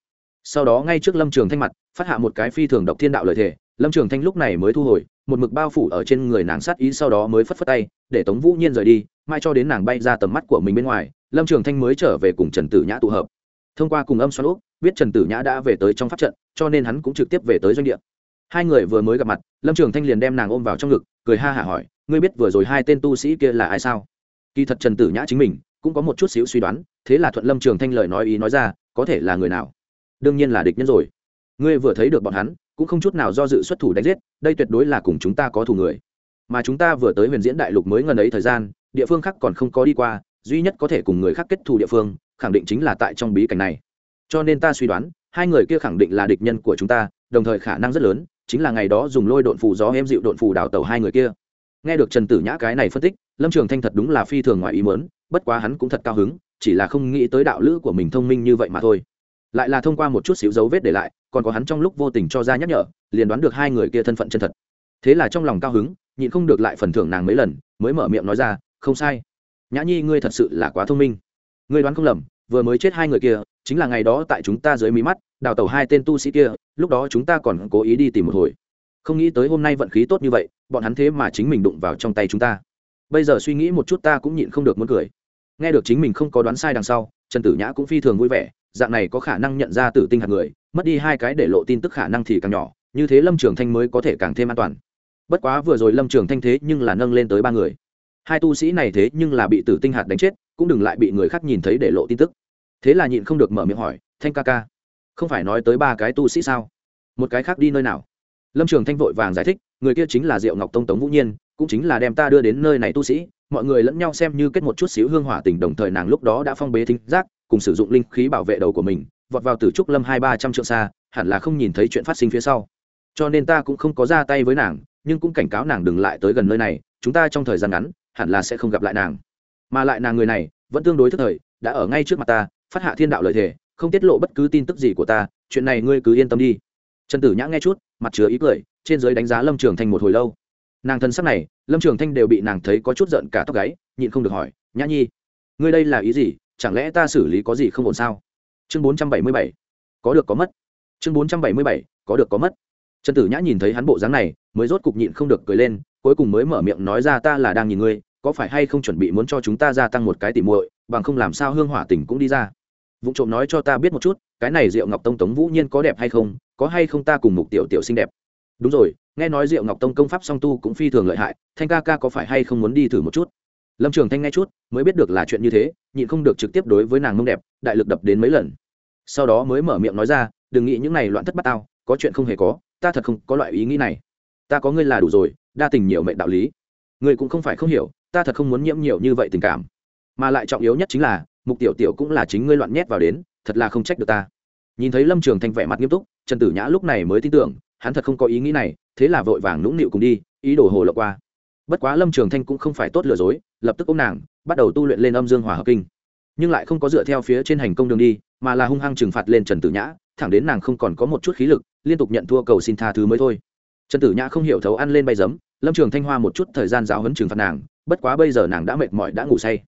Sau đó ngay trước lâm trường thanh mặt, phát hạ một cái phi thường độc thiên đạo lợi thể. Lâm trường thanh lúc này mới thu hồi, một mực bao phủ ở trên người nàng sát ý sau đó mới phất phất tay, để tống vũ nhiên rời đi, mai cho đến nàng bay ra tầm mắt của mình bên ngoài, lâm trường thanh mới trở về cùng trần tử nhã tụ hợp. Thông qua cùng âm xoắn úp biết trần tử nhã đã về tới trong pháp trận, cho nên hắn cũng trực tiếp về tới doanh địa. Hai người vừa mới gặp mặt, lâm trường thanh liền đem nàng ôm vào trong ngực, cười ha hả hỏi, ngươi biết vừa rồi hai tên tu sĩ kia là ai sao? Kỳ thật trần tử nhã chính mình cũng có một chút xíu suy đoán, thế là thuận lâm trường thanh lời nói ý nói ra, có thể là người nào? Đương nhiên là địch nhân rồi. Ngươi vừa thấy được bọn hắn, cũng không chút nào do dự xuất thủ đánh giết, đây tuyệt đối là cùng chúng ta có thù người. Mà chúng ta vừa tới huyền diễn đại lục mới ngần ấy thời gian, địa phương khác còn không có đi qua, duy nhất có thể cùng người khác kết thù địa phương, khẳng định chính là tại trong bí cảnh này. Cho nên ta suy đoán, hai người kia khẳng định là địch nhân của chúng ta, đồng thời khả năng rất lớn, chính là ngày đó dùng lôi độn phù gió em dịu độn phù đào tàu hai người kia. Nghe được trần tử nhã cái này phân tích, lâm trường thanh thật đúng là phi thường ngoài ý mớn bất quá hắn cũng thật cao hứng, chỉ là không nghĩ tới đạo lữ của mình thông minh như vậy mà thôi. Lại là thông qua một chút xíu dấu vết để lại, còn có hắn trong lúc vô tình cho ra nhắc nhở, liền đoán được hai người kia thân phận chân thật. Thế là trong lòng cao hứng, nhịn không được lại phần thưởng nàng mấy lần, mới mở miệng nói ra, không sai. Nhã nhi ngươi thật sự là quá thông minh. Ngươi đoán không lầm, vừa mới chết hai người kia, chính là ngày đó tại chúng ta dưới mí mắt, đào tẩu hai tên tu sĩ kia, lúc đó chúng ta còn cố ý đi tìm một hồi. Không nghĩ tới hôm nay vận khí tốt như vậy, bọn hắn thế mà chính mình đụng vào trong tay chúng ta. Bây giờ suy nghĩ một chút ta cũng nhịn không được muốn cười nghe được chính mình không có đoán sai đằng sau, trần tử nhã cũng phi thường vui vẻ, dạng này có khả năng nhận ra tử tinh hạt người, mất đi hai cái để lộ tin tức khả năng thì càng nhỏ, như thế lâm trường thanh mới có thể càng thêm an toàn. Bất quá vừa rồi lâm trường thanh thế nhưng là nâng lên tới ba người. Hai tu sĩ này thế nhưng là bị tử tinh hạt đánh chết, cũng đừng lại bị người khác nhìn thấy để lộ tin tức. Thế là nhịn không được mở miệng hỏi, thanh ca ca, không phải nói tới ba cái tu sĩ sao? Một cái khác đi nơi nào? Lâm trường thanh vội vàng giải thích người kia chính là diệu ngọc tông tống vũ nhiên, cũng chính là đem ta đưa đến nơi này tu sĩ, mọi người lẫn nhau xem như kết một chút xíu hương hỏa tình đồng thời nàng lúc đó đã phong bế thính giác, cùng sử dụng linh khí bảo vệ đầu của mình, vọt vào từ trúc lâm hai ba trăm trượng xa, hẳn là không nhìn thấy chuyện phát sinh phía sau. Cho nên ta cũng không có ra tay với nàng, nhưng cũng cảnh cáo nàng đừng lại tới gần nơi này, chúng ta trong thời gian ngắn, hẳn là sẽ không gặp lại nàng. Mà lại nàng người này, vẫn tương đối thức thời, đã ở ngay trước mặt ta, phát hạ thiên đạo lợi thể, không tiết lộ bất cứ tin tức gì của ta, chuyện này ngươi cứ yên tâm đi. Trần tử nhã nghe chút, mặt chứa ý cười trên giới đánh giá lâm trường thanh một hồi lâu. Nàng thân sắc này, lâm trường thanh đều bị nàng thấy có chút giận cả tóc gáy, nhịn không được hỏi, nhã nhi, ngươi đây là ý gì? Chẳng lẽ ta xử lý có gì không ổn sao? Chương bốn trăm bảy mươi bảy, có được có mất. Chương bốn trăm bảy mươi bảy, có được có mất. Trần tử nhã nhìn thấy hắn bộ dáng này, mới rốt cục nhịn không được cười lên, cuối cùng mới mở miệng nói ra, ta là đang nhìn ngươi, có phải hay không chuẩn bị muốn cho chúng ta gia tăng một cái tỉ muội, bằng không làm sao hương hỏa tỉnh cũng đi ra? Vụ trộm nói cho ta biết một chút, cái này diệu ngọc tông tống vũ nhiên có đẹp hay không, có hay không ta cùng mục tiểu tiểu xinh đẹp? Đúng rồi, nghe nói diệu ngọc tông công pháp song tu cũng phi thường lợi hại, thanh ca ca có phải hay không muốn đi thử một chút? Lâm trường thanh nghe chút, mới biết được là chuyện như thế, nhịn không được trực tiếp đối với nàng mông đẹp, đại lực đập đến mấy lần. Sau đó mới mở miệng nói ra, đừng nghĩ những này loạn thất bát tao, có chuyện không hề có, ta thật không có loại ý nghĩ này. Ta có ngươi là đủ rồi, đa tình nhiều mệnh đạo lý. Ngươi cũng không phải không hiểu, ta thật không muốn nhiễm nhiều như vậy tình cảm. Mà lại trọng yếu nhất chính là, mục tiểu tiểu cũng là chính ngươi loạn nhét vào đến, thật là không trách được ta. Nhìn thấy lâm trường thanh vẻ mặt nghiêm túc, trần tử nhã lúc này mới tin tưởng hắn thật không có ý nghĩ này, thế là vội vàng nũng nịu cùng đi, ý đồ hồ lộ qua. Bất quá lâm trường thanh cũng không phải tốt lừa dối, lập tức ôm nàng, bắt đầu tu luyện lên âm dương hòa hợp kinh. Nhưng lại không có dựa theo phía trên hành công đường đi, mà là hung hăng trừng phạt lên trần tử nhã, thẳng đến nàng không còn có một chút khí lực, liên tục nhận thua cầu xin tha thứ mới thôi. Trần tử nhã không hiểu thấu ăn lên bay giấm, lâm trường thanh hoa một chút thời gian giáo hấn trừng phạt nàng, bất quá bây giờ nàng đã mệt mỏi đã ngủ say.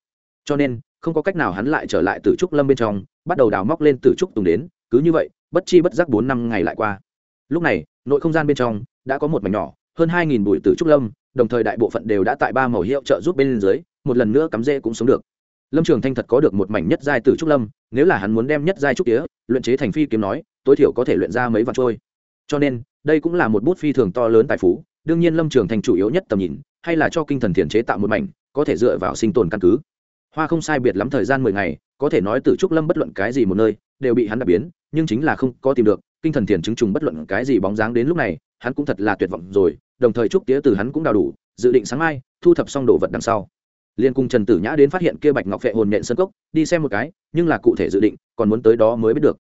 Cho nên, không có cách nào hắn lại trở lại từ trúc lâm bên trong, bắt đầu đào móc lên từ trúc tùng đến, cứ như vậy, bất chi bất giác bốn năm ngày lại qua lúc này, nội không gian bên trong đã có một mảnh nhỏ, hơn hai nghìn bụi từ trúc lâm, đồng thời đại bộ phận đều đã tại ba màu hiệu trợ giúp bên dưới, một lần nữa cắm rễ cũng sống được. Lâm trường thanh thật có được một mảnh nhất giai từ trúc lâm, nếu là hắn muốn đem nhất giai trúc tía, luyện chế thành phi kiếm nói, tối thiểu có thể luyện ra mấy vạn trôi. Cho nên, đây cũng là một bút phi thường to lớn tài phú, đương nhiên lâm trường thành chủ yếu nhất tầm nhìn, hay là cho kinh thần thiền chế tạo một mảnh, có thể dựa vào sinh tồn căn cứ. Hoa không sai biệt lắm thời gian mười ngày, có thể nói từ trúc lâm bất luận cái gì một nơi, đều bị hắn đặc biến, nhưng chính là không có tìm được kinh thần thiền chứng trùng bất luận cái gì bóng dáng đến lúc này, hắn cũng thật là tuyệt vọng rồi, đồng thời chúc tía từ hắn cũng đào đủ, dự định sáng mai, thu thập xong đồ vật đằng sau. Liên cung trần tử nhã đến phát hiện kia bạch ngọc vệ hồn nhện sân cốc, đi xem một cái, nhưng là cụ thể dự định, còn muốn tới đó mới biết được.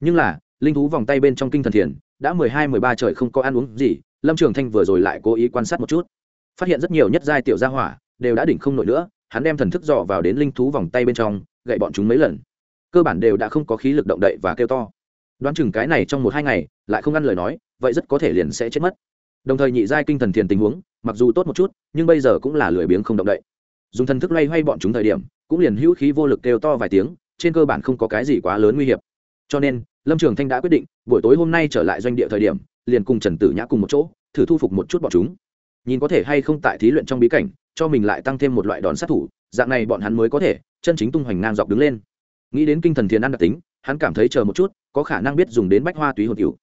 Nhưng là, linh thú vòng tay bên trong kinh thần thiền, đã mười hai, mười ba trời không có ăn uống gì, lâm trường thanh vừa rồi lại cố ý quan sát một chút. Phát hiện rất nhiều nhất giai tiểu gia hỏa, đều đã đỉnh không nổi nữa, hắn đem thần thức dò vào đến linh thú vòng tay bên trong, gậy bọn chúng mấy lần. Cơ bản đều đã không có khí lực động đậy và kêu to đoán chừng cái này trong một hai ngày, lại không ăn lời nói, vậy rất có thể liền sẽ chết mất. Đồng thời nhị giai kinh thần thiền tình huống, mặc dù tốt một chút, nhưng bây giờ cũng là lười biếng không động đậy. Dùng thần thức loay hoay bọn chúng thời điểm, cũng liền hữu khí vô lực kêu to vài tiếng, trên cơ bản không có cái gì quá lớn nguy hiểm. Cho nên, lâm trường thanh đã quyết định, buổi tối hôm nay trở lại doanh địa thời điểm, liền cùng trần tử nhã cùng một chỗ, thử thu phục một chút bọn chúng. Nhìn có thể hay không tại thí luyện trong bí cảnh, cho mình lại tăng thêm một loại đòn sát thủ, dạng này bọn hắn mới có thể chân chính tung hoành ngang dọc đứng lên. Nghĩ đến kinh thần thiền ăn đặc tính hắn cảm thấy chờ một chút, có khả năng biết dùng đến bách hoa túy hồn cựu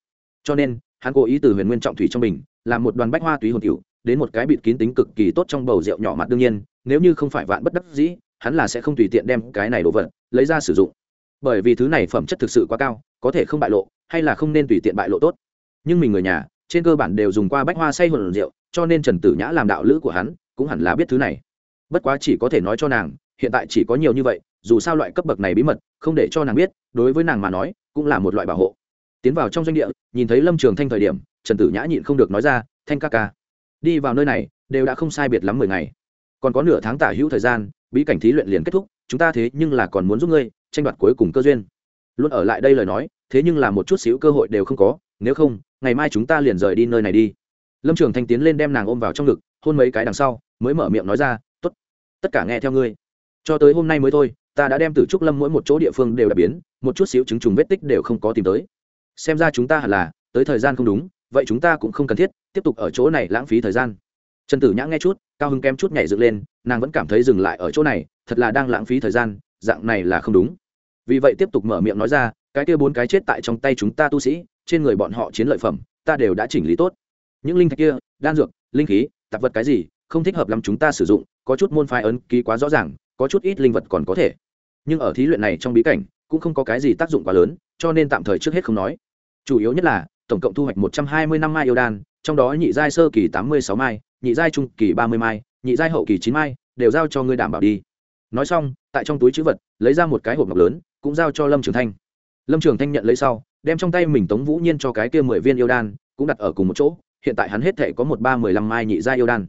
cho nên, hắn cố ý từ huyền nguyên trọng thủy trong mình, làm một đoàn bách hoa túy hồn cựu đến một cái bịt kín tính cực kỳ tốt trong bầu rượu nhỏ mặt đương nhiên, nếu như không phải vạn bất đắc dĩ, hắn là sẽ không tùy tiện đem cái này đồ vật lấy ra sử dụng. Bởi vì thứ này phẩm chất thực sự quá cao, có thể không bại lộ, hay là không nên tùy tiện bại lộ tốt. Nhưng mình người nhà, trên cơ bản đều dùng qua bách hoa say hồn rượu, cho nên trần tử nhã làm đạo lữ của hắn, cũng hẳn là biết thứ này. Bất quá chỉ có thể nói cho nàng, hiện tại chỉ có nhiều như vậy dù sao loại cấp bậc này bí mật, không để cho nàng biết, đối với nàng mà nói, cũng là một loại bảo hộ. Tiến vào trong doanh địa, nhìn thấy lâm trường thanh thời điểm, trần tử nhã nhịn không được nói ra, thanh ca ca, đi vào nơi này, đều đã không sai biệt lắm mười ngày. Còn có nửa tháng tả hữu thời gian, bí cảnh thí luyện liền kết thúc, chúng ta thế nhưng là còn muốn giúp ngươi, tranh đoạt cuối cùng cơ duyên. Luôn ở lại đây lời nói, thế nhưng là một chút xíu cơ hội đều không có, nếu không, ngày mai chúng ta liền rời đi nơi này đi. Lâm trường thanh tiến lên đem nàng ôm vào trong ngực, hôn mấy cái đằng sau, mới mở miệng nói ra t ố t tất cả nghe theo ngươi. Cho tới hôm nay mới thôi ta đã đem từ trúc lâm mỗi một chỗ địa phương đều đã biến, một chút xíu chứng trùng vết tích đều không có tìm tới. Xem ra chúng ta hẳn là, tới thời gian không đúng, vậy chúng ta cũng không cần thiết, tiếp tục ở chỗ này lãng phí thời gian. Trần tử nhã nghe chút, cao hưng kém chút nhảy dựng lên, nàng vẫn cảm thấy dừng lại ở chỗ này, thật là đang lãng phí thời gian, dạng này là không đúng. Vì vậy tiếp tục mở miệng nói ra, cái kia bốn cái chết tại trong tay chúng ta tu sĩ, trên người bọn họ chiến lợi phẩm, ta đều đã chỉnh lý tốt. Những linh thạch kia, đan dược, linh khí, tạp vật cái gì, không thích hợp lắm chúng ta sử dụng, có chút môn phái ấn ký quá rõ ràng, có chút ít linh vật còn có thể nhưng ở thí luyện này trong bí cảnh cũng không có cái gì tác dụng quá lớn, cho nên tạm thời trước hết không nói. Chủ yếu nhất là, tổng cộng thu hoạch một trăm hai mươi năm mai yêu đan, trong đó nhị giai sơ kỳ tám mươi sáu mai, nhị giai trung kỳ ba mươi mai, nhị giai hậu kỳ chín mai đều giao cho ngươi đảm bảo đi. Nói xong, tại trong túi chữ vật, lấy ra một cái hộp ngọc lớn, cũng giao cho lâm trường thanh. Lâm trường thanh nhận lấy sau, đem trong tay mình tống vũ nhiên cho cái kia mười viên yêu đan, cũng đặt ở cùng một chỗ, hiện tại hắn hết thể có một ba mười lăm mai nhị gia yêu đan.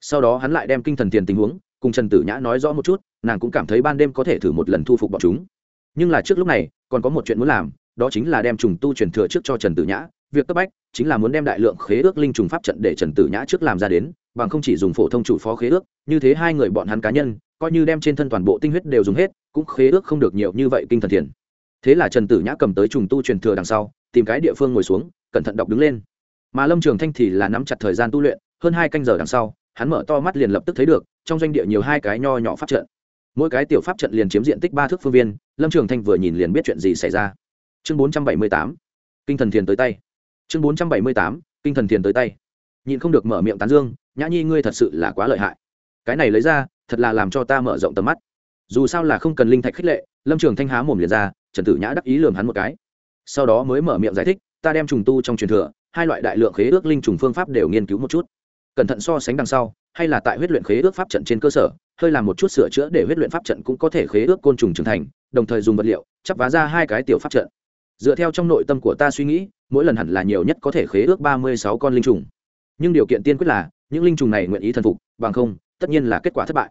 Sau đó hắn lại đem kinh thần tiền tình huống cùng trần tử nhã nói rõ một chút, nàng cũng cảm thấy ban đêm có thể thử một lần thu phục bọn chúng. Nhưng là trước lúc này, còn có một chuyện muốn làm, đó chính là đem trùng tu truyền thừa trước cho trần tử nhã. Việc cấp bách chính là muốn đem đại lượng khế ước linh trùng pháp trận để trần tử nhã trước làm ra đến, bằng không chỉ dùng phổ thông chủ phó khế ước, như thế hai người bọn hắn cá nhân, coi như đem trên thân toàn bộ tinh huyết đều dùng hết, cũng khế ước không được nhiều như vậy kinh thần thiền thế là trần tử nhã cầm tới trùng tu truyền thừa đằng sau, tìm cái địa phương ngồi xuống, cẩn thận đọc đứng lên. Mà lâm trường thanh thì là nắm chặt thời gian tu luyện, hơn hai canh giờ đằng sau, hắn mở to mắt liền lập tức thấy được trong doanh địa nhiều hai cái nho nhỏ pháp trận. Mỗi cái tiểu pháp trận liền chiếm diện tích ba thước phương viên, lâm trường thanh vừa nhìn liền biết chuyện gì xảy ra. Chương bốn trăm bảy mươi tám, kinh thần thiền tới tay. Chương bốn trăm bảy mươi tám, kinh thần thiền tới tay. Nhìn không được mở miệng tán dương, nhã nhi ngươi thật sự là quá lợi hại. Cái này lấy ra, thật là làm cho ta mở rộng tầm mắt. Dù sao là không cần linh thạch khích lệ, lâm trường thanh há mồm liền ra, trần tử nhã đắc ý lườm hắn một cái. Sau đó mới mở miệng giải thích, ta đem trùng tu trong truyền thừa, hai loại đại lượng khế ước linh trùng phương pháp đều nghiên cứu một chút. Cẩn thận so sánh đằng sau hay là tại huyết luyện khế ước pháp trận trên cơ sở, hơi làm một chút sửa chữa để huyết luyện pháp trận cũng có thể khế ước côn trùng trưởng thành, đồng thời dùng vật liệu, chắp vá ra hai cái tiểu pháp trận. Dựa theo trong nội tâm của ta suy nghĩ, mỗi lần hẳn là nhiều nhất có thể khế ước ba mươi sáu con linh trùng. Nhưng điều kiện tiên quyết là, những linh trùng này nguyện ý thần phục, bằng không, tất nhiên là kết quả thất bại.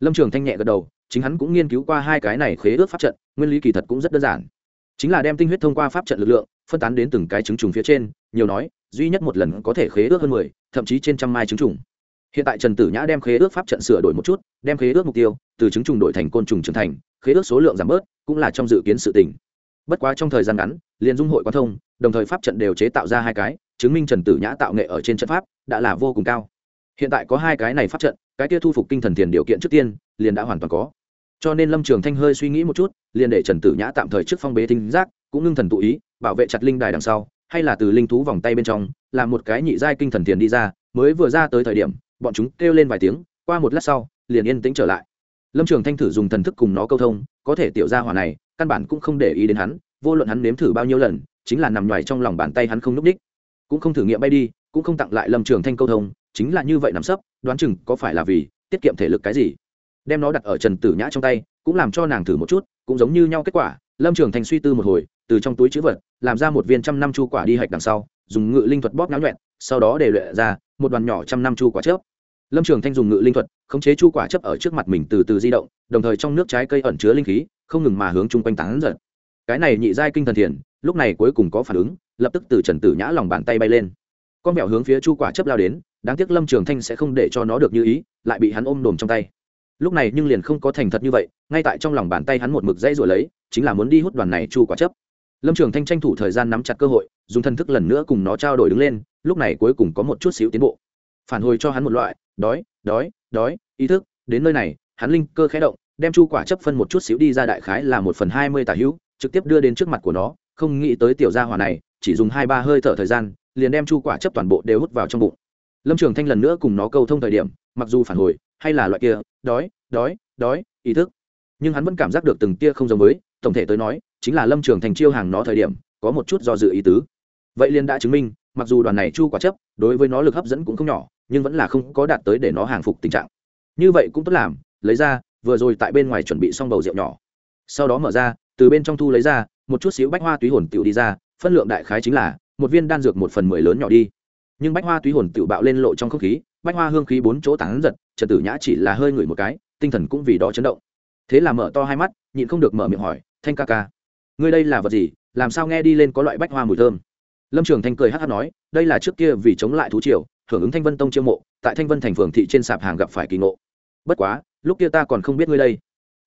Lâm trường thanh nhẹ gật đầu, chính hắn cũng nghiên cứu qua hai cái này khế ước pháp trận, nguyên lý kỳ thật cũng rất đơn giản. Chính là đem tinh huyết thông qua pháp trận lực lượng, phân tán đến từng cái trứng trùng phía trên, nhiều nói, duy nhất một lần có thể khế ước hơn mười, thậm chí trên trăm mai trứng trùng hiện tại trần tử nhã đem khế ước pháp trận sửa đổi một chút, đem khế ước mục tiêu từ trứng trùng đổi thành côn trùng trưởng thành, khế ước số lượng giảm bớt, cũng là trong dự kiến sự tình. bất quá trong thời gian ngắn, liền dung hội quan thông, đồng thời pháp trận đều chế tạo ra hai cái, chứng minh trần tử nhã tạo nghệ ở trên trận pháp, đã là vô cùng cao hiện tại có hai cái này pháp trận, cái kia thu phục kinh thần tiền điều kiện trước tiên, liền đã hoàn toàn có cho nên lâm trường thanh hơi suy nghĩ một chút, liền để trần tử nhã tạm thời trước phong bế thính giác, cũng ngưng thần tụ ý, bảo vệ chặt linh đài đằng sau, hay là từ linh thú vòng tay bên trong, làm một cái nhị giai kinh thần tiền đi ra, mới vừa ra tới thời điểm bọn chúng kêu lên vài tiếng, qua một lát sau, liền yên tĩnh trở lại. Lâm trường thanh thử dùng thần thức cùng nó câu thông, có thể tiểu ra hỏa này, căn bản cũng không để ý đến hắn, vô luận hắn nếm thử bao nhiêu lần, chính là nằm ngoài trong lòng bàn tay hắn không n ú c đích. Cũng không thử nghiệm bay đi, cũng không tặng lại lâm trường thanh câu thông, chính là như vậy nằm sấp, đoán chừng có phải là vì tiết kiệm thể lực cái gì. Đem nó đặt ở trần tử nhã trong tay, cũng làm cho nàng thử một chút, cũng giống như nhau kết quả. Lâm trường thanh suy tư một hồi, từ trong túi chữ vật, làm ra một viên trăm năm chu quả đi hạch đằng sau, dùng ngự linh thuật bóp náo nhuẹn, sau đó để luyện ra một đoàn nhỏ trăm năm chu quả chớp. Lâm trường thanh dùng ngự linh thuật, khống chế chu quả chấp ở trước mặt mình từ từ di động, đồng thời trong nước trái cây ẩn chứa linh khí, không ngừng mà hướng chung quanh tán giật cái này nhị giai kinh thần thiền, lúc này cuối cùng có phản ứng, lập tức từ trần tử nhã lòng bàn tay bay lên. Con mèo hướng phía chu quả chấp lao đến, đáng tiếc lâm trường thanh sẽ không để cho nó được như ý, lại bị hắn ôm đồm trong tay. Lúc này nhưng liền không có thành thật như vậy, ngay tại trong lòng bàn tay hắn một mực dây rồi lấy, chính là muốn đi hút đoàn này chu quả chấp lâm trường thanh tranh thủ thời gian nắm chặt cơ hội, dùng thân thức lần nữa cùng nó trao đổi đứng lên lúc này cuối cùng có một chút xíu tiến bộ. Phản hồi cho hắn một loại, đói đói đói, ý thức, đến nơi này, hắn linh cơ khẽ động, đem chu quả chấp phân một chút xíu đi ra đại khái là một phần hai mươi tả hữu, trực tiếp đưa đến trước mặt của nó, không nghĩ tới tiểu gia hỏa này, chỉ dùng hai ba hơi thở thời gian, liền đem chu quả chấp toàn bộ đều hút vào trong bụng. Lâm trường thanh lần nữa cùng nó câu thông thời điểm, mặc dù phản hồi, hay là loại kia, đói đói đói, ý thức, nhưng hắn vẫn cảm giác được từng tia không giống với, tổng thể tới nói, chính là lâm trường thành chiêu hàng nó thời điểm, có một chút do dự ý tứ. Vậy liền đã chứng minh mặc dù đoàn này chu quả chấp, đối với nó lực hấp dẫn cũng không nhỏ, nhưng vẫn là không có đạt tới để nó hàng phục tình trạng. Như vậy cũng tốt làm, lấy ra, vừa rồi tại bên ngoài chuẩn bị xong bầu rượu nhỏ. Sau đó mở ra, từ bên trong thu lấy ra, một chút xíu bách hoa túy hồn tiểu đi ra, phân lượng đại khái chính là, một viên đan dược một phần mười lớn nhỏ đi. Nhưng bách hoa túy hồn tiểu bạo lên lộ trong không khí, bách hoa hương khí bốn chỗ tán giật, trần tử nhã chỉ là hơi ngửi một cái, tinh thần cũng vì đó chấn động. Thế là mở to hai mắt, nhịn không được mở miệng hỏi, thanh ca ca, ngươi đây là vật gì? Làm sao nghe đi lên có loại bách hoa mùi thơm? Lâm trường thanh cười hát hát nói, đây là trước kia vì chống lại thú triều, hưởng ứng thanh vân tông chiêu mộ, tại thanh vân thành phường thị trên sạp hàng gặp phải kỳ ngộ. Bất quá, lúc kia ta còn không biết ngươi đây.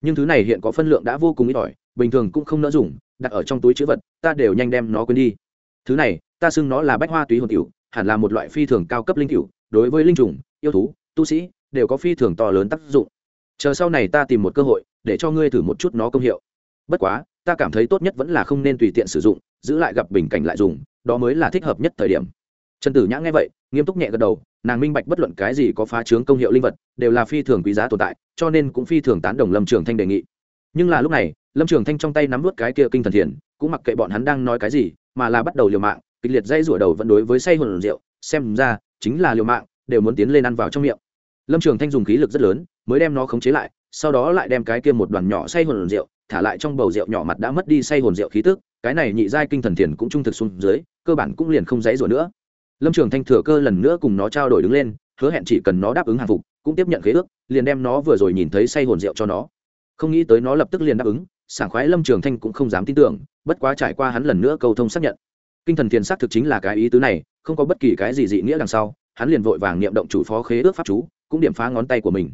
Nhưng thứ này hiện có phân lượng đã vô cùng ít ỏi, bình thường cũng không nỡ dùng, đặt ở trong túi chữ vật, ta đều nhanh đem nó quên đi. Thứ này, ta xưng nó là bách hoa túy hồn cựu hẳn là một loại phi thường cao cấp linh cựu đối với linh trùng, yêu thú, tu sĩ, đều có phi thường to lớn tác dụng. Chờ sau này ta tìm một cơ hội, để cho ngươi thử một chút nó công hiệu. Bất quá, ta cảm thấy tốt nhất vẫn là không nên tùy tiện sử dụng, giữ lại gặp bình cảnh lại dùng đó mới là thích hợp nhất thời điểm. Trần tử nhã nghe vậy, nghiêm túc nhẹ gật đầu, nàng minh bạch bất luận cái gì có phá trướng công hiệu linh vật, đều là phi thường quý giá tồn tại, cho nên cũng phi thường tán đồng lâm trường thanh đề nghị. Nhưng là lúc này, lâm trường thanh trong tay nắm vút cái kia kinh thần thiền, cũng mặc kệ bọn hắn đang nói cái gì, mà là bắt đầu liều mạng, kịch liệt dây rủa đầu vẫn đối với say hồn rượu, xem ra, chính là liều mạng, đều muốn tiến lên ăn vào trong miệng. Lâm trường thanh dùng khí lực rất lớn, mới đem nó khống chế lại, sau đó lại đem cái kia một đoàn nhỏ say hồn rượu, thả lại trong bầu rượu nhỏ mặt đã mất đi say hồn rượu khí tức cái này nhị giai kinh thần thiền cũng trung thực xuống dưới, cơ bản cũng liền không dãy rủa nữa. Lâm trường thanh thừa cơ lần nữa cùng nó trao đổi đứng lên, hứa hẹn chỉ cần nó đáp ứng hàng phục, cũng tiếp nhận khế ước, liền đem nó vừa rồi nhìn thấy say hồn rượu cho nó. Không nghĩ tới nó lập tức liền đáp ứng, sảng khoái lâm trường thanh cũng không dám tin tưởng, bất quá trải qua hắn lần nữa cầu thông xác nhận. Kinh thần thiền xác thực chính là cái ý tứ này, không có bất kỳ cái gì dị nghĩa đằng sau, hắn liền vội vàng niệm động chủ phó khế ước pháp chú, cũng điểm phá ngón tay của mình.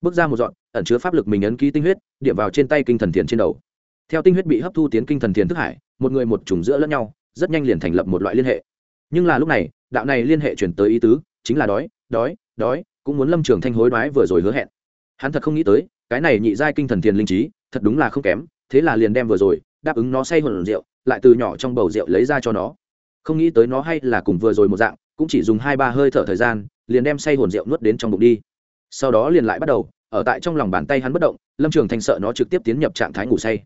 Bước ra một dọn, ẩn chứa pháp lực mình ấn ký tinh huyết, điểm vào trên tay kinh thần thiền trên đầu. Theo tinh huyết bị hấp thu tiến kinh thần thiền thức hải một người một trùng giữa lẫn nhau, rất nhanh liền thành lập một loại liên hệ. Nhưng là lúc này, đạo này liên hệ chuyển tới ý tứ, chính là đói đói đói, cũng muốn lâm trường thanh hối đoái vừa rồi hứa hẹn. Hắn thật không nghĩ tới, cái này nhị giai kinh thần thiền linh trí, thật đúng là không kém, thế là liền đem vừa rồi, đáp ứng nó say hồn rượu, lại từ nhỏ trong bầu rượu lấy ra cho nó. Không nghĩ tới nó hay là cùng vừa rồi một dạng, cũng chỉ dùng hai ba hơi thở thời gian, liền đem say hồn rượu nuốt đến trong bụng đi. Sau đó liền lại bắt đầu, ở tại trong lòng bàn tay hắn bất động, lâm trường thanh sợ nó trực tiếp tiến nhập trạng thái ngủ say.